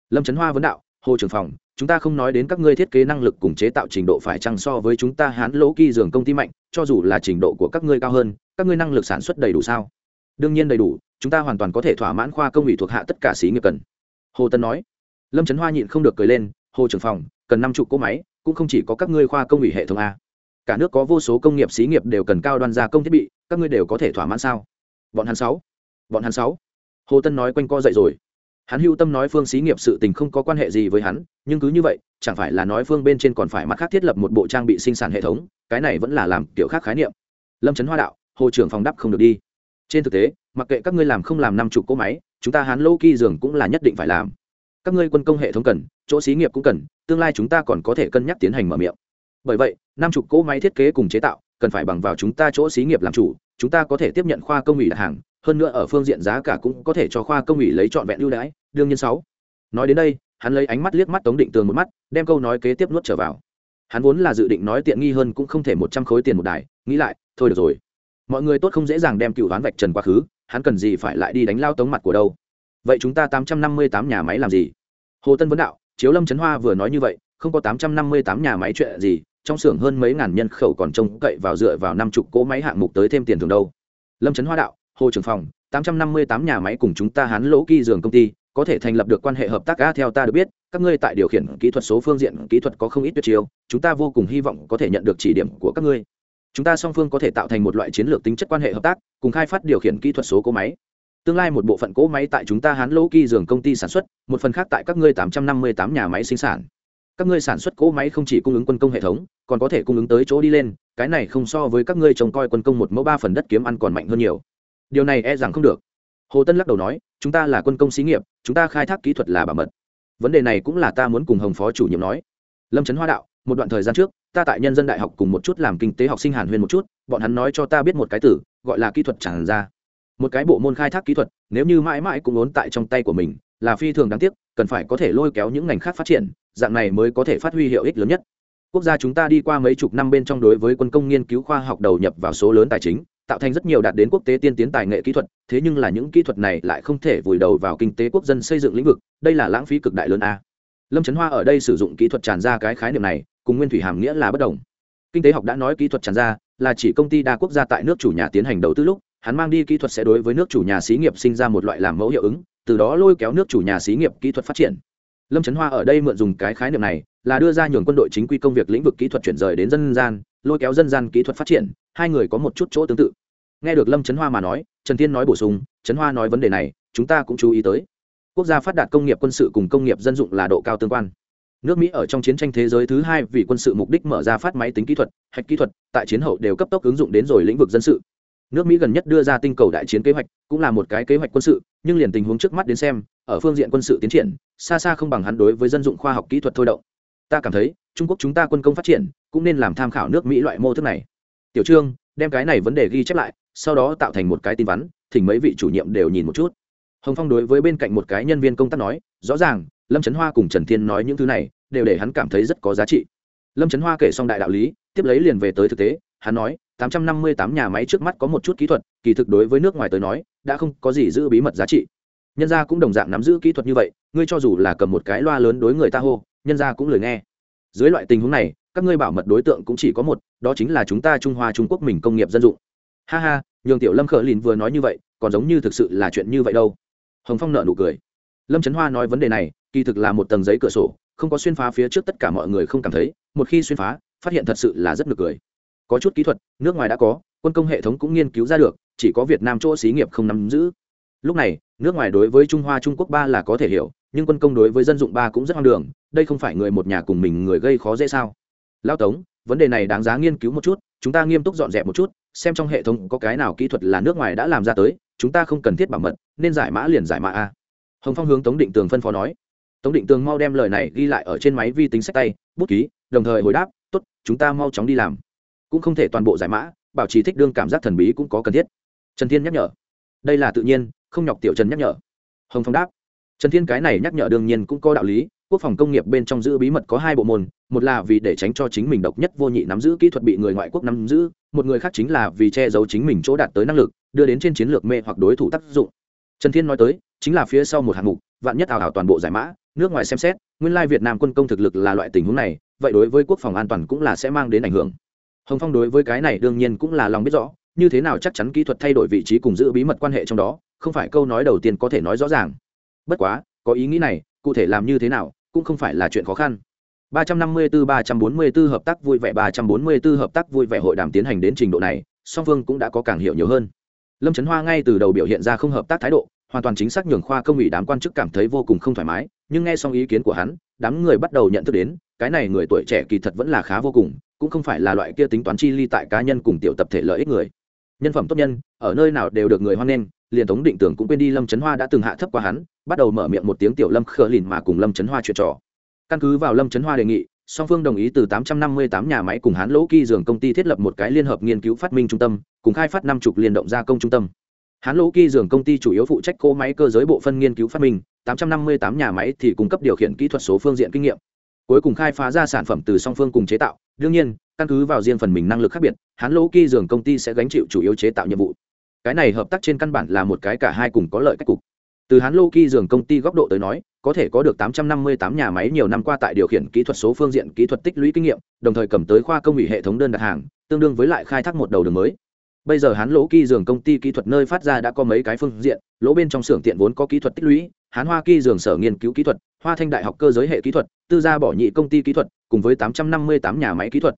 Lâm trấn hoa vấn đạo, hồ trưởng phòng, chúng ta không nói đến các ngươi thiết kế năng lực cùng chế tạo trình độ phải chăng so với chúng ta hán lỗ kỳ dường công ty mạnh, cho dù là trình độ của các ngươi cao hơn, các ngươi năng lực sản xuất đầy đủ sao? Đương nhiên đầy đủ, chúng ta hoàn toàn có thể thỏa mãn khoa công ủy thuộc hạ tất cả xí nghiệp cần. Hồ tân nói. Lâm trấn hoa nhịn không được cười lên, hồ trưởng phòng, cần năm chục cỗ máy, cũng không chỉ có các ngươi khoa công ủy hệ thống a. Cả nước có vô số công nghiệp xí nghiệp đều cần cao đoan gia công thiết bị các ngươi đều có thể thỏa mãn sao? Bọn hắn sáu. Bọn hắn sáu. Hồ tân nói quanh co dậy rồi. Hắn hưu tâm nói phương xí nghiệp sự tình không có quan hệ gì với hắn, nhưng cứ như vậy, chẳng phải là nói phương bên trên còn phải mặt khác thiết lập một bộ trang bị sinh sản hệ thống, cái này vẫn là làm kiểu khác khái niệm. Lâm trấn hoa đạo, hồ trưởng phòng đắp không được đi. Trên thực tế, mặc kệ các ngươi làm không làm năm chục cỗ máy, chúng ta hán lô kỳ dường cũng là nhất định phải làm. Các ngươi quân công hệ thống cần, chỗ xí nghiệp cũng cần, tương lai chúng ta còn có thể cân nhắc tiến hành mở miệng. Bởi vậy, năm chục cỗ máy thiết kế cùng chế tạo cần phải bằng vào chúng ta chỗ xí nghiệp làm chủ, chúng ta có thể tiếp nhận khoa công ủy đặt hàng, hơn nữa ở phương diện giá cả cũng có thể cho khoa công ủy lấy trọn vẹn ưu đãi, đương nhiên sáu. Nói đến đây, hắn lấy ánh mắt liếc mắt tống định tường một mắt, đem câu nói kế tiếp nuốt trở vào. Hắn vốn là dự định nói tiện nghi hơn cũng không thể một trăm khối tiền một đài, nghĩ lại, thôi được rồi. Mọi người tốt không dễ dàng đem cựu ván vạch trần quá khứ, hắn cần gì phải lại đi đánh lao tống mặt của đâu? Vậy chúng ta tám trăm năm mươi tám nhà máy làm gì? Hồ tân vấn đạo, chiếu lâm trấn hoa vừa nói như vậy, không có tám trăm năm mươi tám nhà máy chuyện gì trong xưởng hơn mấy ngàn nhân khẩu còn trông cậy vào dựa vào năm chục cỗ máy hạng mục tới thêm tiền thường đâu. Lâm trấn hoa đạo, hồ trưởng phòng, tám trăm năm mươi tám nhà máy cùng chúng ta hán lỗ kỳ dường công ty, có thể thành lập được quan hệ hợp tác a theo ta được biết, các ngươi tại điều khiển kỹ thuật số phương diện, kỹ thuật có không ít tuyệt chiêu, chúng ta vô cùng hy vọng có thể nhận được chỉ điểm của các ngươi. Chúng ta song phương có thể tạo thành một loại chiến lược tính chất quan hệ hợp tác, cùng khai phát điều khiển kỹ thuật số cỗ máy. Tương lai một bộ phận cỗ máy tại chúng ta hán lỗ kỳ dường công ty sản xuất, một phần khác tại các ngươi tám trăm năm mươi tám nhà máy sinh sản các ngươi sản xuất cỗ máy không chỉ cung ứng quân công hệ thống, còn có thể cung ứng tới chỗ đi lên, cái này không so với các ngươi trông coi quân công một mẫu ba phần đất kiếm ăn còn mạnh hơn nhiều. Điều này e rằng không được. Hồ tân lắc đầu nói, chúng ta là quân công xí nghiệp, chúng ta khai thác kỹ thuật là bảo mật. Vấn đề này cũng là ta muốn cùng hồng phó chủ nhiệm nói. Lâm trấn hoa đạo, một đoạn thời gian trước, ta tại nhân dân đại học cùng một chút làm kinh tế học sinh hàn huyên một chút, bọn hắn nói cho ta biết một cái từ, gọi là kỹ thuật tràn ra. Một cái bộ môn khai thác kỹ thuật, nếu như mãi mãi cũng ốn tại trong tay của mình, là phi thường đáng tiếc, cần phải có thể lôi kéo những ngành khác phát triển dạng này mới có thể phát huy hiệu ích lớn nhất. Quốc gia chúng ta đi qua mấy chục năm bên trong đối với quân công nghiên cứu khoa học đầu nhập vào số lớn tài chính, tạo thành rất nhiều đạt đến quốc tế tiên tiến tài nghệ kỹ thuật, thế nhưng là những kỹ thuật này lại không thể vùi đầu vào kinh tế quốc dân xây dựng lĩnh vực, đây là lãng phí cực đại lớn a. Lâm trấn hoa ở đây sử dụng kỹ thuật tràn ra cái khái niệm này, cùng nguyên thủy hàm nghĩa là bất đồng. Kinh tế học đã nói kỹ thuật tràn ra, là chỉ công ty đa quốc gia tại nước chủ nhà tiến hành đầu tư lúc, hắn mang đi kỹ thuật sẽ đối với nước chủ nhà xí nghiệp sinh ra một loại làm mẫu hiệu ứng, từ đó lôi kéo nước chủ nhà xí nghiệp kỹ thuật phát triển lâm trấn hoa ở đây mượn dùng cái khái niệm này, là đưa ra nhường quân đội chính quy công việc lĩnh vực kỹ thuật chuyển rời đến dân gian, lôi kéo dân gian kỹ thuật phát triển, hai người có một chút chỗ tương tự. Nghe được lâm trấn hoa mà nói, trần thiên nói bổ sung trấn hoa nói vấn đề này, chúng ta cũng chú ý tới. Quốc gia phát đạt công nghiệp quân sự cùng công nghiệp dân dụng là độ cao tương quan. Nước mỹ ở trong chiến tranh thế giới thứ hai vì quân sự mục đích mở ra phát máy tính kỹ thuật, hạch kỹ thuật, tại chiến hậu đều cấp tốc ứng dụng đến rồi lĩnh vực dân sự. Nước mỹ gần nhất đưa ra tinh cầu đại chiến kế hoạch, cũng là một cái kế hoạch quân sự, nhưng liền tình huống trước mắt đến xem ở phương diện quân sự tiến triển, xa xa không bằng hắn đối với dân dụng khoa học kỹ thuật thôi động. Ta cảm thấy, trung quốc chúng ta quân công phát triển, cũng nên làm tham khảo nước mỹ loại mô thức này. Tiểu trương, đem cái này vấn đề ghi chép lại, sau đó tạo thành một cái tin vắn, thỉnh mấy vị chủ nhiệm đều nhìn một chút. Hồng phong đối với bên cạnh một cái nhân viên công tác nói, rõ ràng, lâm trấn hoa cùng trần thiên nói những thứ này, đều để hắn cảm thấy rất có giá trị. Lâm trấn hoa kể xong đại đạo lý, tiếp lấy liền về tới thực tế, hắn nói 858 nhà máy trước mắt có một chút kỹ thuật, kỳ thực đối với nước ngoài tới nói, đã không có gì giữ bí mật giá trị nhân gia cũng đồng dạng nắm giữ kỹ thuật như vậy, ngươi cho dù là cầm một cái loa lớn đối người ta hô, nhân gia cũng lười nghe. Dưới loại tình huống này, các ngươi bảo mật đối tượng cũng chỉ có một, đó chính là chúng ta trung hoa trung quốc mình công nghiệp dân dụng. Ha ha, nhường tiểu lâm khở lìn vừa nói như vậy, còn giống như thực sự là chuyện như vậy đâu. Hồng phong nợ nụ cười. Lâm trấn hoa nói vấn đề này, kỳ thực là một tầng giấy cửa sổ, không có xuyên phá phía trước tất cả mọi người không cảm thấy, một khi xuyên phá, phát hiện thật sự là rất nực cười. Có chút kỹ thuật, nước ngoài đã có, quân công hệ thống cũng nghiên cứu ra được, chỉ có việt nam chỗ xí nghiệp không nắm giữ lúc này, nước ngoài đối với trung hoa, trung quốc ba là có thể hiểu, nhưng quân công đối với dân dụng ba cũng rất hoang đường, đây không phải người một nhà cùng mình người gây khó dễ sao? Lao tống, vấn đề này đáng giá nghiên cứu một chút, chúng ta nghiêm túc dọn dẹp một chút, xem trong hệ thống có cái nào kỹ thuật là nước ngoài đã làm ra tới, chúng ta không cần thiết bảo mật, nên giải mã liền giải mã a. Hồng phong hướng tống định tường phân phó nói. Tống định tường mau đem lời này ghi lại ở trên máy vi tính sách tay, bút ký, đồng thời hồi đáp t ố t chúng ta mau chóng đi làm. Cũng không thể toàn bộ giải mã, bảo trì thích đương cảm giác thần bí cũng có cần thiết. Trần thiên nhắc nhở. Đây là tự nhiên không nhọc tiểu trần nhắc nhở. Hồng phong đáp. Trần thiên cái này nhắc nhở đương nhiên cũng có đạo lý, quốc phòng công nghiệp bên trong giữ bí mật có hai bộ môn, một là vì để tránh cho chính mình độc nhất vô nhị nắm giữ kỹ thuật bị người ngoại quốc nắm giữ, một người khác chính là vì che giấu chính mình chỗ đạt tới năng lực, đưa đến trên chiến lược mê hoặc đối thủ tác dụng. Trần thiên nói tới, chính là phía sau một hạng mục, vạn nhất ảo ảo toàn bộ giải mã, nước ngoài xem xét, nguyên lai việt nam quân công thực lực là loại tình huống này, vậy đối với quốc phòng an toàn cũng là sẽ mang đến ảnh hưởng. Hồng phong đối với cái này đương nhiên cũng là lòng biết rõ như thế nào chắc chắn kỹ thuật thay đổi vị trí cùng giữ bí mật quan hệ trong đó, không phải câu nói đầu tiên có thể nói rõ ràng. Bất quá, có ý nghĩ này, cụ thể làm như thế nào, cũng không phải là chuyện khó khăn. 354-344 hợp tác vui vẻ 344 hợp tác vui vẻ hội đàm tiến hành đến trình độ này, song phương cũng đã có càng hiểu nhiều hơn. Lâm trấn hoa ngay từ đầu biểu hiện ra không hợp tác thái độ, hoàn toàn chính xác nhường khoa công ủy đám quan chức cảm thấy vô cùng không thoải mái, nhưng nghe xong ý kiến của hắn, đám người bắt đầu nhận thức đến, cái này người tuổi trẻ kỳ thật vẫn là khá vô cùng, cũng không phải là loại kia tính toán chi ly tại cá nhân cùng tiểu tập thể lợi ích người nhân phẩm tốt nhân, ở nơi nào đều được người hoan nghênh, liền tống định tưởng cũng quên đi lâm trấn hoa đã từng hạ thấp qua hắn, bắt đầu mở miệng một tiếng tiểu lâm khờ lìn mà cùng lâm trấn hoa chuyện trò. Căn cứ vào lâm trấn hoa đề nghị, song phương đồng ý từ 858 nhà máy cùng hán lỗ kỳ dường công ty thiết lập một cái liên hợp nghiên cứu phát minh trung tâm, cùng khai phát năm chục liên động gia công trung tâm. Hán lỗ kỳ dường công ty chủ yếu phụ trách cỗ máy cơ giới bộ phân nghiên cứu phát minh 858 nhà máy thì cung cấp điều khiển kỹ thuật số phương diện kinh nghiệm. Cuối cùng khai phá ra sản phẩm từ song phương cùng chế tạo, đương nhiên căn cứ vào riêng phần mình năng lực khác biệt, hán lỗ kỳ dường công ty sẽ gánh chịu chủ yếu chế tạo nhiệm vụ. Cái này hợp tác trên căn bản là một cái cả hai cùng có lợi cách cục. Từ hán lô kỳ dường công ty góc độ tới nói, có thể có được 858 nhà máy nhiều năm qua tại điều khiển kỹ thuật số phương diện kỹ thuật tích lũy kinh nghiệm, đồng thời cầm tới khoa công ủy hệ thống đơn đặt hàng, tương đương với lại khai thác một đầu đường mới. Bây giờ hán lỗ kỳ dường công ty kỹ thuật nơi phát ra đã có mấy cái phương diện, lỗ bên trong xưởng tiện vốn có kỹ thuật tích lũy, hán hoa kỳ dường sở nghiên cứu kỹ thuật, hoa thanh đại học cơ giới hệ kỹ thuật, tư gia bỏ nhị công ty kỹ thuật, cùng với 858 nhà máy kỹ thuật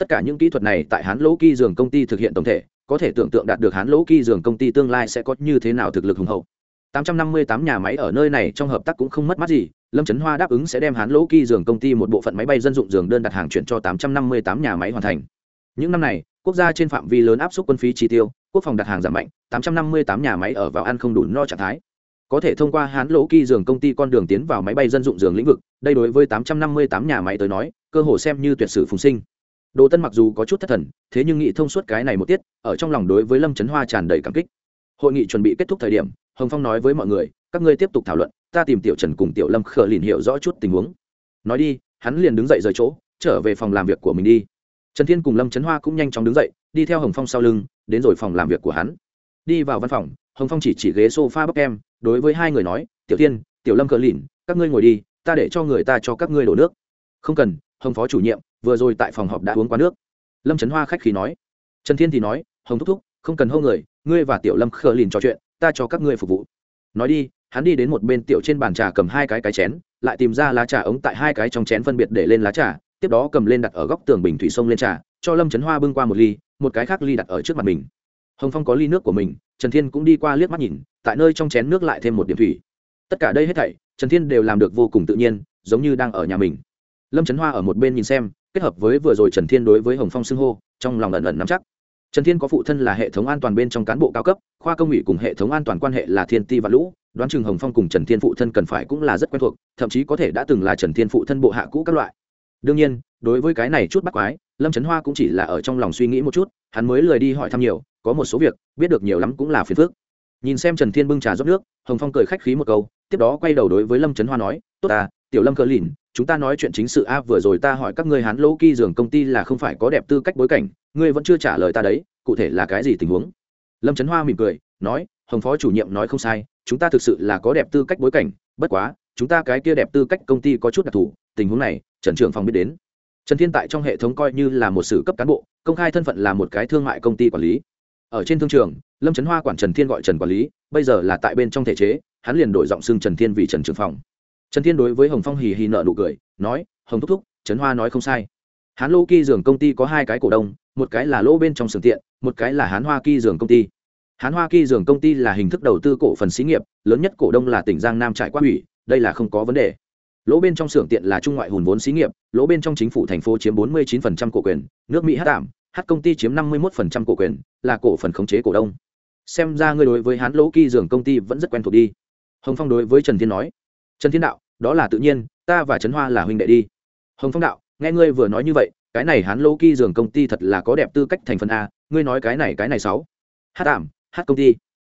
tất cả những kỹ thuật này tại hán lỗ kỳ dường công ty thực hiện tổng thể, có thể tưởng tượng đạt được hán lỗ kỳ dường công ty tương lai sẽ có như thế nào thực lực hùng hậu. 858 nhà máy ở nơi này trong hợp tác cũng không mất mát gì, lâm trấn hoa đáp ứng sẽ đem hán lỗ kỳ dường công ty một bộ phận máy bay dân dụng giường đơn đặt hàng chuyển cho 858 nhà máy hoàn thành. Những năm này, quốc gia trên phạm vi lớn áp suất quân phí chi tiêu, quốc phòng đặt hàng giảm mạnh 858 nhà máy ở vào ăn không đủ no trạng thái. Có thể thông qua hán lỗ kỳ dường công ty con đường tiến vào máy bay dân dụng giường lĩnh vực, đây đối với 858 nhà máy tới nói, cơ hồ xem như tuyệt sử phùng sinh đồ tân mặc dù có chút thất thần, thế nhưng nghị thông suốt cái này một tiết, ở trong lòng đối với lâm trấn hoa tràn đầy cảm kích. Hội nghị chuẩn bị kết thúc thời điểm, hồng phong nói với mọi người, các ngươi tiếp tục thảo luận, ta tìm tiểu trần cùng tiểu lâm khờ liền hiểu rõ chút tình huống. Nói đi, hắn liền đứng dậy rời chỗ, trở về phòng làm việc của mình đi. Trần thiên cùng lâm trấn hoa cũng nhanh chóng đứng dậy, đi theo hồng phong sau lưng, đến rồi phòng làm việc của hắn. Đi vào văn phòng, hồng phong chỉ chỉ ghế s o f a bắp em, đối với hai người nói, tiểu tiên tiểu lâm cờ lìn, các ngươi ngồi đi, ta để cho người ta cho các ngươi đổ nước. Không cần hồng phó chủ nhiệm, vừa rồi tại phòng họp đã uống quá nước. Lâm trấn hoa khách khí nói. Trần thiên thì nói, hồng thúc thúc, không cần hô người, ngươi và tiểu lâm khờ lìn trò chuyện, ta cho các ngươi phục vụ. Nói đi, hắn đi đến một bên tiểu trên bàn trà cầm hai cái cái chén, lại tìm ra lá trà ống tại hai cái trong chén phân biệt để lên lá trà, tiếp đó cầm lên đặt ở góc tường bình thủy sông lên trà, cho lâm trấn hoa bưng qua một ly, một cái khác ly đặt ở trước mặt mình. Hồng phong có ly nước của mình, trần thiên cũng đi qua liếc mắt nhìn, tại nơi trong chén nước lại thêm một điểm thủy. Tất cả đây hết thảy, trần thiên đều làm được vô cùng tự nhiên, giống như đang ở nhà mình lâm trấn hoa ở một bên nhìn xem, kết hợp với vừa rồi trần thiên đối với hồng phong xưng hô, trong lòng ẩn ẩn nắm chắc. Trần thiên có phụ thân là hệ thống an toàn bên trong cán bộ cao cấp, khoa công ủy cùng hệ thống an toàn quan hệ là thiên ti và lũ, đoán chừng hồng phong cùng trần thiên phụ thân cần phải cũng là rất quen thuộc, thậm chí có thể đã từng là trần thiên phụ thân bộ hạ cũ các loại. Đương nhiên, đối với cái này chút bắt quái, lâm trấn hoa cũng chỉ là ở trong lòng suy nghĩ một chút, hắn mới lười đi hỏi thăm nhiều, có một số việc, biết được nhiều lắm cũng là phiền phức. Nhìn xem trần thiên bưng trà rót nước, hồng phong cười khách khí một câu, tiếp đó quay đầu đối với lâm trấn hoa nói, tốt ta, tiểu lâm cờ lìn chúng ta nói chuyện chính sự a, vừa rồi ta hỏi các ngươi hán lỗ kỳ giường công ty là không phải có đẹp tư cách bối cảnh, ngươi vẫn chưa trả lời ta đấy, cụ thể là cái gì tình huống? Lâm trấn hoa mỉm cười, nói, hồng phó chủ nhiệm nói không sai, chúng ta thực sự là có đẹp tư cách bối cảnh, bất quá, chúng ta cái kia đẹp tư cách công ty có chút đặc thù, tình huống này, trần trưởng phòng biết đến. Trần thiên tại trong hệ thống coi như là một sử cấp cán bộ, công khai thân phận là một cái thương mại công ty quản lý. Ở trên thương trường, lâm trấn hoa quản trần thiên gọi trần quản lý, bây giờ là tại bên trong thể chế, hắn liền đổi giọng xưng trần thiên vì trần trưởng phòng trần thiên đối với hồng phong hì hì nợ nụ cười, nói, hồng thúc thúc, trấn hoa nói không sai. Hán lô kỳ dường công ty có hai cái cổ đông, một cái là lỗ bên trong sưởng tiện, một cái là hán hoa kỳ dường công ty. Hán hoa kỳ dường công ty là hình thức đầu tư cổ phần xí nghiệp, lớn nhất cổ đông là tỉnh giang nam trải qua ủy, đây là không có vấn đề. Lỗ bên trong xưởng tiện là trung ngoại hùn vốn xí nghiệp, lỗ bên trong chính phủ thành phố chiếm 49% cổ quyền, nước mỹ hát tạm hát công ty chiếm 51% cổ quyền, là cổ phần khống chế cổ đông. Xem ra ngươi đối với hán lỗ kỳ dường công ty vẫn rất quen thuộc đi. Hồng phong đối với trần thiên nói trần thiên đạo, đó là tự nhiên, ta và trấn hoa là huynh đệ đi. Hồng phong đạo, nghe ngươi vừa nói như vậy, cái này hán lô kỳ dường công ty thật là có đẹp tư cách thành phần a, ngươi nói cái này cái này sáu. Hát tạm hát công ty.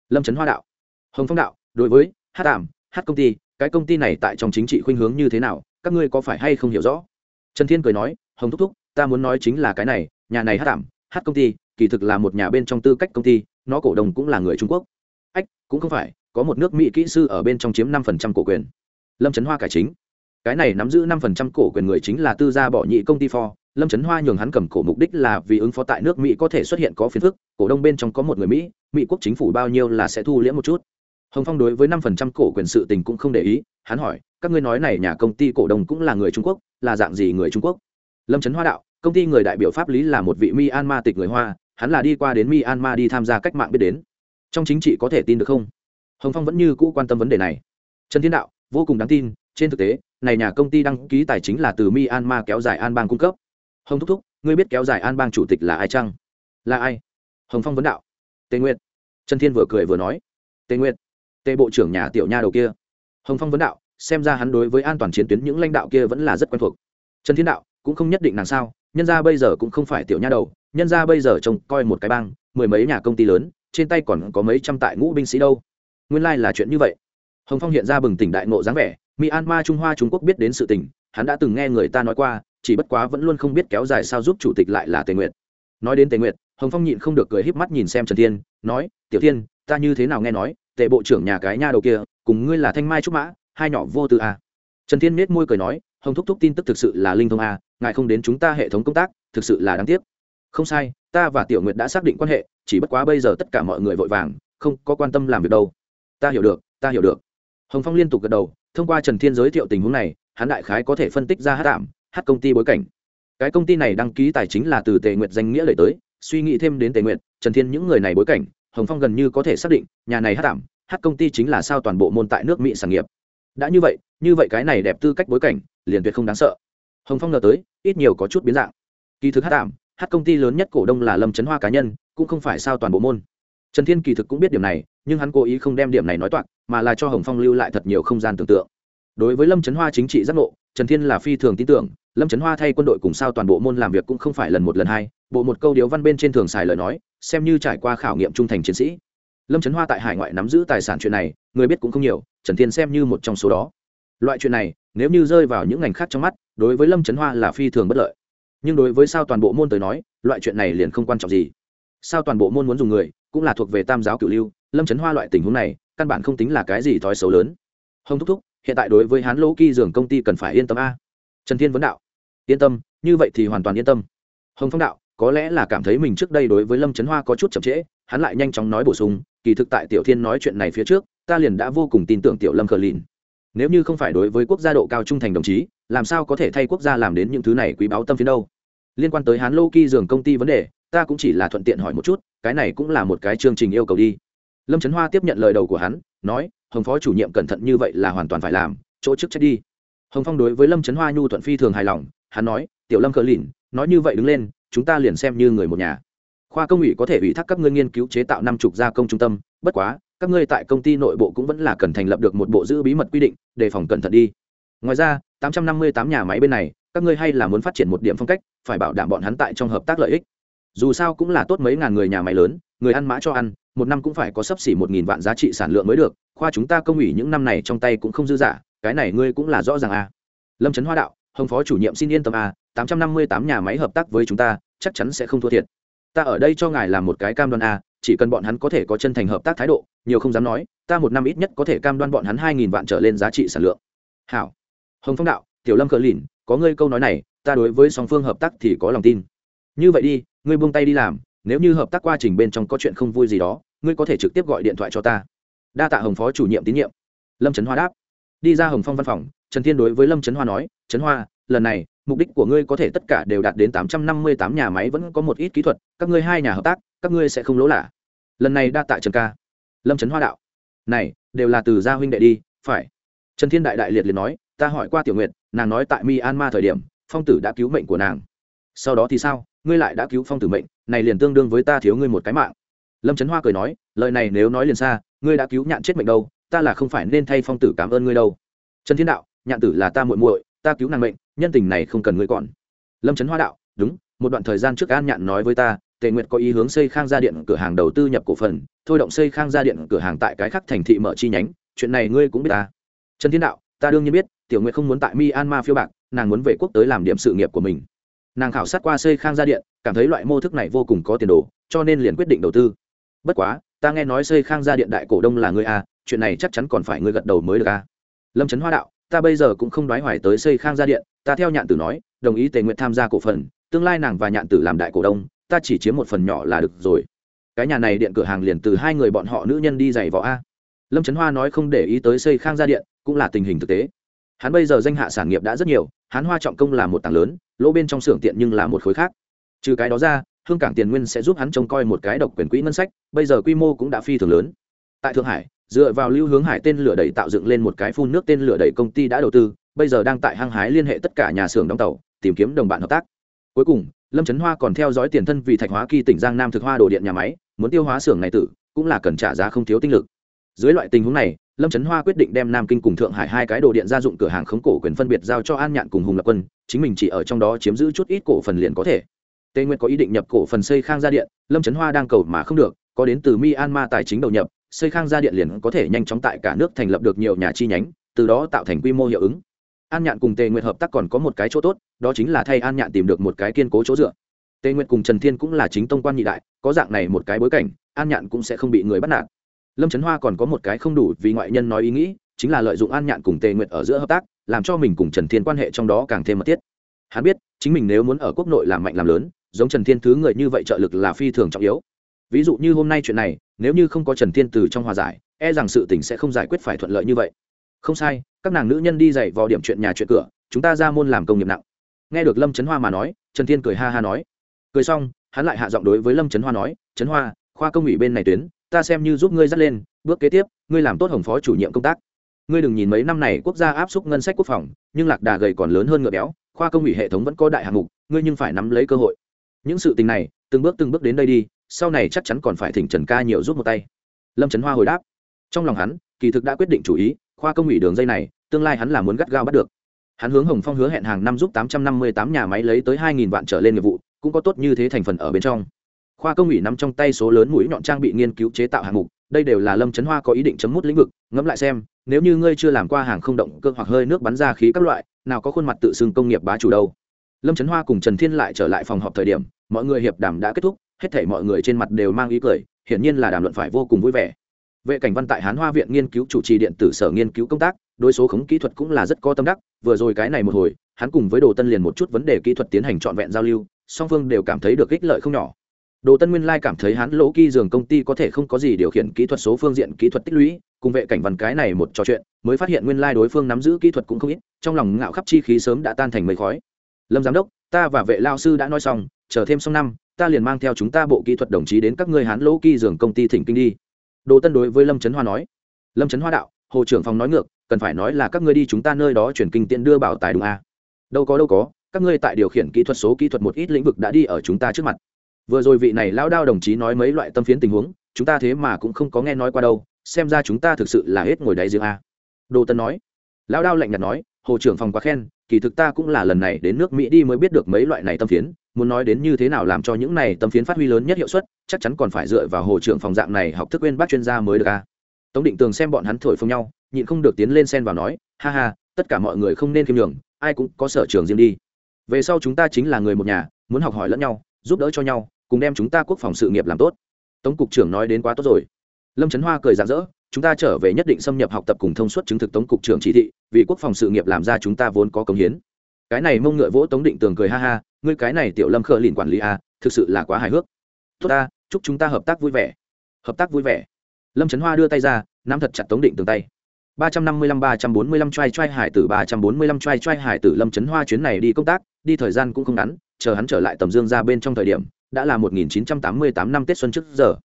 Lâm trấn hoa đạo. Hồng phong đạo, đối với hát tạm hát công ty, cái công ty này tại trong chính trị khuynh hướng như thế nào, các ngươi có phải hay không hiểu rõ? Trần thiên cười nói, hồng thúc thúc, ta muốn nói chính là cái này, nhà này hát tạm hát công ty, kỳ thực là một nhà bên trong tư cách công ty, nó cổ đông cũng là người trung quốc. Ách, cũng không phải, có một nước mỹ kỹ sư ở bên trong chiếm năm phần trăm cổ quyền lâm trấn hoa cải chính. Cái này nắm giữ năm phần trăm cổ quyền người chính là tư gia bỏ nhị công ty for lâm trấn hoa nhường hắn cầm cổ mục đích là vì ứng phó tại nước mỹ có thể xuất hiện có phiền phức, cổ đông bên trong có một người mỹ mỹ quốc chính phủ bao nhiêu là sẽ thu liễm một chút. Hồng phong đối với năm phần trăm cổ quyền sự tình cũng không để ý, hắn hỏi, các ngươi nói này nhà công ty cổ đông cũng là người trung quốc, là dạng gì người trung quốc? Lâm trấn hoa đạo, công ty người đại biểu pháp lý là một vị myanmar tịch người hoa, hắn là đi qua đến myanmar đi tham gia cách mạng biết đến. Trong chính trị có thể tin được không? Hồng phong vẫn như cũ quan tâm vấn đề này. Trần thiên đạo vô cùng đáng tin, trên thực tế, này nhà công ty đăng ký tài chính là từ myanmar kéo dài an bang cung cấp. Hồng thúc thúc, ngươi biết kéo dài an bang chủ tịch là ai chăng? Là ai? Hồng phong vấn đạo. Tề nguyệt. Trần thiên vừa cười vừa nói. Tề nguyệt. Tề bộ trưởng nhà tiểu nha đầu kia. Hồng phong vấn đạo, xem ra hắn đối với an toàn chiến tuyến những lãnh đạo kia vẫn là rất quen thuộc. Trần thiên đạo, cũng không nhất định làm sao, nhân ra bây giờ cũng không phải tiểu nha đầu, nhân ra bây giờ trông coi một cái bang, mười mấy nhà công ty lớn, trên tay còn có mấy trăm tại ngũ binh sĩ đâu. Nguyên lai là chuyện như vậy hồng phong hiện ra bừng tỉnh đại ngộ dáng vẻ, myanmar trung hoa trung quốc biết đến sự tình, hắn đã từng nghe người ta nói qua, chỉ bất quá vẫn luôn không biết kéo dài sao giúp chủ tịch lại là tề nguyệt. Nói đến tề nguyệt, hồng phong nhịn không được cười híp mắt nhìn xem trần thiên, nói, tiểu thiên, ta như thế nào nghe nói, tề bộ trưởng nhà cái nha đầu kia, cùng ngươi là thanh mai trúc mã, hai nhỏ vô tư a trần thiên nết môi cười nói, hồng thúc thúc tin tức thực sự là linh thông a ngài không đến chúng ta hệ thống công tác, thực sự là đáng tiếc. Không sai, ta và tiểu nguyệt đã xác định quan hệ, chỉ bất quá bây giờ tất cả mọi người vội vàng, không có quan tâm làm việc đâu. Ta hiểu được, ta hiểu được hồng phong liên tục gật đầu, thông qua trần thiên giới thiệu tình huống này, hắn đại khái có thể phân tích ra hát tạm, hát công ty bối cảnh. Cái công ty này đăng ký tài chính là từ tề nguyệt danh nghĩa lời tới, suy nghĩ thêm đến tề nguyệt, trần thiên những người này bối cảnh, hồng phong gần như có thể xác định, nhà này hát tạm, hát công ty chính là sao toàn bộ môn tại nước mỹ sản nghiệp. Đã như vậy như vậy cái này đẹp tư cách bối cảnh, liền tuyệt không đáng sợ. Hồng phong ngờ tới, ít nhiều có chút biến dạng. Kỳ thực hát tạm, hát công ty lớn nhất cổ đông là lâm trấn hoa cá nhân, cũng không phải sao toàn bộ môn. Trần thiên kỳ thực cũng biết điểm này nhưng hắn cố ý không đem điểm này nói toạc, mà là cho hồng phong lưu lại thật nhiều không gian tưởng tượng. Đối với lâm trấn hoa chính trị giác ngộ, trần thiên là phi thường tin tưởng, lâm trấn hoa thay quân đội cùng sao toàn bộ môn làm việc cũng không phải lần một lần hai, bộ một câu điếu văn bên trên thường xài lời nói, xem như trải qua khảo nghiệm trung thành chiến sĩ. Lâm trấn hoa tại hải ngoại nắm giữ tài sản chuyện này, người biết cũng không nhiều, trần thiên xem như một trong số đó. Loại chuyện này, nếu như rơi vào những ngành khác trong mắt, đối với lâm trấn hoa là phi thường bất lợi. Nhưng đối với sao toàn bộ môn tới nói, loại chuyện này liền không quan trọng gì. Sao toàn bộ môn muốn dùng người, cũng là thuộc về tam giáo cửu lưu lâm trấn hoa loại tình huống này, căn bản không tính là cái gì thói xấu lớn. Hồng thúc thúc, hiện tại đối với hán lỗ kỳ dường công ty cần phải yên tâm a. Trần thiên vấn đạo, yên tâm, như vậy thì hoàn toàn yên tâm. Hồng phong đạo, có lẽ là cảm thấy mình trước đây đối với lâm trấn hoa có chút chậm trễ, hắn lại nhanh chóng nói bổ sung, kỳ thực tại tiểu thiên nói chuyện này phía trước, ta liền đã vô cùng tin tưởng tiểu lâm khờ lìn. Nếu như không phải đối với quốc gia độ cao trung thành đồng chí, làm sao có thể thay quốc gia làm đến những thứ này quý báu tâm phiến đâu? Liên quan tới hán lô kỳ dường công ty vấn đề, ta cũng chỉ là thuận tiện hỏi một chút, cái này cũng là một cái chương trình yêu cầu đi lâm trấn hoa tiếp nhận lời đầu của hắn, nói, hồng phó chủ nhiệm cẩn thận như vậy là hoàn toàn phải làm, chỗ chức trách đi. Hồng phong đối với lâm trấn hoa nhu thuận phi thường hài lòng, hắn nói, tiểu lâm cờ lìn, nói như vậy đứng lên, chúng ta liền xem như người một nhà. Khoa công ủy có thể ủy thác các ngươi nghiên cứu chế tạo năm chục gia công trung tâm, bất quá, các ngươi tại công ty nội bộ cũng vẫn là cần thành lập được một bộ giữ bí mật quy định, đề phòng cẩn thận đi. Ngoài ra 858 nhà máy bên này, các ngươi hay là muốn phát triển một điểm phong cách, phải bảo đảm bọn hắn tại trong hợp tác lợi ích. Dù sao cũng là tốt mấy ngàn người nhà máy lớn, người ăn mã cho ăn một năm cũng phải có sấp xỉ một nghìn vạn giá trị sản lượng mới được khoa chúng ta công ủy những năm này trong tay cũng không dư giả cái này ngươi cũng là rõ ràng à. lâm trấn hoa đạo hồng phó chủ nhiệm xin yên tâm à, tám trăm năm mươi tám nhà máy hợp tác với chúng ta chắc chắn sẽ không thua thiệt. Ta ở đây cho ngài làm một cái cam đoan à, chỉ cần bọn hắn có thể có chân thành hợp tác thái độ nhiều không dám nói ta một năm ít nhất có thể cam đoan bọn hắn hai nghìn vạn trở lên giá trị sản lượng. Hảo. Hồng phong đạo tiểu lâm cờ lìn có ngươi câu nói này ta đối với song phương hợp tác thì có lòng tin. Như vậy đi ngươi buông tay đi làm nếu như hợp tác quá trình bên trong có chuyện không vui gì đó, ngươi có thể trực tiếp gọi điện thoại cho ta. Đa tạ hồng phó chủ nhiệm tín nhiệm. Lâm trấn hoa đáp. Đi ra hồng phong văn phòng, trần thiên đối với lâm trấn hoa nói, trấn hoa, lần này, mục đích của ngươi có thể tất cả đều đạt đến tám trăm năm mươi tám nhà máy vẫn có một ít kỹ thuật, các ngươi hai nhà hợp tác, các ngươi sẽ không lỗ lạ. Lần này đa tạ trần ca. Lâm trấn hoa đạo, này, đều là từ gia huynh đệ đi, phải. Trần thiên đại đại liệt liền nói, ta hỏi qua tiểu nguyệt, nàng nói tại myanmar thời điểm, phong tử đã cứu mệnh của nàng. Sau đó thì sao? Ngươi lại đã cứu phong tử mệnh, này liền tương đương với ta thiếu ngươi một cái mạng. Lâm trấn hoa cười nói, lời này nếu nói liền xa, ngươi đã cứu nhạn chết mệnh đâu, ta là không phải nên thay phong tử cảm ơn ngươi đâu. Trần thiên đạo, nhạn tử là ta muội muội, ta cứu nàng mệnh, nhân tình này không cần ngươi còn. Lâm trấn hoa đạo, đúng, một đoạn thời gian trước an nhạn nói với ta, tề nguyệt có ý hướng xây khang gia điện cửa hàng đầu tư nhập cổ phần, thôi động xây khang gia điện cửa hàng tại cái khắc thành thị mở chi nhánh, chuyện này ngươi cũng biết ta. Trần thiên đạo, ta đương nhiên biết, tiểu nguyệt không muốn tại myanmar phiêu bạc, nàng muốn về quốc tới làm điểm sự nghiệp của mình nàng khảo sát qua xây khang gia điện, cảm thấy loại mô thức này vô cùng có tiền đồ, cho nên liền quyết định đầu tư. Bất quá, ta nghe nói xây khang gia điện đại cổ đông là ngươi a chuyện này chắc chắn còn phải ngươi gật đầu mới được a lâm trấn hoa đạo, ta bây giờ cũng không đoái hoài tới xây khang gia điện, ta theo nhạn tử nói, đồng ý tề nguyện tham gia cổ phần, tương lai nàng và nhạn tử làm đại cổ đông, ta chỉ chiếm một phần nhỏ là được rồi. Cái nhà này điện cửa hàng liền từ hai người bọn họ nữ nhân đi giày võ a. Lâm trấn hoa nói không để ý tới xây khang gia điện, cũng là tình hình thực tế hắn bây giờ danh hạ sản nghiệp đã rất nhiều hắn hoa trọng công là một tảng lớn, lỗ bên trong xưởng tiện nhưng là một khối khác. Trừ cái đó ra, hương cảng tiền nguyên sẽ giúp hắn trông coi một cái độc quyền quỹ ngân sách, bây giờ quy mô cũng đã phi thường lớn. Tại thượng hải, dựa vào lưu hướng hải tên lửa đẩy tạo dựng lên một cái phun nước tên lửa đẩy công ty đã đầu tư, bây giờ đang tại hăng hái liên hệ tất cả nhà xưởng đóng tàu, tìm kiếm đồng bạn hợp tác. Cuối cùng, lâm trấn hoa còn theo dõi tiền thân vì thạch hóa kỳ tỉnh giang nam thực hoa đồ điện nhà máy, muốn tiêu hóa xưởng này tử, cũng là cần trả giá không thiếu tinh lực. Dưới loại tình huống này lâm trấn hoa quyết định đem nam kinh cùng thượng hải hai cái đồ điện gia dụng cửa hàng khống cổ quyền phân biệt giao cho an nhạn cùng hùng lập quân, chính mình chỉ ở trong đó chiếm giữ chút ít cổ phần liền có thể. Tây nguyên có ý định nhập cổ phần xây khang gia điện, lâm trấn hoa đang cầu mà không được, có đến từ myanmar tài chính đầu nhập, xây khang gia điện liền có thể nhanh chóng tại cả nước thành lập được nhiều nhà chi nhánh, từ đó tạo thành quy mô hiệu ứng. An nhạn cùng tề nguyệt hợp tác còn có một cái chỗ tốt, đó chính là thay an nhạn tìm được một cái kiên cố chỗ dựa. Tề nguyệt cùng trần thiên cũng là chính tông quan nhị đại, có dạng này một cái bối cảnh, an nhạn cũng sẽ không bị người bắt nạt lâm trấn hoa còn có một cái không đủ vì ngoại nhân nói ý nghĩ, chính là lợi dụng an nhạn cùng tề Nguyện ở giữa hợp tác, làm cho mình cùng trần thiên quan hệ trong đó càng thêm mật thiết. Hắn biết, chính mình nếu muốn ở quốc nội làm mạnh làm lớn, giống trần thiên thứ người như vậy trợ lực là phi thường trọng yếu. Ví dụ như hôm nay chuyện này, nếu như không có trần thiên từ trong hòa giải e rằng sự tình sẽ không giải quyết phải thuận lợi như vậy. Không sai, các nàng nữ nhân đi dạy vào điểm chuyện nhà chuyện cửa, chúng ta ra môn làm công nghiệp nặng. Nghe được lâm trấn hoa mà nói, trần thiên cười ha ha nói. Cười xong, hắn lại hạ giọng đối với lâm trấn hoa nói trấn hoa, khoa công ủy bên này tuyến ta xem như giúp ngươi dắt lên, bước kế tiếp, ngươi làm tốt hồng phó chủ nhiệm công tác. Ngươi đừng nhìn mấy năm này quốc gia áp suất ngân sách quốc phòng, nhưng lạc đà gầy còn lớn hơn ngựa béo, khoa công ủy hệ thống vẫn có đại hạng mục, ngươi nhưng phải nắm lấy cơ hội. Những sự tình này, từng bước từng bước đến đây đi, sau này chắc chắn còn phải thỉnh trần ca nhiều giúp một tay. Lâm trấn hoa hồi đáp. Trong lòng hắn, kỳ thực đã quyết định chủ ý, khoa công ủy đường dây này, tương lai hắn là muốn gắt gao bắt được. Hắn hướng hồng phong hứa hẹn hàng năm giúp tám trăm năm mươi tám nhà máy lấy tới hai nghìn vạn trở lên nghiệp vụ, cũng có tốt như thế thành phần ở bên trong khoa công ủy nắm trong tay số lớn mũi nhọn trang bị nghiên cứu chế tạo hạng mục, đây đều là lâm trấn hoa có ý định chấm mút lĩnh vực, ngẫm lại xem, nếu như ngươi chưa làm qua hàng không động cơ hoặc hơi nước bắn ra khí các loại, nào có khuôn mặt tự xưng công nghiệp bá chủ đâu. Lâm trấn hoa cùng trần thiên lại trở lại phòng họp thời điểm, mọi người hiệp đàm đã kết thúc, hết thể mọi người trên mặt đều mang ý cười, hiển nhiên là đàm luận phải vô cùng vui vẻ. Vệ cảnh văn tại hán hoa viện nghiên cứu chủ trì điện tử sở nghiên cứu công tác, đối số khống kỹ thuật cũng là rất có tâm đắc, vừa rồi cái này một hồi, hắn cùng với đồ tân liền một chút vấn đề kỹ thuật tiến hành trọn vẹn giao lưu, song phương đều cảm thấy được ích lợi không nhỏ đồ tân nguyên lai cảm thấy hắn lỗ kỳ dường công ty có thể không có gì điều khiển kỹ thuật số phương diện kỹ thuật tích lũy, cùng vệ cảnh văn cái này một trò chuyện, mới phát hiện nguyên lai đối phương nắm giữ kỹ thuật cũng không ít, trong lòng ngạo khắp chi khí sớm đã tan thành mây khói. Lâm giám đốc, ta và vệ lao sư đã nói xong, chờ thêm xong năm, ta liền mang theo chúng ta bộ kỹ thuật đồng chí đến các ngươi hán lỗ kỳ dường công ty thỉnh kinh đi. Đồ tân đối với lâm Chấn hoa nói. Lâm Chấn hoa đạo, hồ trưởng phòng nói ngược, cần phải nói là các ngươi đi chúng ta nơi đó chuyển kinh tiện đưa bảo tài đúng à? đâu có đâu có, các ngươi tại điều khiển kỹ thuật số kỹ thuật một ít lĩnh vực đã đi ở chúng ta trước mặt vừa rồi vị này lão đao đồng chí nói mấy loại tâm phiến tình huống, chúng ta thế mà cũng không có nghe nói qua đâu, xem ra chúng ta thực sự là hết ngồi đáy giếng a. Đồ tân nói. Lão đao lạnh nhạt nói, hồ trưởng phòng quá khen, kỳ thực ta cũng là lần này đến nước mỹ đi mới biết được mấy loại này tâm phiến, muốn nói đến như thế nào làm cho những này tâm phiến phát huy lớn nhất hiệu suất, chắc chắn còn phải dựa vào hồ trưởng phòng dạng này học thức quên bác chuyên gia mới được a. Tống định tường xem bọn hắn thổi phồng nhau, nhịn không được tiến lên xen vào nói, ha ha, tất cả mọi người không nên khiêm nhường, ai cũng có sở trường riêng đi. Về sau chúng ta chính là người một nhà, muốn học hỏi lẫn nhau giúp đỡ cho nhau, cùng đem chúng ta quốc phòng sự nghiệp làm tốt. Tống cục trưởng nói đến quá tốt rồi. Lâm trấn hoa cười rạng rỡ, chúng ta trở về nhất định xâm nhập học tập cùng thông suốt chứng thực tống cục trưởng chỉ thị, vì quốc phòng sự nghiệp làm ra chúng ta vốn có công hiến. Cái này mông ngựa vỗ tống định tường cười ha ha, ngươi cái này tiểu lâm khờ lìn quản lý a thực sự là quá hài hước. Tốt ta, chúc chúng ta hợp tác vui vẻ. Hợp tác vui vẻ. Lâm trấn hoa đưa tay ra, nắm thật chặt tống định tường tay. ba trăm năm mươi lăm, ba trăm bốn mươi lăm trai trai hải tử, ba trăm bốn mươi lăm trai trai hải tử, lâm trấn hoa chuyến này đi công tác, đi thời gian cũng không ngắn chờ hắn trở lại tầm dương ra bên trong thời điểm, đã là một nghìn chín trăm tám mươi tám năm tết xuân trước giờ.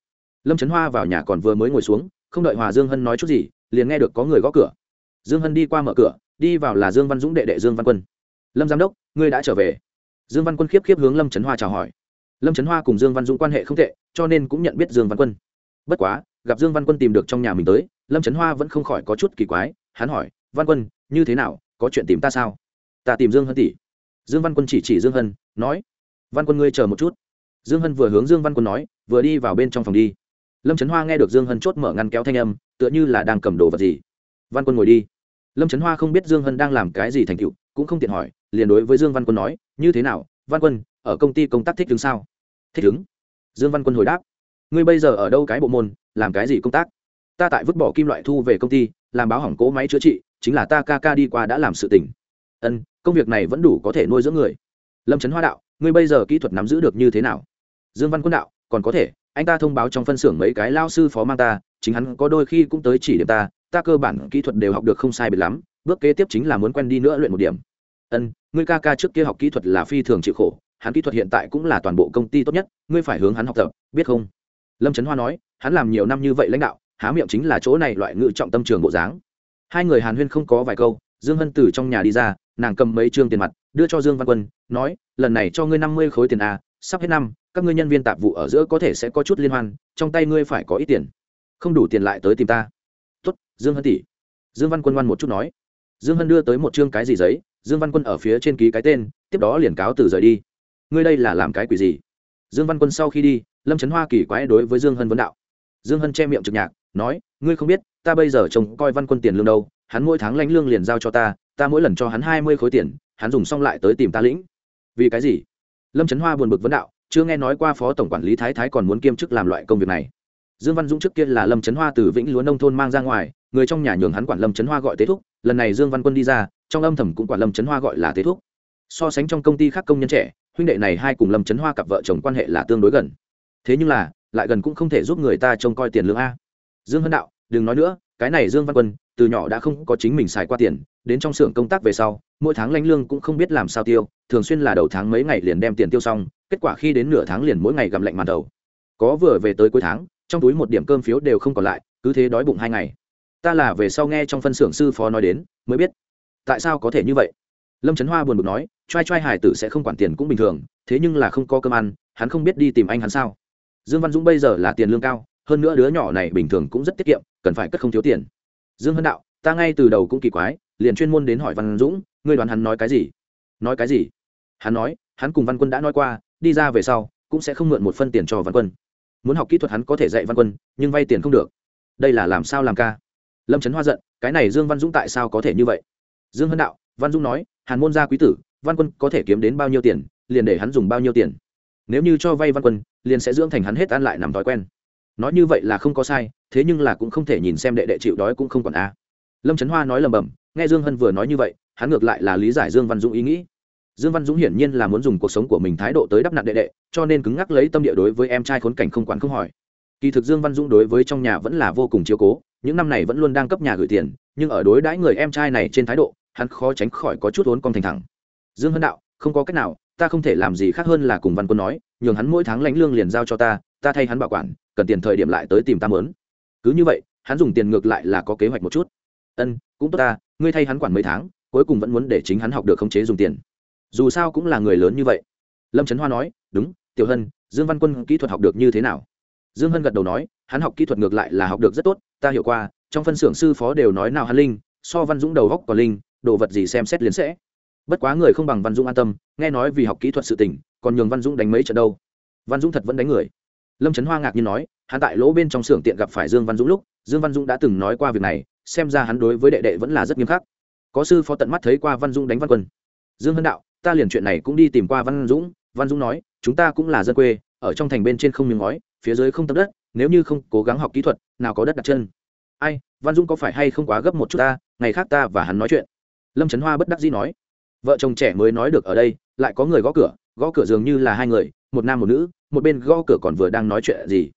Lâm trấn hoa vào nhà còn vừa mới ngồi xuống, không đợi hòa dương hân nói chút gì, liền nghe được có người gõ cửa. Dương hân đi qua mở cửa, đi vào là dương văn dũng đệ đệ dương văn quân. Lâm giám đốc, ngươi đã trở về? Dương văn quân khiếp khiếp hướng lâm trấn hoa chào hỏi. Lâm trấn hoa cùng dương văn dũng quan hệ không tệ, cho nên cũng nhận biết dương văn quân. Bất quá, gặp dương văn quân tìm được trong nhà mình tới, lâm trấn hoa vẫn không khỏi có chút kỳ quái, hắn hỏi, văn quân, như thế nào, có chuyện tìm ta sao? Ta tìm dương hân tỷ dương văn quân chỉ chỉ dương hân, nói, văn quân ngươi chờ một chút. Dương hân vừa hướng dương văn quân nói, vừa đi vào bên trong phòng đi. Lâm trấn hoa nghe được dương hân chốt mở ngăn kéo thanh âm, tựa như là đang cầm đồ vật gì. Văn quân ngồi đi. Lâm trấn hoa không biết dương hân đang làm cái gì thành tựu, cũng không tiện hỏi, liền đối với dương văn quân nói, như thế nào, văn quân, ở công ty công tác thích đứng sao? Thích đứng dương văn quân hồi đáp, ngươi bây giờ ở đâu cái bộ môn, làm cái gì công tác? Ta tại vứt bỏ kim loại thu về công ty, làm báo hỏng cỗ máy chữa trị, chính là ta ca ca đi qua đã làm sự tỉnh ân, công việc này vẫn đủ có thể nuôi dưỡng người. Lâm trấn hoa đạo, ngươi bây giờ kỹ thuật nắm giữ được như thế nào? Dương văn quân đạo, còn có thể, anh ta thông báo trong phân xưởng mấy cái lao sư phó mang ta, chính hắn có đôi khi cũng tới chỉ điểm ta ta cơ bản kỹ thuật đều học được không sai biệt lắm, bước kế tiếp chính là muốn quen đi nữa luyện một điểm. Ân, ngươi ca ca trước kia học kỹ thuật là phi thường chịu khổ, hắn kỹ thuật hiện tại cũng là toàn bộ công ty tốt nhất, ngươi phải hướng hắn học tập, biết không? Lâm trấn hoa nói, hắn làm nhiều năm như vậy lãnh đạo, há miệng chính là chỗ này loại ngự trọng tâm trường bộ dáng. Hai người hàn huyên không có vài câu, dương hân từ trong nhà đi ra nàng cầm mấy trương tiền mặt, đưa cho dương văn quân, nói, lần này cho ngươi năm mươi khối tiền a, sắp hết năm, các ngươi nhân viên tạp vụ ở giữa có thể sẽ có chút liên hoan, trong tay ngươi phải có ít tiền. Không đủ tiền lại tới tìm ta. Tuất dương hân tỷ. Dương văn quân văn một chút nói. Dương hân đưa tới một chương cái gì giấy, dương văn quân ở phía trên ký cái tên, tiếp đó liền cáo từ rời đi. Ngươi đây là làm cái quỷ gì? Dương văn quân sau khi đi, lâm trấn hoa kỳ quái đối với dương hân vấn đạo. Dương hân che miệng trực nhạc, nói, ngươi không biết, ta bây giờ trông coi văn quân tiền lương đâu, hắn mỗi tháng lãnh lương liền giao cho ta ta mỗi lần cho hắn hai mươi khối tiền, hắn dùng xong lại tới tìm ta lĩnh. Vì cái gì? Lâm trấn hoa buồn bực vấn đạo, chưa nghe nói qua phó tổng quản lý thái thái còn muốn kiêm chức làm loại công việc này. Dương văn dũng trước kia là lâm trấn hoa từ vĩnh lúa nông thôn mang ra ngoài, người trong nhà nhường hắn quản lâm trấn hoa gọi tế thúc, lần này dương văn quân đi ra, trong âm thầm cũng quản lâm trấn hoa gọi là tế thúc. So sánh trong công ty khác công nhân trẻ, huynh đệ này hai cùng lâm trấn hoa cặp vợ chồng quan hệ là tương đối gần. Thế nhưng là, lại gần cũng không thể giúp người ta trông coi tiền lương a. Dương hân đạo, đừng nói nữa cái này dương văn quân, từ nhỏ đã không có chính mình xài qua tiền, đến trong xưởng công tác về sau, mỗi tháng lãnh lương cũng không biết làm sao tiêu, thường xuyên là đầu tháng mấy ngày liền đem tiền tiêu xong, kết quả khi đến nửa tháng liền mỗi ngày gặm lạnh màn đầu. Có vừa về tới cuối tháng, trong túi một điểm cơm phiếu đều không còn lại, cứ thế đói bụng hai ngày. Ta là về sau nghe trong phân xưởng sư phó nói đến, mới biết. Tại sao có thể như vậy? Lâm trấn hoa buồn bực nói t r a i t r a i hải tử sẽ không quản tiền cũng bình thường, thế nhưng là không có cơm ăn, hắn không biết đi tìm anh hắn sao? Dương văn dũng bây giờ là tiền lương cao hơn nữa đứa nhỏ này bình thường cũng rất tiết kiệm, cần phải cất không thiếu tiền. Dương hân đạo, ta ngay từ đầu cũng kỳ quái, liền chuyên môn đến hỏi văn dũng, ngươi đoán hắn nói cái gì? Nói cái gì? Hắn nói, hắn cùng văn quân đã nói qua, đi ra về sau, cũng sẽ không mượn một phân tiền cho văn quân. Muốn học kỹ thuật hắn có thể dạy văn quân, nhưng vay tiền không được. Đây là làm sao làm ca? Lâm trấn hoa giận, cái này dương văn dũng tại sao có thể như vậy? Dương hân đạo, văn dũng nói, hàn môn gia quý tử, văn quân có thể kiếm đến bao nhiêu tiền, liền để hắn dùng bao nhiêu tiền. Nếu như cho vay văn quân, liền sẽ dưỡng thành hắn hết ăn lại nằm thói quen nói như vậy là không có sai, thế nhưng là cũng không thể nhìn xem đệ đệ chịu đói cũng không còn a. Lâm trấn hoa nói lầm bầm, nghe dương hân vừa nói như vậy, hắn ngược lại là lý giải dương văn dũng ý nghĩ. Dương văn dũng hiển nhiên là muốn dùng cuộc sống của mình thái độ tới đắp nặn đệ đệ, cho nên cứng ngắc lấy tâm địa đối với em trai khốn cảnh không quản không hỏi. Kỳ thực dương văn dũng đối với trong nhà vẫn là vô cùng chiếu cố, những năm này vẫn luôn đang cấp nhà gửi tiền, nhưng ở đối đãi người em trai này trên thái độ, hắn khó tránh khỏi có chút vốn con thành thẳng. Dương hân đạo, không có cách nào, ta không thể làm gì khác hơn là cùng văn quân nói, nhường hắn mỗi tháng lãnh lương liền giao cho ta ta thay hắn bảo quản cần tiền thời điểm lại tới tìm ta mớn cứ như vậy hắn dùng tiền ngược lại là có kế hoạch một chút. Ân cũng tốt ta ngươi thay hắn quản mấy tháng cuối cùng vẫn muốn để chính hắn học được khống chế dùng tiền. Dù sao cũng là người lớn như vậy. Lâm trấn hoa nói đúng tiểu hân dương văn quân kỹ thuật học được như thế nào? Dương hân gật đầu nói hắn học kỹ thuật ngược lại là học được rất tốt ta hiểu qua trong phân xưởng sư phó đều nói nào hắn linh so văn dũng đầu góc còn linh đồ vật gì xem xét liền sẽ. Bất quá người không bằng văn dũng an tâm nghe nói vì học kỹ thuật sự tỉnh, còn nhường văn dũng đánh mấy trận đâu. Văn dũng thật vẫn đánh người lâm trấn hoa ngạc nhiên nói, hắn tại lỗ bên trong xưởng tiện gặp phải dương văn dũng lúc, dương văn dũng đã từng nói qua việc này, xem ra hắn đối với đệ đệ vẫn là rất nghiêm khắc. Có sư phó tận mắt thấy qua văn dũng đánh văn quân. Dương hân đạo, ta liền chuyện này cũng đi tìm qua văn dũng. Văn dũng nói, chúng ta cũng là dân quê, ở trong thành bên trên không miếng ngói, phía dưới không tập đất, nếu như không cố gắng học kỹ thuật, nào có đất đặt chân. Ai, văn dũng có phải hay không quá gấp một chút ta? Ngày khác ta và hắn nói chuyện. Lâm trấn hoa bất đắc dĩ nói, vợ chồng trẻ mới nói được ở đây, lại có người gõ cửa gõ cửa dường như là hai người một nam một nữ, một bên gõ cửa còn vừa đang nói chuyện gì.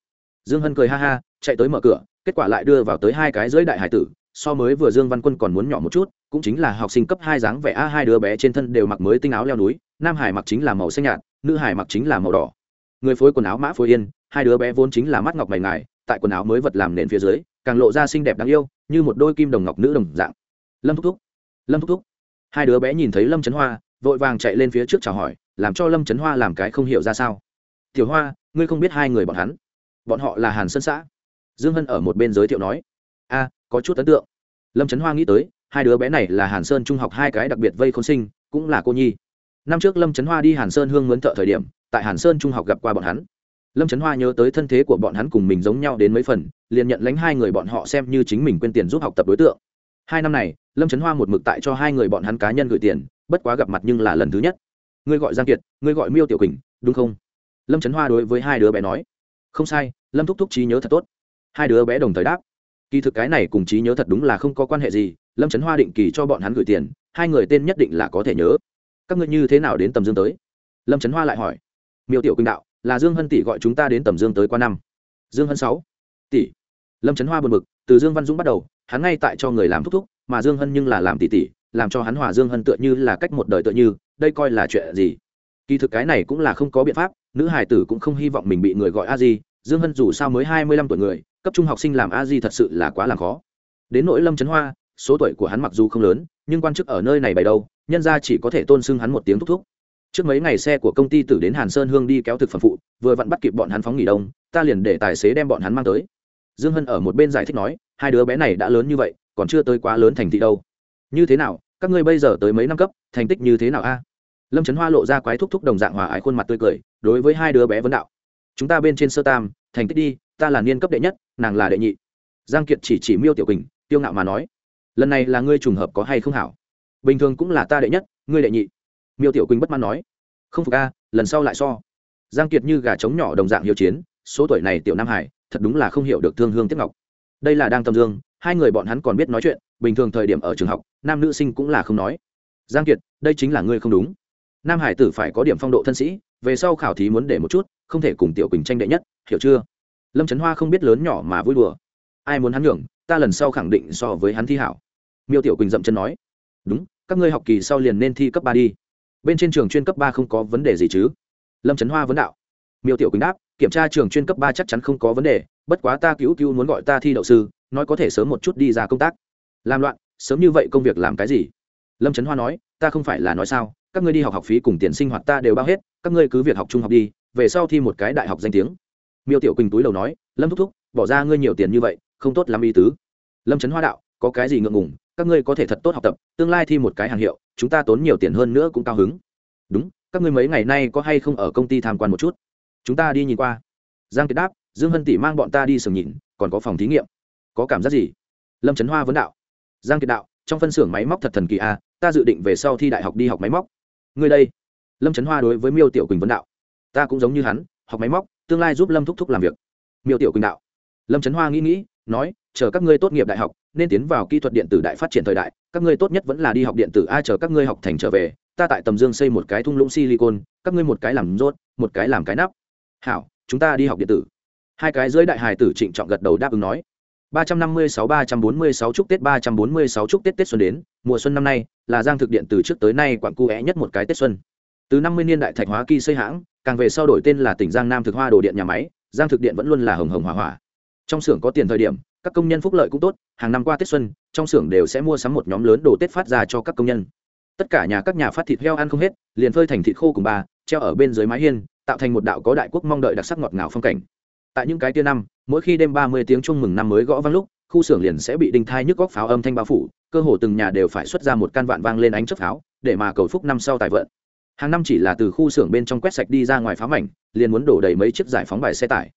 Dương hân cười ha ha, chạy tới mở cửa, kết quả lại đưa vào tới hai cái dưới đại hải tử, so mới vừa dương văn quân còn muốn nhỏ một chút, cũng chính là học sinh cấp hai dáng vẻ a hai đứa bé trên thân đều mặc mới tinh áo leo núi, nam hải mặc chính là màu xanh nhạt, nữ hải mặc chính là màu đỏ. Người phối quần áo mã phối yên, hai đứa bé vốn chính là mắt ngọc mày ngài, tại quần áo mới vật làm nền phía dưới, càng lộ ra xinh đẹp đáng yêu, như một đôi kim đồng ngọc nữ đồng dạng. Lâm thúc thúc. Lâm thúc thúc. Hai đứa bé nhìn thấy lâm trấn hoa, vội vàng chạy lên phía trước chào hỏi làm cho lâm trấn hoa làm cái không hiểu ra sao tiểu hoa ngươi không biết hai người bọn hắn bọn họ là hàn sơn xã dương hân ở một bên giới thiệu nói a có chút ấn tượng lâm trấn hoa nghĩ tới hai đứa bé này là hàn sơn trung học hai cái đặc biệt vây khôn sinh cũng là cô nhi năm trước lâm trấn hoa đi hàn sơn hương mướn thợ thời điểm tại hàn sơn trung học gặp qua bọn hắn lâm trấn hoa nhớ tới thân thế của bọn hắn cùng mình giống nhau đến mấy phần liền nhận lánh hai người bọn họ xem như chính mình quên tiền giúp học tập đối tượng hai năm này lâm trấn hoa một mực tại cho hai người bọn hắn cá nhân gửi tiền bất quá gặp mặt nhưng là lần thứ nhất ngươi gọi giang kiệt, ngươi gọi miêu tiểu quỳnh, đúng không? Lâm trấn hoa đối với hai đứa bé nói. Không sai, lâm thúc thúc trí nhớ thật tốt. Hai đứa bé đồng thời đáp. Kỳ thực cái này cùng trí nhớ thật đúng là không có quan hệ gì, lâm trấn hoa định kỳ cho bọn hắn gửi tiền, hai người tên nhất định là có thể nhớ. Các ngươi như thế nào đến tầm dương tới? Lâm trấn hoa lại hỏi. Miêu tiểu quỳnh đạo, là dương hân tỷ gọi chúng ta đến tầm dương tới qua năm. Dương hân sáu. Tỷ. Lâm trấn hoa buồn bực, từ dương văn dũng bắt đầu, hắn ngay tại cho người làm thúc thúc, mà dương hân nhưng là làm tỷ tỷ, làm cho hắn hòa dương hân tựa như là cách một đời tựa như đây coi là chuyện gì? Kỳ thực cái này cũng là không có biện pháp, nữ hải tử cũng không hy vọng mình bị người gọi a di. Dương hân dù sao mới hai mươi lăm tuổi người, cấp trung học sinh làm a di thật sự là quá làm khó. Đến nỗi lâm trấn hoa, số tuổi của hắn mặc dù không lớn, nhưng quan chức ở nơi này bày đâu, nhân ra chỉ có thể tôn xưng hắn một tiếng thúc thúc. Trước mấy ngày xe của công ty tử đến hàn sơn hương đi kéo thực phẩm phụ, vừa vặn bắt kịp bọn hắn phóng nghỉ đông, ta liền để tài xế đem bọn hắn mang tới. Dương hân ở một bên giải thích nói, hai đứa bé này đã lớn như vậy, còn chưa tới quá lớn thành thị đâu. Như thế nào, các ngươi bây giờ tới mấy năm cấp, thành tích như thế nào a? Lâm trấn hoa lộ ra quái thúc thúc đồng dạng hòa ái khuôn mặt tươi cười đối với hai đứa bé vấn đạo chúng ta bên trên sơ tam thành tích đi ta là niên cấp đệ nhất nàng là đệ nhị giang kiệt chỉ chỉ miêu tiểu quỳnh tiêu ngạo mà nói lần này là ngươi trùng hợp có hay không hảo bình thường cũng là ta đệ nhất ngươi đệ nhị miêu tiểu quỳnh bất mãn nói không phục a, lần sau lại so giang kiệt như gà trống nhỏ đồng dạng hiếu chiến số tuổi này tiểu nam hải thật đúng là không hiểu được thương hương tiếp ngọc đây là đang tâm dương hai người bọn hắn còn biết nói chuyện bình thường thời điểm ở trường học nam nữ sinh cũng là không nói giang kiệt đây chính là ngươi không đúng nam hải tử phải có điểm phong độ thân sĩ, về sau khảo thí muốn để một chút, không thể cùng tiểu quỳnh tranh đệ nhất, hiểu chưa? Lâm trấn hoa không biết lớn nhỏ mà vui đùa. Ai muốn hắn nhường, ta lần sau khẳng định so với hắn thi hảo. Miêu tiểu quỳnh dậm chân nói. Đúng, các ngươi học kỳ sau liền nên thi cấp ba đi. Bên trên trường chuyên cấp ba không có vấn đề gì chứ? Lâm trấn hoa vấn đạo. Miêu tiểu quỳnh đáp, kiểm tra trường chuyên cấp ba chắc chắn không có vấn đề, bất quá ta cứu cứu muốn gọi ta thi đậu sư, nói có thể sớm một chút đi ra công tác. Làm loạn, sớm như vậy công việc làm cái gì? Lâm trấn hoa nói, ta không phải là nói sao? Các ngươi đi học học phí cùng tiền sinh hoạt ta đều bao hết, các ngươi cứ việc học trung học đi, về sau thi một cái đại học danh tiếng. Miêu tiểu quỳnh túi đầu nói, lâm thúc thúc, bỏ ra ngươi nhiều tiền như vậy, không tốt lắm ý tứ. Lâm trấn hoa đạo, có cái gì ngượng ngùng, các ngươi có thể thật tốt học tập, tương lai thi một cái hàng hiệu, chúng ta tốn nhiều tiền hơn nữa cũng cao hứng. Đúng, các ngươi mấy ngày nay có hay không ở công ty tham quan một chút? Chúng ta đi nhìn qua. Giang kiệt đáp, dương hân tỷ mang bọn ta đi sừng nhìn còn có phòng thí nghiệm. Có cảm giác gì? Lâm trấn hoa vấn đạo. Giang kiệt đạo, trong phân xưởng máy móc thật thần kỳ a ta dự định về sau thi đại học đi học máy móc ngươi đây. Lâm trấn hoa đối với miêu tiểu quỳnh vấn đạo. Ta cũng giống như hắn, học máy móc, tương lai giúp lâm thúc thúc làm việc. Miêu tiểu quỳnh đạo. Lâm trấn hoa nghĩ nghĩ, nói, chờ các ngươi tốt nghiệp đại học, nên tiến vào kỹ thuật điện tử đại phát triển thời đại, các ngươi tốt nhất vẫn là đi học điện tử a chờ các ngươi học thành trở về, ta tại tầm dương xây một cái thung lũng silicon, các ngươi một cái làm rốt, một cái làm cái nắp. Hảo, chúng ta đi học điện tử. Hai cái dưới đại hài tử trịnh trọng gật đầu đáp ứng nói ba trăm năm mươi sáu, ba trăm bốn mươi sáu chúc tết, ba trăm bốn mươi sáu chúc tết tết xuân đến. Mùa xuân năm nay là giang thực điện từ trước tới nay quảng cu é nhất một cái tết xuân. Từ năm mươi niên đại thạch hóa kỳ xây hãng, càng về sau đổi tên là tỉnh giang nam thực hoa đồ điện nhà máy, giang thực điện vẫn luôn là hồng hồng hỏa hỏa. Trong xưởng có tiền thời điểm, các công nhân phúc lợi cũng tốt, hàng năm qua tết xuân, trong xưởng đều sẽ mua sắm một nhóm lớn đồ tết phát ra cho các công nhân. Tất cả nhà các nhà phát thịt heo ăn không hết, liền phơi thành thịt khô cùng bà, treo ở bên dưới mái hiên, tạo thành một đạo có đại quốc mong đợi đặc sắc ngọt ngào phong cảnh. Tại những cái tia năm mỗi khi đêm ba mươi tiếng chung mừng năm mới gõ vang lúc, khu xưởng liền sẽ bị đinh thai nhức góc pháo âm thanh bao phủ, cơ hồ từng nhà đều phải xuất ra một can vạn vang lên ánh chớp pháo, để mà cầu phúc năm sau tài vận. Hàng năm chỉ là từ khu xưởng bên trong quét sạch đi ra ngoài phá mảnh, liền muốn đổ đầy mấy chiếc giải phóng bài xe tải.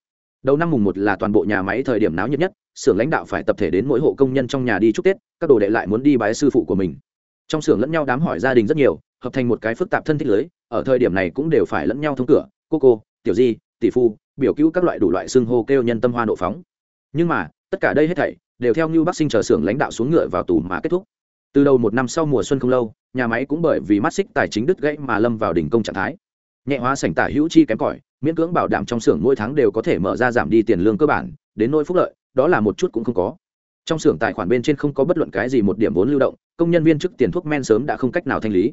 Đầu năm mùng một là toàn bộ nhà máy thời điểm náo nhiệt nhất, xưởng lãnh đạo phải tập thể đến mỗi hộ công nhân trong nhà đi chúc tết, các đồ đệ lại muốn đi bái sư phụ của mình. Trong xưởng lẫn nhau đám hỏi gia đình rất nhiều, hợp thành một cái phức tạp thân thích lưới, ở thời điểm này cũng đều phải lẫn nhau thông cửa, cô cô, tiểu di, tỷ phu biểu cứu các loại đủ loại xưng hô kêu nhân tâm hoa nộ phóng. Nhưng mà, tất cả đây hết thảy đều theo như bác sinh chờ xưởng lãnh đạo xuống ngựa vào tù mà kết thúc. Từ đầu một năm sau mùa xuân không lâu, nhà máy cũng bởi vì mắt xích tài chính đứt gãy mà lâm vào đỉnh công trạng thái. Nhẹ hóa sảnh tả hữu chi kém cỏi, miễn cưỡng bảo đảm trong xưởng mỗi tháng đều có thể mở ra giảm đi tiền lương cơ bản, đến nỗi phúc lợi, đó là một chút cũng không có. Trong xưởng tài khoản bên trên không có bất luận cái gì một điểm vốn lưu động, công nhân viên chức tiền thuốc men sớm đã không cách nào thanh lý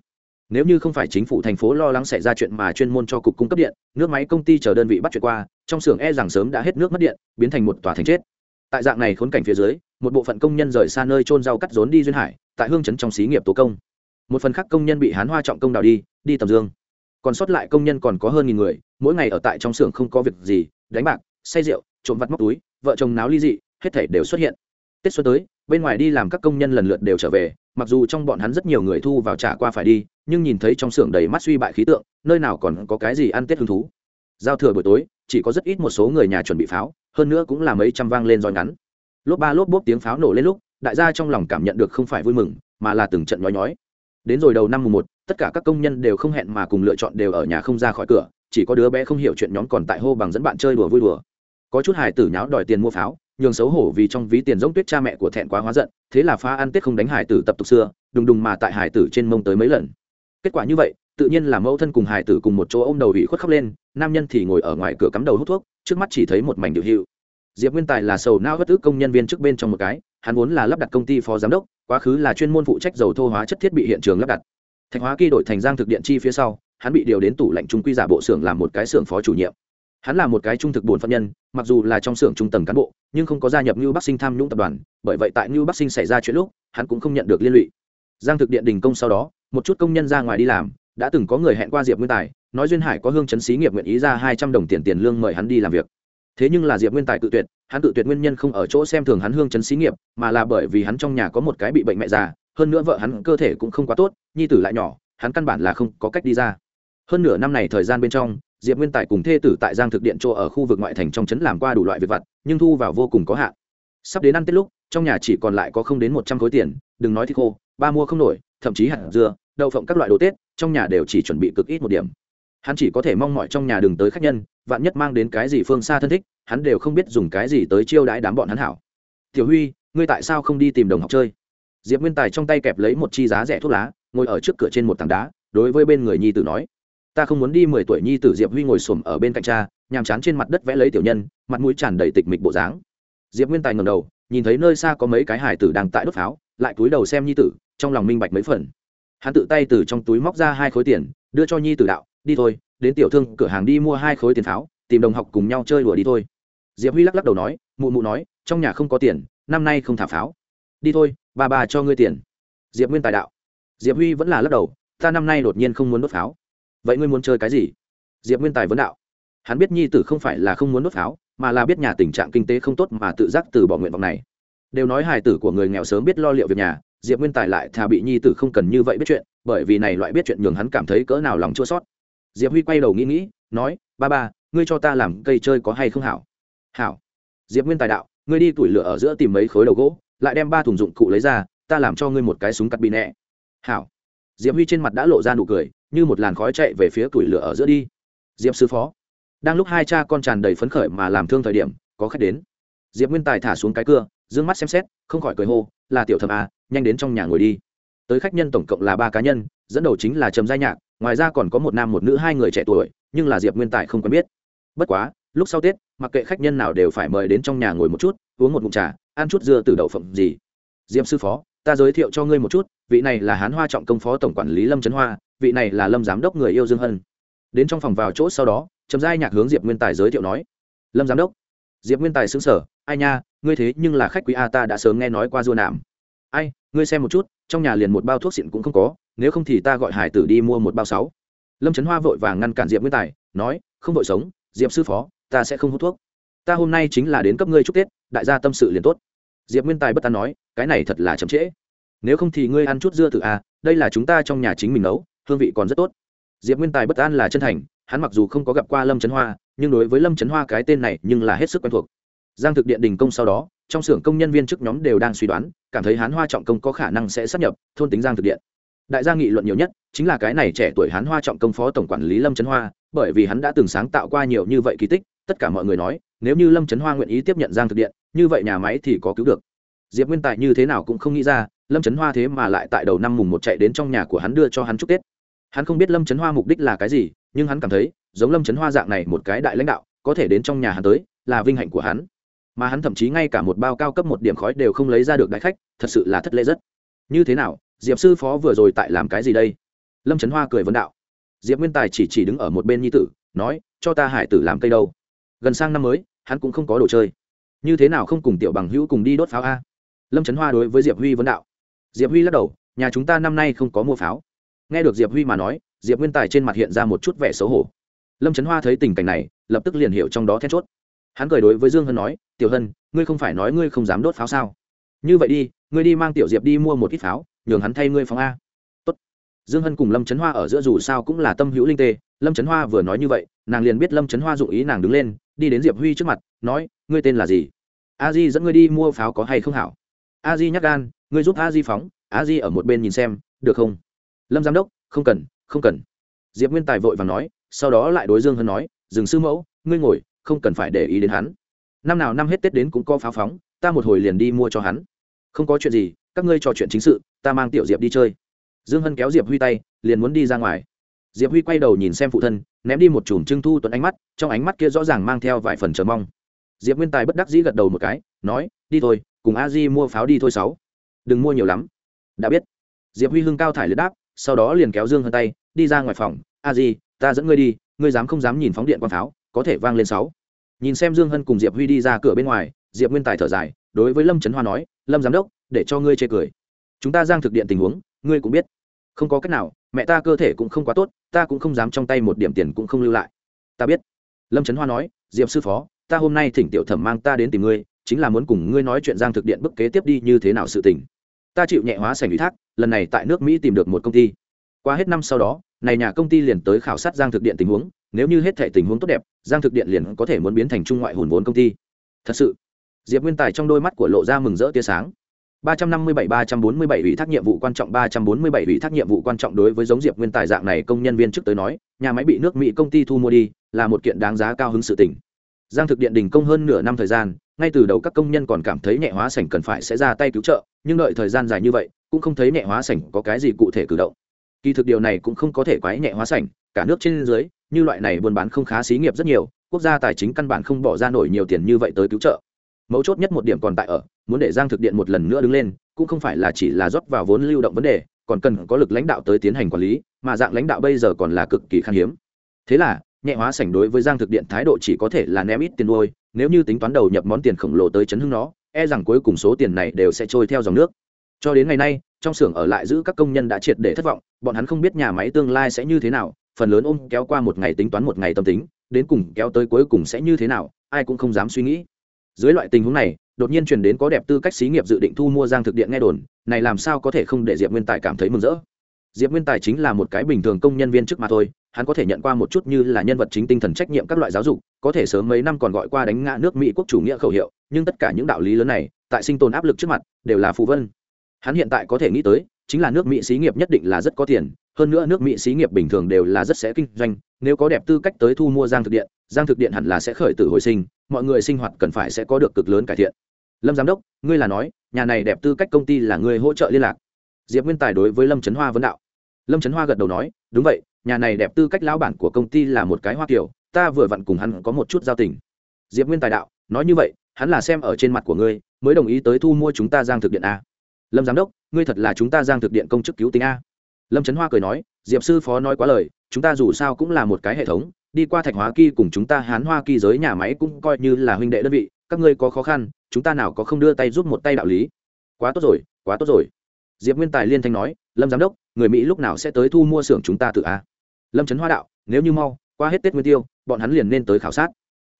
nếu như không phải chính phủ thành phố lo lắng xảy ra chuyện mà chuyên môn cho cục cung cấp điện, nước máy công ty chờ đơn vị bắt chuyện qua, trong xưởng e rằng sớm đã hết nước mất điện, biến thành một tòa thành chết. Tại dạng này khốn cảnh phía dưới, một bộ phận công nhân rời xa nơi trôn rau cắt rốn đi duyên hải, tại hương chấn trong xí nghiệp tố công. Một phần khác công nhân bị hán hoa trọng công đào đi đi tầm dương. Còn sót lại công nhân còn có hơn nghìn người, mỗi ngày ở tại trong xưởng không có việc gì, đánh bạc, say rượu, trộm vặt móc túi, vợ chồng náo ly dị, hết thể đều xuất hiện. Tết xuân tới, bên ngoài đi làm các công nhân lần lượt đều trở về, mặc dù trong bọn hắn rất nhiều người thu vào trả qua phải đi nhưng nhìn thấy trong xưởng đầy mắt suy bại khí tượng, nơi nào còn có cái gì ăn tết hứng thú. Giao thừa buổi tối, chỉ có rất ít một số người nhà chuẩn bị pháo, hơn nữa cũng là mấy trăm vang lên roi ngắn. Lốp ba lốp bốp tiếng pháo nổ lên lúc, đại gia trong lòng cảm nhận được không phải vui mừng, mà là từng trận nhói nhói. Đến rồi đầu năm mùng một, tất cả các công nhân đều không hẹn mà cùng lựa chọn đều ở nhà không ra khỏi cửa, chỉ có đứa bé không hiểu chuyện nhóm còn tại hô bằng dẫn bạn chơi đùa vui đùa. Có chút hài tử nháo đòi tiền mua pháo, nhường xấu hổ vì trong ví tiền giống tuyết cha mẹ của thẹn quá hóa giận, thế là phá ăn tết không đánh hải tử tập tục xưa, đùng đùng mà tại hải tử trên mông tới mấy lần kết quả như vậy, tự nhiên là mẫu thân cùng hải tử cùng một chỗ ô m đầu ủy khuất khóc lên, nam nhân thì ngồi ở ngoài cửa cắm đầu hút thuốc, trước mắt chỉ thấy một mảnh điệu hiệu. Diệp nguyên tài là sầu nao bất ước công nhân viên trước bên trong một cái, hắn vốn là lắp đặt công ty phó giám đốc, quá khứ là chuyên môn phụ trách dầu thô hóa chất thiết bị hiện trường lắp đặt. Thạch hóa kỳ đổi thành giang thực điện chi phía sau, hắn bị điều đến tủ lạnh trung quy giả bộ xưởng làm một cái xưởng phó chủ nhiệm. Hắn là một cái trung thực bổn phận nhân, mặc dù là trong xưởng trung tầng cán bộ, nhưng không có gia nhập như bắc sinh tham nhũng tập đoàn, bởi vậy tại như bắc sinh xảy ra chuyện lúc, hắn cũng không nhận được liên lụy. Giang thực điện đình công sau đó một chút công nhân ra ngoài đi làm, đã từng có người hẹn qua diệp nguyên tài, nói duyên hải có hương chấn xí nghiệp nguyện ý ra hai trăm đồng tiền tiền lương mời hắn đi làm việc. Thế nhưng là diệp nguyên tài tự tuyệt, hắn tự tuyệt nguyên nhân không ở chỗ xem thường hắn hương chấn xí nghiệp, mà là bởi vì hắn trong nhà có một cái bị bệnh mẹ già, hơn nữa vợ hắn cơ thể cũng không quá tốt, nhi tử lại nhỏ, hắn căn bản là không có cách đi ra. Hơn nửa năm này thời gian bên trong, diệp nguyên tài cùng thê tử tại giang thực điện chỗ ở khu vực ngoại thành trong trấn làm qua đủ loại việc vặt, nhưng thu vào vô cùng có hạn. Sắp đến ăn tết lúc, trong nhà chỉ còn lại có không đến một trăm khối tiền, đừng nói thì khô, ba mua không nổi, thậm chí hạt dưa đậu phộng các loại đồ tết, trong nhà đều chỉ chuẩn bị cực ít một điểm. Hắn chỉ có thể mong mọi trong nhà đừng tới khách nhân, vạn nhất mang đến cái gì phương xa thân thích, hắn đều không biết dùng cái gì tới chiêu đãi đám bọn hắn hảo. Tiểu huy, ngươi tại sao không đi tìm đồng học chơi? Diệp nguyên tài trong tay kẹp lấy một chi giá rẻ thuốc lá, ngồi ở trước cửa trên một tảng đá, đối với bên người nhi tử nói, ta không muốn đi mười tuổi nhi tử diệp huy ngồi xổm ở bên cạnh cha, nhàm chán trên mặt đất vẽ lấy tiểu nhân, mặt mũi tràn đầy tịch mịch bộ dáng. Diệp nguyên tài ngầm đầu, nhìn thấy nơi xa có mấy cái hải tử đang tại đốt pháo, lại cúi đầu xem nhi tử, trong lòng minh bạch mấy phần hắn tự tay từ trong túi móc ra hai khối tiền, đưa cho nhi tử đạo, đi thôi, đến tiểu thương cửa hàng đi mua hai khối tiền pháo, tìm đồng học cùng nhau chơi đùa đi thôi. Diệp huy lắc lắc đầu nói, mụ mụ nói, trong nhà không có tiền, năm nay không thả pháo. Đi thôi bà bà cho ngươi tiền. Diệp nguyên tài đạo. Diệp huy vẫn là lắc đầu, ta năm nay đột nhiên không muốn đốt pháo. Vậy ngươi muốn chơi cái gì? Diệp nguyên tài vấn đạo. Hắn biết nhi tử không phải là không muốn đốt pháo, mà là biết nhà tình trạng kinh tế không tốt mà tự giác từ bỏ nguyện vọng này. Đều nói hài tử của người nghèo sớm biết lo liệu việc nhà diệp nguyên tài lại thà bị nhi tử không cần như vậy biết chuyện, bởi vì này loại biết chuyện nhường hắn cảm thấy cỡ nào lòng chua sót diệp huy quay đầu nghĩ nghĩ, nói, ba ba, ngươi cho ta làm cây chơi có hay không hảo? Hảo. Diệp nguyên tài đạo, ngươi đi tủi lửa ở giữa tìm mấy khối đầu gỗ, lại đem ba thùng dụng cụ lấy ra, ta làm cho ngươi một cái súng cắt bị nẹ. Hảo. Diệp huy trên mặt đã lộ ra nụ cười, như một làn khói chạy về phía tủi lửa ở giữa đi. Diệp sư phó. Đang lúc hai cha con tràn đầy phấn khởi mà làm thương thời điểm, có khách đến. Diệp nguyên tài thả xuống cái cưa d ư ơ n g mắt xem xét, không khỏi cười hô, là tiểu thầm à nhanh đến trong nhà ngồi đi. Tới khách nhân tổng cộng là ba cá nhân, dẫn đầu chính là trầm giai nhạc, ngoài ra còn có một nam một nữ hai người trẻ tuổi, nhưng là diệp nguyên tài không quen biết. Bất quá, lúc sau tết, mặc kệ khách nhân nào đều phải mời đến trong nhà ngồi một chút, uống một mụn trà, ăn chút dưa từ đậu phộng gì. Diệp sư phó, ta giới thiệu cho ngươi một chút, vị này là hán hoa trọng công phó tổng quản lý lâm trấn hoa, vị này là lâm giám đốc người yêu dương hân. Đến trong phòng vào chỗ sau đó, trầm giai nhạc hướng diệp nguyên tài giới thiệu nói, lâm giám đốc. Diệp nguyên tài xứng sở ai nha ngươi thế nhưng là khách quý a, ta đã sớm nghe nói qua dua nạm. Ai, ngươi xem một chút, trong nhà liền một bao thuốc xịn cũng không có, nếu không thì ta gọi hải tử đi mua một bao sáu. Lâm trấn hoa vội vàng ngăn cản diệp nguyên tài, nói, không vội sống, diệp sư phó, ta sẽ không hút thuốc. Ta hôm nay chính là đến cấp ngươi chúc tết, đại gia tâm sự liền tốt. Diệp nguyên tài bất tán nói, cái này thật là chậm trễ. Nếu không thì ngươi ăn chút dưa tự a, đây là chúng ta trong nhà chính mình nấu, hương vị còn rất tốt. Diệp nguyên tài bất an là chân thành, hắn mặc dù không có gặp qua lâm trấn hoa, nhưng đối với lâm trấn hoa cái tên này nhưng là hết sức quen thuộc giang thực điện đình công sau đó, trong xưởng công nhân viên chức nhóm đều đang suy đoán, cảm thấy hán hoa trọng công có khả năng sẽ sắp nhập thôn tính giang thực điện. Đại gia nghị luận nhiều nhất chính là cái này trẻ tuổi hán hoa trọng công phó tổng quản lý lâm trấn hoa, bởi vì hắn đã từng sáng tạo qua nhiều như vậy kỳ tích, tất cả mọi người nói, nếu như lâm trấn hoa nguyện ý tiếp nhận giang thực điện, như vậy nhà máy thì có cứu được. Diệp nguyên tài như thế nào cũng không nghĩ ra, lâm trấn hoa thế mà lại tại đầu năm mùng một chạy đến trong nhà của hắn đưa cho hắn chúc tết. Hắn không biết lâm trấn hoa mục đích là cái gì, nhưng hắn cảm thấy, giống lâm trấn hoa dạng này một cái đại lãnh đạo, có thể đến trong nhà hắn tới, là vinh hạnh của hắn mà hắn thậm chí ngay cả một bao cao cấp một điểm khói đều không lấy ra được đại khách, thật sự là thất lễ rất. Như thế nào, diệp sư phó vừa rồi tại làm cái gì đây? Lâm trấn hoa cười vấn đạo. Diệp nguyên tài chỉ chỉ đứng ở một bên nhi tử, nói, cho ta hải tử làm cây đâu. Gần sang năm mới, hắn cũng không có đồ chơi. Như thế nào không cùng tiểu bằng hữu cùng đi đốt pháo a? Lâm trấn hoa đối với diệp huy vấn đạo. Diệp huy lắc đầu, nhà chúng ta năm nay không có mua pháo. Nghe được diệp huy mà nói, diệp nguyên tài trên mặt hiện ra một chút vẻ xấu hổ. Lâm trấn hoa thấy tình cảnh này, lập tức liền hiểu trong đó then chốt hắn cười đối với dương hân nói, tiểu hân, ngươi không phải nói ngươi không dám đốt pháo sao? Như vậy đi, ngươi đi mang tiểu diệp đi mua một ít pháo, nhường hắn thay ngươi phóng a. Tốt. dương hân cùng lâm trấn hoa ở giữa dù sao cũng là tâm hữu linh tê. Lâm trấn hoa vừa nói như vậy, nàng liền biết lâm trấn hoa dụng ý nàng đứng lên, đi đến diệp huy trước mặt, nói, ngươi tên là gì? A di dẫn ngươi đi mua pháo có hay không hảo? A di nhắc gan, ngươi giúp a di phóng, a di ở một bên nhìn xem, được không? Lâm giám đốc, không cần không cần. Diệp nguyên tài vội và nói, sau đó lại đối dương hân nói, dừng sư mẫu, ngươi ngồi không cần phải để ý đến hắn. Năm nào năm hết tết đến cũng có pháo phóng, ta một hồi liền đi mua cho hắn. Không có chuyện gì, các ngươi trò chuyện chính sự, ta mang tiểu diệp đi chơi. Dương hân kéo diệp huy tay, liền muốn đi ra ngoài. Diệp huy quay đầu nhìn xem phụ thân, ném đi một chùm trưng thu tuấn ánh mắt, trong ánh mắt kia rõ ràng mang theo vài phần chờ mong. Diệp nguyên tài bất đắc dĩ gật đầu một cái, nói, đi thôi, cùng a di mua pháo đi thôi sáu. Đừng mua nhiều lắm. Đã biết. Diệp huy hưng cao thải lướt đáp, sau đó liền kéo dương hân tay, đi ra ngoài phòng, a di, ta dẫn ngươi đi, ngươi dám không dám nhìn phóng điện quang pháo có thể vang lên sáu. Nhìn xem dương hân cùng diệp huy đi ra cửa bên ngoài, diệp nguyên tài thở dài, đối với lâm trấn hoa nói, lâm giám đốc, để cho ngươi chê cười. Chúng ta giang thực điện tình huống, ngươi cũng biết. Không có cách nào, mẹ ta cơ thể cũng không quá tốt, ta cũng không dám trong tay một điểm tiền cũng không lưu lại. Ta biết. Lâm trấn hoa nói, diệp sư phó, ta hôm nay thỉnh tiểu thẩm mang ta đến tìm ngươi, chính là muốn cùng ngươi nói chuyện giang thực điện bức kế tiếp đi, như thế nào sự tình. Ta chịu nhẹ hóa sành ủy thác, lần này tại nước mỹ tìm được một công ty qua hết năm sau đó, này nhà công ty liền tới khảo sát giang thực điện tình huống, nếu như hết thể tình huống tốt đẹp, giang thực điện liền có thể muốn biến thành trung ngoại hồn vốn công ty. Thật sự, diệp nguyên tài trong đôi mắt của lộ ra mừng rỡ tia sáng. ba trăm năm mươi bảy, ba trăm bốn mươi bảy ủy thác nhiệm vụ quan trọng, ba trăm bốn mươi bảy ủy thác nhiệm vụ quan trọng đối với giống diệp nguyên tài dạng này công nhân viên trước tới nói, nhà máy bị nước mỹ công ty thu mua đi, là một kiện đáng giá cao hứng sự tỉnh giang thực điện đình công hơn nửa năm thời gian, ngay từ đầu các công nhân còn cảm thấy nhẹ hóa sảnh cần phải sẽ ra tay cứu trợ, nhưng đợi thời gian dài như vậy, cũng không thấy nhẹ hóa sảnh có cái gì cụ thể cử động kỳ thực điều này cũng không có thể quái nhẹ hóa sảnh, cả nước trên dưới, như loại này buôn bán không khá xí nghiệp rất nhiều, quốc gia tài chính căn bản không bỏ ra nổi nhiều tiền như vậy tới cứu trợ. Mấu chốt nhất một điểm còn tại ở, muốn để giang thực điện một lần nữa đứng lên, cũng không phải là chỉ là rót vào vốn lưu động vấn đề, còn cần có lực lãnh đạo tới tiến hành quản lý, mà dạng lãnh đạo bây giờ còn là cực kỳ khan hiếm. Thế là, nhẹ hóa sảnh đối với giang thực điện thái độ chỉ có thể là ném ít tiền đôi nếu như tính toán đầu nhập món tiền khổng lồ tới chấn hưng nó e rằng cuối cùng số tiền này đều sẽ trôi theo dòng nước. Cho đến ngày nay trong xưởng ở lại giữ các công nhân đã triệt để thất vọng, bọn hắn không biết nhà máy tương lai sẽ như thế nào, phần lớn ôm kéo qua một ngày tính toán một ngày tâm tính, đến cùng kéo tới cuối cùng sẽ như thế nào, ai cũng không dám suy nghĩ. Dưới loại tình huống này, đột nhiên truyền đến có đẹp tư cách xí nghiệp dự định thu mua giang thực điện nghe đồn, này làm sao có thể không để diệp nguyên tài cảm thấy mừng rỡ. Diệp nguyên tài chính là một cái bình thường công nhân viên chức mà thôi, hắn có thể nhận qua một chút như là nhân vật chính tinh thần trách nhiệm các loại giáo dục, có thể sớm mấy năm còn gọi qua đánh ngã nước mỹ quốc chủ nghĩa khẩu hiệu, nhưng tất cả những đạo lý lớn này, tại sinh tồn áp lực trước mặt, đều là phù vân hắn hiện tại có thể nghĩ tới, chính là nước mỹ xí nghiệp nhất định là rất có tiền, hơn nữa nước mỹ xí nghiệp bình thường đều là rất sẽ kinh doanh, nếu có đẹp tư cách tới thu mua giang thực điện, giang thực điện hẳn là sẽ khởi tử hồi sinh, mọi người sinh hoạt cần phải sẽ có được cực lớn cải thiện. Lâm giám đốc, ngươi là nói, nhà này đẹp tư cách công ty là người hỗ trợ liên lạc. Diệp nguyên tài đối với lâm trấn hoa vấn đạo. Lâm trấn hoa gật đầu nói, đúng vậy, nhà này đẹp tư cách lão bản của công ty là một cái hoa kiểu, ta vừa vặn cùng hắn có một chút giao tình. Diệp nguyên tài đạo, nói như vậy, hắn là xem ở trên mặt của ngươi, mới đồng ý tới thu mua chúng ta giang thực điện a lâm giám đốc ngươi thật là chúng ta giang thực điện công chức cứu tính a lâm trấn hoa cười nói diệp sư phó nói quá lời chúng ta dù sao cũng là một cái hệ thống đi qua thạch hóa kỳ cùng chúng ta hán hoa kỳ giới nhà máy cũng coi như là huynh đệ đơn vị các ngươi có khó khăn chúng ta nào có không đưa tay giúp một tay đạo lý quá tốt rồi quá tốt rồi diệp nguyên tài liên thanh nói lâm giám đốc người mỹ lúc nào sẽ tới thu mua xưởng chúng ta tự a lâm trấn hoa đạo nếu như mau qua hết tết nguyên tiêu bọn hắn liền nên tới khảo sát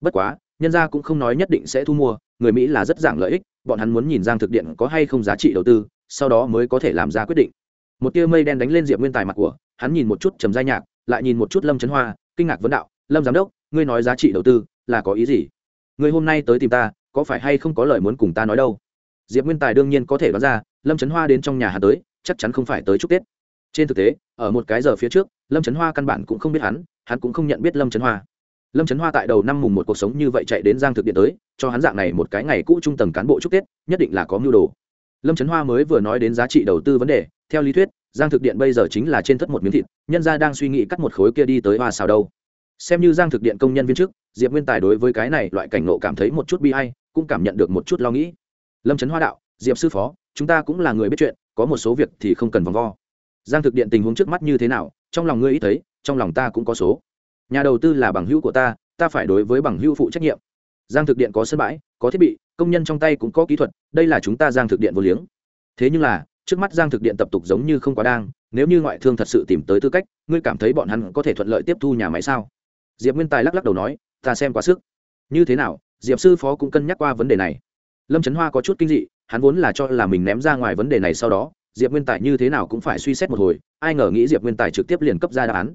bất quá nhân gia cũng không nói nhất định sẽ thu mua người mỹ là rất giảng lợi ích, bọn hắn muốn nhìn giang thực điện có hay không giá trị đầu tư, sau đó mới có thể làm ra quyết định. Một tia mây đen đánh lên diệp nguyên tài mặt của, hắn nhìn một chút trầm giai nhạc, lại nhìn một chút lâm trấn hoa, kinh ngạc vấn đạo, lâm giám đốc, ngươi nói giá trị đầu tư là có ý gì? Ngươi hôm nay tới tìm ta, có phải hay không có lời muốn cùng ta nói đâu? Diệp nguyên tài đương nhiên có thể đoán ra, lâm trấn hoa đến trong nhà hà tới, chắc chắn không phải tới chúc tết. Trên thực tế, ở một cái giờ phía trước, lâm trấn hoa căn bản cũng không biết hắn hắn cũng không nhận biết lâm trấn hoa lâm trấn hoa tại đầu năm mùng một cuộc sống như vậy chạy đến giang thực điện tới, cho hắn dạng này một cái ngày cũ trung tầng cán bộ chúc tết, nhất định là có mưu đồ. Lâm trấn hoa mới vừa nói đến giá trị đầu tư vấn đề, theo lý thuyết, giang thực điện bây giờ chính là trên thất một miếng thịt, nhân gia đang suy nghĩ cắt một khối kia đi tới hoa xào đâu. Xem như giang thực điện công nhân viên chức, diệp nguyên tài đối với cái này loại cảnh nộ cảm thấy một chút bi hay cũng cảm nhận được một chút lo nghĩ. Lâm trấn hoa đạo, diệp sư phó, chúng ta cũng là người biết chuyện, có một số việc thì không cần vòng vo. Giang thực điện tình huống trước mắt như thế nào, trong lòng ngươi ý thấy, trong lòng ta cũng có số nhà đầu tư là bằng hữu của ta ta phải đối với bằng hữu phụ trách nhiệm. Giang thực điện có sân bãi, có thiết bị, công nhân trong tay cũng có kỹ thuật, đây là chúng ta giang thực điện vô liếng. Thế nhưng là, trước mắt giang thực điện tập tục giống như không quá đang, nếu như ngoại thương thật sự tìm tới tư cách, ngươi cảm thấy bọn hắn có thể thuận lợi tiếp thu nhà máy sao? Diệp nguyên tài lắc lắc đầu nói, ta xem quá sức. Như thế nào, diệp sư phó cũng cân nhắc qua vấn đề này. Lâm trấn hoa có chút kinh dị, hắn vốn là cho là mình ném ra ngoài vấn đề này sau đó, diệp nguyên tài như thế nào cũng phải suy xét một hồi, ai ngờ nghĩ diệp nguyên tài trực tiếp liền cấp ra đáp án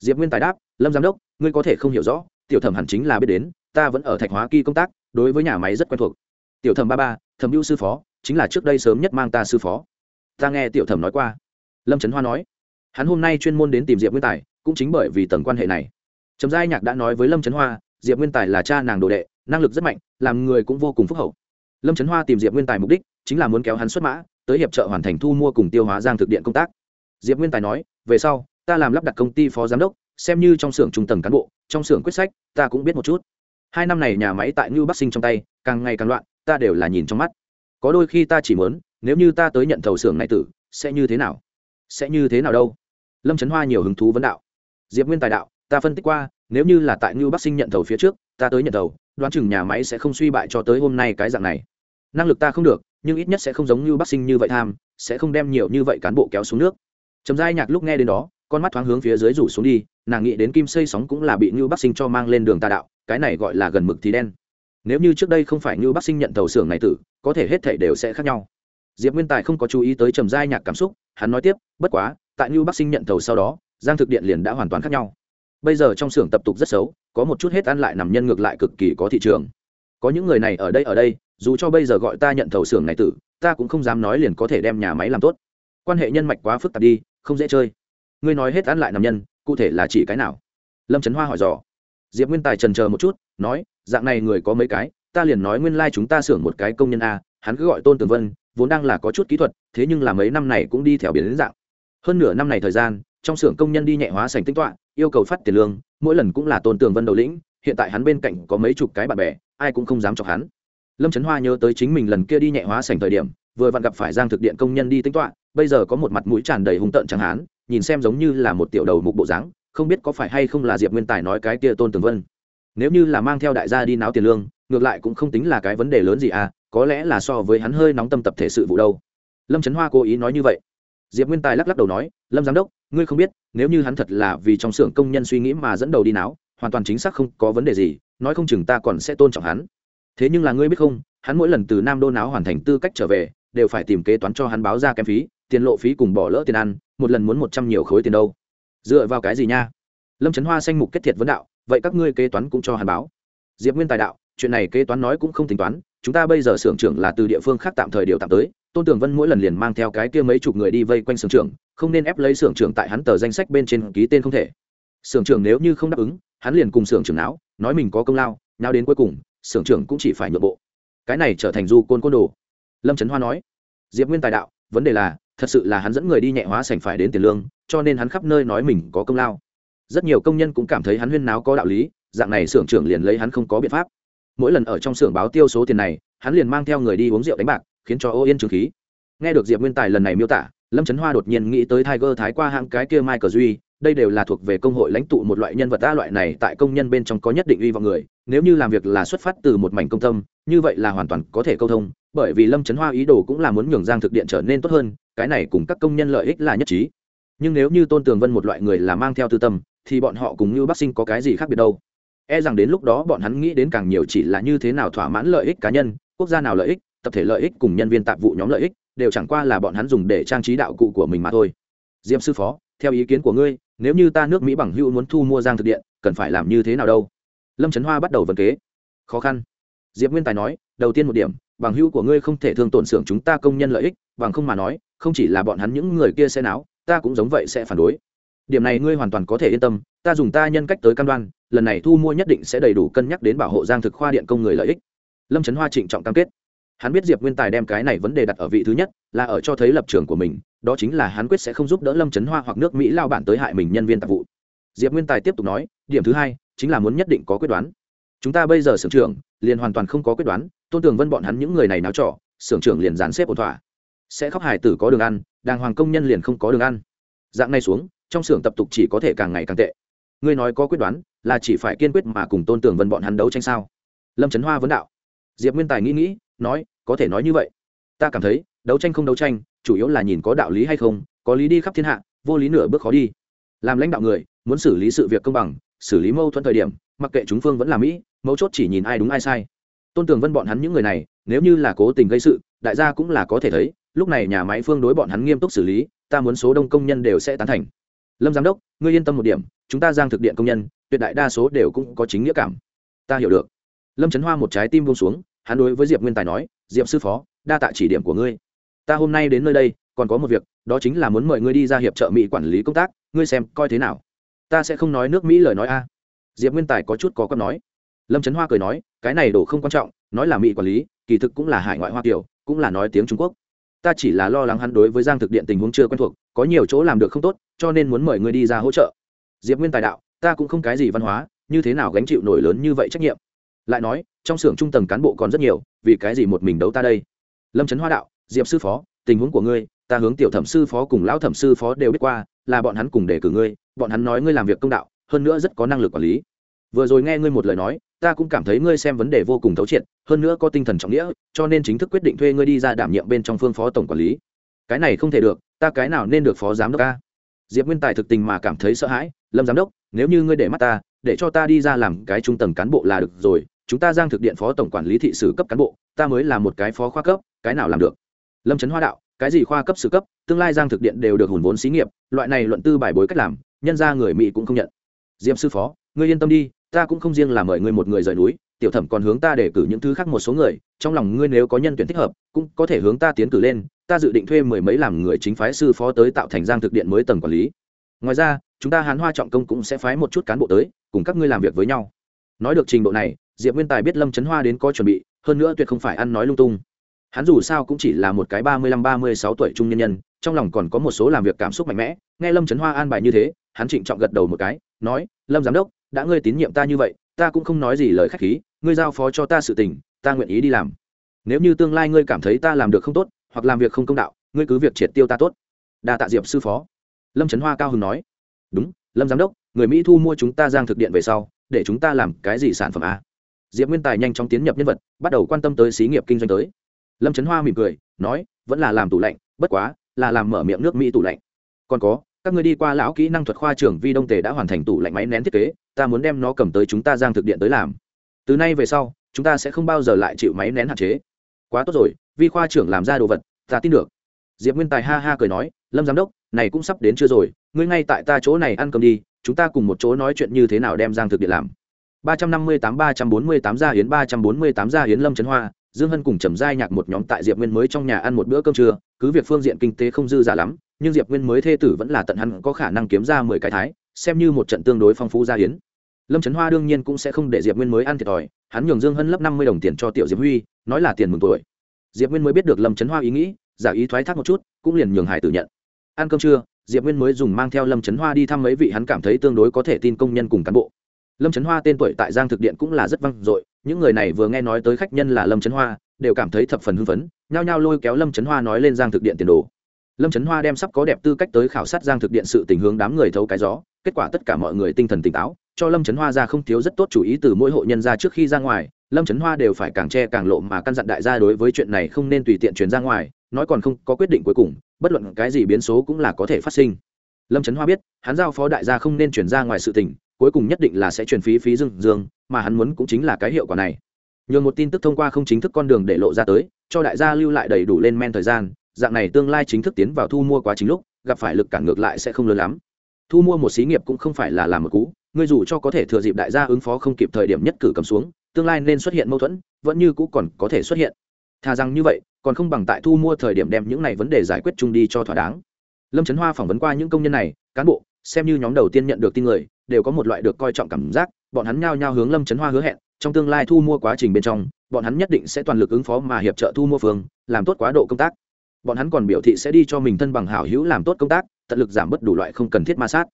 diệp nguyên tài đáp, lâm giám đốc, ngươi có thể không hiểu rõ, tiểu thẩm hẳn chính là biết đến, ta vẫn ở thạch hóa kỳ công tác, đối với nhà máy rất quen thuộc. Tiểu thẩm ba ba, thẩm hữu sư phó, chính là trước đây sớm nhất mang ta sư phó. Ta nghe tiểu thẩm nói qua. Lâm trấn hoa nói, hắn hôm nay chuyên môn đến tìm diệp nguyên tài, cũng chính bởi vì tầng quan hệ này. Trầm giai nhạc đã nói với lâm trấn hoa, diệp nguyên tài là cha nàng đồ đệ, năng lực rất mạnh, làm người cũng vô cùng phúc hậu. Lâm trấn hoa tìm diệp nguyên tài mục đích, chính là muốn kéo hắn xuất mã, tới hiệp trợ hoàn thành thu mua cùng tiêu hóa giang thực điện công tác. Diệp nguyên tài nói, về sau ta làm lắp đặt công ty phó giám đốc, xem như trong xưởng trung tầng cán bộ, trong xưởng quyết sách, ta cũng biết một chút. Hai năm này nhà máy tại như bắc sinh trong tay, càng ngày càng loạn, ta đều là nhìn trong mắt. Có đôi khi ta chỉ muốn, nếu như ta tới nhận thầu xưởng này tử, sẽ như thế nào? Sẽ như thế nào đâu? Lâm trấn hoa nhiều hứng thú vấn đạo. Diệp nguyên tài đạo, ta phân tích qua, nếu như là tại như bắc sinh nhận thầu phía trước, ta tới nhận thầu, đoán chừng nhà máy sẽ không suy bại cho tới hôm nay cái dạng này. Năng lực ta không được, nhưng ít nhất sẽ không giống như bắc sinh như vậy tham, sẽ không đem nhiều như vậy cán bộ kéo xuống nước. Trầm giai nhạc lúc nghe đến đó con mắt thoáng hướng phía dưới rủ xuống đi, nàng nghĩ đến kim xây sóng cũng là bị như bắc sinh cho mang lên đường tà đạo, cái này gọi là gần mực thì đen. Nếu như trước đây không phải như bắc sinh nhận tàu xưởng này tử, có thể hết thể đều sẽ khác nhau. Diệp nguyên tài không có chú ý tới trầm giai nhạc cảm xúc, hắn nói tiếp, bất quá, tại như bắc sinh nhận tàu sau đó, giang thực điện liền đã hoàn toàn khác nhau. Bây giờ trong xưởng tập tục rất xấu, có một chút hết ăn lại nằm nhân ngược lại cực kỳ có thị trường. Có những người này ở đây ở đây, dù cho bây giờ gọi ta nhận thầu xưởng này tử, ta cũng không dám nói liền có thể đem nhà máy làm tốt. Quan hệ nhân mạch quá phức tạp đi, không dễ chơi ngươi nói hết ăn lại nằm nhân, cụ thể là chỉ cái nào? Lâm trấn hoa hỏi dò. Diệp nguyên tài trần chờ một chút, nói, dạng này người có mấy cái, ta liền nói nguyên lai、like、chúng ta xưởng một cái công nhân a, hắn cứ gọi tôn tường vân, vốn đang là có chút kỹ thuật, thế nhưng là mấy năm này cũng đi theo biến đến dạng. Hơn nửa năm này thời gian, trong xưởng công nhân đi nhẹ hóa sành tính toạ yêu cầu phát tiền lương, mỗi lần cũng là tôn tường vân đầu lĩnh, hiện tại hắn bên cạnh có mấy chục cái bạn bè, ai cũng không dám chọc hắn. Lâm trấn hoa nhớ tới chính mình lần kia đi nhẹ hóa sành thời điểm, vừa vặn gặp phải giang thực điện công nhân đi tính toạ bây giờ có một mặt mũi tràn đầy hung tợn chẳng hán nhìn xem giống như là một tiểu đầu mục bộ dáng, không biết có phải hay không là diệp nguyên tài nói cái kia tôn tường vân. Nếu như là mang theo đại gia đi náo tiền lương, ngược lại cũng không tính là cái vấn đề lớn gì à có lẽ là so với hắn hơi nóng tâm tập thể sự vụ đâu. Lâm trấn hoa cố ý nói như vậy. Diệp nguyên tài lắc lắc đầu nói, lâm giám đốc, ngươi không biết, nếu như hắn thật là vì trong xưởng công nhân suy nghĩ mà dẫn đầu đi náo, hoàn toàn chính xác không có vấn đề gì, nói không chừng ta còn sẽ tôn trọng hắn. Thế nhưng là ngươi biết không, hắn mỗi lần từ nam đô náo hoàn thành tư cách trở về, đều phải tìm kế toán cho hắn báo ra kém phí, tiền lộ phí cùng bỏ lỡ tiền ăn một lần muốn một trăm nhiều khối tiền đâu. Dựa vào cái gì nha? Lâm trấn hoa xanh mục kết thiệt vấn đạo, vậy các ngươi kế toán cũng cho hàn báo. Diệp nguyên tài đạo, chuyện này kế toán nói cũng không tính toán, chúng ta bây giờ xưởng trưởng là từ địa phương khác tạm thời điều tạm tới, tôn tường vân mỗi lần liền mang theo cái kia mấy chục người đi vây quanh xưởng trưởng, không nên ép lấy xưởng trưởng tại hắn tờ danh sách bên trên ký tên không thể. Xưởng trưởng nếu như không đáp ứng, hắn liền cùng xưởng trưởng não nói mình có công lao nào đến cuối cùng, xưởng trưởng cũng chỉ phải nhượng bộ. Cái này trở thành du côn côn đồ. Lâm trấn hoa nói. Diệp nguyên tài đạo, vấn đề là thật sự là hắn dẫn người đi nhẹ hóa sành phải đến tiền lương, cho nên hắn khắp nơi nói mình có công lao. Rất nhiều công nhân cũng cảm thấy hắn huyên náo có đạo lý, dạng này xưởng trưởng liền lấy hắn không có biện pháp. Mỗi lần ở trong xưởng báo tiêu số tiền này, hắn liền mang theo người đi uống rượu đánh bạc, khiến cho ô yên trường khí. Nghe được diệp nguyên tài lần này miêu tả, lâm trấn hoa đột nhiên nghĩ tới tiger thái qua hãng cái kia michael duy, đây đều là thuộc về công hội lãnh tụ một loại nhân vật ta loại này tại công nhân bên trong có nhất định uy vọng người, nếu như làm việc là xuất phát từ một mảnh công tâm, như vậy là hoàn toàn có thể câu thông, bởi vì lâm trấn hoa ý đồ cũng là muốn nhường giang thực điện trở nên tốt hơn cái này cùng các công nhân lợi ích là nhất trí. Nhưng nếu như tôn tường vân một loại người là mang theo tư tâm, thì bọn họ cùng như bác sinh có cái gì khác biệt đâu? E rằng đến lúc đó bọn hắn nghĩ đến càng nhiều chỉ là như thế nào thỏa mãn lợi ích cá nhân, quốc gia nào lợi ích, tập thể lợi ích cùng nhân viên tạp vụ nhóm lợi ích, đều chẳng qua là bọn hắn dùng để trang trí đạo cụ của mình mà thôi. Diệm sư phó, theo ý kiến của ngươi, nếu như ta nước mỹ bằng hữu muốn thu mua giang thực điện, cần phải làm như thế nào đâu? Lâm trấn hoa bắt đầu vấn kế. Khó khăn. Diệp nguyên tài nói, đầu tiên một điểm bằng hữu của ngươi không thể thương tổn xưởng chúng ta công nhân lợi ích, bằng không mà nói, không chỉ là bọn hắn những người kia sẽ náo, ta cũng giống vậy sẽ phản đối. Điểm này ngươi hoàn toàn có thể yên tâm, ta dùng ta nhân cách tới cam đoan, lần này thu mua nhất định sẽ đầy đủ cân nhắc đến bảo hộ giang thực khoa điện công người lợi ích. Lâm trấn hoa trịnh trọng cam kết. Hắn biết diệp nguyên tài đem cái này vấn đề đặt ở vị thứ nhất, là ở cho thấy lập trường của mình, đó chính là hắn quyết sẽ không giúp đỡ lâm trấn hoa hoặc nước mỹ lao bản tới hại mình nhân viên tạp vụ. Diệp nguyên tài tiếp tục nói, điểm thứ hai, chính là muốn nhất định có quyết đoán. Chúng ta bây giờ sưởng trưởng, liền hoàn toàn không có quyết đoán tôn tường vân bọn hắn những người này náo trọ, xưởng trưởng liền dán xếp ổn thỏa. Sẽ khóc hải tử có đường ăn, đàng hoàng công nhân liền không có đường ăn. Dạng này xuống, trong xưởng tập tục chỉ có thể càng ngày càng tệ. Ngươi nói có quyết đoán, là chỉ phải kiên quyết mà cùng tôn tường vân bọn hắn đấu tranh sao? Lâm trấn hoa vấn đạo. Diệp nguyên tài nghĩ nghĩ, nói, có thể nói như vậy. Ta cảm thấy, đấu tranh không đấu tranh, chủ yếu là nhìn có đạo lý hay không, có lý đi khắp thiên hạ, vô lý nửa bước khó đi. Làm lãnh đạo người, muốn xử lý sự việc công bằng, xử lý mâu thuẫn thời điểm, mặc kệ chúng phương vẫn là mỹ, mấu chốt chỉ nhìn ai đúng ai sai tôn tường vân bọn hắn những người này, nếu như là cố tình gây sự, đại gia cũng là có thể thấy, lúc này nhà máy phương đối bọn hắn nghiêm túc xử lý, ta muốn số đông công nhân đều sẽ tán thành. Lâm giám đốc, ngươi yên tâm một điểm, chúng ta giang thực điện công nhân, tuyệt đại đa số đều cũng có chính nghĩa cảm. Ta hiểu được. Lâm trấn hoa một trái tim buông xuống, hắn đối với diệp nguyên tài nói, diệp sư phó, đa tạ chỉ điểm của ngươi. Ta hôm nay đến nơi đây, còn có một việc, đó chính là muốn mời ngươi đi ra hiệp trợ mỹ quản lý công tác, ngươi xem coi thế nào. Ta sẽ không nói nước mỹ lời nói a. Diệp nguyên tài có chút có con nói lâm trấn hoa cười nói, cái này đồ không quan trọng, nói là mỹ quản lý, kỳ thực cũng là hải ngoại hoa kiều, cũng là nói tiếng trung quốc. Ta chỉ là lo lắng hắn đối với giang thực điện tình huống chưa quen thuộc, có nhiều chỗ làm được không tốt, cho nên muốn mời ngươi đi ra hỗ trợ. Diệp nguyên tài đạo, ta cũng không cái gì văn hóa, như thế nào gánh chịu nổi lớn như vậy trách nhiệm? Lại nói, trong xưởng trung tầng cán bộ còn rất nhiều, vì cái gì một mình đấu ta đây? Lâm trấn hoa đạo, diệp sư phó, tình huống của ngươi, ta hướng tiểu thẩm sư phó cùng lão thẩm sư phó đều biết qua, là bọn hắn cùng đề cử ngươi, bọn hắn nói ngươi làm việc công đạo, hơn nữa rất có năng lực quản lý. Vừa rồi nghe ngươi một lời nói ta cũng cảm thấy ngươi xem vấn đề vô cùng thấu triệt, hơn nữa có tinh thần trọng nghĩa, cho nên chính thức quyết định thuê ngươi đi ra đảm nhiệm bên trong phương phó tổng quản lý. Cái này không thể được, ta cái nào nên được phó giám đốc ca diệp nguyên tài thực tình mà cảm thấy sợ hãi, lâm giám đốc, nếu như ngươi để mắt ta, để cho ta đi ra làm cái trung tầng cán bộ là được rồi, chúng ta giang thực điện phó tổng quản lý thị sử cấp cán bộ, ta mới là một cái phó khoa cấp, cái nào làm được? Lâm trấn hoa đạo, cái gì khoa cấp sử cấp, tương lai giang thực điện đều được hùn vốn xí nghiệp, loại này luận tư bài bối cách làm, nhân ra người mỹ cũng không nhận. Diệp sư phó, ngươi yên tâm đi ta cũng không riêng là mời ngươi một người rời núi, tiểu thẩm còn hướng ta để cử những thứ khác một số người, trong lòng ngươi nếu có nhân tuyển thích hợp, cũng có thể hướng ta tiến cử lên, ta dự định thuê mười mấy làm người chính phái sư phó tới tạo thành giang thực điện mới tầng quản lý. Ngoài ra, chúng ta hán hoa trọng công cũng sẽ phái một chút cán bộ tới, cùng các ngươi làm việc với nhau. Nói được trình độ này, diệp nguyên tài biết lâm trấn hoa đến có chuẩn bị, hơn nữa tuyệt không phải ăn nói lung tung. Hắn dù sao cũng chỉ là một cái ba mươi lăm ba mươi sáu tuổi trung nhân nhân, trong lòng còn có một số làm việc cảm xúc mạnh mẽ, nghe lâm trấn hoa an bài như thế, hắn trịnh trọng gật đầu một cái nói, lâm giám đốc, đã ngươi tín nhiệm ta như vậy, ta cũng không nói gì lời k h á c h khí, ngươi giao phó cho ta sự tình, ta nguyện ý đi làm. Nếu như tương lai ngươi cảm thấy ta làm được không tốt, hoặc làm việc không công đạo, ngươi cứ việc triệt tiêu ta tốt. Đa tạ diệp sư phó. Lâm trấn hoa cao hưng nói, đúng, lâm giám đốc, người mỹ thu mua chúng ta giang thực điện về sau, để chúng ta làm cái gì sản phẩm a? Diệp nguyên tài nhanh chóng tiến nhập nhân vật, bắt đầu quan tâm tới xí nghiệp kinh doanh tới. Lâm trấn hoa mỉm cười, nói, vẫn là làm tủ lạnh, bất quá là làm mở miệng nước mỹ tủ lạnh. Còn có các người đi qua lão kỹ năng thuật khoa trưởng vi đông tề đã hoàn thành tủ lạnh máy nén thiết kế, ta muốn đem nó cầm tới chúng ta giang thực điện tới làm. Từ nay về sau, chúng ta sẽ không bao giờ lại chịu máy nén hạn chế. Quá tốt rồi, vi khoa trưởng làm ra đồ vật, ta tin được. Diệp nguyên tài ha ha cười nói, lâm giám đốc, này cũng sắp đến chưa rồi, ngươi ngay tại ta chỗ này ăn cơm đi, chúng ta cùng một chỗ nói chuyện như thế nào đem giang thực điện làm. ba trăm năm mươi tám, ba trăm bốn mươi tám gia hiến, ba trăm bốn mươi tám gia hiến, lâm trấn hoa dương hân cùng trầm giai nhạc một nhóm tại diệp nguyên mới trong nhà ăn một bữa cơm trưa, cứ việc phương diện kinh tế không dư giả lắm, nhưng diệp nguyên mới thê tử vẫn là tận hắn có khả năng kiếm ra mười cái thái, xem như một trận tương đối phong phú gia hiến. Lâm trấn hoa đương nhiên cũng sẽ không để diệp nguyên mới ăn thiệt thòi, hắn nhường dương hân lấp năm mươi đồng tiền cho tiểu diệp huy, nói là tiền mừng tuổi. Diệp nguyên mới biết được lâm trấn hoa ý nghĩ, giả ý thoái thác một chút, cũng liền nhường hải tử nhận. Ăn cơm trưa, diệp nguyên mới dùng mang theo lâm trấn hoa đi thăm mấy vị hắn cảm thấy tương đối có thể tin công nhân cùng cán bộ lâm trấn hoa tên tuổi tại giang thực điện cũng là rất vang dội, những người này vừa nghe nói tới khách nhân là lâm trấn hoa, đều cảm thấy thập phần hưng phấn, nhao nhao lôi kéo lâm trấn hoa nói lên giang thực điện tiền đồ. Lâm trấn hoa đem sắp có đẹp tư cách tới khảo sát giang thực điện sự tình hướng đám người thấu cái gió, kết quả tất cả mọi người tinh thần tỉnh táo, cho lâm trấn hoa ra không thiếu rất tốt chủ ý từ mỗi hộ nhân ra trước khi ra ngoài, lâm trấn hoa đều phải càng che càng lộ mà căn dặn đại gia đối với chuyện này không nên tùy tiện truyền ra ngoài, nói còn không có quyết định cuối cùng, bất luận cái gì biến số cũng là có thể phát sinh. Lâm trấn hoa biết, hắn giao phó đại gia không nên chuyển ra ngoài sự tình cuối cùng nhất định là sẽ chuyển phí phí dương dương, mà hắn muốn cũng chính là cái hiệu quả này. Nhường một tin tức thông qua không chính thức con đường để lộ ra tới, cho đại gia lưu lại đầy đủ lên men thời gian, dạng này tương lai chính thức tiến vào thu mua quá chính lúc, gặp phải lực cản ngược lại sẽ không lớn lắm. Thu mua một xí nghiệp cũng không phải là làm một cú người dù cho có thể thừa dịp đại gia ứng phó không kịp thời điểm nhất cử cầm xuống, tương lai nên xuất hiện mâu thuẫn, vẫn như cũ còn có thể xuất hiện. Thà rằng như vậy, còn không bằng tại thu mua thời điểm đem những này vấn đề giải quyết chung đi cho thỏa đáng. Lâm trấn hoa phỏng vấn qua những công nhân này, cán bộ, xem như nhóm đầu tiên nhận được tin người đều có một loại được coi trọng cảm giác, bọn hắn nhao nhao hướng lâm trấn hoa hứa hẹn, trong tương lai thu mua quá trình bên trong, bọn hắn nhất định sẽ toàn lực ứng phó mà hiệp trợ thu mua phương làm tốt quá độ công tác. Bọn hắn còn biểu thị sẽ đi cho mình thân bằng hảo hữu làm tốt công tác, tận lực giảm bớt đủ loại không cần thiết ma sát.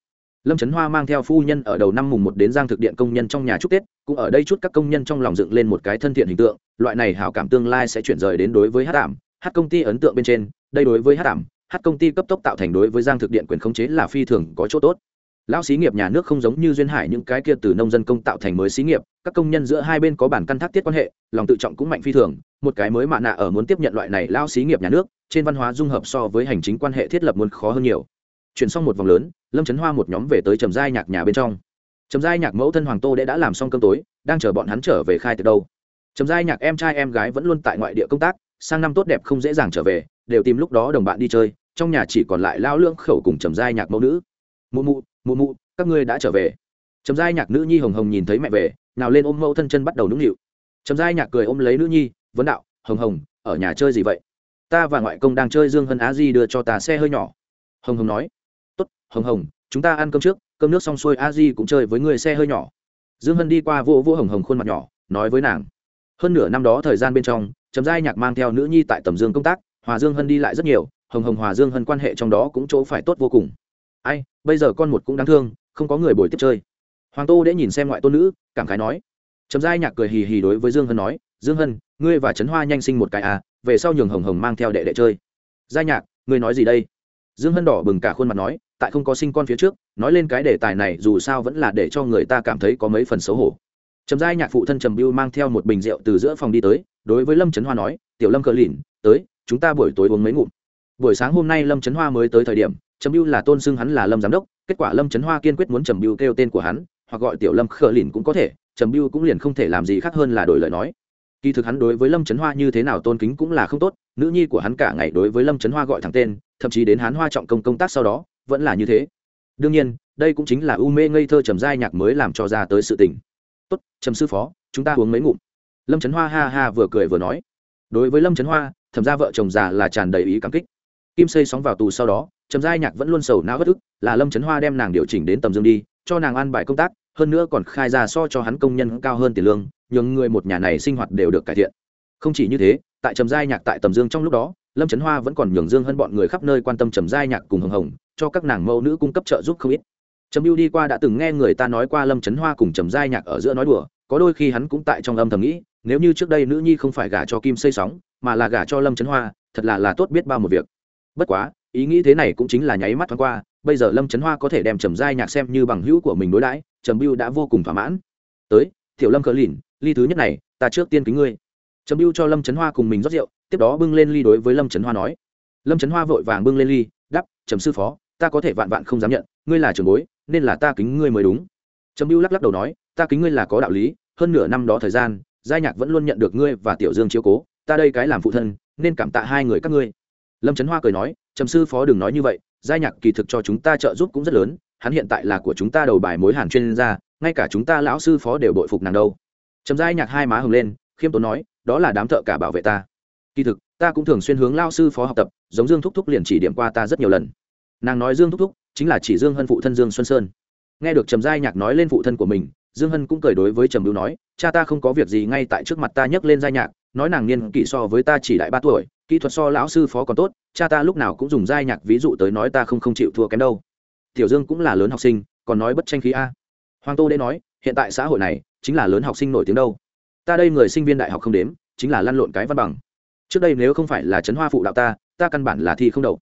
Lâm trấn hoa mang theo phu nhân ở đầu năm mùng một đến giang thực điện công nhân trong nhà chúc tết, cũng ở đây chút các công nhân trong lòng dựng lên một cái thân thiện hình tượng, loại này hảo cảm tương lai sẽ chuyển rời đến đối với hát ảm hát công ty ấn tượng bên trên, đây đối với hát ảm hát công ty cấp tốc tạo thành đối với giang thực điện quyền khống chế là phi thường có chỗ tốt lão xí nghiệp nhà nước không giống như duyên hải những cái kia từ nông dân công tạo thành mới xí nghiệp, các công nhân giữa hai bên có bản căn thác tiết quan hệ, lòng tự trọng cũng mạnh phi thường. Một cái mới mạ nạ ở muốn tiếp nhận loại này lão xí nghiệp nhà nước, trên văn hóa dung hợp so với hành chính quan hệ thiết lập muốn khó hơn nhiều. Chuyển xong một vòng lớn, lâm trấn hoa một nhóm về tới trầm giai nhạc nhà bên trong. Trầm giai nhạc mẫu thân hoàng tô đệ đã làm xong cơm tối, đang chờ bọn hắn trở về khai từ đâu. Trầm giai nhạc em trai em gái vẫn luôn tại ngoại địa công tác, sang năm tốt đẹp không dễ dàng trở về, đều tìm lúc đó đồng bạn đi chơi, trong nhà chỉ còn lại lao lưỡng khẩu cùng trầm giai nhạc mẫu nữ. Mụ mụ mụ mụ, các ngươi đã trở về. Trầm giai nhạc nữ nhi hồng hồng nhìn thấy mẹ về, nào lên ôm mẫu thân chân bắt đầu nũng nịu. Trầm giai nhạc cười ôm lấy nữ nhi, vấn đạo, hồng hồng, ở nhà chơi gì vậy? Ta và ngoại công đang chơi dương hân á di đưa cho ta xe hơi nhỏ. Hồng hồng nói, tốt, hồng hồng, chúng ta ăn cơm trước, cơm nước xong xuôi a di cũng chơi với người xe hơi nhỏ. Dương hân đi qua vô vô hồng hồng khuôn mặt nhỏ, nói với nàng, hơn nửa năm đó thời gian bên trong, trầm giai nhạc mang theo nữ nhi tại tầm dương công tác, hòa dương hân đi lại rất nhiều, hồng hồng hòa dương hân quan hệ trong đó cũng chỗ phải tốt vô cùng ai, bây giờ con một cũng đáng thương, không có người bồi tiếp chơi. Hoàng tô để nhìn xem ngoại tôn nữ, cảm khái nói. Trầm giai nhạc cười hì hì đối với dương hân nói, dương hân, ngươi và trấn hoa nhanh sinh một cái à về sau nhường hồng hồng mang theo đệ đệ chơi. Giai nhạc, ngươi nói gì đây? Dương hân đỏ bừng cả khuôn mặt nói, tại không có sinh con phía trước, nói lên cái đề tài này dù sao vẫn là để cho người ta cảm thấy có mấy phần xấu hổ. Trầm giai nhạc phụ thân trầm biêu mang theo một bình rượu từ giữa phòng đi tới, đối với lâm trấn hoa nói, tiểu lâm cờ lìn, tới, chúng ta buổi tối uống mấy ngụm. Buổi sáng hôm nay lâm trấn hoa mới tới thời điểm trầm biêu là tôn xưng hắn là lâm giám đốc, kết quả lâm trấn hoa kiên quyết muốn trầm biêu kêu tên của hắn, hoặc gọi tiểu lâm khờ lìn cũng có thể, trầm biêu cũng liền không thể làm gì khác hơn là đổi lời nói. Kỳ thực hắn đối với lâm trấn hoa như thế nào tôn kính cũng là không tốt, nữ nhi của hắn cả ngày đối với lâm trấn hoa gọi thẳng tên, thậm chí đến hắn hoa trọng công công tác sau đó, vẫn là như thế. Đương nhiên, đây cũng chính là u mê ngây thơ trầm giai nhạc mới làm cho ra tới sự tình. Tốt, trầm sư phó, chúng ta uống mấy ngụm. Lâm trấn hoa ha ha vừa cười vừa nói. Đối với lâm trấn hoa, thẩm ra vợ chồng già là tràn đầy ý cảm kích. Kim xây sóng vào tù sau đó trầm giai nhạc vẫn luôn sầu não bất ức, là lâm trấn hoa đem nàng điều chỉnh đến tầm dương đi, cho nàng ăn bài công tác, hơn nữa còn khai ra so cho hắn công nhân cao hơn tiền lương, nhường người một nhà này sinh hoạt đều được cải thiện. Không chỉ như thế, tại trầm giai nhạc tại tầm dương trong lúc đó, lâm trấn hoa vẫn còn nhường dương hơn bọn người khắp nơi quan tâm trầm giai nhạc cùng hồng hồng, cho các nàng mẫu nữ cung cấp trợ giúp không ít. Trầm mưu đi qua đã từng nghe người ta nói qua lâm trấn hoa cùng trầm giai nhạc ở giữa nói đùa, có đôi khi hắn cũng tại trong âm thầm nghĩ, nếu như trước đây nữ nhi không phải gả cho kim xây sóng, mà là gả cho lâm trấn hoa, thật là là tốt biết bao một việc. Bất quá ý nghĩ thế này cũng chính là nháy mắt thoáng qua, bây giờ lâm trấn hoa có thể đem trầm giai nhạc xem như bằng hữu của mình đối đãi, trầm biêu đã vô cùng thỏa mãn. Tới, tiểu lâm cờ lìn, ly thứ nhất này, ta trước tiên kính ngươi. Trầm biêu cho lâm trấn hoa cùng mình rót rượu, tiếp đó bưng lên ly đối với lâm trấn hoa nói. Lâm trấn hoa vội vàng bưng lên ly đắp trầm sư phó, ta có thể vạn vạn không dám nhận, ngươi là trường bối, nên là ta kính ngươi mới đúng. Trầm biêu lắc lắc đầu nói, ta kính ngươi là có đạo lý, hơn nửa năm đó thời gian, giai nhạc vẫn luôn nhận được ngươi và tiểu dương chiếu cố, ta đây cái làm phụ thân, nên cảm tạ hai người các ngươi. Lâm trấn hoa cười nói trầm sư phó đừng nói như vậy, giai nhạc kỳ thực cho chúng ta trợ giúp cũng rất lớn, hắn hiện tại là của chúng ta đầu bài mối hàn chuyên gia, ngay cả chúng ta lão sư phó đều bội phục nàng đâu. Trầm giai nhạc hai má hừng lên, khiêm tốn nói, đó là đám thợ cả bảo vệ ta. Kỳ thực, ta cũng thường xuyên hướng lao sư phó học tập, giống dương thúc thúc liền chỉ điểm qua ta rất nhiều lần. Nàng nói dương thúc thúc chính là chỉ dương hân phụ thân dương xuân sơn. Nghe được trầm giai nhạc nói lên phụ thân của mình, dương hân cũng cười đối với trầm bưu nói, cha ta không có việc gì ngay tại trước mặt ta nhấc lên giai nhạc, nói nàng niên kỷ so với ta chỉ đại ba tuổi kỹ thuật so lão sư phó còn tốt, cha ta lúc nào cũng dùng giai nhạc ví dụ tới nói ta không không chịu thua kém đâu. Tiểu dương cũng là lớn học sinh, còn nói bất tranh khí a. Hoàng tô đế nói, hiện tại xã hội này chính là lớn học sinh nổi tiếng đâu. Ta đây người sinh viên đại học không đếm, chính là lăn lộn cái văn bằng. Trước đây nếu không phải là trấn hoa phụ đạo ta ta căn bản là thi không đậu.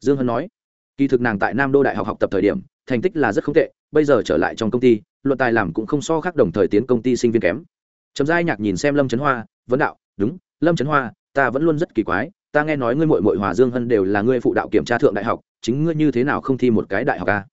Dương hân nói, kỳ thực nàng tại nam đô đại học học tập thời điểm, thành tích là rất không tệ, bây giờ trở lại trong công ty, luận tài làm cũng không so khác đồng thời tiến công ty sinh viên kém. Trầm giai nhạc nhìn xem lâm trấn hoa, vấn đạo, đúng, lâm trấn hoa ta vẫn luôn rất kỳ quái ta nghe nói ngươi mội mội hòa dương hân đều là ngươi phụ đạo kiểm tra thượng đại học chính ngươi như thế nào không thi một cái đại học ca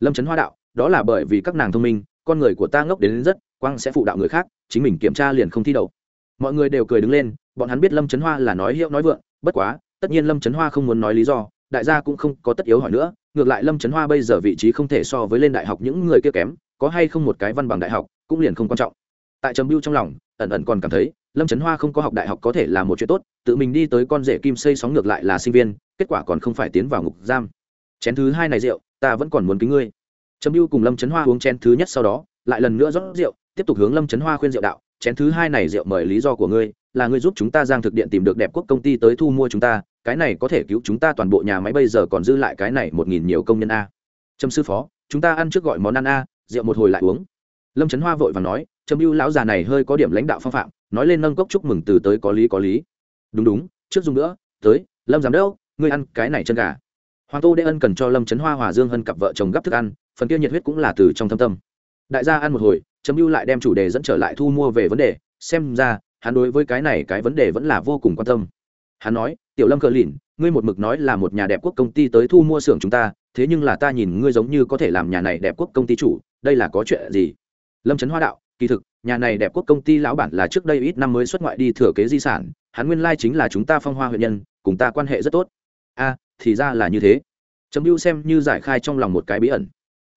lâm trấn hoa đạo đó là bởi vì các nàng thông minh con người của ta ngốc đến, đến rất quang sẽ phụ đạo người khác chính mình kiểm tra liền không thi đậu. Mọi người đều cười đứng lên bọn hắn biết lâm trấn hoa là nói hiệu nói vượng bất quá tất nhiên lâm trấn hoa không muốn nói lý do đại gia cũng không có tất yếu hỏi nữa ngược lại lâm trấn hoa bây giờ vị trí không thể so với lên đại học những người kia kém có hay không một cái văn bằng đại học cũng liền không quan trọng. Tại trầm mưu trong lòng ẩn ẩn còn cảm thấy lâm trấn hoa không có học đại học có thể là một chuyện tốt, tự mình đi tới con rể kim xây sóng ngược lại là sinh viên, kết quả còn không phải tiến vào ngục giam. Chén thứ hai này rượu, ta vẫn còn muốn kính ngươi. Trầm mưu cùng lâm trấn hoa uống chén thứ nhất sau đó, lại lần nữa rót rượu, tiếp tục hướng lâm trấn hoa khuyên rượu đạo, chén thứ hai này rượu mời lý do của ngươi, là ngươi giúp chúng ta giang thực điện tìm được đẹp quốc công ty tới thu mua chúng ta, cái này có thể cứu chúng ta toàn bộ nhà máy bây giờ còn dư lại cái này một nghìn nhiều công nhân a. Trâm sư phó, chúng ta ăn trước gọi món ăn a, rượu một hồi lại uống. Lâm trấn hoa vội và nói, trâm mưu lão già này hơi có điểm lãnh đạo phong phạm nói lên nâng cốc chúc mừng từ tới có lý có lý. Đúng đúng, trước dùng nữa, tới, lâm giám đốc, ngươi ăn cái này chân gà. Hoàng tô đê ân cần cho lâm trấn hoa, hòa dương hân cặp vợ chồng gấp thức ăn, phần kia nhiệt huyết cũng là từ trong thâm tâm. Đại gia ăn một hồi chấm mưu lại đem chủ đề dẫn trở lại thu mua về vấn đề, xem ra, hắn đối với cái này cái vấn đề vẫn là vô cùng quan tâm. Hắn nói, tiểu lâm cờ lìn ngươi một mực nói là một nhà đẹp quốc công ty tới thu mua xưởng chúng ta, thế nhưng là ta nhìn ngươi giống như có thể làm nhà này đẹp quốc công ty chủ, đây là có chuyện gì? Lâm trấn hoa đạo kỳ thực, nhà này đẹp quốc công ty lão bản là trước đây ít năm mới xuất ngoại đi thừa kế di sản, hắn nguyên lai chính là chúng ta phong hoa huyện nhân, cùng ta quan hệ rất tốt. A, thì ra là như thế. Chấm mưu xem như giải khai trong lòng một cái bí ẩn.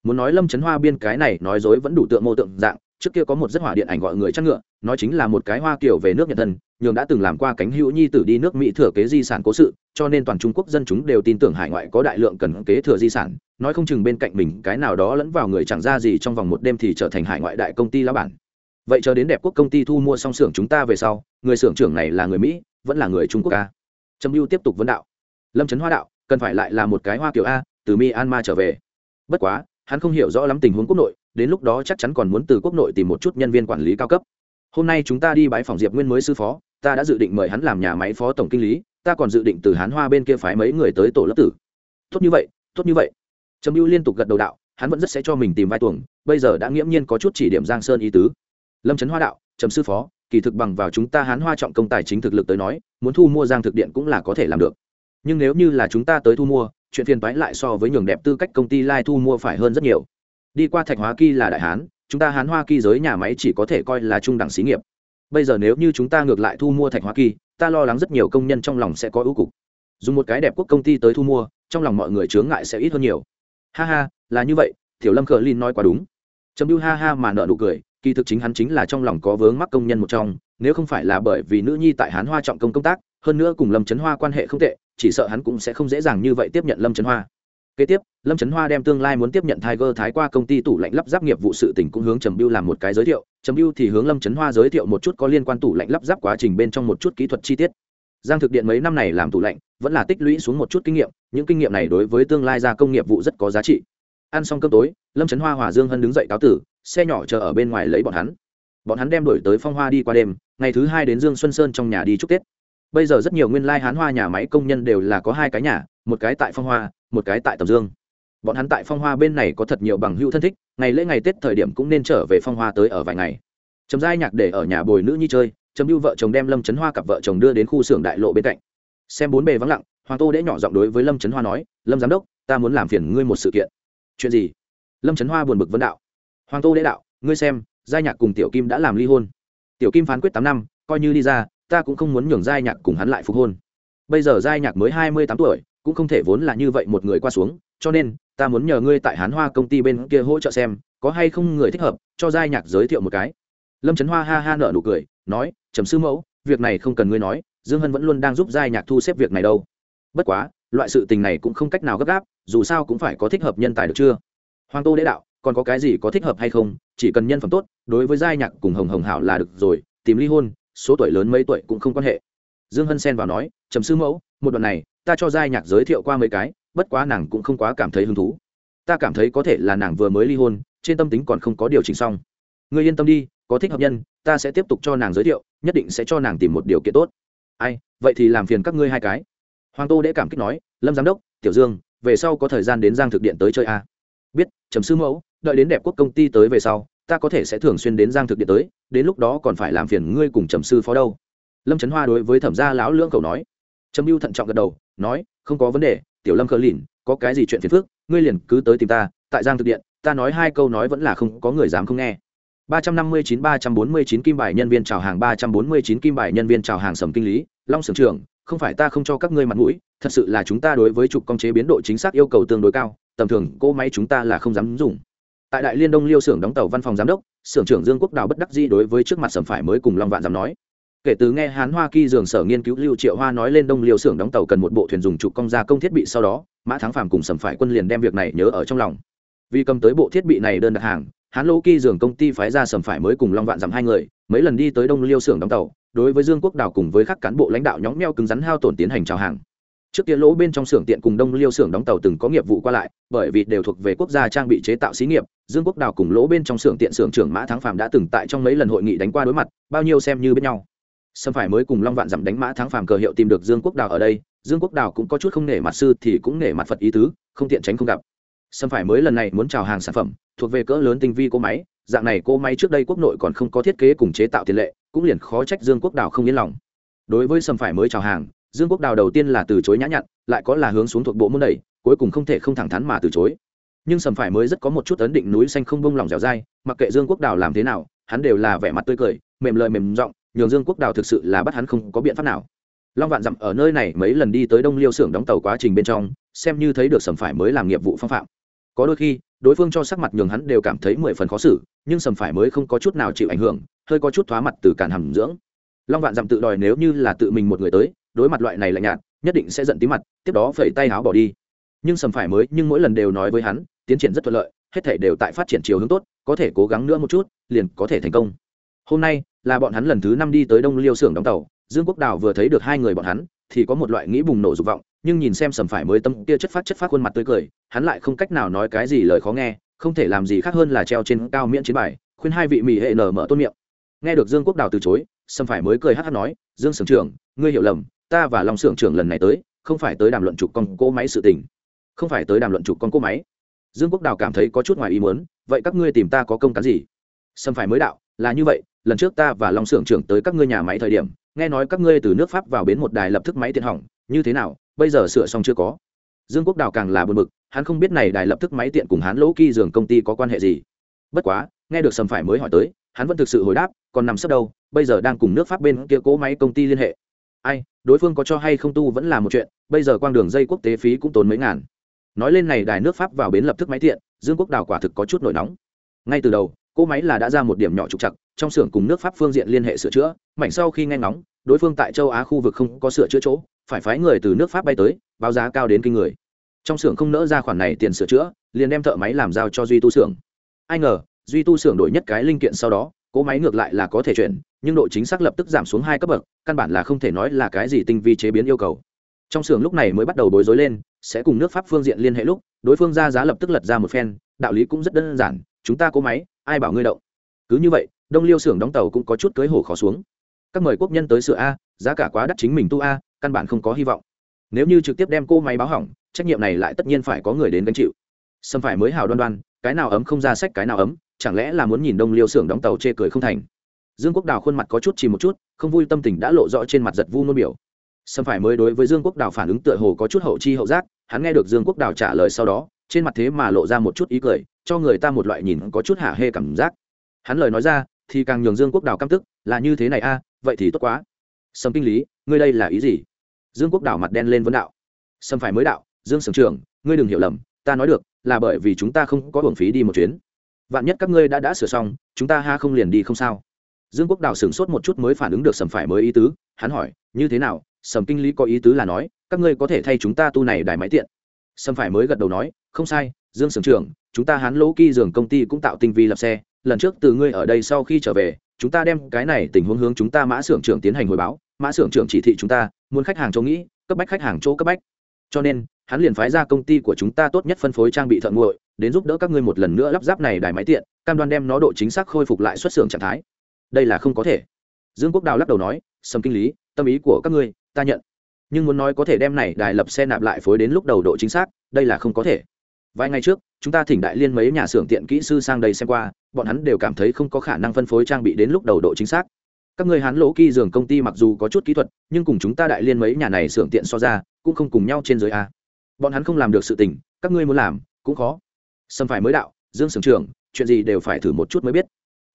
Muốn nói lâm trấn hoa biên cái này nói dối vẫn đủ tượng mô tượng dạng, trước kia có một rất hỏa điện ảnh gọi người chăn ngựa, nói chính là một cái hoa kiểu về nước nhật thân nhường đã từng làm qua cánh hữu nhi tử đi nước mỹ thừa kế di sản cố sự, cho nên toàn trung quốc dân chúng đều tin tưởng hải ngoại có đại lượng cần kế thừa di sản. Nói không chừng bên cạnh mình, cái nào đó lẫn vào người chẳng ra gì trong vòng một đêm thì trở thành hải ngoại đại công ty lá bản. Vậy chờ đến đẹp quốc công ty thu mua xong xưởng chúng ta về sau, người xưởng trưởng này là người mỹ, vẫn là người trung quốc ca trâm mưu tiếp tục vấn đạo. Lâm trấn hoa đạo, cần phải lại là một cái hoa kiểu a, từ myanmar trở về. Bất quá, hắn không hiểu rõ lắm tình huống quốc nội, đến lúc đó chắc chắn còn muốn từ quốc nội tìm một chút nhân viên quản lý cao cấp. Hôm nay chúng ta đi bãi phòng diệp nguyên mới sư phó ta đã dự định mời hắn làm nhà máy phó tổng kinh lý, ta còn dự định từ hán hoa bên kia phái mấy người tới tổ lớp tử. Tốt như vậy, tốt như vậy. Trầm mưu liên tục gật đầu đạo, hắn vẫn rất sẽ cho mình tìm vai tuồng, bây giờ đã nghiễm nhiên có chút chỉ điểm giang sơn ý tứ. Lâm trấn hoa đạo, trầm sư phó, kỳ thực bằng vào chúng ta hán hoa trọng công tài chính thực lực tới nói, muốn thu mua giang thực điện cũng là có thể làm được. Nhưng nếu như là chúng ta tới thu mua, chuyện phiền toái lại so với nhường đẹp tư cách công ty lai thu mua phải hơn rất nhiều. Đi qua thạch hóa kỳ là đại hán, chúng ta hán hoa kỳ giới nhà máy chỉ có thể coi là trung đẳng xí nghiệp bây giờ nếu như chúng ta ngược lại thu mua thạch hoa kỳ, ta lo lắng rất nhiều công nhân trong lòng sẽ có ưu cục. Dùng một cái đẹp quốc công ty tới thu mua, trong lòng mọi người chướng ngại sẽ ít hơn nhiều. Ha ha, là như vậy, tiểu lâm khờ lin nói quá đúng. Trầm biêu ha ha mà nợ nụ cười, kỳ thực chính hắn chính là trong lòng có vướng mắc công nhân một trong, nếu không phải là bởi vì nữ nhi tại hán hoa trọng công công tác, hơn nữa cùng lâm trấn hoa quan hệ không tệ, chỉ sợ hắn cũng sẽ không dễ dàng như vậy tiếp nhận lâm trấn hoa kế tiếp, lâm trấn hoa đem tương lai muốn tiếp nhận tiger thái qua công ty tủ lạnh lắp ráp nghiệp vụ sự tỉnh cũng hướng trầm biêu làm một cái giới thiệu. Trầm biêu thì hướng lâm trấn hoa giới thiệu một chút có liên quan tủ lạnh lắp ráp quá trình bên trong một chút kỹ thuật chi tiết. Giang thực điện mấy năm này làm tủ lạnh, vẫn là tích lũy xuống một chút kinh nghiệm, những kinh nghiệm này đối với tương lai gia công nghiệp vụ rất có giá trị. Ăn xong cơm tối, lâm trấn hoa hòa dương hân đứng dậy cáo tử, xe nhỏ chờ ở bên ngoài lấy bọn hắn. Bọn hắn đem đổi tới phong hoa đi qua đêm, ngày thứ hai đến dương xuân sơn trong nhà đi chúc tết. Bây giờ rất nhiều nguyên lai hán hoa nhà máy công nhân đều là có hai cái nhà, một cái tại phong hoa một cái tại tầm dương. Bọn hắn tại phong hoa bên này có thật nhiều bằng hữu thân thích, ngày lễ ngày tết thời điểm cũng nên trở về phong hoa tới ở vài ngày. Trầm giai nhạc để ở nhà bồi nữ nhi chơi, trầm lưu vợ chồng đem lâm trấn hoa cặp vợ chồng đưa đến khu xưởng đại lộ bên cạnh. Xem bốn bề vắng lặng, hoàng tô đễ nhỏ giọng đối với lâm trấn hoa nói, lâm giám đốc, ta muốn làm phiền ngươi một sự kiện. Chuyện gì? Lâm trấn hoa buồn bực vấn đạo. Hoàng tô đễ đạo, ngươi xem, giai nhạc cùng tiểu kim đã làm ly hôn. Tiểu kim phán quyết tám năm, coi như đi ra, ta cũng không muốn nhường giai nhạc cùng hắn lại phục hôn. Bây giờ giai nhạc mới hai mươi tám tuổi cũng không thể vốn là như vậy một người qua xuống, cho nên, ta muốn nhờ ngươi tại hán hoa công ty bên kia hỗ trợ xem, có hay không người thích hợp, cho giai nhạc giới thiệu một cái. Lâm trấn hoa ha ha nở nụ cười, nói, trầm sư mẫu, việc này không cần ngươi nói, dương hân vẫn luôn đang giúp giai nhạc thu xếp việc này đâu. Bất quá, loại sự tình này cũng không cách nào gấp gáp, dù sao cũng phải có thích hợp nhân tài được chưa? Hoàng tô đế đạo, còn có cái gì có thích hợp hay không? Chỉ cần nhân phẩm tốt, đối với giai nhạc cùng hồng hồng hảo là được rồi, tìm ly hôn, số tuổi lớn mấy tuổi cũng không quan hệ. Dương hân xen vào nói, trầm sư mẫu, một đoạn này ta cho giai nhạc giới thiệu qua mấy cái, bất quá nàng cũng không quá cảm thấy hứng thú. Ta cảm thấy có thể là nàng vừa mới ly hôn, trên tâm tính còn không có điều chỉnh xong. Ngươi yên tâm đi, có thích hợp nhân, ta sẽ tiếp tục cho nàng giới thiệu, nhất định sẽ cho nàng tìm một điều kiện tốt. Ai, vậy thì làm phiền các ngươi hai cái. Hoàng tô đễ cảm kích nói, lâm giám đốc, tiểu dương, về sau có thời gian đến giang thực điện tới chơi a à? biết, trầm sư mẫu, đợi đến đẹp quốc công ty tới về sau, ta có thể sẽ thường xuyên đến giang thực điện tới, đến lúc đó còn phải làm phiền ngươi cùng trầm sư phó đâu. Lâm trấn hoa đối với thẩm gia lão lưỡng cầu nói. Trầm mưu thận trọng gật đầu nói, không có vấn đề, tiểu lâm khờ lìn, có cái gì chuyện phiền phức, ngươi liền cứ tới tìm ta, tại giang thực điện, ta nói hai câu nói vẫn là không, có người dám không nghe. 359-349 kim bài nhân viên chào hàng 349 kim bài nhân viên chào hàng sầm kinh lý, long sưởng trưởng, không phải ta không cho các ngươi mặt mũi, thật sự là chúng ta đối với trục công chế biến độ chính xác yêu cầu tương đối cao, tầm thường, cỗ máy chúng ta là không dám dùng. Tại đại liên đông liêu xưởng đóng tàu văn phòng giám đốc xưởng trưởng dương quốc đào bất đắc dĩ đối với trước mặt sầm phải mới cùng long vạn dám nói kể từ nghe hán hoa kỳ dường sở nghiên cứu lưu triệu hoa nói lên đông liêu xưởng đóng tàu cần một bộ thuyền dùng trục công gia công thiết bị sau đó, mã thắng phàm cùng sầm phải quân liền đem việc này nhớ ở trong lòng. Vì cầm tới bộ thiết bị này đơn đặt hàng, hán lô kỳ dường công ty phái ra sầm phải mới cùng long vạn dặm hai người, mấy lần đi tới đông liêu xưởng đóng tàu, đối với dương quốc đảo cùng với các cán bộ lãnh đạo nhóm nheo cứng rắn hao tổn tiến hành chào hàng. Trước kia lỗ bên trong xưởng tiện cùng đông liêu xưởng đóng tàu từng có nghiệp vụ qua lại, bởi vì đều thuộc về quốc gia trang bị chế tạo xí nghiệp, dương quốc đào cùng lỗ bên trong xưởng tiện xưởng trưởng mã thắng phạm đã từng tại trong mấy lần hội nghị đánh qua đối mặt, bao nhiêu xem như bên nhau sâm phải mới cùng long vạn dặm đánh mã thắng phàm cờ hiệu tìm được dương quốc đào ở đây, dương quốc đào cũng có chút không nể mặt sư thì cũng nể mặt phật ý tứ, không tiện tránh không gặp. Sâm phải mới lần này muốn chào hàng sản phẩm, thuộc về cỡ lớn tinh vi cỗ máy, dạng này cỗ máy trước đây quốc nội còn không có thiết kế cùng chế tạo tiền lệ, cũng liền khó trách dương quốc đào không yên lòng. Đối với sâm phải mới chào hàng, dương quốc đào đầu tiên là từ chối nhã nhặn, lại có là hướng xuống thuộc bộ môn đẩy, cuối cùng không thể không thẳng thắn mà từ chối. Nhưng sầm phải mới rất có một chút ấn định núi xanh không bông lòng dẻo dai, mặc kệ dương quốc đào làm thế nào, hắn đều là vẻ mặt tươi cười, mềm lời mềm giọng nhường dương quốc đào thực sự là bắt hắn không có biện pháp nào. Long vạn dặm ở nơi này mấy lần đi tới đông liêu xưởng đóng tàu quá trình bên trong, xem như thấy được sầm phải mới làm nghiệp vụ phong phạm. Có đôi khi, đối phương cho sắc mặt nhường hắn đều cảm thấy mười phần khó xử, nhưng sầm phải mới không có chút nào chịu ảnh hưởng, hơi có chút thoá mặt từ cản hầm dưỡng. Long vạn dặm tự đòi nếu như là tự mình một người tới, đối mặt loại này lạnh nhạt, nhất định sẽ giận tí mặt, tiếp đó phẩy tay áo bỏ đi. Nhưng sầm phải mới nhưng mỗi lần đều nói với hắn, tiến triển rất thuận lợi, hết thể đều tại phát triển chiều hướng tốt, có thể cố gắng nữa một chút, liền có thể thành công. Hôm nay là bọn hắn lần thứ năm đi tới đông liêu xưởng đóng tàu. Dương quốc đào vừa thấy được hai người bọn hắn, thì có một loại nghĩ bùng nổ dục vọng, nhưng nhìn xem sầm phải mới tâm kia chất phát chất phát khuôn mặt tươi cười, hắn lại không cách nào nói cái gì lời khó nghe, không thể làm gì khác hơn là treo trên cao miễn chiến bài, khuyên hai vị mỹ hệ nở mở tôn miệng. Nghe được dương quốc đào từ chối, sầm phải mới cười hát hát nói, dương sưởng trưởng, ngươi hiểu lầm, ta và long sưởng trưởng lần này tới, không phải tới đàm luận trục con cỗ máy sự tình. Không phải tới đàm luận trục con cỗ máy. Dương quốc đào cảm thấy có chút ngoài ý muốn, vậy các ngươi tìm ta có công cán gì? Sâm phải mới đạo, là như vậy lần trước ta và long sưởng trưởng tới các ngươi nhà máy thời điểm, nghe nói các ngươi từ nước pháp vào bến một đài lập thức máy tiện hỏng, như thế nào, bây giờ sửa xong chưa có? Dương quốc đào càng là buồn mực hắn không biết này đài lập thức máy tiện cùng hắn lỗ kỳ giường công ty có quan hệ gì. Bất quá, nghe được sầm phải mới hỏi tới, hắn vẫn thực sự hồi đáp, còn nằm sấp đâu, bây giờ đang cùng nước pháp bên kia cố máy công ty liên hệ. Ai, đối phương có cho hay không tu vẫn là một chuyện, bây giờ quang đường dây quốc tế phí cũng tốn mấy ngàn. Nói lên này đài nước pháp vào bến lập tức máy tiện, dương quốc đào quả thực có chút nổi nóng. Ngay từ đầu cỗ máy là đã ra một điểm nhỏ trục chặt trong xưởng cùng nước pháp phương diện liên hệ sửa chữa, mảnh sau khi nghe ngóng, đối phương tại châu á khu vực không có sửa chữa chỗ, phải phái người từ nước pháp bay tới, báo giá cao đến kinh người. Trong xưởng không nỡ ra khoản này tiền sửa chữa, liền đem thợ máy làm giao cho duy tu xưởng. Ai ngờ, duy tu xưởng đổi nhất cái linh kiện sau đó, cỗ máy ngược lại là có thể chuyển, nhưng độ chính xác lập tức giảm xuống hai cấp bậc, căn bản là không thể nói là cái gì tinh vi chế biến yêu cầu. Trong xưởng lúc này mới bắt đầu bối rối lên, sẽ cùng nước pháp phương diện liên hệ lúc, đối phương ra giá lập tức lật ra một phen, đạo lý cũng rất đơn giản, chúng ta cỗ máy ai bảo ngươi động? Cứ như vậy, đông liêu xưởng đóng tàu cũng có chút cưới hổ khó xuống. Các mời quốc nhân tới sửa a, giá cả quá đắt chính mình tu a, căn bản không có hy vọng. Nếu như trực tiếp đem cô máy báo hỏng, trách nhiệm này lại tất nhiên phải có người đến gánh chịu. Xâm phải mới hào đoan đoan, cái nào ấm không ra sách cái nào ấm, chẳng lẽ là muốn nhìn đông liêu xưởng đóng tàu chê cười không thành? Dương quốc đào khuôn mặt có chút chỉ một chút, không vui tâm tình đã lộ rõ trên mặt giật vu nôn biểu. Xâm phải mới đối với dương quốc đào phản ứng tựa hồ có chút hậu chi hậu giác, hắn nghe được dương quốc đào trả lời sau đó trên mặt thế mà lộ ra một chút ý cười, cho người ta một loại nhìn có chút hả hê cảm giác. Hắn lời nói ra, thì càng nhường dương quốc đào căm tức, là như thế này a, vậy thì tốt quá. Sầm kinh lý, ngươi đây là ý gì? Dương quốc đào mặt đen lên vấn đạo. Sầm phải mới đạo, dương sưởng trưởng, ngươi đừng hiểu lầm, ta nói được, là bởi vì chúng ta không có hưởng phí đi một chuyến. Vạn nhất các ngươi đã đã sửa xong, chúng ta ha không liền đi không sao. Dương quốc đào sửng sốt một chút mới phản ứng được sầm phải mới ý tứ, hắn hỏi, như thế nào? Sầm kinh lý có ý tứ là nói, các ngươi có thể thay chúng ta tu này đài máy tiện. Sầm phải mới gật đầu nói không sai, dương sưởng trưởng, chúng ta hán lỗ kỳ dường công ty cũng tạo tinh vi lập xe, lần trước từ ngươi ở đây sau khi trở về, chúng ta đem cái này tình huống hướng chúng ta mã xưởng trưởng tiến hành hồi báo, mã xưởng trưởng chỉ thị chúng ta, muốn khách hàng chỗ nghĩ, cấp bách khách hàng chỗ cấp bách. Cho nên, hắn liền phái ra công ty của chúng ta tốt nhất phân phối trang bị thợ nguội, đến giúp đỡ các ngươi một lần nữa lắp ráp này đài máy tiện, cam đoan đem nó độ chính xác khôi phục lại xuất xưởng trạng thái. Đây là không có thể. Dương quốc đào lắc đầu nói, sầm kinh lý, tâm ý của các ngươi, ta nhận. Nhưng muốn nói có thể đem này đài lập xe nạp lại phối đến lúc đầu độ chính xác, đây là không có thể vài ngày trước, chúng ta thỉnh đại liên mấy nhà xưởng tiện kỹ sư sang đây xem qua, bọn hắn đều cảm thấy không có khả năng phân phối trang bị đến lúc đầu độ chính xác. Các người hán lỗ kỳ dường công ty mặc dù có chút kỹ thuật, nhưng cùng chúng ta đại liên mấy nhà này xưởng tiện so ra, cũng không cùng nhau trên giới a. Bọn hắn không làm được sự tình, các ngươi muốn làm, cũng khó. Sâm phải mới đạo, dương sưởng trưởng, chuyện gì đều phải thử một chút mới biết.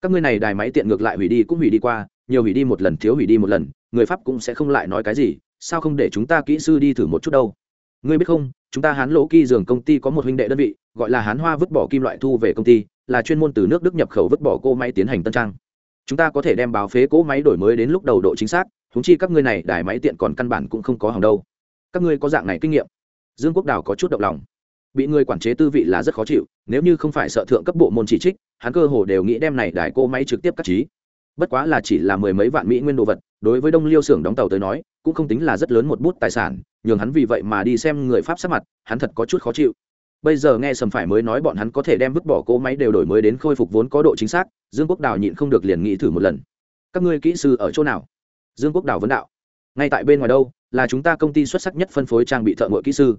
Các ngươi này đài máy tiện ngược lại hủy đi cũng hủy đi qua, nhiều hủy đi một lần, thiếu hủy đi một lần, người pháp cũng sẽ không lại nói cái gì, sao không để chúng ta kỹ sư đi thử một chút đâu? Ngươi biết không chúng ta hán lỗ kỳ dường công ty có một huynh đệ đơn vị, gọi là hán hoa vứt bỏ kim loại thu về công ty, là chuyên môn từ nước đức nhập khẩu vứt bỏ cô máy tiến hành tân trang. Chúng ta có thể đem báo phế cỗ máy đổi mới đến lúc đầu độ chính xác thúng chi các ngươi này đài máy tiện còn căn bản cũng không có hàng đâu. Các ngươi có dạng này kinh nghiệm? Dương quốc đào có chút động lòng. Bị người quản chế tư vị là rất khó chịu, nếu như không phải sợ thượng cấp bộ môn chỉ trích, hắn cơ hồ đều nghĩ đem này đài cô máy trực tiếp cắt trí bất quá là chỉ là mười mấy vạn mỹ nguyên đồ vật, đối với đông liêu xưởng đóng tàu tới nói, cũng không tính là rất lớn một bút tài sản, nhường hắn vì vậy mà đi xem người pháp sắc mặt, hắn thật có chút khó chịu. Bây giờ nghe sầm phải mới nói bọn hắn có thể đem vứt bỏ cỗ máy đều đổi mới đến khôi phục vốn có độ chính xác, dương quốc đào nhịn không được liền nghĩ thử một lần. Các ngươi kỹ sư ở chỗ nào? Dương quốc đào vấn đạo. Ngay tại bên ngoài đâu, là chúng ta công ty xuất sắc nhất phân phối trang bị thợ ngội kỹ sư.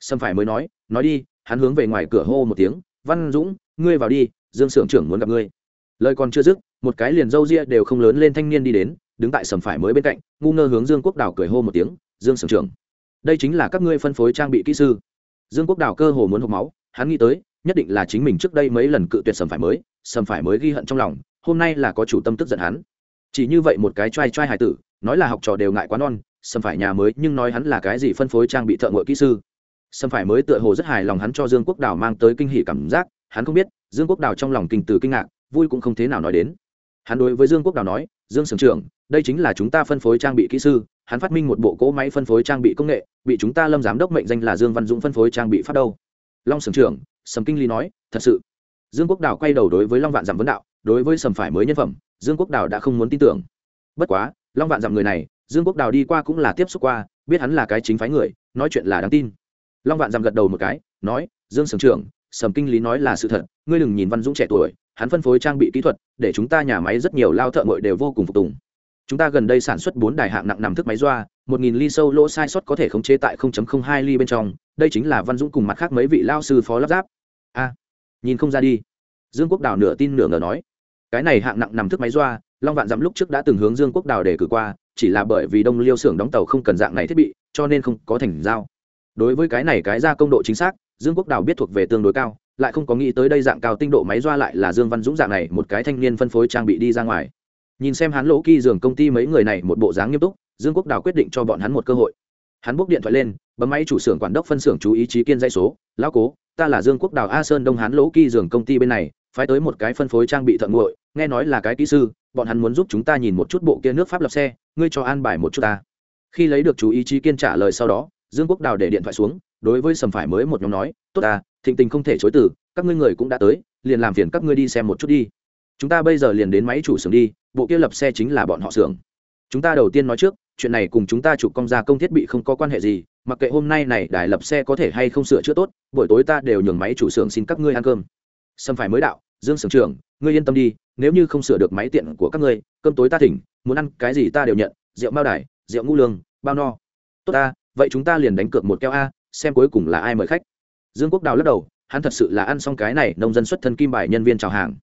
Sâm phải mới nói nói đi, hắn hướng về ngoài cửa hô một tiếng, văn dũng, ngươi vào đi, dương xưởng trưởng muốn gặp ngươi lời còn chưa dứt, một cái liền râu ria đều không lớn lên thanh niên đi đến, đứng tại sầm phải mới bên cạnh, ngu ngơ hướng dương quốc đảo cười hô một tiếng, dương sưởng trưởng, đây chính là các ngươi phân phối trang bị kỹ sư. Dương quốc đảo cơ hồ muốn hộp máu, hắn nghĩ tới, nhất định là chính mình trước đây mấy lần cự tuyệt sầm phải mới, sầm phải mới ghi hận trong lòng, hôm nay là có chủ tâm tức giận hắn. Chỉ như vậy một cái t r a i t r a i hải tử, nói là học trò đều ngại quá non, sầm phải nhà mới, nhưng nói hắn là cái gì phân phối trang bị thợ ngội kỹ sư? Sầm phải mới tựa hồ rất hài lòng hắn cho dương quốc đảo mang tới kinh hỉ cảm giác, hắn không biết, dương quốc đào trong lòng kinh từ kinh ngạc vui cũng không thế nào nói đến. Hắn đối với dương quốc đào nói, dương sưởng trưởng, đây chính là chúng ta phân phối trang bị kỹ sư, hắn phát minh một bộ cỗ máy phân phối trang bị công nghệ, bị chúng ta lâm giám đốc mệnh danh là dương văn dũng phân phối trang bị phát đâu. Long sưởng trưởng, sầm kinh lý nói, thật sự. Dương quốc đào quay đầu đối với long vạn dặm vấn đạo, đối với sầm phải mới nhân phẩm, dương quốc đào đã không muốn tin tưởng. Bất quá, long vạn dặm người này, dương quốc đào đi qua cũng là tiếp xúc qua, biết hắn là cái chính phái người, nói chuyện là đáng tin. Long vạn giảm gật đầu một cái, nói, dương sưởng trưởng, sầm kinh lý nói là sự thật, ngươi đừng nhìn văn dũng trẻ tuổi hắn phân phối trang bị kỹ thuật, để chúng ta nhà máy rất nhiều lao thợ ngội đều vô cùng phục tùng. Chúng ta gần đây sản xuất bốn đài hạng nặng nằm thức máy doa, một nghìn ly sâu lỗ sai sót có thể khống chế tại hai ly bên trong. Đây chính là văn dũng cùng mặt khác mấy vị lao sư phó lắp ráp. A, nhìn không ra đi. Dương quốc đào nửa tin nửa ngờ nói. Cái này hạng nặng nằm thức máy doa, long vạn dặm lúc trước đã từng hướng dương quốc đào để cử qua, chỉ là bởi vì đông liêu xưởng đóng tàu không cần dạng này thiết bị, cho nên không có thành giao. Đối với cái này cái ra công độ chính xác, dương quốc đào biết thuộc về tương đối cao lại không có nghĩ tới đây dạng cao tinh độ máy doa lại là dương văn dũng dạng này, một cái thanh niên phân phối trang bị đi ra ngoài. Nhìn xem hắn lỗ kỳ dường công ty mấy người này một bộ dáng nghiêm túc, dương quốc đào quyết định cho bọn hắn một cơ hội. Hắn bốc điện thoại lên, bấm máy chủ xưởng quản đốc phân xưởng chú ý chí kiên dây số, lão cố, ta là dương quốc đào a sơn đông hắn lỗ kỳ dường công ty bên này, phái tới một cái phân phối trang bị thận nguội, nghe nói là cái kỹ sư, bọn hắn muốn giúp chúng ta nhìn một chút bộ kia nước pháp lập xe, ngươi cho an bài một chút ta. Khi lấy được chú ý chí kiên trả lời sau đó, dương quốc đào để điện thoại xuống, đối với sầm phải mới một nhóm nói, tốt à thịnh tình không thể chối từ, các ngươi người cũng đã tới, liền làm phiền các ngươi đi xem một chút đi. Chúng ta bây giờ liền đến máy chủ xưởng đi, bộ kia lập xe chính là bọn họ xưởng. Chúng ta đầu tiên nói trước, chuyện này cùng chúng ta chụp công gia công thiết bị không có quan hệ gì, mặc kệ hôm nay này đài lập xe có thể hay không sửa chữa tốt, buổi tối ta đều nhường máy chủ xưởng xin các ngươi ăn cơm. Xâm phải mới đạo, dương xưởng trưởng, ngươi yên tâm đi, nếu như không sửa được máy tiện của các ngươi, cơm tối ta thỉnh, muốn ăn cái gì ta đều nhận, rượu bao đài, rượu ngũ lương, bao no. Tốt ta, vậy chúng ta liền đánh cược một keo a, xem cuối cùng là ai mời khách dương quốc đào lắc đầu, hắn thật sự là ăn xong cái này nông dân xuất thân kim bài nhân viên chào hàng.